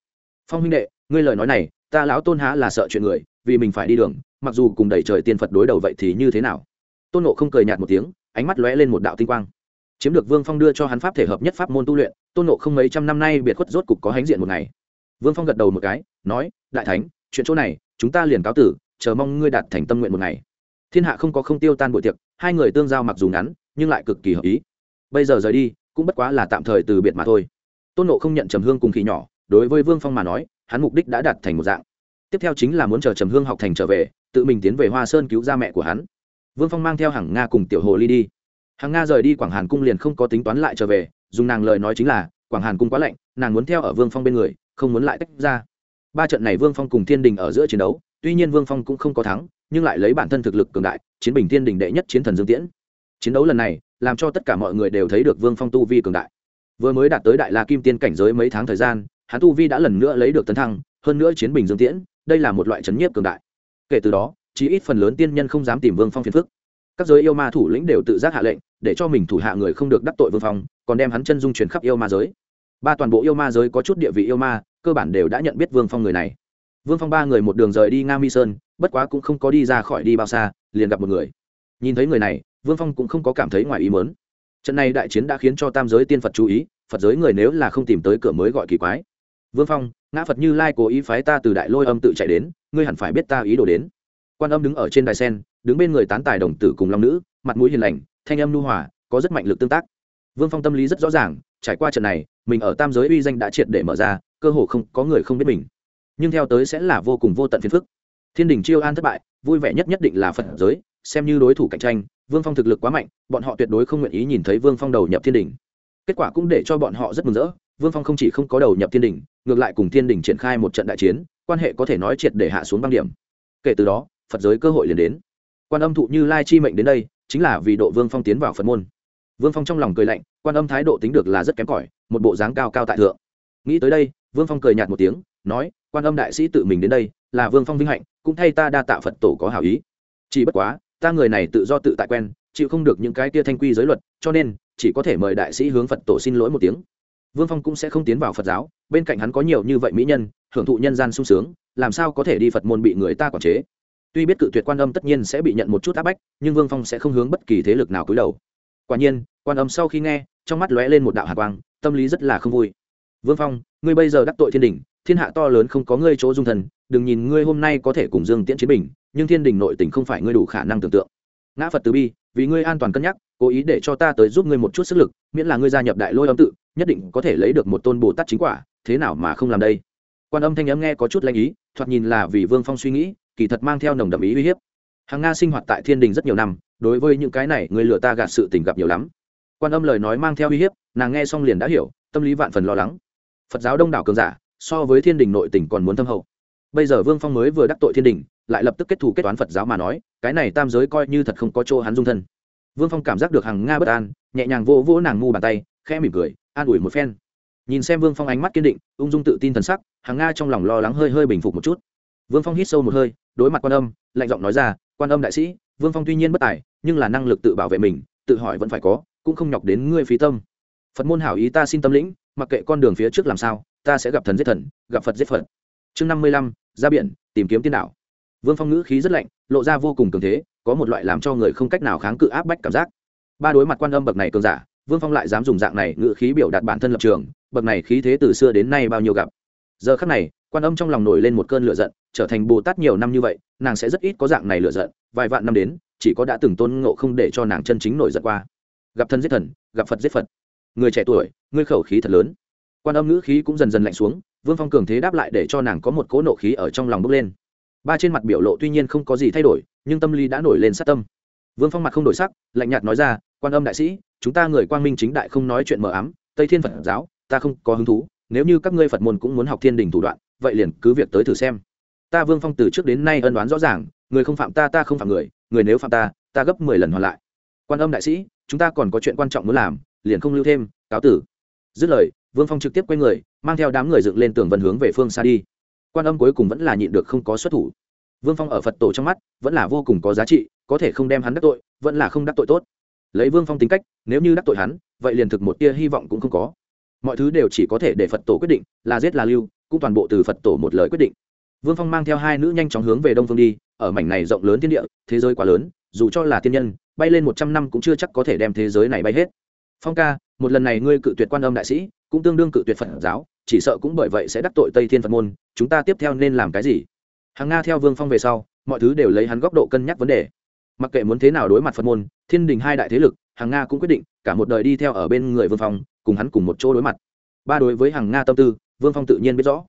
Phong huynh đệ, ngươi lời nói này, ta lão tôn há là sợ chuyện người, vì mình phải đi đường, mặc dù cùng đẩy trời tiên phật đối đầu vậy thì như thế nào? Tôn ngộ không cười nhạt một tiếng, ánh mắt lóe lên một đạo tinh quang. Chiếm được vương phong đưa cho hắn pháp thể hợp nhất pháp môn tu luyện, tôn ngộ không mấy trăm năm nay biệt khuất rốt cục có hãnh diện một ngày. Vương phong gật đầu một cái, nói, đại thánh, chuyện chỗ này chúng ta liền cáo tử, chờ mong ngươi đạt thành tâm nguyện một ngày. Thiên hạ không có không tiêu tan buổi tiệc, hai người tương giao mặc dù ngắn, nhưng lại cực kỳ hợp ý. Bây giờ rời đi, cũng bất quá là tạm thời từ biệt mà thôi. Tôn nộ không nhận trầm hương cùng khỉ nhỏ, đối với vương phong mà nói, hắn mục đích đã đạt thành một dạng. Tiếp theo chính là muốn chờ trầm hương học thành trở về, tự mình tiến về hoa sơn cứu ra mẹ của hắn. Vương phong mang theo hàng nga cùng tiểu hồ ly đi. Hàng nga rời đi quảng hàn cung liền không có tính toán lại trở về, dùng nàng lời nói chính là, quảng hàn cung quá lạnh, nàng muốn theo ở vương phong bên người, không muốn lại tách ra ba trận này vương phong cùng thiên đình ở giữa chiến đấu, tuy nhiên vương phong cũng không có thắng, nhưng lại lấy bản thân thực lực cường đại, chiến bình thiên đình đệ nhất chiến thần dương tiễn. Chiến đấu lần này, làm cho tất cả mọi người đều thấy được vương phong tu vi cường đại. Vừa mới đạt tới đại la kim tiên cảnh giới mấy tháng thời gian, hắn tu vi đã lần nữa lấy được tấn thăng, hơn nữa chiến bình dương tiễn, đây là một loại chấn nhiếp cường đại. Kể từ đó chỉ ít phần lớn tiên nhân không dám tìm vương phong phiền phức. Các giới yêu ma thủ lĩnh đều tự giác hạ lệnh, để cho mình thủ hạ người không được đắc tội vương phong, còn đem hắn chân dung truyền khắp yêu ma giới ba toàn bộ yêu ma giới có chút địa vị yêu ma, cơ bản đều đã nhận biết vương phong người này. Vương phong ba người một đường rời đi nga mi sơn, bất quá cũng không có đi ra khỏi đi bao xa, liền gặp một người. Nhìn thấy người này, vương phong cũng không có cảm thấy ngoài ý mớn trận này đại chiến đã khiến cho tam giới tiên phật chú ý, phật giới người nếu là không tìm tới cửa mới gọi kỳ quái. Vương phong, ngã phật như lai cố ý phái ta từ đại lôi âm tự chạy đến, ngươi hẳn phải biết ta ý đồ đến. Quan âm đứng ở trên đài sen, đứng bên người tán tài đồng tử cùng long nữ, mặt mũi hiền lành, thanh âm nu hòa, có rất mạnh lực tương tác. Vương phong tâm lý rất rõ ràng, trải qua trận này mình ở tam giới uy danh đã triệt để mở ra, cơ hồ không, có người không biết mình. Nhưng theo tới sẽ là vô cùng vô tận phiền phức. Thiên đình chiêu an thất bại, vui vẻ nhất nhất định là phật giới, xem như đối thủ cạnh tranh, vương phong thực lực quá mạnh, bọn họ tuyệt đối không nguyện ý nhìn thấy vương phong đầu nhập thiên đình. Kết quả cũng để cho bọn họ rất mừng rỡ, vương phong không chỉ không có đầu nhập thiên đình, ngược lại cùng thiên đình triển khai một trận đại chiến, quan hệ có thể nói triệt để hạ xuống băng điểm. Kể từ đó, phật giới cơ hội liền đến. Quan âm thụ như lai chi mệnh đến đây, chính là vì độ vương phong tiến vào phật môn. Vương phong trong lòng cười lạnh, quan âm thái độ tính được là rất kém cỏi một bộ dáng cao cao tại thượng. Nghĩ tới đây, vương phong cười nhạt một tiếng, nói, quan âm đại sĩ tự mình đến đây, là vương phong vinh hạnh, cũng thay ta đa tạ phật tổ có hảo ý. Chỉ bất quá, ta người này tự do tự tại quen, chịu không được những cái tia thanh quy giới luật, cho nên, chỉ có thể mời đại sĩ hướng phật tổ xin lỗi một tiếng. Vương phong cũng sẽ không tiến vào phật giáo, bên cạnh hắn có nhiều như vậy mỹ nhân, hưởng thụ nhân gian sung sướng, làm sao có thể đi phật môn bị người ta quản chế? Tuy biết cự tuyệt quan âm tất nhiên sẽ bị nhận một chút áp bách, nhưng vương phong sẽ không hướng bất kỳ thế lực nào cúi đầu. Quả nhiên, quan âm sau khi nghe, trong mắt lóe lên một đạo hạ quang tâm lý rất là không vui. Vương phong, ngươi bây giờ đắc tội thiên đình thiên hạ to lớn không có ngươi chỗ dung thần, đừng nhìn ngươi hôm nay có thể cùng dương tiễn chiến bình, nhưng thiên đình nội tình không phải ngươi đủ khả năng tưởng tượng. Ngã phật từ bi, vì ngươi an toàn cân nhắc, cố ý để cho ta tới giúp ngươi một chút sức lực, miễn là ngươi gia nhập đại lôi âm tự, nhất định có thể lấy được một tôn bồ tát chính quả, thế nào mà không làm đây? Quan âm thanh âm nghe có chút lanh ý, thoạt nhìn là vì vương phong suy nghĩ, kỳ thật mang theo nồng đậm ý uy hiếp. Hàng nga sinh hoạt tại thiên đình rất nhiều năm, đối với những cái này người lừa ta gạt sự tình gặp nhiều lắm quan âm lời nói mang theo uy hiếp, nàng nghe xong liền đã hiểu, tâm lý vạn phần lo lắng. Phật giáo đông đảo cường giả, so với thiên đình nội tỉnh còn muốn thâm hậu. Bây giờ vương phong mới vừa đắc tội thiên đình, lại lập tức kết thù kết toán phật giáo mà nói, cái này tam giới coi như thật không có chỗ hắn dung thân. Vương phong cảm giác được hàng nga bất an, nhẹ nhàng vỗ vỗ nàng ngu bàn tay, khẽ mỉm cười, an ủi một phen. Nhìn xem vương phong ánh mắt kiên định, ung dung tự tin thần sắc hàng nga trong lòng lo lắng hơi hơi bình phục một chút. Vương phong hít sâu một hơi, đối mặt quan âm, lạnh giọng nói ra, quan âm đại sĩ, vương phong tuy nhiên bất tài, nhưng là năng lực tự bảo vệ mình, tự hỏi vẫn phải có cũng không nhọc đến ngươi phí tâm. Phật môn hảo ý ta xin tâm lĩnh, mặc kệ con đường phía trước làm sao, ta sẽ gặp thần giết thần, gặp phật giết phật. Chương năm mươi lăm, ra biển, tìm kiếm tiên đạo. Vương phong ngữ khí rất lạnh, lộ ra vô cùng cường thế, có một loại làm cho người không cách nào kháng cự áp bách cảm giác. Ba đối mặt quan âm bậc này cường giả, vương phong lại dám dùng dạng này ngữ khí biểu đạt bản thân lập trường, bậc này khí thế từ xưa đến nay bao nhiêu gặp. Giờ khắc này, quan âm trong lòng nổi lên một cơn lửa giận, trở thành bồ tát nhiều năm như vậy, nàng sẽ rất ít có dạng này lửa giận, vài vạn năm đến, chỉ có đã từng tôn ngộ không để cho nàng chân chính nổi giận qua gặp thân giết thần, gặp phật giết phật. Người trẻ tuổi, ngươi khẩu khí thật lớn. Quan âm ngữ khí cũng dần dần lạnh xuống, vương phong cường thế đáp lại để cho nàng có một cỗ nộ khí ở trong lòng bốc lên. Ba trên mặt biểu lộ tuy nhiên không có gì thay đổi, nhưng tâm lý đã nổi lên sát tâm. Vương phong mặt không đổi sắc, lạnh nhạt nói ra, quan âm đại sĩ, chúng ta người quang minh chính đại không nói chuyện mờ ám, tây thiên phật giáo, ta không có hứng thú, nếu như các ngươi phật môn cũng muốn học thiên đình thủ đoạn, vậy liền cứ việc tới thử xem. Ta vương phong từ trước đến nay ân đoán rõ ràng, người không phạm ta ta không phạm người người nếu phạm ta ta gấp mười lần hoàn lại quan âm đại sĩ, chúng ta còn có chuyện quan trọng muốn làm, liền không lưu thêm, cáo tử. Dứt lời, vương phong trực tiếp quay người, mang theo đám người dựng lên tường vân hướng về phương xa đi. Quan âm cuối cùng vẫn là nhịn được không có xuất thủ. Vương phong ở phật tổ trong mắt, vẫn là vô cùng có giá trị, có thể không đem hắn đắc tội, vẫn là không đắc tội tốt. Lấy vương phong tính cách, nếu như đắc tội hắn, vậy liền thực một tia hy vọng cũng không có. Mọi thứ đều chỉ có thể để phật tổ quyết định, là giết là lưu, cũng toàn bộ từ phật tổ một lời quyết định. Vương phong mang theo hai nữ nhanh chóng hướng về đông phương đi, ở mảnh này rộng lớn thiên địa, thế giới quá lớn, dù cho là thiên nhân bay lên một trăm năm cũng chưa chắc có thể đem thế giới này bay hết. Phong ca, một lần này ngươi cự tuyệt quan âm đại sĩ, cũng tương đương cự tuyệt phật giáo, chỉ sợ cũng bởi vậy sẽ đắc tội tây thiên phật môn, chúng ta tiếp theo nên làm cái gì? Hàng nga theo vương phong về sau, mọi thứ đều lấy hắn góc độ cân nhắc vấn đề. Mặc kệ muốn thế nào đối mặt phật môn, thiên đình hai đại thế lực, hàng nga cũng quyết định, cả một đời đi theo ở bên người vương phong, cùng hắn cùng một chỗ đối mặt. Ba đối với hàng nga tâm tư, vương phong tự nhiên biết rõ.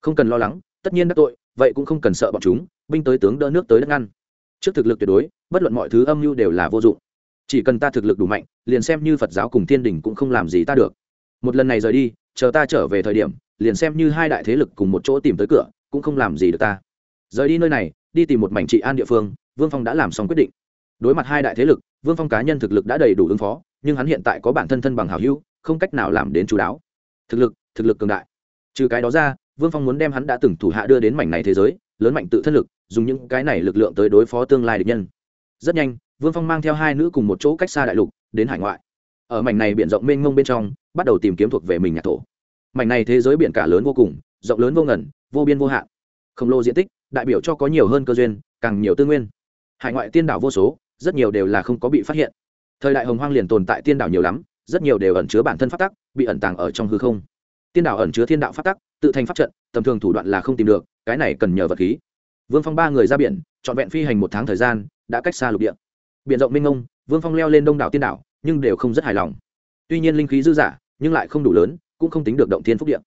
Không cần lo lắng, tất nhiên đắc tội, vậy cũng không cần sợ bọn chúng, binh tới tướng đỡ nước tới đất ngăn trước thực lực tuyệt đối, bất luận mọi thứ âm mưu đều là vô dụng. Chỉ cần ta thực lực đủ mạnh, liền xem như phật giáo cùng thiên đình cũng không làm gì ta được. Một lần này rời đi, chờ ta trở về thời điểm, liền xem như hai đại thế lực cùng một chỗ tìm tới cửa, cũng không làm gì được ta. Rời đi nơi này, đi tìm một mảnh trị an địa phương, vương phong đã làm xong quyết định. Đối mặt hai đại thế lực, vương phong cá nhân thực lực đã đầy đủ ứng phó, nhưng hắn hiện tại có bản thân thân bằng hảo hữu, không cách nào làm đến chú đáo. Thực lực thực lực cường đại. Trừ cái đó ra, vương phong muốn đem hắn đã từng thủ hạ đưa đến mảnh này thế giới lớn mạnh tự thân lực, dùng những cái này lực lượng tới đối phó tương lai địch nhân. Rất nhanh, vương phong mang theo hai nữ cùng một chỗ cách xa đại lục, đến hải ngoại. Ở mảnh này biển rộng mênh mông bên trong, bắt đầu tìm kiếm thuộc về mình nhạc thổ. Mảnh này thế giới biển cả lớn vô cùng, rộng lớn vô ngẩn vô biên vô hạn. Khổng lồ diện tích, đại biểu cho có nhiều hơn cơ duyên, càng nhiều tư nguyên. Hải ngoại tiên đảo vô số, rất nhiều đều là không có bị phát hiện. Thời đại hồng hoang liền tồn tại tiên đảo nhiều lắm, rất nhiều đều ẩn chứa bản thân phát tắc, bị ẩn tàng ở trong hư không. Tiên đảo ẩn chứa thiên đạo phát tắc, tự thành phát trận, tầm thường thủ đoạn là không tìm được cái này cần nhờ vật khí. Vương phong ba người ra biển, trọn vẹn phi hành một tháng thời gian, đã cách xa lục địa. Biển rộng minh ông vương phong leo lên đông đảo tiên đảo, nhưng đều không rất hài lòng. Tuy nhiên linh khí dư dả nhưng lại không đủ lớn, cũng không tính được động thiên phúc địa.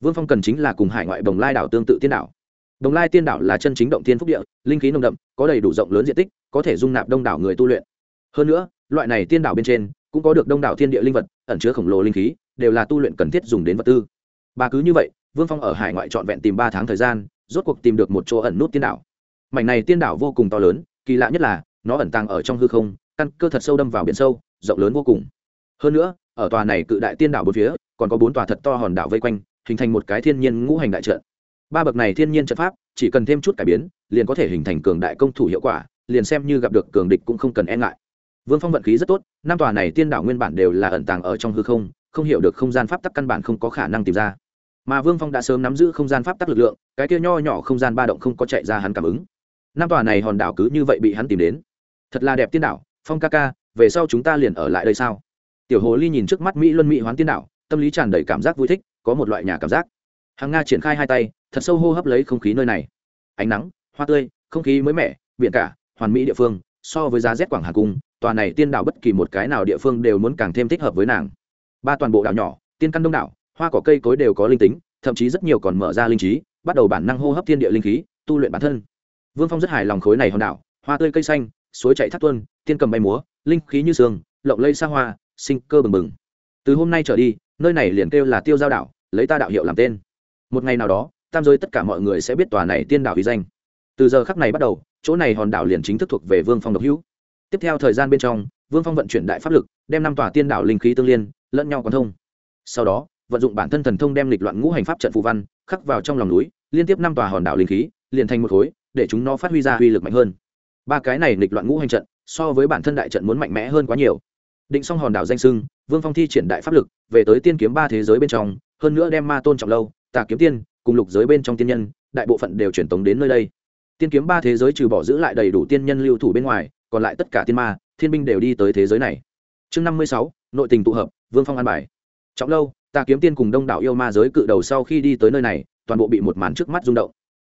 Vương phong cần chính là cùng hải ngoại đồng lai đảo tương tự tiên đảo. Đồng lai tiên đảo là chân chính động thiên phúc địa, linh khí nồng đậm, có đầy đủ rộng lớn diện tích, có thể dung nạp đông đảo người tu luyện. Hơn nữa, loại này tiên đảo bên trên, cũng có được đông đảo thiên địa linh vật, ẩn chứa khổng lồ linh khí, đều là tu luyện cần thiết dùng đến vật tư. Bà cứ như vậy, vương phong ở hải ngoại trọn vẹn tìm ba tháng thời gian rốt cuộc tìm được một chỗ ẩn nút tiên đảo. Mảnh này tiên đảo vô cùng to lớn, kỳ lạ nhất là, nó ẩn tàng ở trong hư không, căn cơ thật sâu đâm vào biển sâu, rộng lớn vô cùng. Hơn nữa, ở tòa này cự đại tiên đảo bốn phía, còn có bốn tòa thật to hòn đảo vây quanh, hình thành một cái thiên nhiên ngũ hành đại trận. Ba bậc này thiên nhiên trận pháp, chỉ cần thêm chút cải biến, liền có thể hình thành cường đại công thủ hiệu quả, liền xem như gặp được cường địch cũng không cần e ngại. Vương phong vận khí rất tốt, năm tòa này tiên đảo nguyên bản đều là ẩn tàng ở trong hư không không hiểu được không gian pháp tắc căn bản không có khả năng tìm ra mà vương phong đã sớm nắm giữ không gian pháp tắc lực lượng cái kia nho nhỏ không gian ba động không có chạy ra hắn cảm ứng năm tòa này hòn đảo cứ như vậy bị hắn tìm đến thật là đẹp tiên đảo phong ca ca về sau chúng ta liền ở lại đây sao tiểu hồ ly nhìn trước mắt mỹ luân mỹ hoán tiên đảo tâm lý tràn đầy cảm giác vui thích có một loại nhà cảm giác hàng nga triển khai hai tay thật sâu hô hấp lấy không khí nơi này ánh nắng hoa tươi không khí mới mẻ biển cả hoàn mỹ địa phương so với giá rét quảng hà cung tòa này tiên đảo bất kỳ một cái nào địa phương đều muốn càng thêm thích hợp với nàng ba toàn bộ đảo nhỏ tiên căn đông đảo hoa cỏ cây cối đều có linh tính, thậm chí rất nhiều còn mở ra linh trí, bắt đầu bản năng hô hấp thiên địa linh khí, tu luyện bản thân. Vương phong rất hài lòng khối này hòn đảo, hoa tươi cây xanh, suối chạy thác tuân tiên cầm bay múa, linh khí như sương, lộng lây xa hoa, sinh cơ bừng bừng. Từ hôm nay trở đi, nơi này liền kêu là tiêu giao đảo, lấy ta đạo hiệu làm tên. Một ngày nào đó, tam giới tất cả mọi người sẽ biết tòa này tiên đảo uy danh. Từ giờ khắc này bắt đầu, chỗ này hòn đảo liền chính thức thuộc về vương phong độc hữu. Tiếp theo thời gian bên trong, vương phong vận chuyển đại pháp lực, đem năm tòa tiên đảo linh khí tương liên, lẫn nhau còn thông. Sau đó vận dụng bản thân thần thông đem lịch loạn ngũ hành pháp trận phù văn khắc vào trong lòng núi, liên tiếp năm tòa hòn đảo linh khí, liền thành một khối, để chúng nó phát huy ra uy lực mạnh hơn. Ba cái này lịch loạn ngũ hành trận, so với bản thân đại trận muốn mạnh mẽ hơn quá nhiều. Định xong hòn đảo danh sưng, vương phong thi triển đại pháp lực, về tới tiên kiếm ba thế giới bên trong, hơn nữa đem ma tôn trọng lâu, tà kiếm tiên, cùng lục giới bên trong tiên nhân, đại bộ phận đều truyền tống đến nơi đây. Tiên kiếm ba thế giới trừ bỏ giữ lại đầy đủ tiên nhân lưu thủ bên ngoài, còn lại tất cả tiên ma, thiên binh đều đi tới thế giới này. Chương năm mươi sáu, nội tình tụ hợp, vương phong an bài. Trọng lâu Ta kiếm tiên cùng đông đảo yêu ma giới cự đầu sau khi đi tới nơi này, toàn bộ bị một màn trước mắt rung động.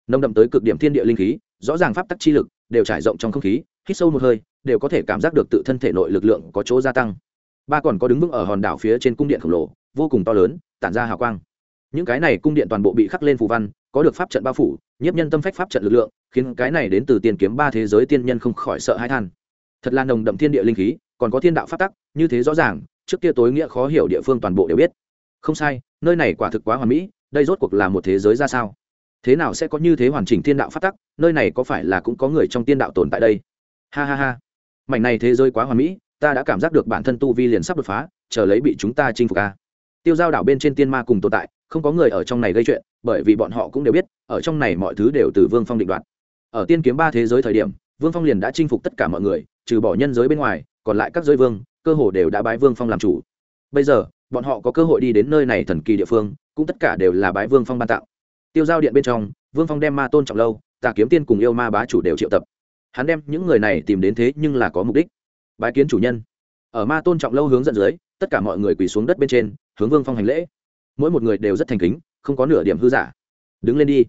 Nông đậm tới cực điểm thiên địa linh khí, rõ ràng pháp tắc chi lực, đều trải rộng trong không khí, hít sâu một hơi, đều có thể cảm giác được tự thân thể nội lực lượng có chỗ gia tăng. Ba còn có đứng vững ở hòn đảo phía trên cung điện khổng lồ, vô cùng to lớn, tản ra hào quang. Những cái này cung điện toàn bộ bị khắc lên phù văn, có được pháp trận bao phủ, nhiếp nhân tâm phách pháp trận lực lượng, khiến cái này đến từ tiền kiếm ba thế giới tiên nhân không khỏi sợ hãi than. Thật là nồng đậm thiên địa linh khí, còn có thiên đạo pháp tắc, như thế rõ ràng, trước kia tối nghĩa khó hiểu địa phương toàn bộ đều biết không sai, nơi này quả thực quá hoàn mỹ, đây rốt cuộc là một thế giới ra sao? Thế nào sẽ có như thế hoàn chỉnh thiên đạo phát tắc, nơi này có phải là cũng có người trong tiên đạo tồn tại đây? Ha ha ha. Mảnh này thế giới quá hoàn mỹ, ta đã cảm giác được bản thân tu vi liền sắp đột phá, chờ lấy bị chúng ta chinh phục ca tiêu giao đảo bên trên tiên ma cùng tồn tại, không có người ở trong này gây chuyện, bởi vì bọn họ cũng đều biết, ở trong này mọi thứ đều từ vương phong định đoạt. Ở tiên kiếm ba thế giới thời điểm, vương phong liền đã chinh phục tất cả mọi người, trừ bỏ nhân giới bên ngoài, còn lại các giới vương, cơ hồ đều đã bái vương phong làm chủ. Bây giờ bọn họ có cơ hội đi đến nơi này thần kỳ địa phương, cũng tất cả đều là bái vương phong ban tạo tiêu giao điện bên trong, vương phong đem ma tôn trọng lâu, tà kiếm tiên cùng yêu ma bá chủ đều triệu tập. Hắn đem những người này tìm đến thế nhưng là có mục đích. Bái kiến chủ nhân. Ở ma tôn trọng lâu hướng dẫn dưới, tất cả mọi người quỳ xuống đất bên trên, hướng vương phong hành lễ. Mỗi một người đều rất thành kính, không có nửa điểm hư giả. Đứng lên đi.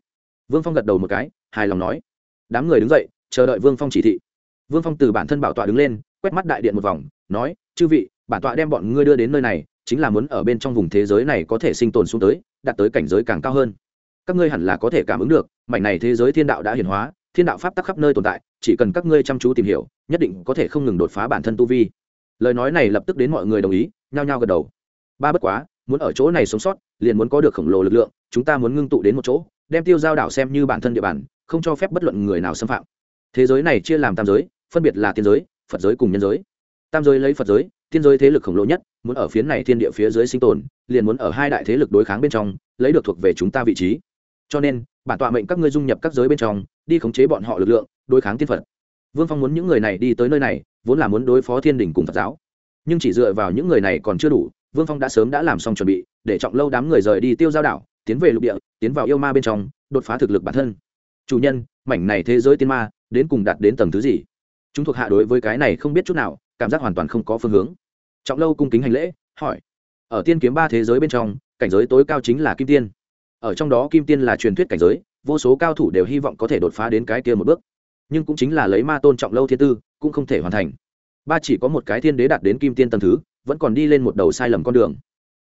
Vương phong gật đầu một cái, hài lòng nói. Đám người đứng dậy, chờ đợi vương phong chỉ thị. Vương phong từ bản thân bảo tọa đứng lên, quét mắt đại điện một vòng, nói, chư vị, bản tọa đem bọn ngươi đưa đến nơi này chính là muốn ở bên trong vùng thế giới này có thể sinh tồn xuống tới, đạt tới cảnh giới càng cao hơn. Các ngươi hẳn là có thể cảm ứng được, mảnh này thế giới thiên đạo đã hiển hóa, thiên đạo pháp tắc khắp nơi tồn tại, chỉ cần các ngươi chăm chú tìm hiểu, nhất định có thể không ngừng đột phá bản thân tu vi. Lời nói này lập tức đến mọi người đồng ý, nhao nhao gật đầu. Ba bất quá, muốn ở chỗ này sống sót, liền muốn có được khổng lồ lực lượng, chúng ta muốn ngưng tụ đến một chỗ, đem tiêu giao đảo xem như bản thân địa bàn, không cho phép bất luận người nào xâm phạm. Thế giới này chia làm tam giới, phân biệt là tiên giới, phật giới cùng nhân giới. Tam giới lấy phật giới tiên giới thế lực khổng lồ nhất, muốn ở phía này thiên địa phía dưới sinh tồn, liền muốn ở hai đại thế lực đối kháng bên trong, lấy được thuộc về chúng ta vị trí. Cho nên, bản tọa mệnh các ngươi dung nhập các giới bên trong, đi khống chế bọn họ lực lượng, đối kháng tiên phật. Vương phong muốn những người này đi tới nơi này, vốn là muốn đối phó thiên đình cùng phật giáo. Nhưng chỉ dựa vào những người này còn chưa đủ, vương phong đã sớm đã làm xong chuẩn bị, để trọng lâu đám người rời đi tiêu giao đảo, tiến về lục địa, tiến vào yêu ma bên trong, đột phá thực lực bản thân. Chủ nhân, mảnh này thế giới tiên ma, đến cùng đạt đến tầng thứ gì? Chúng thuộc hạ đối với cái này không biết chút nào, cảm giác hoàn toàn không có phương hướng trọng lâu cung kính hành lễ, hỏi, ở tiên kiếm ba thế giới bên trong, cảnh giới tối cao chính là kim tiên. Ở trong đó kim tiên là truyền thuyết cảnh giới, vô số cao thủ đều hy vọng có thể đột phá đến cái kia một bước. Nhưng cũng chính là lấy ma tôn trọng lâu thiên tư, cũng không thể hoàn thành. Ba chỉ có một cái thiên đế đạt đến kim tiên tầm thứ, vẫn còn đi lên một đầu sai lầm con đường.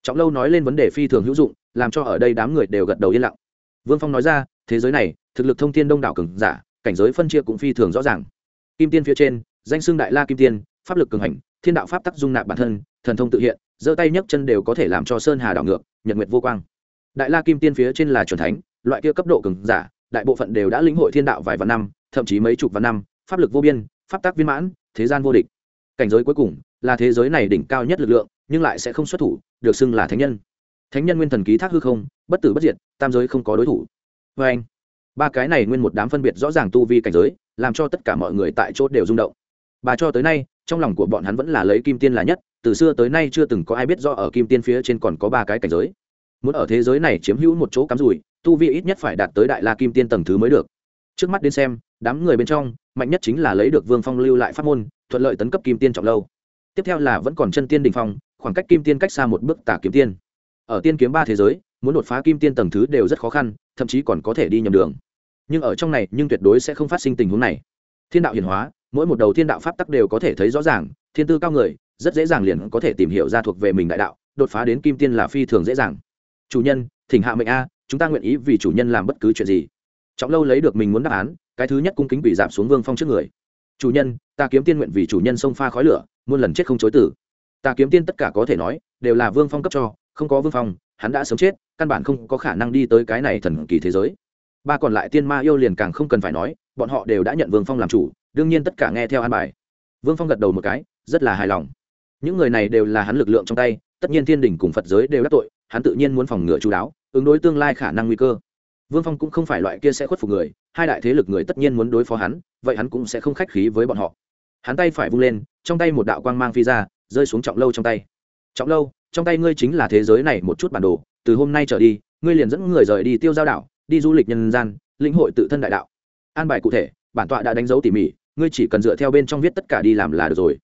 Trọng lâu nói lên vấn đề phi thường hữu dụng, làm cho ở đây đám người đều gật đầu yên lặng. Vương phong nói ra, thế giới này, thực lực thông thiên đông đảo cường giả, cảnh giới phân chia cũng phi thường rõ ràng. Kim tiên phía trên, danh xưng đại la kim tiên, pháp lực cường hành thiên đạo pháp tắc dung nạp bản thân, thần thông tự hiện, giơ tay nhấc chân đều có thể làm cho sơn hà đảo ngược, nhật nguyệt vô quang. Đại la kim tiên phía trên là c thánh, loại kia cấp độ cường giả, đại bộ phận đều đã lĩnh hội thiên đạo vài vạn năm, thậm chí mấy chục vạn năm, pháp lực vô biên, pháp tắc viên mãn, thế gian vô địch. Cảnh giới cuối cùng là thế giới này đỉnh cao nhất lực lượng, nhưng lại sẽ không xuất thủ, được xưng là thánh nhân. Thánh nhân nguyên thần ký thác hư không, bất tử bất diệt, tam giới không có đối thủ. Vê anh, ba cái này nguyên một đám phân biệt rõ ràng tu vi cảnh giới, làm cho tất cả mọi người tại chốt đều rung động. Bà cho tới nay trong lòng của bọn hắn vẫn là lấy kim tiên là nhất, từ xưa tới nay chưa từng có ai biết do ở kim tiên phía trên còn có ba cái cảnh giới. Muốn ở thế giới này chiếm hữu một chỗ cắm rủi, tu vi ít nhất phải đạt tới đại la kim tiên tầng thứ mới được. Trước mắt đến xem, đám người bên trong, mạnh nhất chính là lấy được vương phong lưu lại pháp môn, thuận lợi tấn cấp kim tiên trọng lâu. Tiếp theo là vẫn còn chân tiên đình phong, khoảng cách kim tiên cách xa một bước tả kiếm tiên. Ở tiên kiếm ba thế giới, muốn đột phá kim tiên tầng thứ đều rất khó khăn, thậm chí còn có thể đi nhầm đường. Nhưng ở trong này, nhưng tuyệt đối sẽ không phát sinh tình huống này. Thiên đạo hiển hóa mỗi một đầu thiên đạo pháp tắc đều có thể thấy rõ ràng, thiên tư cao người, rất dễ dàng liền có thể tìm hiểu ra thuộc về mình đại đạo, đột phá đến kim tiên là phi thường dễ dàng. Chủ nhân, thỉnh hạ mệnh a, chúng ta nguyện ý vì chủ nhân làm bất cứ chuyện gì. Trọng lâu lấy được mình muốn đáp án, cái thứ nhất cung kính bị giảm xuống vương phong trước người. Chủ nhân, ta kiếm tiên nguyện vì chủ nhân sông pha khói lửa, muôn lần chết không chối tử ta kiếm tiên tất cả có thể nói, đều là vương phong cấp cho, không có vương phong, hắn đã sớm chết, căn bản không có khả năng đi tới cái này thần kỳ thế giới. Ba còn lại tiên ma yêu liền càng không cần phải nói, bọn họ đều đã nhận vương phong làm chủ đương nhiên tất cả nghe theo an bài. Vương phong gật đầu một cái, rất là hài lòng. Những người này đều là hắn lực lượng trong tay, tất nhiên thiên đình cùng phật giới đều đắc tội, hắn tự nhiên muốn phòng ngừa chú đáo, ứng đối tương lai khả năng nguy cơ. Vương phong cũng không phải loại kia sẽ khuất phục người, hai đại thế lực người tất nhiên muốn đối phó hắn, vậy hắn cũng sẽ không khách khí với bọn họ. Hắn tay phải vung lên, trong tay một đạo quang mang phi ra, rơi xuống trọng lâu trong tay. Trọng lâu, trong tay ngươi chính là thế giới này một chút bản đồ, từ hôm nay trở đi, ngươi liền dẫn người rời đi tiêu giao đảo, đi du lịch nhân gian, lĩnh hội tự thân đại đạo. An bài cụ thể, bản tọa đã đánh dấu tỉ mỉ ngươi chỉ cần dựa theo bên trong viết tất cả đi làm là được rồi.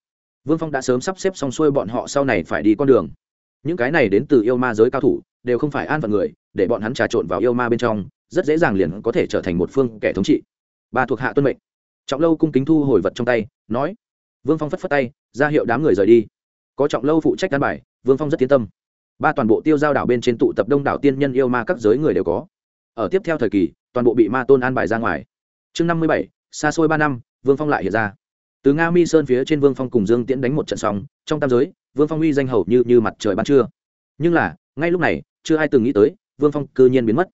Vương phong đã sớm sắp xếp xong xuôi bọn họ sau này phải đi con đường. Những cái này đến từ yêu ma giới cao thủ, đều không phải an phận người, để bọn hắn trà trộn vào yêu ma bên trong, rất dễ dàng liền có thể trở thành một phương kẻ thống trị. Ba thuộc hạ tuân mệnh. Trọng lâu cung kính thu hồi vật trong tay, nói. Vương phong phất phất tay, ra hiệu đám người rời đi. Có trọng lâu phụ trách đan bài, vương phong rất yên tâm. Ba toàn bộ tiêu giao đảo bên trên tụ tập đông đảo tiên nhân yêu ma các giới người đều có. Ở tiếp theo thời kỳ, toàn bộ bị ma tôn an bài ra ngoài. Chương năm mươi bảy, xa xôi ba năm vương phong lại hiện ra. Từ nga mi sơn phía trên vương phong cùng dương tiễn đánh một trận sóng trong tam giới, vương phong uy danh hầu như như mặt trời ban trưa. Nhưng là, ngay lúc này, chưa ai từng nghĩ tới, vương phong cư nhiên biến mất.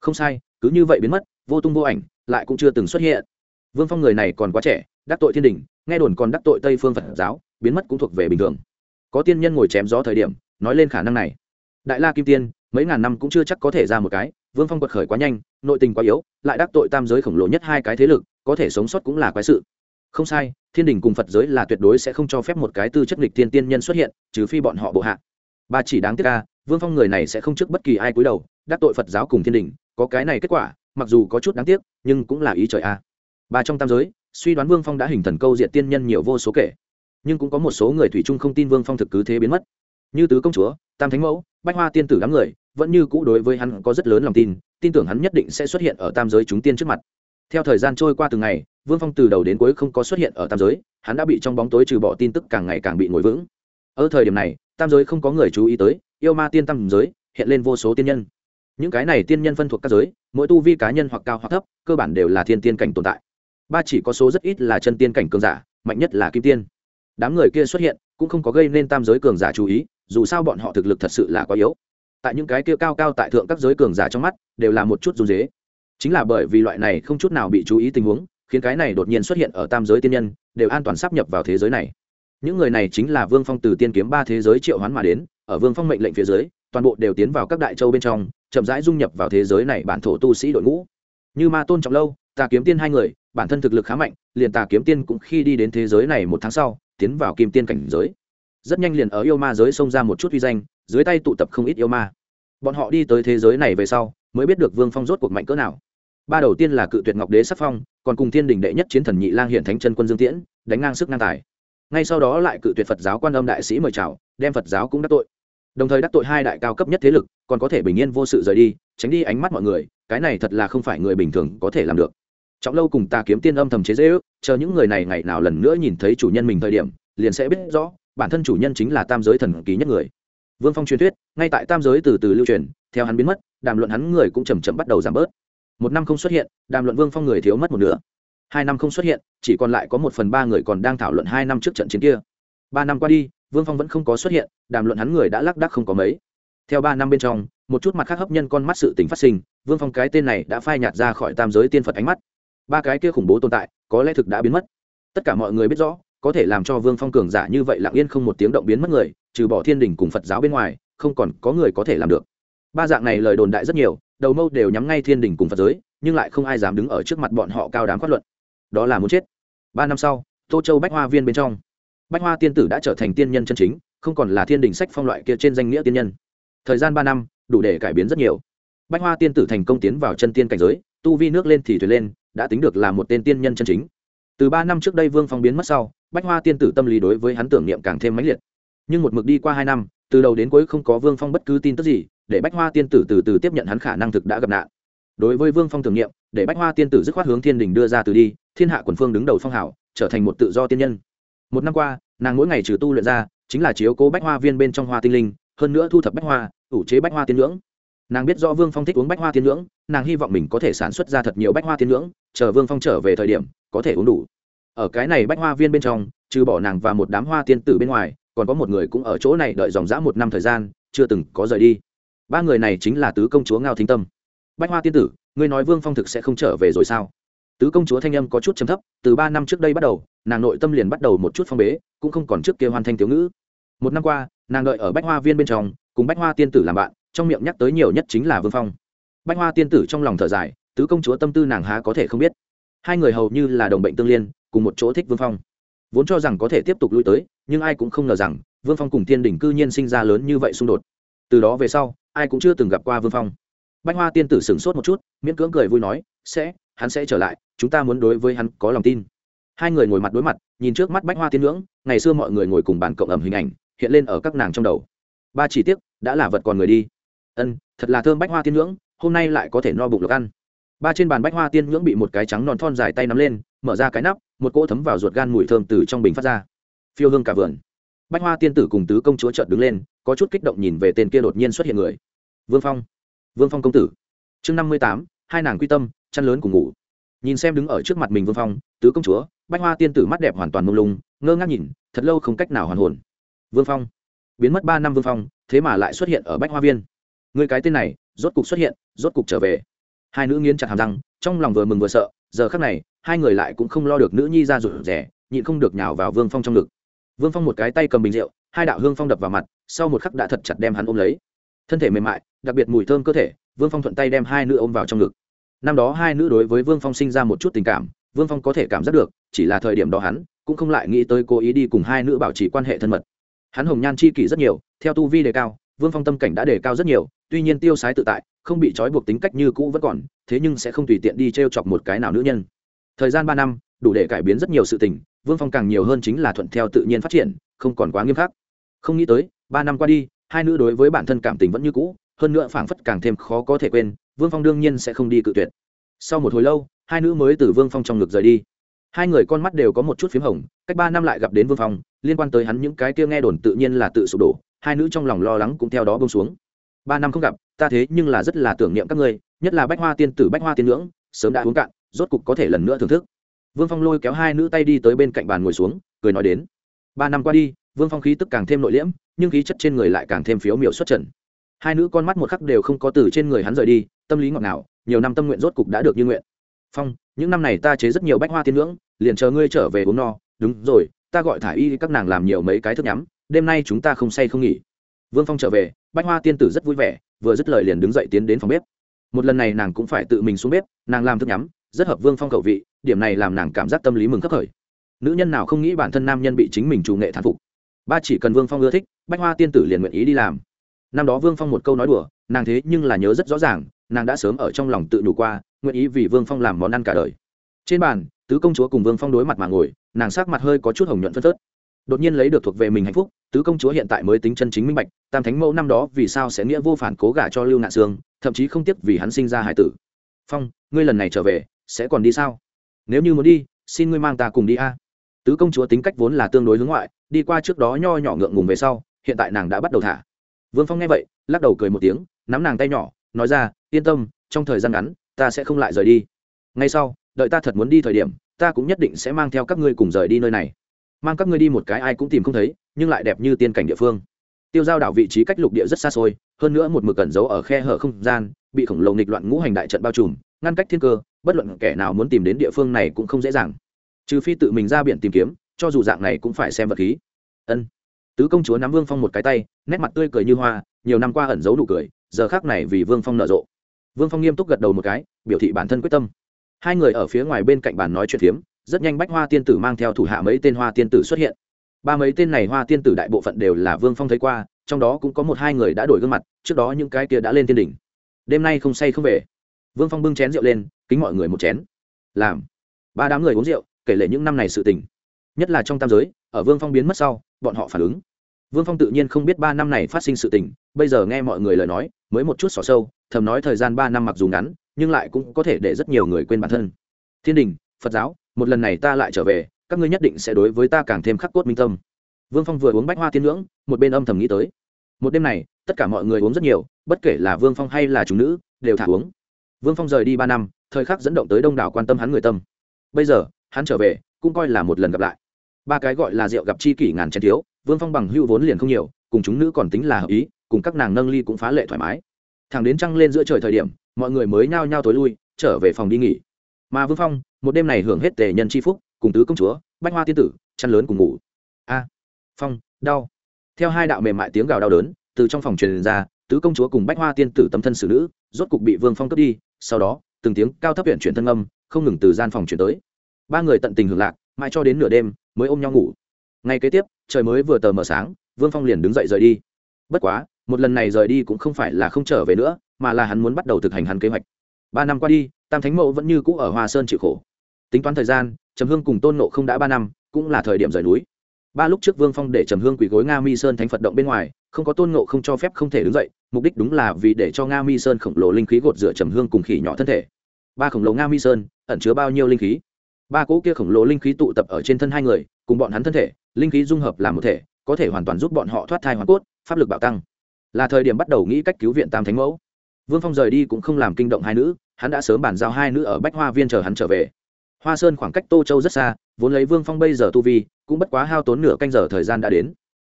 Không sai, cứ như vậy biến mất, vô tung vô ảnh, lại cũng chưa từng xuất hiện. Vương phong người này còn quá trẻ, đắc tội thiên đình, nghe đồn còn đắc tội tây phương phật giáo, biến mất cũng thuộc về bình thường. Có tiên nhân ngồi chém gió thời điểm, nói lên khả năng này. Đại la kim tiên, mấy ngàn năm cũng chưa chắc có thể ra một cái, vương phong quật khởi quá nhanh, nội tình quá yếu, lại đắc tội tam giới khổng lồ nhất hai cái thế lực có thể sống sót cũng là quái sự. Không sai, thiên đình cùng phật giới là tuyệt đối sẽ không cho phép một cái tư chất lịch tiên tiên nhân xuất hiện, trừ phi bọn họ bộ hạ. Ba chỉ đáng tiếc ca vương phong người này sẽ không trước bất kỳ ai cúi đầu, đắc tội phật giáo cùng thiên đình, có cái này kết quả, mặc dù có chút đáng tiếc, nhưng cũng là ý trời a. Ba trong tam giới, suy đoán vương phong đã hình thần câu diện tiên nhân nhiều vô số kể, nhưng cũng có một số người thủy chung không tin vương phong thực cứ thế biến mất. Như tứ công chúa, tam thánh mẫu, bách hoa tiên tử đám người, vẫn như cũ đối với hắn có rất lớn lòng tin tin tưởng hắn nhất định sẽ xuất hiện ở tam giới chúng tiên trước mặt theo thời gian trôi qua từng ngày, vương phong từ đầu đến cuối không có xuất hiện ở tam giới, hắn đã bị trong bóng tối trừ bỏ tin tức càng ngày càng bị ngồi vững. Ở thời điểm này, tam giới không có người chú ý tới, yêu ma tiên tam giới, hiện lên vô số tiên nhân. Những cái này tiên nhân phân thuộc các giới, mỗi tu vi cá nhân hoặc cao hoặc thấp, cơ bản đều là thiên tiên cảnh tồn tại. Ba chỉ có số rất ít là chân tiên cảnh cường giả, mạnh nhất là kim tiên. Đám người kia xuất hiện, cũng không có gây nên tam giới cường giả chú ý, dù sao bọn họ thực lực thật sự là quá yếu. Tại những cái kia cao cao tại thượng các giới cường giả trong mắt, đều là một chút run dế chính là bởi vì loại này không chút nào bị chú ý tình huống, khiến cái này đột nhiên xuất hiện ở tam giới tiên nhân, đều an toàn sắp nhập vào thế giới này. Những người này chính là vương phong từ tiên kiếm ba thế giới triệu hoán mà đến, ở vương phong mệnh lệnh phía dưới, toàn bộ đều tiến vào các đại châu bên trong, chậm rãi dung nhập vào thế giới này bản thổ tu sĩ đội ngũ. Như ma tôn trọng lâu tà kiếm tiên hai người, bản thân thực lực khá mạnh, liền tà kiếm tiên cũng khi đi đến thế giới này một tháng sau, tiến vào kim tiên cảnh giới. Rất nhanh liền ở yêu ma giới xông ra một chút uy danh, dưới tay tụ tập không ít yêu ma bọn họ đi tới thế giới này về sau, mới biết được vương phong rốt cuộc mạnh cỡ nào. Ba đầu tiên là cự tuyệt ngọc đế sắc phong, còn cùng thiên đình đệ nhất chiến thần nhị lang hiện thánh chân quân dương tiễn, đánh ngang sức ngang tài. Ngay sau đó lại cự tuyệt phật giáo quan âm đại sĩ mời chào, đem phật giáo cũng đắc tội. Đồng thời đắc tội hai đại cao cấp nhất thế lực, còn có thể bình yên vô sự rời đi, tránh đi ánh mắt mọi người, cái này thật là không phải người bình thường có thể làm được. Trọng lâu cùng ta kiếm tiên âm thầm chế dễ ước chờ những người này ngày nào lần nữa nhìn thấy chủ nhân mình thời điểm, liền sẽ biết rõ, bản thân chủ nhân chính là tam giới thần ký nhất người vương phong truyền thuyết, ngay tại tam giới từ từ lưu truyền, theo hắn biến mất, đàm luận hắn người cũng chầm chậm bắt đầu giảm bớt. Một năm không xuất hiện, đàm luận vương phong người thiếu mất một nửa. Hai năm không xuất hiện, chỉ còn lại có một phần ba người còn đang thảo luận hai năm trước trận chiến kia. Ba năm qua đi, vương phong vẫn không có xuất hiện, đàm luận hắn người đã lác đắc không có mấy. Theo ba năm bên trong, một chút mặt khác hấp nhân con mắt sự tình phát sinh, vương phong cái tên này đã phai nhạt ra khỏi tam giới tiên phật ánh mắt. Ba cái kia khủng bố tồn tại, có lẽ thực đã biến mất. Tất cả mọi người biết rõ có thể làm cho vương phong cường giả như vậy lặng yên không một tiếng động biến mất người, trừ bỏ thiên đình cùng phật giáo bên ngoài, không còn có người có thể làm được. Ba dạng này lời đồn đại rất nhiều, đầu mâu đều nhắm ngay thiên đình cùng phật giới, nhưng lại không ai dám đứng ở trước mặt bọn họ cao đám phát luận. Đó là muốn chết. Ba năm sau, tô châu bách hoa viên bên trong, bách hoa tiên tử đã trở thành tiên nhân chân chính, không còn là thiên đình sách phong loại kia trên danh nghĩa tiên nhân. Thời gian ba năm, đủ để cải biến rất nhiều. Bách hoa tiên tử thành công tiến vào chân tiên cảnh giới, tu vi nước lên thì thuyền lên, đã tính được là một tên tiên nhân chân chính từ ba năm trước đây vương phong biến mất sau, bách hoa tiên tử tâm lý đối với hắn tưởng niệm càng thêm mãnh liệt. Nhưng một mực đi qua hai năm, từ đầu đến cuối không có vương phong bất cứ tin tức gì, để bách hoa tiên tử từ từ tiếp nhận hắn khả năng thực đã gặp nạn. Đối với vương phong tưởng niệm, để bách hoa tiên tử dứt khoát hướng thiên đình đưa ra từ đi, thiên hạ quần phương đứng đầu phong hảo, trở thành một tự do tiên nhân. Một năm qua, nàng mỗi ngày trừ tu luyện ra, chính là chiếu cố bách hoa viên bên trong hoa tinh linh, hơn nữa thu thập bách hoa, ủ chế bách hoa tiên ngưỡng. Nàng biết do vương phong thích uống bách hoa tiên ngưỡng, nàng hy vọng mình có thể sản xuất ra thật nhiều bách hoa tiên ngưỡng, chờ vương phong trở về thời điểm có thể uống đủ. Ở cái này bách hoa viên bên trong, trừ bỏ nàng và một đám hoa tiên tử bên ngoài, còn có một người cũng ở chỗ này đợi dòng dã một năm thời gian, chưa từng có rời đi. Ba người này chính là tứ công chúa ngao thính tâm. Bách hoa tiên tử, ngươi nói vương phong thực sẽ không trở về rồi sao? Tứ công chúa thanh âm có chút chấm thấp, từ ba năm trước đây bắt đầu, nàng nội tâm liền bắt đầu một chút phong bế, cũng không còn trước kia hoàn thành thiếu ngữ. Một năm qua, nàng đợi ở bách hoa viên bên trong, cùng bách hoa tiên tử làm bạn, trong miệng nhắc tới nhiều nhất chính là vương phong. Bách hoa tiên tử trong lòng thở dài, tứ công chúa tâm tư nàng há có thể không biết hai người hầu như là đồng bệnh tương liên, cùng một chỗ thích vương phong. Vốn cho rằng có thể tiếp tục lui tới, nhưng ai cũng không ngờ rằng, vương phong cùng tiên đỉnh cư nhiên sinh ra lớn như vậy xung đột. Từ đó về sau, ai cũng chưa từng gặp qua vương phong. Bách hoa tiên tử sửng sốt một chút, miễn cưỡng cười vui nói, sẽ, hắn sẽ trở lại, chúng ta muốn đối với hắn có lòng tin. Hai người ngồi mặt đối mặt, nhìn trước mắt bách hoa tiên ngưỡng, ngày xưa mọi người ngồi cùng bàn cộng ẩm hình ảnh, hiện lên ở các nàng trong đầu. Ba chỉ tiếc, đã là vật còn người đi. Ân, thật là thơm bách hoa tiên ngưỡng, hôm nay lại có thể no bụng được ăn ba trên bàn bách hoa tiên ngưỡng bị một cái trắng non thon dài tay nắm lên, mở ra cái nắp, một cỗ thấm vào ruột gan mùi thơm từ trong bình phát ra. Phiêu hương cả vườn. Bách hoa tiên tử cùng tứ công chúa trợt đứng lên, có chút kích động nhìn về tên kia đột nhiên xuất hiện người. Vương phong. Vương phong công tử. Chương năm mươi tám, hai nàng quy tâm, chăn lớn cùng ngủ. Nhìn xem đứng ở trước mặt mình vương phong, tứ công chúa, bách hoa tiên tử mắt đẹp hoàn toàn mông lung, ngơ ngác nhìn, thật lâu không cách nào hoàn hồn. Vương phong. Biến mất ba năm vương phong, thế mà lại xuất hiện ở bách hoa viên. Người cái tên này, rốt cục xuất hiện, rốt cục trở về hai nữ nghiến chặt hàm răng, trong lòng vừa mừng vừa sợ, giờ khắc này, hai người lại cũng không lo được nữ nhi ra rụt rẻ nhịn không được nhào vào vương phong trong ngực. Vương phong một cái tay cầm bình rượu, hai đạo hương phong đập vào mặt, sau một khắc đã thật chặt đem hắn ôm lấy. Thân thể mềm mại, đặc biệt mùi thơm cơ thể, vương phong thuận tay đem hai nữ ôm vào trong ngực. Năm đó hai nữ đối với vương phong sinh ra một chút tình cảm, vương phong có thể cảm giác được, chỉ là thời điểm đó hắn, cũng không lại nghĩ tới cố ý đi cùng hai nữ bảo trì quan hệ thân mật. Hắn hồng nhan chi kỷ rất nhiều, theo tu vi đề cao vương phong tâm cảnh đã đề cao rất nhiều, tuy nhiên tiêu sái tự tại, không bị trói buộc tính cách như cũ vẫn còn, thế nhưng sẽ không tùy tiện đi t r e o chọc một cái nào nữ nhân. Thời gian ba năm, đủ để cải biến rất nhiều sự tình, vương phong càng nhiều hơn chính là thuận theo tự nhiên phát triển, không còn quá nghiêm khắc. Không nghĩ tới, ba năm qua đi, hai nữ đối với bản thân cảm tình vẫn như cũ, hơn nữa phảng phất càng thêm khó có thể quên, vương phong đương nhiên sẽ không đi cự tuyệt. Sau một hồi lâu, hai nữ mới từ vương phong trong ngực rời đi. Hai người con mắt đều có một chút p h í m hồng, cách ba năm lại gặp đến vương phong, liên quan tới hắn những cái kia nghe đồn tự nhiên là tự sụp đổ hai nữ trong lòng lo lắng cũng theo đó bông xuống. Ba năm không gặp, ta thế nhưng là rất là tưởng niệm các ngươi, nhất là bách hoa tiên tử, bách hoa tiên ngưỡng, sớm đã uống cạn, rốt cục có thể lần nữa thưởng thức. Vương phong lôi kéo hai nữ tay đi tới bên cạnh bàn ngồi xuống, cười nói đến. Ba năm qua đi, vương phong khí tức càng thêm nội liễm, nhưng khí chất trên người lại càng thêm phiếu miểu xuất trần. Hai nữ con mắt một khắc đều không có từ trên người hắn rời đi, tâm lý ngọt ngào, nhiều năm tâm nguyện rốt cục đã được như nguyện. Phong, những năm này ta chế rất nhiều bách hoa tiên ngưỡng, liền chờ ngươi trở về uống no. Đúng rồi, ta gọi thả y các nàng làm nhiều mấy cái thức nhắm đêm nay chúng ta không say không nghỉ. Vương phong trở về, bách hoa tiên tử rất vui vẻ, vừa dứt lời liền đứng dậy tiến đến phòng bếp. Một lần này nàng cũng phải tự mình xuống bếp, nàng làm thức nhắm, rất hợp vương phong khẩu vị, điểm này làm nàng cảm giác tâm lý mừng khắc khởi. Nữ nhân nào không nghĩ bản thân nam nhân bị chính mình chủ nghệ thán phục. Ba chỉ cần vương phong ưa thích, bách hoa tiên tử liền nguyện ý đi làm. Năm đó vương phong một câu nói đùa, nàng thế nhưng là nhớ rất rõ ràng, nàng đã sớm ở trong lòng tự đủ qua, nguyện ý vì vương phong làm món ăn cả đời. Trên bàn, tứ công chúa cùng vương phong đối mặt mà ngồi, nàng sắc mặt hơi có chút hồng nhuận phân phớt đột nhiên lấy được thuộc về mình hạnh phúc, tứ công chúa hiện tại mới tính chân chính minh bạch, tam thánh mẫu năm đó vì sao sẽ nghĩa vô phản cố gả cho lưu ngạn sương, thậm chí không tiếc vì hắn sinh ra hải tử. Phong, ngươi lần này trở về, sẽ còn đi sao? Nếu như muốn đi, xin ngươi mang ta cùng đi a. Tứ công chúa tính cách vốn là tương đối hướng ngoại, đi qua trước đó nho nhỏ ngượng ngùng về sau, hiện tại nàng đã bắt đầu thả. Vương phong nghe vậy, lắc đầu cười một tiếng, nắm nàng tay nhỏ, nói ra, yên tâm, trong thời gian ngắn, ta sẽ không lại rời đi. Ngay sau, đợi ta thật muốn đi thời điểm, ta cũng nhất định sẽ mang theo các ngươi cùng rời đi nơi này mang các ngươi đi một cái ai cũng tìm không thấy, nhưng lại đẹp như tiên cảnh địa phương. Tiêu giao đảo vị trí cách lục địa rất xa xôi, hơn nữa một mực cẩn giấu ở khe hở không gian, bị khổng lồ nghịch loạn ngũ hành đại trận bao trùm, ngăn cách thiên cơ, bất luận kẻ nào muốn tìm đến địa phương này cũng không dễ dàng. Trừ phi tự mình ra biển tìm kiếm, cho dù dạng này cũng phải xem vật khí. Ân. Tứ công chúa nắm vương phong một cái tay, nét mặt tươi cười như hoa, nhiều năm qua ẩn giấu nụ cười, giờ khác này vì vương phong nở rộ. Vương phong nghiêm túc gật đầu một cái, biểu thị bản thân quyết tâm. Hai người ở phía ngoài bên cạnh bàn nói chuyện phiếm rất nhanh bách hoa tiên tử mang theo thủ hạ mấy tên hoa tiên tử xuất hiện. Ba mấy tên này hoa tiên tử đại bộ phận đều là vương phong thấy qua, trong đó cũng có một hai người đã đổi gương mặt, trước đó những cái kia đã lên tiên đỉnh. Đêm nay không say không về. Vương phong bưng chén rượu lên, kính mọi người một chén. Làm. Ba đám người uống rượu, kể lệ những năm này sự tình. Nhất là trong tam giới, ở vương phong biến mất sau, bọn họ phản ứng. Vương phong tự nhiên không biết ba năm này phát sinh sự tình, bây giờ nghe mọi người lời nói, mới một chút xỏ sâu, thầm nói thời gian ba năm mặc dù ngắn, nhưng lại cũng có thể để rất nhiều người quên bản thân. Thiên đình, phật giáo một lần này ta lại trở về, các ngươi nhất định sẽ đối với ta càng thêm khắc cốt minh tâm. Vương phong vừa uống bách hoa tiên ngưỡng, một bên âm thầm nghĩ tới. Một đêm này, tất cả mọi người uống rất nhiều, bất kể là vương phong hay là chúng nữ, đều thả uống. Vương phong rời đi ba năm, thời khắc dẫn động tới đông đảo quan tâm hắn người tâm. Bây giờ, hắn trở về, cũng coi là một lần gặp lại. Ba cái gọi là rượu gặp chi kỷ ngàn chén thiếu, vương phong bằng hưu vốn liền không nhiều, cùng chúng nữ còn tính là hợp ý, cùng các nàng nâng ly cũng phá lệ thoải mái. Thằng đến trăng lên giữa trời thời điểm, mọi người mới nhao nhao tối lui, trở về phòng đi nghỉ. Mà vương phong một đêm này hưởng hết tề nhân c h i phúc, cùng tứ công chúa, bách hoa tiên tử, chăn lớn cùng ngủ. A, phong, đau. Theo hai đạo mềm mại tiếng gào đau đớn, từ trong phòng truyền ra, tứ công chúa cùng bách hoa tiên tử tấm thân xử nữ, rốt cục bị vương phong cướp đi, sau đó, từng tiếng cao thấp huyện chuyển thân âm, không ngừng từ gian phòng chuyển tới. Ba người tận tình hưởng lạc, mãi cho đến nửa đêm, mới ôm nhau ngủ. Ngay kế tiếp, trời mới vừa tờ mờ sáng, vương phong liền đứng dậy rời đi. Bất quá, một lần này rời đi cũng không phải là không trở về nữa, mà là hắn muốn bắt đầu thực hành hắn kế hoạch. Ba năm qua đi, tam thánh mẫu vẫn như cũ ở hoa sơn chịu khổ tính toán thời gian, trầm hương cùng tôn nộ không đã ba năm, cũng là thời điểm rời núi. Ba lúc trước vương phong để trầm hương quỳ gối nga mi sơn thánh phật động bên ngoài, không có tôn nộ không cho phép không thể đứng dậy, mục đích đúng là vì để cho nga mi sơn khổng lồ linh khí gột rửa trầm hương cùng khỉ nhỏ thân thể. Ba khổng lồ nga mi sơn, ẩn chứa bao nhiêu linh khí? Ba cỗ kia khổng lồ linh khí tụ tập ở trên thân hai người, cùng bọn hắn thân thể, linh khí dung hợp làm một thể, có thể hoàn toàn giúp bọn họ thoát thai hoàn cốt, pháp lực bạo tăng. Là thời điểm bắt đầu nghĩ cách cứu viện tam thánh mẫu. Vương phong rời đi cũng không làm kinh động hai nữ, hắn đã sớm bàn giao hai nữ ở bách hoa viên chờ hắn trở về hoa sơn khoảng cách tô châu rất xa, vốn lấy vương phong bây giờ tu vi, cũng bất quá hao tốn nửa canh giờ thời gian đã đến.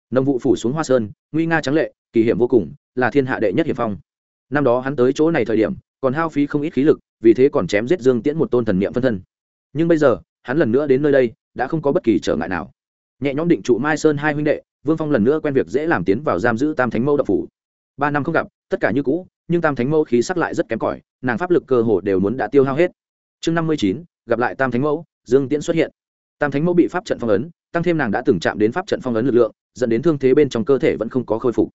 Nông vụ phủ xuống hoa sơn, nguy nga trắng lệ, kỳ hiểm vô cùng, là thiên hạ đệ nhất hiểm phong. Năm đó hắn tới chỗ này thời điểm, còn hao phí không ít khí lực, vì thế còn chém giết dương tiễn một tôn thần niệm phân thân. Nhưng bây giờ, hắn lần nữa đến nơi đây, đã không có bất kỳ trở ngại nào. Nhẹ nhõm định trụ mai sơn hai huynh đệ, vương phong lần nữa quen việc dễ làm tiến vào giam giữ tam thánh mẫu đậu phủ. Ba năm không gặp, tất cả như cũ, nhưng tam thánh mẫu khí sắc lại rất kém cỏi, nàng pháp lực cơ hồ đều muốn đã tiêu hao hết chương năm mươi chín, gặp lại tam thánh mẫu, dương tiễn xuất hiện. Tam thánh mẫu bị pháp trận phong ấn, tăng thêm nàng đã từng chạm đến pháp trận phong ấn lực lượng, dẫn đến thương thế bên trong cơ thể vẫn không có khôi phục.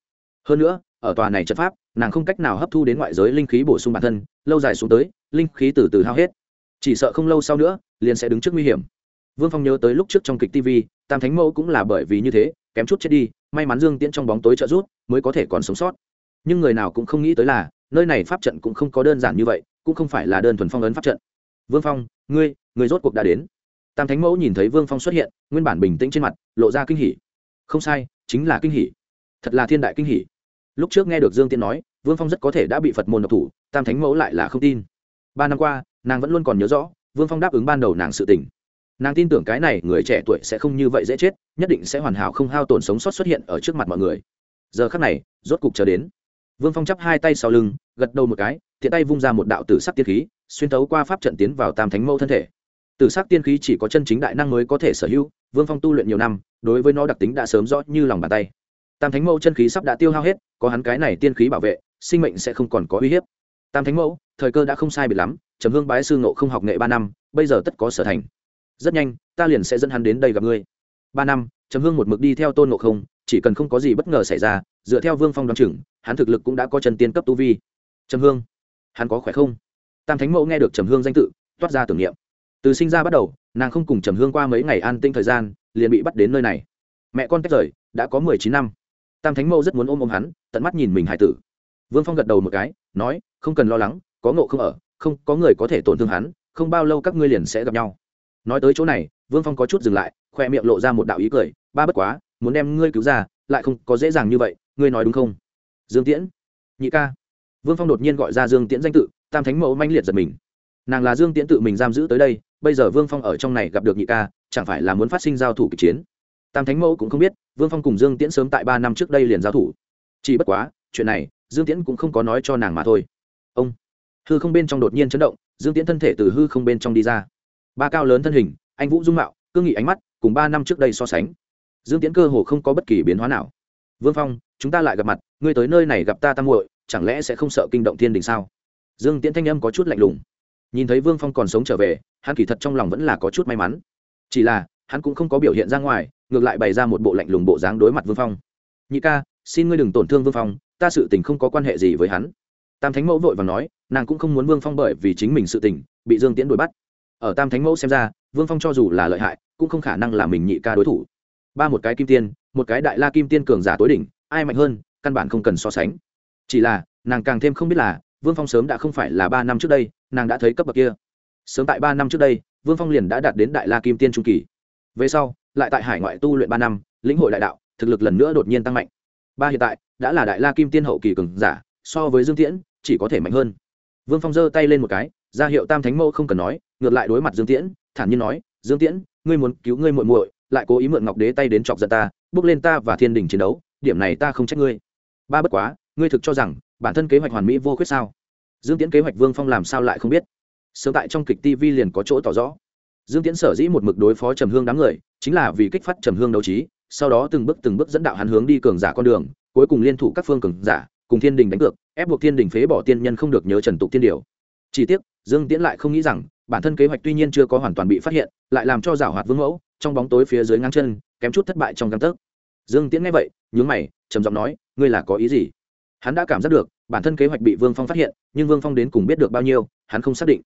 Hơn nữa, ở tòa này trận pháp, nàng không cách nào hấp thu đến ngoại giới linh khí bổ sung bản thân, lâu dài xuống tới, linh khí từ từ hao hết. Chỉ sợ không lâu sau nữa, liền sẽ đứng trước nguy hiểm. Vương phong nhớ tới lúc trước trong kịch tv tam thánh mẫu cũng là bởi vì như thế, kém chút chết đi, may mắn dương tiễn trong bóng tối trợ rút mới có thể còn sống sót. Nhưng người nào cũng không nghĩ tới là, nơi này pháp trận cũng không có đơn giản như vậy, cũng không phải là đơn thuần phong ấn pháp trận vương phong, ngươi người rốt cuộc đã đến. Tam thánh mẫu nhìn thấy vương phong xuất hiện, nguyên bản bình tĩnh trên mặt, lộ ra kinh hỉ. Không sai, chính là kinh hỉ. Thật là thiên đại kinh hỉ. Lúc trước nghe được dương tiên nói, vương phong rất có thể đã bị phật môn độc thủ, tam thánh mẫu lại là không tin. Ba năm qua, nàng vẫn luôn còn nhớ rõ, vương phong đáp ứng ban đầu nàng sự tình. Nàng tin tưởng cái này người trẻ tuổi sẽ không như vậy dễ chết, nhất định sẽ hoàn hảo không hao tổn sống sót xuất hiện ở trước mặt mọi người. Giờ khắc này, rốt cục chờ đến vương phong chắp hai tay sau lưng, gật đầu một cái thiện tay vung ra một đạo tử sắc tiên khí, xuyên tấu qua pháp trận tiến vào tam thánh mẫu thân thể. Tử sắc tiên khí chỉ có chân chính đại năng mới có thể sở hữu, vương phong tu luyện nhiều năm, đối với nó đặc tính đã sớm rõ như lòng bàn tay. Tam thánh mẫu chân khí sắp đã tiêu hao hết, có hắn cái này tiên khí bảo vệ, sinh mệnh sẽ không còn có uy hiếp. Tam thánh mẫu, thời cơ đã không sai biệt lắm, trầm hương bái sư ngộ không học nghệ ba năm, bây giờ tất có sở thành. Rất nhanh, ta liền sẽ dẫn hắn đến đây gặp ngươi. Ba năm, trầm hương một mực đi theo tôn ngộ không chỉ cần không có gì bất ngờ xảy ra, dựa theo vương phong đoán chừng, hắn thực lực cũng đã có chân tiên cấp tu vi. Trầm hương, hắn có khỏe không? Tam thánh mẫu nghe được trầm hương danh tự, toát ra tưởng niệm. Từ sinh ra bắt đầu, nàng không cùng trầm hương qua mấy ngày an tinh thời gian, liền bị bắt đến nơi này. Mẹ con tách rời, đã có mười chín năm. Tam thánh mẫu rất muốn ôm ôm hắn, tận mắt nhìn mình hải tử. Vương phong gật đầu một cái, nói, không cần lo lắng, có ngộ không ở, không, có người có thể tổn thương hắn, không bao lâu các ngươi liền sẽ gặp nhau. Nói tới chỗ này, vương phong có chút dừng lại, khoe miệng lộ ra một đạo ý cười, ba bất quá muốn đem ngươi cứu ra, lại không có dễ dàng như vậy, ngươi nói đúng không? Dương tiễn, nhị ca. Vương phong đột nhiên gọi ra dương tiễn danh tự, tam thánh mẫu manh liệt giật mình. Nàng là dương tiễn tự mình giam giữ tới đây, bây giờ vương phong ở trong này gặp được nhị ca, chẳng phải là muốn phát sinh giao thủ kịch chiến? Tam thánh mẫu cũng không biết, vương phong cùng dương tiễn sớm tại ba năm trước đây liền giao thủ. Chỉ bất quá, chuyện này, dương tiễn cũng không có nói cho nàng mà thôi. Ông, hư không bên trong đột nhiên chấn động, dương tiễn thân thể từ hư không bên trong đi ra. Ba cao lớn thân hình, anh vũ dung mạo, cương nghị ánh mắt, cùng ba năm trước đây so sánh dương tiễn cơ hồ không có bất kỳ biến hóa nào. Vương phong, chúng ta lại gặp mặt, ngươi tới nơi này gặp ta tam muội, chẳng lẽ sẽ không sợ kinh động thiên đình sao? Dương tiễn thanh âm có chút lạnh lùng. Nhìn thấy vương phong còn sống trở về, hắn kỳ thật trong lòng vẫn là có chút may mắn. Chỉ là, hắn cũng không có biểu hiện ra ngoài, ngược lại bày ra một bộ lạnh lùng bộ dáng đối mặt vương phong. Nhị ca, xin ngươi đừng tổn thương vương phong, ta sự tình không có quan hệ gì với hắn. Tam thánh mẫu vội và nói, nàng cũng không muốn vương phong bởi vì chính mình sự tình, bị dương tiễn đuổi bắt. Ở tam thánh mẫu xem ra, vương phong cho dù là lợi hại, cũng không khả năng là mình nhị ca đối thủ ba một cái kim tiên, một cái đại la kim tiên cường giả tối đỉnh, ai mạnh hơn, căn bản không cần so sánh. Chỉ là, nàng càng thêm không biết là, vương phong sớm đã không phải là ba năm trước đây, nàng đã thấy cấp bậc kia. Sớm tại ba năm trước đây, vương phong liền đã đạt đến đại la kim tiên trung kỳ. Về sau, lại tại hải ngoại tu luyện ba năm, lĩnh hội đại đạo, thực lực lần nữa đột nhiên tăng mạnh. Ba hiện tại, đã là đại la kim tiên hậu kỳ cường giả, so với dương tiễn, chỉ có thể mạnh hơn. Vương phong giơ tay lên một cái, ra hiệu tam thánh mẫu không cần nói, ngược lại đối mặt dương tiễn, thản nhiên nói, dương tiễn, ngươi muốn cứu ngươi muội muội lại cố ý mượn ngọc đế tay đến chọc giận ta, bước lên ta và thiên đình chiến đấu, điểm này ta không trách ngươi. Ba bất quá, ngươi thực cho rằng, bản thân kế hoạch hoàn mỹ vô khuyết sao? Dương tiễn kế hoạch vương phong làm sao lại không biết? Sớm tại trong kịch tv liền có chỗ tỏ rõ. Dương tiễn sở dĩ một mực đối phó trầm hương đám người, chính là vì kích phát trầm hương đấu trí, sau đó từng bước từng bước dẫn đạo hắn hướng đi cường giả con đường, cuối cùng liên thủ các phương cường giả, cùng thiên đình đánh cược, ép buộc thiên đình phế bỏ tiên nhân không được nhớ trần tục thiên điều. Chỉ tiếc, dương tiễn lại không nghĩ rằng, bản thân kế hoạch tuy nhiên chưa có hoàn toàn bị phát hiện, lại làm cho giảo hoạt vương mẫu trong bóng tối phía dưới ngang chân, kém chút thất bại trong găng tấc. Dương tiễn nghe vậy, nhướng mày, trầm giọng nói, ngươi là có ý gì? Hắn đã cảm giác được, bản thân kế hoạch bị vương phong phát hiện, nhưng vương phong đến cùng biết được bao nhiêu, hắn không xác định.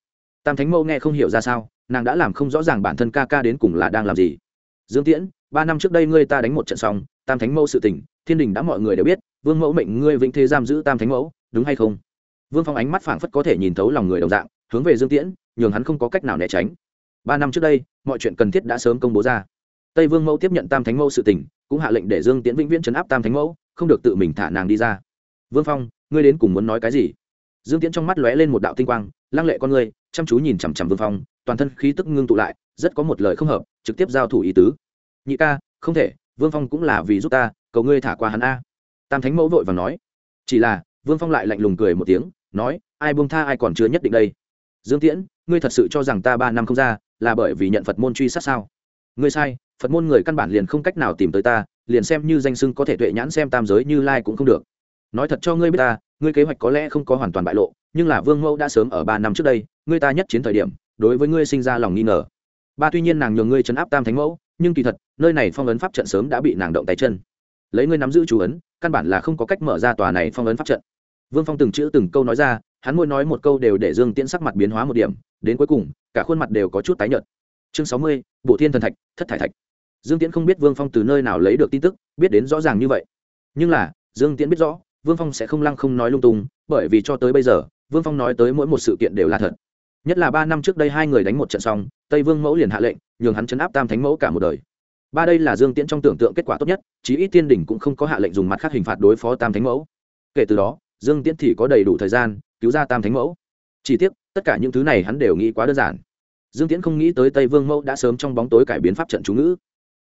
Tam thánh mẫu nghe không hiểu ra sao, nàng đã làm không rõ ràng bản thân ca ca đến cùng là đang làm gì. Dương tiễn, ba năm trước đây ngươi ta đánh một trận xong, tam thánh mẫu sự tình, thiên đình đã mọi người đều biết, vương mẫu mệnh ngươi vĩnh thế giam giữ tam thánh mẫu, đúng hay không? Vương phong ánh mắt phảng phất có thể nhìn thấu lòng người đồng dạng, hướng về dương tiễn, nhường hắn không có cách nào né tránh ba năm trước đây, mọi chuyện cần thiết đã sớm công bố ra. Tây vương mẫu tiếp nhận tam thánh mẫu sự tình, cũng hạ lệnh để dương tiễn vĩnh viễn chấn áp tam thánh mẫu, không được tự mình thả nàng đi ra. Vương phong, ngươi đến cùng muốn nói cái gì? Dương tiễn trong mắt lóe lên một đạo tinh quang, lăng lệ con ngươi, chăm chú nhìn chằm chằm vương phong, toàn thân khí tức ngưng tụ lại, rất có một lời không hợp, trực tiếp giao thủ ý tứ. Nhị ca, không thể, vương phong cũng là vì giúp ta, cầu ngươi thả qua hắn a. Tam thánh mẫu vội và nói. Chỉ là, vương phong lại lạnh lùng cười một tiếng, nói, ai buông tha ai còn chưa nhất định đây. Dương tiễn, ngươi thật sự cho rằng ta ba năm không ra là bởi vì nhận phật môn truy sát sao? Ngươi sai, phật môn người căn bản liền không cách nào tìm tới ta, liền xem như danh sưng có thể tuệ nhãn xem tam giới như lai cũng không được. Nói thật cho ngươi biết ta, ngươi kế hoạch có lẽ không có hoàn toàn bại lộ, nhưng là vương mẫu đã sớm ở ba năm trước đây, ngươi ta nhất chiến thời điểm, đối với ngươi sinh ra lòng nghi ngờ. Ba tuy nhiên nàng nhường ngươi chấn áp tam thánh mẫu, nhưng kỳ thật, nơi này phong ấn pháp trận sớm đã bị nàng động tay chân. Lấy ngươi nắm giữ chú ấn, căn bản là không có cách mở ra tòa này phong ấn pháp trận. Vương phong từng chữ từng câu nói ra hắn môi nói một câu đều để dương tiễn sắc mặt biến hóa một điểm, đến cuối cùng, cả khuôn mặt đều có chút tái nhợt. Chương sáu mươi bộ thiên thần thạch, thất thải thạch. Dương tiễn không biết vương phong từ nơi nào lấy được tin tức, biết đến rõ ràng như vậy. Nhưng là, dương tiễn biết rõ, vương phong sẽ không lăng không nói lung tung, bởi vì cho tới bây giờ, vương phong nói tới mỗi một sự kiện đều là thật. Nhất là ba năm trước đây hai người đánh một trận xong, tây vương mẫu liền hạ lệnh, nhường hắn chấn áp tam thánh mẫu cả một đời. Ba đây là dương tiễn trong tưởng tượng kết quả tốt nhất, chí ít tiên đỉnh cũng không có hạ lệnh dùng mặt khác hình phạt đối phó tam thánh mẫu. Kể từ đó, dương tiễn thì có đầy đủ thời gian cứu ra tam thánh mẫu. Chỉ tiếc, tất cả những thứ này hắn đều nghĩ quá đơn giản. Dương tiễn không nghĩ tới tây vương mẫu đã sớm trong bóng tối cải biến pháp trận chú ngữ.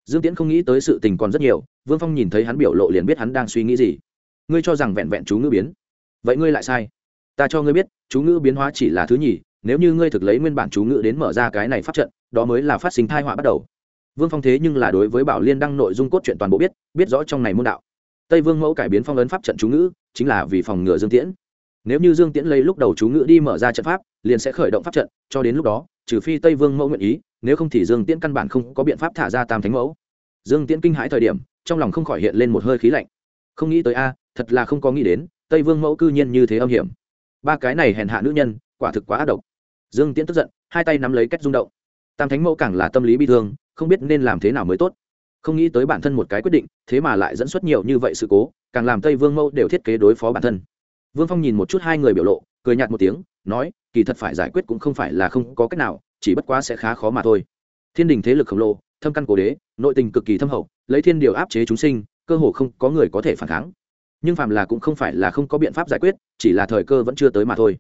Dương tiễn không nghĩ tới sự tình còn rất nhiều, vương phong nhìn thấy hắn biểu lộ liền biết hắn đang suy nghĩ gì. Ngươi cho rằng vẹn vẹn chú ngữ biến. Vậy ngươi lại sai. Ta cho ngươi biết, chú ngữ biến hóa chỉ là thứ nhì, nếu như ngươi thực lấy nguyên bản chú ngữ đến mở ra cái này pháp trận, đó mới là phát sinh thai họa bắt đầu. Vương phong thế nhưng là đối với bảo liên đăng nội dung cốt truyện toàn bộ biết biết rõ trong này môn đạo. Tây vương mẫu cải biến phong ấn pháp trận chú ngữ, chính là vì phòng ngừa dương tiễn nếu như dương tiễn lấy lúc đầu chú ngữ đi mở ra trận pháp, liền sẽ khởi động pháp trận, cho đến lúc đó, trừ phi tây vương mẫu nguyện ý, nếu không thì dương tiễn căn bản không có biện pháp thả ra tam thánh mẫu. Dương tiễn kinh hãi thời điểm, trong lòng không khỏi hiện lên một hơi khí lạnh. Không nghĩ tới a, thật là không có nghĩ đến, tây vương mẫu cư nhiên như thế âm hiểm. Ba cái này hèn hạ nữ nhân, quả thực quá ác độc. Dương tiễn tức giận, hai tay nắm lấy cách rung động. Tam thánh mẫu càng là tâm lý bi thương, không biết nên làm thế nào mới tốt. Không nghĩ tới bản thân một cái quyết định, thế mà lại dẫn xuất nhiều như vậy sự cố, càng làm tây vương mẫu đều thiết kế đối phó bản thân vương phong nhìn một chút hai người biểu lộ, cười nhạt một tiếng, nói, kỳ thật phải giải quyết cũng không phải là không có cách nào, chỉ bất quá sẽ khá khó mà thôi. Thiên đình thế lực khổng lồ, thâm căn cố đế, nội tình cực kỳ thâm hậu, lấy thiên điều áp chế chúng sinh, cơ hồ không có người có thể phản kháng. Nhưng phàm là cũng không phải là không có biện pháp giải quyết, chỉ là thời cơ vẫn chưa tới mà thôi.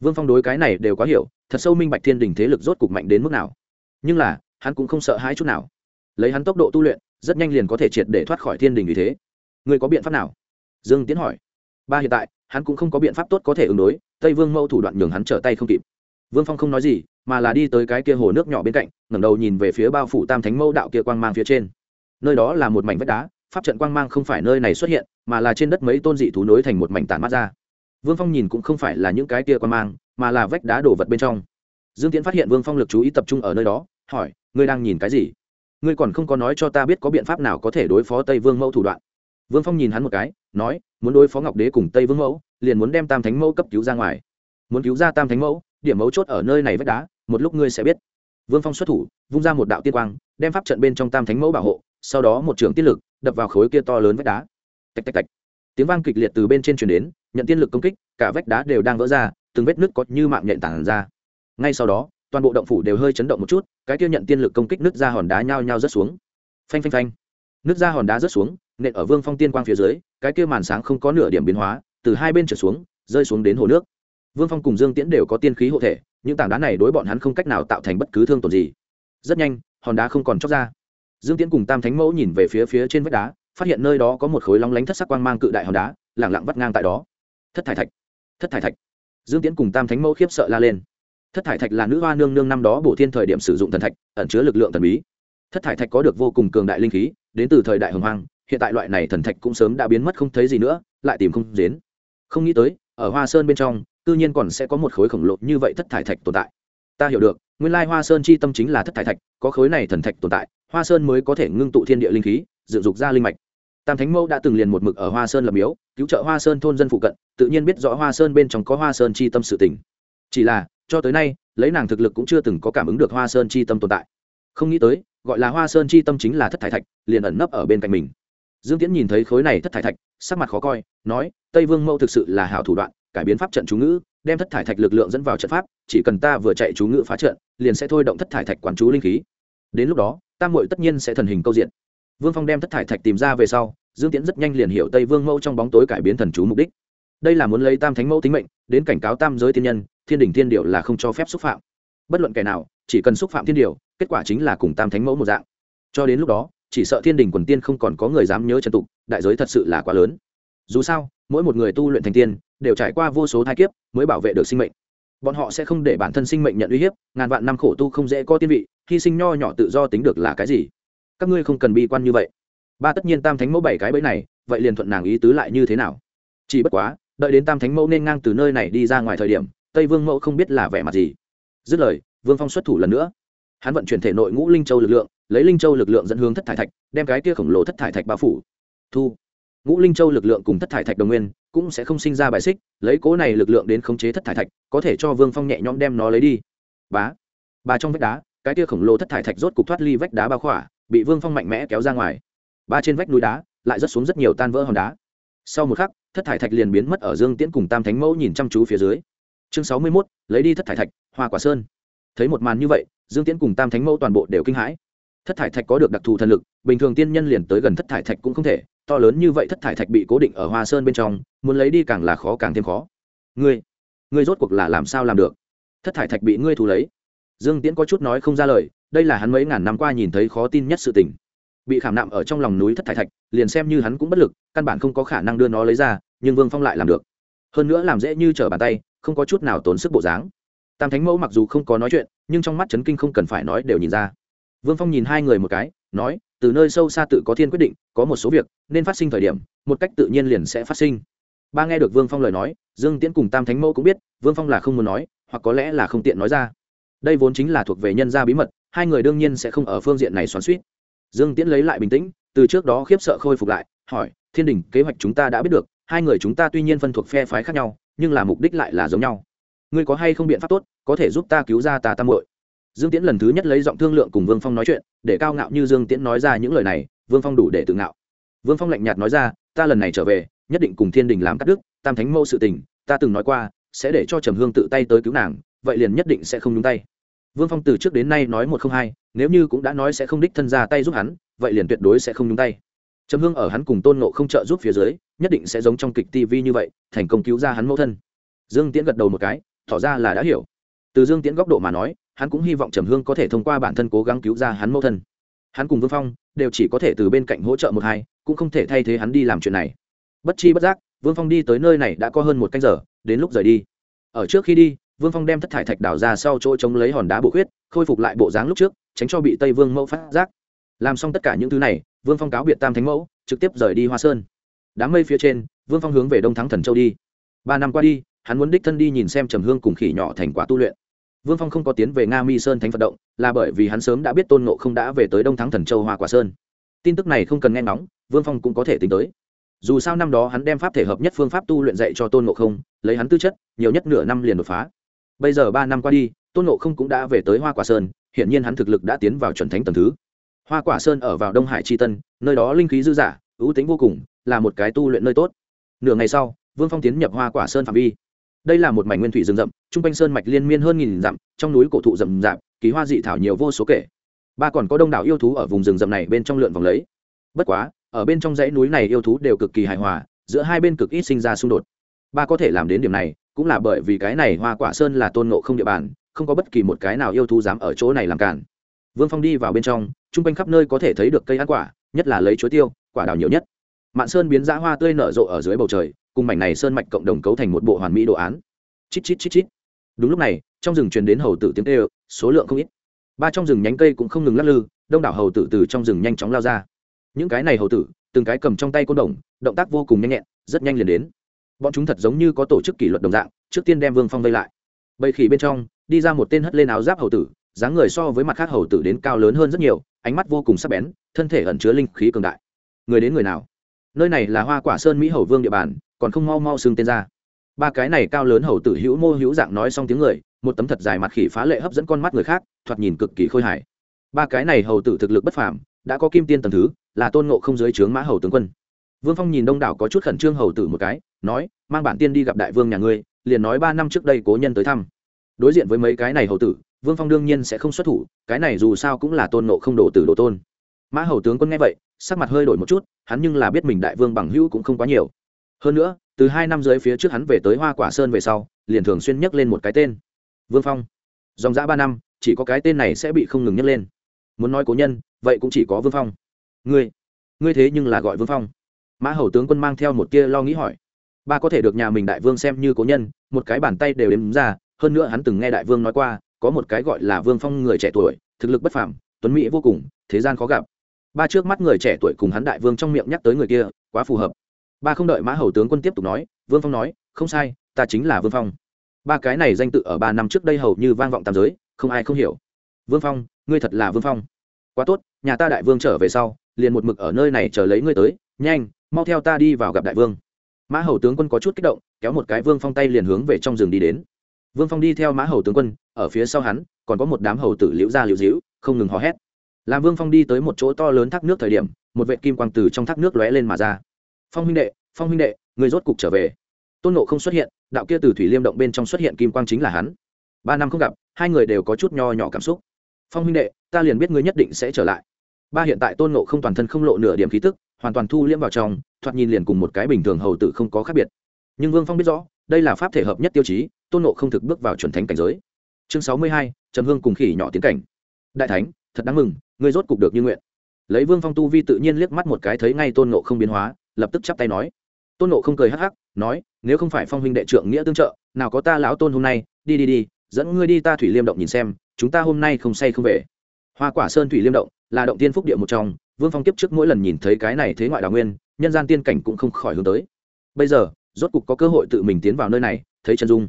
Vương phong đối cái này đều có hiểu, thật sâu minh bạch thiên đình thế lực rốt cục mạnh đến mức nào. Nhưng là, hắn cũng không sợ hãi chút nào. Lấy hắn tốc độ tu luyện, rất nhanh liền có thể triệt để thoát khỏi thiên đình vì thế. Người có biện pháp nào? Dương tiến hỏi. Ba hiện tại hắn cũng không có biện pháp tốt có thể ứng đối, tây vương mâu thủ đoạn nhường hắn trở tay không kịp. Vương phong không nói gì, mà là đi tới cái kia hồ nước nhỏ bên cạnh, ngẩng đầu nhìn về phía bao phủ tam thánh mâu đạo kia quang mang phía trên. Nơi đó là một mảnh vách đá, pháp trận quang mang không phải nơi này xuất hiện, mà là trên đất mấy tôn dị thú nối thành một mảnh tản mắt ra. Vương phong nhìn cũng không phải là những cái kia quang mang, mà là vách đá đổ vật bên trong. Dương tiễn phát hiện vương phong lực chú ý tập trung ở nơi đó, hỏi, ngươi đang nhìn cái gì? Ngươi còn không có nói cho ta biết có biện pháp nào có thể đối phó tây vương mẫu thủ đoạn. Vương phong nhìn hắn một cái nói, muốn đối phó ngọc đế cùng tây vương mẫu, liền muốn đem tam thánh mẫu cấp cứu ra ngoài. Muốn cứu ra tam thánh mẫu, điểm mấu chốt ở nơi này vách đá, một lúc ngươi sẽ biết. Vương phong xuất thủ, vung ra một đạo tiên quang, đem pháp trận bên trong tam thánh mẫu bảo hộ, sau đó một trường tiên lực, đập vào khối kia to lớn vách đá. Tạch tạch tạch. Tiếng vang kịch liệt từ bên trên chuyển đến, nhận tiên lực công kích, cả vách đá đều đang vỡ ra, từng vết nứt có như mạng nhện tản ra. Ngay sau đó, toàn bộ động phủ đều hơi chấn động một chút, cái kia nhận tiên lực công kích nứt ra hòn đá nhao nhao rớt xuống. Phanh phanh phanh. Nứt ra hòn đá rớt xuống nện ở vương phong tiên quang phía dưới, cái kia màn sáng không có nửa điểm biến hóa, từ hai bên trở xuống, rơi xuống đến hồ nước. Vương phong cùng dương tiễn đều có tiên khí hộ thể, những tảng đá này đối bọn hắn không cách nào tạo thành bất cứ thương tổn gì. Rất nhanh, hòn đá không còn chóc ra. Dương tiễn cùng tam thánh mẫu nhìn về phía phía trên vách đá, phát hiện nơi đó có một khối lóng lánh thất sắc quang mang cự đại hòn đá, lẳng lặng vắt ngang tại đó. Thất thải thạch, thất thải thạch. Dương tiễn cùng tam thánh mẫu khiếp sợ la lên. Thất thải thạch là nữ hoa nương nương năm đó bổ thiên thời điểm sử dụng thần thạch, ẩn chứa lực lượng thần bí. Thất thải thạch có được vô cùng cường đại linh khí, đến từ thời đại hồng hoang hiện tại loại này thần thạch cũng sớm đã biến mất không thấy gì nữa, lại tìm không đến. Không nghĩ tới, ở hoa sơn bên trong tự nhiên còn sẽ có một khối khổng lồ như vậy thất thải thạch tồn tại. Ta hiểu được, nguyên lai hoa sơn chi tâm chính là thất thải thạch, có khối này thần thạch tồn tại, hoa sơn mới có thể ngưng tụ thiên địa linh khí, dựng dục ra linh mạch. Tam thánh mẫu đã từng liền một mực ở hoa sơn lập miếu, cứu trợ hoa sơn thôn dân phụ cận, tự nhiên biết rõ hoa sơn bên trong có hoa sơn chi tâm sự tình. Chỉ là, cho tới nay, lấy nàng thực lực cũng chưa từng có cảm ứng được hoa sơn chi tâm tồn tại. Không nghĩ tới, gọi là hoa sơn chi tâm chính là thất thải thạch, liền ẩn nấp ở bên cạnh mình dương tiễn nhìn thấy khối này thất thải thạch, sắc mặt khó coi, nói, tây vương mẫu thực sự là hảo thủ đoạn, cải biến pháp trận chú ngữ, đem thất thải thạch lực lượng dẫn vào trận pháp, chỉ cần ta vừa chạy chú ngữ phá trận, liền sẽ thôi động thất thải thạch quán chú linh khí. Đến lúc đó tam mội tất nhiên sẽ thần hình câu diện. Vương phong đem thất thải thạch tìm ra về sau, dương tiễn rất nhanh liền hiểu tây vương mẫu trong bóng tối cải biến thần chú mục đích. Đây là muốn lấy tam thánh mẫu tính mệnh, đến cảnh cáo tam giới thiên nhân, thiên đình thiên điệu là không cho phép xúc phạm. Bất luận kẻ nào, chỉ cần xúc phạm thiên điều kết quả chính là cùng tam thánh mẫu một dạng. Cho đến lúc đó chỉ sợ thiên đình quần tiên không còn có người dám nhớ trần tục, đại giới thật sự là quá lớn. Dù sao, mỗi một người tu luyện thành tiên, đều trải qua vô số thai kiếp mới bảo vệ được sinh mệnh. Bọn họ sẽ không để bản thân sinh mệnh nhận uy hiếp, ngàn vạn năm khổ tu không dễ có tiên vị, hy sinh nho nhỏ tự do tính được là cái gì? Các ngươi không cần bi quan như vậy. Ba tất nhiên tam thánh mẫu bảy cái bẫy này, vậy liền thuận nàng ý tứ lại như thế nào? Chỉ bất quá, đợi đến tam thánh mẫu nên ngang từ nơi này đi ra ngoài thời điểm, tây vương mẫu không biết là vẻ mặt gì. Dứt lời, vương phong xuất thủ lần nữa. Hắn vận chuyển thể nội ngũ linh châu lực lượng lấy linh châu lực lượng dẫn hướng thất thải thạch, đem cái kia khổng lồ thất thải thạch bao phủ. Thu. Ngũ linh châu lực lượng cùng thất thải thạch đồng nguyên cũng sẽ không sinh ra bài xích, lấy cố này lực lượng đến khống chế thất thải thạch, có thể cho vương phong nhẹ nhõm đem nó lấy đi. Bá. Bà trong vách đá, cái kia khổng lồ thất thải thạch rốt cục thoát ly vách đá bao khỏa, bị vương phong mạnh mẽ kéo ra ngoài. Ba trên vách núi đá lại rớt xuống rất nhiều tan vỡ hòn đá. Sau một khắc, thất thải thạch liền biến mất ở dương tiễn cùng tam thánh mẫu nhìn chăm chú phía dưới. Chương sáu mươi mốt, lấy đi thất thải thạch, hoa quả sơn. Thấy một màn như vậy, dương tiễn cùng tam thánh mẫu toàn bộ đều kinh hãi thất thải thạch có được đặc thù thần lực, bình thường tiên nhân liền tới gần thất thải thạch cũng không thể, to lớn như vậy thất thải thạch bị cố định ở hoa sơn bên trong, muốn lấy đi càng là khó càng thêm khó. Ngươi ngươi rốt cuộc là làm sao làm được? Thất thải thạch bị ngươi thu lấy. Dương tiễn có chút nói không ra lời, đây là hắn mấy ngàn năm qua nhìn thấy khó tin nhất sự tình. Bị khảm nạm ở trong lòng núi thất thải thạch, liền xem như hắn cũng bất lực, căn bản không có khả năng đưa nó lấy ra, nhưng vương phong lại làm được. Hơn nữa làm dễ như trở bàn tay, không có chút nào tốn sức bộ dáng. Tam thánh mẫu mặc dù không có nói chuyện, nhưng trong mắt trấn kinh không cần phải nói đều nhìn ra vương phong nhìn hai người một cái, nói, từ nơi sâu xa tự có thiên quyết định, có một số việc nên phát sinh thời điểm, một cách tự nhiên liền sẽ phát sinh. Ba nghe được vương phong lời nói, dương tiễn cùng tam thánh mẫu cũng biết, vương phong là không muốn nói, hoặc có lẽ là không tiện nói ra. Đây vốn chính là thuộc về nhân gia bí mật, hai người đương nhiên sẽ không ở phương diện này xoắn suýt dương tiễn lấy lại bình tĩnh, từ trước đó khiếp sợ khôi phục lại, hỏi, thiên đình, kế hoạch chúng ta đã biết được, hai người chúng ta tuy nhiên phân thuộc phe phái khác nhau, nhưng là mục đích lại là giống nhau. Ngươi có hay không biện pháp tốt, có thể giúp ta cứu ra ta tam muội? Dương tiễn lần thứ nhất lấy giọng thương lượng cùng vương phong nói chuyện, để cao ngạo như dương tiễn nói ra những lời này, vương phong đủ để tự ngạo. Vương phong lạnh nhạt nói ra, ta lần này trở về, nhất định cùng thiên đình làm cắt đức tam thánh mẫu sự tình, ta từng nói qua, sẽ để cho trầm hương tự tay tới cứu nàng, vậy liền nhất định sẽ không nhúng tay. Vương phong từ trước đến nay nói một không hai, nếu như cũng đã nói sẽ không đích thân ra tay giúp hắn, vậy liền tuyệt đối sẽ không nhúng tay. Trầm hương ở hắn cùng tôn nộ không trợ giúp phía dưới, nhất định sẽ giống trong kịch tv như vậy, thành công cứu ra hắn mẫu thân. Dương tiễn gật đầu một cái, tỏ ra là đã hiểu. Từ dương tiễn góc độ mà nói hắn cũng hy vọng trầm hương có thể thông qua bản thân cố gắng cứu ra hắn mẫu thân. Hắn cùng vương phong đều chỉ có thể từ bên cạnh hỗ trợ một hai, cũng không thể thay thế hắn đi làm chuyện này. Bất chi bất giác, vương phong đi tới nơi này đã có hơn một canh giờ, đến lúc rời đi. Ở trước khi đi, vương phong đem thất thải thạch đảo ra sau chỗ chống lấy hòn đá bổ khuyết, khôi phục lại bộ dáng lúc trước, tránh cho bị tây vương mẫu phát giác. Làm xong tất cả những thứ này, vương phong cáo biệt tam thánh mẫu, trực tiếp rời đi hoa sơn. Đám mây phía trên, vương phong hướng về đông thắng thần châu đi. Ba năm qua đi, hắn muốn đích thân đi nhìn xem trầm hương cùng khỉ nhỏ thành quả tu luyện vương phong không có tiến về nga mi sơn thánh phật động, là bởi vì hắn sớm đã biết tôn nộ không đã về tới đông thắng thần châu hoa quả sơn. Tin tức này không cần nghe ngóng, vương phong cũng có thể tính tới. Dù sao năm đó hắn đem pháp thể hợp nhất phương pháp tu luyện dạy cho tôn nộ không, lấy hắn tư chất, nhiều nhất nửa năm liền đột phá. Bây giờ ba năm qua đi, tôn nộ không cũng đã về tới hoa quả sơn hiện nhiên hắn thực lực đã tiến vào chuẩn thánh tầng thứ. Hoa quả sơn ở vào đông hải tri tân, nơi đó linh khí dư dả, ưu tính vô cùng, là một cái tu luyện nơi tốt. Nửa ngày sau, vương phong tiến nhập hoa quả sơn phạm vi đây là một mảnh nguyên thủy rừng rậm t r u n g quanh sơn mạch liên miên hơn nghìn dặm, trong núi cổ thụ rậm rạp, kỳ hoa dị thảo nhiều vô số kể. Ba còn có đông đảo yêu thú ở vùng rừng rậm này bên trong lượn vòng lấy. Bất quá, ở bên trong dãy núi này yêu thú đều cực kỳ hài hòa, giữa hai bên cực ít sinh ra xung đột. Ba có thể làm đến điểm này, cũng là bởi vì cái này hoa quả sơn là tôn nộ không địa bàn, không có bất kỳ một cái nào yêu thú dám ở chỗ này làm cản. Vương phong đi vào bên trong t r u n g quanh khắp nơi có thể thấy được cây ăn quả, nhất là lấy chuối tiêu, quả đào nhiều nhất mạn sơn biến dã hoa tươi nở rộ ở dưới bầu trời, cùng mảnh này sơn mạch cộng đồng cấu thành một bộ hoàn mỹ đồ án. Chít chít chít chít. Đúng lúc này, trong rừng truyền đến hầu tử tiếng kêu, số lượng không ít. Ba trong rừng nhánh cây cũng không ngừng lắc lư, đông đảo hầu tử từ trong rừng nhanh chóng lao ra. Những cái này hầu tử, từng cái cầm trong tay côn đồng, động tác vô cùng nhanh nhẹn, rất nhanh liền đến. Bọn chúng thật giống như có tổ chức kỷ luật đồng dạng, trước tiên đem vương phong vây lại. Bầy khỉ bên trong, đi ra một tên hất lên áo giáp hầu tử, dáng người so với mặt khác hầu tử đến cao lớn hơn rất nhiều, ánh mắt vô cùng sắc bén, thân thể ẩn chứa linh khí cường đại. Người đến người nào? Nơi này là hoa quả sơn mỹ hầu vương địa bàn, còn không mau mau xưng tên ra. Ba cái này cao lớn hầu tử hữu mô hữu dạng nói xong tiếng người, một tấm thật dài mặt khỉ phá lệ hấp dẫn con mắt người khác, thoạt nhìn cực kỳ khôi hài. Ba cái này hầu tử thực lực bất phàm, đã có kim tiên tầm thứ, là tôn ngộ không dưới trướng mã hầu tướng quân. Vương phong nhìn đông đảo có chút khẩn trương hầu tử một cái, nói, mang bản tiên đi gặp đại vương nhà ngươi, liền nói ba năm trước đây cố nhân tới thăm. Đối diện với mấy cái này hầu tử, vương phong đương nhiên sẽ không xuất thủ, cái này dù sao cũng là tôn nộ không đổ tử đồ tôn mã hầu tướng quân nghe vậy, sắc mặt hơi đổi một chút, hắn nhưng là biết mình đại vương bằng hữu cũng không quá nhiều. Hơn nữa, từ hai năm dưới phía trước hắn về tới hoa quả sơn về sau, liền thường xuyên nhắc lên một cái tên. Vương phong. Dòng dã ba năm, chỉ có cái tên này sẽ bị không ngừng nhắc lên. Muốn nói cố nhân, vậy cũng chỉ có vương phong. Ngươi ngươi thế nhưng là gọi vương phong. Mã hầu tướng quân mang theo một tia lo nghĩ hỏi. Ba có thể được nhà mình đại vương xem như cố nhân, một cái bàn tay đều đếm ra, hơn nữa hắn từng nghe đại vương nói qua, có một cái gọi là vương phong người trẻ tuổi, thực lực bất phàm, tuấn mỹ vô cùng, thế gian khó gặp ba trước mắt người trẻ tuổi cùng hắn đại vương trong miệng nhắc tới người kia, quá phù hợp. Ba không đợi mã hầu tướng quân tiếp tục nói, vương phong nói, không sai, ta chính là vương phong. Ba cái này danh tự ở ba năm trước đây hầu như vang vọng tam giới, không ai không hiểu. Vương phong, ngươi thật là vương phong. Quá tốt, nhà ta đại vương trở về sau, liền một mực ở nơi này chờ lấy ngươi tới, nhanh, mau theo ta đi vào gặp đại vương. Mã hầu tướng quân có chút kích động, kéo một cái vương phong tay liền hướng về trong rừng đi đến. Vương phong đi theo mã hầu tướng quân, ở phía sau hắn, còn có một đám hầu tử liễu ra liễu dĩu, không ngừng hò hét làm vương phong đi tới một chỗ to lớn thác nước thời điểm, một vệ kim quang từ trong thác nước lóe lên mà ra. Phong huynh đệ, phong huynh đệ, người rốt cục trở về. Tôn nộ không xuất hiện, đạo kia từ thủy liêm động bên trong xuất hiện kim quang chính là hắn. Ba năm không gặp, hai người đều có chút nho nhỏ cảm xúc. Phong huynh đệ, ta liền biết ngươi nhất định sẽ trở lại. Ba hiện tại tôn nộ không toàn thân không lộ nửa điểm khí tức, hoàn toàn thu liễm vào trong, thoạt nhìn liền cùng một cái bình thường hầu tử không có khác biệt. Nhưng vương phong biết rõ, đây là pháp thể hợp nhất tiêu chí, tôn nộ không thực bước vào chuẩn thánh cảnh giới. Chương sáu mươi hai, trầm hương cùng khỉ nhỏ tiến cảnh. Đại thánh, thật đáng mừng ngươi rốt cục được như nguyện. Lấy vương phong tu vi tự nhiên liếc mắt một cái thấy ngay tôn nộ không biến hóa, lập tức chắp tay nói. Tôn nộ không cười hắc hắc, nói, nếu không phải phong huynh đệ trượng nghĩa tương trợ, nào có ta lão tôn hôm nay, đi đi đi, dẫn ngươi đi ta thủy liêm động nhìn xem, chúng ta hôm nay không say không về. Hoa quả sơn thủy liêm động là động tiên phúc địa một trong, vương phong kiếp trước mỗi lần nhìn thấy cái này thế ngoại đào nguyên, nhân gian tiên cảnh cũng không khỏi hướng tới. Bây giờ, rốt cục có cơ hội tự mình tiến vào nơi này, thấy chân dung.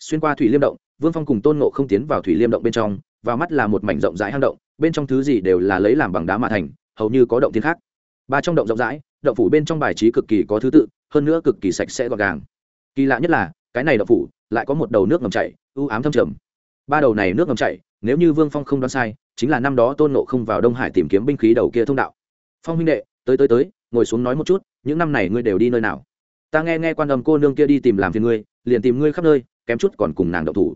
Xuyên qua thủy liêm động, vương phong cùng tôn ngộ không tiến vào thủy liêm động bên trong, vào mắt là một mảnh rộng rãi hang động bên trong thứ gì đều là lấy làm bằng đá mà thành, hầu như có động thiên khác. Ba trong động rộng rãi, động phủ bên trong bài trí cực kỳ có thứ tự, hơn nữa cực kỳ sạch sẽ gọn gàng. Kỳ lạ nhất là, cái này động phủ lại có một đầu nước ngầm chảy ưu ám thâm trầm. Ba đầu này nước ngầm chảy, nếu như vương phong không đoán sai, chính là năm đó tôn nộ không vào đông hải tìm kiếm binh khí đầu kia thông đạo. Phong huynh đệ, tới tới tới, ngồi xuống nói một chút, những năm này ngươi đều đi nơi nào? Ta nghe nghe quan âm cô nương kia đi tìm làm phiền ngươi, liền tìm ngươi khắp nơi, kém chút còn cùng nàng đậu thủ.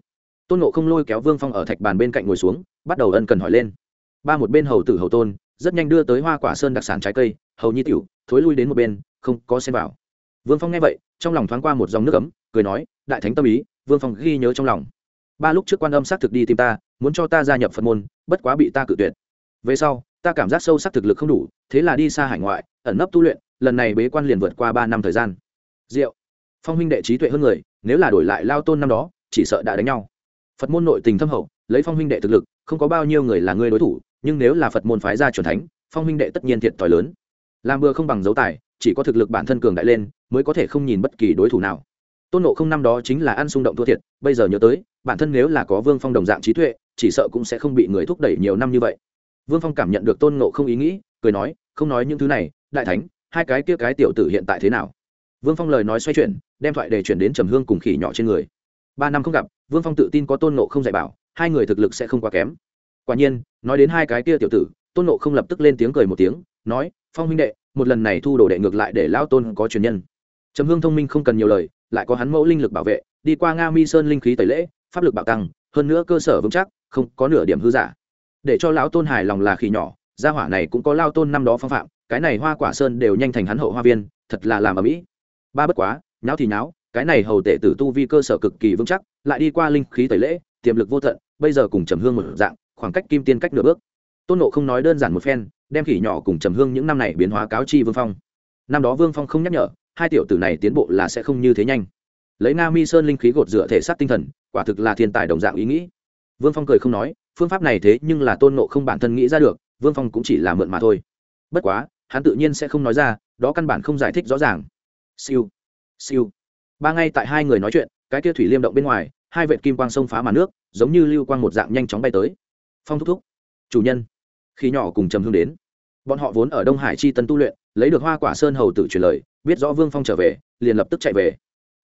Tôn nộ không lôi kéo vương phong ở thạch bàn bên cạnh ngồi xuống, bắt đầu ân cần hỏi lên ba một bên hầu tử hầu tôn, rất nhanh đưa tới hoa quả sơn đặc sản trái cây, hầu nhi tiểu, thối lui đến một bên, không có xem vào. Vương phong nghe vậy, trong lòng thoáng qua một dòng nước ấm, cười nói, đại thánh tâm ý, vương phong ghi nhớ trong lòng. Ba lúc trước quan âm xác thực đi tìm ta, muốn cho ta gia nhập phật môn, bất quá bị ta cự tuyệt. Về sau, ta cảm giác sâu sắc thực lực không đủ, thế là đi xa hải ngoại, ẩn nấp tu luyện, lần này bế quan liền vượt qua ba năm thời gian. Diệu. Phong huynh đệ trí tuệ hơn người, nếu là đổi lại lao tôn năm đó, chỉ sợ đã đánh nhau. Phật môn nội tình thâm hậu, lấy phong huynh đệ thực lực, không có bao nhiêu người là người đối thủ nhưng nếu là phật môn phái ra truyền thánh, phong huynh đệ tất nhiên thiệt thòi lớn. Làm bừa không bằng dấu tài, chỉ có thực lực bản thân cường đại lên, mới có thể không nhìn bất kỳ đối thủ nào. Tôn nộ không năm đó chính là ăn xung động thua thiệt, bây giờ nhớ tới, bản thân nếu là có vương phong đồng dạng trí tuệ, chỉ sợ cũng sẽ không bị người thúc đẩy nhiều năm như vậy. Vương phong cảm nhận được tôn nộ không ý nghĩ, cười nói, không nói những thứ này, đại thánh, hai cái kia cái tiểu tử hiện tại thế nào? Vương phong lời nói xoay chuyển, đem thoại để chuyển đến trầm hương cùng khỉ nhỏ trên người. Ba năm không gặp, vương phong tự tin có tôn nộ không dạy bảo, hai người thực lực sẽ không quá kém quả nhiên, nói đến hai cái kia tiểu tử, tôn nộ không lập tức lên tiếng cười một tiếng, nói, phong huynh đệ, một lần này thu đồ đệ ngược lại để lao tôn có truyền nhân. Trầm hương thông minh không cần nhiều lời, lại có hắn mẫu linh lực bảo vệ, đi qua nga mi sơn linh khí tẩy lễ, pháp lực bạo tăng, hơn nữa cơ sở vững chắc, không có nửa điểm hư giả. Để cho lão tôn hài lòng là khỉ nhỏ, gia hỏa này cũng có lao tôn năm đó phong phạm, cái này hoa quả sơn đều nhanh thành hắn hậu hoa viên, thật là làm ở mỹ ba bất quá, nháo thì nháo, cái này hầu tệ tử tu vi cơ sở cực kỳ vững chắc, lại đi qua linh khí tẩy lễ, tiềm lực vô tận, bây giờ cùng trầm hương một dạng khoảng cách kim tiên cách nửa bước. Tôn nộ không nói đơn giản một phen, đem khỉ nhỏ cùng trầm hương những năm này biến hóa cáo chi vương phong. Năm đó vương phong không nhắc nhở, hai tiểu tử này tiến bộ là sẽ không như thế nhanh. Lấy nga mi sơn linh khí gột rửa thể xác tinh thần, quả thực là thiên tài đồng dạng ý nghĩ. Vương phong cười không nói, phương pháp này thế nhưng là tôn nộ không bản thân nghĩ ra được, vương phong cũng chỉ là mượn mà thôi. Bất quá, hắn tự nhiên sẽ không nói ra, đó căn bản không giải thích rõ ràng. Siêu siêu. Ba ngay tại hai người nói chuyện, cái kia thủy liêm động bên ngoài, hai vệt kim quang sông phá màn nước, giống như lưu quang một dạng nhanh chóng bay tới phong thúc thúc. Chủ nhân. Khi nhỏ cùng trầm hương đến, bọn họ vốn ở đông hải chi tân tu luyện, lấy được hoa quả sơn hầu tử truyền lời, biết rõ vương phong trở về, liền lập tức chạy về.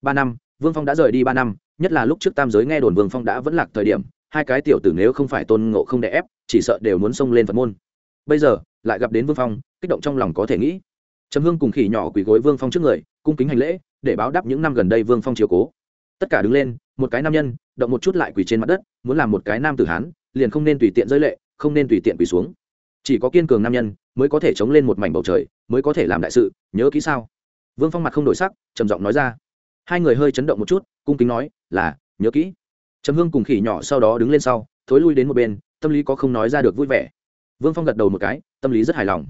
Ba năm, vương phong đã rời đi ba năm, nhất là lúc trước tam giới nghe đồn vương phong đã vẫn lạc thời điểm, hai cái tiểu tử nếu không phải tôn ngộ không đẻ ép, chỉ sợ đều muốn xông lên phật môn. Bây giờ, lại gặp đến vương phong, kích động trong lòng có thể nghĩ. Trầm hương cùng khỉ nhỏ quỳ gối vương phong trước người, cung kính hành lễ, để báo đáp những năm gần đây vương phong chiều cố. Tất cả đứng lên, một cái nam nhân, động một chút lại quỳ trên mặt đất, muốn làm một cái nam tử hán liền không nên tùy tiện rơi lệ, không nên tùy tiện quỳ xuống. Chỉ có kiên cường nam nhân mới có thể chống lên một mảnh bầu trời, mới có thể làm đại sự, nhớ kỹ sao? Vương phong mặt không đổi sắc, trầm giọng nói ra. Hai người hơi chấn động một chút, cung kính nói, là, nhớ kỹ. Trầm hương cùng khỉ nhỏ sau đó đứng lên sau, thối lui đến một bên, tâm lý có không nói ra được vui vẻ. Vương phong gật đầu một cái, tâm lý rất hài lòng.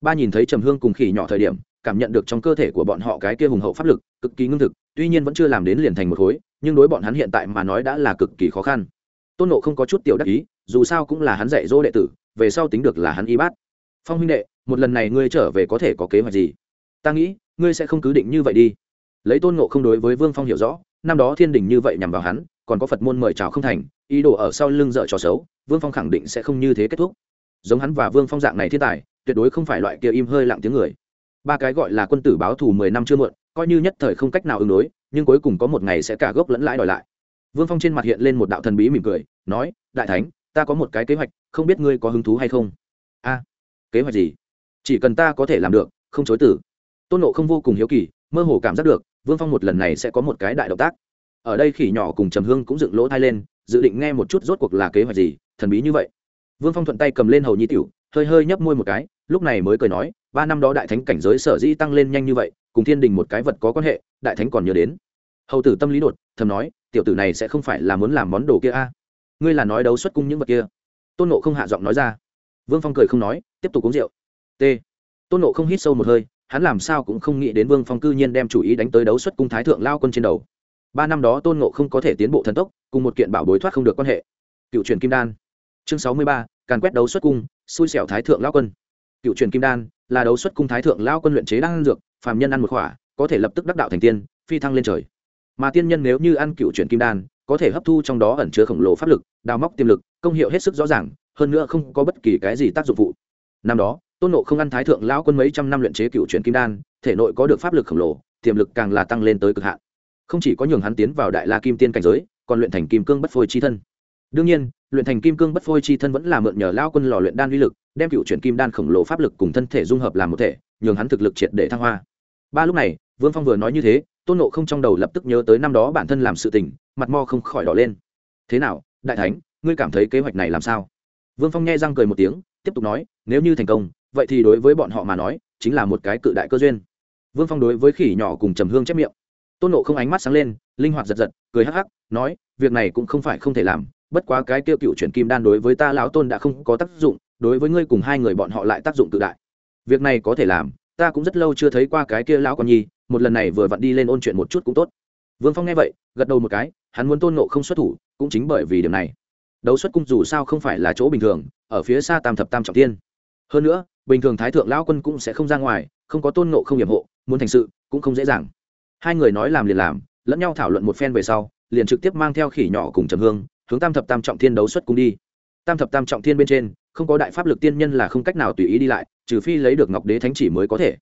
Ba nhìn thấy trầm hương cùng khỉ nhỏ thời điểm, cảm nhận được trong cơ thể của bọn họ cái kia hùng hậu pháp lực, cực kỳ ngưng thực, tuy nhiên vẫn chưa làm đến liền thành một khối, nhưng đối bọn hắn hiện tại mà nói đã là cực kỳ khó khăn tôn nộ không có chút tiểu đắc ý, dù sao cũng là hắn dạy dỗ đệ tử, về sau tính được là hắn y bát. Phong huynh đệ, một lần này ngươi trở về có thể có kế hoạch gì? Ta nghĩ, ngươi sẽ không cứ định như vậy đi. Lấy tôn nộ không đối với vương phong hiểu rõ, năm đó thiên đình như vậy nhằm vào hắn, còn có phật môn mời chào không thành, ý đồ ở sau lưng dợ trò xấu, vương phong khẳng định sẽ không như thế kết thúc. Giống hắn và vương phong dạng này thiên tài, tuyệt đối không phải loại kia im hơi lặng tiếng người. Ba cái gọi là quân tử báo thù mười năm chưa muộn, coi như nhất thời không cách nào ứng đối, nhưng cuối cùng có một ngày sẽ cả gốc lẫn lãi đòi lại vương phong trên mặt hiện lên một đạo thần bí mỉm cười, nói, đại thánh, ta có một cái kế hoạch, không biết ngươi có hứng thú hay không? A, kế hoạch gì? Chỉ cần ta có thể làm được, không chối tử tôn nộ không vô cùng hiếu kỳ, mơ hồ cảm giác được, vương phong một lần này sẽ có một cái đại động tác. Ở đây khỉ nhỏ cùng trầm hương cũng dựng lỗ thai lên, dự định nghe một chút rốt cuộc là kế hoạch gì, thần bí như vậy. Vương phong thuận tay cầm lên hầu nhi tiểu, hơi hơi nhấp môi một cái, lúc này mới cười nói, ba năm đó đại thánh cảnh giới sở dĩ tăng lên nhanh như vậy, cùng thiên đình một cái vật có quan hệ, đại thánh còn nhớ đến. Hầu tử tâm lý đột, thầm nói tiểu tử này sẽ không phải là muốn làm món đồ kia a. Ngươi là nói đấu xuất cung những vật kia. Tôn nộ không hạ giọng nói ra. Vương phong cười không nói, tiếp tục uống rượu. T. Tôn nộ không hít sâu một hơi, hắn làm sao cũng không nghĩ đến vương phong cư nhiên đem chủ ý đánh tới đấu xuất cung thái thượng lao quân trên đầu. Ba năm đó tôn nộ không có thể tiến bộ thần tốc, cùng một kiện bảo bối thoát không được quan hệ. Cựu truyền kim đan. Chương sáu mươi ba, càn quét đấu xuất cung, xui xẻo thái thượng lao quân. Cựu truyền kim đan là đấu xuất cung thái thượng lao quân luyện chế đan dược, phàm nhân ăn một khỏa, có thể lập tức đắc đạo thành tiên, phi thăng lên trời mà tiên nhân nếu như ăn cựu truyền kim đan, có thể hấp thu trong đó ẩn chứa khổng lồ pháp lực, đào móc tiềm lực, công hiệu hết sức rõ ràng, hơn nữa không có bất kỳ cái gì tác dụng phụ. Năm đó, tôn nộ không ăn thái thượng lão quân mấy trăm năm luyện chế cựu truyền kim đan, thể nội có được pháp lực khổng lồ, tiềm lực càng là tăng lên tới cực hạn. Không chỉ có nhường hắn tiến vào đại la kim tiên cảnh giới, còn luyện thành kim cương bất phôi chi thân. Đương nhiên, luyện thành kim cương bất phôi chi thân vẫn là mượn nhờ lao quân lò luyện đan uy lực, đem cựu chuyển kim đan khổng lồ pháp lực cùng thân thể dung hợp làm một thể, nhường hắn thực lực triệt để thăng hoa. Ba lúc này, vương phong vừa nói như thế tôn nộ không trong đầu lập tức nhớ tới năm đó bản thân làm sự tình, mặt mo không khỏi đỏ lên. Thế nào, đại thánh, ngươi cảm thấy kế hoạch này làm sao? Vương phong nghe răng cười một tiếng, tiếp tục nói, nếu như thành công, vậy thì đối với bọn họ mà nói, chính là một cái cự đại cơ duyên. Vương phong đối với khỉ nhỏ cùng trầm hương chép miệng. Tôn nộ không ánh mắt sáng lên, linh hoạt giật giật, cười hắc hắc, nói, việc này cũng không phải không thể làm, bất quá cái tiêu cựu chuyển kim đan đối với ta lão tôn đã không có tác dụng, đối với ngươi cùng hai người bọn họ lại tác dụng tự đại. Việc này có thể làm, ta cũng rất lâu chưa thấy qua cái kia lão con nhi một lần này vừa vặn đi lên ôn chuyện một chút cũng tốt. Vương phong nghe vậy, gật đầu một cái, hắn muốn tôn nộ không xuất thủ, cũng chính bởi vì điểm này. Đấu xuất cung dù sao không phải là chỗ bình thường, ở phía xa tam thập tam trọng tiên hơn nữa, bình thường thái thượng lão quân cũng sẽ không ra ngoài, không có tôn nộ không hiểm hộ, muốn thành sự cũng không dễ dàng. Hai người nói làm liền làm, lẫn nhau thảo luận một phen về sau, liền trực tiếp mang theo khỉ nhỏ cùng trầm hương, hướng tam thập tam trọng thiên đấu xuất cung đi. Tam thập tam trọng thiên bên trên, không có đại pháp lực tiên nhân là không cách nào tùy ý đi lại, trừ phi lấy được ngọc đế thánh chỉ mới có thể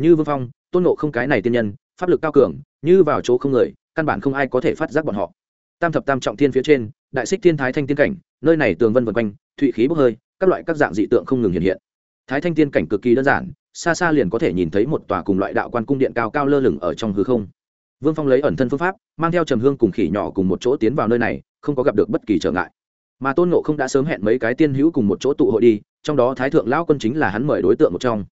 như vương phong, tôn nộ không cái này tiên nhân, pháp lực cao cường, như vào chỗ không người, căn bản không ai có thể phát giác bọn họ. Tam thập tam trọng thiên phía trên, đại xích thiên thái thanh tiên cảnh, nơi này tường vân vân quanh, thụy khí bốc hơi, các loại các dạng dị tượng không ngừng hiện hiện. Thái thanh tiên cảnh cực kỳ đơn giản, xa xa liền có thể nhìn thấy một tòa cùng loại đạo quan cung điện cao cao lơ lửng ở trong hư không. Vương phong lấy ẩn thân phương pháp, mang theo trầm hương cùng khỉ nhỏ cùng một chỗ tiến vào nơi này, không có gặp được bất kỳ trở ngại. Mà tôn nộ không đã sớm hẹn mấy cái tiên hữu cùng một chỗ tụ hội đi, trong đó thái thượng lão quân chính là hắn mời đối tượng một trong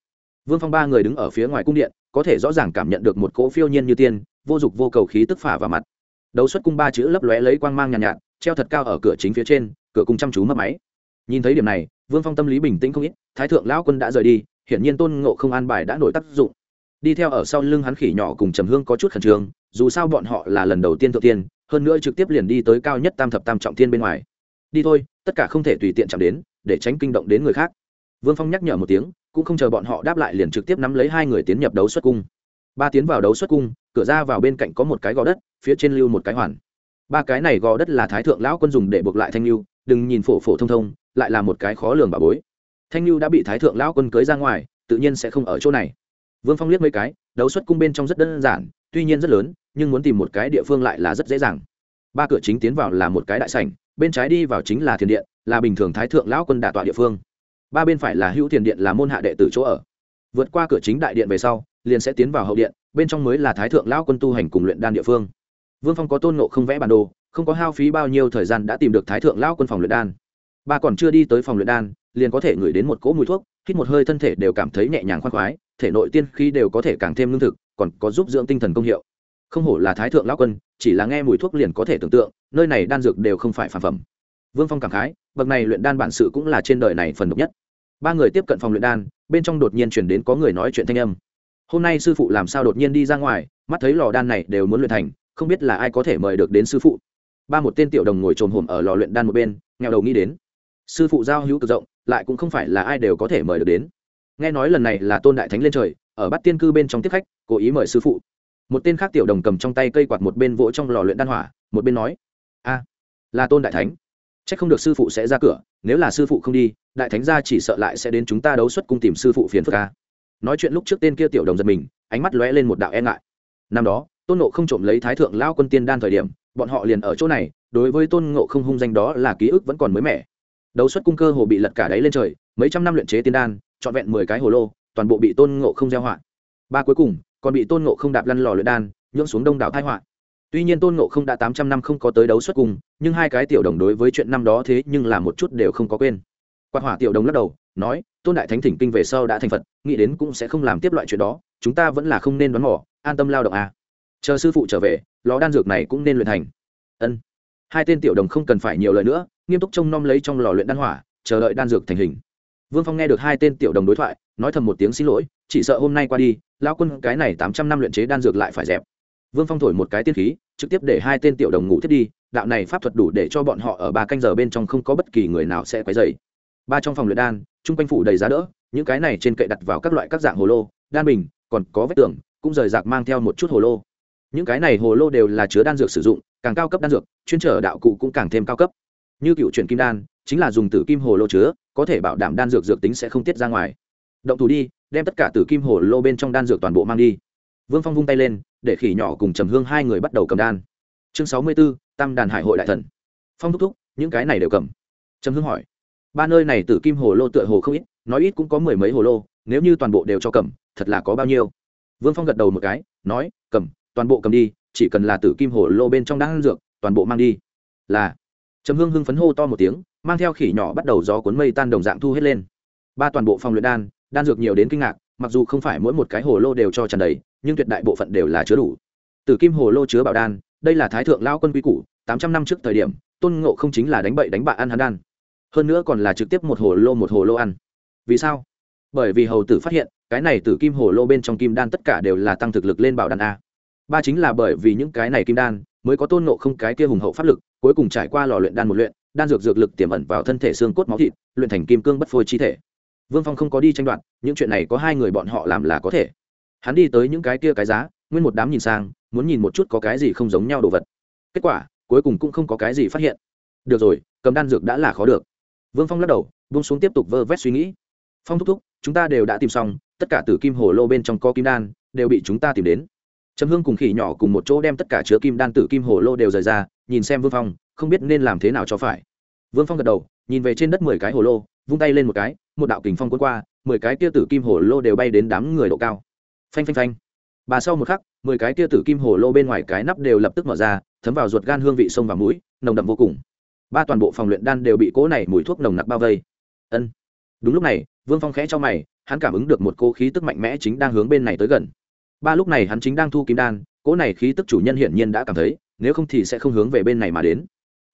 vương phong ba người đứng ở phía ngoài cung điện có thể rõ ràng cảm nhận được một cỗ phiêu nhiên như tiên vô dục vô cầu khí tức phả vào mặt. Đấu xuất cung ba chữ lấp lóe lấy quang mang nhàn nhạt, nhạt treo thật cao ở cửa chính phía trên cửa cung chăm chú mất máy. Nhìn thấy điểm này vương phong tâm lý bình tĩnh không ít thái thượng lão quân đã rời đi hiển nhiên tôn ngộ không an bài đã nổi tác dụng. Đi theo ở sau lưng hắn khỉ nhỏ cùng trầm hương có chút khẩn trương dù sao bọn họ là lần đầu tiên thượng tiên hơn nữa trực tiếp liền đi tới cao nhất tam thập tam trọng thiên bên ngoài. Đi thôi tất cả không thể tùy tiện chạm đến để tránh kinh động đến người khác vương phong nhắc nhở một tiếng, cũng không chờ bọn họ đáp lại liền trực tiếp nắm lấy hai người tiến nhập đấu xuất cung. Ba tiến vào đấu xuất cung, cửa ra vào bên cạnh có một cái gò đất, phía trên lưu một cái hoàn. Ba cái này gò đất là thái thượng lão quân dùng để buộc lại thanh lưu đừng nhìn phổ phổ thông thông, lại là một cái khó lường bà bối. Thanh lưu đã bị thái thượng lão quân cưới ra ngoài, tự nhiên sẽ không ở chỗ này. Vương phong liếc mấy cái, đấu xuất cung bên trong rất đơn giản, tuy nhiên rất lớn, nhưng muốn tìm một cái địa phương lại là rất dễ dàng. Ba cửa chính tiến vào là một cái đại sảnh, bên trái đi vào chính là thiền điện, là bình thường thái thượng lão quân đà tọa địa phương ba bên phải là hữu thiền điện là môn hạ đệ tử chỗ ở. Vượt qua cửa chính đại điện về sau, liền sẽ tiến vào hậu điện, bên trong mới là thái thượng lão quân tu hành cùng luyện đan địa phương. Vương phong có tôn nộ không vẽ bản đồ, không có hao phí bao nhiêu thời gian đã tìm được thái thượng lão quân phòng luyện đan. Ba còn chưa đi tới phòng luyện đan, liền có thể ngửi đến một cỗ mùi thuốc, hít một hơi thân thể đều cảm thấy nhẹ nhàng khoan khoái, thể nội tiên khí đều có thể càng thêm lương thực, còn có giúp dưỡng tinh thần công hiệu. Không hổ là thái thượng lão quân, chỉ là nghe mùi thuốc liền có thể tưởng tượng, nơi này đan dược đều không phải phản phẩm vương phong cảm khái, bậc này luyện đan bản sự cũng là trên đời này phần độc nhất. Ba người tiếp cận phòng luyện đan, bên trong đột nhiên chuyển đến có người nói chuyện thanh âm. Hôm nay sư phụ làm sao đột nhiên đi ra ngoài, mắt thấy lò đan này đều muốn luyện thành, không biết là ai có thể mời được đến sư phụ. Ba một tên tiểu đồng ngồi trồm hồm ở lò luyện đan một bên, nghèo đầu nghĩ đến. Sư phụ giao hữu cực rộng, lại cũng không phải là ai đều có thể mời được đến. Nghe nói lần này là tôn đại thánh lên trời, ở bắt tiên cư bên trong tiếp khách, cố ý mời sư phụ. Một tên khác tiểu đồng cầm trong tay cây quạt một bên vỗ trong lò luyện đan hỏa, một bên nói, a, là tôn đại thánh chắc không được sư phụ sẽ ra cửa, nếu là sư phụ không đi, đại thánh gia chỉ sợ lại sẽ đến chúng ta đấu xuất cung tìm sư phụ phiền phức a. nói chuyện lúc trước tên kia tiểu đồng giật mình, ánh mắt lóe lên một đạo e ngại. Năm đó, tôn ngộ không trộm lấy thái thượng lao quân tiên đan thời điểm, bọn họ liền ở chỗ này, đối với tôn ngộ không hung danh đó là ký ức vẫn còn mới mẻ. Đấu xuất cung cơ hồ bị lật cả đáy lên trời, mấy trăm năm luyện chế tiên đan, trọn vẹn mười cái hồ lô, toàn bộ bị tôn ngộ không gieo họa. Ba cuối cùng, còn bị tôn ngộ không đạp lăn lò luyện đan nhưỡng xuống đông đảo tai họa tuy nhiên tôn ngộ không đã tám trăm năm không có tới đấu xuất cùng, nhưng hai cái tiểu đồng đối với chuyện năm đó thế nhưng là một chút đều không có quên. Quạt hỏa tiểu đồng lắc đầu, nói, tôn đại thánh thỉnh kinh về sau đã thành phật, nghĩ đến cũng sẽ không làm tiếp loại chuyện đó, chúng ta vẫn là không nên đoán mỏ an tâm lao động à. chờ sư phụ trở về, lò đan dược này cũng nên luyện thành. Ân. Hai tên tiểu đồng không cần phải nhiều lời nữa, nghiêm túc trông nom lấy trong lò luyện đan hỏa, chờ đợi đan dược thành hình. Vương phong nghe được hai tên tiểu đồng đối thoại, nói thầm một tiếng xin lỗi, chỉ sợ hôm nay qua đi lao quân cái này tám trăm năm luyện chế đan dược lại phải dẹp vương phong thổi một cái tiên khí, trực tiếp để hai tên tiểu đồng ngủ thiết đi, đạo này pháp thuật đủ để cho bọn họ ở ba canh giờ bên trong không có bất kỳ người nào sẽ quấy dày ba trong phòng luyện đan, chung quanh phủ đầy giá đỡ, những cái này trên kệ đặt vào các loại các dạng hồ lô, đan bình, còn có vết tường, cũng rời rạc mang theo một chút hồ lô. Những cái này hồ lô đều là chứa đan dược sử dụng, càng cao cấp đan dược, chuyên trở đạo cụ cũng càng thêm cao cấp. Như cựu truyền kim đan, chính là dùng tử kim hồ lô chứa, có thể bảo đảm đan dược dược tính sẽ không tiết ra ngoài. Động thủ đi, đem tất cả tử kim hồ lô bên trong đan dược toàn bộ mang đi vương phong vung tay lên, để khỉ nhỏ cùng trầm hương hai người bắt đầu cầm đan. Chương sáu mươi b ố tam đàn hải hội đại thần. Phong thúc thúc, những cái này đều cầm. Trầm hương hỏi. Ba nơi này tử kim hồ lô tựa hồ không ít, nói ít cũng có mười mấy hồ lô, nếu như toàn bộ đều cho cầm, thật là có bao nhiêu? Vương phong gật đầu một cái, nói, cầm, toàn bộ cầm đi, chỉ cần là tử kim hồ lô bên trong đan dược, toàn bộ mang đi. Là. Trầm hương hưng phấn hô to một tiếng, mang theo khỉ nhỏ bắt đầu gió cuốn mây tan đồng dạng thu hết lên. Ba toàn bộ phòng luyện đan đan dược nhiều đến kinh ngạc mặc dù không phải mỗi một cái hồ lô đều cho tràn đầy, nhưng tuyệt đại bộ phận đều là chứa đủ. Tử kim hồ lô chứa bảo đan, đây là thái thượng lao quân quy củ, tám trăm năm trước thời điểm, tôn ngộ không chính là đánh bậy đánh bạ ăn hắn đan. Hơn nữa còn là trực tiếp một hồ lô một hồ lô ăn. Vì sao? Bởi vì hầu tử phát hiện, cái này tử kim hồ lô bên trong kim đan tất cả đều là tăng thực lực lên bảo đan a. Ba chính là bởi vì những cái này kim đan, mới có tôn ngộ không cái kia hùng hậu pháp lực, cuối cùng trải qua lò luyện đan một luyện, đan dược dược lực tiềm ẩn vào thân thể xương cốt máu thịt, luyện thành kim cương bất phôi chi thể. Vương phong không có đi tranh đoạt những chuyện này có hai người bọn họ làm là có thể. Hắn đi tới những cái kia cái giá, nguyên một đám nhìn sang, muốn nhìn một chút có cái gì không giống nhau đồ vật. Kết quả, cuối cùng cũng không có cái gì phát hiện. Được rồi, cầm đan dược đã là khó được. Vương phong lắc đầu vung xuống tiếp tục vơ vét suy nghĩ. Phong thúc thúc, chúng ta đều đã tìm xong, tất cả từ kim hồ lô bên trong có kim đan, đều bị chúng ta tìm đến. Trầm hương cùng khỉ nhỏ cùng một chỗ đem tất cả chứa kim đan tử kim hồ lô đều rời ra, nhìn xem vương phong, không biết nên làm thế nào cho phải. Vương phong gật đầu, nhìn về trên đất mười cái hồ lô, vung tay lên một cái một đạo kình phong cuốn qua, mười cái kia tử kim hồ lô đều bay đến đám người độ cao. Phanh phanh phanh. Bà sau một khắc, mười cái kia tử kim hồ lô bên ngoài cái nắp đều lập tức mở ra, thấm vào ruột gan hương vị sông và mũi, nồng đậm vô cùng. Ba toàn bộ phòng luyện đan đều bị cỗ này mùi thuốc nồng nặc bao vây. Ân. Đúng lúc này, vương phong khẽ cho mày, hắn cảm ứng được một cô khí tức mạnh mẽ chính đang hướng bên này tới gần. Ba lúc này hắn chính đang thu kim đan, cỗ này khí tức chủ nhân hiển nhiên đã cảm thấy, nếu không thì sẽ không hướng về bên này mà đến.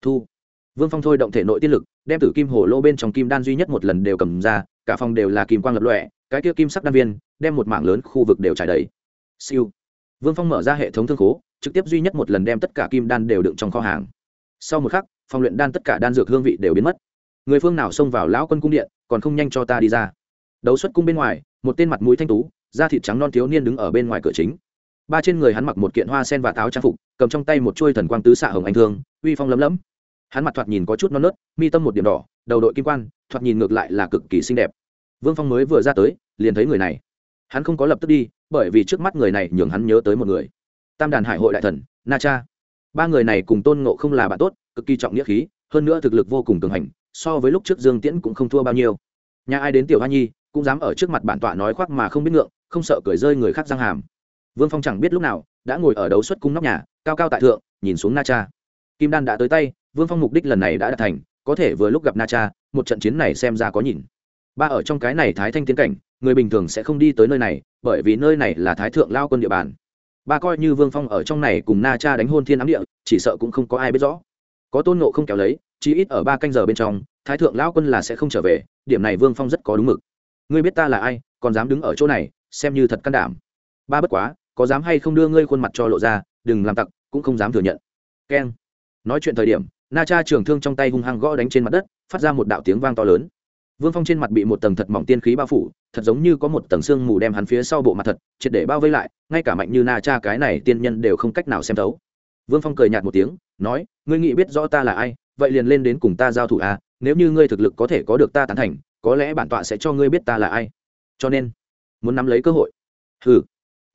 Thu vương phong thôi động thể nội tiên lực, đem tử kim hồ lô bên trong kim đan duy nhất một lần đều cầm ra, cả phòng đều là kim quang lập lọe cái kia kim sắc đan viên, đem một mảng lớn khu vực đều trải đầy. Siêu. Vương phong mở ra hệ thống thương khố, trực tiếp duy nhất một lần đem tất cả kim đan đều đựng trong kho hàng. Sau một khắc, phòng luyện đan tất cả đan dược hương vị đều biến mất. Người phương nào xông vào lão quân cung điện, còn không nhanh cho ta đi ra. Đấu xuất cung bên ngoài, một tên mặt mũi thanh tú, da thịt trắng non thiếu niên đứng ở bên ngoài cửa chính. Ba trên người hắn mặc một kiện hoa sen và táo trang phục, cầm trong tay một chuôi thần quang tứ xạ hồng anh thương, uy phong lấm lấm hắn mặt thoạt nhìn có chút non nớt, mi tâm một điểm đỏ, đầu đội kim quan, thoạt nhìn ngược lại là cực kỳ xinh đẹp. Vương phong mới vừa ra tới, liền thấy người này. Hắn không có lập tức đi, bởi vì trước mắt người này nhường hắn nhớ tới một người. Tam đàn hải hội đại thần, na cha. Ba người này cùng tôn ngộ không là bạn tốt, cực kỳ trọng nghĩa khí, hơn nữa thực lực vô cùng cường hành, so với lúc trước dương tiễn cũng không thua bao nhiêu. Nhà ai đến tiểu hoa nhi, cũng dám ở trước mặt bản tọa nói khoác mà không biết ngượng, không sợ cười rơi người khác răng hàm. Vương phong chẳng biết lúc nào, đã ngồi ở đấu xuất cung nóc nhà, cao cao tại thượng, nhìn xuống na cha. Kim đan đã tới tay vương phong mục đích lần này đã đạt thành, có thể vừa lúc gặp na cha, một trận chiến này xem ra có nhìn. Ba ở trong cái này thái thanh tiến cảnh, người bình thường sẽ không đi tới nơi này, bởi vì nơi này là thái thượng lao quân địa bàn. Ba coi như vương phong ở trong này cùng na cha đánh hôn thiên ám địa, chỉ sợ cũng không có ai biết rõ. Có tôn nộ không kéo lấy chỉ ít ở ba canh giờ bên trong, thái thượng lao quân là sẽ không trở về, điểm này vương phong rất có đúng mực. Ngươi biết ta là ai, còn dám đứng ở chỗ này, xem như thật can đảm. Ba bất quá, có dám hay không đưa ngươi khuôn mặt cho lộ ra, đừng làm tặc, cũng không dám thừa nhận. Keng. Nói chuyện thời điểm na cha trường thương trong tay hung hăng gõ đánh trên mặt đất, phát ra một đạo tiếng vang to lớn. Vương phong trên mặt bị một tầng thật mỏng tiên khí bao phủ, thật giống như có một tầng xương mù đem hắn phía sau bộ mặt thật, triệt để bao vây lại, ngay cả mạnh như na cha cái này tiên nhân đều không cách nào xem thấu. Vương phong cười nhạt một tiếng, nói, ngươi nghĩ biết rõ ta là ai, vậy liền lên đến cùng ta giao thủ à nếu như ngươi thực lực có thể có được ta tán thành, có lẽ bản tọa sẽ cho ngươi biết ta là ai. Cho nên, muốn nắm lấy cơ hội. Hừ.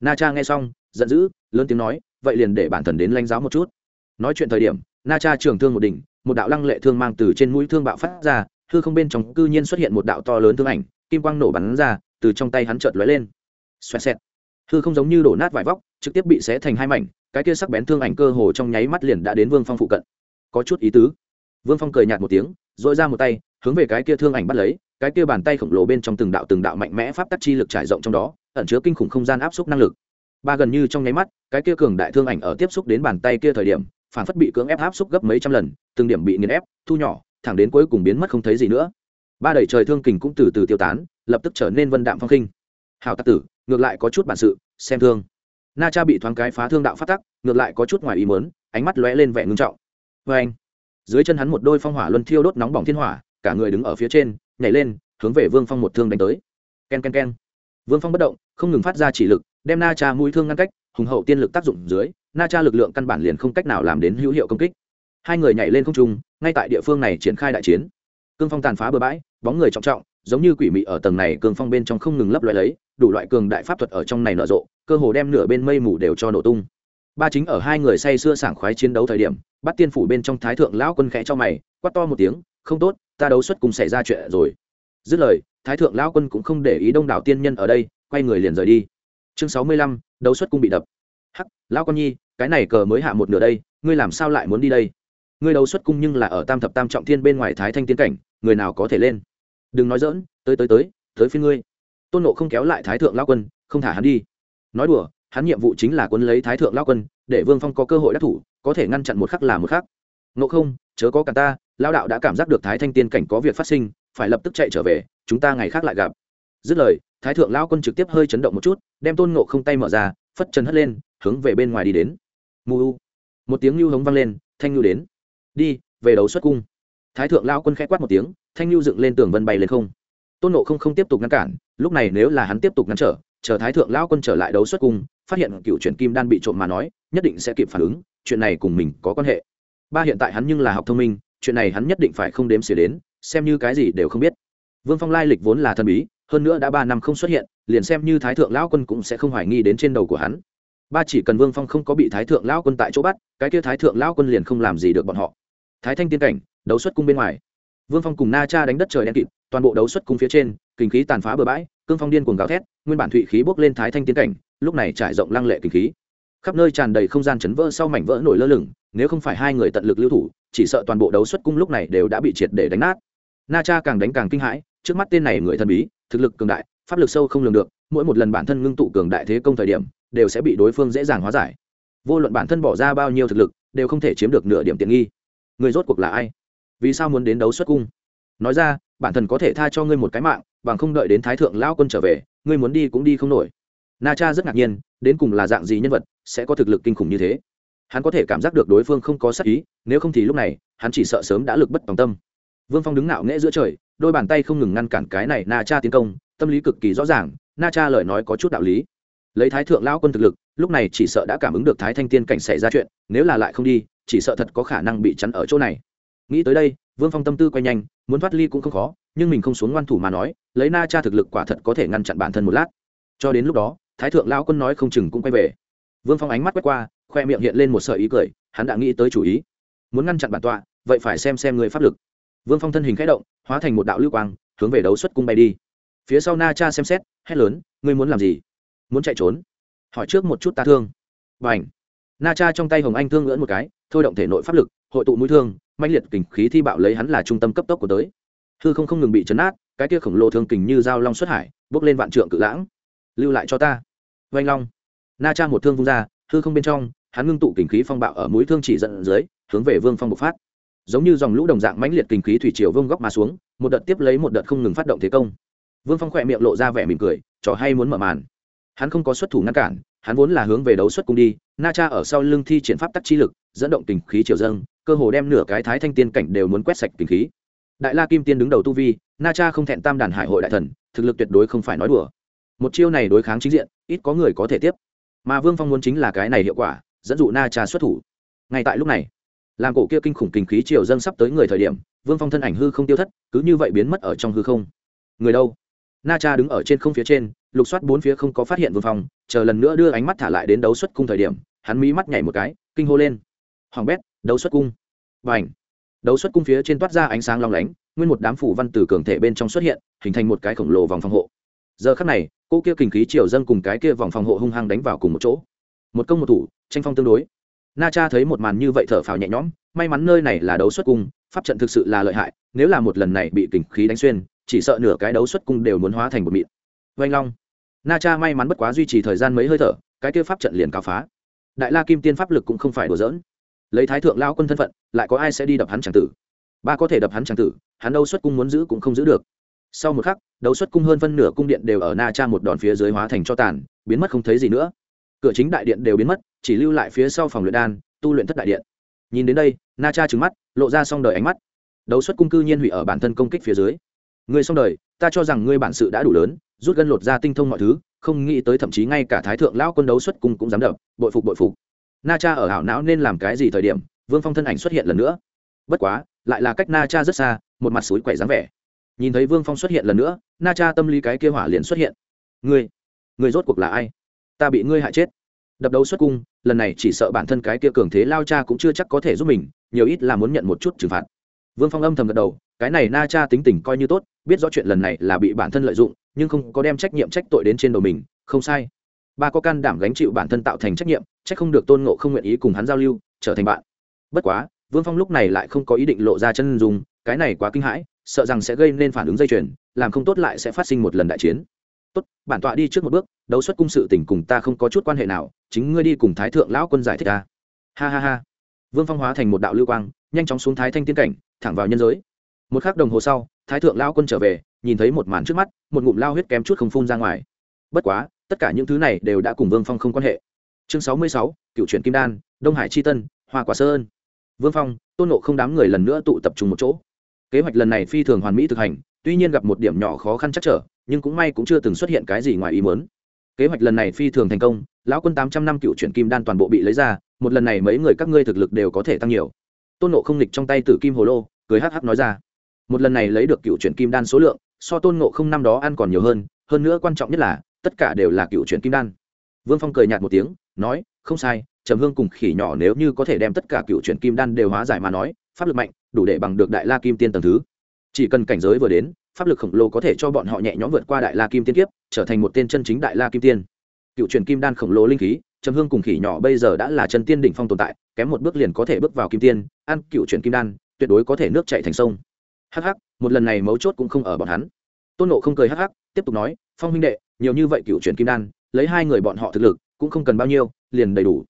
Na cha nghe xong, giận dữ, lớn tiếng nói, vậy liền để bản thần đến lãnh giáo một chút. Nói chuyện thời điểm na cha trường thương một đỉnh, một đạo lăng lệ thương mang từ trên mũi thương bạo phát ra, hư không bên trong cư nhiên xuất hiện một đạo to lớn thương ảnh, kim quang nổ bắn ra, từ trong tay hắn chợt lóe lên. Xoẹt xẹt. Hư không giống như đổ nát vải vóc, trực tiếp bị xé thành hai mảnh, cái kia sắc bén thương ảnh cơ hồ trong nháy mắt liền đã đến vương phong phụ cận. Có chút ý tứ. Vương phong cười nhạt một tiếng dội ra một tay, hướng về cái kia thương ảnh bắt lấy, cái kia bàn tay khổng lồ bên trong từng đạo từng đạo mạnh mẽ pháp tắc chi lực trải rộng trong đó, ẩn chứa kinh khủng không gian áp suất năng lực. Ba gần như trong nháy mắt, cái kia cường đại thương ảnh ở tiếp xúc đến bàn tay kia thời điểm phản phất bị cưỡng ép áp xúc gấp mấy trăm lần, từng điểm bị nghiền ép, thu nhỏ, thẳng đến cuối cùng biến mất không thấy gì nữa. Ba đẩy trời thương kình cũng từ từ tiêu tán, lập tức trở nên vân đạm phong khinh. Hào tắc tử, ngược lại có chút bản sự, xem thương. Na cha bị thoáng cái phá thương đạo phát tắc, ngược lại có chút ngoài ý mớn ánh mắt lóe lên vẻ ngưng trọng. Vê anh, dưới chân hắn một đôi phong hỏa luân thiêu đốt nóng bỏng thiên hỏa, cả người đứng ở phía trên, nhảy lên, hướng về vương phong một thương đánh tới. K e n k e n k e n vương phong bất động, không ngừng phát ra chỉ lực, đem na cha mũi thương ngăn cách, hùng hậu tiên lực tác dụng dưới na cha lực lượng căn bản liền không cách nào làm đến hữu hiệu công kích. Hai người nhảy lên không trung, ngay tại địa phương này triển khai đại chiến. Cương phong tàn phá bừa bãi, bóng người trọng trọng, giống như quỷ mị ở tầng này cương phong bên trong không ngừng lấp loại lấy, đủ loại cường đại pháp thuật ở trong này nở rộ, cơ hồ đem nửa bên mây mù đều cho nổ tung. Ba chính ở hai người say sưa sảng khoái chiến đấu thời điểm bắt tiên phủ bên trong thái thượng lão quân khẽ cho mày, quát to một tiếng, không tốt, ta đấu xuất cùng xảy ra chuyện rồi. Dứt lời, thái thượng lão quân cũng không để ý đông đảo tiên nhân ở đây, quay người liền rời đi. Chương sáu mươi lăm, đấu xuất cung bị đập lão con nhi, cái này cờ mới hạ một nửa đây, ngươi làm sao lại muốn đi đây? Ngươi đấu xuất cung nhưng là ở tam thập tam trọng thiên bên ngoài thái thanh tiến cảnh, người nào có thể lên? Đừng nói dỡn tới tới tới tới phía ngươi. Tôn nộ không kéo lại thái thượng lao quân, không thả hắn đi. Nói đùa, hắn nhiệm vụ chính là quân lấy thái thượng lao quân, để vương phong có cơ hội đắc thủ, có thể ngăn chặn một khắc là một khắc. Nộ không, chớ có cả ta lao đạo đã cảm giác được thái thanh tiên cảnh có việc phát sinh, phải lập tức chạy trở về, chúng ta ngày khác lại gặp. Dứt lời, thái thượng lao quân trực tiếp hơi chấn động một chút, đem tôn nộ không tay mở ra, phất chân hất lên hướng về bên ngoài đi đến. Mù một tiếng lưu hống vang lên, thanh lưu đến. Đi, về đấu xuất cung. Thái thượng lao quân k h ẽ quát một tiếng, thanh lưu dựng lên tường vân bay lên không. Tôn nộ không không tiếp tục ngăn cản, lúc này nếu là hắn tiếp tục ngăn trở, chờ thái thượng lao quân trở lại đấu xuất cung, phát hiện cựu truyền kim đan bị trộm mà nói, nhất định sẽ kịp phản ứng, chuyện này cùng mình có quan hệ. Ba hiện tại hắn nhưng là học thông minh, chuyện này hắn nhất định phải không đếm xỉa đến, xem như cái gì đều không biết. Vương phong lai lịch vốn là thần bí, hơn nữa đã ba năm không xuất hiện, liền xem như thái thượng lão quân cũng sẽ không hoài nghi đến trên đầu của hắn ba chỉ cần vương phong không có bị thái thượng lão quân tại chỗ bắt, cái kia thái thượng lão quân liền không làm gì được bọn họ. Thái thanh tiên cảnh, đấu xuất cung bên ngoài. Vương phong cùng na cha đánh đất trời đen kịt, toàn bộ đấu xuất cung phía trên, kinh khí tàn phá bừa bãi, cương phong điên cuồng gào thét, nguyên bản thụy khí bốc lên thái thanh tiên cảnh, lúc này trải rộng lăng lệ kinh khí. Khắp nơi tràn đầy không gian chấn vỡ sau mảnh vỡ nổi lơ lửng, nếu không phải hai người tận lực lưu thủ, chỉ sợ toàn bộ đấu xuất cung lúc này đều đã bị triệt để đánh nát. Na cha càng đánh càng kinh hãi, trước mắt tên này người thần bí, thực lực cường đại, pháp lực sâu không lường được, mỗi một lần bản thân ngưng tụ cường đại thế công thời điểm đều sẽ bị đối phương dễ dàng hóa giải. Vô luận bản thân bỏ ra bao nhiêu thực lực, đều không thể chiếm được nửa điểm tiện nghi. Người rốt cuộc là ai? Vì sao muốn đến đấu xuất cung? Nói ra, bản thân có thể tha cho ngươi một cái mạng, bằng không đợi đến thái thượng lao quân trở về, ngươi muốn đi cũng đi không nổi. Na cha rất ngạc nhiên, đến cùng là dạng gì nhân vật, sẽ có thực lực kinh khủng như thế? Hắn có thể cảm giác được đối phương không có sắc ý, nếu không thì lúc này, hắn chỉ sợ sớm đã lực bất tòng tâm. Vương phong đứng nạo nghễ giữa trời, đôi bàn tay không ngừng ngăn cản cái này na cha tiến công, tâm lý cực kỳ rõ ràng, na cha lời nói có chút đạo lý lấy thái thượng lão quân thực lực, lúc này chỉ sợ đã cảm ứng được thái thanh tiên cảnh xảy ra chuyện, nếu là lại không đi, chỉ sợ thật có khả năng bị chắn ở chỗ này. Nghĩ tới đây, vương phong tâm tư quay nhanh, muốn thoát ly cũng không khó, nhưng mình không xuống ngoan thủ mà nói, lấy na cha thực lực quả thật có thể ngăn chặn bản thân một lát. Cho đến lúc đó, thái thượng lão quân nói không chừng cũng quay về. Vương phong ánh mắt quét qua, khoe miệng hiện lên một sợi ý cười, hắn đã nghĩ tới chủ ý. Muốn ngăn chặn bản tọa, vậy phải xem xem người pháp lực. Vương phong thân hình k h ẽ động, hóa thành một đạo lưu quang, hướng về đấu xuất cung bay đi. Phía sau na cha xem xét, hét lớn, ngươi muốn làm gì? Muốn chạy trốn. Hỏi trước một chút ta thương. B à n h na cha trong tay hồng anh thương ngưỡn một cái, thôi động thể nội pháp lực, hội tụ mũi thương mạnh liệt kình khí thi bạo lấy hắn là trung tâm cấp tốc của tới. Hư không không ngừng bị chấn át cái kia khổng lồ thương kình như dao long xuất hải, bước lên vạn trượng cự lãng. Lưu lại cho ta. Vanh long. Na cha một thương vung ra, hư không bên trong, hắn ngưng tụ kình khí phong bạo ở mũi thương chỉ dẫn dưới, hướng về vương phong bộc phát. Giống như dòng lũ đồng dạng mãnh liệt kình khí thủy triều vương góc mà xuống, một đợt tiếp lấy một đợt không ngừng phát động thế công. Vương phong khỏe miệng lộ ra vẻ mỉm cười, trò hay muốn mở màn hắn không có xuất thủ ngăn cản, hắn vốn là hướng về đấu xuất cung đi, na cha ở sau lưng thi triển pháp tắc chi lực, dẫn động tình khí triều dâng, cơ hồ đem nửa cái thái thanh tiên cảnh đều muốn quét sạch tình khí. Đại la kim tiên đứng đầu tu vi, na cha không thẹn tam đàn hải hội đại thần, thực lực tuyệt đối không phải nói đùa. Một chiêu này đối kháng chính diện, ít có người có thể tiếp. Mà vương phong muốn chính là cái này hiệu quả, dẫn dụ na cha xuất thủ. Ngay tại lúc này làm cổ kia kinh khủng kinh khí triều dâng sắp tới người thời điểm, vương phong thân ảnh hư không tiêu thất, cứ như vậy biến mất ở trong hư không. Người đâu? Na cha đứng ở trên không phía trên lục soát bốn phía không có phát hiện vương phong, chờ lần nữa đưa ánh mắt thả lại đến đấu xuất cung thời điểm, hắn mí mắt nhảy một cái, kinh hô lên. Hoàng bét, đấu xuất cung. Và ảnh đấu xuất cung phía trên toát ra ánh sáng long lánh, nguyên một đám phủ văn từ cường thể bên trong xuất hiện, hình thành một cái khổng lồ vòng phòng hộ. Giờ khắc này, cô kia kình khí triều dâng cùng cái kia vòng phòng hộ hung hăng đánh vào cùng một chỗ. Một công một thủ, tranh phong tương đối. Na cha thấy một màn như vậy thở phào nhẹ nhõm, may mắn nơi này là đấu xuất cung, pháp trận thực sự là lợi hại, nếu là một lần này bị kình khí đánh xuyên, chỉ sợ nửa cái đấu xuất cung đều muốn hóa thành một mịn vanh long. Na cha may mắn bất quá duy trì thời gian mấy hơi thở, cái kia pháp trận liền cao phá. Đại la kim tiên pháp lực cũng không phải đùa giỡn. Lấy thái thượng lao quân thân phận, lại có ai sẽ đi đập hắn tràng tử? Ba có thể đập hắn tràng tử, hắn đâu xuất cung muốn giữ cũng không giữ được. Sau một khắc đấu xuất cung hơn phân nửa cung điện đều ở na cha một đòn phía dưới hóa thành cho tàn, biến mất không thấy gì nữa. Cửa chính đại điện đều biến mất, chỉ lưu lại phía sau phòng luyện đan, tu luyện thất đại điện. Nhìn đến đây, na cha trứng mắt, lộ ra xong đời ánh mắt. Đấu xuất cung cư nhiên hủy ở bản thân công kích phía dưới. Ngươi xong đời, ta cho rằng ngươi bản sự đã đủ lớn rút gân lột ra tinh thông mọi thứ, không nghĩ tới thậm chí ngay cả thái thượng lão quân đấu xuất cung cũng dám đập, bội phục bội phục. Na cha ở hảo não nên làm cái gì thời điểm, vương phong thân ảnh xuất hiện lần nữa. Bất quá, lại là cách na cha rất xa, một mặt suối quẻ dáng vẻ. Nhìn thấy vương phong xuất hiện lần nữa, na cha tâm lý cái kia hỏa liền xuất hiện. Ngươi ngươi rốt cuộc là ai? Ta bị ngươi hại chết. Đập đấu xuất cung, lần này chỉ sợ bản thân cái kia cường thế lao cha cũng chưa chắc có thể giúp mình, nhiều ít là muốn nhận một chút trừng phạt. Vương phong âm thầm gật đầu cái này na cha tính tình coi như tốt, biết rõ chuyện lần này là bị bản thân lợi dụng, nhưng không có đem trách nhiệm trách tội đến trên đầu mình, không sai. Ba có can đảm gánh chịu bản thân tạo thành trách nhiệm trách không được tôn ngộ không nguyện ý cùng hắn giao lưu, trở thành bạn. Bất quá, vương phong lúc này lại không có ý định lộ ra chân dùng cái này quá kinh hãi, sợ rằng sẽ gây nên phản ứng dây chuyền, làm không tốt lại sẽ phát sinh một lần đại chiến. Tốt, bản tọa đi trước một bước, đấu xuất cung sự tình cùng ta không có chút quan hệ nào, chính ngươi đi cùng thái thượng lão quân giải thích ta. Ha ha ha. Vương phong hóa thành một đạo lưu quang, nhanh chóng xuống thái thanh tiên cảnh, thẳng vào nhân giới một k h ắ c đồng hồ sau, thái thượng lao quân trở về, nhìn thấy một màn trước mắt, một ngụm lao huyết kém chút không phun ra ngoài. Bất quá, tất cả những thứ này đều đã cùng vương phong không quan hệ. Chương sáu mươi sáu, cựu truyện kim đan, đông hải c h i tân, hoa quả sơn vương phong, tôn nộ không đám người lần nữa tụ tập trung một chỗ. Kế hoạch lần này phi thường hoàn mỹ thực hành, tuy nhiên gặp một điểm nhỏ khó khăn chắc trở, nhưng cũng may cũng chưa từng xuất hiện cái gì ngoài ý muốn. Kế hoạch lần này phi thường thành công, lão quân tám trăm năm cựu truyện kim đan toàn bộ bị lấy ra, một lần này mấy người các ngươi thực lực đều có thể tăng nhiều. Tôn nộ không lịch trong tay tử kim hồ lô, cười hh nói ra một lần này lấy được cựu truyện kim đan số lượng, so tôn ngộ không năm đó ăn còn nhiều hơn hơn nữa quan trọng nhất là, tất cả đều là cựu truyện kim đan. Vương phong cười nhạt một tiếng, nói, không sai, trầm hương cùng khỉ nhỏ nếu như có thể đem tất cả cựu truyện kim đan đều hóa giải mà nói, pháp lực mạnh, đủ để bằng được đại la kim tiên tầng thứ. Chỉ cần cảnh giới vừa đến, pháp lực khổng lồ có thể cho bọn họ nhẹ nhõm vượt qua đại la kim tiên kiếp, trở thành một tên chân chính đại la kim tiên. Cựu truyền kim đan khổng lồ linh khí, trầm hương cùng khỉ nhỏ bây giờ đã là chân tiên đỉnh phong tồn tại, kém một bước liền có thể bước vào kim tiên, ăn cựu truyền kim đan, tuyệt đối có thể nước chạy thành sông hắc hắc, một lần này mấu chốt cũng không ở bọn hắn. Tôn nộ không cười hắc hắc, tiếp tục nói, phong huynh đệ, nhiều như vậy cựu truyền kim đan, lấy hai người bọn họ thực lực, cũng không cần bao nhiêu, liền đầy đủ.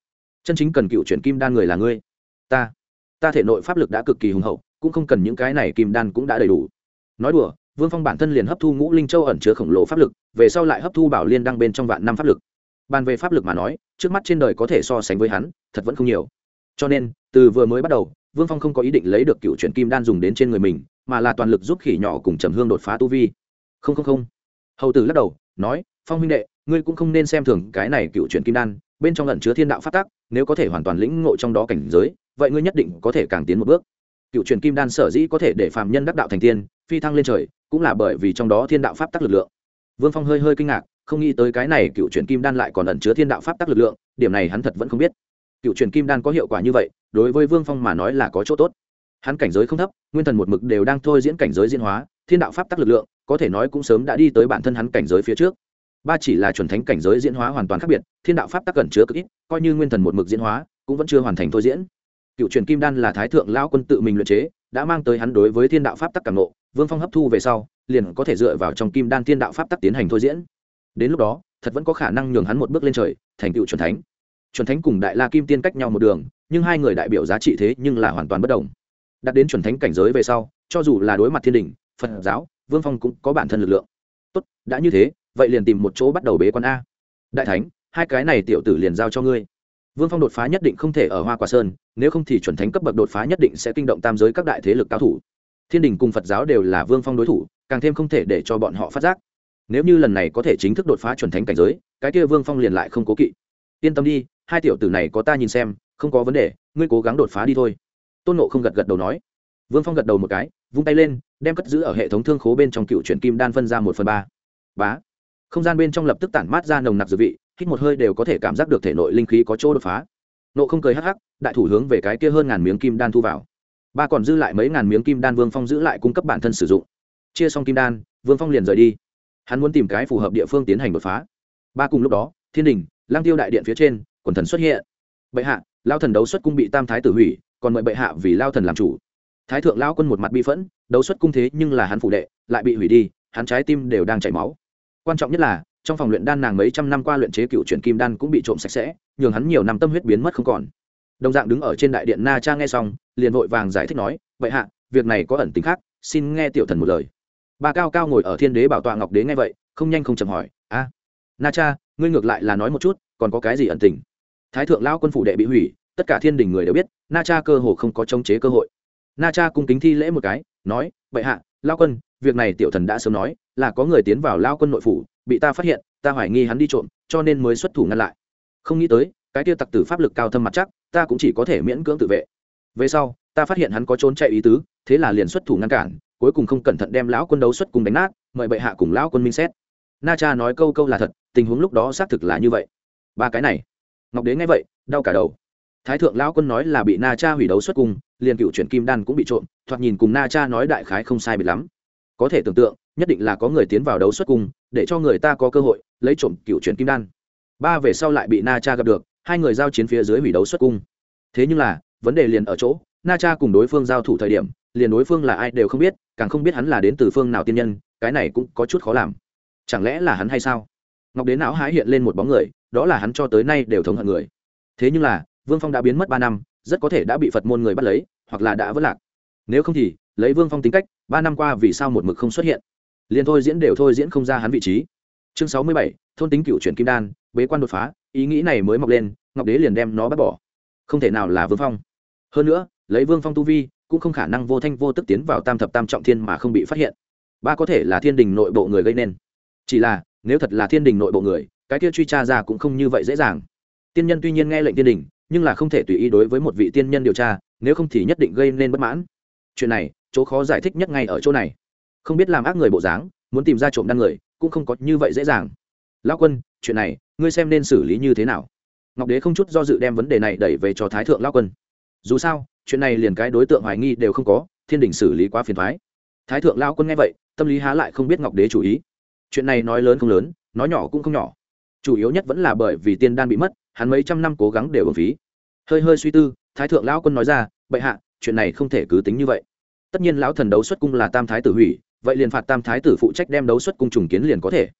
Chân chính cần cựu truyền kim đan người là ngươi. Ta ta thể nội pháp lực đã cực kỳ hùng hậu, cũng không cần những cái này kim đan cũng đã đầy đủ. Nói đùa, vương phong bản thân liền hấp thu ngũ linh châu ẩn chứa khổng lồ pháp lực, về sau lại hấp thu bảo liên đăng bên trong vạn năm pháp lực. Bàn về pháp lực mà nói, trước mắt trên đời có thể so sánh với hắn, thật vẫn không nhiều. Cho nên, từ vừa mới bắt đầu vương phong không có ý định lấy được cựu truyền kim đan dùng đến trên người mình, mà là toàn lực giúp khỉ nhỏ cùng trầm hương đột phá tu vi. Không không không. Hầu tử lắc đầu, nói, phong huynh đệ, ngươi cũng không nên xem thường cái này cựu truyền kim đan, bên trong lẩn chứa thiên đạo phát tác nếu có thể hoàn toàn lĩnh ngộ trong đó cảnh giới, vậy ngươi nhất định có thể càng tiến một bước. Cựu truyền kim đan sở dĩ có thể để phạm nhân đắc đạo thành tiên, phi thăng lên trời, cũng là bởi vì trong đó thiên đạo pháp tắc lực lượng. Vương phong hơi hơi kinh ngạc, không nghĩ tới cái này cựu truyền kim đan lại còn ẩn chứa thiên đạo pháp tắc lực lượng, điểm này hắn thật vẫn không biết cựu truyền kim đan có hiệu quả như vậy, đối với vương phong mà nói là có chỗ tốt. Hắn cảnh giới không thấp, nguyên thần một mực đều đang thôi diễn cảnh giới diễn hóa, thiên đạo pháp tắc lực lượng, có thể nói cũng sớm đã đi tới bản thân hắn cảnh giới phía trước. Ba chỉ là chuẩn thánh cảnh giới diễn hóa hoàn toàn khác biệt, thiên đạo pháp tắc cẩn chứa cực ít, coi như nguyên thần một mực diễn hóa, cũng vẫn chưa hoàn thành thôi diễn. Cựu truyền kim đan là thái thượng lão quân tự mình luyện chế, đã mang tới hắn đối với thiên đạo pháp tắc cảm nộ, vương phong hấp thu về sau, liền có thể dựa vào trong kim đan thiên đạo pháp tắc tiến hành thôi diễn. Đến lúc đó, thật vẫn có khả năng nhường hắn một bước lên trời, thành cựu chuẩn thánh chuẩn thánh cùng đại la kim tiên cách nhau một đường, nhưng hai người đại biểu giá trị thế nhưng là hoàn toàn bất đồng. Đạt đến chuẩn thánh cảnh giới về sau, cho dù là đối mặt thiên đình, phật giáo, vương phong cũng có bản thân lực lượng. Tốt, đã như thế, vậy liền tìm một chỗ bắt đầu bế quan a. Đại thánh, hai cái này tiểu tử liền giao cho ngươi. Vương phong đột phá nhất định không thể ở hoa quả sơn, nếu không thì chuẩn thánh cấp bậc đột phá nhất định sẽ kinh động tam giới các đại thế lực cao thủ. Thiên đình cùng phật giáo đều là vương phong đối thủ, càng thêm không thể để cho bọn họ phát giác. Nếu như lần này có thể chính thức đột phá chuẩn thánh cảnh giới, cái kia vương phong liền lại không cố kỵ. Yên tâm đi hai tiểu tử này có ta nhìn xem, không có vấn đề, ngươi cố gắng đột phá đi thôi. Tôn nộ không gật gật đầu nói. Vương phong gật đầu một cái, vung tay lên, đem cất giữ ở hệ thống thương khố bên trong cựu chuyển kim đan phân ra một phần ba. Bá. Không gian bên trong lập tức tản mát ra nồng nặc dự vị, hít một hơi đều có thể cảm giác được thể nội linh khí có chỗ đột phá. Nộ không cười hắc hắc, đại thủ hướng về cái kia hơn ngàn miếng kim đan thu vào. Ba còn dư lại mấy ngàn miếng kim đan, vương phong giữ lại cung cấp bản thân sử dụng. Chia xong kim đan, vương phong liền rời đi. Hắn muốn tìm cái phù hợp địa phương tiến hành đột phá. Ba cùng lúc đó, thiên đình lang tiêu đại điện phía trên quần thần xuất hiện. Bệ hạ, lao thần đấu xuất cung bị tam thái tử hủy, còn mời bệ hạ vì lao thần làm chủ. Thái thượng lao quân một mặt bi phẫn, đấu xuất cung thế nhưng là hắn phụ đệ, lại bị hủy đi, hắn trái tim đều đang chảy máu. Quan trọng nhất là, trong phòng luyện đan nàng mấy trăm năm qua luyện chế cựu chuyển kim đan cũng bị trộm sạch sẽ, nhường hắn nhiều năm tâm huyết biến mất không còn. Đồng dạng đứng ở trên đại điện na cha nghe xong, liền vội vàng giải thích nói vậy hạ, việc này có ẩn tính khác, xin nghe tiểu thần một lời. Bà cao cao ngồi ở thiên đế bảo tọa ngọc đế nghe vậy, không nhanh không chậm hỏi, a, na cha, ngươi ngược lại là nói một chút, còn có cái gì ẩn tình? Thái thượng lao quân phủ đệ bị hủy, tất cả thiên đình người đều biết, na cha cơ hồ không có chống chế cơ hội. Na cha cung kính thi lễ một cái, nói, Bệ hạ lao quân, việc này tiểu thần đã sớm nói, là có người tiến vào lao quân nội phủ, bị ta phát hiện, ta hoài nghi hắn đi trộm, cho nên mới xuất thủ ngăn lại. Không nghĩ tới, cái tiêu tặc tử pháp lực cao thâm mặt chắc, ta cũng chỉ có thể miễn cưỡng tự vệ. Về sau, ta phát hiện hắn có trốn chạy ý tứ, thế là liền xuất thủ ngăn cản, cuối cùng không cẩn thận đem lão quân đấu xuất cùng đánh nát, mời bệ hạ cùng lão quân minh xét. Na cha nói câu câu là thật, tình huống lúc đó xác thực là như vậy. Ba cái này ngọc đế nghe vậy, đau cả đầu. Thái thượng lão quân nói là bị na cha hủy đấu xuất cung liền cựu chuyển kim đan cũng bị trộm, thoạt nhìn cùng na cha nói đại khái không sai biệt lắm. Có thể tưởng tượng, nhất định là có người tiến vào đấu xuất cung để cho người ta có cơ hội lấy trộm cựu chuyển kim đan. Ba về sau lại bị na cha gặp được, hai người giao chiến phía dưới hủy đấu xuất cung thế nhưng là, vấn đề liền ở chỗ, na cha cùng đối phương giao thủ thời điểm, liền đối phương là ai đều không biết, càng không biết hắn là đến từ phương nào tiên nhân, cái này cũng có chút khó làm. Chẳng lẽ là hắn hay sao? Ngọc đế não hái hiện lên một bóng người đó là hắn cho tới nay đều thống hận người. Thế nhưng là, vương phong đã biến mất ba năm, rất có thể đã bị phật môn người bắt lấy, hoặc là đã vất lạc. Nếu không thì, lấy vương phong tính cách, ba năm qua vì sao một mực không xuất hiện? Liền thôi diễn đều thôi diễn không ra hắn vị trí. Chương sáu mươi bảy, thôn tính cựu chuyển kim đan, bế quan đột phá, ý nghĩ này mới mọc lên, ngọc đế liền đem nó bắt bỏ. Không thể nào là vương phong. Hơn nữa, lấy vương phong tu vi, cũng không khả năng vô thanh vô tức tiến vào tam thập tam trọng thiên mà không bị phát hiện. Ba có thể là thiên đình nội bộ người gây nên. Chỉ là, nếu thật là thiên đình nội bộ người cái kia truy tra ra cũng không như vậy dễ dàng. Tiên nhân tuy nhiên nghe lệnh thiên đình, nhưng là không thể tùy ý đối với một vị tiên nhân điều tra, nếu không thì nhất định gây nên bất mãn. Chuyện này, chỗ khó giải thích nhất ngay ở chỗ này. Không biết làm ác người bộ dáng, muốn tìm ra trộm đăng người, cũng không có như vậy dễ dàng. Lão quân, chuyện này, ngươi xem nên xử lý như thế nào? Ngọc đế không chút do dự đem vấn đề này đẩy về cho thái thượng lão quân. Dù sao, chuyện này liền cái đối tượng hoài nghi đều không có, thiên đình xử lý quá phiền thoái thái thượng lão quân nghe vậy, tâm lý há lại không biết ngọc đế chủ ý. Chuyện này nói lớn không lớn, nói nhỏ cũng không nhỏ chủ yếu nhất vẫn là bởi vì tiên đan bị mất, hắn mấy trăm năm cố gắng đều ở phí. Hơi hơi suy tư, thái thượng lão quân nói ra, bệ hạ, chuyện này không thể cứ tính như vậy. Tất nhiên lão thần đấu xuất cung là tam thái tử hủy, vậy liền phạt tam thái tử phụ trách đem đấu xuất cung trùng kiến liền có thể.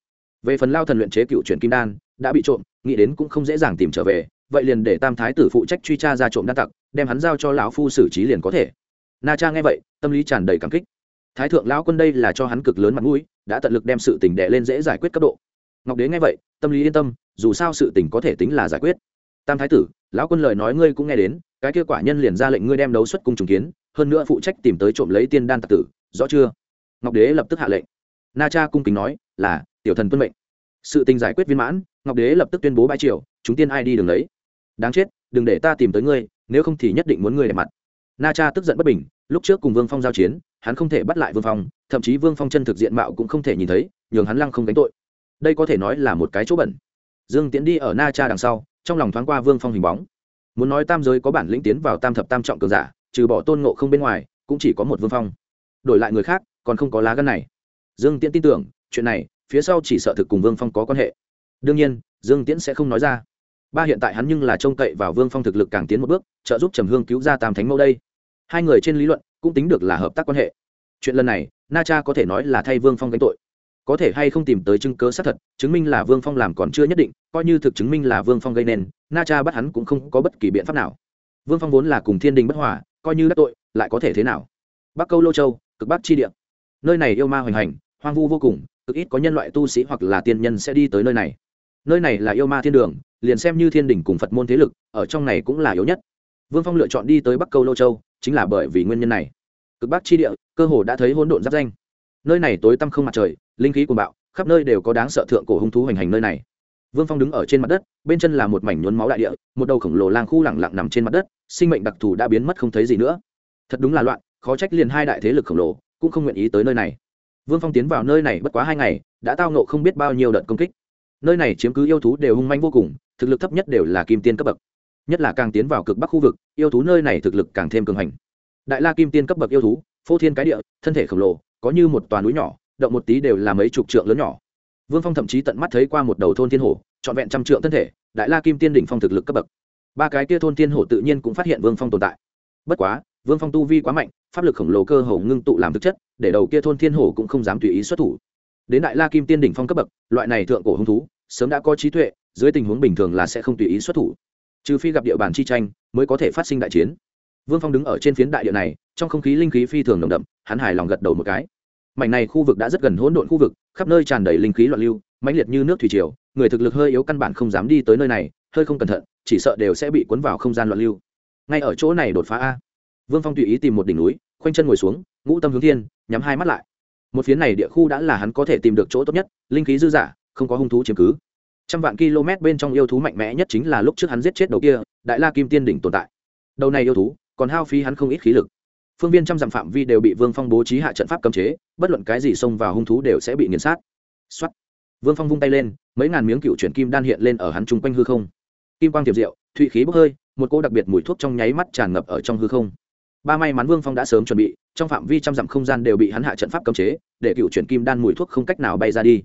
Về phần lao thần luyện chế cựu truyền kim đan, đã bị trộm, nghĩ đến cũng không dễ dàng tìm trở về, vậy liền để tam thái tử phụ trách truy tra ra trộm đan tặc, đem hắn giao cho lão phu xử trí liền có thể. Na cha nghe vậy, tâm lý tràn đầy cảm kích. Thái thượng lão quân đây là cho hắn cực lớn mặt mũi, đã tận lực đem sự tình đệ lên dễ giải quyết cấp độ. Ngọc đế nghe vậy tâm lý yên tâm, dù sao sự tình có thể tính là giải quyết. Tam thái tử, lão quân lời nói ngươi cũng nghe đến, cái kia quả nhân liền ra lệnh ngươi đem đấu xuất cung trùng kiến, hơn nữa phụ trách tìm tới trộm lấy tiên đan tạc tử, rõ chưa? Ngọc đế lập tức hạ lệnh. Na cha cung kính nói, là, tiểu thần tuân mệnh. Sự tình giải quyết viên mãn, ngọc đế lập tức tuyên bố bãi triều, chúng tiên ai đi đường lấy. Đáng chết, đừng để ta tìm tới ngươi, nếu không thì nhất định muốn ngươi để mặt. Na cha tức giận bất bình, lúc trước cùng vương phong giao chiến, hắn không thể bắt lại vương phong, thậm chí vương phong chân thực diện mạo cũng không thể nhìn thấy, nhường hắn lăng không đánh tội đây có thể nói là một cái chỗ bẩn. Dương tiến đi ở na cha đằng sau, trong lòng thoáng qua vương phong hình bóng. Muốn nói tam giới có bản lĩnh tiến vào tam thập tam trọng cường giả, trừ bỏ tôn ngộ không bên ngoài, cũng chỉ có một vương phong. Đổi lại người khác, còn không có lá gân này. Dương tiễn tin tưởng, chuyện này, phía sau chỉ sợ thực cùng vương phong có quan hệ. Đương nhiên, dương tiễn sẽ không nói ra. Ba hiện tại hắn nhưng là trông cậy vào vương phong thực lực càng tiến một bước, trợ giúp trầm hương cứu ra tam thánh mẫu đây. Hai người trên lý luận, cũng tính được là hợp tác quan hệ. Chuyện lần này, na cha có thể nói là thay vương phong gánh tội có thể hay không tìm tới chứng cớ xác thật, chứng minh là vương phong làm còn chưa nhất định, coi như thực chứng minh là vương phong gây nên, na cha bắt hắn cũng không có bất kỳ biện pháp nào. Vương phong vốn là cùng thiên đình bất hòa, coi như đắc tội, lại có thể thế nào? Bắc câu lô châu, cực bắc chi địa. Nơi này yêu ma hoành hành, hoang vu vô cùng, cực ít có nhân loại tu sĩ hoặc là tiên nhân sẽ đi tới nơi này. Nơi này là yêu ma thiên đường, liền xem như thiên đình cùng phật môn thế lực, ở trong này cũng là yếu nhất. Vương phong lựa chọn đi tới bắc câu lô châu, chính là bởi vì nguyên nhân này. Cực bắc chi địa, cơ hồ đã thấy hỗn độn giáp danh. Nơi này tối tăm không mặt trời linh khí cuồng bạo, khắp nơi đều có đáng sợ thượng cổ hung thú hoành hành nơi này. Vương phong đứng ở trên mặt đất, bên chân là một mảnh nhuốm máu đại địa, một đầu khổng lồ lang khu lẳng lặng nằm trên mặt đất, sinh mệnh đặc thù đã biến mất không thấy gì nữa. Thật đúng là loạn, khó trách liền hai đại thế lực khổng lồ cũng không nguyện ý tới nơi này. Vương phong tiến vào nơi này bất quá hai ngày, đã tao nộ không biết bao nhiêu đợt công kích. Nơi này chiếm cứ yêu thú đều hung manh vô cùng, thực lực thấp nhất đều là kim tiên cấp bậc. Nhất là càng tiến vào cực bắc khu vực, yêu thú nơi này thực lực càng thêm cường hành. Đại la kim tiên cấp bậc yêu thú, phô thiên cái địa, thân thể khổng lồ, có như một toàn núi nhỏ động một tí đều là mấy chục trượng lớn nhỏ. Vương phong thậm chí tận mắt thấy qua một đầu thôn thiên hổ, trọn vẹn trăm trượng thân thể, đại la kim tiên đỉnh phong thực lực cấp bậc. Ba cái kia thôn thiên hổ tự nhiên cũng phát hiện vương phong tồn tại. Bất quá, vương phong tu vi quá mạnh, pháp lực khổng lồ cơ hồ ngưng tụ làm thực chất, để đầu kia thôn thiên hổ cũng không dám tùy ý xuất thủ. Đến đại la kim tiên đỉnh phong cấp bậc, loại này thượng cổ hung thú, sớm đã có trí tuệ, dưới tình huống bình thường là sẽ không tùy ý xuất thủ. Trừ phi gặp địa bàn chi tranh, mới có thể phát sinh đại chiến. Vương phong đứng ở trên phiến đại địa này, trong không khí linh khí phi thường nồng đậm, hắn hài lòng gật đầu một cái mảnh này khu vực đã rất gần hỗn độn khu vực, khắp nơi tràn đầy linh khí loạn lưu, mãnh liệt như nước thủy triều, người thực lực hơi yếu căn bản không dám đi tới nơi này, hơi không cẩn thận, chỉ sợ đều sẽ bị cuốn vào không gian loạn lưu. Ngay ở chỗ này đột phá a. Vương phong tùy ý tìm một đỉnh núi, khoanh chân ngồi xuống, ngũ tâm hướng thiên, nhắm hai mắt lại. Một phiến này địa khu đã là hắn có thể tìm được chỗ tốt nhất, linh khí dư dả không có hung thú chiếm cứ. Trăm vạn km bên trong yêu thú mạnh mẽ nhất chính là lúc trước hắn giết chết đầu kia, đại la kim tiên đỉnh tồn tại. Đầu này yêu thú, còn hao phí hắn không ít khí lực phương viên trăm dặm phạm vi đều bị vương phong bố trí hạ trận pháp cấm chế, bất luận cái gì xông vào hung thú đều sẽ bị nghiền sát. Xuất vương phong vung tay lên, mấy ngàn miếng cựu chuyển kim đan hiện lên ở hắn chung quanh hư không. Kim quang tiệp rượu thụy khí bốc hơi, một cô đặc biệt mùi thuốc trong nháy mắt tràn ngập ở trong hư không. Ba may mắn vương phong đã sớm chuẩn bị, trong phạm vi trăm dặm không gian đều bị hắn hạ trận pháp cấm chế, để cựu chuyển kim đan mùi thuốc không cách nào bay ra đi.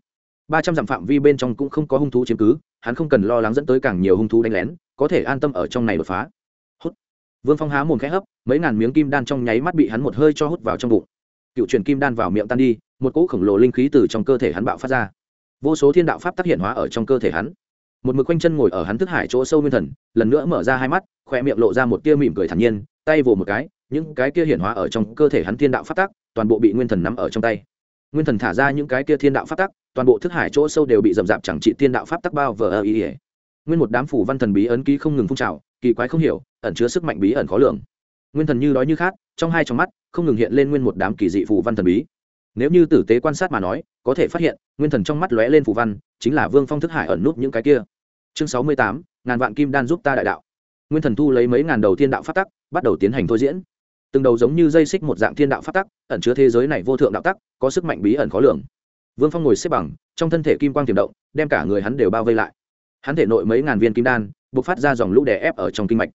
Ba trăm dặm phạm vi bên trong cũng không có hung thú chiếm cứ, hắn không cần lo lắng dẫn tới càng nhiều hung thú đánh lén, có thể an tâm ở trong này đột phá vương phong há mồm khẽ hấp, mấy ngàn miếng kim đan trong nháy mắt bị hắn một hơi cho hút vào trong bụng. Cựu truyền kim đan vào miệng tan đi, một cỗ khổng lồ linh khí từ trong cơ thể hắn bạo phát ra. Vô số thiên đạo pháp tác hiện hóa ở trong cơ thể hắn. Một mực quanh chân ngồi ở hắn thức hải chỗ sâu nguyên thần, lần nữa mở ra hai mắt khoe miệng lộ ra một tia mỉm cười thản nhiên, tay vồ một cái, những cái kia hiển hóa ở trong cơ thể hắn thiên đạo pháp tắc, toàn bộ bị nguyên thần nắm ở trong tay. Nguyên thần thả ra những cái kia thiên đạo pháp tắc, toàn bộ thức hải chỗ sâu đều bị rậm rạp chẳng trị thiên đạo pháp tắc bao vờ ơ ý ỉa nguyên một đám phủ văn thần bí ấn ký không ngừng phun trào kỳ quái không hiểu, ẩn chứa sức mạnh bí ẩn khó lường. Nguyên thần như đói như khát, trong hai trong mắt, không ngừng hiện lên nguyên một đám kỳ dị phủ văn thần bí. Nếu như tử tế quan sát mà nói, có thể phát hiện, nguyên thần trong mắt lóe lên phủ văn, chính là vương phong thức hải ẩn núp những cái kia. Chương sáu mươi tám, ngàn vạn kim đan giúp ta đại đạo. Nguyên thần thu lấy mấy ngàn đầu thiên đạo phát tắc, bắt đầu tiến hành thôi diễn. Từng đầu giống như dây xích một dạng thiên đạo phát tắc, ẩn chứa thế giới này vô thượng đạo tắc, có sức mạnh bí ẩn khó lường. Vương phong ngồi xếp bằng, trong thân thể kim quang tiềm động, đem cả người hắn đều bao vây lại hắn thể nội mấy ngàn viên kim đan b ộ c phát ra dòng lũ đè ép ở trong kinh mạch.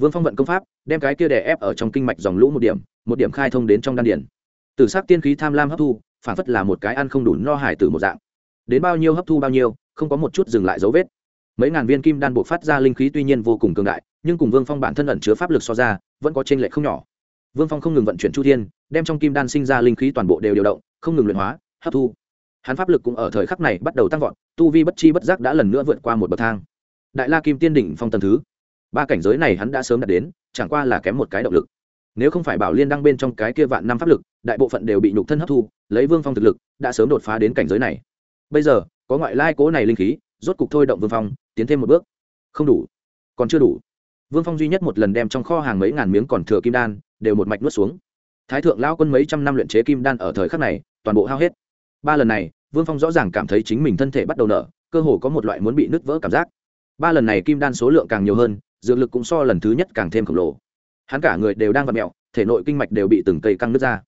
Vương phong vận công pháp, đem cái kia đè ép ở trong kinh mạch dòng lũ một điểm một điểm khai thông đến trong đan điển từ s ắ c tiên khí tham lam hấp thu, phản phất là một cái ăn không đủ no hải từ một dạng. Đến bao nhiêu hấp thu bao nhiêu, không có một chút dừng lại dấu vết. Mấy ngàn viên kim đan buộc phát ra linh khí tuy nhiên vô cùng cường đại, nhưng cùng vương phong bản thân ẩn chứa pháp lực so ra, vẫn có t r ê n lệch không nhỏ. Vương phong không ngừng vận chuyển chu thiên, đem trong kim đan sinh ra linh khí toàn bộ đều điều động, không ngừng luyện hóa, hấp thu hắn pháp lực cũng ở thời khắc này bắt đầu tăng vọt, tu vi bất chi bất giác đã lần nữa vượt qua một bậc thang. Đại la kim tiên đỉnh phong tầng thứ. Ba cảnh giới này hắn đã sớm đạt đến, chẳng qua là kém một cái động lực. Nếu không phải bảo liên đăng bên trong cái kia vạn năm pháp lực, đại bộ phận đều bị nhục thân hấp thu, lấy vương phong thực lực, đã sớm đột phá đến cảnh giới này. Bây giờ, có ngoại lai cố này linh khí, rốt cục thôi động vương phong, tiến thêm một bước. Không đủ. Còn chưa đủ. Vương phong duy nhất một lần đem trong kho hàng mấy ngàn miếng còn thừa kim đan, đều một mạch nuốt xuống. Thái thượng lao quân mấy trăm năm luyện chế kim đan ở thời khắc này, toàn bộ hao hết ba lần này, vương phong rõ ràng cảm thấy chính mình thân thể bắt đầu nở, cơ hồ có một loại muốn bị nứt vỡ cảm giác. Ba lần này kim đan số lượng càng nhiều hơn, dược lực cũng so lần thứ nhất càng thêm khổng lồ. Hắn cả người đều đang vặt mẹo thể nội kinh mạch đều bị từng cây căng nứt ra.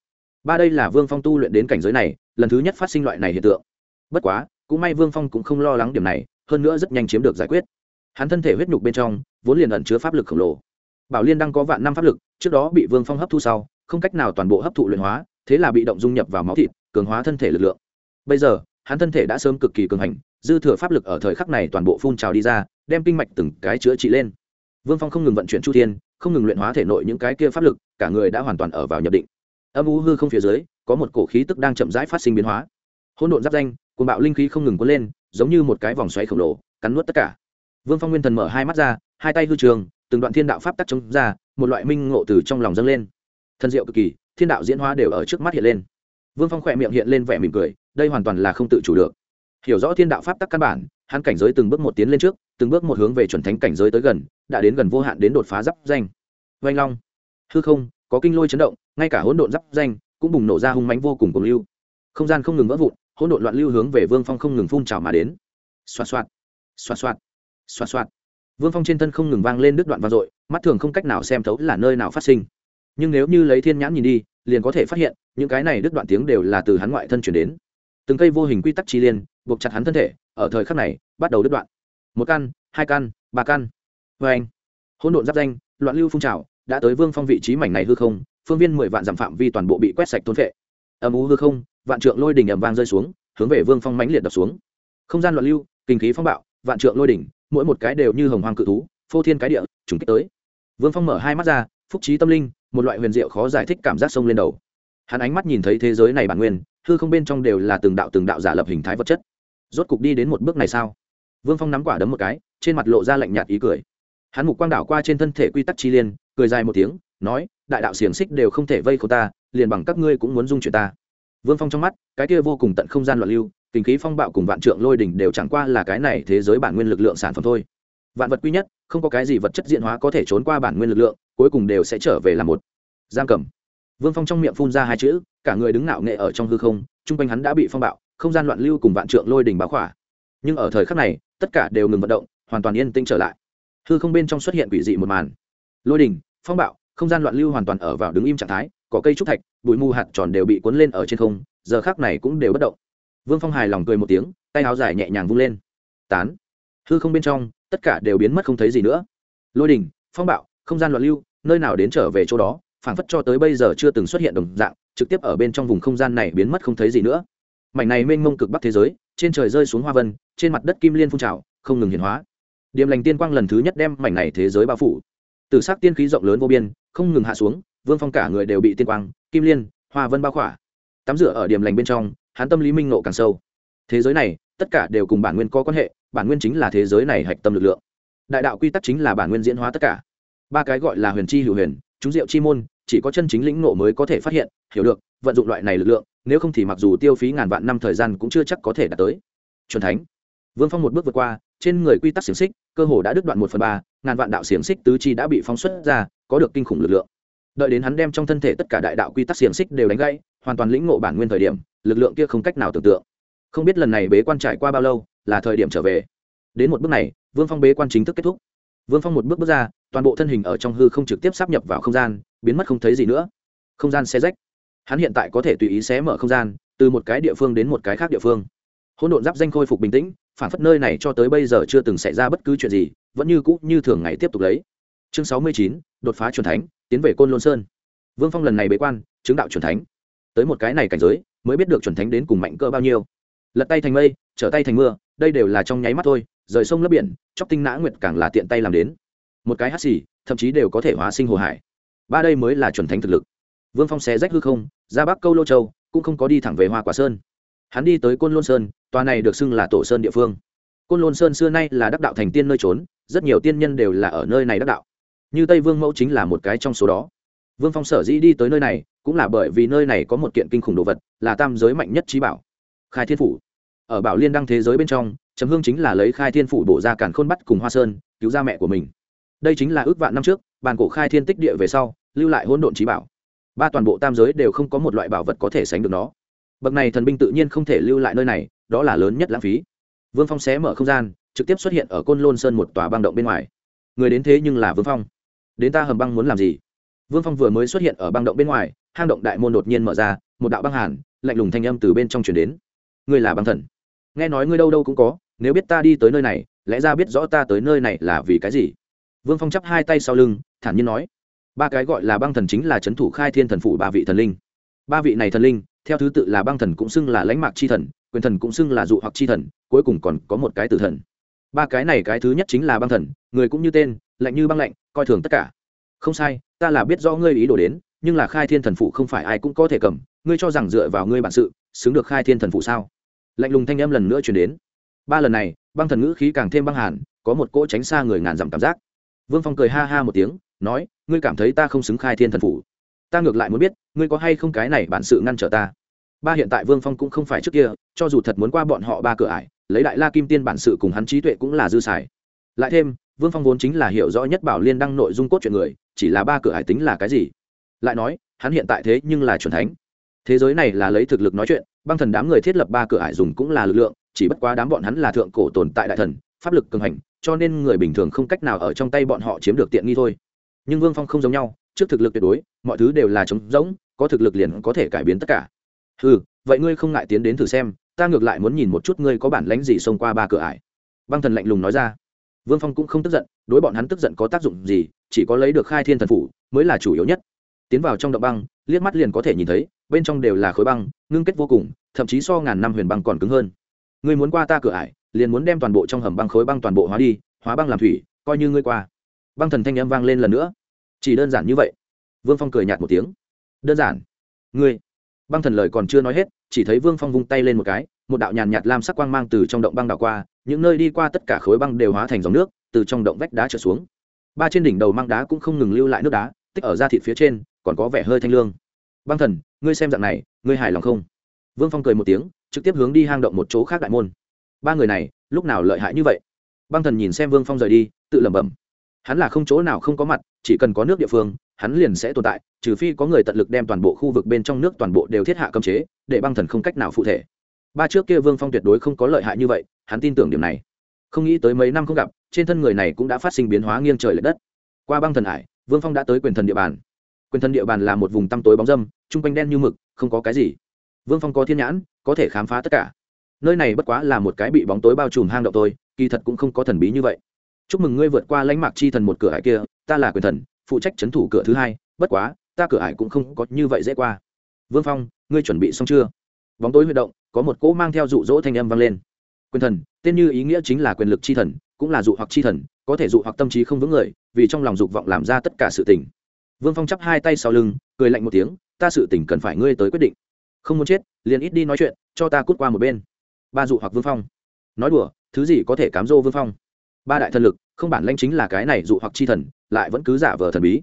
Ba đây là vương phong tu luyện đến cảnh giới này, lần thứ nhất phát sinh loại này hiện tượng. Bất quá, cũng may vương phong cũng không lo lắng điểm này, hơn nữa rất nhanh chiếm được giải quyết. Hắn thân thể huyết nhục bên trong, vốn liền ẩn chứa pháp lực khổng lồ. Bảo liên đang có vạn năm pháp lực, trước đó bị vương phong hấp thu sau, không cách nào toàn bộ hấp thụ luyện hóa, thế là bị động dung nhập vào máu thịt, cường hóa thân thể lực lượng bây giờ, hắn thân thể đã sớm cực kỳ cường hành, dư thừa pháp lực ở thời khắc này toàn bộ phun trào đi ra, đem kinh mạch từng cái chữa trị lên. Vương phong không ngừng vận chuyển chu thiên, không ngừng luyện hóa thể nội những cái kia pháp lực, cả người đã hoàn toàn ở vào nhập định. Âm u hư không phía dưới, có một cổ khí tức đang chậm rãi phát sinh biến hóa. Hỗn độn giáp danh, cuồng bạo linh khí không ngừng cuốn lên, giống như một cái vòng xoáy khổng lồ, cắn nuốt tất cả. Vương phong nguyên thần mở hai mắt ra, hai tay hư trường, từng đoạn thiên đạo pháp tắc chống ra, một loại minh ngộ từ trong lòng dâng lên. Thân diệu cực kỳ, thiên đạo diễn hóa đều ở trước mắt hiện lên. Vương phong khỏe miệng hiện lên vẻ mỉm cười đây hoàn toàn là không tự chủ được. Hiểu rõ thiên đạo pháp tắc căn bản, hắn cảnh giới từng bước một tiến lên trước, từng bước một hướng về chuẩn thánh cảnh giới tới gần, đã đến gần vô hạn đến đột phá giáp danh. Vanh long. Hư không, có kinh lôi chấn động, ngay cả hỗn độn giáp danh cũng bùng nổ ra hung mánh vô cùng cùng lưu. Không gian không ngừng vỡ vụn, hỗn độn loạn lưu hướng về vương phong không ngừng phun trào mà đến. Xoạt xoạt xoạt xoạt xoạt xoạt. Vương phong trên thân không ngừng vang lên đứt đoạn vang dội, mắt thường không cách nào xem thấu là nơi nào phát sinh. Nhưng nếu như lấy thiên nhãn nhìn đi, liền có thể phát hiện, những cái này đứt đoạn tiếng đều là từ hắn ngoại thân chuyển đến từng cây vô hình quy tắc chi liên, buộc chặt hắn thân thể, ở thời khắc này, bắt đầu đứt đoạn. Một căn, hai căn, ba căn. Vê anh, hỗn độn giáp danh, loạn lưu phun trào, đã tới vương phong vị trí mảnh này hư không, phương viên mười vạn dặm phạm vi toàn bộ bị quét sạch thôn vệ âm ú hư không, vạn trượng lôi đỉnh ầm vang rơi xuống, hướng về vương phong mãnh liệt đập xuống. Không gian loạn lưu, kinh khí phong bạo, vạn trượng lôi đỉnh, mỗi một cái đều như hồng hoang cự thú, phô thiên cái địa, trùng kích tới. Vương phong mở hai mắt ra, phúc trí tâm linh, một loại huyền diệu khó giải thích cảm giác sông lên đầu. Hắn ánh mắt nhìn thấy thế giới này bản nguyên hư không bên trong đều là từng đạo từng đạo giả lập hình thái vật chất. Rốt cục đi đến một bước này sao? Vương phong nắm quả đấm một cái, trên mặt lộ ra lạnh nhạt ý cười. Hắn mục quang đảo qua trên thân thể quy tắc chi liên, cười dài một tiếng, nói, đại đạo xiềng xích đều không thể vây khâu ta, liền bằng các ngươi cũng muốn dung chuyện ta. Vương phong trong mắt, cái kia vô cùng tận không gian loạn lưu, kinh khí phong bạo cùng vạn trượng lôi đỉnh đều chẳng qua là cái này thế giới bản nguyên lực lượng sản phẩm thôi. Vạn vật quy nhất, không có cái gì vật chất diện hóa có thể trốn qua bản nguyên lực lượng, cuối cùng đều sẽ trở về là một. Giam cầm. Vương phong trong miệng phun ra hai chữ cả người đứng nạo nghệ ở trong hư không, chung quanh hắn đã bị phong bạo, không gian loạn lưu cùng vạn trượng lôi đỉnh báo khỏa. Nhưng ở thời khắc này, tất cả đều ngừng vận động, hoàn toàn yên tĩnh trở lại. Hư không bên trong xuất hiện quỷ dị một màn. Lôi đỉnh, phong bạo, không gian loạn lưu hoàn toàn ở vào đứng im trạng thái có cây trúc thạch, bụi mù hạt tròn đều bị cuốn lên ở trên không, giờ khác này cũng đều bất động. Vương phong hài lòng cười một tiếng, tay áo dài nhẹ nhàng vung lên. Tán. Hư không bên trong, tất cả đều biến mất không thấy gì nữa. Lôi đỉnh, phong bạo, không gian loạn lưu, nơi nào đến trở về chỗ đó, phảng phất cho tới bây giờ chưa từng xuất hiện đồng dạng trực tiếp ở bên trong vùng không gian này biến mất không thấy gì nữa. Mảnh này mênh mông cực bắc thế giới, trên trời rơi xuống hoa vân, trên mặt đất kim liên phun trào, không ngừng hiển hóa. Điểm lành tiên quang lần thứ nhất đem mảnh này thế giới bao phủ. Từ sắc tiên khí rộng lớn vô biên, không ngừng hạ xuống, vương phong cả người đều bị tiên quang, kim liên, hoa vân bao khỏa. Tắm rửa ở điểm lành bên trong, hắn tâm lý minh nộ càng sâu. Thế giới này, tất cả đều cùng bản nguyên có quan hệ, bản nguyên chính là thế giới này hạch tâm lực lượng. Đại đạo quy tắc chính là bản nguyên diễn hóa tất cả. Ba cái gọi là huyền chi hữu huyền, chúng diệu chi môn chỉ có chân chính lĩnh nộ mới có thể phát hiện, hiểu được, vận dụng loại này lực lượng, nếu không thì mặc dù tiêu phí ngàn vạn năm thời gian cũng chưa chắc có thể đạt tới. Chuẩn thánh. Vương phong một bước vượt qua, trên người quy tắc xiềng xích, cơ hồ đã đứt đoạn một phần ba, ngàn vạn đạo xiềng xích tứ chi đã bị phóng xuất ra, có được kinh khủng lực lượng. Đợi đến hắn đem trong thân thể tất cả đại đạo quy tắc xiềng xích đều đánh gãy, hoàn toàn lĩnh ngộ bản nguyên thời điểm, lực lượng kia không cách nào tưởng tượng. Không biết lần này bế quan trải qua bao lâu, là thời điểm trở về. Đến một bước này, vương phong bế quan chính thức kết thúc. Vương phong một bước bước ra, toàn bộ thân hình ở trong hư không trực tiếp sắp nhập vào không gian biến mất không thấy gì nữa. Không gian xe rách. Hắn hiện tại có thể tùy ý xé mở không gian, từ một cái địa phương đến một cái khác địa phương. Hỗn độn giáp danh khôi phục bình tĩnh, phản phất nơi này cho tới bây giờ chưa từng xảy ra bất cứ chuyện gì, vẫn như cũ như thường ngày tiếp tục lấy. Chương sáu mươi chín, đột phá truyền thánh, tiến về côn lôn sơn. Vương phong lần này bế quan, chứng đạo truyền thánh. Tới một cái này cảnh giới, mới biết được truyền thánh đến cùng mạnh cơ bao nhiêu. Lật tay thành mây, trở tay thành mưa, đây đều là trong nháy mắt thôi, rời sông lấp biển, chóc tinh nã nguyệt càng là tiện tay làm đến. Một cái hắt xì, thậm chí đều có thể hóa sinh hồ hải ba đây mới là chuẩn thánh thực lực. Vương phong xé rách hư không, ra bắc câu lô châu, cũng không có đi thẳng về hoa quả sơn. Hắn đi tới côn lôn sơn, tòa này được xưng là tổ sơn địa phương. Côn lôn sơn xưa nay là đắc đạo thành tiên nơi trốn, rất nhiều tiên nhân đều là ở nơi này đắc đạo. Như tây vương mẫu chính là một cái trong số đó. Vương phong sở dĩ đi tới nơi này, cũng là bởi vì nơi này có một kiện kinh khủng đồ vật, là tam giới mạnh nhất trí bảo, khai thiên phủ. Ở bảo liên đăng thế giới bên trong, trầm hương chính là lấy khai thiên phủ bổ ra cản khôn bắt cùng hoa sơn, cứu ra mẹ của mình đây chính là ước vạn năm trước, bàn cổ khai thiên tích địa về sau, lưu lại hỗn độn trí bảo. Ba toàn bộ tam giới đều không có một loại bảo vật có thể sánh được nó. Bậc này thần binh tự nhiên không thể lưu lại nơi này, đó là lớn nhất lãng phí. Vương phong xé mở không gian, trực tiếp xuất hiện ở côn lôn sơn một tòa băng động bên ngoài. Người đến thế nhưng là vương phong. Đến ta hầm băng muốn làm gì? Vương phong vừa mới xuất hiện ở băng động bên ngoài, hang động đại môn đột nhiên mở ra, một đạo băng hàn, lạnh lùng thanh âm từ bên trong chuyển đến. Ngươi là băng thần. Nghe nói ngươi đâu đâu cũng có, nếu biết ta đi tới nơi này, lẽ ra biết rõ ta tới nơi này là vì cái gì? Vương phong chắp hai tay sau lưng, thản nhiên nói, ba cái gọi là băng thần chính là c h ấ n thủ khai thiên thần phủ ba vị thần linh. Ba vị này thần linh, theo thứ tự là băng thần cũng xưng là lãnh mạc c h i thần, quyền thần cũng xưng là dụ hoặc c h i thần, cuối cùng còn có một cái tử thần. Ba cái này cái thứ nhất chính là băng thần, người cũng như tên, lạnh như băng lạnh, coi thường tất cả. Không sai, ta là biết do ngươi ý đồ đến, nhưng là khai thiên thần phụ không phải ai cũng có thể cầm, ngươi cho rằng dựa vào ngươi bản sự, xứng được khai thiên thần phụ sao? Lạnh lùng thanh âm lần nữa chuyển đến. Ba lần này, băng thần ngữ khí càng thêm băng hàn, có một cỗ tránh xa người ngàn dặm cảm giác vương phong cười ha ha một tiếng, nói, ngươi cảm thấy ta không xứng khai thiên thần phủ. Ta ngược lại muốn biết, ngươi có hay không cái này bản sự ngăn trở ta? Ba hiện tại vương phong cũng không phải trước kia, cho dù thật muốn qua bọn họ ba cửa ải, lấy đại la kim tiên bản sự cùng hắn trí tuệ cũng là dư xài. Lại thêm, vương phong vốn chính là hiểu rõ nhất bảo liên đăng nội dung cốt chuyện người, chỉ là ba cửa ải tính là cái gì. Lại nói, hắn hiện tại thế nhưng là c thánh. Thế giới này là lấy thực lực nói chuyện, băng thần đám người thiết lập ba cửa ải dùng cũng là lực lượng, chỉ bất quá đám bọn hắn là thượng cổ tồn tại đại thần, pháp lực cường hành cho nên người bình thường không cách nào ở trong tay bọn họ chiếm được tiện nghi thôi. Nhưng vương phong không giống nhau, trước thực lực tuyệt đối, mọi thứ đều là trống rỗng, có thực lực liền có thể cải biến tất cả. Ừ vậy ngươi không ngại tiến đến thử xem, ta ngược lại muốn nhìn một chút ngươi có bản lánh gì xông qua ba cửa ải. Băng thần lạnh lùng nói ra. Vương phong cũng không tức giận, đối bọn hắn tức giận có tác dụng gì, chỉ có lấy được khai thiên thần phủ mới là chủ yếu nhất. Tiến vào trong động băng, liếc mắt liền có thể nhìn thấy, bên trong đều là khối băng, ngưng kết vô cùng, thậm chí so ngàn năm huyền băng còn cứng hơn. Ngươi muốn qua ta cửa ải liền muốn đem toàn bộ trong hầm băng khối băng toàn bộ hóa đi, hóa băng làm thủy, coi như ngươi qua. Băng thần thanh âm vang lên lần nữa. Chỉ đơn giản như vậy. Vương phong cười nhạt một tiếng. Đơn giản. Ngươi. Băng thần lời còn chưa nói hết, chỉ thấy vương phong vung tay lên một cái, một đạo nhàn nhạt lam sắc quang mang từ trong động băng đảo qua, những nơi đi qua tất cả khối băng đều hóa thành dòng nước, từ trong động vách đá trở xuống. Ba trên đỉnh đầu mang đá cũng không ngừng lưu lại nước đá, tích ở da thịt phía trên, còn có vẻ hơi thanh lương. Băng thần, ngươi xem dạng này, ngươi hài lòng không? Vương phong cười một tiếng, trực tiếp hướng đi hang động một chỗ khác đại môn ba người này lúc nào lợi hại như vậy? Băng thần nhìn xem vương phong rời đi, tự lẩm bẩm. Hắn là không chỗ nào không có mặt, chỉ cần có nước địa phương, hắn liền sẽ tồn tại, trừ phi có người tận lực đem toàn bộ khu vực bên trong nước toàn bộ đều thiết hạ cấm chế, để băng thần không cách nào phụ thể. Ba trước kia vương phong tuyệt đối không có lợi hại như vậy, hắn tin tưởng điểm này. Không nghĩ tới mấy năm không gặp, trên thân người này cũng đã phát sinh biến hóa nghiêng trời l ệ đất. Qua băng thần hải vương phong đã tới quyền thần địa bàn. Quyền thần địa bàn là một vùng tăm tối bóng dâm, chung quanh đen như mực, không có cái gì. Vương phong có thiên nhãn, có thể khám phá tất cả nơi này bất quá là một cái bị bóng tối bao trùm hang động tôi kỳ thật cũng không có thần bí như vậy. Chúc mừng ngươi vượt qua lãnh mạc chi thần một cửa hải kia, ta là quyền thần, phụ trách c h ấ n thủ cửa thứ hai, bất quá, ta cửa hải cũng không có như vậy dễ qua. Vương phong, ngươi chuẩn bị xong chưa? Bóng tối huy động, có một cỗ mang theo dụ dỗ thanh âm vang lên. Quyền thần, tên như ý nghĩa chính là quyền lực chi thần, cũng là dụ hoặc chi thần, có thể dụ hoặc tâm trí không vững người, vì trong lòng dục vọng làm ra tất cả sự tình. Vương phong chắp hai tay sau lưng, cười lạnh một tiếng, ta sự tình cần phải ngươi tới quyết định. Không muốn chết, liền ít đi nói chuyện, cho ta cút qua một bên ba dụ hoặc vương phong. Nói đùa, thứ gì có thể cám dô vương phong? Ba đại thần lực, không bản lanh chính là cái này dụ hoặc chi thần, lại vẫn cứ giả vờ thần bí.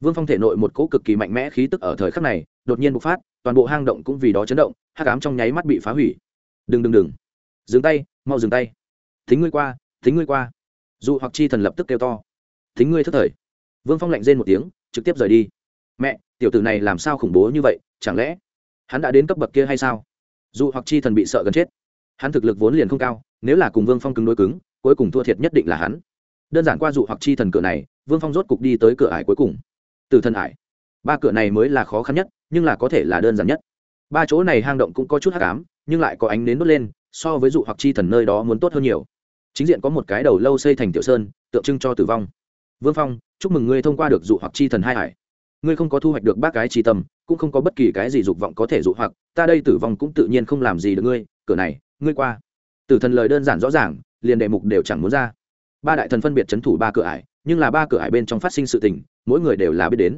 Vương phong thể nội một cỗ cực kỳ mạnh mẽ khí tức ở thời khắc này, đột nhiên bộc phát, toàn bộ hang động cũng vì đó chấn động, hắc ám trong nháy mắt bị phá hủy. Đừng đừng đừng. Dừng tay, mau dừng tay. Thính ngươi qua, thính ngươi qua. Dụ hoặc chi thần lập tức kêu to. Thính ngươi thất thời. Vương phong lạnh rên một tiếng, trực tiếp rời đi. Mẹ, tiểu tử này làm sao khủng bố như vậy, chẳng lẽ hắn đã đến cấp bậc kia hay sao? Dù hoặc chi thần bị sợ gần chết hắn thực lực vốn liền không cao, nếu là cùng vương phong cứng đối cứng, cuối cùng thua thiệt nhất định là hắn. Đơn giản qua dụ hoặc chi thần cửa này, vương phong rốt cục đi tới cửa ải cuối cùng. Từ thần ải. Ba cửa này mới là khó khăn nhất, nhưng là có thể là đơn giản nhất. Ba chỗ này hang động cũng có chút hát cám nhưng lại có ánh nến đốt lên, so với dụ hoặc chi thần nơi đó muốn tốt hơn nhiều. Chính diện có một cái đầu lâu xây thành tiểu sơn, tượng trưng cho tử vong. Vương phong, chúc mừng ngươi thông qua được dụ hoặc chi thần hai hải ngươi không có thu hoạch được bác cái chi tâm, cũng không có bất kỳ cái gì dục vọng có thể dụ hoặc, ta đây tử vong cũng tự nhiên không làm gì được ngươi, cửa này ngươi qua. Tử thần lời đơn giản rõ ràng, liền đề mục đều chẳng muốn ra. Ba đại thần phân biệt c h ấ n thủ ba cửa ải, nhưng là ba cửa ải bên trong phát sinh sự tình, mỗi người đều là biết đến.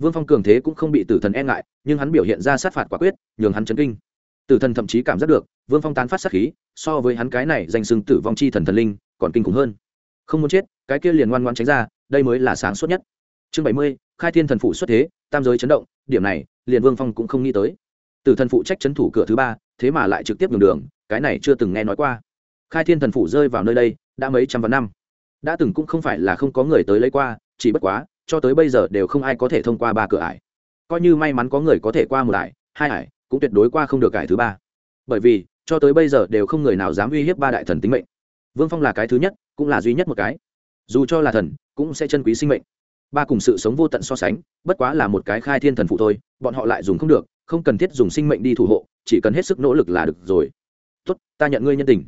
Vương phong cường thế cũng không bị tử thần e ngại, nhưng hắn biểu hiện ra sát phạt quả quyết, nhường hắn chấn kinh. Tử thần thậm chí cảm giác được, vương phong tán phát sát khí, so với hắn cái này danh xưng tử vong chi thần thần linh, còn kinh khủng hơn. Không muốn chết, cái kia liền ngoan ngoan tránh ra, đây mới là sáng suốt nhất. Chương bảy mươi, khai thiên thần phụ xuất thế, tam giới chấn động, điểm này, liền vương phong cũng không nghĩ tới. Tử thần phụ trách chấn thủ cửa thứ ba, thế mà lại trực tiếp nhường đường cái này chưa từng nghe nói qua. Khai thiên thần phụ rơi vào nơi đây, đã mấy trăm vạn năm. Đã từng cũng không phải là không có người tới lấy qua, chỉ bất quá, cho tới bây giờ đều không ai có thể thông qua ba cửa ải. Coi như may mắn có người có thể qua một ải, hai ải, cũng tuyệt đối qua không được ải thứ ba. Bởi vì, cho tới bây giờ đều không người nào dám uy hiếp ba đại thần tính mệnh. Vương phong là cái thứ nhất, cũng là duy nhất một cái. Dù cho là thần, cũng sẽ chân quý sinh mệnh. Ba cùng sự sống vô tận so sánh, bất quá là một cái khai thiên thần phụ thôi, bọn họ lại dùng không được, không cần thiết dùng sinh mệnh đi thủ hộ, chỉ cần hết sức nỗ lực là được rồi tốt, ta nhận ngươi nhân tình.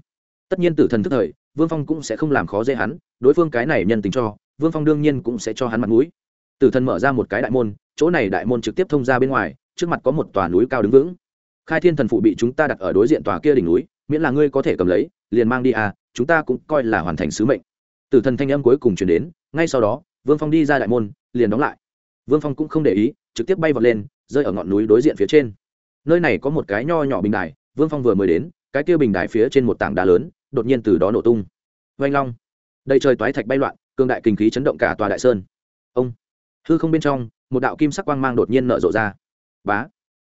Tất nhiên tử thần thức thời, vương phong cũng sẽ không làm khó dễ hắn, đối phương cái này nhân tình cho, vương phong đương nhiên cũng sẽ cho hắn mặt mũi. Tử thần mở ra một cái đại môn, chỗ này đại môn trực tiếp thông ra bên ngoài, trước mặt có một tòa núi cao đứng vững. Khai thiên thần phụ bị chúng ta đặt ở đối diện tòa kia đỉnh núi, miễn là ngươi có thể cầm lấy, liền mang đi à chúng ta cũng coi là hoàn thành sứ mệnh. Tử thần thanh âm cuối cùng chuyển đến, ngay sau đó, vương phong đi ra đại môn, liền đóng lại. Vương phong cũng không để ý, trực tiếp bay vọt lên, rơi ở ngọn núi đối diện phía trên. Nơi này có một cái nho nhỏ bình đài, vương phong vừa mới đến cái kia bình đài phía trên một tảng đá lớn, đột nhiên từ đó nổ tung. Vanh long. Đầy trời toái thạch bay loạn cương đại kinh khí chấn động cả tòa đại sơn. Ông. Hư không bên trong, một đạo kim sắc quang mang đột nhiên nở rộ ra. Bá.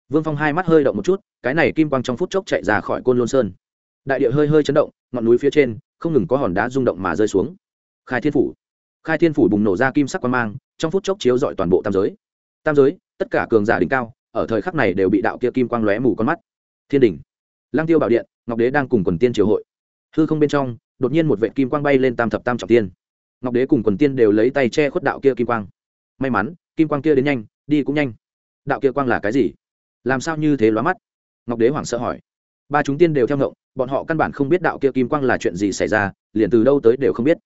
Vương phong hai mắt hơi động một chút, cái này kim quang trong phút chốc chạy ra khỏi côn lôn sơn. Đại địa hơi hơi chấn động, ngọn núi phía trên, không ngừng có hòn đá rung động mà rơi xuống. Khai thiên phủ. Khai thiên phủ bùng nổ ra kim sắc quang mang, trong phút chốc chiếu dọi toàn bộ tam giới. Tam giới, tất cả cường giả đỉnh cao, ở thời khắc này đều bị đạo kia kim quang lóe mù con mắt. Thiên đình lang tiêu bảo điện, ngọc đế đang cùng quần tiên triều hội. Hư không bên trong, đột nhiên một vệ kim quang bay lên tam thập tam trọng tiên. Ngọc đế cùng quần tiên đều lấy tay che khuất đạo kia kim quang. May mắn, kim quang kia đến nhanh, đi cũng nhanh. Đạo kia quang là cái gì? Làm sao như thế lóa mắt? Ngọc đế hoảng sợ hỏi. Ba chúng tiên đều theo ngộng, bọn họ căn bản không biết đạo kia kim quang là chuyện gì xảy ra, liền từ đâu tới đều không biết.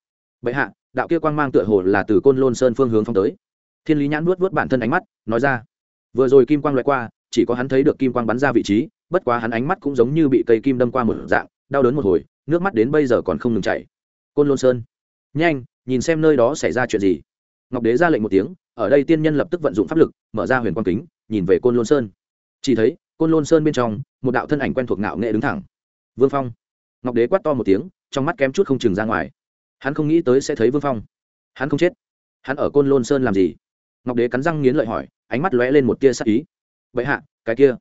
Bệ hạ, đạo kia quang mang tựa hồ là từ côn lôn sơn phương hướng phong tới. Thiên lý nhãn nuốt vớt bản thân ánh mắt, nói ra. Vừa rồi kim quang loại qua, chỉ có hắn thấy được kim quang bắn ra vị trí bất quá hắn ánh mắt cũng giống như bị cây kim đâm qua một dạng, đau đớn một hồi, nước mắt đến bây giờ còn không ngừng chảy. Côn lôn sơn. Nhanh, nhìn xem nơi đó xảy ra chuyện gì. Ngọc đế ra lệnh một tiếng, ở đây tiên nhân lập tức vận dụng pháp lực, mở ra huyền quang kính, nhìn về côn lôn sơn. Chỉ thấy, côn lôn sơn bên trong, một đạo thân ảnh quen thuộc ngạo nghệ đứng thẳng. Vương phong. Ngọc đế quát to một tiếng, trong mắt kém chút không chừng ra ngoài. Hắn không nghĩ tới sẽ thấy vương phong. Hắn không chết. Hắn ở côn lôn sơn làm gì? Ngọc đế cắn răng nghiến lợi hỏi, ánh mắt lóe lên một tia sắc ý. Vậy hạ, cái kia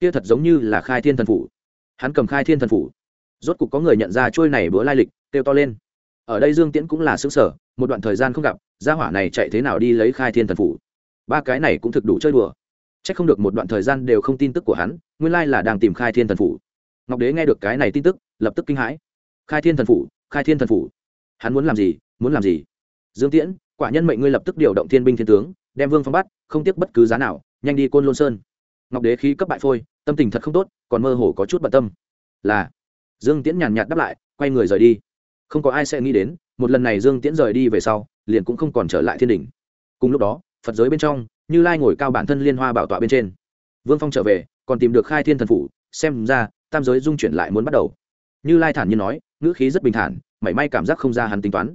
kia thật giống như là khai thiên thần phủ. Hắn cầm khai thiên thần phủ. Rốt cục có người nhận ra trôi này bữa lai lịch, kêu to lên. Ở đây dương tiễn cũng là xứng sở một đoạn thời gian không gặp, gia hỏa này chạy thế nào đi lấy khai thiên thần phủ? Ba cái này cũng thực đủ chơi đùa. C h ắ c không được một đoạn thời gian đều không tin tức của hắn, nguyên lai là đang tìm khai thiên thần phủ. Ngọc đế nghe được cái này tin tức, lập tức kinh hãi. Khai thiên thần phủ, khai thiên thần phủ. Hắn muốn làm gì, muốn làm gì? Dương tiễn, quả nhân mệnh ngươi lập tức điều động thiên binh thiên tướng, đem vương phong bắt, không tiếc bất cứ giá nào, nhanh đi côn lôn sơn ngọc đế khí cấp bại phôi, tâm tình thật không tốt, còn mơ hồ có chút bận tâm. Là, dương tiễn nhàn nhạt đáp lại, quay người rời đi. Không có ai sẽ nghĩ đến, một lần này dương tiễn rời đi về sau, liền cũng không còn trở lại thiên đình cùng lúc đó, phật giới bên trong, như lai ngồi cao bản thân liên hoa bảo tọa bên trên. Vương phong trở về, còn tìm được khai thiên thần phủ, xem ra, tam giới dung chuyển lại muốn bắt đầu. Như lai thản nhiên nói, ngữ khí rất bình thản, mảy may cảm giác không ra hắn tính toán.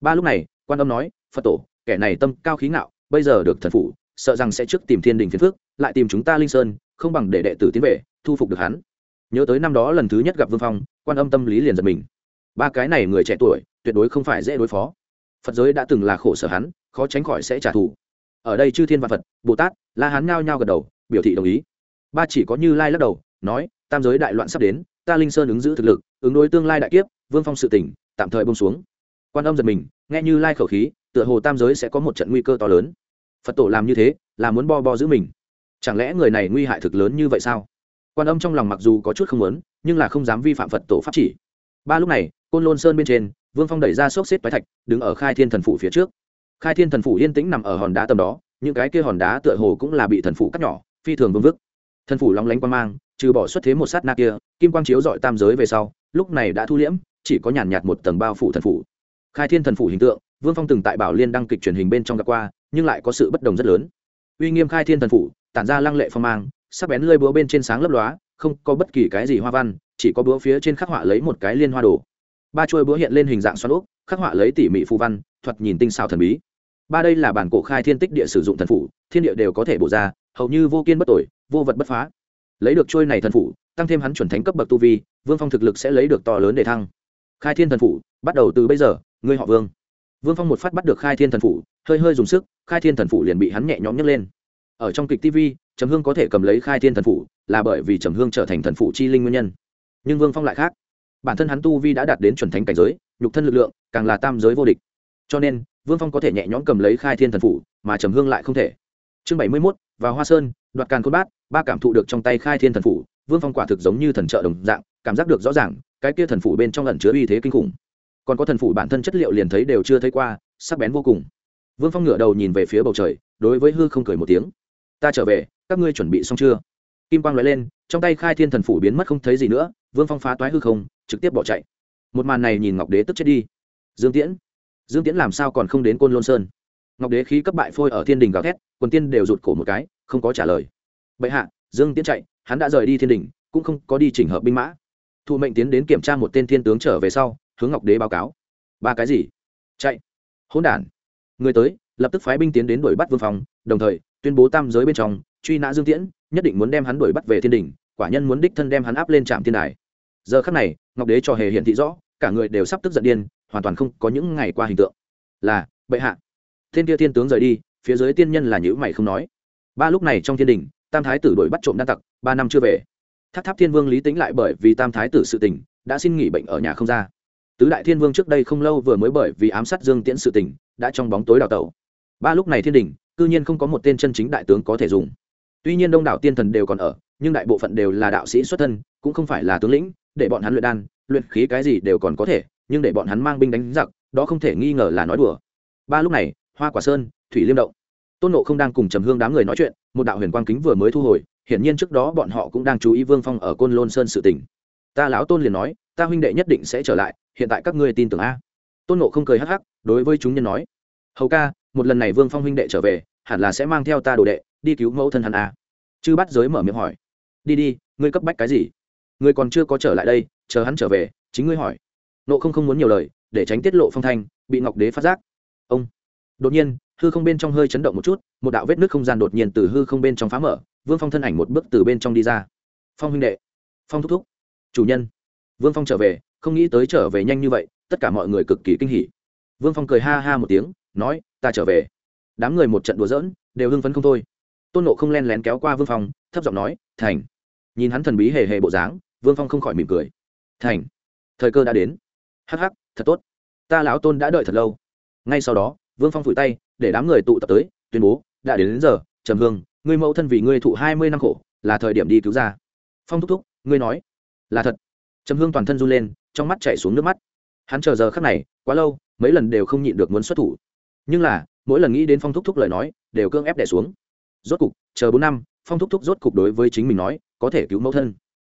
Ba lúc này, quan âm nói, phật tổ, kẻ này tâm cao khí ngạo, bây giờ được thần phủ sợ rằng sẽ trước tìm thiên đình phiền phước, lại tìm chúng ta linh sơn, không bằng để đệ tử tiến về, thu phục được hắn. Nhớ tới năm đó lần thứ nhất gặp vương phong, quan âm tâm lý liền giật mình. Ba cái này người trẻ tuổi, tuyệt đối không phải dễ đối phó. Phật giới đã từng là khổ sở hắn, khó tránh khỏi sẽ trả thù. Ở đây chư thiên và phật, bồ tát, la hán ngao nhao gật đầu, biểu thị đồng ý. Ba chỉ có như lai lắc đầu, nói, tam giới đại loạn sắp đến, ta linh sơn ứng giữ thực lực, ứng đối tương lai đại kiếp, vương phong sự tỉnh, tạm thời bông xuống. Quan âm giật mình, nghe như lai khẩu khí, tựa hồ tam giới sẽ có một trận nguy cơ to lớn phật tổ làm như thế, là muốn bo bo giữ mình. Chẳng lẽ người này nguy hại thực lớn như vậy sao? Quan âm trong lòng mặc dù có chút không muốn, nhưng là không dám vi phạm phật tổ pháp chỉ. Ba lúc này, côn lôn sơn bên trên, vương phong đẩy ra xốc xếp bái thạch, đứng ở khai thiên thần phủ phía trước. Khai thiên thần phủ yên tĩnh nằm ở hòn đá tầm đó, những cái kia hòn đá tựa hồ cũng là bị thần phủ cắt nhỏ, phi thường vương vức. Thần phủ lóng lánh quan mang, trừ bỏ xuất thế một sát na kia, kim quang chiếu dọi tam giới về sau, lúc này đã thu liễm, chỉ có nhàn nhạt một tầng bao phủ thần phủ. Khai thiên thần phủ hình tượng vương phong từng tại bảo liên đăng kịch truyền hình bên trong gặp qua, nhưng lại có sự bất đồng rất lớn. Uy nghiêm khai thiên thần phủ, tản ra lăng lệ phong mang, sắc bén lơi búa bên trên sáng lấp lóa, không có bất kỳ cái gì hoa văn, chỉ có búa phía trên khắc họa lấy một cái liên hoa đồ. Ba chuôi búa hiện lên hình dạng xoắn úp, khắc họa lấy tỉ mỉ phù văn thuật nhìn tinh xào thần bí. Ba đây là bản cổ khai thiên tích địa sử dụng thần phủ, thiên địa đều có thể bổ ra, hầu như vô kiên bất tội, vô vật bất phá. Lấy được trôi này thần phủ, tăng thêm hắn chuẩn thánh cấp bậc tu vi, vương phong thực lực sẽ lấy được to lớn để thăng. Khai thiên thần phủ, bắt đầu từ bây giờ, ngươi họ vương vương phong một phát bắt được khai thiên thần phủ, hơi hơi dùng sức, khai thiên thần phủ liền bị hắn nhẹ nhõm nhấc lên. Ở trong kịch tv trầm hương có thể cầm lấy khai thiên thần phủ, là bởi vì trầm hương trở thành thần phủ chi linh nguyên nhân. Nhưng vương phong lại khác. Bản thân hắn tu vi đã đạt đến chuẩn thánh cảnh giới, nhục thân lực lượng càng là tam giới vô địch. Cho nên, vương phong có thể nhẹ nhõm cầm lấy khai thiên thần phủ, mà trầm hương lại không thể. Chương bảy mươi mốt và hoa sơn, đoạt càn khôn bát, ba cảm thụ được trong tay khai thiên thần phủ, vương phong quả thực giống như thần trợ đồng dạng, cảm giác được rõ ràng, cái kia thần phủ bên trong lần chứa uy thế kinh khủng còn có thần phủ bản thân chất liệu liền thấy đều chưa thấy qua, sắc bén vô cùng. Vương phong ngửa đầu nhìn về phía bầu trời, đối với hư không cười một tiếng. Ta trở về, các ngươi chuẩn bị xong chưa? Kim quang nói lên, trong tay khai thiên thần phủ biến mất không thấy gì nữa, vương phong phá toái hư không, trực tiếp bỏ chạy. Một màn này nhìn ngọc đế tức chết đi. Dương tiễn dương tiễn làm sao còn không đến côn lôn sơn? Ngọc đế khí cấp bại phôi ở thiên đình gào thét, quần tiên đều rụt cổ một cái, không có trả lời. Bệ hạ, dương tiễn chạy, hắn đã rời đi thiên đình, cũng không có đi chỉnh hợp binh mã. Thụ mệnh tiến đến kiểm tra một tên thiên tướng trở về sau hướng ngọc đế báo cáo. Ba cái gì? Chạy. Hỗn đản. Người tới, lập tức phái binh tiến đến đuổi bắt vương phong đồng thời, tuyên bố tam giới bên trong, truy nã dương tiễn, nhất định muốn đem hắn đuổi bắt về thiên đình, quả nhân muốn đích thân đem hắn áp lên trạm thiên đài. Giờ khắc này, ngọc đế cho hề hiện thị rõ, cả người đều sắp tức giận điên, hoàn toàn không có những ngày qua hình tượng. Là, bệ hạ. Thiên kia thiên tướng rời đi, phía dưới tiên nhân là nhữ mày không nói. Ba lúc này trong thiên đình, tam thái tử đuổi bắt trộm đan tặc, ba năm chưa về. Tháp tháp thiên vương lý tính lại bởi vì tam thái tử sự tình, đã xin nghỉ bệnh ở nhà không ra tứ đại thiên vương trước đây không lâu vừa mới bởi vì ám sát dương tiễn sự tình, đã trong bóng tối đào tẩu. Ba lúc này thiên đình, cư nhiên không có một tên chân chính đại tướng có thể dùng. Tuy nhiên đông đảo tiên thần đều còn ở, nhưng đại bộ phận đều là đạo sĩ xuất thân, cũng không phải là tướng lĩnh, để bọn hắn luyện đan, luyện khí cái gì đều còn có thể, nhưng để bọn hắn mang binh đánh giặc, đó không thể nghi ngờ là nói đùa. Ba lúc này, hoa quả sơn, thủy liêm động. Tôn nộ không đang cùng trầm hương đám người nói chuyện, một đạo huyền quang kính vừa mới thu hồi, hiển nhiên trước đó bọn họ cũng đang chú ý vương phong ở côn lôn sơn sự tỉnh ta lão tôn liền nói, ta huynh đệ nhất định sẽ trở lại hiện tại các ngươi tin tưởng a? Tôn nộ không cười hắc hắc, đối với chúng nhân nói, hầu ca, một lần này vương phong huynh đệ trở về, hẳn là sẽ mang theo ta đồ đệ, đi cứu mẫu thân hắn a. Chư bắt giới mở miệng hỏi, đi đi, ngươi cấp bách cái gì? Ngươi còn chưa có trở lại đây, chờ hắn trở về, chính ngươi hỏi. Nộ không không muốn nhiều lời, để tránh tiết lộ phong thanh, bị ngọc đế phát giác. Ông, đột nhiên, hư không bên trong hơi chấn động một chút, một đạo vết nước không gian đột nhiên từ hư không bên trong phá mở, vương phong thân ảnh một bước từ bên trong đi ra. Phong huynh đệ, phong thúc thúc, chủ nhân. Vương phong trở về không nghĩ tới trở về nhanh như vậy tất cả mọi người cực kỳ kinh hỉ. Vương phong cười ha ha một tiếng nói ta trở về. Đám người một trận đùa giỡn đều hưng phấn không thôi. Tôn nộ không len lén kéo qua vương phong thấp giọng nói thành. Nhìn hắn thần bí hề hề bộ dáng vương phong không khỏi mỉm cười. Thành thời cơ đã đến. Hắc hắc thật tốt. Ta lão tôn đã đợi thật lâu. Ngay sau đó vương phong phủi tay để đám người tụ tập tới tuyên bố đã đến, đến giờ trầm hương ngươi mẫu thân vì ngươi thụ hai mươi năm khổ là thời điểm đi cứu ra. Phong thúc thúc ngươi nói là thật. Trầm hương toàn thân run lên trong mắt chảy xuống nước mắt. Hắn chờ giờ khắc này, quá lâu, mấy lần đều không nhịn được muốn xuất thủ. Nhưng là, mỗi lần nghĩ đến phong thúc thúc lời nói, đều cưỡng ép đẻ xuống. Rốt cục, chờ bốn năm, phong thúc thúc rốt cục đối với chính mình nói, có thể cứu mẫu thân.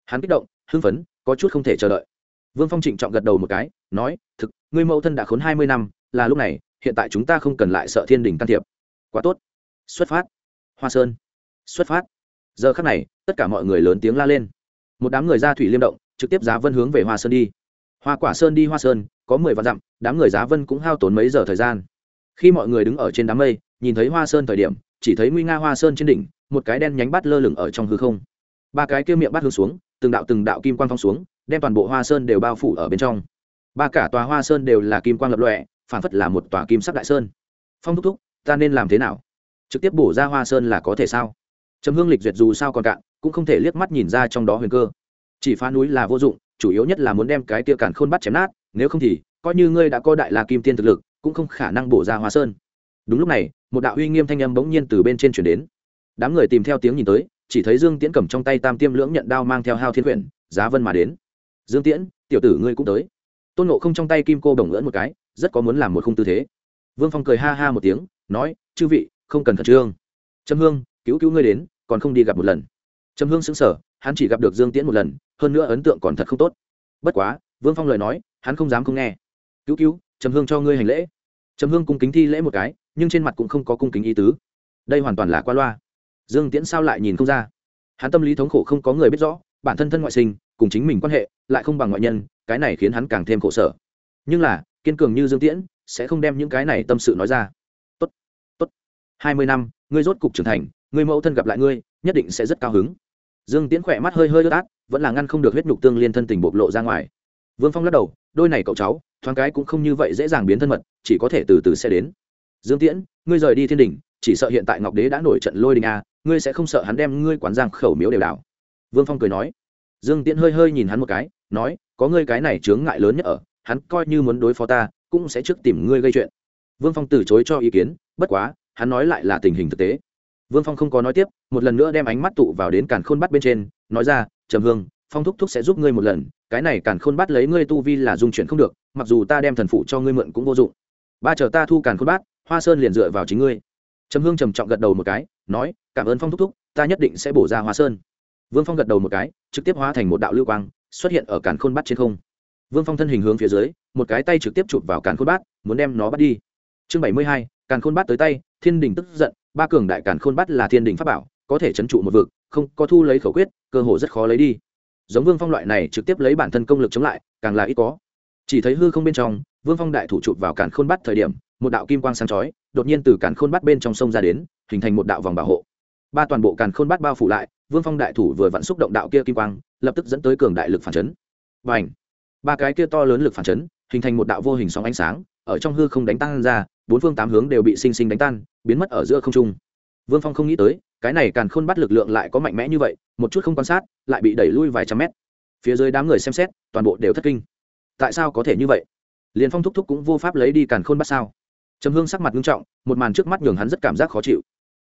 Hắn kích động, hưng phấn, có chút không thể chờ đợi. Vương phong trịnh trọng gật đầu một cái, nói, thực, ngươi mẫu thân đã khốn hai mươi năm, là lúc này, hiện tại chúng ta không cần lại sợ thiên đình can thiệp. Quá tốt. Xuất phát. Hoa sơn. Xuất phát. Giờ khắc này, tất cả mọi người lớn tiếng la lên. Một đám người ra thủy liêm động, trực tiếp giá vân hướng về hoa sơn đi hoa quả sơn đi hoa sơn, có mười vạn dặm, đám người giá vân cũng hao tốn mấy giờ thời gian. Khi mọi người đứng ở trên đám mây, nhìn thấy hoa sơn thời điểm, chỉ thấy nguy nga hoa sơn trên đỉnh, một cái đen nhánh bát lơ lửng ở trong hư không. Ba cái kia miệng bát hướng xuống, từng đạo từng đạo kim quang phong xuống, đem toàn bộ hoa sơn đều bao phủ ở bên trong. Ba cả tòa hoa sơn đều là kim quang lập lọe phản phất là một tòa kim sắc đại sơn. Phong thúc thúc, ta nên làm thế nào? Trực tiếp bổ ra hoa sơn là có thể sao? Trầm hương lịch duyệt dù sao còn cạn, cũng không thể liếc mắt nhìn ra trong đó huyền cơ. Chỉ phá núi là vô dụng chủ yếu nhất là muốn đem cái tia càn khôn bắt chém nát, nếu không thì, coi như ngươi đã có đại la kim tiên thực lực, cũng không khả năng bổ ra hoa sơn. Đúng lúc này, một đạo uy nghiêm thanh âm bỗng nhiên từ bên trên chuyển đến. Đám người tìm theo tiếng nhìn tới, chỉ thấy dương tiễn cầm trong tay tam tiêm lưỡng nhận đao mang theo hao thiên quyển, giá vân mà đến. Dương tiễn, tiểu tử ngươi cũng tới. Tôn nộ không trong tay kim cô đồng ngỡn một cái, rất có muốn làm một khung tư thế. Vương phong cười ha ha một tiếng, nói, chư vị, không cần khẩn trương. Trầm hương, cứu cứu ngươi đến, còn không đi gặp một lần. Trầm hương xứng sở hắn chỉ gặp được dương tiễn một lần hơn nữa ấn tượng còn thật không tốt. Bất quá, vương phong lời nói, hắn không dám không nghe. Cứu cứu, trầm hương cho ngươi hành lễ. Trầm hương cung kính thi lễ một cái, nhưng trên mặt cũng không có cung kính ý tứ. Đây hoàn toàn là qua loa. Dương tiễn sao lại nhìn không ra? Hắn tâm lý thống khổ không có người biết rõ, bản thân thân ngoại sinh, cùng chính mình quan hệ, lại không bằng ngoại nhân, cái này khiến hắn càng thêm khổ sở. Nhưng là, kiên cường như dương tiễn, sẽ không đem những cái này tâm sự nói ra. Tốt tốt, hai mươi năm, ngươi rốt cục trưởng thành, ngươi mẫu thân gặp lại ngươi, nhất định sẽ rất cao hứng dương tiễn khỏe mắt hơi hơi ướt át, vẫn là ngăn không được huyết nhục tương liên thân tình bộc lộ ra ngoài. Vương phong lắc đầu, đôi này cậu cháu, thoáng cái cũng không như vậy dễ dàng biến thân mật, chỉ có thể từ từ sẽ đến. Dương tiễn, ngươi rời đi thiên đình, chỉ sợ hiện tại ngọc đế đã nổi trận lôi đình a, ngươi sẽ không sợ hắn đem ngươi quán giang khẩu miếu đều đảo. Vương phong cười nói. Dương tiễn hơi hơi nhìn hắn một cái, nói, có ngươi cái này chướng ngại lớn nhất ở, hắn coi như muốn đối phó ta, cũng sẽ trước tìm ngươi gây chuyện. Vương phong từ chối cho ý kiến, bất quá, hắn nói lại là tình hình thực tế vương phong không có nói tiếp, một lần nữa đem ánh mắt tụ vào đến càn khôn bắt bên trên, nói ra, trầm hương, phong thúc thúc sẽ giúp ngươi một lần, cái này càn khôn bắt lấy ngươi tu vi là dung chuyển không được, mặc dù ta đem thần phụ cho ngươi mượn cũng vô dụng. Ba chờ ta thu càn khôn bát, hoa sơn liền dựa vào chính ngươi. Trầm hương trầm trọng gật đầu một cái, nói, cảm ơn phong thúc thúc, ta nhất định sẽ bổ ra hoa sơn. Vương phong gật đầu một cái, trực tiếp hóa thành một đạo lưu quang, xuất hiện ở càn khôn bát trên không. Vương phong thân hình hướng phía dưới, một cái tay trực tiếp chụp vào càn khôn bát, muốn đem nó bắt đi. Chương bảy mươi hai, càn khôn bát tới tay, thiên đình tức giận ba cường đại càn khôn bắt là thiên đình pháp bảo, có thể chấn trụ một vực, không có thu lấy khẩu quyết, cơ hồ rất khó lấy đi. Giống vương phong loại này trực tiếp lấy bản thân công lực chống lại, càng là ít có. Chỉ thấy hư không bên trong, vương phong đại thủ chụp vào càn khôn bắt thời điểm, một đạo kim quang sáng chói, đột nhiên từ càn khôn bắt bên trong sông ra đến, hình thành một đạo vòng bảo hộ. Ba toàn bộ càn khôn bắt bao phủ lại, vương phong đại thủ vừa vặn xúc động đạo kia kim quang, lập tức dẫn tới cường đại lực phản chấn. Và ảnh ba cái kia to lớn lực phản chấn, hình thành một đạo vô hình sóng ánh sáng, ở trong hư không đánh tăng ra bốn phương tám hướng đều bị sinh sinh đánh tan, biến mất ở giữa không trung. Vương phong không nghĩ tới, cái này càn khôn bắt lực lượng lại có mạnh mẽ như vậy, một chút không quan sát, lại bị đẩy lui vài trăm mét. Phía dưới đám người xem xét, toàn bộ đều thất kinh. Tại sao có thể như vậy? Liền phong thúc thúc cũng vô pháp lấy đi càn khôn bắt sao? Trầm hương sắc mặt nghiêm trọng, một màn trước mắt nhường hắn rất cảm giác khó chịu.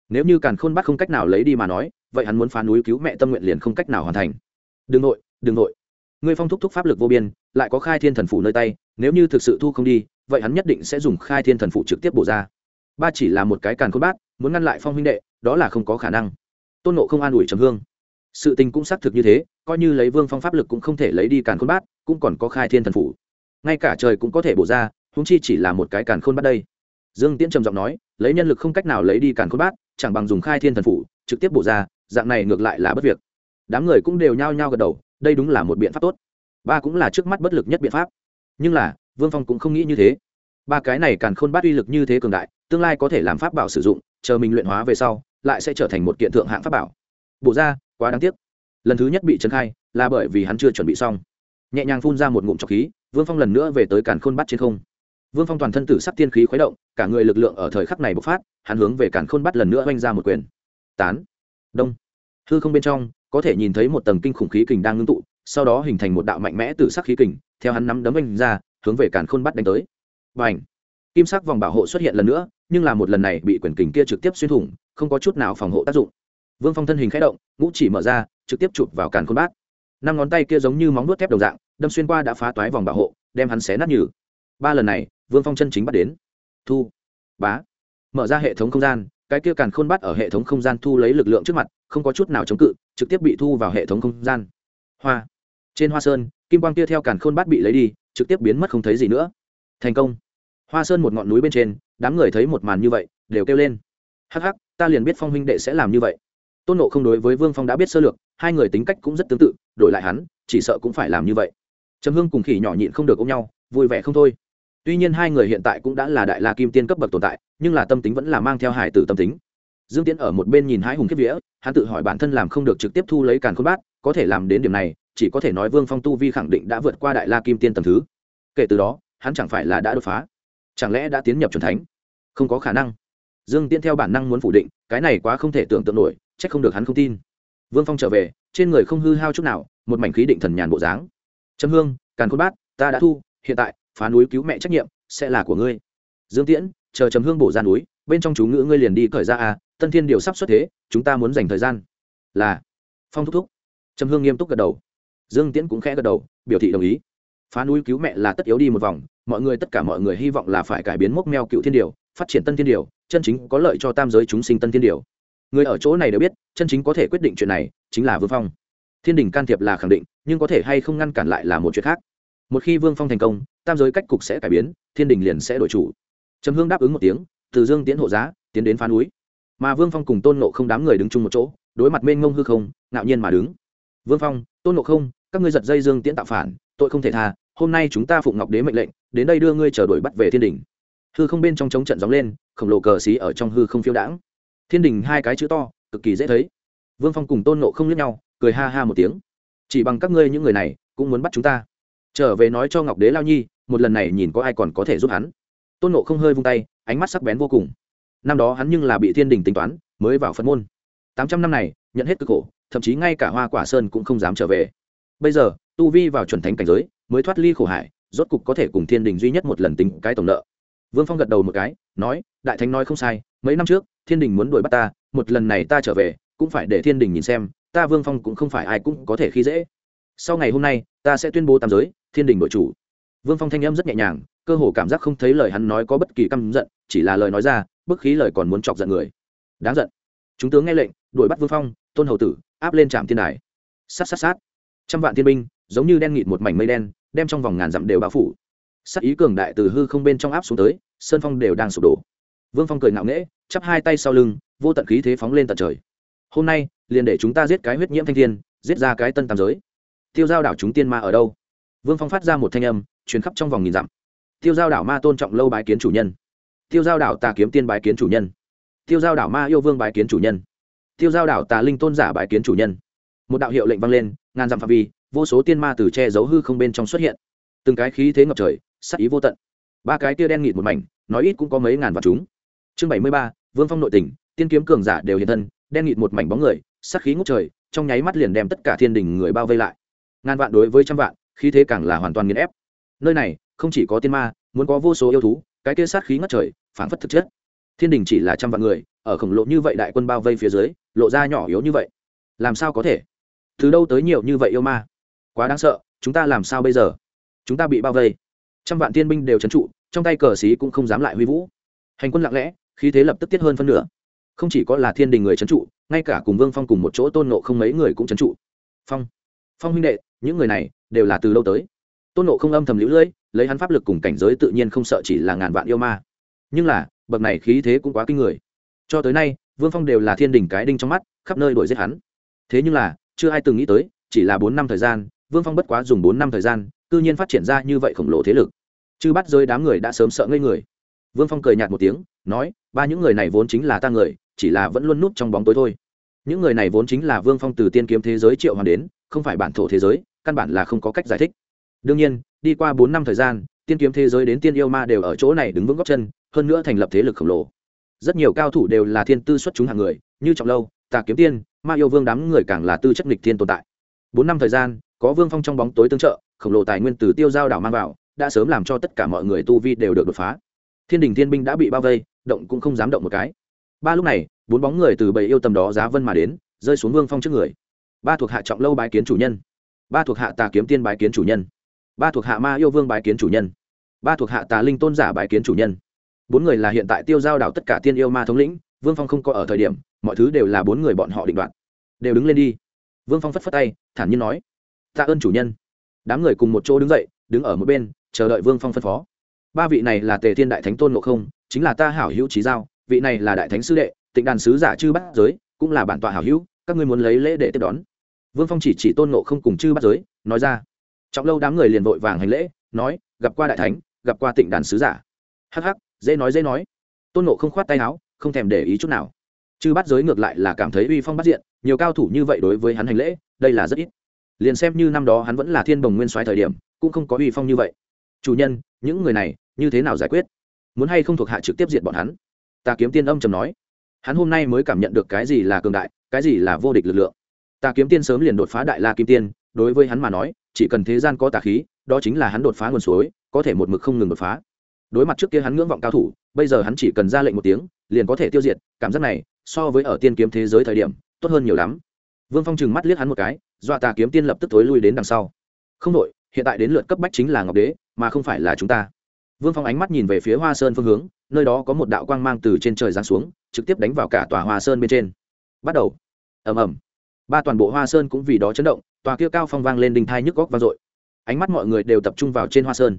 Nếu như càn khôn bắt không cách nào lấy đi mà nói, vậy hắn muốn phá núi cứu mẹ tâm nguyện liền không cách nào hoàn thành. Đừng nội đừng nội. Ngươi phong thúc thúc pháp lực vô biên, lại có khai thiên thần phủ nơi tay, nếu như thực sự thu không đi vậy hắn nhất định sẽ dùng khai thiên thần phụ trực tiếp bổ ra. Ba chỉ là một cái càn khôn bát, muốn ngăn lại phong huynh đệ, đó là không có khả năng. Tôn nộ không an ủi trầm hương. Sự tình cũng xác thực như thế, coi như lấy vương phong pháp lực cũng không thể lấy đi càn khôn bát, cũng còn có khai thiên thần phủ ngay cả trời cũng có thể bổ ra húng chi chỉ là một cái càn khôn bát đây. Dương tiễn trầm giọng nói, lấy nhân lực không cách nào lấy đi càn khôn bát, chẳng bằng dùng khai thiên thần phủ trực tiếp bổ ra, dạng này ngược lại là bất việc. Đám người cũng đều nhao nhao gật đầu, đây đúng là một biện pháp tốt. Ba cũng là trước mắt bất lực nhất biện pháp. Nhưng là vương phong cũng không nghĩ như thế. Ba cái này càn khôn bát uy lực như thế cường đại, tương lai có thể làm pháp bảo sử dụng, chờ mình luyện hóa về sau, lại sẽ trở thành một kiện thượng hạng pháp bảo. Bộ ra, quá đáng tiếc. Lần thứ nhất bị trấn khai, là bởi vì hắn chưa chuẩn bị xong. Nhẹ nhàng phun ra một ngụm trọc khí, vương phong lần nữa về tới càn khôn bắt trên không. Vương phong toàn thân tử sắc tiên khí khuấy động, cả người lực lượng ở thời khắc này bộc phát, hắn hướng về càn khôn bắt lần nữa oanh ra một quyền. Tán. Đông. Hư không bên trong, có thể nhìn thấy một tầng kinh khủng khí kình đang ngưng tụ, sau đó hình thành một đạo mạnh mẽ tử sắc khí kình, theo hắn nắm đấm oanh ra hướng về càn khôn bắt đánh tới. Và ảnh kim sắc vòng bảo hộ xuất hiện lần nữa, nhưng là một lần này bị quyền kình kia trực tiếp xuyên thủng, không có chút nào phòng hộ tác dụng. Vương phong thân hình k h ẽ động, ngũ chỉ mở ra, trực tiếp chụp vào càn khôn bát. Năm ngón tay kia giống như móng nuốt thép đồng dạng, đâm xuyên qua đã phá toái vòng bảo hộ, đem hắn xé nát nhừ. Ba lần này, vương phong chân chính bắt đến. Thu! Bá! Mở ra hệ thống không gian, cái kia càn khôn bắt ở hệ thống không gian thu lấy lực lượng trước mặt, không có chút nào chống cự, trực tiếp bị thu vào hệ thống không gian. Hoa! Trên hoa sơn, kim quang kia theo càn khôn bắt bị lấy đi trực tiếp biến mất không thấy gì nữa. Thành công. Hoa sơn một ngọn núi bên trên, đám người thấy một màn như vậy, đều kêu lên. Hắc hắc, ta liền biết phong huynh đệ sẽ làm như vậy. Tôn nộ không đối với vương phong đã biết sơ lược, hai người tính cách cũng rất tương tự, đổi lại hắn, chỉ sợ cũng phải làm như vậy. Trầm hương cùng khỉ nhỏ nhịn không được ôm nhau, vui vẻ không thôi. Tuy nhiên hai người hiện tại cũng đã là đại la kim tiên cấp bậc tồn tại, nhưng là tâm tính vẫn là mang theo hải tử tâm tính. Dương tiến ở một bên nhìn hái hùng kiếp vía, hắn tự hỏi bản thân làm không được trực tiếp thu lấy càn khôn bát, có thể làm đến điểm này chỉ có thể nói vương phong tu vi khẳng định đã vượt qua đại la kim tiên tầm thứ. Kể từ đó, hắn chẳng phải là đã đột phá? Chẳng lẽ đã tiến nhập c thánh? Không có khả năng. Dương tiễn theo bản năng muốn phủ định, cái này quá không thể tưởng tượng nổi c h ắ c không được hắn không tin. Vương phong trở về, trên người không hư hao chút nào, một mảnh khí định thần nhàn bộ dáng. Trâm hương, càn khôn bát, ta đã thu, hiện tại, phá núi cứu mẹ trách nhiệm, sẽ là của ngươi. Dương tiễn, chờ trầm hương bổ ra núi, bên trong chú ngữ ngươi liền đi khởi ra à tân thiên điều sắp xuất thế, chúng ta muốn dành thời gian. Là, phong thúc thúc. Trầm hương nghiêm túc gật đầu dương tiễn cũng khẽ gật đầu, biểu thị đồng ý. Phá núi cứu mẹ là tất yếu đi một vòng, mọi người tất cả mọi người hy vọng là phải cải biến mốc meo cựu thiên điều, phát triển tân thiên điều, chân chính có lợi cho tam giới chúng sinh tân thiên điều. Người ở chỗ này đều biết, chân chính có thể quyết định chuyện này chính là vương phong. Thiên đình can thiệp là khẳng định, nhưng có thể hay không ngăn cản lại là một chuyện khác. Một khi vương phong thành công, tam giới cách cục sẽ cải biến, thiên đình liền sẽ đổi chủ. Trầm hương đáp ứng một tiếng, từ dương tiến hộ giá, tiến đến phá núi. Mà vương phong cùng tôn nộ không đám người đứng chung một chỗ, đối mặt mênh ngông hư không, ngạo nhiên mà đứng. Vương phong, tôn nộ không các ngươi giật dây dương tiễn tạo phản, tội không thể tha, hôm nay chúng ta phụng ngọc đế mệnh lệnh, đến đây đưa ngươi chờ đuổi bắt về thiên đình. Hư không bên trong chống trận gióng lên, khổng lồ cờ xí ở trong hư không phiêu đãng. Thiên đình hai cái chữ to, cực kỳ dễ thấy. Vương phong cùng tôn nộ không lướt nhau, cười ha ha một tiếng. Chỉ bằng các ngươi những người này, cũng muốn bắt chúng ta. Trở về nói cho ngọc đế lao nhi, một lần này nhìn có ai còn có thể giúp hắn. Tôn nộ không hơi vung tay, ánh mắt sắc bén vô cùng. Năm đó hắn nhưng là bị thiên đình tính toán, mới vào phật môn. Tám trăm năm này, nhận hết cực khổ, thậm chí ngay cả hoa quả sơn cũng không dám trở về bây giờ, tu vi vào chuẩn thánh cảnh giới, mới thoát ly khổ hải, rốt cục có thể cùng thiên đình duy nhất một lần tính cái tổng nợ. Vương phong gật đầu một cái, nói, đại thánh nói không sai, mấy năm trước, thiên đình muốn đuổi bắt ta, một lần này ta trở về, cũng phải để thiên đình nhìn xem, ta vương phong cũng không phải ai cũng có thể khi dễ. Sau ngày hôm nay, ta sẽ tuyên bố tam giới, thiên đình đội chủ. Vương phong thanh âm rất nhẹ nhàng, cơ hồ cảm giác không thấy lời hắn nói có bất kỳ căm giận, chỉ là lời nói ra, bức khí lời còn muốn chọc giận người. Đáng giận. Chúng tướng nghe lệnh, đuổi bắt vương phong, tôn hầu tử, áp lên trạm thiên đài. Sát sát sát trăm vạn thiên binh, giống như đen nghịt một mảnh mây đen, đem trong vòng ngàn dặm đều bao phủ. Sắc ý cường đại từ hư không bên trong áp xuống tới, sơn phong đều đang sụp đổ. Vương phong cười ngạo nghễ, chắp hai tay sau lưng, vô tận khí thế phóng lên tận trời. Hôm nay, liền để chúng ta giết cái huyết nhiễm thanh thiên, giết ra cái tân tam giới. Tiêu giao đảo chúng tiên ma ở đâu? Vương phong phát ra một thanh âm chuyến khắp trong vòng nghìn dặm. Tiêu giao đảo ma tôn trọng lâu bái kiến chủ nhân. Tiêu giao đảo tà kiếm tiên bái kiến chủ nhân. Tiêu giao đảo ma yêu vương bái kiến chủ nhân. Tiêu giao đảo tà linh tôn giả bái kiến chủ nhân. Một đạo hiệu lệnh vang lên ngàn dặm phạm vi, vô số tiên ma từ che giấu hư không bên trong xuất hiện. Từng cái khí thế ngập trời, sắc ý vô tận. Ba cái tia đen nghịt một mảnh, nói ít cũng có mấy ngàn vạn chúng. Chương bảy mươi ba, vương phong nội tỉnh tiên kiếm cường giả đều hiện thân, đen nghịt một mảnh bóng người, sắc khí ngút trời, trong nháy mắt liền đem tất cả thiên đình người bao vây lại. Ngàn vạn đối với trăm vạn, khí thế càng là hoàn toàn nghiền ép. Nơi này, không chỉ có tiên ma, muốn có vô số yêu thú, cái kia sát khí ngất trời, phảng phất thực chất. Thiên đình chỉ là trăm vạn người, ở khổng lộ như vậy đại quân bao vây phía dưới, lộ ra nhỏ yếu như vậy. Làm sao có thể? Từ đâu tới nhiều như vậy yêu ma? Quá đáng sợ, chúng ta làm sao bây giờ? Chúng ta bị bao vây. Trăm vạn tiên binh đều trấn trụ, trong tay cờ xí cũng không dám lại huy vũ. Hành quân lặng lẽ, khí thế lập tức tiết hơn phân nửa. Không chỉ có là thiên đình người trấn trụ, ngay cả cùng vương phong cùng một chỗ tôn nộ không mấy người cũng trấn trụ. Phong phong huynh đệ, những người này đều là từ lâu tới? Tôn nộ không âm thầm lũ lưỡi lấy hắn pháp lực cùng cảnh giới tự nhiên không sợ chỉ là ngàn vạn yêu ma. Nhưng là, bậc này khí thế cũng quá kinh người. Cho tới nay, vương phong đều là thiên đình cái đinh trong mắt, khắp nơi đuổi giết hắn. Thế nhưng là chưa ai từng nghĩ tới, chỉ là bốn năm thời gian, vương phong bất quá dùng bốn năm thời gian tự nhiên phát triển ra như vậy khổng lồ thế lực. Chư bắt rơi đám người đã sớm sợ ngây người. Vương phong cười nhạt một tiếng, nói, ba những người này vốn chính là ta người, chỉ là vẫn luôn núp trong bóng tối thôi. Những người này vốn chính là vương phong từ tiên kiếm thế giới triệu hoàn đến, không phải bản thổ thế giới, căn bản là không có cách giải thích. Đương nhiên, đi qua bốn năm thời gian, tiên kiếm thế giới đến tiên yêu ma đều ở chỗ này đứng vững góc chân, hơn nữa thành lập thế lực khổng lồ. Rất nhiều cao thủ đều là thiên tư xuất chúng hàng người, như trọng lâu, tà kiếm tiên ma yêu vương đám người càng là tư chất nghịch thiên tồn tại. Bốn năm thời gian, có vương phong trong bóng tối tương trợ, khổng lồ tài nguyên từ tiêu giao đảo mang vào, đã sớm làm cho tất cả mọi người tu vi đều được đột phá. Thiên đình thiên binh đã bị bao vây, động cũng không dám động một cái. Ba lúc này, bốn bóng người từ bầy yêu tầm đó giá vân mà đến, rơi xuống vương phong trước người. Ba thuộc hạ trọng lâu bái kiến chủ nhân. Ba thuộc hạ tà kiếm tiên bái kiến chủ nhân. Ba thuộc hạ ma yêu vương bái kiến chủ nhân. Ba thuộc hạ tà linh tôn giả bái kiến chủ nhân. Bốn người là hiện tại tiêu giao đảo tất cả tiên yêu ma thống lĩnh, vương phong không có ở thời điểm mọi thứ đều là bốn người bọn họ định đoạt. Đều đứng lên đi. Vương phong phất phất tay, thản nhiên nói, tạ ơn chủ nhân. Đám người cùng một chỗ đứng dậy, đứng ở một bên, chờ đợi vương phong phân phó. Ba vị này là tề thiên đại thánh tôn ngộ không, chính là ta hảo hữu trí giao, vị này là đại thánh sư đệ, tịnh đàn sứ giả chư Bát giới, cũng là bản tọa hảo hữu, các ngươi muốn lấy lễ để tiếp đón. Vương phong chỉ chỉ tôn ngộ không cùng chư Bát giới, nói ra. Trọng lâu đám người liền vội vàng hành lễ, nói, gặp qua đại thánh, gặp qua tịnh đàn sứ giả. Hắc hắc, dễ nói dễ nói. Tôn ngộ không khoát tay áo, không thèm để ý chút nào chư bắt giới ngược lại là cảm thấy uy phong bắt diện, nhiều cao thủ như vậy đối với hắn hành lễ, đây là rất ít. Liền xem như năm đó hắn vẫn là thiên bồng nguyên soái thời điểm, cũng không có uy phong như vậy. Chủ nhân, những người này, như thế nào giải quyết? Muốn hay không thuộc hạ trực tiếp diệt bọn hắn? Ta kiếm tiên âm trầm nói. Hắn hôm nay mới cảm nhận được cái gì là cường đại, cái gì là vô địch lực lượng. Ta kiếm tiên sớm liền đột phá đại la kim tiên, đối với hắn mà nói, chỉ cần thế gian có tà khí, đó chính là hắn đột phá nguồn suối, có thể một mực không ngừng đột phá. Đối mặt trước kia hắn ngưỡng vọng cao thủ, bây giờ hắn chỉ cần ra lệnh một tiếng, liền có thể tiêu diệt, cảm giác này so với ở tiên kiếm thế giới thời điểm, tốt hơn nhiều lắm. Vương phong chừng mắt liếc hắn một cái, dọa tà kiếm tiên lập tức thối lui đến đằng sau. Không đội hiện tại đến lượt cấp bách chính là ngọc đế, mà không phải là chúng ta. Vương phong ánh mắt nhìn về phía hoa sơn phương hướng, nơi đó có một đạo quang mang từ trên trời giáng xuống, trực tiếp đánh vào cả tòa hoa sơn bên trên. Bắt đầu. Ầm ầm. Ba toàn bộ hoa sơn cũng vì đó chấn động, tòa kia cao phong vang lên đình thai nhức góc vang dội. Ánh mắt mọi người đều tập trung vào trên hoa sơn.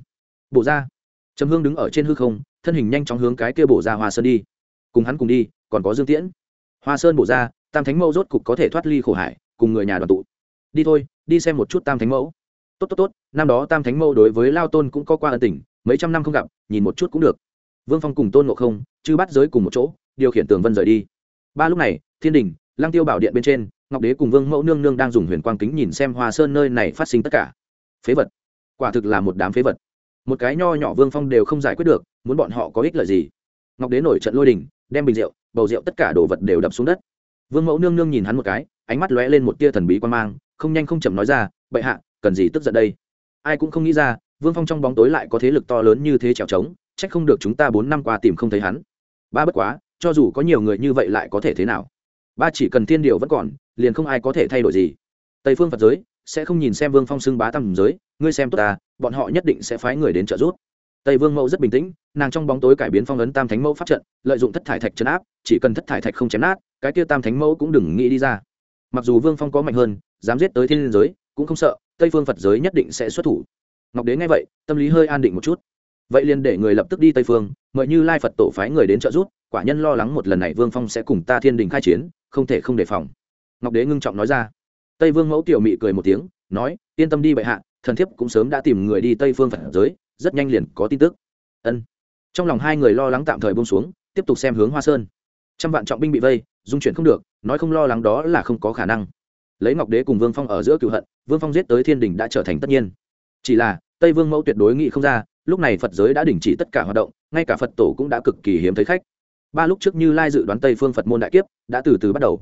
Bổ ra. Trầm hương đứng ở trên hư không, thân hình nhanh chóng hướng cái kia bổ ra hoa sơn đi. Cùng hắn cùng đi còn có dương tiễn. Hoa sơn bổ ra, tam thánh mẫu rốt cục có thể thoát ly khổ hải, cùng người nhà đoàn tụ. Đi thôi, đi xem một chút tam thánh mẫu. Tốt tốt tốt, năm đó tam thánh mẫu đối với lao tôn cũng có qua ân tình, mấy trăm năm không gặp, nhìn một chút cũng được. Vương phong cùng tôn ngộ không, chư bắt giới cùng một chỗ, điều khiển tường vân rời đi. Ba lúc này, thiên đình lang tiêu bảo điện bên trên, ngọc đế cùng vương mẫu nương nương đang dùng huyền quang kính nhìn xem hoa sơn nơi này phát sinh tất cả. Phế vật. Quả thực là một đám phế vật. Một cái nho nhỏ vương phong đều không giải quyết được, muốn bọn họ có ích lợi gì. Ngọc đế nổi trận lôi đình, đem bình rượu bầu rượu tất cả đồ vật đều đập xuống đất. Vương mẫu nương nương nhìn hắn một cái, ánh mắt lóe lên một tia thần bí quan mang, không nhanh không chậm nói ra, bệ hạ, cần gì tức giận đây? Ai cũng không nghĩ ra, vương phong trong bóng tối lại có thế lực to lớn như thế trèo trống trách không được chúng ta bốn năm qua tìm không thấy hắn. Ba bất quá, cho dù có nhiều người như vậy lại có thể thế nào? Ba chỉ cần thiên điều vẫn còn, liền không ai có thể thay đổi gì. Tây phương phật giới, sẽ không nhìn xem vương phong xưng bá tầm giới, ngươi xem tốt ta, bọn họ nhất định sẽ phái người đến trợ giúp tây vương mẫu rất bình tĩnh, nàng trong bóng tối cải biến phong ấn tam thánh mẫu pháp trận, lợi dụng thất thải thạch chấn áp, chỉ cần thất thải thạch không chém nát, cái kia tam thánh mẫu cũng đừng nghĩ đi ra. Mặc dù vương phong có mạnh hơn, dám giết tới thiên liên giới, cũng không sợ, tây phương phật giới nhất định sẽ xuất thủ. Ngọc đế nghe vậy, tâm lý hơi an định một chút. Vậy liền để người lập tức đi tây phương, mời như lai phật tổ phái người đến trợ giúp, quả nhân lo lắng một lần này vương phong sẽ cùng ta thiên đình khai chiến, không thể không đề phòng. Ngọc đế ngưng trọng nói ra. Tây vương mẫu tiểu mị cười một tiếng, nói, yên tâm đi bệ hạ, thần thiếp cũng sớm đã tìm người đi tây phương phật giới rất nhanh liền có tin tức. Ân. Trong lòng hai người lo lắng tạm thời bông xuống, tiếp tục xem hướng hoa sơn. Trăm vạn trọng binh bị vây, dung chuyển không được, nói không lo lắng đó là không có khả năng. Lấy ngọc đế cùng vương phong ở giữa cựu hận, vương phong giết tới thiên đình đã trở thành tất nhiên. Chỉ là, tây vương mẫu tuyệt đối nghị không ra, lúc này phật giới đã đình chỉ tất cả hoạt động, ngay cả phật tổ cũng đã cực kỳ hiếm thấy khách. Ba lúc trước như lai dự đoán tây phương phật môn đại kiếp, đã từ từ bắt đầu.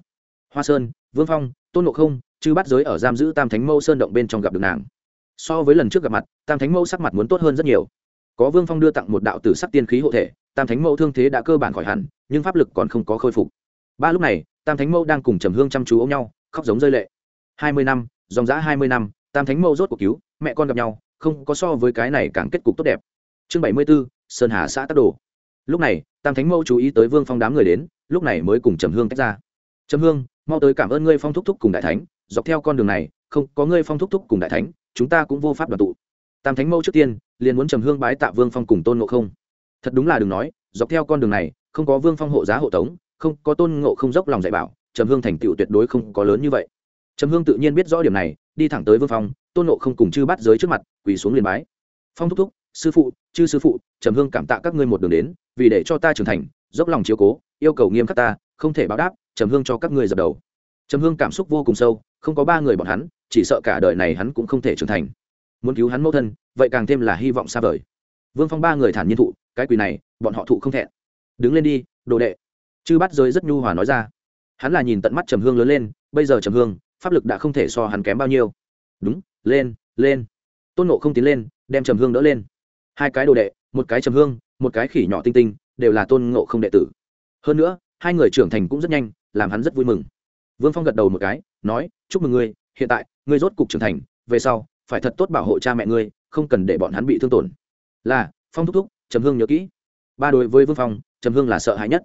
Hoa sơn, vương phong, tôn ngộ không, chư bắt giới ở giam giữ tam thánh Mâu sơn động bên trong gặp được nàng so với lần trước gặp mặt, tam thánh mẫu sắc mặt muốn tốt hơn rất nhiều. Có vương phong đưa tặng một đạo tử sắc tiên khí hộ thể, tam thánh mẫu thương thế đã cơ bản khỏi hẳn, nhưng pháp lực còn không có khôi phục. Ba lúc này, tam thánh mẫu đang cùng trầm hương chăm chú ôm nhau, khóc giống rơi lệ. Hai mươi năm, dòng dã hai mươi năm, tam thánh mẫu rốt cuộc cứu, mẹ con gặp nhau, không có so với cái này càng kết cục tốt đẹp. Chương bảy mươi b ố sơn hà xã tắc đồ. Lúc này, tam thánh mẫu chú ý tới vương phong đám người đến, lúc này mới cùng trầm hương tách ra. Trầm hương, mau tới cảm ơn ngươi phong thúc thúc cùng đại thánh, dọc theo con đường này, không có ngươi phong thúc thúc cùng đại thánh chúng ta cũng vô pháp đoàn tụ. Tam thánh mẫu trước tiên, liền muốn trầm hương bái tạ vương phong cùng tôn ngộ không. Thật đúng là đừng nói, dọc theo con đường này, không có vương phong hộ giá hộ tống, không có tôn ngộ không dốc lòng dạy bảo, trầm hương thành tựu tuyệt đối không có lớn như vậy. Trầm hương tự nhiên biết rõ điểm này, đi thẳng tới vương phong, tôn ngộ không cùng chư bắt giới trước mặt, quỳ xuống liền bái. Phong thúc thúc, sư phụ, chư sư phụ, trầm hương cảm tạ các ngươi một đường đến, vì để cho ta trưởng thành, dốc lòng chiếu cố, yêu cầu nghiêm khắc ta, không thể báo đáp, trầm hương cho các ngươi dập đầu. Trầm hương cảm xúc vô cùng sâu, không có ba người bọn hắn chỉ sợ cả đời này hắn cũng không thể trưởng thành. Muốn cứu hắn mẫu thân, vậy càng thêm là hy vọng xa vời. Vương phong ba người thản nhiên thụ, cái quỳ này, bọn họ thụ không thẹn. Đứng lên đi, đồ đệ. Chư bắt giới rất nhu hòa nói ra. Hắn là nhìn tận mắt trầm hương lớn lên, bây giờ trầm hương, pháp lực đã không thể so hắn kém bao nhiêu. Đúng, lên lên. Tôn nộ không tiến lên, đem trầm hương đỡ lên. Hai cái đồ đệ, một cái trầm hương, một cái khỉ nhỏ tinh tinh, đều là tôn ngộ không đệ tử. Hơn nữa, hai người trưởng thành cũng rất nhanh, làm hắn rất vui mừng. Vương phong gật đầu một cái, nói, chúc mừng ngươi, hiện tại ngươi rốt cục trưởng thành, về sau, phải thật tốt bảo hộ cha mẹ ngươi, không cần để bọn hắn bị thương tổn. Là, phong thúc thúc, trầm hương nhớ kỹ. Ba đối với vương phong, trầm hương là sợ hãi nhất.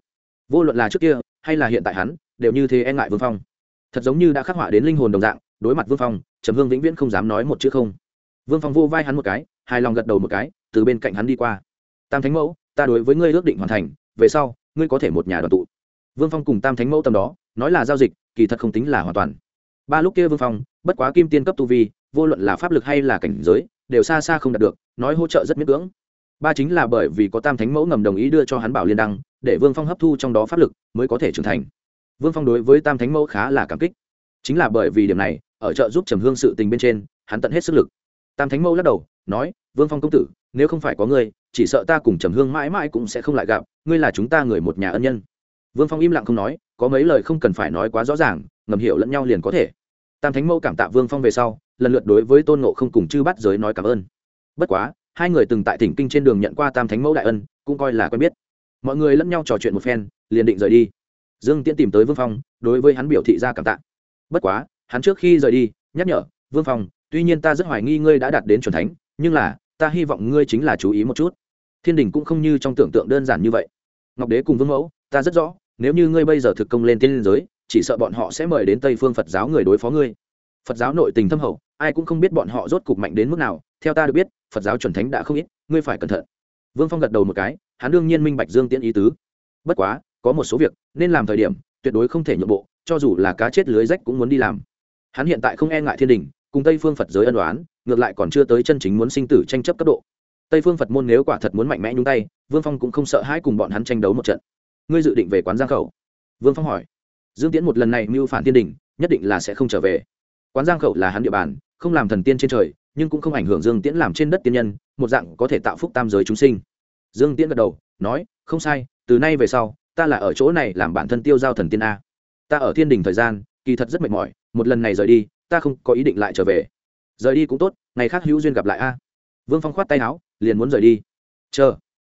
Vô luận là trước kia, hay là hiện tại hắn, đều như thế e ngại vương phong. Thật giống như đã khắc họa đến linh hồn đồng dạng, đối mặt vương phong, trầm hương vĩnh viễn không dám nói một chữ không. Vương phong vô vai hắn một cái, hài lòng gật đầu một cái, từ bên cạnh hắn đi qua. Tam thánh mẫu, ta đối với ngươi ước định hoàn thành, về sau, ngươi có thể một nhà đoàn tụ. Vương phong cùng tam thánh mẫu tầm đó, nói là giao dịch, kỳ thật không tính là hoàn toàn. Ba lúc kia vương phong bất quá kim tiên cấp tu vi, vô luận là pháp lực hay là cảnh giới, đều xa xa không đạt được, nói hỗ trợ rất miễn cưỡng. Ba chính là bởi vì có tam thánh mẫu ngầm đồng ý đưa cho hắn bảo liên đăng, để vương phong hấp thu trong đó pháp lực, mới có thể trưởng thành. Vương phong đối với tam thánh mẫu khá là cảm kích. Chính là bởi vì điểm này, ở chợ giúp trầm hương sự tình bên trên, hắn tận hết sức lực. Tam thánh mẫu lắc đầu, nói, vương phong công tử, nếu không phải có ngươi, chỉ sợ ta cùng trầm hương mãi mãi cũng sẽ không lại gặp, ngươi là chúng ta người một nhà ân nhân. Vương phong im lặng không nói, có mấy lời không cần phải nói quá rõ ràng, ngầm hiểu lẫn nhau liền có thể tam thánh mẫu cảm tạ vương phong về sau, lần lượt đối với tôn nộ không cùng chư bắt giới nói cảm ơn. Bất quá, hai người từng tại tỉnh kinh trên đường nhận qua tam thánh mẫu đại ân, cũng coi là quen biết. Mọi người lẫn nhau trò chuyện một phen, liền định rời đi. Dương tiễn tìm tới vương phong, đối với hắn biểu thị ra cảm tạ. Bất quá, hắn trước khi rời đi, nhắc nhở, vương phong, tuy nhiên ta rất hoài nghi ngươi đã đạt đến c thánh, nhưng là, ta hy vọng ngươi chính là chú ý một chút. Thiên đình cũng không như trong tưởng tượng đơn giản như vậy. Ngọc đế cùng vương mẫu, ta rất rõ, nếu như ngươi bây giờ thực công lên tiên liên giới chỉ sợ bọn họ sẽ mời đến tây phương phật giáo người đối phó ngươi. Phật giáo nội tình thâm hậu, ai cũng không biết bọn họ rốt cục mạnh đến mức nào, theo ta được biết, phật giáo chuẩn thánh đã không ít, ngươi phải cẩn thận. Vương phong gật đầu một cái, hắn đương nhiên minh bạch dương tiễn ý tứ. Bất quá, có một số việc nên làm thời điểm, tuyệt đối không thể nhượng bộ, cho dù là cá chết lưới rách cũng muốn đi làm. Hắn hiện tại không e ngại thiên đình, cùng tây phương phật giới ân đoán ngược lại còn chưa tới chân chính muốn sinh tử tranh chấp cấp độ. Tây phương phật môn nếu quả thật muốn mạnh mẽ nhúng tay, vương phong cũng không sợ hãi cùng bọn hắn tranh đấu một trận. Ngươi dự định về quán giang khẩu? Vương phong hỏi dương tiễn một lần này mưu phản thiên đình, nhất định là sẽ không trở về. Quán giang khẩu là hắn địa bàn, không làm thần tiên trên trời, nhưng cũng không ảnh hưởng dương tiễn làm trên đất tiên nhân, một dạng có thể tạo phúc tam giới chúng sinh. Dương tiễn gật đầu, nói, không sai, từ nay về sau, ta là ở chỗ này làm bản thân tiêu giao thần tiên a. Ta ở thiên đình thời gian, kỳ thật rất mệt mỏi, một lần này rời đi, ta không có ý định lại trở về. Rời đi cũng tốt, ngày khác hữu duyên gặp lại a. Vương phong khoát tay áo, liền muốn rời đi. Chờ.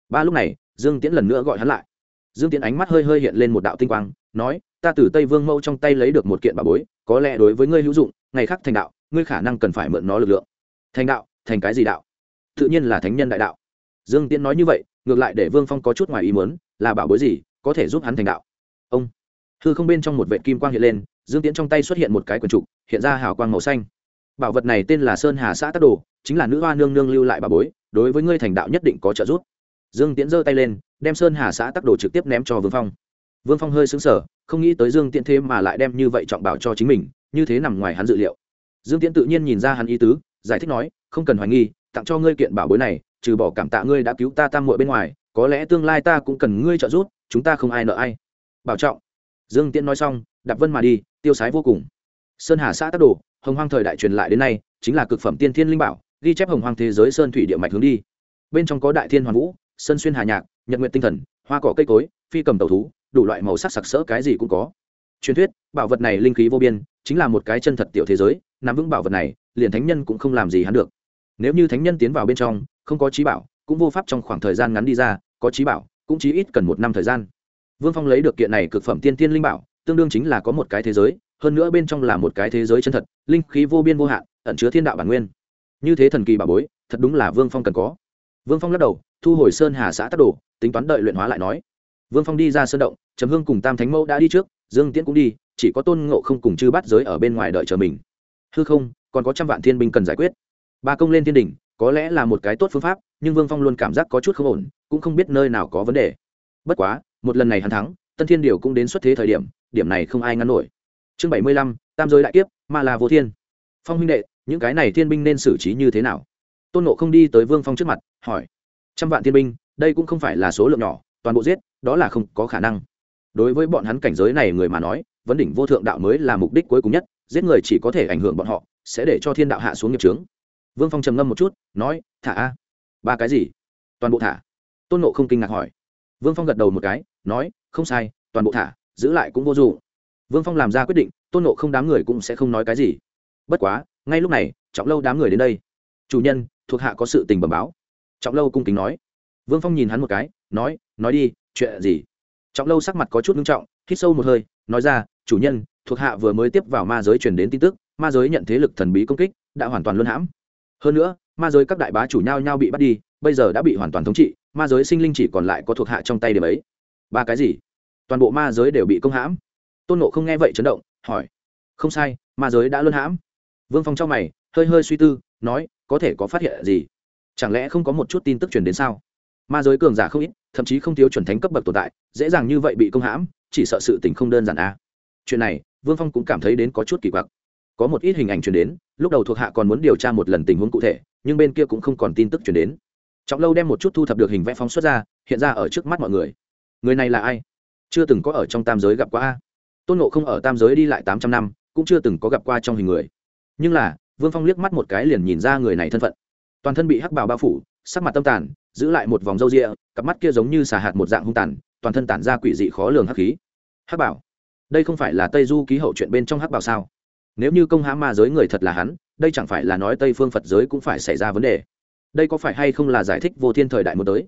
Ba lúc này, dương tiễn lần nữa gọi hắn lại. Dương tiễn ánh mắt hơi hơi hiện lên một đạo tinh quang nói, ta từ tây vương mẫu trong tay lấy được một kiện bà bối, có lẽ đối với ngươi hữu dụng, ngày khác thành đạo, ngươi khả năng cần phải mượn nó lực lượng. Thành đạo? Thành cái gì đạo? Tự nhiên là thánh nhân đại đạo. Dương tiễn nói như vậy, ngược lại để vương phong có chút ngoài ý muốn, là bảo bối gì, có thể giúp hắn thành đạo? Ông. Hư không bên trong một vệ kim quang hiện lên, dương tiễn trong tay xuất hiện một cái quần trục, hiện ra hào quang màu xanh. Bảo vật này tên là sơn hà xã tắc đồ, chính là nữ hoa nương nương lưu lại bà bối, đối với ngươi thành đạo nhất định có trợ giúp. Dương tiễn giơ tay lên, đem sơn hà xã tắc đồ trực tiếp ném cho vương phong vương phong hơi xứng sở không nghĩ tới dương tiễn thế mà lại đem như vậy trọng bảo cho chính mình, như thế nằm ngoài hắn dự liệu. Dương tiễn tự nhiên nhìn ra hắn ý tứ, giải thích nói, không cần hoài nghi, tặng cho ngươi kiện bảo bối này, trừ bỏ cảm tạ ngươi đã cứu ta tam muội bên ngoài, có lẽ tương lai ta cũng cần ngươi trợ giúp, chúng ta không ai nợ ai. Bảo trọng. Dương tiễn nói xong, đạp vân mà đi, tiêu sái vô cùng. Sơn hà xã tắc đồ, hồng hoang thời đại truyền lại đến nay, chính là cực phẩm tiên thiên linh bảo, ghi chép hồng hoang thế giới sơn thủy địa mạch hướng đi. Bên trong có đại thiên hoàn vũ, sơn xuyên hà nhạc, nhật nguyện tinh thần, hoa cỏ cây cối, phi cầm tàu thú đủ loại màu sắc sặc sỡ cái gì cũng có. Truyền thuyết, bảo vật này linh khí vô biên, chính là một cái chân thật tiểu thế giới, nắm vững bảo vật này, liền thánh nhân cũng không làm gì hắn được. Nếu như thánh nhân tiến vào bên trong, không có trí bảo, cũng vô pháp trong khoảng thời gian ngắn đi ra, có trí bảo, cũng chí ít cần một năm thời gian. Vương phong lấy được kiện này cực phẩm tiên tiên linh bảo, tương đương chính là có một cái thế giới, hơn nữa bên trong là một cái thế giới chân thật, linh khí vô biên vô hạn, ẩn chứa thiên đạo bản nguyên. Như thế thần kỳ bà bối, thật đúng là vương phong cần có. Vương phong lắc đầu, thu hồi sơn hà xã tắc đồ, tính toán đợi luyện hóa lại nói vương phong đi ra sơn động, trầm hương cùng tam thánh mẫu đã đi trước, dương tiễn cũng đi, chỉ có tôn ngộ không cùng chư bắt giới ở bên ngoài đợi chờ mình. Hư không, còn có trăm vạn thiên binh cần giải quyết. Ba công lên thiên đình có lẽ là một cái tốt phương pháp, nhưng vương phong luôn cảm giác có chút không ổn, cũng không biết nơi nào có vấn đề. Bất quá, một lần này hắn thắng, tân thiên điều cũng đến xuất thế thời điểm điểm này không ai ngăn nổi. Chương bảy mươi lăm, tam giới đại kiếp mà là vô thiên. Phong huynh đệ, những cái này thiên binh nên xử trí như thế nào? Tôn nộ không đi tới vương phong trước mặt, hỏi. Trăm vạn thiên binh, đây cũng không phải là số lượng nhỏ, toàn bộ giết đó là không có khả năng. Đối với bọn hắn cảnh giới này người mà nói, vấn đỉnh vô thượng đạo mới là mục đích cuối cùng nhất, giết người chỉ có thể ảnh hưởng bọn họ, sẽ để cho thiên đạo hạ xuống nghiệp trướng vương phong trầm ngâm một chút, nói, thả a. Ba cái gì? Toàn bộ thả. Tôn nộ không kinh ngạc hỏi. Vương phong gật đầu một cái, nói, không sai, toàn bộ thả, giữ lại cũng vô dụng. Vương phong làm ra quyết định, tôn nộ không đám người cũng sẽ không nói cái gì. Bất quá, ngay lúc này, trọng lâu đám người đến đây. Chủ nhân, thuộc hạ có sự tình bẩm báo. Trọng lâu cung kính nói. Vương phong nhìn hắn một cái, nói nói đi chuyện gì? Trọng lâu sắc mặt có chút nghiêm trọng, hít sâu một hơi, nói ra, chủ nhân, thuộc hạ vừa mới tiếp vào ma giới truyền đến tin tức, ma giới nhận thế lực thần bí công kích, đã hoàn toàn luân hãm. Hơn nữa, ma giới các đại bá chủ nhau nhau bị bắt đi, bây giờ đã bị hoàn toàn thống trị, ma giới sinh linh chỉ còn lại có thuộc hạ trong tay điểm ấy. Ba cái gì? Toàn bộ ma giới đều bị công hãm. Tôn nộ không nghe vậy chấn động, hỏi, không sai, ma giới đã luân hãm. Vương phong trong mày, hơi hơi suy tư, nói, có thể có phát hiện gì? Chẳng lẽ không có một chút tin tức truyền đến sao? Ma giới cường giả không ít thậm chí không thiếu chuẩn thánh cấp bậc tồn tại, dễ dàng như vậy bị công hãm, chỉ sợ sự tình không đơn giản a à. chuyện này, vương phong cũng cảm thấy đến có chút kỳ quặc. Có một ít hình ảnh truyền đến, lúc đầu thuộc hạ còn muốn điều tra một lần tình huống cụ thể, nhưng bên kia cũng không còn tin tức truyền đến. Trọng lâu đem một chút thu thập được hình vẽ phóng xuất ra, hiện ra ở trước mắt mọi người. Người này là ai? Chưa từng có ở trong tam giới gặp qua a. Tôn nộ không ở tam giới đi lại tám trăm năm, cũng chưa từng có gặp qua trong hình người. Nhưng là, vương phong liếc mắt một cái liền nhìn ra người này thân phận. Toàn thân bị hắc bào bao phủ, sắc mặt tâm tàn giữ lại một vòng râu ria, cặp mắt kia giống như xà hạt một dạng hung tàn toàn thân tản ra quỷ dị khó lường hắc khí. Hắc bảo đây không phải là tây du ký hậu chuyện bên trong hắc bảo sao? Nếu như công hãm ma giới người thật là hắn đây chẳng phải là nói tây phương phật giới cũng phải xảy ra vấn đề. Đây có phải hay không là giải thích vô thiên thời đại một tới?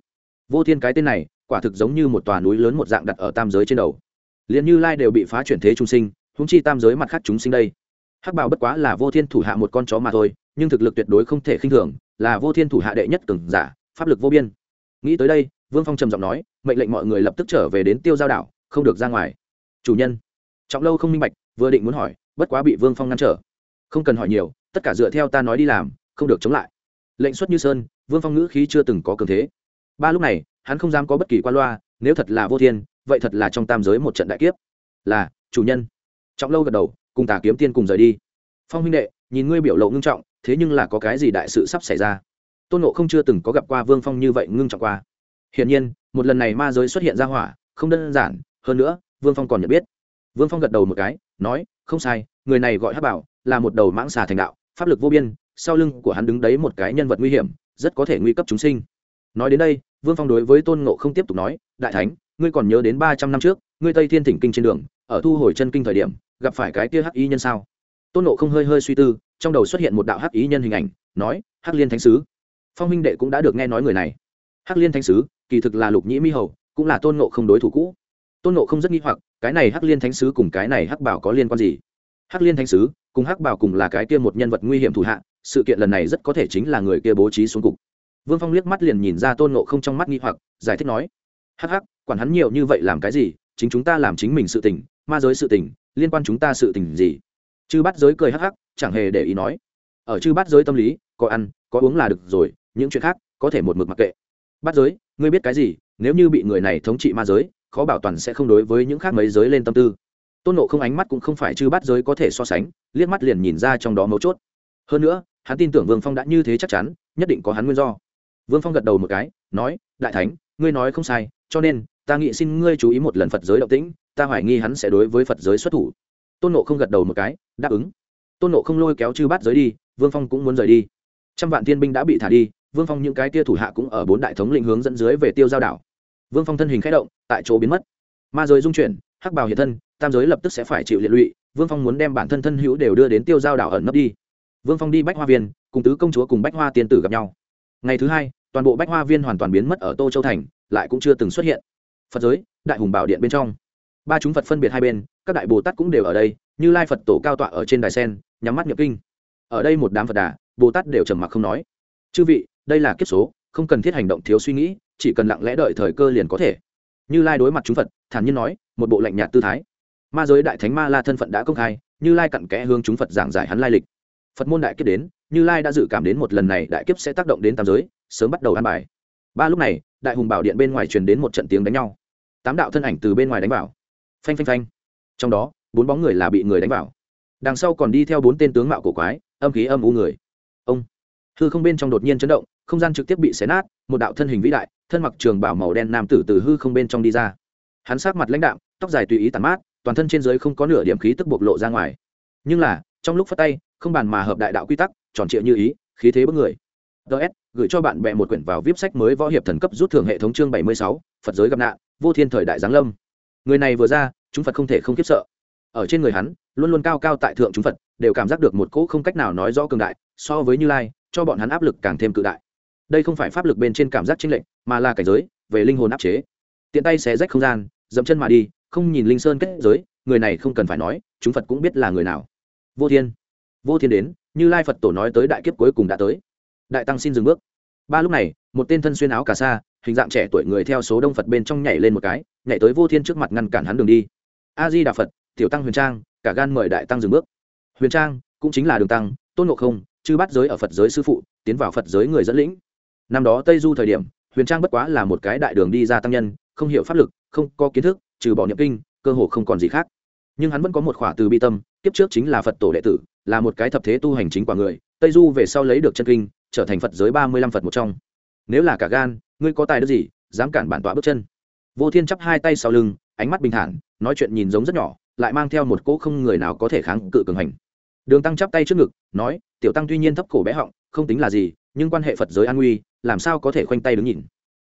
Vô thiên cái tên này quả thực giống như một tòa núi lớn một dạng đặt ở tam giới trên đầu. Liền như lai đều bị phá chuyển thế trung sinh húng chi tam giới mặt khác chúng sinh đây. Hắc bảo bất quá là vô thiên thủ hạ một con chó mà thôi nhưng thực lực tuyệt đối không thể khinh thường là vô thiên thủ hạ đệ nhất cường giả pháp lực vô biên. Nghĩ tới đây, vương phong trầm giọng nói, mệnh lệnh mọi người lập tức trở về đến tiêu giao đảo, không được ra ngoài. Chủ nhân. Trọng lâu không minh bạch, vừa định muốn hỏi, bất quá bị vương phong ngăn trở. Không cần hỏi nhiều, tất cả dựa theo ta nói đi làm, không được chống lại. Lệnh xuất như sơn, vương phong ngữ khí chưa từng có cường thế. Ba lúc này, hắn không dám có bất kỳ qua loa, nếu thật là vô thiên, vậy thật là trong tam giới một trận đại kiếp. Là, chủ nhân. Trọng lâu gật đầu, cùng tà kiếm tiên cùng rời đi. Phong huynh đệ, nhìn ngươi biểu lộ ngưng trọng, thế nhưng là có cái gì đại sự sắp xảy ra? Tôn nộ không chưa từng có gặp qua vương phong như vậy ngưng trọng qua. Hiển nhiên, một lần này ma giới xuất hiện ra hỏa, không đơn giản, hơn nữa, vương phong còn nhận biết. Vương phong gật đầu một cái, nói, không sai, người này gọi hát bảo, là một đầu mãng xà thành đạo, pháp lực vô biên, sau lưng của hắn đứng đấy một cái nhân vật nguy hiểm, rất có thể nguy cấp chúng sinh. Nói đến đây, vương phong đối với tôn nộ không tiếp tục nói, đại thánh, ngươi còn nhớ đến ba trăm năm trước, ngươi tây thiên thỉnh kinh trên đường, ở thu hồi chân kinh thời điểm, gặp phải cái kia hắc y nhân sao? Tôn nộ không hơi hơi suy tư, trong đầu xuất hiện một đạo hắc y nhân hình ảnh, nói, hắc liên thánh sứ phong minh đệ cũng đã được nghe nói người này. Hắc liên thánh sứ, kỳ thực là lục nhĩ mi hầu, cũng là tôn nộ không đối thủ cũ. Tôn nộ không rất nghi hoặc, cái này hắc liên thánh sứ cùng cái này hắc bảo có liên quan gì? Hắc liên thánh sứ cùng hắc bảo cùng là cái kia một nhân vật nguy hiểm thủ hạ, sự kiện lần này rất có thể chính là người kia bố trí xuống cục. Vương phong liếc mắt liền nhìn ra tôn nộ không trong mắt nghi hoặc, giải thích nói, hắc hắc, quản hắn nhiều như vậy làm cái gì? Chính chúng ta làm chính mình sự tình, ma giới sự tình, liên quan chúng ta sự tình gì? Chư bắt giới cười hắc hắc, chẳng hề để ý nói, ở chư bắt giới tâm lý, có ăn, có uống là được rồi những chuyện khác, có thể một mực mặc kệ. Bắt giới, ngươi biết cái gì, nếu như bị người này thống trị ma giới, khó bảo toàn sẽ không đối với những khác mấy giới lên tâm tư. Tôn nộ không ánh mắt cũng không phải chư bắt giới có thể so sánh, liếc mắt liền nhìn ra trong đó mấu chốt. Hơn nữa, hắn tin tưởng vương phong đã như thế chắc chắn, nhất định có hắn nguyên do. Vương phong gật đầu một cái, nói, đại thánh, ngươi nói không sai, cho nên, ta nghĩ xin ngươi chú ý một lần phật giới động tĩnh, ta hoài nghi hắn sẽ đối với phật giới xuất thủ. Tôn nộ không gật đầu một cái, đáp ứng. Tôn nộ không lôi kéo chư bát giới đi, vương phong cũng muốn rời đi. Trăm vạn thiên binh đã bị thả đi vương phong những cái tia thủ hạ cũng ở bốn đại thống lĩnh hướng dẫn dưới về tiêu giao đảo. Vương phong thân hình k h ẽ động, tại chỗ biến mất. Ma giới dung chuyển, hắc bào hiện thân, tam giới lập tức sẽ phải chịu liệt lụy, vương phong muốn đem bản thân thân hữu đều đưa đến tiêu giao đảo ẩn nấp đi. Vương phong đi bách hoa viên, cùng tứ công chúa cùng bách hoa tiên tử gặp nhau. Ngày thứ hai, toàn bộ bách hoa viên hoàn toàn biến mất ở tô châu thành, lại cũng chưa từng xuất hiện. Phật giới, đại hùng bảo điện bên trong. Ba chúng phật phân biệt hai bên, các đại bồ tát cũng đều ở đây, như lai phật tổ cao tọa ở trên đài sen, nhắm mắt nhập kinh. Ở đây một đám phật đà, bồ tát đều trầm mặc không nói. Chư vị đây là kiếp số, không cần thiết hành động thiếu suy nghĩ, chỉ cần lặng lẽ đợi thời cơ liền có thể. Như lai đối mặt chúng phật, thản nhiên nói, một bộ lạnh nhạt tư thái. Ma giới đại thánh ma la thân phận đã công khai, như lai cặn kẽ hướng chúng phật giảng giải hắn lai lịch. Phật môn đại kiếp đến, như lai đã dự cảm đến một lần này đại kiếp sẽ tác động đến tam giới, sớm bắt đầu ăn bài. Ba lúc này, đại hùng bảo điện bên ngoài truyền đến một trận tiếng đánh nhau. Tám đạo thân ảnh từ bên ngoài đánh vào. Phanh phanh phanh. Trong đó, bốn bóng người là bị người đánh vào. Đằng sau còn đi theo bốn tên tướng mạo cổ quái, âm khí âm u người. Ông hư không bên trong đột nhiên chấn động không gian trực tiếp bị xé nát một đạo thân hình vĩ đại thân mặc trường bảo màu đen nam tử từ hư không bên trong đi ra. Hắn sát mặt lãnh đạo, tóc dài tùy ý tàn mát toàn thân trên dưới không có nửa điểm khí tức bộc lộ ra ngoài. Nhưng là trong lúc phát tay không bàn mà hợp đại đạo quy tắc tròn trịa như ý khí thế bất người. Ts gửi cho bạn bè một quyển vào vip sách mới võ hiệp thần cấp rút thưởng hệ thống chương bảy mươi sáu phật giới gặp nạn vô thiên thời đại giáng lâm. Người này vừa ra chúng phật không thể không khiếp sợ. Ở trên người hắn luôn luôn cao cao tại thượng chúng phật đều cảm giác được một cỗ không cách nào nói rõ cường đại so với như lai cho bọn hắn áp lực càng thêm cự đại. Đây không phải pháp lực bên trên cảm giác chênh lệch, mà là cảnh giới, về linh hồn áp chế. Tiện tay xé rách không gian dậm chân mà đi, không nhìn linh sơn kết giới, người này không cần phải nói, chúng phật cũng biết là người nào. Vô thiên. Vô thiên đến, như lai phật tổ nói tới đại kiếp cuối cùng đã tới. Đại tăng xin dừng bước. Ba lúc này, một tên thân xuyên áo cà sa, hình dạng trẻ tuổi người theo số đông phật bên trong nhảy lên một cái, nhảy tới vô thiên trước mặt ngăn cản hắn đường đi. A di đà phật, tiểu tăng huyền trang, cả gan mời đại tăng dừng bước. Huyền trang, cũng chính là đường tăng, tôn ngộ không chư bắt giới ở phật giới sư phụ, tiến vào phật giới người dẫn lĩnh. Năm đó tây du thời điểm, huyền trang bất quá là một cái đại đường đi ra tăng nhân, không hiểu pháp lực, không có kiến thức, trừ bỏ niệm kinh, cơ hồ không còn gì khác. Nhưng hắn vẫn có một khỏa từ bi tâm, kiếp trước chính là phật tổ đệ tử, là một cái thập thế tu hành chính quả người, tây du về sau lấy được chân kinh, trở thành phật giới ba mươi lăm phật một trong. Nếu là cả gan, ngươi có tài đức gì, dám cản bản tọa bước chân. Vô thiên chắp hai tay sau lưng, ánh mắt bình thản, nói chuyện nhìn giống rất nhỏ, lại mang theo một cỗ không người nào có thể kháng cự cường hành đường tăng chắp tay trước ngực, nói, tiểu tăng tuy nhiên thấp cổ bé họng, không tính là gì, nhưng quan hệ phật giới an nguy làm sao có thể khoanh tay đứng nhìn?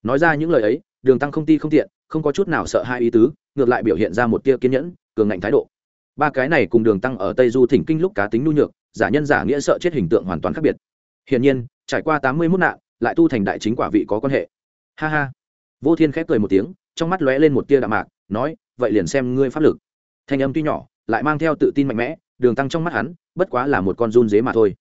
Nói ra những lời ấy, đường tăng không ti không tiện, không có chút nào sợ hai ý tứ, ngược lại biểu hiện ra một tia kiên nhẫn, cường ngạnh thái độ. Ba cái này cùng đường tăng ở tây du thỉnh kinh lúc cá tính nhu nhược, giả nhân giả nghĩa sợ chết hình tượng hoàn toàn khác biệt. Hiển nhiên, trải qua tám mươi mốt nạn, lại tu thành đại chính quả vị có quan hệ. Ha ha. Vô thiên khép cười một tiếng, trong mắt lóe lên một tia đạm mạc, nói, vậy liền xem ngươi pháp lực. Thanh âm tuy nhỏ, lại mang theo tự tin mạnh mẽ đường tăng trong mắt hắn, bất quá là một con run dế mà thôi.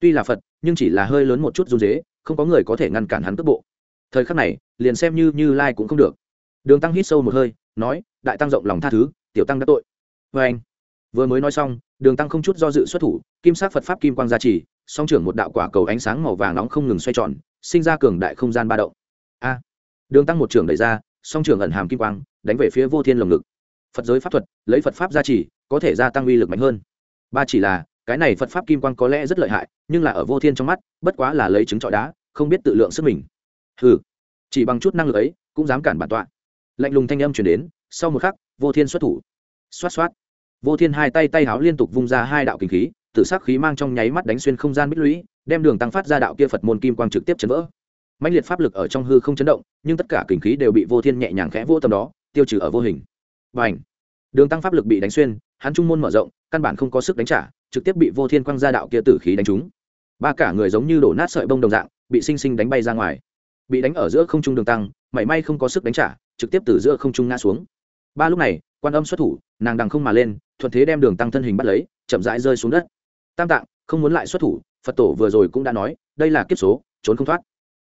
Tuy là phật, nhưng chỉ là hơi lớn một chút run dế, không có người có thể ngăn cản hắn cước bộ. Thời khắc này, liền xem như như lai cũng không được. Đường tăng hít sâu một hơi, nói, đại tăng rộng lòng tha thứ, tiểu tăng đã tội. Vê anh, vừa mới nói xong, đường tăng không chút do dự xuất thủ, kim sát phật pháp kim quang gia trì, song trưởng một đạo quả cầu ánh sáng màu vàng nóng không ngừng xoay tròn, sinh ra cường đại không gian ba động. A! Đường tăng một trưởng đẩy ra, song trưởng ẩn hàm kim quang, đánh về phía vô thiên lồng ngực. Phật giới pháp thuật, lấy phật pháp gia trì, có thể gia tăng uy lực mạnh hơn ba chỉ là, cái này phật pháp kim quang có lẽ rất lợi hại, nhưng là ở vô thiên trong mắt, bất quá là lấy trứng trọi đá, không biết tự lượng sức mình. Ừ chỉ bằng chút năng lực ấy, cũng dám cản bản tọa. Lạnh lùng thanh âm chuyển đến, sau một khắc, vô thiên xuất thủ. Xoát xoát. Vô thiên hai tay tay háo liên tục vung ra hai đạo kinh khí tự sắc khí mang trong nháy mắt đánh xuyên không gian bích lũy, đem đường tăng phát ra đạo kia phật môn kim quang trực tiếp chấn vỡ. Mạnh liệt pháp lực ở trong hư không chấn động, nhưng tất cả kinh khí đều bị vô thiên nhẹ nhàng khẽ vô tầm đó, tiêu trừ ở vô hình. Và ảnh đường tăng pháp lực bị đánh xuyên, hắn trung môn mở rộng, căn bản không có sức đánh trả, trực tiếp bị vô thiên quang ra đạo kia tử khí đánh trúng. Ba cả người giống như đổ nát sợi bông đồng dạng, bị sinh sinh đánh bay ra ngoài. Bị đánh ở giữa không trung đường tăng, mảy may không có sức đánh trả, trực tiếp từ giữa không trung ngã xuống. Ba lúc này, quan âm xuất thủ, nàng đằng không mà lên, thuận thế đem đường tăng thân hình bắt lấy, chậm rãi rơi xuống đất. Tam tạng, không muốn lại xuất thủ, phật tổ vừa rồi cũng đã nói, đây là kiếp số, trốn không thoát.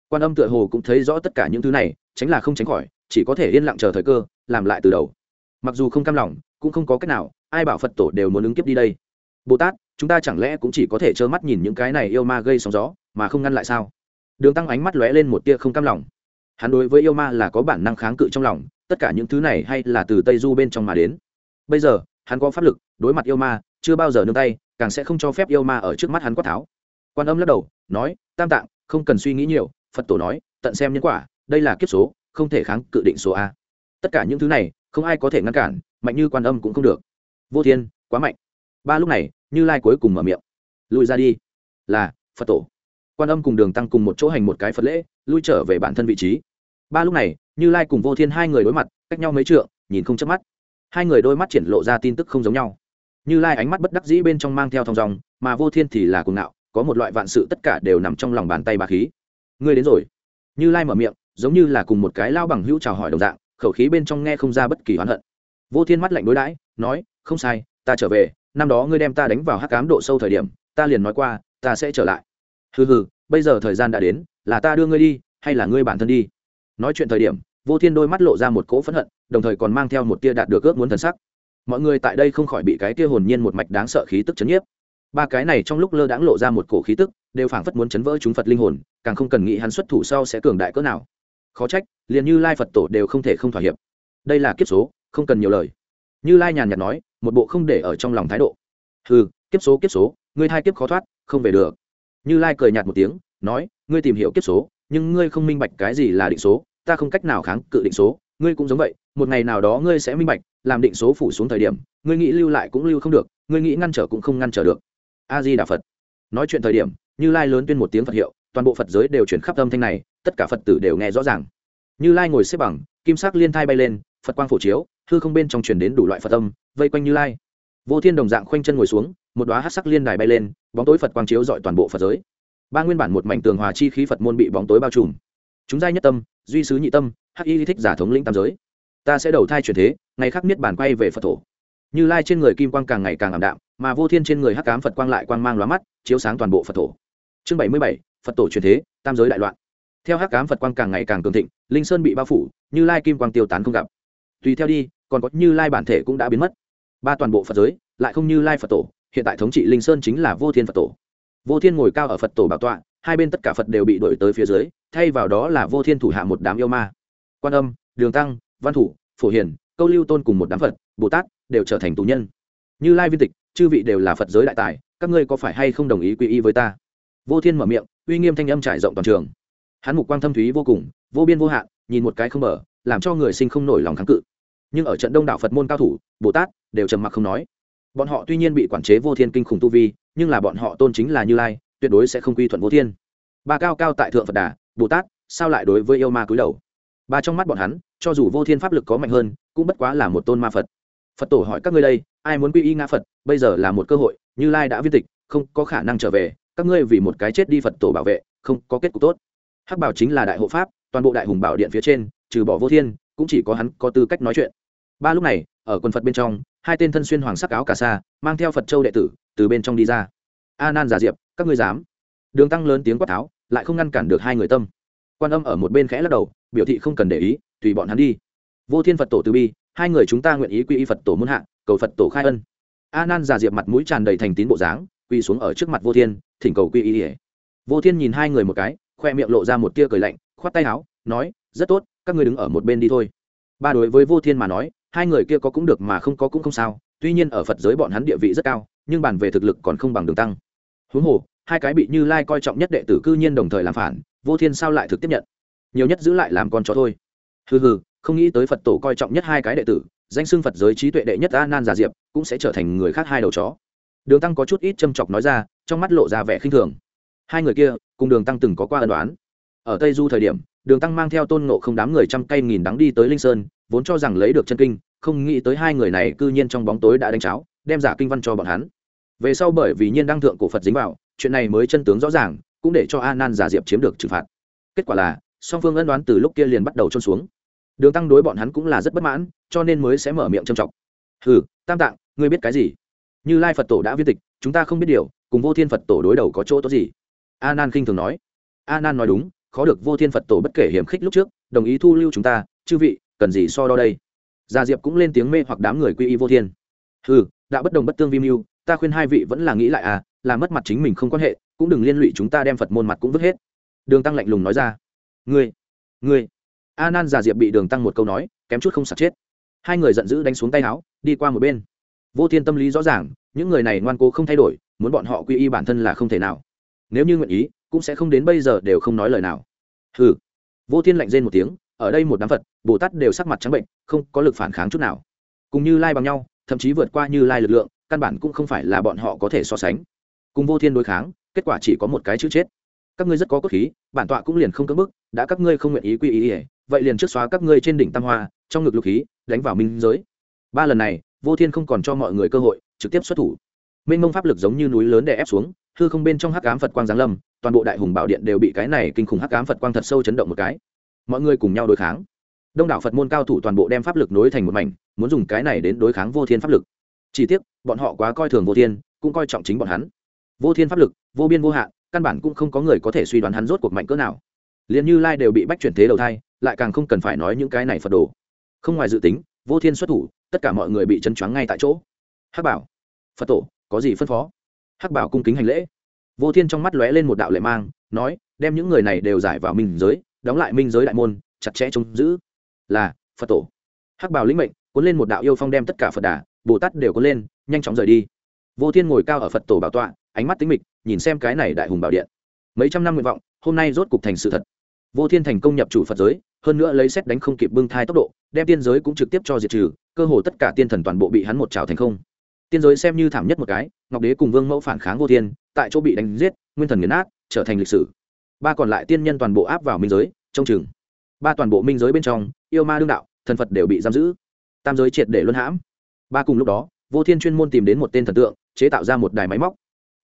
Quan âm tựa hồ cũng thấy rõ tất cả những thứ này, tránh là không tránh khỏi, chỉ có thể yên lặng chờ thời cơ, làm lại từ đầu mặc dù không cam lòng, cũng không có cách nào, ai bảo phật tổ đều muốn ứng kiếp đi đây. Bồ tát, chúng ta chẳng lẽ cũng chỉ có thể trơ mắt nhìn những cái này yêu ma gây sóng gió, mà không ngăn lại sao? Đường tăng ánh mắt lóe lên một tia không cam lòng. Hắn đối với yêu ma là có bản năng kháng cự trong lòng, tất cả những thứ này hay là từ tây du bên trong mà đến. Bây giờ, hắn có pháp lực, đối mặt yêu ma, chưa bao giờ nương tay, càng sẽ không cho phép yêu ma ở trước mắt hắn quát tháo. Quan âm lắc đầu, nói, tam tạng, không cần suy nghĩ nhiều. Phật tổ nói, tận xem nhân quả, đây là kiếp số, không thể kháng cự định số a. Tất cả những thứ này không ai có thể ngăn cản, mạnh như quan âm cũng không được. Vô thiên, quá mạnh. Ba lúc này, như lai cuối cùng mở miệng. Lùi ra đi. Là, phật tổ. Quan âm cùng đường tăng cùng một chỗ hành một cái phật lễ, lui trở về bản thân vị trí. Ba lúc này, như lai cùng vô thiên hai người đối mặt, cách nhau mấy trượng, nhìn không chớp mắt. Hai người đôi mắt triển lộ ra tin tức không giống nhau. Như lai ánh mắt bất đắc dĩ bên trong mang theo thong dòng mà vô thiên thì là cuồng ngạo, có một loại vạn sự tất cả đều nằm trong lòng bàn tay bà khí. Ngươi đến rồi. Như lai mở miệng, giống như là cùng một cái lao bằng hữu chào hỏi đồng dạng khẩu khí bên trong nghe không ra bất kỳ oán hận. Vô thiên mắt lạnh đối đãi, nói, không sai, ta trở về, năm đó ngươi đem ta đánh vào hắc cám độ sâu thời điểm, ta liền nói qua, ta sẽ trở lại. Hừ hừ, bây giờ thời gian đã đến, là ta đưa ngươi đi, hay là ngươi bản thân đi? Nói chuyện thời điểm, vô thiên đôi mắt lộ ra một cỗ phẫn hận, đồng thời còn mang theo một tia đạt được ước muốn thần sắc. Mọi người tại đây không khỏi bị cái tia hồn nhiên một mạch đáng sợ khí tức chấn nhiếp. Ba cái này trong lúc lơ đãng lộ ra một cổ khí tức, đều phảng phất muốn chấn vỡ chúng phật linh hồn, càng không cần nghĩ hắn xuất thủ sau sẽ cường đại cỡ nào khó trách, liền như lai phật tổ đều không thể không thỏa hiệp. Đây là kiếp số, không cần nhiều lời. Như lai nhàn nhạt nói, một bộ không để ở trong lòng thái độ. Ừ kiếp số kiếp số, ngươi hai kiếp khó thoát, không về được. Như lai cười nhạt một tiếng, nói, ngươi tìm hiểu kiếp số, nhưng ngươi không minh bạch cái gì là định số, ta không cách nào kháng cự định số, ngươi cũng giống vậy, một ngày nào đó ngươi sẽ minh bạch, làm định số phủ xuống thời điểm, ngươi nghĩ lưu lại cũng lưu không được, ngươi nghĩ ngăn trở cũng không ngăn trở được. A di đà phật. Nói chuyện thời điểm, như lai lớn tuyên một tiếng phật hiệu toàn bộ phật giới đều chuyển khắp âm thanh này, tất cả phật tử đều nghe rõ ràng. Như lai ngồi xếp bằng, kim sắc liên thai bay lên, phật quang phổ chiếu, hư không bên trong truyền đến đủ loại phật âm, vây quanh như lai. Vô thiên đồng dạng khoanh chân ngồi xuống, một đoá hát sắc liên đài bay lên, bóng tối phật quang chiếu dọi toàn bộ phật giới. Ba nguyên bản một mảnh tường hòa chi khí phật môn bị bóng tối bao trùm. Chúng giai nhất tâm, duy sứ nhị tâm, hắc y thích giả thống lĩnh tam giới. Ta sẽ đầu thai chuyển thế, ngày khắc niết bản quay về phật thổ. Như lai trên người kim quang càng ngày càng ảm đạm, mà vô thiên trên người hắc cám phật quang lại quang mang lóa mắt, chiếu sáng toàn bộ phật thổ. Chương bảy mươi bảy phật tổ truyền thế, tam giới đại loạn. Theo hắc cám phật quang càng ngày càng cường thịnh, linh sơn bị bao phủ, như lai kim quang tiêu tán không gặp. Tùy theo đi, còn có như lai bản thể cũng đã biến mất. Ba toàn bộ phật giới, lại không như lai phật tổ, hiện tại thống trị linh sơn chính là vô thiên phật tổ. Vô thiên ngồi cao ở phật tổ bảo tọa, hai bên tất cả phật đều bị đổi tới phía dưới, thay vào đó là vô thiên thủ hạ một đám yêu ma. Quan âm, đường tăng, văn thủ, phổ hiền, câu lưu tôn cùng một đám phật, bồ tát đều trở thành tù nhân. Như lai viên tịch, chư vị đều là phật giới đại tài, các ngươi có phải hay không đồng ý quy y với ta? Vô thiên mở miệng, uy nghiêm thanh âm trải rộng toàn trường. Hắn mục quang thâm thúy vô cùng, vô biên vô hạn, nhìn một cái không mở, làm cho người sinh không nổi lòng kháng cự. Nhưng ở trận đông đảo phật môn cao thủ, bồ tát đều trầm mặc không nói. Bọn họ tuy nhiên bị quản chế vô thiên kinh khủng tu vi, nhưng là bọn họ tôn chính là như lai, tuyệt đối sẽ không quy thuận vô thiên. Ba cao cao tại thượng phật đà, bồ tát, sao lại đối với yêu ma cúi đầu? Ba trong mắt bọn hắn, cho dù vô thiên pháp lực có mạnh hơn, cũng bất quá là một tôn ma phật. Phật tổ hỏi các ngươi đây, ai muốn quy y ngã phật, bây giờ là một cơ hội, như lai đã viên tịch, không có khả năng trở về các ngươi vì một cái chết đi phật tổ bảo vệ, không có kết cục tốt. Hắc bảo chính là đại hộ pháp, toàn bộ đại hùng bảo điện phía trên, trừ bỏ vô thiên, cũng chỉ có hắn có tư cách nói chuyện. Ba lúc này, ở quần phật bên trong, hai tên thân xuyên hoàng sắc áo cà sa, mang theo phật châu đệ tử, từ bên trong đi ra. A nan giả diệp, các ngươi dám? Đường tăng lớn tiếng quát tháo, lại không ngăn cản được hai người tâm. Quan âm ở một bên khẽ lắc đầu, biểu thị không cần để ý, tùy bọn hắn đi. Vô thiên phật tổ từ bi, hai người chúng ta nguyện ý quy y phật tổ muôn hạ, cầu phật tổ khai ân. A nan giả diệp mặt mũi tràn đầy thành tín bộ dáng quỳ xuống ở trước mặt vô thiên, thỉnh cầu quy y vô thiên nhìn hai người một cái, khoe miệng lộ ra một tia cười lạnh, khoát tay áo, nói, rất tốt, các ngươi đứng ở một bên đi thôi. Ba đối với vô thiên mà nói, hai người kia có cũng được mà không có cũng không sao, tuy nhiên ở phật giới bọn hắn địa vị rất cao, nhưng bàn về thực lực còn không bằng đường tăng. Huống hồ, hai cái bị như lai coi trọng nhất đệ tử cư nhiên đồng thời làm phản, vô thiên sao lại thực tiếp nhận? Nhiều nhất giữ lại làm con chó thôi. Hừ hừ, không nghĩ tới phật tổ coi trọng nhất hai cái đệ tử, danh xưng phật giới trí tuệ đệ nhất a nan già diệp, cũng sẽ trở thành người khác hai đầu chó đường tăng có chút ít châm chọc nói ra, trong mắt lộ ra vẻ khinh thường. Hai người kia, cùng đường tăng từng có qua ân đoán ở tây du thời điểm, đường tăng mang theo tôn nộ không đám người trăm cây nghìn đắng đi tới linh sơn, vốn cho rằng lấy được chân kinh, không nghĩ tới hai người này cư nhiên trong bóng tối đã đánh cháo, đem giả kinh văn cho bọn hắn. Về sau bởi vì nhiên đăng thượng cổ phật dính vào, chuyện này mới chân tướng rõ ràng, cũng để cho a nan giả diệp chiếm được trừng phạt. Kết quả là, song phương ân đoán từ lúc kia liền bắt đầu trôn xuống. Đường tăng đối bọn hắn cũng là rất bất mãn, cho nên mới sẽ mở miệng trầm trọng hừ, tam tạng, ngươi biết cái gì? Như lai phật tổ đã viết tịch, chúng ta không biết điều, cùng vô thiên phật tổ đối đầu có chỗ tốt gì? A nan khinh thường nói. A nan nói đúng, khó được vô thiên phật tổ bất kể hiểm khích lúc trước, đồng ý thu lưu chúng ta, chư vị, cần gì so đo đây? Gia diệp cũng lên tiếng mê hoặc đám người quy y vô thiên. Ừ đã bất đồng bất tương vi mưu, ta khuyên hai vị vẫn là nghĩ lại à là mất mặt chính mình không quan hệ, cũng đừng liên lụy chúng ta đem phật môn mặt cũng vứt hết. Đường tăng lạnh lùng nói ra. Ngươi ngươi. A nan già diệp bị đường tăng một câu nói, kém chút không sạc chết. Hai người giận dữ đánh xuống tay áo, đi qua một bên vô thiên tâm lý rõ ràng, những người này ngoan cố không thay đổi, muốn bọn họ quy y bản thân là không thể nào. Nếu như nguyện ý, cũng sẽ không đến bây giờ đều không nói lời nào. Hừ. Vô thiên lạnh rên một tiếng, ở đây một đám phật, bồ tát đều sắc mặt trắng bệnh, không có lực phản kháng chút nào. Cùng như lai bằng nhau, thậm chí vượt qua như lai lực lượng, căn bản cũng không phải là bọn họ có thể so sánh. Cùng vô thiên đối kháng, kết quả chỉ có một cái chữ chết. Các ngươi rất có cốt khí, bản tọa cũng liền không cưỡng bức, đã các ngươi không nguyện ý quy ý ỉa vậy liền trước xóa các ngươi trên đỉnh tam hoa, trong ngực lục khí, đánh vào minh giới. Ba lần này vô thiên không còn cho mọi người cơ hội, trực tiếp xuất thủ. Minh mông pháp lực giống như núi lớn đè ép xuống, hư không bên trong hắc ám phật quang giáng lâm, toàn bộ đại hùng bảo điện đều bị cái này kinh khủng hắc ám phật quang thật sâu chấn động một cái. Mọi người cùng nhau đối kháng. Đông đảo phật môn cao thủ toàn bộ đem pháp lực nối thành một mảnh, muốn dùng cái này đến đối kháng vô thiên pháp lực. Chỉ tiếc, bọn họ quá coi thường vô thiên, cũng coi trọng chính bọn hắn. Vô thiên pháp lực, vô biên vô hạn, căn bản cũng không có người có thể suy đoán hắn rốt cuộc mạnh cỡ nào. Liền như lai đều bị bách chuyển thế đầu thai, lại càng không cần phải nói những cái này phật đồ. Không ngoài dự tính vô thiên xuất thủ, tất cả mọi người bị chân choáng ngay tại chỗ. Hắc bảo, phật tổ, có gì phân phó? Hắc bảo cung kính hành lễ. Vô thiên trong mắt lóe lên một đạo lệ mang, nói, đem những người này đều giải vào minh giới, đóng lại minh giới đại môn, chặt chẽ trông giữ. Là, phật tổ. Hắc bảo lĩnh mệnh, cuốn lên một đạo yêu phong đem tất cả phật đà, bồ tát đều cuốn lên, nhanh chóng rời đi. Vô thiên ngồi cao ở phật tổ bảo tọa, ánh mắt tính mịch, nhìn xem cái này đại hùng bảo điện. Mấy trăm năm nguyện vọng, hôm nay rốt cục thành sự thật. Vô thiên thành công nhập chủ phật giới, hơn nữa lấy xét đánh không kịp bưng thai tốc độ đem tiên giới cũng trực tiếp cho diệt trừ, cơ hồ tất cả tiên thần toàn bộ bị hắn một trào thành không. Tiên giới xem như thảm nhất một cái, ngọc đế cùng vương mẫu phản kháng vô thiên, tại chỗ bị đánh giết, nguyên thần nghiền nát, trở thành lịch sử. Ba còn lại tiên nhân toàn bộ áp vào minh giới trong chừng. Ba toàn bộ minh giới bên trong, yêu ma đương đạo, thần phật đều bị giam giữ. Tam giới triệt để luân hãm. Ba cùng lúc đó, vô thiên chuyên môn tìm đến một tên thần tượng, chế tạo ra một đài máy móc.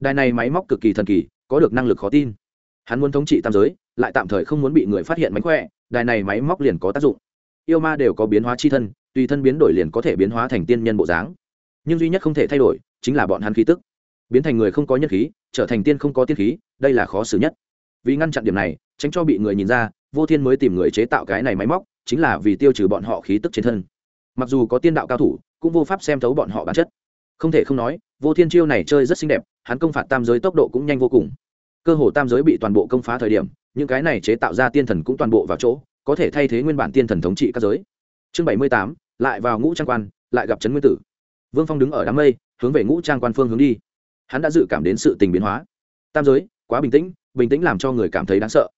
Đài này máy móc cực kỳ thần kỳ, có được năng lực khó tin. Hắn muốn thống trị tam giới, lại tạm thời không muốn bị người phát hiện mánh khỏe, đài này máy móc liền có tác dụng yêu ma đều có biến hóa chi thân, tùy thân biến đổi liền có thể biến hóa thành tiên nhân bộ dáng. Nhưng duy nhất không thể thay đổi, chính là bọn hắn khí tức. Biến thành người không có nhân khí, trở thành tiên không có tiên khí, đây là khó xử nhất. Vì ngăn chặn điểm này, tránh cho bị người nhìn ra, vô thiên mới tìm người chế tạo cái này máy móc, chính là vì tiêu trừ bọn họ khí tức trên thân. Mặc dù có tiên đạo cao thủ, cũng vô pháp xem thấu bọn họ bản chất. Không thể không nói, vô thiên chiêu này chơi rất xinh đẹp, hắn công phạt tam giới tốc độ cũng nhanh vô cùng. Cơ hồ tam giới bị toàn bộ công phá thời điểm, những cái này chế tạo ra tiên thần cũng toàn bộ vào chỗ có thể thay thế nguyên bản tiên thần thống trị các giới. Chương bảy mươi tám, lại vào ngũ trang quan, lại gặp trấn nguyên tử. Vương phong đứng ở đám mây, hướng về ngũ trang quan phương hướng đi. Hắn đã dự cảm đến sự tình biến hóa. Tam giới, quá bình tĩnh bình tĩnh làm cho người cảm thấy đáng sợ.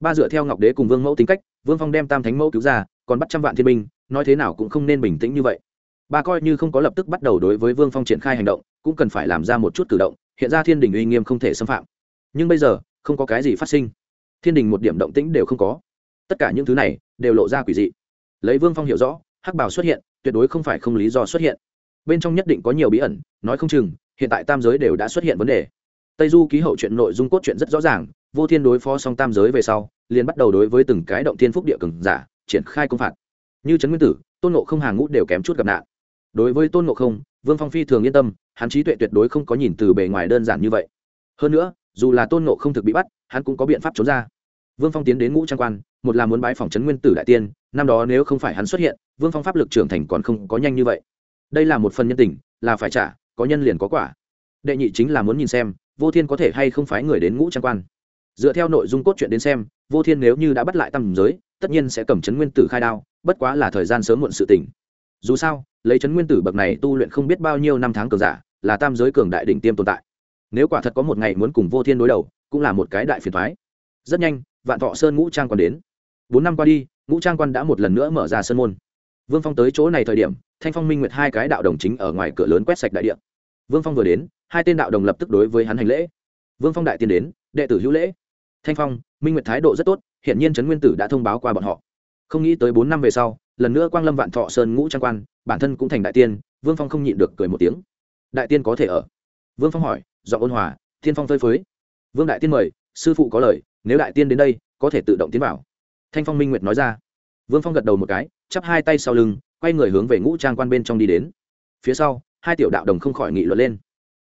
Ba dựa theo ngọc đế cùng vương mẫu tính cách, vương phong đem tam thánh mẫu cứu ra, còn bắt trăm vạn thiên binh, nói thế nào cũng không nên bình tĩnh như vậy. Ba coi như không có lập tức bắt đầu đối với vương phong triển khai hành động, cũng cần phải làm ra một chút cử động, hiện ra thiên đình uy nghiêm không thể xâm phạm. Nhưng bây giờ, không có cái gì phát sinh. Thiên đình một điểm động tĩnh đều không có tất cả những thứ này đều lộ ra quỷ dị. Lấy vương phong hiểu rõ, hắc bảo xuất hiện, tuyệt đối không phải không lý do xuất hiện. Bên trong nhất định có nhiều bí ẩn, nói không chừng, hiện tại tam giới đều đã xuất hiện vấn đề. Tây du ký hậu chuyện nội dung cốt truyện rất rõ ràng, vô thiên đối phó xong tam giới về sau, liền bắt đầu đối với từng cái động thiên phúc địa cường giả, triển khai công phạt. Như trấn nguyên tử, tôn nộ không hàng ngũ đều kém chút gặp nạn. Đối với tôn nộ không, vương phong phi thường yên tâm, hắn trí tuệ tuyệt đối không có nhìn từ bề ngoài đơn giản như vậy. Hơn nữa, dù là tôn nộ không thực bị bắt, hắn cũng có biện pháp trốn ra. Vương phong tiến đến ngũ trang quan một là muốn bái phòng trấn nguyên tử đại tiên, năm đó nếu không phải hắn xuất hiện, vương phong pháp lực trưởng thành còn không có nhanh như vậy. Đây là một phần nhân tình, là phải trả, có nhân liền có quả. Đệ nhị chính là muốn nhìn xem, vô thiên có thể hay không phái người đến ngũ trang quan. Dựa theo nội dung cốt truyện đến xem, vô thiên nếu như đã bắt lại tam giới, tất nhiên sẽ cầm chấn nguyên tử khai đao, bất quá là thời gian sớm muộn sự tỉnh dù sao, lấy chấn nguyên tử bậc này tu luyện không biết bao nhiêu năm tháng cường giả, là tam giới cường đại đỉnh tiêm tồn tại. Nếu quả thật có một ngày muốn cùng vô thiên đối đầu, cũng là một cái đại phiền thoái rất nhanh, vạn thọ sơn ngũ trang quan đến bốn năm qua đi, ngũ trang quan đã một lần nữa mở ra sân môn. Vương phong tới chỗ này thời điểm, thanh phong minh nguyệt hai cái đạo đồng chính ở ngoài cửa lớn quét sạch đại điện vương phong vừa đến, hai tên đạo đồng lập tức đối với hắn hành lễ. Vương phong đại tiên đến, đệ tử hữu lễ. Thanh phong, minh nguyệt thái độ rất tốt hiện nhiên trấn nguyên tử đã thông báo qua bọn họ. Không nghĩ tới bốn năm về sau, lần nữa quang lâm vạn thọ sơn ngũ trang quan, bản thân cũng thành đại tiên, vương phong không nhịn được cười một tiếng. Đại tiên có thể ở? Vương phong hỏi do ôn hòa, thiên phong phơi phới. Vương đại tiên mời, sư phụ có lời, nếu đại tiên đến đây, có thể tự động tiến vào thanh phong minh nguyệt nói ra. Vương phong gật đầu một cái, chắp hai tay sau lưng, quay người hướng về ngũ trang quan bên trong đi đến. Phía sau, hai tiểu đạo đồng không khỏi nghị luận lên.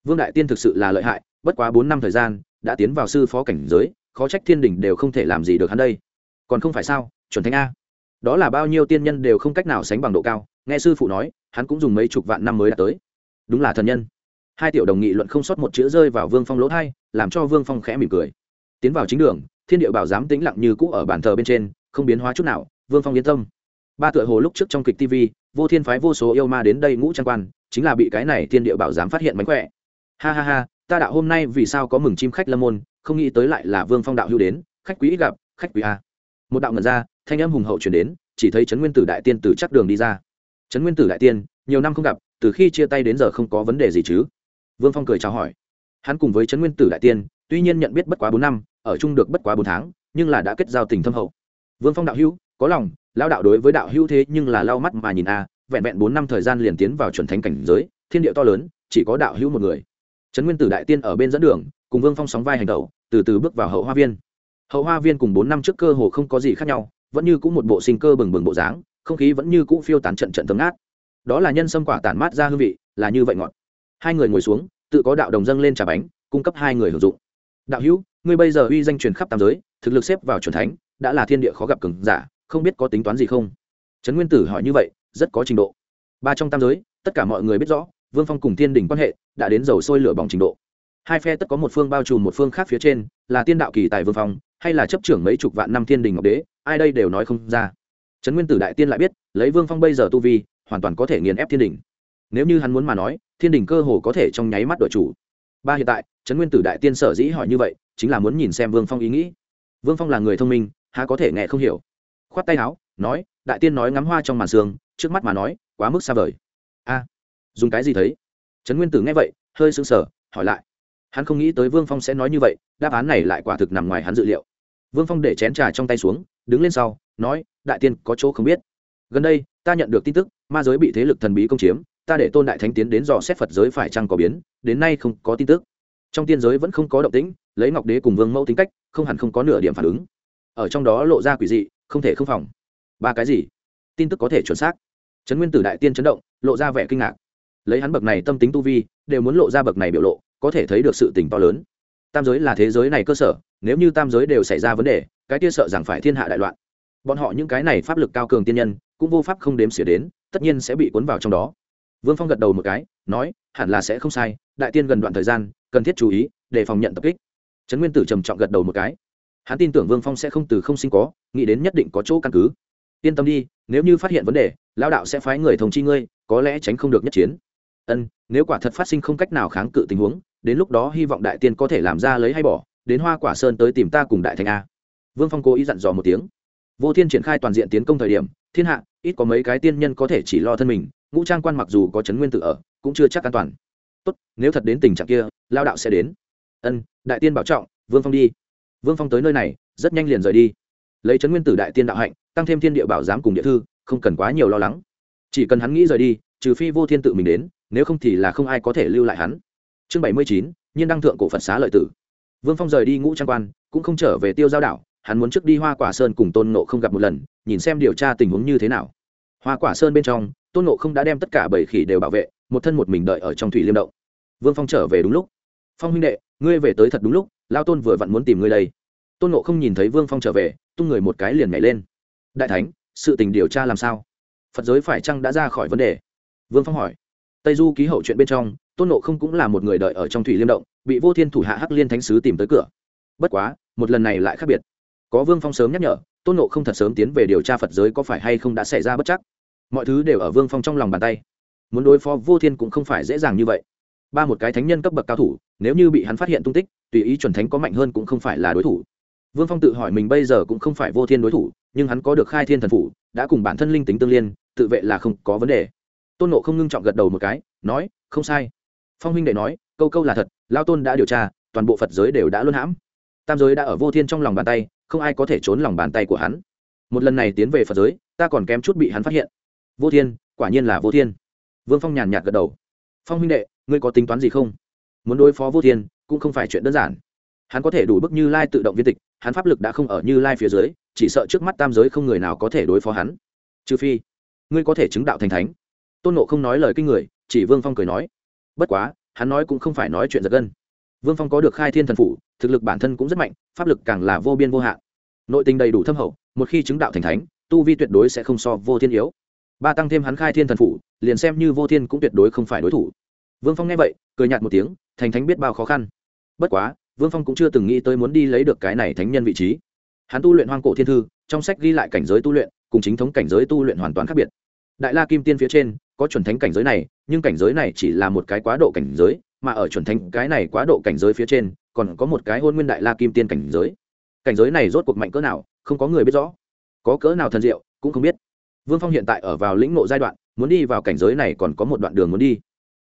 Vương đại tiên thực sự là lợi hại, bất quá bốn năm thời gian, đã tiến vào sư phó cảnh giới, khó trách thiên đình đều không thể làm gì được hắn đây. Còn không phải sao, chuẩn thánh a. Đó là bao nhiêu tiên nhân đều không cách nào sánh bằng độ cao, nghe sư phụ nói, hắn cũng dùng mấy chục vạn năm mới đã tới. Đúng là thần nhân. Hai tiểu đồng nghị luận không sót một chữ rơi vào vương phong lỗ thai làm cho vương phong khẽ mỉm cười. Tiến vào chính đường thiên địa bảo dám tĩnh lặng như cũ ở bàn thờ bên trên, không biến hóa chút nào, vương phong yên tâm. Ba tựa hồ lúc trước trong kịch tv vô thiên phái vô số yêu ma đến đây ngũ trang quan, chính là bị cái này thiên địa bảo dám phát hiện mánh khỏe. Ha ha ha, ta đạo hôm nay vì sao có mừng chim khách lâm môn, không nghĩ tới lại là vương phong đạo hưu đến, khách quý ít gặp, khách quý a. Một đạo ngần ra, thanh âm hùng hậu chuyển đến, chỉ thấy trấn nguyên tử đại tiên từ chắc đường đi ra. Trấn nguyên tử đại tiên, nhiều năm không gặp, từ khi chia tay đến giờ không có vấn đề gì chứ? Vương phong cười chào hỏi. Hắn cùng với trấn nguyên tử đại tiên tuy nhiên nhận biết bất quá bốn năm, ở chung được bất quá bốn tháng, nhưng là đã kết giao tình thâm hậu. Vương phong đạo hữu, có lòng lao đạo đối với đạo hữu thế nhưng là lau mắt mà nhìn a, vẹn vẹn bốn năm thời gian liền tiến vào chuẩn thánh cảnh giới, thiên địa to lớn, chỉ có đạo hữu một người. Trấn nguyên tử đại tiên ở bên dẫn đường, cùng vương phong sóng vai hành tẩu, từ từ bước vào hậu hoa viên. Hậu hoa viên cùng bốn năm trước cơ hồ không có gì khác nhau, vẫn như c ũ một bộ sinh cơ bừng bừng bộ dáng, không khí vẫn như cũ phiêu tán trận trận tấm át đó là nhân sâm quả tản mát ra hương vị, là như vậy ngọt. Hai người ngồi xuống, tự có đạo đồng dâng lên trà bánh, cung cấp hai người hưởng dụng đạo hữu, ngươi bây giờ uy danh truyền khắp tam giới, thực lực xếp vào c thánh, đã là thiên địa khó gặp cừng giả, không biết có tính toán gì không? Trấn nguyên tử hỏi như vậy, rất có trình độ. Ba trong tam giới, tất cả mọi người biết rõ, vương phong cùng thiên đình quan hệ đã đến dầu sôi lửa bỏng trình độ. Hai phe tất có một phương bao trùm một phương khác phía trên, là tiên đạo kỳ tài vương phong, hay là chấp trưởng mấy chục vạn năm thiên đình ngọc đế, ai đây đều nói không ra. Trấn nguyên tử đại tiên lại biết, lấy vương phong bây giờ tu vi, hoàn toàn có thể nghiền ép thiên đình nếu như hắn muốn mà nói, thiên đình cơ hồ có thể trong nháy mắt đội chủ ba hiện tại, trấn nguyên tử đại tiên sở dĩ hỏi như vậy, chính là muốn nhìn xem vương phong ý nghĩ. Vương phong là người thông minh, há có thể nghe không hiểu. Khoát tay áo, nói, đại tiên nói ngắm hoa trong màn sương, trước mắt mà nói, quá mức xa vời. A, dùng cái gì thấy? Trấn nguyên tử nghe vậy, hơi sững sờ, hỏi lại. Hắn không nghĩ tới vương phong sẽ nói như vậy, đáp án này lại quả thực nằm ngoài hắn dự liệu. Vương phong để chén trà trong tay xuống, đứng lên sau, nói, đại tiên có chỗ không biết. Gần đây, ta nhận được tin tức, ma giới bị thế lực thần bí công chiếm ta để tôn đại thánh tiến đến dò xét phật giới phải chăng có biến, đến nay không có tin tức. Trong tiên giới vẫn không có động tĩnh, lấy ngọc đế cùng vương mẫu tính cách, không hẳn không có nửa điểm phản ứng. Ở trong đó lộ ra quỷ dị, không thể không phòng. Ba cái gì? Tin tức có thể chuẩn xác. Trấn nguyên tử đại tiên chấn động, lộ ra vẻ kinh ngạc. Lấy hắn bậc này tâm tính tu vi, đều muốn lộ ra bậc này biểu lộ, có thể thấy được sự tình to lớn. Tam giới là thế giới này cơ sở, nếu như tam giới đều xảy ra vấn đề, cái kia sợ rằng phải thiên hạ đại loạn. Bọn họ những cái này pháp lực cao cường tiên nhân, cũng vô pháp không đếm xỉa đến, tất nhiên sẽ bị cuốn vào trong đó vương phong gật đầu một cái, nói, hẳn là sẽ không sai, đại tiên gần đoạn thời gian, cần thiết chú ý, để phòng nhận tập kích. Trấn nguyên tử trầm trọng gật đầu một cái. Hắn tin tưởng vương phong sẽ không từ không sinh có, nghĩ đến nhất định có chỗ căn cứ. Yên tâm đi, nếu như phát hiện vấn đề lao đạo sẽ phái người thông chi ngươi, có lẽ tránh không được nhất chiến. Ân, nếu quả thật phát sinh không cách nào kháng cự tình huống, đến lúc đó hy vọng đại tiên có thể làm ra lấy hay bỏ, đến hoa quả sơn tới tìm ta cùng đại thành a. Vương phong cố ý dặn dò một tiếng. Vô thiên triển khai toàn diện tiến công thời điểm, thiên hạ, ít có mấy cái tiên nhân có thể chỉ lo thân mình ngũ trang quan mặc dù có chấn nguyên Tử ở, cũng chưa chắc an toàn. Tốt, nếu thật đến tình trạng kia, lao đạo sẽ đến. Ân, đại tiên bảo trọng, vương phong đi. Vương phong tới nơi này, rất nhanh liền rời đi. Lấy chấn nguyên tử đại tiên đạo hạnh, tăng thêm thiên địa bảo giám cùng địa thư, không cần quá nhiều lo lắng. Chỉ cần hắn nghĩ rời đi, trừ phi vô thiên tự mình đến, nếu không thì là không ai có thể lưu lại hắn. Chương bảy mươi chín, nhiên đăng thượng cổ phật xá lợi tử. Vương phong rời đi ngũ trang quan, cũng không trở về tiêu giao đảo, hắn muốn trước đi hoa quả sơn cùng tôn nộ không gặp một lần, nhìn xem điều tra tình huống như thế nào. Hoa quả sơn bên trong tôn nộ không đã đem tất cả bảy khỉ đều bảo vệ, một thân một mình đợi ở trong thủy liêm động. Vương phong trở về đúng lúc. Phong huynh đệ, ngươi về tới thật đúng lúc, lao tôn vừa vặn muốn tìm ngươi đây. Tôn nộ không nhìn thấy vương phong trở về, tung người một cái liền nhảy lên. Đại thánh, sự tình điều tra làm sao? Phật giới phải chăng đã ra khỏi vấn đề? Vương phong hỏi. Tây du ký hậu chuyện bên trong, tôn nộ không cũng là một người đợi ở trong thủy liêm động, bị vô thiên thủ hạ hắc liên thánh sứ tìm tới cửa. Bất quá, một lần này lại khác biệt. Có vương phong sớm nhắc nhở, tôn nộ không thật sớm tiến về điều tra phật giới có phải hay không đã xảy ra bất chắc mọi thứ đều ở vương phong trong lòng bàn tay. Muốn đối phó vô thiên cũng không phải dễ dàng như vậy. Ba một cái thánh nhân cấp bậc cao thủ, nếu như bị hắn phát hiện tung tích, tùy ý chuẩn thánh có mạnh hơn cũng không phải là đối thủ. Vương phong tự hỏi mình bây giờ cũng không phải vô thiên đối thủ, nhưng hắn có được khai thiên thần phủ, đã cùng bản thân linh tính tương liên, tự vệ là không có vấn đề. Tôn nộ không ngưng trọng gật đầu một cái, nói, không sai. Phong huynh đệ nói, câu câu là thật lao tôn đã điều tra, toàn bộ phật giới đều đã luân hãm. Tam giới đã ở vô thiên trong lòng bàn tay, không ai có thể trốn lòng bàn tay của hắn. Một lần này tiến về phật giới, ta còn kém chút bị hắn phát hiện vô thiên, quả nhiên là vô thiên. Vương phong nhàn nhạt gật đầu. Phong huynh đệ, ngươi có tính toán gì không? Muốn đối phó vô thiên, cũng không phải chuyện đơn giản. Hắn có thể đủ bức như lai tự động viên tịch, hắn pháp lực đã không ở như lai phía dưới, chỉ sợ trước mắt tam giới không người nào có thể đối phó hắn. Trừ phi, ngươi có thể chứng đạo thành thánh. Tôn nộ không nói lời kinh người, chỉ vương phong cười nói. Bất quá, hắn nói cũng không phải nói chuyện giật gân. Vương phong có được khai thiên thần phủ, thực lực bản thân cũng rất mạnh, pháp lực càng là vô biên vô hạn. Nội tình đầy đủ thâm hậu, một khi chứng đạo thành thánh, tu vi tuyệt đối sẽ không so vô thiên yếu ba tăng thêm hắn khai thiên thần phủ, liền xem như vô thiên cũng tuyệt đối không phải đối thủ. Vương phong nghe vậy, cười nhạt một tiếng, thành thánh biết bao khó khăn. Bất quá, vương phong cũng chưa từng nghĩ tới muốn đi lấy được cái này thánh nhân vị trí. Hắn tu luyện hoang cổ thiên thư, trong sách ghi lại cảnh giới tu luyện, cùng chính thống cảnh giới tu luyện hoàn toàn khác biệt. Đại la kim tiên phía trên, có chuẩn thánh cảnh giới này, nhưng cảnh giới này chỉ là một cái quá độ cảnh giới, mà ở chuẩn thánh cái này quá độ cảnh giới phía trên, còn có một cái hôn nguyên đại la kim tiên cảnh giới. Cảnh giới này rốt cuộc mạnh cỡ nào, không có người biết rõ. Có cỡ nào thần diệu, cũng không biết vương phong hiện tại ở vào lĩnh ngộ giai đoạn, muốn đi vào cảnh giới này còn có một đoạn đường muốn đi.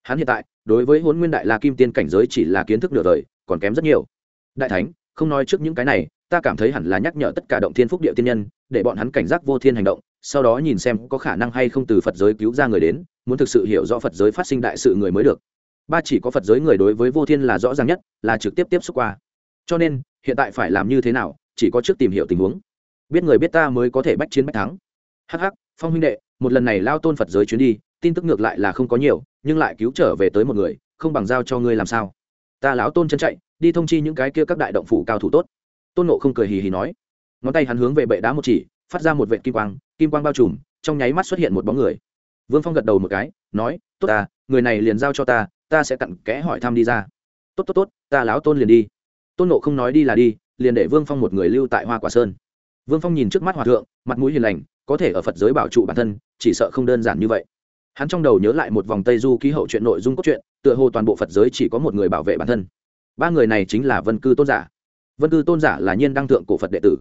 Hắn hiện tại, đối với hôn nguyên đại la kim tiên cảnh giới chỉ là kiến thức nửa đời, còn kém rất nhiều. Đại thánh, không nói trước những cái này, ta cảm thấy hẳn là nhắc nhở tất cả động thiên phúc địa tiên nhân, để bọn hắn cảnh giác vô thiên hành động, sau đó nhìn xem có khả năng hay không từ phật giới cứu ra người đến, muốn thực sự hiểu rõ phật giới phát sinh đại sự người mới được. Ba chỉ có phật giới người đối với vô thiên là rõ ràng nhất, là trực tiếp tiếp xúc qua. Cho nên, hiện tại phải làm như thế nào, chỉ có trước tìm hiểu tình huống. Biết người biết ta mới có thể bách chiến bách thắng. Hh phong huynh đệ, một lần này lao tôn phật giới chuyến đi, tin tức ngược lại là không có nhiều, nhưng lại cứu trở về tới một người, không bằng giao cho ngươi làm sao? Ta lão tôn chân chạy, đi thông chi những cái kia các đại động phủ cao thủ tốt. Tôn nộ không cười hì hì nói. Ngón tay hắn hướng về bệ đá một chỉ, phát ra một vệ kim quang kim quang bao trùm, trong nháy mắt xuất hiện một bóng người. Vương phong gật đầu một cái, nói, tốt ta, người này liền giao cho ta ta sẽ cặn kẽ hỏi thăm đi ra. Tốt tốt tốt, ta lão tôn liền đi. Tôn nộ không nói đi là đi, liền để vương phong một người lưu tại hoa quả sơn. Vương phong nhìn trước mắt hòa thượng, mặt mũi hiền lành có thể ở phật giới bảo trụ bản thân, chỉ sợ không đơn giản như vậy. Hắn trong đầu nhớ lại một vòng tây du ký hậu chuyện nội dung cốt truyện, tựa hồ toàn bộ phật giới chỉ có một người bảo vệ bản thân. Ba người này chính là vân cư tôn giả. Vân cư tôn giả là nhiên đăng thượng cổ phật đệ tử.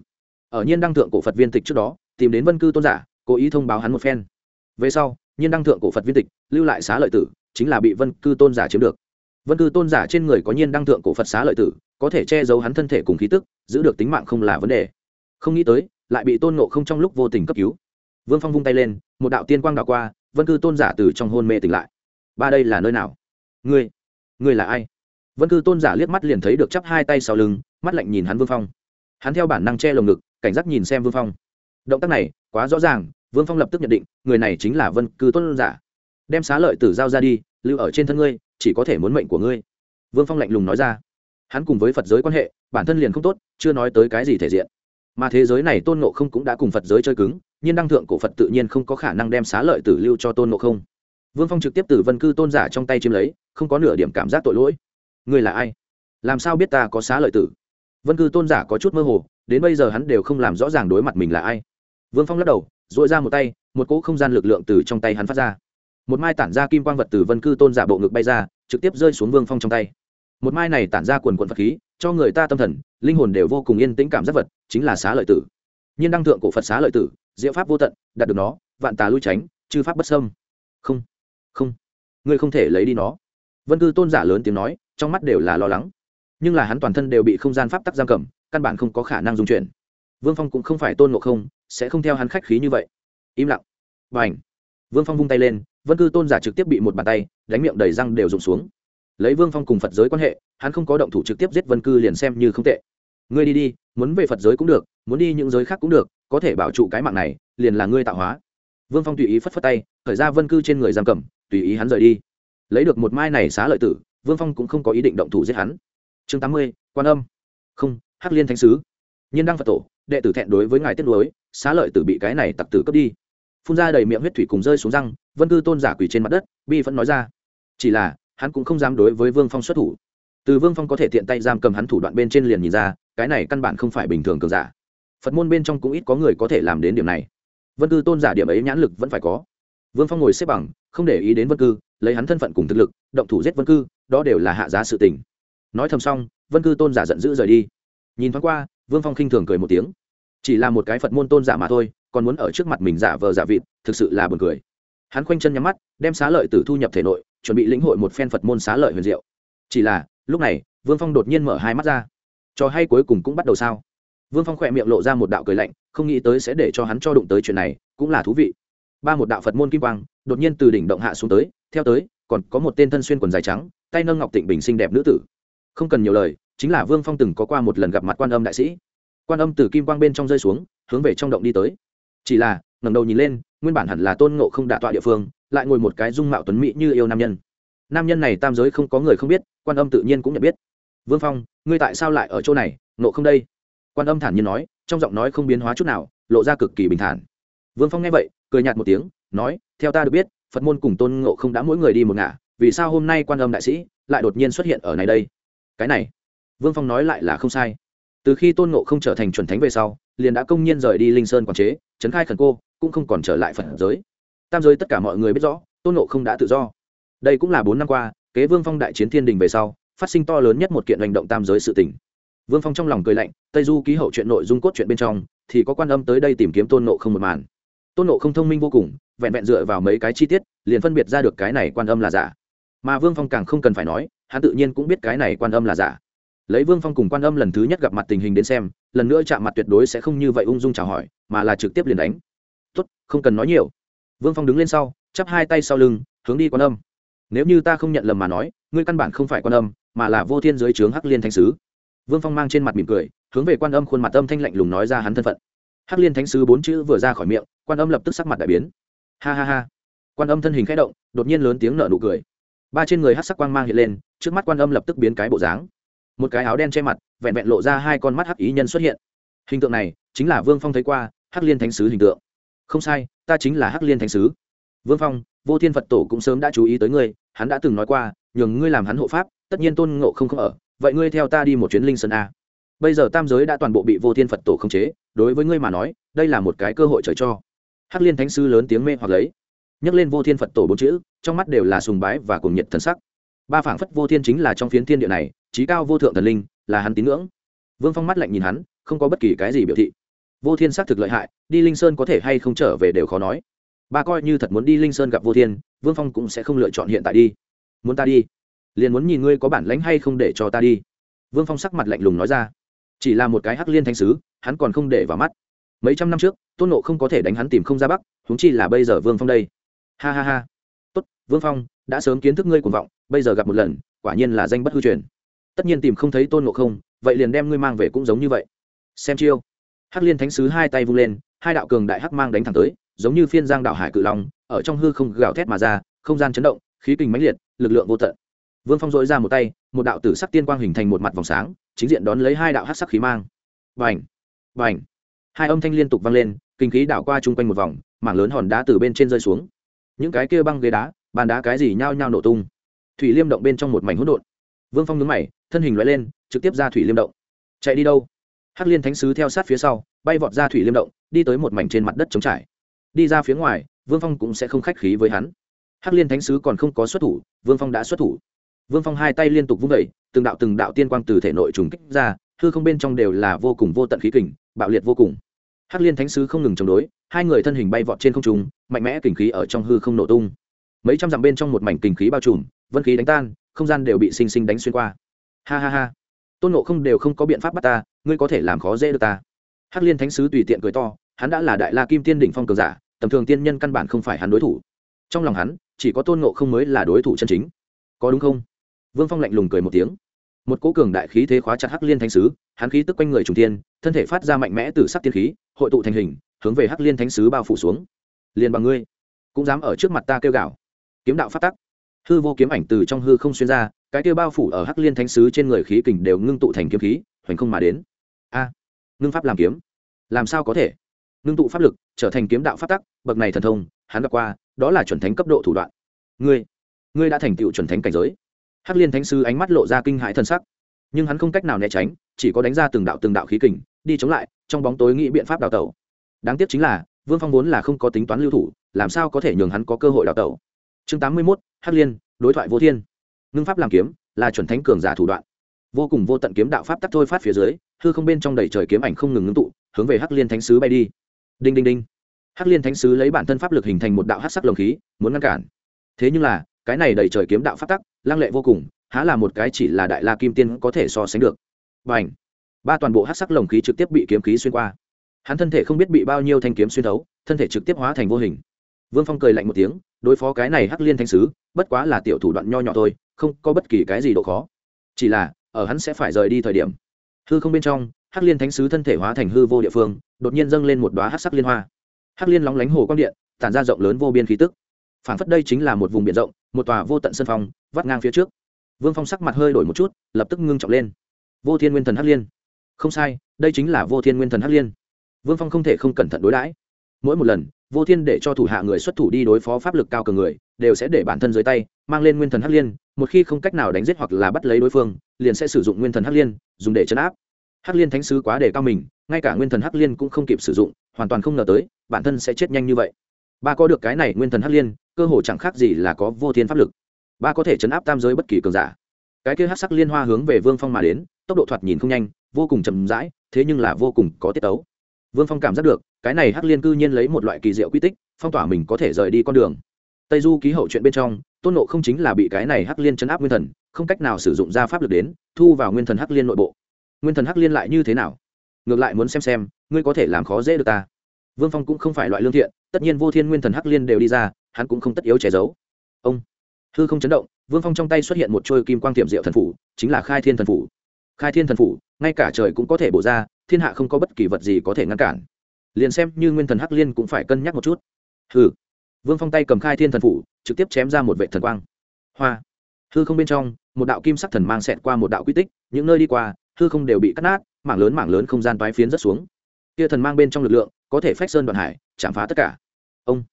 Ở nhiên đăng thượng cổ phật viên tịch trước đó, tìm đến vân cư tôn giả, cố ý thông báo hắn một phen. Về sau, nhiên đăng thượng cổ phật viên tịch, lưu lại xá lợi tử, chính là bị vân cư tôn giả chiếm được. Vân cư tôn giả trên người có nhiên đăng thượng cổ phật xá lợi tử, có thể che giấu hắn thân thể cùng khí tức, giữ được tính mạng không là vấn đề. Không nghĩ tới lại bị tôn nộ không trong lúc vô tình cấp cứu. Vương phong vung tay lên, một đạo tiên quang đạo qua, vân cư tôn giả từ trong hôn mê tỉnh lại. Ba đây là nơi nào? Ngươi ngươi là ai? Vân cư tôn giả liếc mắt liền thấy được chắp hai tay sau lưng, mắt lạnh nhìn hắn vương phong. Hắn theo bản năng che lồng ngực, cảnh giác nhìn xem vương phong. Động tác này, quá rõ ràng, vương phong lập tức nhận định, người này chính là vân cư tôn giả. Đem xá lợi tử giao ra đi, lưu ở trên thân ngươi, chỉ có thể muốn mệnh của ngươi. Vương phong lạnh lùng nói ra. Hắn cùng với phật giới quan hệ, bản thân liền không tốt, chưa nói tới cái gì thể diện mà thế giới này tôn nộ không cũng đã cùng phật giới chơi cứng nhưng đăng thượng cổ phật tự nhiên không có khả năng đem xá lợi tử lưu cho tôn nộ không. Vương phong trực tiếp từ vân cư tôn giả trong tay chiếm lấy, không có nửa điểm cảm giác tội lỗi. Người là ai? Làm sao biết ta có xá lợi tử? Vân cư tôn giả có chút mơ hồ, đến bây giờ hắn đều không làm rõ ràng đối mặt mình là ai. Vương phong lắc đầu dội ra một tay, một cỗ không gian lực lượng từ trong tay hắn phát ra. Một mai tản ra kim quang vật từ vân cư tôn giả bộ ngực bay ra, trực tiếp rơi xuống vương phong trong tay. Một mai này tản ra quần quần phật khí, cho người ta tâm thần linh hồn đều vô cùng yên tĩnh cảm giác vật, chính là xá lợi tử. Nhiên đăng thượng cổ phật xá lợi tử, diệu pháp vô tận, đạt được nó, vạn tà lui tránh, chư pháp bất sâm không không, ngươi không thể lấy đi nó. Vân cư tôn giả lớn tiếng nói, trong mắt đều là lo lắng. Nhưng là hắn toàn thân đều bị không gian pháp tắc giam cầm, căn bản không có khả năng dung chuyển. Vương phong cũng không phải tôn ngộ không, sẽ không theo hắn khách khí như vậy. Im lặng. Và ảnh vương phong vung tay lên, vân cư tôn giả trực tiếp bị một bàn tay, đánh miệng đầy răng đều rụng xuống lấy vương phong cùng phật giới quan hệ, hắn không có động thủ trực tiếp giết vân cư liền xem như không tệ. Ngươi đi đi, muốn về phật giới cũng được, muốn đi những giới khác cũng được, có thể bảo trụ cái mạng này, liền là ngươi tạo hóa. Vương phong tùy ý phất phất tay, khởi ra vân cư trên người giam cầm, tùy ý hắn rời đi. Lấy được một mai này xá lợi tử, vương phong cũng không có ý định động thủ giết hắn. Chương tám mươi, quan âm. Không, hắc liên thánh sứ. Nhân đăng phật tổ, đệ tử thẹn đối với ngài tiết lối xá lợi tử bị cái này tặc tử cướp đi. Phun ra đầy miệng huyết thủy cùng rơi xuống răng, vân cư tôn giả quỳ trên mặt đất, bi vẫn nói ra. Chỉ là hắn cũng không dám đối với vương phong xuất thủ. Từ vương phong có thể tiện tay giam cầm hắn thủ đoạn bên trên liền nhìn ra, cái này căn bản không phải bình thường cường giả. Phật môn bên trong cũng ít có người có thể làm đến điểm này. Vân cư tôn giả điểm ấy nhãn lực vẫn phải có. Vương phong ngồi xếp bằng, không để ý đến vân cư, lấy hắn thân phận cùng thực lực, động thủ giết vân cư, đó đều là hạ giá sự tình. Nói thầm xong, vân cư tôn giả giận dữ rời đi. Nhìn thoáng qua, vương phong khinh thường cười một tiếng. Chỉ là một cái phật môn tôn giả mà thôi, còn muốn ở trước mặt mình giả vờ giả vịt, thực sự là buồn cười. Hắn khoanh chân nhắm mắt, đem xá lợi tử thu nhập thể nội chuẩn bị lĩnh hội một phen phật môn xá lợi huyền diệu. Chỉ là, lúc này, vương phong đột nhiên mở hai mắt ra. Trò hay cuối cùng cũng bắt đầu sao? Vương phong khỏe miệng lộ ra một đạo cười lạnh, không nghĩ tới sẽ để cho hắn cho đụng tới chuyện này, cũng là thú vị. Ba một đạo phật môn kim quang, đột nhiên từ đỉnh động hạ xuống tới, theo tới, còn có một tên thân xuyên quần dài trắng, tay nâng ngọc tịnh bình xinh đẹp nữ tử. Không cần nhiều lời, chính là vương phong từng có qua một lần gặp mặt quan âm đại sĩ. Quan âm từ kim quang bên trong rơi xuống, hướng về trong động đi tới chỉ là, ngẩng đầu nhìn lên, nguyên bản hẳn là tôn ngộ không đạ tọa địa phương, lại ngồi một cái dung mạo tuấn mỹ như yêu nam nhân. Nam nhân này tam giới không có người không biết, quan âm tự nhiên cũng nhận biết. Vương phong, ngươi tại sao lại ở chỗ này, ngộ không đây? Quan âm thản nhiên nói, trong giọng nói không biến hóa chút nào, lộ ra cực kỳ bình thản. Vương phong nghe vậy, cười nhạt một tiếng, nói, theo ta được biết, phật môn cùng tôn ngộ không đã mỗi người đi một ngả, vì sao hôm nay quan âm đại sĩ lại đột nhiên xuất hiện ở này đây? Cái này, vương phong nói lại là không sai. Từ khi tôn ngộ không trở thành chuẩn thánh về sau liền đã công nhiên rời đi linh sơn quản chế, trấn khai khẩn cô, cũng không còn trở lại phật giới. Tam giới tất cả mọi người biết rõ, tôn ngộ không đã tự do. Đây cũng là bốn năm qua, kế vương phong đại chiến thiên đình về sau, phát sinh to lớn nhất một kiện hành động tam giới sự tỉnh vương phong trong lòng cười lạnh, tây du ký hậu chuyện nội dung cốt chuyện bên trong, thì có quan âm tới đây tìm kiếm tôn nộ không một màn. Tôn nộ không thông minh vô cùng, vẹn vẹn dựa vào mấy cái chi tiết, liền phân biệt ra được cái này quan âm là giả. Mà vương phong càng không cần phải nói, hắn tự nhiên cũng biết cái này quan âm là giả. Lấy vương phong cùng quan âm lần thứ nhất gặp mặt tình hình đến xem lần nữa chạm mặt tuyệt đối sẽ không như vậy ung dung chào hỏi, mà là trực tiếp liền đánh. Tốt, không cần nói nhiều. Vương phong đứng lên sau, chắp hai tay sau lưng, hướng đi quan âm. Nếu như ta không nhận lầm mà nói, ngươi căn bản không phải quan âm, mà là vô thiên giới trướng hắc liên thánh sứ. Vương phong mang trên mặt mỉm cười, hướng về quan âm khuôn mặt âm thanh lạnh lùng nói ra hắn thân phận. Hắc liên thánh sứ bốn chữ vừa ra khỏi miệng, quan âm lập tức sắc mặt đại biến. Ha ha ha. Quan âm thân hình k h ẽ động, đột nhiên lớn tiếng nợ nụ cười. Ba trên người hát sắc quang mang hiện lên, trước mắt quan âm lập tức biến cái bộ dáng một cái áo đen che mặt, vẹn vẹn lộ ra hai con mắt hắc ý nhân xuất hiện. Hình tượng này chính là vương phong thấy qua, hắc liên thánh sứ hình tượng. Không sai, ta chính là hắc liên thánh sứ. Vương phong, vô thiên phật tổ cũng sớm đã chú ý tới ngươi, hắn đã từng nói qua, nhường ngươi làm hắn hộ pháp, tất nhiên tôn ngộ không không ở, vậy ngươi theo ta đi một chuyến linh sơn a. Bây giờ tam giới đã toàn bộ bị vô thiên phật tổ khống chế, đối với ngươi mà nói, đây là một cái cơ hội trời cho. Hắc liên thánh sư lớn tiếng mê hoặc lấy. Nhắc lên vô thiên phật tổ bốn chữ, trong mắt đều là sùng bái và cùng nhiệt thần sắc ba phảng phất vô thiên chính là trong phiến thiên địa này trí cao vô thượng thần linh, là hắn tín ngưỡng. Vương phong mắt lạnh nhìn hắn, không có bất kỳ cái gì biểu thị. Vô thiên xác thực lợi hại, đi linh sơn có thể hay không trở về đều khó nói. Ba coi như thật muốn đi linh sơn gặp vô thiên, vương phong cũng sẽ không lựa chọn hiện tại đi. Muốn ta đi? Liền muốn nhìn ngươi có bản lãnh hay không để cho ta đi. Vương phong sắc mặt lạnh lùng nói ra. Chỉ là một cái hắc liên thanh sứ, hắn còn không để vào mắt. Mấy trăm năm trước, tôn nộ không có thể đánh hắn tìm không ra bắc húng chi là bây giờ vương phong đây. Ha ha ha. Tốt, vương phong đã sớm kiến thức ngươi cuồng vọng, bây giờ gặp một lần, quả nhiên là danh bất hư truyền. Tất nhiên tìm không thấy tôn ngộ không, vậy liền đem ngươi mang về cũng giống như vậy. Xem chiêu. Hắc liên thánh sứ hai tay vung lên, hai đạo cường đại hắc mang đánh thẳng tới, giống như phiên giang đạo hải cự long, ở trong hư không gào thét mà ra, không gian chấn động, khí kình mãnh liệt, lực lượng vô tận. Vương phong dội ra một tay, một đạo tử sắc tiên quang hình thành một mặt vòng sáng, chính diện đón lấy hai đạo hắc sắc khí mang. Vành vành hai âm thanh liên tục vang lên, kinh khí đảo qua chung quanh một vòng, mảng lớn hòn đá từ bên trên rơi xuống. Những cái kia băng ghế đá bàn đá cái gì nhao nhao nổ tung. Thủy liêm động bên trong một mảnh hỗn độn. Vương phong nhướng mày, thân hình loại lên, trực tiếp ra thủy liêm động. Chạy đi đâu? Hắc liên thánh sứ theo sát phía sau, bay vọt ra thủy liêm động, đi tới một mảnh trên mặt đất trống trải. Đi ra phía ngoài, vương phong cũng sẽ không khách khí với hắn. Hắc liên thánh sứ còn không có xuất thủ, vương phong đã xuất thủ. Vương phong hai tay liên tục vung vẩy từng đạo từng đạo tiên quang từ thể nội trùng kích ra, hư không bên trong đều là vô cùng vô tận khí kình, bạo liệt vô cùng. Hắc liên thánh sứ không ngừng chống đối, hai người thân hình bay vọt trên không trung, mạnh mẽ kình khí ở trong hư không nổ tung mấy trăm dặm bên trong một mảnh kình khí bao trùm, vân khí đánh tan, không gian đều bị sinh sinh đánh xuyên qua. Ha ha ha. Tôn nộ không đều không có biện pháp bắt ta, ngươi có thể làm khó dễ được ta. Hắc liên thánh sứ tùy tiện cười to, hắn đã là đại la kim tiên đỉnh phong cường giả, tầm thường tiên nhân căn bản không phải hắn đối thủ. Trong lòng hắn, chỉ có tôn nộ không mới là đối thủ chân chính. Có đúng không? Vương phong lạnh lùng cười một tiếng. Một cỗ cường đại khí thế khóa chặt hắc liên thánh sứ, hắn khí tức quanh người trùng tiên thân thể phát ra mạnh mẽ từ sắc tiên khí, hội tụ thành hình, hướng về hắc liên thánh sứ bao phủ xuống. Liền bằng ngươi, cũng dám ở trước mặt ta kêu gào kiếm đạo phát tắc. Hư vô kiếm ảnh từ trong hư không xuyên ra, cái kia bao phủ ở hắc liên thánh sứ trên người khí kình đều ngưng tụ thành kiếm khí, hoành không mà đến. A, ngưng pháp làm kiếm. Làm sao có thể? Ngưng tụ pháp lực, trở thành kiếm đạo phát tắc, bậc này thần thông, hắn gặp qua, đó là chuẩn thánh cấp độ thủ đoạn. Ngươi ngươi đã thành tựu chuẩn thánh cảnh giới. Hắc liên thánh sứ ánh mắt lộ ra kinh hãi thân sắc. Nhưng hắn không cách nào né tránh, chỉ có đánh ra từng đạo từng đạo khí kình, đi chống lại, trong bóng tối nghĩ biện pháp đào tẩu. Đáng tiếc chính là, vương phong vốn là không có tính toán lưu thủ, làm sao có thể nhường hắn có cơ hội đào tẩu? Chương tám mươi mốt, hắc liên, đối thoại vô thiên. Ngưng pháp làm kiếm là chuẩn thánh cường giả thủ đoạn. Vô cùng vô tận kiếm đạo pháp tắc thôi phát phía dưới, hư không bên trong đầy trời kiếm ảnh không ngừng ngưng tụ, hướng về hắc liên thánh sứ bay đi. Đinh đinh đinh. Hắc liên thánh sứ lấy bản thân pháp lực hình thành một đạo hắc sắc lồng khí, muốn ngăn cản. Thế nhưng là, cái này đầy trời kiếm đạo pháp tắc, lăng lệ vô cùng, há là một cái chỉ là đại la kim tiên có thể so sánh được. B à n h ba toàn bộ hắc sắc lồng khí trực tiếp bị kiếm khí xuyên qua. Hắn thân thể không biết bị bao nhiêu thanh kiếm xuyên thấu, thân thể trực tiếp hóa thành vô hình vương phong cười lạnh một tiếng, đối phó cái này hắc liên thanh sứ, bất quá là tiểu thủ đoạn nho nhỏ thôi, không có bất kỳ cái gì độ khó. Chỉ là, ở hắn sẽ phải rời đi thời điểm. Hư không bên trong, hắc liên thánh sứ thân thể hóa thành hư vô địa phương, đột nhiên dâng lên một đoá hát sắc liên hoa. Hắc liên lóng lánh hồ quang điện, tản ra rộng lớn vô biên khí tức. Phản phất đây chính là một vùng biển rộng, một tòa vô tận sân phong, vắt ngang phía trước. Vương phong sắc mặt hơi đổi một chút, lập tức ngưng trọng lên. Vô thiên nguyên thần hắc liên. Không sai, đây chính là vô thiên nguyên thần hắc liên. Vương phong không thể không cẩn thận đối đãi. Mỗi một lần vô thiên để cho thủ hạ người xuất thủ đi đối phó pháp lực cao cường người, đều sẽ để bản thân dưới tay, mang lên nguyên thần hắc liên, một khi không cách nào đánh giết hoặc là bắt lấy đối phương, liền sẽ sử dụng nguyên thần hắc liên, dùng để chấn áp. Hắc liên thánh sứ quá đề cao mình, ngay cả nguyên thần hắc liên cũng không kịp sử dụng, hoàn toàn không ngờ tới, bản thân sẽ chết nhanh như vậy. Ba có được cái này nguyên thần hắc liên, cơ hồ chẳng khác gì là có vô thiên pháp lực. Ba có thể chấn áp tam giới bất kỳ cường giả. Cái kia hắc sắc liên hoa hướng về vương phong mà đến, tốc độ thoạt nhìn không nhanh, vô cùng chậm rãi, thế nhưng là vô cùng có tiết tấu. Vương phong cảm giác được cái này hắc liên cư nhiên lấy một loại kỳ diệu quy tích, phong tỏa mình có thể rời đi con đường. Tây du ký hậu chuyện bên trong, tôn nộ không chính là bị cái này hắc liên chấn áp nguyên thần, không cách nào sử dụng ra pháp lực đến, thu vào nguyên thần hắc liên nội bộ. Nguyên thần hắc liên lại như thế nào? Ngược lại muốn xem xem, ngươi có thể làm khó dễ được ta. Vương phong cũng không phải loại lương thiện, tất nhiên vô thiên nguyên thần hắc liên đều đi ra, hắn cũng không tất yếu che giấu. Ông, hư không chấn động, vương phong trong tay xuất hiện một trôi kim quang tiệm diệu thần phủ, chính là khai thiên thần phủ. Khai thiên thần phủ, ngay cả trời cũng có thể bổ ra, thiên hạ không có bất kỳ vật gì có thể ngăn cản liền xem như nguyên thần hắc liên cũng phải cân nhắc một chút. Hừ. Vương phong tay cầm khai thiên thần phủ, trực tiếp chém ra một vệ thần quang. Hoa. Hư không bên trong, một đạo kim sắc thần mang xẹt qua một đạo quy tích, những nơi đi qua, hư không đều bị cắt nát, mảng lớn mảng lớn không gian toái phiến rất xuống. Kia thần mang bên trong lực lượng, có thể phách sơn đoạn hải, chạm phá tất cả. Ông.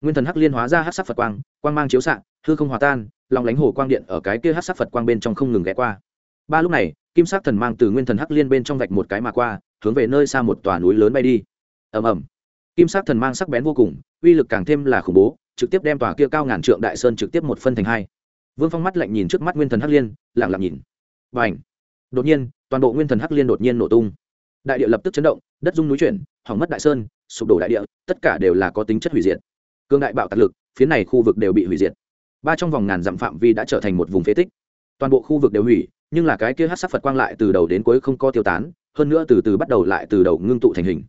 Nguyên thần hắc liên hóa ra hắc sắc phật quang quang mang chiếu xạ, hư không hòa tan, lòng lánh hồ quang điện ở cái kia hắc sắc phật quang bên trong không ngừng ghé qua. Ba lúc này, kim sắc thần mang từ nguyên thần hắc liên bên trong vạch một cái mà qua, hướng về nơi xa một tòa núi lớn bay đi ầm ầm. Kim sắc thần mang sắc bén vô cùng, uy lực càng thêm là khủng bố, trực tiếp đem tòa kia cao ngàn trượng đại sơn trực tiếp một phân thành hai. Vương phong mắt lạnh nhìn trước mắt nguyên thần hắc liên, lặng lặng nhìn. Và ảnh đột nhiên, toàn bộ nguyên thần hắc liên đột nhiên nổ tung. Đại địa lập tức chấn động, đất dung núi chuyển, hỏng mất đại sơn, sụp đổ đại địa, tất cả đều là có tính chất hủy diệt. Cương đại bạo tạc lực, phía này khu vực đều bị hủy diệt. Ba trong vòng ngàn dặm phạm vi đã trở thành một vùng phế tích. Toàn bộ khu vực đều hủy, nhưng là cái kia hát sắc phật quang lại từ đầu đến cuối không có tiêu tán, hơn nữa từ từ bắt đầu lại từ đầu ngưng tụ thành hình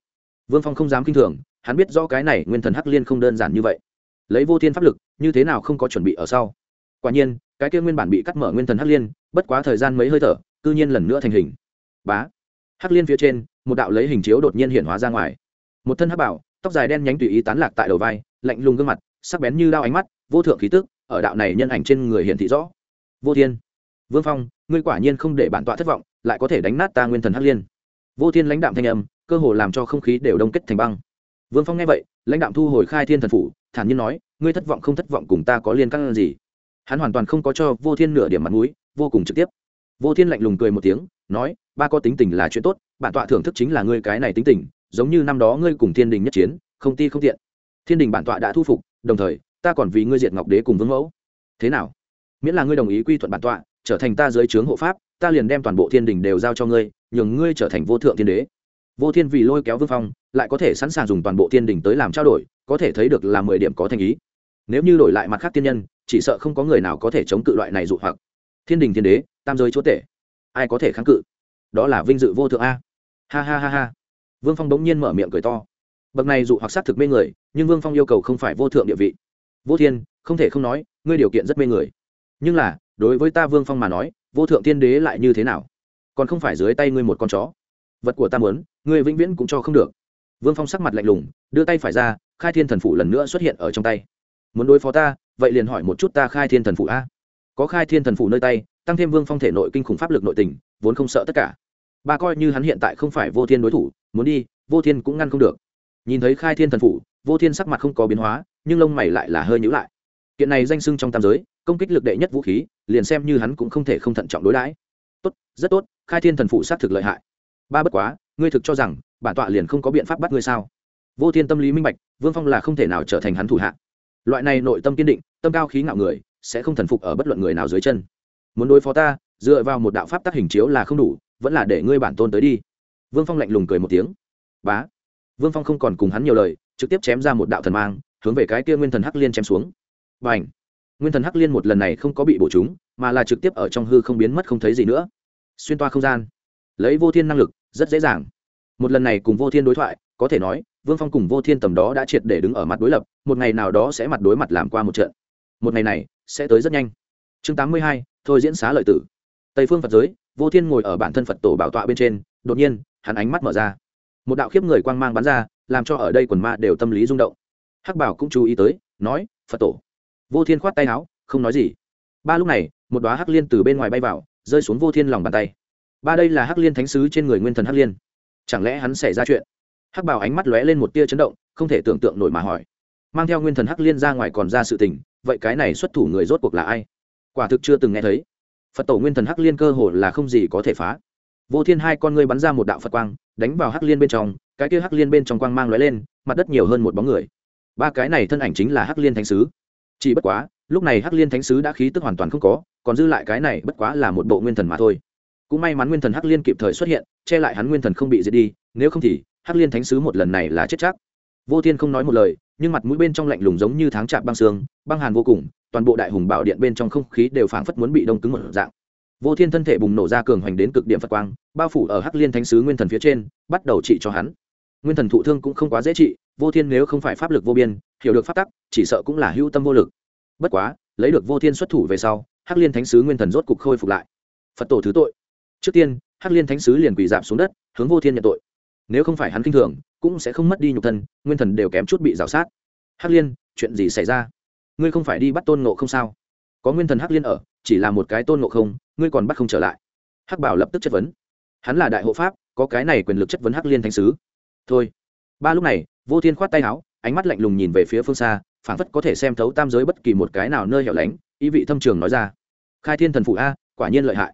vương phong không dám k i n h thường, hắn biết rõ cái này nguyên thần hắc liên không đơn giản như vậy. Lấy vô thiên pháp lực, như thế nào không có chuẩn bị ở sau? Quả nhiên, cái kia nguyên bản bị cắt mở nguyên thần hắc liên, bất quá thời gian mấy hơi thở, cư nhiên lần nữa thành hình. Bá! Hắc liên phía trên, một đạo lấy hình chiếu đột nhiên hiện hóa ra ngoài. Một thân hắc bảo, tóc dài đen nhánh tùy ý tán lạc tại đầu vai, lạnh lùng gương mặt, sắc bén như đao ánh mắt, vô thượng khí tức, ở đạo này nhân ảnh trên người hiện thị rõ. Vô thiên! Vương phong, ngươi quả nhiên không để bản tọa thất vọng, lại có thể đánh nát ta nguyên thần hắc liên. Vô thiên lãnh đạm thanh âm cơ hồ làm cho không khí đều đông kết thành băng. Vương phong nghe vậy, lãnh đạm thu hồi khai thiên thần phủ, thản nhiên nói, ngươi thất vọng không thất vọng cùng ta có liên căn gì? Hắn hoàn toàn không có cho vô thiên nửa điểm mặt mũi, vô cùng trực tiếp. Vô thiên lạnh lùng cười một tiếng, nói, ba có tính tình là chuyện tốt, bản tọa thưởng thức chính là ngươi cái này tính tình, giống như năm đó ngươi cùng thiên đình nhất chiến, không ti không tiện. Thiên đình bản tọa đã thu phục, đồng thời, ta còn vì ngươi diệt ngọc đế cùng vương mẫu. Thế nào? Miễn là ngươi đồng ý quy thuận bản tọa, trở thành ta dưới trướng hộ pháp, ta liền đem toàn bộ thiên đình đều giao cho ngươi, nhường ngươi trở thành vô thượng thiên đế vô thiên vì lôi kéo vương phong, lại có thể sẵn sàng dùng toàn bộ thiên đình tới làm trao đổi, có thể thấy được là mười điểm có thành ý. Nếu như đổi lại mặt khác tiên nhân, chỉ sợ không có người nào có thể chống cự loại này dụ hoặc. Thiên đình thiên đế, tam giới chúa tể. Ai có thể kháng cự? Đó là vinh dự vô thượng a. Ha ha ha ha. Vương phong bỗng nhiên mở miệng cười to. Bậc này dụ hoặc sát thực mê người, nhưng vương phong yêu cầu không phải vô thượng địa vị. Vô thiên, không thể không nói, ngươi điều kiện rất mê người. Nhưng là, đối với ta vương phong mà nói, vô thượng tiên đế lại như thế nào? Còn không phải dưới tay ngươi một con chó vật của ta muốn, ngươi vĩnh viễn cũng cho không được. Vương phong sắc mặt lạnh lùng, đưa tay phải ra, khai thiên thần phủ lần nữa xuất hiện ở trong tay. Muốn đối phó ta, vậy liền hỏi một chút ta khai thiên thần phủ a. Có khai thiên thần phủ nơi tay, tăng thêm vương phong thể nội kinh khủng pháp lực nội tình, vốn không sợ tất cả. Ba coi như hắn hiện tại không phải vô thiên đối thủ, muốn đi, vô thiên cũng ngăn không được. Nhìn thấy khai thiên thần phủ, vô thiên sắc mặt không có biến hóa, nhưng lông mày lại là hơi nhữ lại. Kiện này danh sưng trong tam giới, công kích lực đệ nhất vũ khí, liền xem như hắn cũng không thể không thận trọng đối đãi. Tốt, rất tốt, khai thiên thần phủ sát thực lợi hại ba bất quá, ngươi thực cho rằng, bản tọa liền không có biện pháp bắt ngươi sao? Vô thiên tâm lý minh bạch, vương phong là không thể nào trở thành hắn thủ hạ. Loại này nội tâm kiên định, tâm cao khí ngạo người, sẽ không thần phục ở bất luận người nào dưới chân. Muốn đối phó ta, dựa vào một đạo pháp tác hình chiếu là không đủ, vẫn là để ngươi bản tôn tới đi. Vương phong lạnh lùng cười một tiếng. Bá. Vương phong không còn cùng hắn nhiều lời, trực tiếp chém ra một đạo thần mang, hướng về cái kia nguyên thần hắc liên chém xuống. Và ảnh nguyên thần hắc liên một lần này không có bị bổ chúng, mà là trực tiếp ở trong hư không biến mất không thấy gì nữa. Xuyên toa không gian. Lấy vô thiên năng lực rất dễ dàng. Một lần này cùng vô thiên đối thoại, có thể nói, vương phong cùng vô thiên tầm đó đã triệt để đứng ở mặt đối lập, một ngày nào đó sẽ mặt đối mặt làm qua một trận. Một ngày này, sẽ tới rất nhanh. Chương tám mươi hai, thôi diễn xá lợi tử. Tây phương phật giới, vô thiên ngồi ở bản thân phật tổ bảo tọa bên trên, đột nhiên, hắn ánh mắt mở ra. Một đạo khiếp người quang mang bắn ra, làm cho ở đây quần ma đều tâm lý rung động. Hắc bảo cũng chú ý tới, nói, phật tổ. Vô thiên khoát tay áo, không nói gì. Ba lúc này, một đoá hắc liên từ bên ngoài bay vào, rơi xuống vô thiên lòng bàn tay ba đây là hắc liên thánh sứ trên người nguyên thần hắc liên. Chẳng lẽ hắn xảy ra chuyện? Hắc bảo ánh mắt lóe lên một tia chấn động, không thể tưởng tượng nổi mà hỏi. Mang theo nguyên thần hắc liên ra ngoài còn ra sự tình, vậy cái này xuất thủ người rốt cuộc là ai? Quả thực chưa từng nghe thấy. Phật tổ nguyên thần hắc liên cơ hồ là không gì có thể phá. Vô thiên hai con ngươi bắn ra một đạo phật quang, đánh vào hắc liên bên trong, cái kia hắc liên bên trong quang mang lóe lên, mặt đất nhiều hơn một bóng người. Ba cái này thân ảnh chính là hắc liên thánh sứ. Chỉ bất quá, lúc này hắc liên thánh sứ đã khí tức hoàn toàn không có, còn dư lại cái này bất quá là một bộ nguyên thần mà thôi cũng may mắn nguyên thần hắc liên kịp thời xuất hiện, che lại hắn nguyên thần không bị diệt đi, nếu không thì hắc liên thánh sứ một lần này là chết chắc. Vô thiên không nói một lời, nhưng mặt mũi bên trong lạnh lùng giống như tháng chạm băng xương, băng hàn vô cùng, toàn bộ đại hùng bảo điện bên trong không khí đều phảng phất muốn bị đông cứng một dạng. Vô thiên thân thể bùng nổ ra cường hoành đến cực điểm phật quang, bao phủ ở hắc liên thánh sứ nguyên thần phía trên, bắt đầu trị cho hắn. Nguyên thần thụ thương cũng không quá dễ trị, vô thiên nếu không phải pháp lực vô biên, hiểu được pháp tắc, chỉ sợ cũng là hưu tâm vô lực. Bất quá, lấy được vô thiên xuất thủ về sau, hắc liên thánh sứ nguyên thần rốt cục khôi phục lại. Phật tổ thứ tội trước tiên, hắc liên thánh sứ liền quỳ dạp xuống đất, hướng vô thiên nhận tội. Nếu không phải hắn kinh thường, cũng sẽ không mất đi nhục thân, nguyên thần đều kém chút bị rào sát. Hắc liên, chuyện gì xảy ra? Ngươi không phải đi bắt tôn ngộ không sao? Có nguyên thần hắc liên ở, chỉ là một cái tôn ngộ không, ngươi còn bắt không trở lại. Hắc bảo lập tức chất vấn. Hắn là đại hộ pháp, có cái này quyền lực chất vấn hắc liên thánh sứ. Thôi. Ba lúc này, vô thiên khoát tay áo, ánh mắt lạnh lùng nhìn về phía phương xa, phảng phất có thể xem thấu tam giới bất kỳ một cái nào nơi hẻo lánh, ý vị thâm trường nói ra. Khai thiên thần phụ a, quả nhiên lợi hại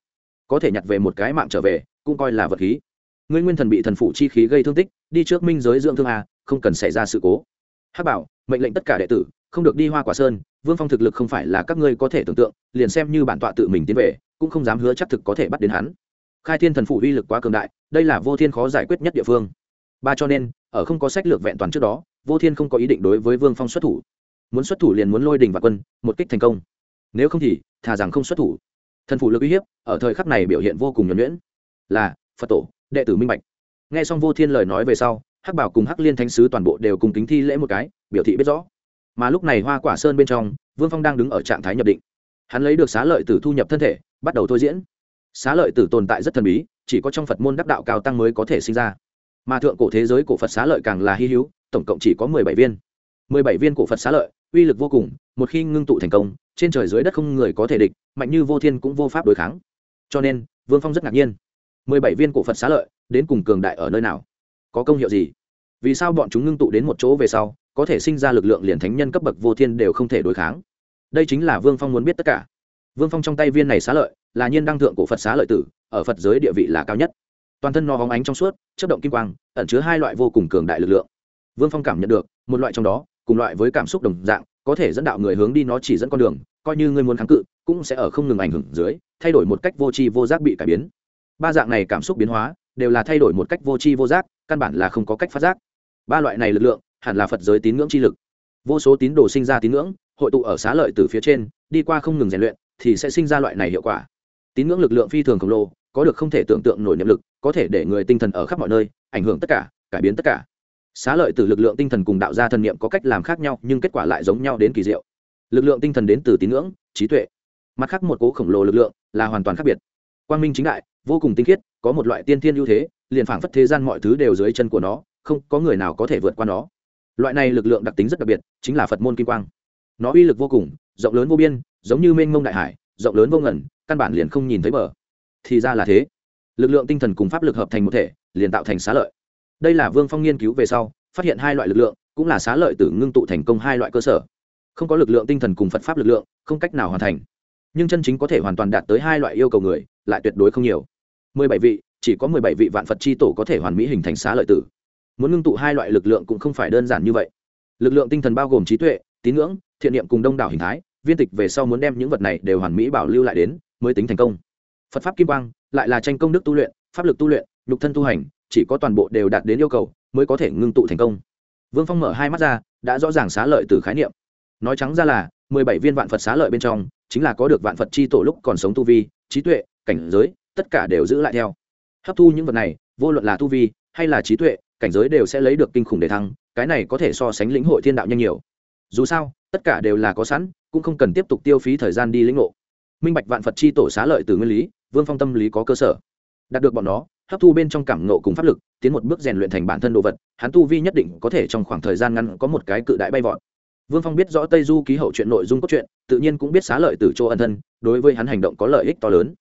có thể nhặt về một cái mạng trở về, cũng coi là vật khí. Ngươi nguyên thần bị thần phụ chi khí gây thương tích, đi trước minh giới dưỡng thương a, không cần xảy ra sự cố. Hắc bảo, mệnh lệnh tất cả đệ tử, không được đi hoa quả sơn, vương phong thực lực không phải là các ngươi có thể tưởng tượng, liền xem như bản tọa tự mình tiến về, cũng không dám hứa chắc thực có thể bắt đến hắn. Khai thiên thần phủ uy lực quá cường đại, đây là vô thiên khó giải quyết nhất địa phương. Ba cho nên, ở không có sách lược vẹn toàn trước đó, vô thiên không có ý định đối với vương phong xuất thủ. Muốn xuất thủ liền muốn lôi đình và quân, một kích thành công. Nếu không thì, thà rằng không xuất thủ thần phủ lực uy hiếp, ở thời khắc này biểu hiện vô cùng nhuẩn nhuyễn. Là, phật tổ, đệ tử minh bạch. Nghe xong vô thiên lời nói về sau, hắc bảo cùng hắc liên thánh sứ toàn bộ đều cùng kính thi lễ một cái, biểu thị biết rõ. Mà lúc này hoa quả sơn bên trong, vương phong đang đứng ở trạng thái nhập định. Hắn lấy được xá lợi tử thu nhập thân thể, bắt đầu thôi diễn. Xá lợi tử tồn tại rất thần bí, chỉ có trong phật môn đắc đạo cao tăng mới có thể sinh ra. Mà thượng cổ thế giới cổ phật xá lợi càng là hy hữu, tổng cộng chỉ có mười bảy viên. mười bảy viên cổ phật xá lợi, uy lực vô cùng, một khi ngưng tụ thành công trên trời dưới đất không người có thể địch, mạnh như vô thiên cũng vô pháp đối kháng. Cho nên, vương phong rất ngạc nhiên. Mười bảy viên cổ phật xá lợi, đến cùng cường đại ở nơi nào? Có công hiệu gì? Vì sao bọn chúng ngưng tụ đến một chỗ về sau, có thể sinh ra lực lượng liền thánh nhân cấp bậc vô thiên đều không thể đối kháng? Đây chính là vương phong muốn biết tất cả. Vương phong trong tay viên này xá lợi, là nhiên đăng thượng cổ phật xá lợi tử, ở phật giới địa vị là cao nhất. Toàn thân no hóng ánh trong suốt chất động kim quang, ẩn chứa hai loại vô cùng cường đại lực lượng. Vương phong cảm nhận được, một loại trong đó, cùng loại với cảm xúc đồng dạng, có thể dẫn đạo người hướng đi nó chỉ dẫn con đường coi như ngươi muốn kháng cự, cũng sẽ ở không ngừng ảnh hưởng dưới, thay đổi một cách vô tri vô giác bị cải biến. Ba dạng này cảm xúc biến hóa, đều là thay đổi một cách vô tri vô giác, căn bản là không có cách phát giác. Ba loại này lực lượng, hẳn là phật giới tín ngưỡng chi lực. Vô số tín đồ sinh ra tín ngưỡng, hội tụ ở xá lợi từ phía trên, đi qua không ngừng rèn luyện, thì sẽ sinh ra loại này hiệu quả. Tín ngưỡng lực lượng phi thường khổng lồ, có được không thể tưởng tượng nổi niệm lực, có thể để người tinh thần ở khắp mọi nơi, ảnh hưởng tất cả, cải biến tất cả. Xá lợi từ lực lượng tinh thần cùng đạo gia thần niệm có cách làm khác nhau, nhưng kết quả lại giống nhau đến kỳ diệu lực lượng tinh thần đến từ tín ngưỡng, trí tuệ. Mặt khác một cố khổng lồ lực lượng là hoàn toàn khác biệt. Quang minh chính đại, vô cùng tinh khiết, có một loại tiên thiên ưu thế, liền phảng phất thế gian mọi thứ đều dưới chân của nó, không có người nào có thể vượt qua nó. Loại này lực lượng đặc tính rất đặc biệt, chính là phật môn kim quang. Nó uy lực vô cùng, rộng lớn vô biên, giống như mênh mông đại hải, rộng lớn vô ngẩn căn bản liền không nhìn thấy bờ. Thì ra là thế. Lực lượng tinh thần cùng pháp lực hợp thành một thể, liền tạo thành xá lợi. Đây là vương phong nghiên cứu về sau, phát hiện hai loại lực lượng, cũng là xá lợi từ ngưng tụ thành công hai loại cơ sở không có lực lượng tinh thần cùng phật pháp lực lượng, không cách nào hoàn thành. Nhưng chân chính có thể hoàn toàn đạt tới hai loại yêu cầu người, lại tuyệt đối không nhiều. Mười bảy vị, chỉ có mười bảy vị vạn phật c h i tổ có thể hoàn mỹ hình thành xá lợi tử. Muốn ngưng tụ hai loại lực lượng cũng không phải đơn giản như vậy. Lực lượng tinh thần bao gồm trí tuệ, tín ngưỡng, thiện niệm cùng đông đảo hình thái, viên tịch về sau muốn đem những vật này đều hoàn mỹ bảo lưu lại đến, mới tính thành công. Phật pháp kim quang lại là tranh công đức tu luyện, pháp lực tu luyện, nhục thân tu hành, chỉ có toàn bộ đều đạt đến yêu cầu, mới có thể ngưng tụ thành công. Vương phong mở hai mắt ra, đã rõ ràng xá lợi từ khái niệm nói trắng ra là, mười bảy viên vạn phật xá lợi bên trong, chính là có được vạn phật chi tổ lúc còn sống tu vi, trí tuệ, cảnh giới, tất cả đều giữ lại theo. Hấp thu những vật này, vô luận là tu vi hay là trí tuệ, cảnh giới đều sẽ lấy được kinh khủng để thăng, cái này có thể so sánh lĩnh hội thiên đạo nhanh nhiều. Dù sao, tất cả đều là có sẵn, cũng không cần tiếp tục tiêu phí thời gian đi lĩnh ngộ. Minh bạch vạn phật chi tổ xá lợi từ nguyên lý, vương phong tâm lý có cơ sở. Đạt được bọn nó, hấp thu bên trong cảm nộ cùng pháp lực, tiến một bước rèn luyện thành bản thân đồ vật, hắn tu vi nhất định có thể trong khoảng thời gian ngắn có một cái cự đại bay vọt vương phong biết rõ tây du ký hậu chuyện nội dung cốt truyện, tự nhiên cũng biết xá lợi từ chỗ ân thân, đối với hắn hành động có lợi ích to lớn.